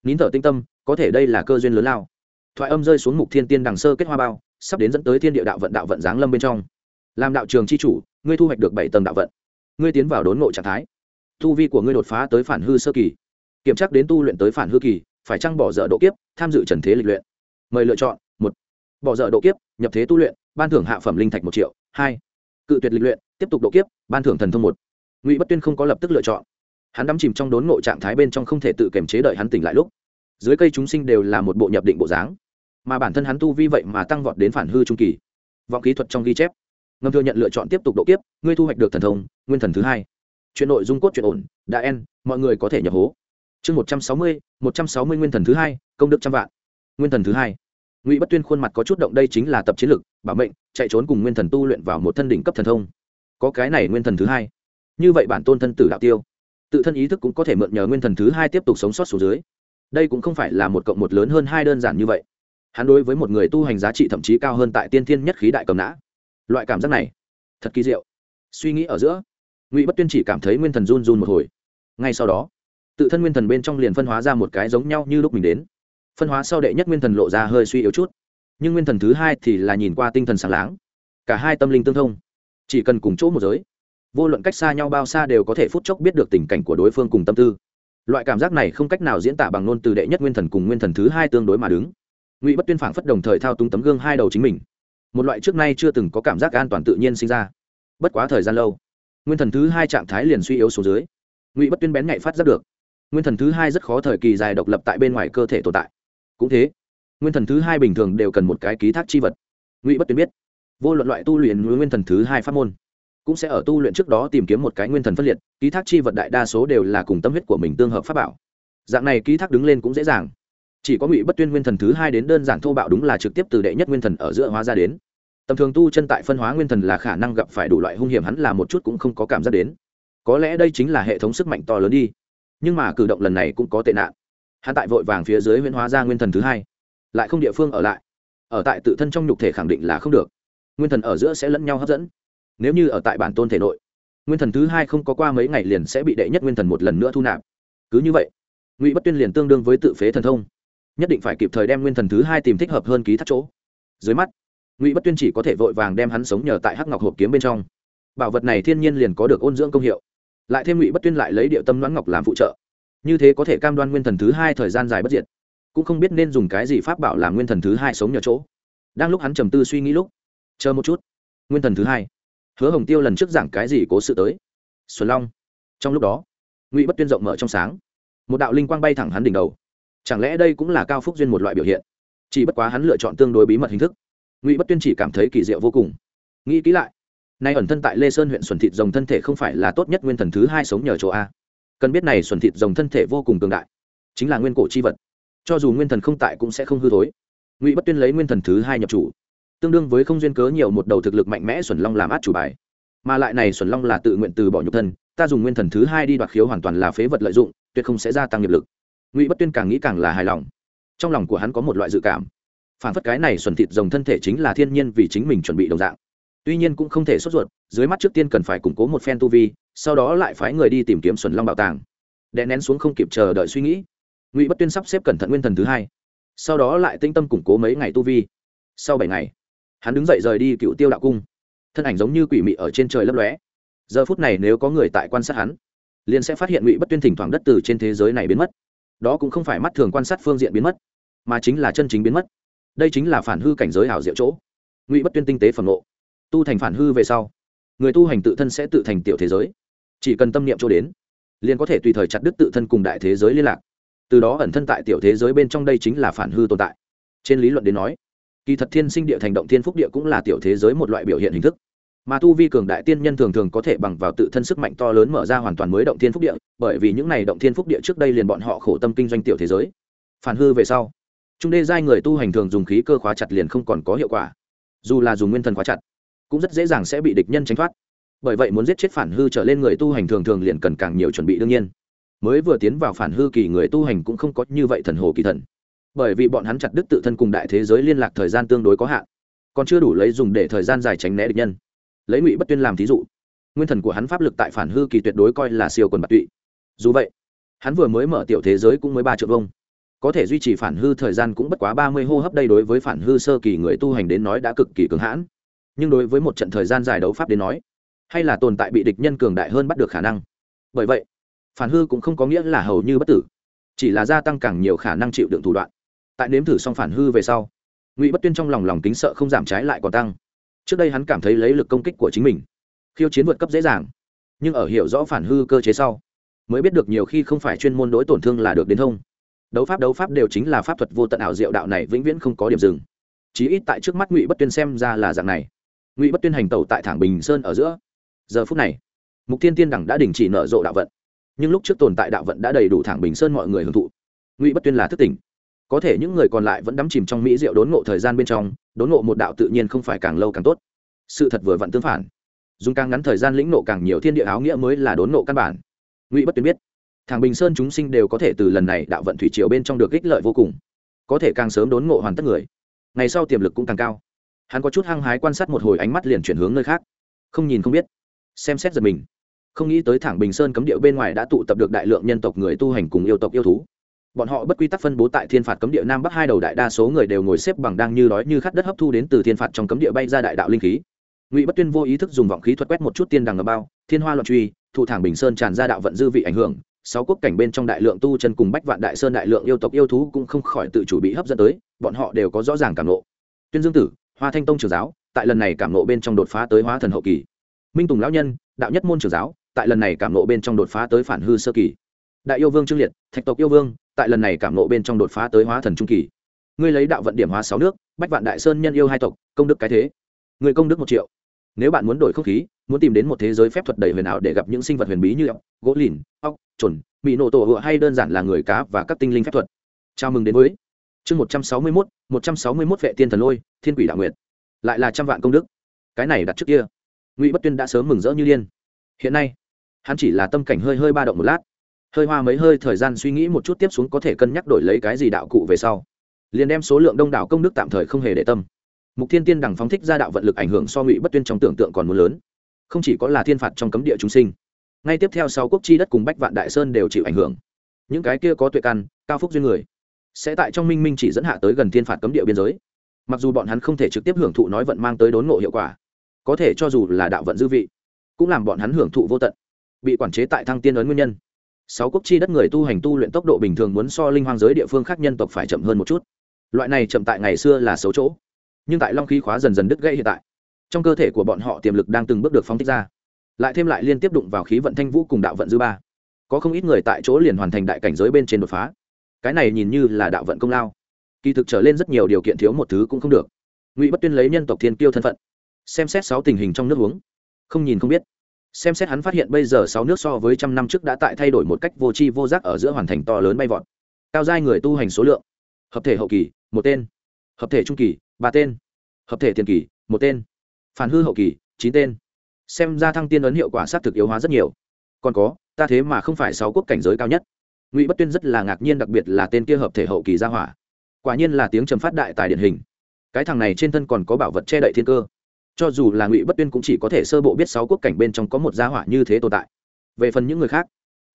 Nín thở tinh tâm, có thể đây là cơ duyên lớn lao. Thoại âm rơi xuống mục thiên tiên đằng sơ kết hoa bao, sắp đến dẫn tới thiên địa đạo vận đạo vận giáng lâm bên trong. Làm đạo trường c h i chủ, ngươi thu hoạch được bảy tầng đạo vận. Ngươi tiến vào đốn ngộ trạng thái. Thu vi của ngươi đột phá tới phản hư sơ kỳ. Kiểm tra đến tu luyện tới phản hư kỳ, phải chăng bỏ dở độ kiếp, tham dự trần thế lịch luyện? Mời lựa chọn, một. Bỏ dở độ kiếp, nhập thế tu luyện, ban thưởng hạ phẩm linh thạch một triệu, hai cự tuyệt lịch luyện, tiếp tục độ kiếp, ban thưởng thần thông một. Ngụy bất tuyên không có lập tức lựa chọn. Hắn đắm chìm trong đốn ngộ trạng thái bên trong không thể tự kiềm chế đợi hắn tỉnh lại lúc. Dưới cây chúng sinh đều là một bộ nhập định bộ dáng. Mà bản thân hắn tu vi vậy mà tăng vọt đến phản hư trung kỳ. Vọng kỹ thuật trong ghi chép. Ngâm thừa nhận lựa chọn tiếp tục độ kiếp, ngươi thu hoạch được thần thông, nguyên thần thứ hai. Chuyện nội dung cốt chuyện ổn, đã en, mọi người có thể nhập hố. Chương một trăm sáu mươi, một trăm sáu mươi nguyên thần thứ hai, công đức trăm vạn. Nguyên thần thứ hai. Ngụy bất tuyên khuôn mặt có chút động, đây chính là tập chiến lược bảo mệnh, chạy trốn cùng nguyên thần tu luyện vào một thân đỉnh cấp thần thông. Có cái này nguyên thần thứ hai. Như vậy bản tôn thân tử đạo tiêu, tự thân ý thức cũng có thể mượn nhờ nguyên thần thứ hai tiếp tục sống sót xuống dưới. Đây cũng không phải là một cộng một lớn hơn hai đơn giản như vậy. Hắn đối với một người tu hành giá trị thậm chí cao hơn tại tiên thiên nhất khí đại cầm nã. Loại cảm giác này, thật kỳ diệu. Suy nghĩ ở giữa, ngụy bất tuyên chỉ cảm thấy nguyên thần run run một hồi. Ngay sau đó, tự thân nguyên thần bên trong liền phân hóa ra một cái giống nhau như lúc mình đến. Phân hóa sau đệ nhất nguyên thần lộ ra hơi suy yếu chút nhưng nguyên thần thứ hai thì là nhìn qua tinh thần sáng láng. Cả hai tâm linh tương thông. Chỉ cần cùng chỗ một giới. Vô luận cách xa nhau bao xa đều có thể phút chốc biết được tình cảnh của đối phương cùng tâm tư. Loại cảm giác này không cách nào diễn tả bằng ngôn từ đệ nhất nguyên thần cùng nguyên thần thứ hai tương đối mà đứng. Ngụy bất tuyên phảng phất đồng thời thao túng tấm gương hai đầu chính mình. Một loại trước nay chưa từng có cảm giác an toàn tự nhiên sinh ra. Bất quá thời gian lâu, nguyên thần thứ hai trạng thái liền suy yếu xuống dưới. Ngụy bất tuyên bén nhạy phát giác được, nguyên thần thứ hai rất khó thời kỳ dài độc lập tại bên ngoài cơ thể tồn tại. Cũng thế nguyên thần thứ hai bình thường đều cần một cái ký thác chi vật. Ngụy bất tuyến biết, vô luận loại tu luyện nguyên thần thứ hai pháp môn, cũng sẽ ở tu luyện trước đó tìm kiếm một cái nguyên thần phân liệt, ký thác chi vật đại đa số đều là cùng tâm huyết của mình tương hợp pháp bảo. Dạng này ký thác đứng lên cũng dễ dàng. Chỉ có ngụy bất tuyên nguyên thần thứ hai đến đơn giản thô bạo đúng là trực tiếp từ đệ nhất nguyên thần ở giữa hóa ra đến. Tầm thường tu chân tại phân hóa nguyên thần là khả năng gặp phải đủ loại hung hiểm hắn là một chút cũng không có cảm giác đến. Có lẽ đây chính là hệ thống sức mạnh to lớn đi. Nhưng mà cử động lần này cũng có tệ nạn. Hắn tại vội vàng phía dưới huyễn hóa ra nguyên thần thứ hai lại không địa phương ở lại. Ở tại tự thân trong nhục thể khẳng định là không được. Nguyên thần ở giữa sẽ lẫn nhau hấp dẫn. Nếu như ở tại bản tôn thể nội, nguyên thần thứ hai không có qua mấy ngày liền sẽ bị đệ nhất nguyên thần một lần nữa thu nạp. Cứ như vậy, ngụy bất tuyên liền tương đương với tự phế thần thông. Nhất định phải kịp thời đem nguyên thần thứ hai tìm thích hợp hơn ký thác chỗ. Dưới mắt, ngụy bất tuyên chỉ có thể vội vàng đem hắn sống nhờ tại hắc ngọc hộp kiếm bên trong. Bảo vật này thiên nhiên liền có được ôn dưỡng công hiệu. Lại thêm ngụy bất tuyên lại lấy điệu tâm đoán ngọc làm phụ trợ. Như thế có thể cam đoan nguyên thần thứ hai thời gian dài bất diệt cũng không biết nên dùng cái gì pháp bảo làm nguyên thần thứ hai sống nhờ chỗ. Đang lúc hắn trầm tư suy nghĩ lúc, chờ một chút. Nguyên thần thứ hai. Hứa hồng tiêu lần trước giảng cái gì cố sự tới? Xuân long. Trong lúc đó, ngụy bất tuyên rộng mở trong sáng. Một đạo linh quang bay thẳng hắn đỉnh đầu. Chẳng lẽ đây cũng là cao phúc duyên một loại biểu hiện? Chỉ bất quá hắn lựa chọn tương đối bí mật hình thức. Ngụy bất tuyên chỉ cảm thấy kỳ diệu vô cùng. Nghĩ kỹ lại, nay ẩn thân tại lê sơn huyện xuân thịt rồng thân thể không phải là tốt nhất nguyên thần thứ hai sống nhờ chỗ a. Cần biết này xuân thịt rồng thân thể vô cùng cường đại, chính là nguyên cổ chi vật cho dù nguyên thần không tại cũng sẽ không hư thối. Ngụy bất tuyên lấy nguyên thần thứ hai nhập chủ, tương đương với không duyên cớ nhiều một đầu thực lực mạnh mẽ xuẩn long làm át chủ bài. Mà lại này xuẩn long là tự nguyện từ bỏ nhục thân, ta dùng nguyên thần thứ hai đi đoạt khiếu hoàn toàn là phế vật lợi dụng, tuyệt không sẽ gia tăng nghiệp lực. Ngụy bất tuyên càng nghĩ càng là hài lòng. Trong lòng của hắn có một loại dự cảm. Phản phất cái này xuẩn thịt rồng thân thể chính là thiên nhiên vì chính mình chuẩn bị đồng dạng. Tuy nhiên cũng không thể sốt ruột, dưới mắt trước tiên cần phải củng cố một phen tu vi, sau đó lại phái người đi tìm kiếm xuẩn long bảo tàng. Đè nén xuống không kịp chờ đợi suy nghĩ ngụy bất tuyên sắp xếp cẩn thận nguyên thần thứ hai sau đó lại tinh tâm củng cố mấy ngày tu vi sau bảy ngày hắn đứng dậy rời đi cựu tiêu đạo cung thân ảnh giống như quỷ mị ở trên trời lấp lóe giờ phút này nếu có người tại quan sát hắn liền sẽ phát hiện ngụy bất tuyên thỉnh thoảng đất từ trên thế giới này biến mất đó cũng không phải mắt thường quan sát phương diện biến mất mà chính là chân chính biến mất đây chính là phản hư cảnh giới ảo diệu chỗ ngụy bất tuyên tinh tế phẩm nộ tu thành phản hư về sau người tu hành tự thân sẽ tự thành tiểu thế giới chỉ cần tâm niệm chỗ đến liền có thể tùy thời chặt đứt tự thân cùng đại thế giới liên lạc từ đó ẩn thân tại tiểu thế giới bên trong đây chính là phản hư tồn tại. Trên lý luận đến nói, kỳ thật thiên sinh địa thành động thiên phúc địa cũng là tiểu thế giới một loại biểu hiện hình thức. Mà tu vi cường đại tiên nhân thường thường có thể bằng vào tự thân sức mạnh to lớn mở ra hoàn toàn mới động thiên phúc địa, bởi vì những này động thiên phúc địa trước đây liền bọn họ khổ tâm kinh doanh tiểu thế giới. Phản hư về sau, trung đê giai người tu hành thường dùng khí cơ khóa chặt liền không còn có hiệu quả. Dù là dùng nguyên thần khóa chặt, cũng rất dễ dàng sẽ bị địch nhân tránh thoát. Bởi vậy muốn giết chết phản hư trở lên người tu hành thường thường liền cần càng nhiều chuẩn bị đương nhiên mới vừa tiến vào phản hư kỳ người tu hành cũng không có như vậy thần hồ kỳ thần. Bởi vì bọn hắn chặt đứt tự thân cùng đại thế giới liên lạc thời gian tương đối có hạn, còn chưa đủ lấy dùng để thời gian dài tránh né địch nhân. Lấy ngụy bất tuyên làm thí dụ, nguyên thần của hắn pháp lực tại phản hư kỳ tuyệt đối coi là siêu quần bạc tụy. Dù vậy, hắn vừa mới mở tiểu thế giới cũng mới ba triệu vông có thể duy trì phản hư thời gian cũng bất quá ba mươi hô hấp đây đối với phản hư sơ kỳ người tu hành đến nói đã cực kỳ cứng hãn. Nhưng đối với một trận thời gian dài đấu pháp đến nói, hay là tồn tại bị địch nhân cường đại hơn bắt được khả năng. Bởi vậy phản hư cũng không có nghĩa là hầu như bất tử, chỉ là gia tăng càng nhiều khả năng chịu đựng thủ đoạn. Tại nếm thử xong phản hư về sau, ngụy bất tuyên trong lòng lòng kính sợ không giảm trái lại còn tăng. Trước đây hắn cảm thấy lấy lực công kích của chính mình, khiêu chiến vượt cấp dễ dàng, nhưng ở hiểu rõ phản hư cơ chế sau, mới biết được nhiều khi không phải chuyên môn đối tổn thương là được đến thông. Đấu pháp đấu pháp đều chính là pháp thuật vô tận ảo diệu đạo này vĩnh viễn không có điểm dừng. Chí ít tại trước mắt ngụy bất tuyên xem ra là dạng này. Ngụy bất tuyên hành tẩu tại thẳng bình sơn ở giữa. Giờ phút này, mục tiên tiên đẳng đã đình chỉ nở rộ đạo vận nhưng lúc trước tồn tại đạo vận đã đầy đủ thẳng bình sơn mọi người hưởng thụ. Ngụy bất tuyên là thức tỉnh. Có thể những người còn lại vẫn đắm chìm trong mỹ diệu đốn ngộ thời gian bên trong, đốn ngộ một đạo tự nhiên không phải càng lâu càng tốt. Sự thật vừa vặn tương phản. Dùng càng ngắn thời gian lĩnh nộ càng nhiều thiên địa áo nghĩa mới là đốn ngộ căn bản. Ngụy bất tuyên biết thằng bình sơn chúng sinh đều có thể từ lần này đạo vận thủy triều bên trong được ích lợi vô cùng. Có thể càng sớm đốn ngộ hoàn tất người, ngày sau tiềm lực cũng càng cao. Hắn có chút hăng hái quan sát một hồi ánh mắt liền chuyển hướng nơi khác. Không nhìn không biết, xem xét giật mình không nghĩ tới thẳng bình sơn cấm địa bên ngoài đã tụ tập được đại lượng nhân tộc người tu hành cùng yêu tộc yêu thú. Bọn họ bất quy tắc phân bố tại thiên phạt cấm địa nam bắc hai đầu đại đa số người đều ngồi xếp bằng đang như đói như khát đất hấp thu đến từ thiên phạt trong cấm địa bay ra đại đạo linh khí. Ngụy bất tuyên vô ý thức dùng vọng khí thuật quét một chút tiên đằng ngầm bao, thiên hoa loạn truy, thụ thẳng bình sơn tràn ra đạo vận dư vị ảnh hưởng, sáu quốc cảnh bên trong đại lượng tu chân cùng bách vạn đại sơn đại lượng yêu tộc yêu thú cũng không khỏi tự chủ bị hấp dẫn tới, bọn họ đều có rõ ràng cảm nộ. Tuyên dương tử, hoa thanh tông trường giáo, tại lần này cảm nộ bên trong đột phá tới hóa thần hậu kỳ. Minh tùng lão nhân, đạo nhất môn trường giáo tại lần này cảm nộ bên trong đột phá tới phản hư sơ kỳ. Đại yêu vương trương liệt, thạch tộc yêu vương, tại lần này cảm nộ bên trong đột phá tới hóa thần trung kỳ. Ngươi lấy đạo vận điểm hóa sáu nước, bách vạn đại sơn nhân yêu hai tộc, công đức cái thế. Người công đức một triệu. Nếu bạn muốn đổi không khí, muốn tìm đến một thế giới phép thuật đầy huyền ảo để gặp những sinh vật huyền bí như ốc, gỗ lìn, ốc chuẩn bị nổ tổ hựa hay đơn giản là người cá và các tinh linh phép thuật. Chào mừng đến với chương một trăm sáu mươi mốt, một trăm sáu mươi mốt vệ tiên thần lôi, thiên quỷ đạo nguyện lại là trăm vạn công đức. Cái này đặt trước kia. Ngụy bất tuyên đã sớm mừng rỡ như liên hiện nay hắn chỉ là tâm cảnh hơi hơi ba động một lát. Hơi hoa mấy hơi thời gian suy nghĩ một chút tiếp xuống có thể cân nhắc đổi lấy cái gì đạo cụ về sau. Liền đem số lượng đông đảo công đức tạm thời không hề để tâm. Mục thiên tiên đằng phóng thích ra đạo vận lực ảnh hưởng so ngụy bất tuyên trong tưởng tượng còn muốn lớn. Không chỉ có là thiên phạt trong cấm địa chúng sinh, ngay tiếp theo sáu quốc chi đất cùng bách vạn đại sơn đều chịu ảnh hưởng. Những cái kia có tuệ căn, cao phúc duyên người, sẽ tại trong minh minh chỉ dẫn hạ tới gần thiên phạt cấm địa biên giới. Mặc dù bọn hắn không thể trực tiếp hưởng thụ nói vận mang tới đốn ngộ hiệu quả, có thể cho dù là đạo vận dư vị, cũng làm bọn hắn hưởng thụ vô tận bị quản chế tại thăng tiên ấn nguyên nhân. Sáu quốc chi đất người tu hành tu luyện tốc độ bình thường muốn so linh hoang giới địa phương khác nhân tộc phải chậm hơn một chút. Loại này chậm tại ngày xưa là xấu chỗ, nhưng tại long khí khóa dần dần đứt gãy hiện tại, trong cơ thể của bọn họ tiềm lực đang từng bước được phóng thích ra. Lại thêm lại liên tiếp đụng vào khí vận thanh vũ cùng đạo vận dư ba. Có không ít người tại chỗ liền hoàn thành đại cảnh giới bên trên đột phá. Cái này nhìn như là đạo vận công lao. Kỳ thực trở lên rất nhiều điều kiện thiếu một thứ cũng không được. Ngụy bất tuyên lấy nhân tộc thiên kiêu thân phận, xem xét sáu tình hình trong nước uống. Không nhìn không biết xem xét hắn phát hiện bây giờ sáu nước so với trăm năm trước đã tại thay đổi một cách vô tri vô giác ở giữa hoàn thành to lớn bay vọt. Cao giai người tu hành số lượng. Hợp thể hậu kỳ, một tên. Hợp thể trung kỳ, ba tên. Hợp thể tiền kỳ, một tên. Phản hư hậu kỳ, chín tên. Xem ra thăng tiên ấn hiệu quả s á t thực yếu hóa rất nhiều. Còn có, ta thế mà không phải sáu quốc cảnh giới cao nhất. Ngụy bất tuyên rất là ngạc nhiên đặc biệt là tên kia hợp thể hậu kỳ gia hỏa. Quả nhiên là tiếng trầm phát đại tài điển hình. Cái thằng này trên thân còn có bảo vật che đậy thiên cơ cho dù là ngụy bất tuyên cũng chỉ có thể sơ bộ biết sáu quốc cảnh bên trong có một gia hỏa như thế tồn tại. Về phần những người khác,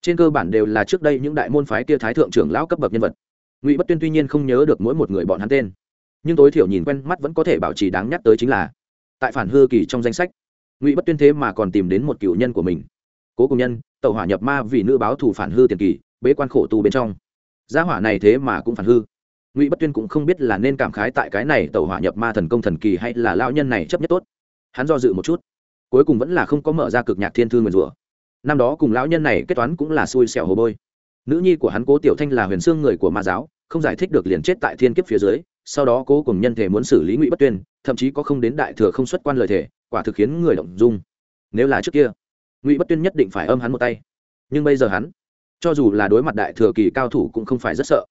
trên cơ bản đều là trước đây những đại môn phái kia thái thượng trưởng lão cấp bậc nhân vật. Ngụy bất tuyên tuy nhiên không nhớ được mỗi một người bọn hắn tên, nhưng tối thiểu nhìn quen mắt vẫn có thể bảo trì đáng nhắc tới chính là, tại phản hư kỳ trong danh sách, ngụy bất tuyên thế mà còn tìm đến một cựu nhân của mình. Cố cùng nhân, tàu hỏa nhập ma vì nữ báo thủ phản hư tiền kỳ, bế quan khổ tu bên trong. Gia hỏa này thế mà cũng phản hư ngụy bất tuyên cũng không biết là nên cảm khái tại cái này tàu hỏa nhập ma thần công thần kỳ hay là lao nhân này chấp nhất tốt. Hắn do dự một chút, cuối cùng vẫn là không có mở ra cực nhạc thiên thư nguyền rủa. Năm đó cùng lão nhân này kết toán cũng là xui xẻo hồ bôi. Nữ nhi của hắn cố tiểu thanh là huyền xương người của ma giáo, không giải thích được liền chết tại thiên kiếp phía dưới, sau đó cố cùng nhân thể muốn xử lý ngụy bất tuyên, thậm chí có không đến đại thừa không xuất quan lời thể, quả thực khiến người động dung. Nếu là trước kia, ngụy bất tuyên nhất định phải âm hắn một tay. Nhưng bây giờ hắn, cho dù là đối mặt đại thừa kỳ cao thủ cũng không phải rất sợ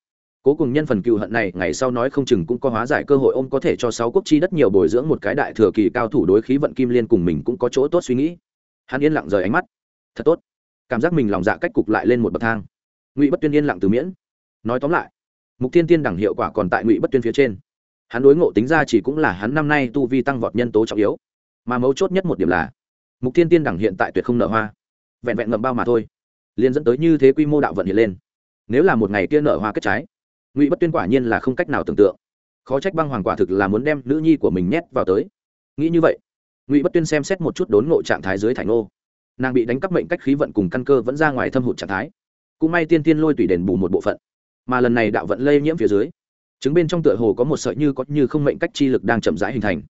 cố cùng nhân phần cựu hận này, ngày sau nói không chừng cũng có hóa giải cơ hội ôm có thể cho sáu quốc chi đất nhiều bồi dưỡng một cái đại thừa kỳ cao thủ đối khí vận kim liên cùng mình cũng có chỗ tốt suy nghĩ. Hắn yên lặng rời ánh mắt. Thật tốt. Cảm giác mình lòng dạ cách cục lại lên một bậc thang. Ngụy bất tuyên yên lặng từ miễn. Nói tóm lại, mục tiên tiên đẳng hiệu quả còn tại ngụy bất tuyên phía trên. Hắn đối ngộ tính ra chỉ cũng là hắn năm nay tu vi tăng vọt nhân tố trọng yếu. Mà mấu chốt nhất một điểm là, mục tiên tiên đẳng hiện tại tuyệt không nợ hoa. Vẹn vẹn ngậm bao mà thôi, liền dẫn tới như thế quy mô đạo vận hiện lên. Nếu là một ngày kia nợ hoa kết trái ngụy bất tuyên quả nhiên là không cách nào tưởng tượng khó trách băng hoàng quả thực là muốn đem nữ nhi của mình nhét vào tới nghĩ như vậy ngụy bất tuyên xem xét một chút đốn ngộ trạng thái dưới thải ngô nàng bị đánh cắp mệnh cách khí vận cùng căn cơ vẫn ra ngoài thâm hụt trạng thái cũng may tiên tiên lôi tùy đền bù một bộ phận mà lần này đạo vận lây nhiễm phía dưới chứng bên trong tựa hồ có một sợi như có như không mệnh cách chi lực đang chậm rãi hình thành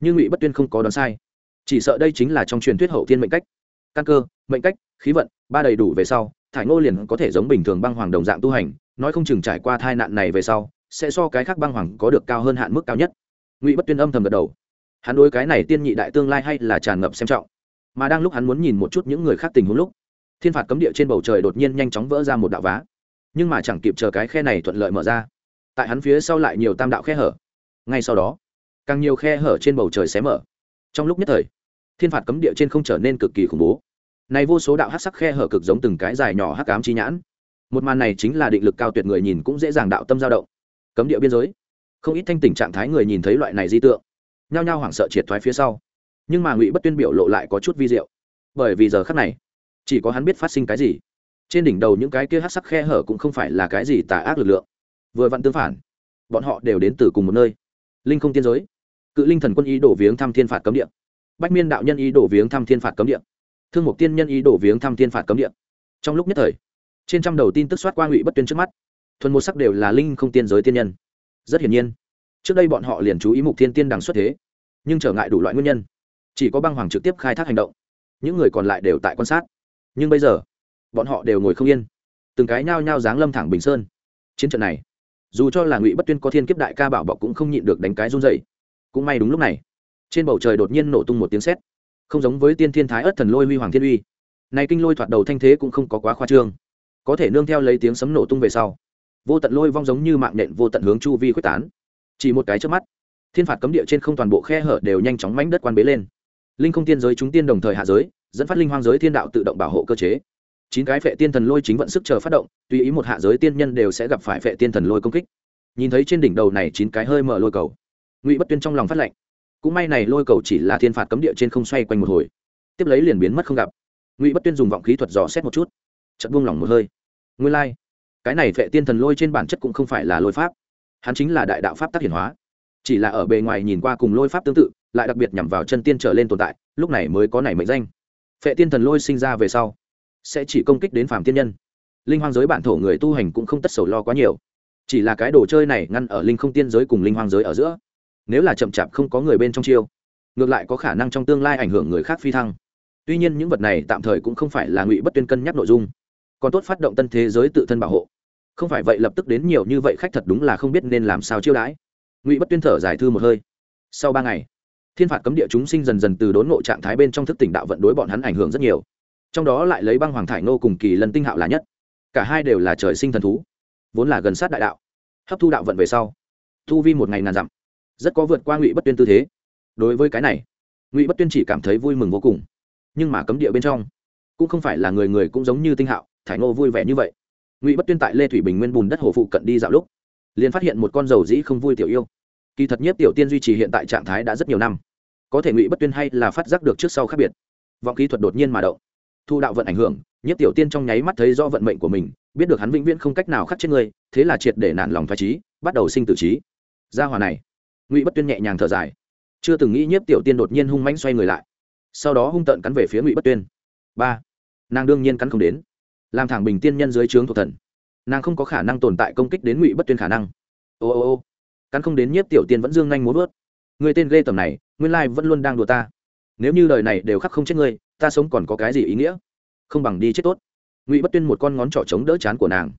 nhưng ngụy bất tuyên không có đoán sai chỉ sợ đây chính là trong truyền thuyết hậu tiên mệnh cách căn cơ mệnh cách khí vận ba đầy đủ về sau thải ngô liền có thể giống bình thường băng hoàng đồng dạng tu hành nói không chừng trải qua tai nạn này về sau, sẽ so cái khác băng hoàng có được cao hơn hạn mức cao nhất. Ngụy bất tuyên âm thầm gật đầu. Hắn đối cái này tiên nhị đại tương lai hay là tràn ngập xem trọng. Mà đang lúc hắn muốn nhìn một chút những người khác tình huống lúc, thiên phạt cấm địa trên bầu trời đột nhiên nhanh chóng vỡ ra một đạo vá. Nhưng mà chẳng kịp chờ cái khe này thuận lợi mở ra. Tại hắn phía sau lại nhiều tam đạo khe hở. Ngay sau đó, càng nhiều khe hở trên bầu trời xé mở. Trong lúc nhất thời, thiên phạt cấm địa trên không trở nên cực kỳ khủng bố. Này vô số đạo hát sắc khe hở cực giống từng cái dài nhỏ hắc ám chi nhãn một màn này chính là định lực cao tuyệt người nhìn cũng dễ dàng đạo tâm dao động. Cấm địa biên giới. Không ít thanh tỉnh trạng thái người nhìn thấy loại này di tượng. Nhao nhao hoảng sợ triệt thoái phía sau. Nhưng mà ngụy bất tuyên biểu lộ lại có chút vi diệu. Bởi vì giờ khắc này, chỉ có hắn biết phát sinh cái gì. Trên đỉnh đầu những cái kia hát sắc khe hở cũng không phải là cái gì tà ác lực lượng. Vừa vặn tương phản, bọn họ đều đến từ cùng một nơi. Linh không tiên giới. Cự linh thần quân ý đổ viếng thăm thiên phạt cấm địa. Bách miên đạo nhân ý đổ viếng thăm thiên phạt cấm địa. Thương mục tiên nhân ý đổ viếng thăm thiên phạt cấm địa. Trong lúc nhất thời trên trăm đầu tin tức soát qua ngụy bất tuyên trước mắt. Thuần một sắc đều là linh không tiên giới tiên nhân. Rất hiển nhiên, trước đây bọn họ liền chú ý mục thiên tiên đằng xuất thế, nhưng trở ngại đủ loại nguyên nhân. Chỉ có băng hoàng trực tiếp khai thác hành động. Những người còn lại đều tại quan sát. Nhưng bây giờ, bọn họ đều ngồi không yên. Từng cái nhao nhao dáng lâm thẳng bình sơn. Chiến trận này, dù cho là ngụy bất tuyên có thiên kiếp đại ca bảo bọc cũng không nhịn được đánh cái run dày cũng may đúng lúc này, trên bầu trời đột nhiên nổ tung một tiếng sét. Không giống với tiên thiên thái ất thần lôi huy hoàng thiên uy. Này kinh lôi thoạt đầu thanh thế cũng không có quá khoa trương có thể nương theo lấy tiếng sấm nổ tung về sau. Vô tận lôi vong giống như mạng nện vô tận hướng chu vi quyết tán. Chỉ một cái trước mắt, thiên phạt cấm địa trên không toàn bộ khe hở đều nhanh chóng mánh đất quan bế lên. Linh không tiên giới chúng tiên đồng thời hạ giới, dẫn phát linh hoang giới thiên đạo tự động bảo hộ cơ chế. Chín cái phệ tiên thần lôi chính vận sức chờ phát động, tùy ý một hạ giới tiên nhân đều sẽ gặp phải phệ tiên thần lôi công kích. Nhìn thấy trên đỉnh đầu này chín cái hơi mở lôi cầu, ngụy bất tuyên trong lòng phát lệnh. Cũng may này lôi cầu chỉ là thiên phạt cấm địa trên không xoay quanh một hồi, tiếp lấy liền biến mất không gặp. Ngụy bất tuyên dùng vọng khí thuật dò xét một chút chợt buông lỏng một hơi. Nguyên lai、like. cái này vệ tiên thần lôi trên bản chất cũng không phải là lôi pháp. Hắn chính là đại đạo pháp tác hiển hóa. Chỉ là ở bề ngoài nhìn qua cùng lôi pháp tương tự, lại đặc biệt nhằm vào chân tiên trở lên tồn tại, lúc này mới có này mệnh danh. Phệ tiên thần lôi sinh ra về sau, sẽ chỉ công kích đến phàm tiên nhân. Linh hoang giới bản thổ người tu hành cũng không tất sầu lo quá nhiều. Chỉ là cái đồ chơi này ngăn ở linh không tiên giới cùng linh hoang giới ở giữa. Nếu là chậm chạp không có người bên trong chiêu, ngược lại có khả năng trong tương lai ảnh hưởng người khác phi thăng. Tuy nhiên những vật này tạm thời cũng không phải là ngụy bất tuyên cân nhắc nội dung còn tốt phát động tân thế giới tự thân bảo hộ. Không phải vậy lập tức đến nhiều như vậy khách thật đúng là không biết nên làm sao chiêu đãi. Ngụy bất tuyên thở giải thư một hơi. Sau ba ngày, thiên phạt cấm địa chúng sinh dần dần từ đốn ngộ trạng thái bên trong thức tỉnh đạo vận đối bọn hắn ảnh hưởng rất nhiều. Trong đó lại lấy băng hoàng thải nô cùng kỳ lần tinh hạo là nhất. Cả hai đều là trời sinh thần thú, vốn là gần sát đại đạo. Hấp thu đạo vận về sau, thu vi một ngày ngàn dặm. Rất có vượt qua ngụy bất tuyên tư thế. Đối với cái này, ngụy bất tuyên chỉ cảm thấy vui mừng vô cùng. Nhưng mà cấm địa bên trong, cũng không phải là người người cũng giống như tinh hạo thải ngô vui vẻ như vậy. Ngụy bất tuyên tại lê thủy bình nguyên bùn đất hồ phụ cận đi dạo lúc, liền phát hiện một con dầu dĩ không vui tiểu yêu. Kỳ thật nhất tiểu tiên duy trì hiện tại trạng thái đã rất nhiều năm. Có thể ngụy bất tuyên hay là phát giác được trước sau khác biệt. Vọng kỹ thuật đột nhiên mà động. Thu đạo vận ảnh hưởng nhất tiểu tiên trong nháy mắt thấy do vận mệnh của mình, biết được hắn vĩnh viễn không cách nào khắc chết người, thế là triệt để nản lòng thoái trí bắt đầu sinh tử trí gia hòa này, ngụy bất tuyên nhẹ nhàng thở dài. Chưa từng nghĩ nhiếp tiểu tiên đột nhiên hung mãnh xoay người lại. Sau đó hung tợn cắn về phía ngụy bất tuyên. Ba, nàng đương nhiên cắn không đến làm thẳng bình tiên nhân dưới trướng thuộc thần. Nàng không có khả năng tồn tại công kích đến ngụy bất tuyên khả năng. Ô ô ô, cắn không đến nhiếp tiểu tiên vẫn dương nhanh muốn vớt. Người tên ghê tầm này, nguyên lai vẫn luôn đang đùa ta. Nếu như lời này đều khắc không chết ngươi, ta sống còn có cái gì ý nghĩa? Không bằng đi chết tốt. Ngụy bất tuyên một con ngón trỏ chống đỡ chán của nàng.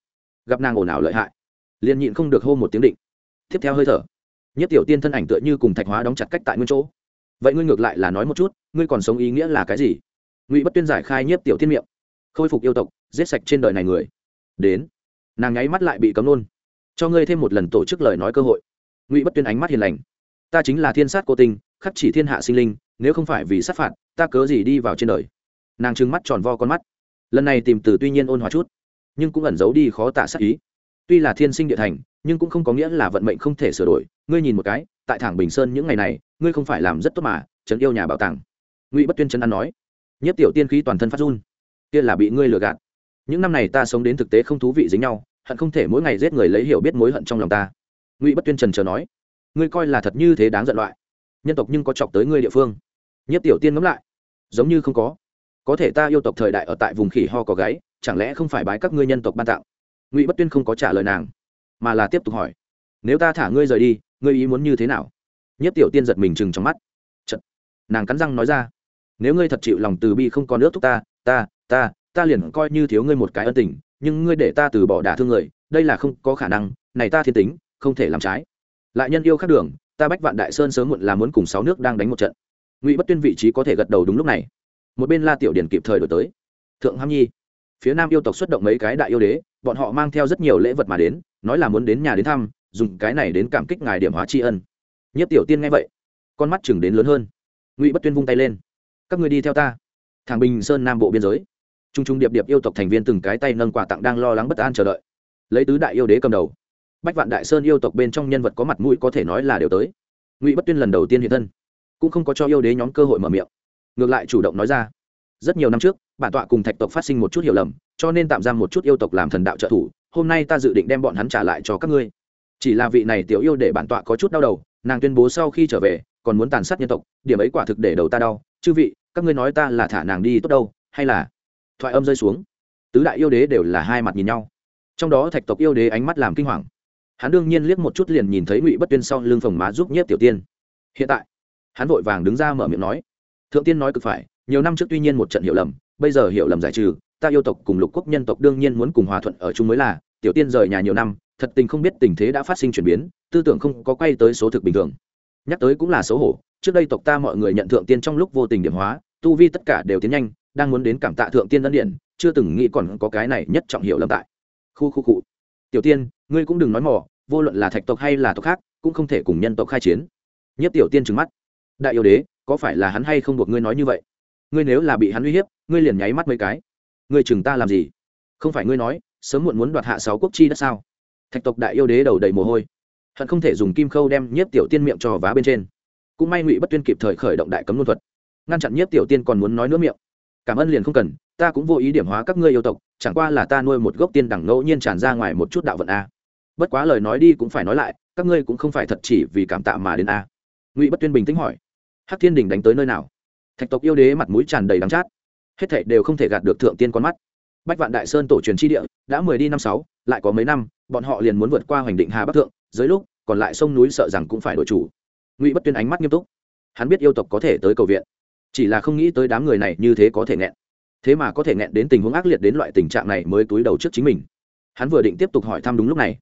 Gặp nàng ồn ào lợi hại, liền nhịn không được hô một tiếng định. Tiếp theo hơi thở nhất tiểu tiên thân ảnh tựa như cùng thạch hóa đóng chặt cách tại nguyên chỗ. Vậy ngươi ngược lại là nói một chút, ngươi còn sống ý nghĩa là cái gì? Ngụy bất tuyên giải khai nhiếp tiểu tiên miệng. Khôi phục yêu tộc giết sạch trên đời này người. Đến. Nàng nháy mắt lại bị cấm luôn. Cho ngươi thêm một lần tổ chức lời nói cơ hội. Ngụy bất tuyên ánh mắt hiền lành. Ta chính là thiên sát cô tinh, khắc chỉ thiên hạ sinh linh, nếu không phải vì sát phạt, ta cớ gì đi vào trên đời? Nàng trừng mắt tròn vo con mắt. Lần này tìm từ tuy nhiên ôn hòa chút, nhưng cũng ẩn giấu đi khó tả sát ý. Tuy là thiên sinh địa thành, nhưng cũng không có nghĩa là vận mệnh không thể sửa đổi. Ngươi nhìn một cái, tại thẳng bình sơn những ngày này, ngươi không phải làm rất tốt mà, trấn yêu nhà bảo tàng. Ngụy bất tuyên trấn ăn nói. Nhất tiểu tiên khí toàn thân phát run. Kia là bị ngươi lừa gạt những năm này ta sống đến thực tế không thú vị dính nhau, hận không thể mỗi ngày giết người lấy hiểu biết mối hận trong lòng ta. Ngụy bất tuyên trần chờ nói, ngươi coi là thật như thế đáng giận loại. Nhân tộc nhưng có chọc tới ngươi địa phương. Nhất tiểu tiên ngẫm lại, giống như không có. Có thể ta yêu tộc thời đại ở tại vùng khỉ ho có gáy, chẳng lẽ không phải bái các ngươi nhân tộc ban tặng? ngụy bất tuyên không có trả lời nàng, mà là tiếp tục hỏi, nếu ta thả ngươi rời đi, ngươi ý muốn như thế nào? Nhất tiểu tiên giật mình chừng trong mắt, Chật. nàng cắn răng nói ra, nếu ngươi thật chịu lòng từ bi không còn nước thúc ta ta ta ta liền coi như thiếu ngươi một cái ân tình, nhưng ngươi để ta từ bỏ đả thương người, đây là không có khả năng, này ta thiên tính, không thể làm trái. Lại nhân yêu khác đường, ta bách vạn đại sơn sớm muộn là muốn cùng sáu nước đang đánh một trận. Ngụy bất tuyên vị trí có thể gật đầu đúng lúc này. Một bên la tiểu điển kịp thời đổi tới. Thượng ham nhi, phía nam yêu tộc xuất động mấy cái đại yêu đế, bọn họ mang theo rất nhiều lễ vật mà đến, nói là muốn đến nhà đến thăm, dùng cái này đến cảm kích ngài điểm hóa tri ân. Nhất tiểu tiên nghe vậy, con mắt chừng đến lớn hơn. Ngụy bất tuyên vung tay lên, các người đi theo ta. Thằng bình sơn nam bộ biên giới t r u n g t r u n g điệp điệp yêu tộc thành viên từng cái tay nâng quà tặng đang lo lắng bất an chờ đợi. Lấy tứ đại yêu đế cầm đầu. Bách vạn đại sơn yêu tộc bên trong nhân vật có mặt mũi có thể nói là đều tới. Ngụy bất tuyên lần đầu tiên hiện thân, cũng không có cho yêu đế nhóm cơ hội mở miệng. Ngược lại chủ động nói ra, rất nhiều năm trước, bản tọa cùng thạch tộc phát sinh một chút hiểu lầm, cho nên tạm giam một chút yêu tộc làm thần đạo trợ thủ, hôm nay ta dự định đem bọn hắn trả lại cho các ngươi. Chỉ là vị này tiểu yêu để bản tọa có chút đau đầu, nàng tuyên bố sau khi trở về, còn muốn tàn sát nhân tộc, điểm ấy quả thực để đầu ta đau. Chư vị, các ngươi nói ta là thả nàng đi tốt đâu, hay là thoại âm rơi xuống. Tứ đại yêu đế đều là hai mặt nhìn nhau. Trong đó thạch tộc yêu đế ánh mắt làm kinh hoàng. Hắn đương nhiên liếc một chút liền nhìn thấy ngụy bất tuyên sau lưng phồng má giúp nhiếp tiểu tiên. Hiện tại, hắn vội vàng đứng ra mở miệng nói. Thượng tiên nói cực phải, nhiều năm trước tuy nhiên một trận hiểu lầm, bây giờ hiểu lầm giải trừ, ta yêu tộc cùng lục quốc nhân tộc đương nhiên muốn cùng hòa thuận ở chung mới là, tiểu tiên rời nhà nhiều năm, thật tình không biết tình thế đã phát sinh chuyển biến, tư tưởng không có quay tới số thực bình thường. Nhắc tới cũng là xấu hổ, trước đây tộc ta mọi người nhận thượng tiên trong lúc vô tình điểm hóa, tu vi tất cả đều tiến nhanh đang muốn đến cảm tạ thượng tiên ân điện chưa từng nghĩ còn có cái này nhất trọng hiểu lâm tại. Khu khu cụ tiểu tiên, ngươi cũng đừng nói mỏ vô luận là thạch tộc hay là tộc khác, cũng không thể cùng nhân tộc khai chiến. Nhất tiểu tiên trừng mắt. Đại yêu đế, có phải là hắn hay không buộc ngươi nói như vậy? Ngươi nếu là bị hắn uy hiếp, ngươi liền nháy mắt mấy cái. Ngươi chừng ta làm gì? Không phải ngươi nói, sớm muộn muốn đoạt hạ sáu quốc chi đất sao? Thạch tộc đại yêu đế đầu đầy mồ hôi. Hận không thể dùng kim khâu đem nhiếp tiểu tiên miệng cho vá bên trên. Cũng may ngụy bất tuyên kịp thời khởi động đại cấm luân thuật. Ngăn chặn nhiếp tiểu tiên còn muốn nói nữa miệng cảm ơn liền không cần, ta cũng vô ý điểm hóa các ngươi yêu tộc, chẳng qua là ta nuôi một gốc tiên đẳng ngẫu nhiên tràn ra ngoài một chút đạo vận a. Bất quá lời nói đi cũng phải nói lại, các ngươi cũng không phải thật chỉ vì cảm tạ mà đến a. Ngụy bất tuyên bình tĩnh hỏi, hắc thiên đình đánh tới nơi nào? Thạch tộc yêu đế mặt mũi tràn đầy đắng chát. Hết thảy đều không thể gạt được thượng tiên con mắt. Bách vạn đại sơn tổ truyền chi địa, đã mười đi năm sáu, lại có mấy năm, bọn họ liền muốn vượt qua hoành định hà bắc thượng, dưới lúc, còn lại sông núi sợ rằng cũng phải đổi chủ. Ngụy bất tuyên ánh mắt nghiêm túc. Hắn biết yêu tộc có thể tới cầu viện chỉ là không nghĩ tới đám người này như thế có thể nghẹn. Thế mà có thể nghẹn đến tình huống ác liệt đến loại tình trạng này mới túi đầu trước chính mình. Hắn vừa định tiếp tục hỏi thăm đúng lúc này.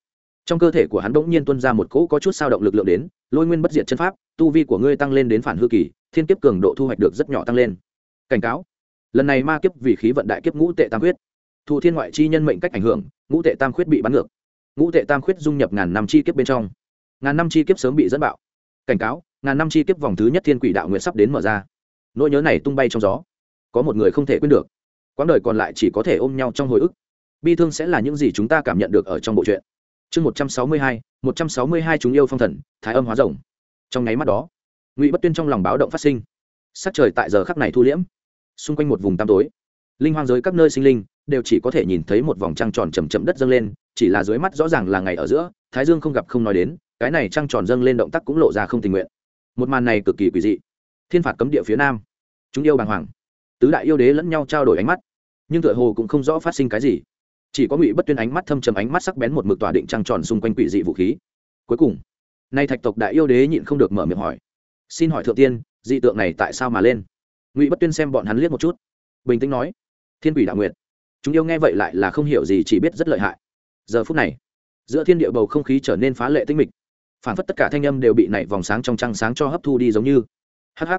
Trong cơ thể của hắn bỗng nhiên tuân ra một cỗ có chút sao động lực lượng đến, lôi nguyên bất diệt chân pháp, tu vi của ngươi tăng lên đến phản hư kỳ, thiên kiếp cường độ thu hoạch được rất nhỏ tăng lên. Cảnh cáo. Lần này ma kiếp vì khí vận đại kiếp ngũ tệ tam khuyết. Thụ thiên ngoại chi nhân mệnh cách ảnh hưởng, ngũ tệ tam khuyết bị bắn ngược. Ngũ tệ tam khuyết dung nhập ngàn năm chi kiếp bên trong. Ngàn năm chi kiếp sớm bị dẫn bạo. Cảnh cáo, ngàn năm chi kiếp vòng thứ nhất thiên quỷ đạo nguyện sắp đến mở ra nỗi nhớ này tung bay trong gió. Có một người không thể quên được. Quãng đời còn lại chỉ có thể ôm nhau trong hồi ức. Bi thương sẽ là những gì chúng ta cảm nhận được ở trong bộ truyện. Chương một trăm sáu mươi hai, một trăm sáu mươi hai chúng yêu phong thần, thái âm hóa rồng. Trong nháy mắt đó, ngụy bất tuyên trong lòng báo động phát sinh. Sắc trời tại giờ khắc này thu liễm. Xung quanh một vùng tăm tối, linh hoang giới các nơi sinh linh đều chỉ có thể nhìn thấy một vòng trăng tròn chầm chậm đất dâng lên, chỉ là dưới mắt rõ ràng là ngày ở giữa, thái dương không gặp không nói đến, cái này trăng tròn dâng lên động tác cũng lộ ra không tình nguyện. Một màn này cực kỳ quỷ dị thiên phạt cấm địa phía nam. Chúng yêu bàng hoàng. Tứ đại yêu đế lẫn nhau trao đổi ánh mắt. Nhưng tựa hồ cũng không rõ phát sinh cái gì. Chỉ có ngụy bất tuyên ánh mắt thâm trầm, ánh mắt sắc bén một mực tỏa định trăng tròn xung quanh quỷ dị vũ khí. Cuối cùng, nay thạch tộc đại yêu đế nhịn không được mở miệng hỏi. Xin hỏi thượng tiên, dị tượng này tại sao mà lên? Ngụy bất tuyên xem bọn hắn liếc một chút. Bình tĩnh nói, thiên quỷ đạo nguyện. Chúng yêu nghe vậy lại là không hiểu gì, chỉ biết rất lợi hại. Giờ phút này, giữa thiên địa bầu không khí trở nên phá lệ tinh mịch. Phản phất tất cả thanh âm đều bị nảy vòng sáng trong trăng sáng cho hấp thu đi giống như hh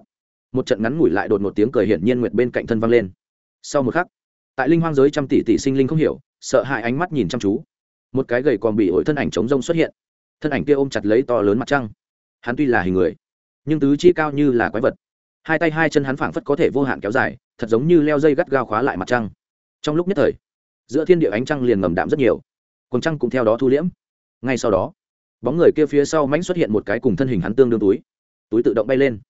một trận ngắn ngủi lại đột một tiếng cười hiển nhiên nguyệt bên cạnh thân vang lên. Sau một khắc, tại linh hoang giới trăm tỷ tỷ sinh linh không hiểu, sợ hãi ánh mắt nhìn chăm chú. Một cái gầy còn bị ổi thân ảnh chống rông xuất hiện. Thân ảnh kia ôm chặt lấy to lớn mặt trăng. Hắn tuy là hình người, nhưng tứ chi cao như là quái vật. Hai tay hai chân hắn phảng phất có thể vô hạn kéo dài, thật giống như leo dây gắt gao khóa lại mặt trăng. Trong lúc nhất thời, giữa thiên địa ánh trăng liền ngầm đạm rất nhiều. Quần trăng cũng theo đó thu liễm. Ngay sau đó, bóng người kia phía sau mánh xuất hiện một cái cùng thân hình hắn tương đương túi. Túi tự động bay lên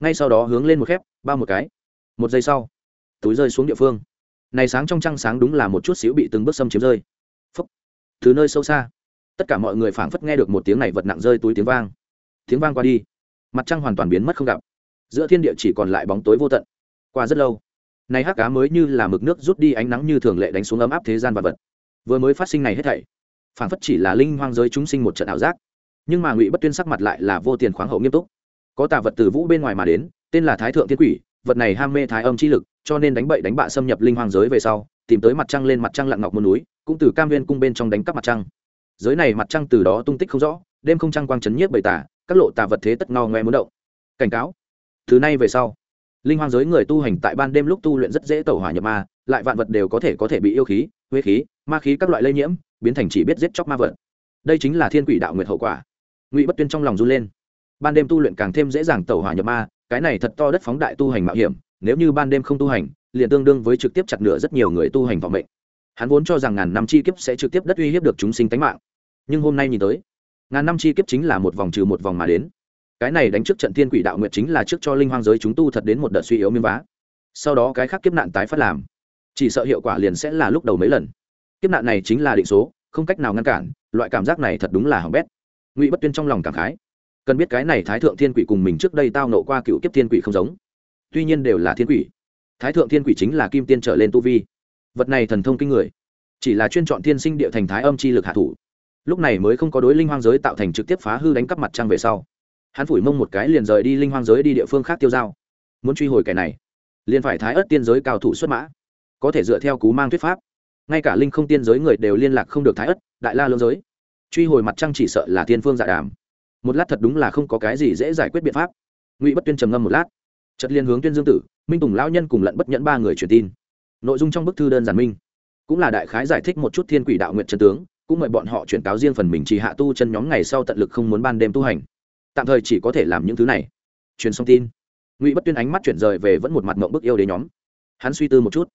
ngay sau đó hướng lên một khép, bao một cái. Một giây sau, túi rơi xuống địa phương. Này sáng trong trăng sáng đúng là một chút xíu bị từng bước xâm chiếm rơi. Phúc. từ nơi sâu xa, tất cả mọi người phảng phất nghe được một tiếng này vật nặng rơi túi tiếng vang. Tiếng vang qua đi, mặt trăng hoàn toàn biến mất không gặp. Giữa thiên địa chỉ còn lại bóng tối vô tận. Qua rất lâu, này hắc cá mới như là mực nước rút đi ánh nắng như thường lệ đánh xuống ấm áp thế gian vật vật. Vừa mới phát sinh này hết thảy, phảng phất chỉ là linh hoang giới chúng sinh một trận ảo giác. Nhưng mà ngụy bất tuyên sắc mặt lại là vô tiền khoáng hậu nghiêm túc có tà vật từ vũ bên ngoài mà đến, tên là thái thượng thiên quỷ, vật này ham mê thái âm chi lực, cho nên đánh bậy đánh bạ xâm nhập linh hoàng giới về sau, tìm tới mặt trăng lên mặt trăng lặn ngọc một núi, cũng từ cam viên cung bên trong đánh cắp mặt trăng. Giới này mặt trăng từ đó tung tích không rõ, đêm không trăng quang chấn nhiếp bầy tà, các lộ tà vật thế tất ngao ngoe muốn động. Cảnh cáo, thứ nay về sau, linh hoang giới người tu hành tại ban đêm lúc tu luyện rất dễ tẩu hỏa nhập ma, lại vạn vật đều có thể có thể bị yêu khí, huế khí, ma khí các loại lây nhiễm, biến thành chỉ biết giết chóc ma vật. Đây chính là thiên quỷ đạo nguyệt hậu quả. Ngụy bất tuyên trong lòng run lên ban đêm tu luyện càng thêm dễ dàng tẩu hỏa nhập ma, cái này thật to đất phóng đại tu hành mạo hiểm, nếu như ban đêm không tu hành, liền tương đương với trực tiếp chặt nửa rất nhiều người tu hành vọng mệnh. Hắn vốn cho rằng ngàn năm chi kiếp sẽ trực tiếp đất uy hiếp được chúng sinh tánh mạng. Nhưng hôm nay nhìn tới, ngàn năm chi kiếp chính là một vòng trừ một vòng mà đến. Cái này đánh trước trận thiên quỷ đạo nguyệt chính là trước cho linh hoang giới chúng tu thật đến một đợt suy yếu miếng vá. Sau đó cái khác kiếp nạn tái phát làm. Chỉ sợ hiệu quả liền sẽ là lúc đầu mấy lần. Kiếp nạn này chính là định số, không cách nào ngăn cản, loại cảm giác này thật đúng là hỏng bét. Ngụy bất tuyên trong lòng cảm khái cần biết cái này thái thượng thiên quỷ cùng mình trước đây tao nộ qua cựu kiếp thiên quỷ không giống. Tuy nhiên đều là thiên quỷ. Thái thượng thiên quỷ chính là kim tiên trở lên tu vi. Vật này thần thông kinh người. Chỉ là chuyên chọn thiên sinh địa thành thái âm chi lực hạ thủ. Lúc này mới không có đối linh hoang giới tạo thành trực tiếp phá hư đánh cắp mặt trăng về sau. Hắn phủi mông một cái liền rời đi linh hoang giới đi địa phương khác tiêu dao. Muốn truy hồi kẻ này, liền phải thái ớt tiên giới cao thủ xuất mã. Có thể dựa theo cú mang thuyết pháp, ngay cả linh không tiên giới người đều liên lạc không được thái ất đại la lương giới. Truy hồi mặt trăng chỉ sợ là thiên phương dạ đàm một lát thật đúng là không có cái gì dễ giải quyết biện pháp. Ngụy bất tuyên trầm ngâm một lát. Chất liên hướng tuyên dương tử, minh tùng lão nhân cùng lận bất nhẫn ba người truyền tin. Nội dung trong bức thư đơn giản minh. Cũng là đại khái giải thích một chút thiên quỷ đạo nguyện chân tướng, cũng mời bọn họ chuyển cáo riêng phần mình chỉ hạ tu chân nhóm ngày sau tận lực không muốn ban đêm tu hành. Tạm thời chỉ có thể làm những thứ này. Truyền xong tin. Ngụy bất tuyên ánh mắt chuyển rời về vẫn một mặt mộng bức yêu đế nhóm. Hắn suy tư một chút.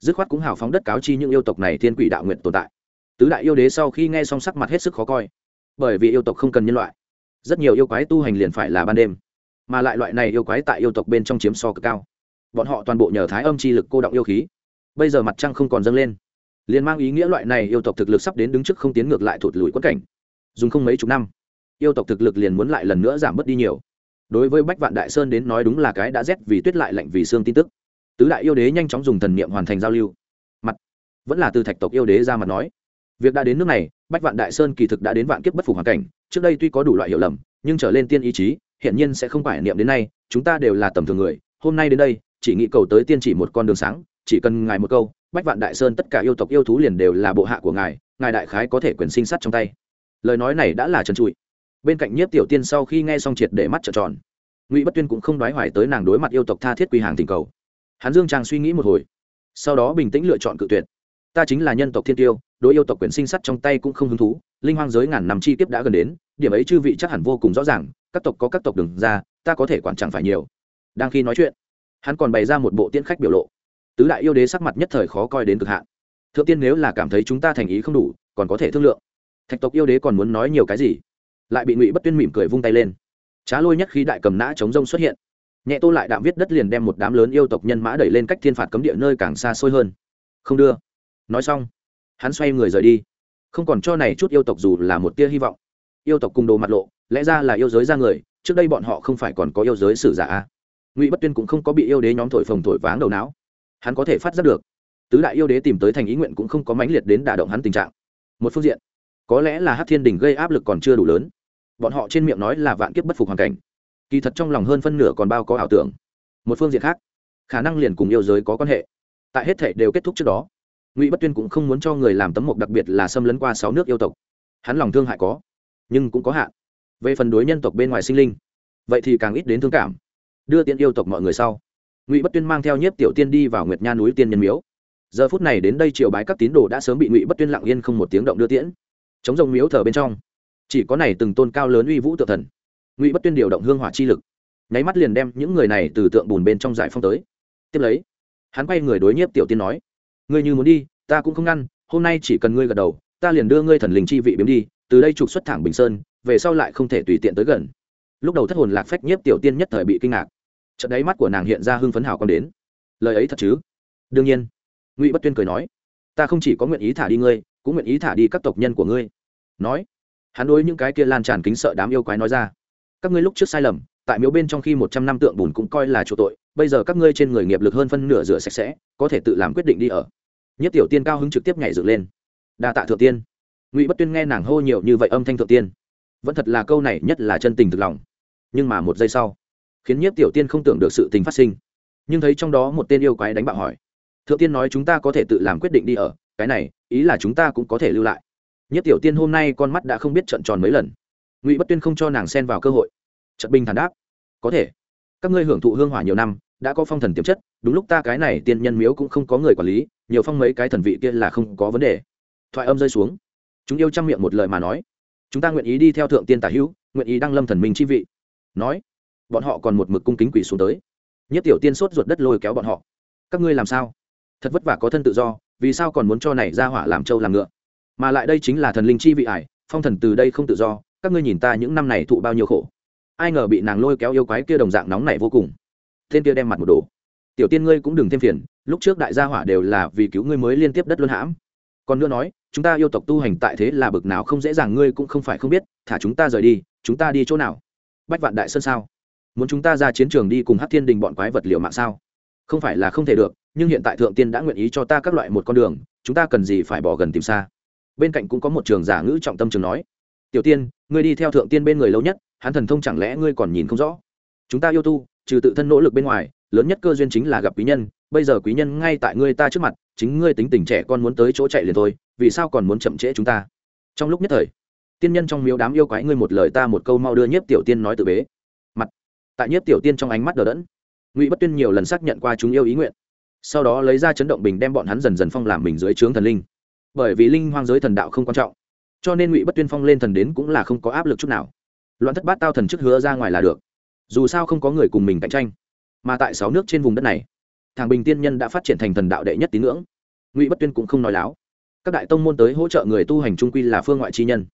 Dứt khoát cũng hào phóng đất cáo chi những yêu tộc này thiên quỷ đạo nguyện tồn tại. Tứ đại yêu đế sau khi nghe xong sắc mặt hết sức khó coi. Bởi vì yêu tộc không cần nhân loại rất nhiều yêu quái tu hành liền phải là ban đêm, mà lại loại này yêu quái tại yêu tộc bên trong chiếm so cực cao. Bọn họ toàn bộ nhờ thái âm chi lực cô động yêu khí. Bây giờ mặt trăng không còn dâng lên, liền mang ý nghĩa loại này yêu tộc thực lực sắp đến đứng trước không tiến ngược lại thụt lùi quất cảnh. Dùng không mấy chục năm, yêu tộc thực lực liền muốn lại lần nữa giảm bớt đi nhiều. Đối với bách vạn đại sơn đến nói đúng là cái đã rét vì tuyết lại lạnh vì xương tin tức. Tứ đại yêu đế nhanh chóng dùng thần niệm hoàn thành giao lưu. Mặt, vẫn là từ thạch tộc yêu đế ra mặt nói việc đã đến nước này, bách vạn đại sơn kỳ thực đã đến vạn kiếp bất phục hoàn cảnh, trước đây tuy có đủ loại hiểu lầm, nhưng trở lên tiên ý chí hiện nhiên sẽ không phải niệm đến nay, chúng ta đều là tầm thường người, hôm nay đến đây, chỉ nghĩ cầu tới tiên chỉ một con đường sáng, chỉ cần ngài một câu, bách vạn đại sơn tất cả yêu tộc yêu thú liền đều là bộ hạ của ngài ngài đại khái có thể quyền sinh sát trong tay. Lời nói này đã là trần trụi. Bên cạnh nhiếp tiểu tiên sau khi nghe xong triệt để mắt trợn tròn. Ngụy bất tuyên cũng không đoái hoài tới nàng đối mặt yêu tộc tha thiết quy hàng tình cầu. Hắn dương trang suy nghĩ một hồi, sau đó bình tĩnh lựa chọn cự tuyệt ta chính là nhân tộc thiên tiêu, đối yêu tộc quyền sinh sắt trong tay cũng không hứng thú, linh hoang giới ngàn năm chi kiếp đã gần đến, điểm ấy chư vị chắc hẳn vô cùng rõ ràng, các tộc có các tộc đừng ra, ta có thể quản chẳng phải nhiều. Đang khi nói chuyện, hắn còn bày ra một bộ tiễn khách biểu lộ. Tứ đại yêu đế sắc mặt nhất thời khó coi đến cực hạn. Thượng tiên nếu là cảm thấy chúng ta thành ý không đủ, còn có thể thương lượng. Thạch tộc yêu đế còn muốn nói nhiều cái gì? Lại bị ngụy bất tuyên mỉm cười vung tay lên. Trá lôi nhất khi đại cầm nã chống rông xuất hiện, nhẹ tô lại đạm viết đất liền đem một đám lớn yêu tộc nhân mã đẩy lên cách thiên phạt cấm địa nơi càng xa xôi hơn. Không đưa nói xong, hắn xoay người rời đi. Không còn cho này chút yêu tộc dù là một tia hy vọng. Yêu tộc cùng đồ mặt lộ, lẽ ra là yêu giới ra người, trước đây bọn họ không phải còn có yêu giới sử giả ngụy bất tuyên cũng không có bị yêu đế nhóm thổi phồng thổi váng đầu não. Hắn có thể phát giác được, tứ đại yêu đế tìm tới thành ý nguyện cũng không có mãnh liệt đến đả động hắn tình trạng. Một phương diện, có lẽ là hát thiên đình gây áp lực còn chưa đủ lớn. Bọn họ trên miệng nói là vạn kiếp bất phục hoàn cảnh. Kỳ thật trong lòng hơn phân nửa còn bao có ảo tưởng. Một phương diện khác, khả năng liền cùng yêu giới có quan hệ. Tại hết thể đều kết thúc trước đó ngụy bất tuyên cũng không muốn cho người làm tấm mộc đặc biệt là xâm lấn qua sáu nước yêu tộc hắn lòng thương hại có nhưng cũng có hạn về phần đối nhân tộc bên ngoài sinh linh vậy thì càng ít đến thương cảm đưa tiện yêu tộc mọi người sau ngụy bất tuyên mang theo nhiếp tiểu tiên đi vào nguyệt nha núi tiên nhân miếu giờ phút này đến đây triều bái các tín đồ đã sớm bị ngụy bất tuyên lặng yên không một tiếng động đưa tiễn chống rồng miếu thờ bên trong chỉ có này từng tôn cao lớn uy vũ tự thần ngụy bất tuyên điều động hương hỏa chi lực nháy mắt liền đem những người này từ tượng bùn bên trong giải phong tới tiếp lấy hắn quay người đối nhiếp tiểu tiên nói ngươi như muốn đi, ta cũng không ngăn, hôm nay chỉ cần ngươi gật đầu, ta liền đưa ngươi thần linh chi vị biếm đi, từ đây trục xuất thẳng bình sơn, về sau lại không thể tùy tiện tới gần. Lúc đầu thất hồn lạc phách nhiếp tiểu tiên nhất thời bị kinh ngạc. Trận đáy mắt của nàng hiện ra hưng phấn hào còn đến. Lời ấy thật chứ? Đương nhiên. Ngụy bất tuyên cười nói. Ta không chỉ có nguyện ý thả đi ngươi, cũng nguyện ý thả đi các tộc nhân của ngươi. Nói, hắn đối những cái kia lan tràn kính sợ đám yêu quái nói ra. Các ngươi lúc trước sai lầm, tại miếu bên trong khi một trăm năm tượng bùn cũng coi là chỗ tội bây giờ các ngươi trên người nghiệp lực hơn phân nửa rửa sạch sẽ, có thể tự làm quyết định đi ở. Nhất tiểu tiên cao hứng trực tiếp nhảy dựng lên. Đa tạ thượng tiên. Ngụy bất tuyên nghe nàng hô nhiều như vậy âm thanh thượng tiên. Vẫn thật là câu này nhất là chân tình thực lòng. Nhưng mà một giây sau, khiến nhiếp tiểu tiên không tưởng được sự tình phát sinh. Nhưng thấy trong đó một tên yêu quái đánh bạo hỏi. Thượng tiên nói chúng ta có thể tự làm quyết định đi ở, cái này, ý là chúng ta cũng có thể lưu lại. Nhất tiểu tiên hôm nay con mắt đã không biết trận tròn mấy lần. Ngụy bất tuyên không cho nàng xen vào cơ hội. Trận binh thản đáp. Có thể các ngươi hưởng thụ hương hỏa nhiều năm, đã có phong thần tiềm chất, đúng lúc ta cái này tiên nhân miếu cũng không có người quản lý, nhiều phong mấy cái thần vị kia là không có vấn đề. Thoại âm rơi xuống. Chúng yêu chăm miệng một lời mà nói. Chúng ta nguyện ý đi theo thượng tiên tả hữu, nguyện ý đăng lâm thần minh chi vị. Nói, bọn họ còn một mực cung kính quỷ xuống tới. Nhất tiểu tiên sốt ruột đất lôi kéo bọn họ. Các ngươi làm sao? Thật vất vả có thân tự do, vì sao còn muốn cho này ra hỏa làm trâu làm ngựa? Mà lại đây chính là thần linh chi vị ải, phong thần từ đây không tự do, các ngươi nhìn ta những năm này thụ bao nhiêu khổ ai ngờ bị nàng lôi kéo yêu quái kia đồng dạng nóng này vô cùng. Tên kia đem mặt một đồ tiểu tiên ngươi cũng đừng thêm phiền, lúc trước đại gia hỏa đều là vì cứu ngươi mới liên tiếp đất luân hãm. Còn nữa nói, chúng ta yêu tộc tu hành tại thế là bực nào không dễ dàng, ngươi cũng không phải không biết, thả chúng ta rời đi, chúng ta đi chỗ nào? Bách vạn đại sơn sao? Muốn chúng ta ra chiến trường đi cùng hát thiên đình bọn quái vật liệu mạng sao? Không phải là không thể được, nhưng hiện tại thượng tiên đã nguyện ý cho ta các loại một con đường, chúng ta cần gì phải bỏ gần tìm xa? Bên cạnh cũng có một trường giả ngữ trọng tâm trường nói, tiểu tiên, ngươi đi theo thượng tiên bên người lâu nhất hắn thần thông chẳng lẽ ngươi còn nhìn không rõ? Chúng ta yêu tu, trừ tự thân nỗ lực bên ngoài, lớn nhất cơ duyên chính là gặp quý nhân. Bây giờ quý nhân ngay tại ngươi ta trước mặt, chính ngươi tính tình trẻ con muốn tới chỗ chạy liền thôi, vì sao còn muốn chậm trễ chúng ta? Trong lúc nhất thời, tiên nhân trong miếu đám yêu quái ngươi một lời ta một câu mau đưa nhiếp tiểu tiên nói tự bế. Mặt, tại nhiếp tiểu tiên trong ánh mắt đờ đẫn, ngụy bất tuyên nhiều lần xác nhận qua chúng yêu ý nguyện. Sau đó lấy ra chấn động bình đem bọn hắn dần dần phong làm mình dưới trướng thần linh. Bởi vì linh hoang giới thần đạo không quan trọng, cho nên ngụy bất tuyên phong lên thần đến cũng là không có áp lực chút nào loạn thất bát tao thần chức hứa ra ngoài là được. Dù sao không có người cùng mình cạnh tranh, mà tại sáu nước trên vùng đất này, thằng bình tiên nhân đã phát triển thành thần đạo đệ nhất tín ngưỡng. Ngụy bất tuyên cũng không nói láo. Các đại tông môn tới hỗ trợ người tu hành trung quy là phương ngoại chi nhân.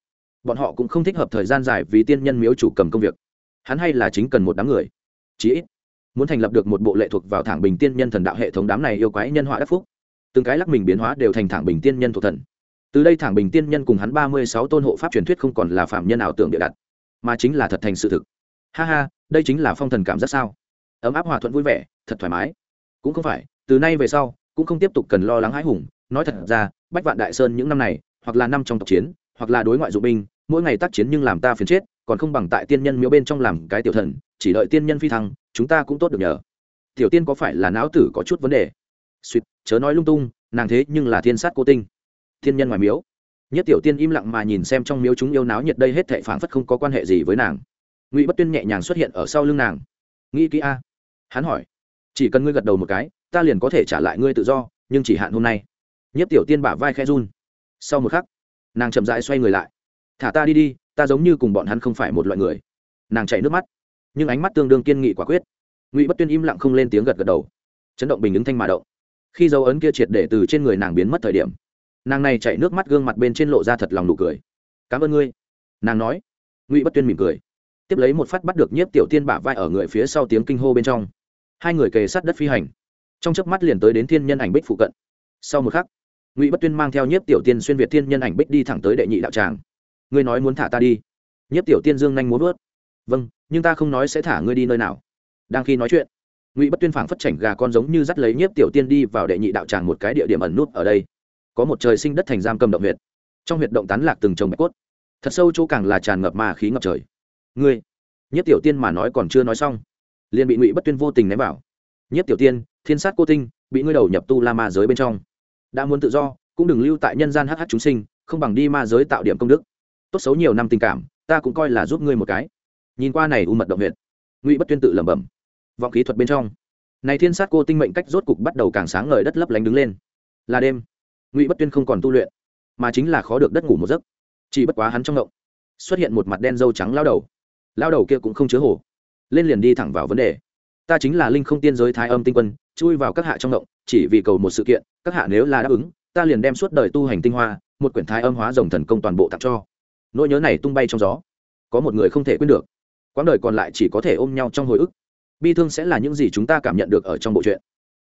Bọn họ cũng không thích hợp thời gian dài vì tiên nhân miếu chủ cầm công việc. Hắn hay là chính cần một đám người. Chí ít, muốn thành lập được một bộ lệ thuộc vào thẳng bình tiên nhân thần đạo hệ thống đám này yêu quái nhân họa đắc phúc. Từng cái lắc mình biến hóa đều thành thẳng bình tiên nhân thuộc thần. Từ đây thẳng bình tiên nhân cùng hắn ba mươi sáu tôn hộ pháp truyền thuyết không còn là phạm nhân ảo tưởng địa đặt mà chính là thật thành sự thực. Ha ha, đây chính là phong thần cảm giác sao? Ấm áp hòa thuận vui vẻ, thật thoải mái. Cũng không phải, từ nay về sau, cũng không tiếp tục cần lo lắng hãi hùng. Nói thật ra, bách vạn đại sơn những năm này, hoặc là năm trong tộc chiến, hoặc là đối ngoại dụng binh, mỗi ngày tác chiến nhưng làm ta phiền chết, còn không bằng tại tiên nhân miếu bên trong làm cái tiểu thần, chỉ đợi tiên nhân phi thăng, chúng ta cũng tốt được nhờ. Tiểu tiên có phải là não tử có chút vấn đề? Suýt, chớ nói lung tung, nàng thế nhưng là thiên sát cô tinh. Thiên nhân ngoài miếu nhất tiểu tiên im lặng mà nhìn xem trong miếu chúng yêu náo nhiệt đây hết thệ phảng phất không có quan hệ gì với nàng. Ngụy bất tuyên nhẹ nhàng xuất hiện ở sau lưng nàng. Nghĩ kỹ a. Hắn hỏi. Chỉ cần ngươi gật đầu một cái, ta liền có thể trả lại ngươi tự do, nhưng chỉ hạn hôm nay. Nhất tiểu tiên bả vai khe run. Sau một khắc, nàng chậm rãi xoay người lại. Thả ta đi đi, ta giống như cùng bọn hắn không phải một loại người. Nàng chảy nước mắt, nhưng ánh mắt tương đương kiên nghị quả quyết. Ngụy bất tuyên im lặng không lên tiếng gật gật đầu. Chấn động bình ứng thanh mà động. Khi dấu ấn kia triệt để từ trên người nàng biến mất thời điểm nàng này chạy nước mắt gương mặt bên trên lộ ra thật lòng nụ cười. Cảm ơn ngươi. Nàng nói. Ngụy bất tuyên mỉm cười. Tiếp lấy một phát bắt được nhiếp tiểu tiên bả vai ở người phía sau tiếng kinh hô bên trong. Hai người kề sát đất phi hành. Trong chớp mắt liền tới đến thiên nhân ảnh bích phụ cận. Sau một khắc, ngụy bất tuyên mang theo nhiếp tiểu tiên xuyên việt thiên nhân ảnh bích đi thẳng tới đệ nhị đạo tràng. Ngươi nói muốn thả ta đi? Nhiếp tiểu tiên dương nhanh muốn vớt vâng nhưng ta không nói sẽ thả ngươi đi nơi nào. Đang khi nói chuyện, ngụy bất tuyên phảng phất chảnh gà con giống như dắt lấy nhiếp tiểu tiên đi vào đệ nhị đạo tràng một cái địa điểm ẩn nút ở đây có một trời sinh đất thành giam cầm động huyệt. Trong huyệt động tán lạc từng trồng bạch cốt. Thật sâu chỗ càng là tràn ngập ma khí ngập trời. Ngươi, nhất tiểu tiên mà nói còn chưa nói xong, liền bị ngụy bất tuyên vô tình ném vào. Nhất tiểu tiên, thiên sát cô tinh, bị ngươi đầu nhập tu la ma giới bên trong. Đã muốn tự do, cũng đừng lưu tại nhân gian hh chúng sinh, không bằng đi ma giới tạo điểm công đức. Tốt xấu nhiều năm tình cảm, ta cũng coi là giúp ngươi một cái. Nhìn qua này u mật động huyện ngụy bất tuyên tự lẩm bẩm. Vọng khí thuật bên trong, này thiên sát cô tinh mệnh cách rốt cục bắt đầu càng sáng ngời đất lấp lánh đứng lên. Là đêm ngụy bất tuyên không còn tu luyện mà chính là khó được đất ngủ một giấc chỉ bất quá hắn trong động xuất hiện một mặt đen dâu trắng lao đầu lao đầu kia cũng không chứa hổ lên liền đi thẳng vào vấn đề ta chính là linh không tiên giới thái âm tinh quân chui vào các hạ trong động chỉ vì cầu một sự kiện các hạ nếu là đáp ứng ta liền đem suốt đời tu hành tinh hoa một quyển thái âm hóa rồng thần công toàn bộ tặng cho nỗi nhớ này tung bay trong gió có một người không thể quên được quãng đời còn lại chỉ có thể ôm nhau trong hồi ức bi thương sẽ là những gì chúng ta cảm nhận được ở trong bộ truyện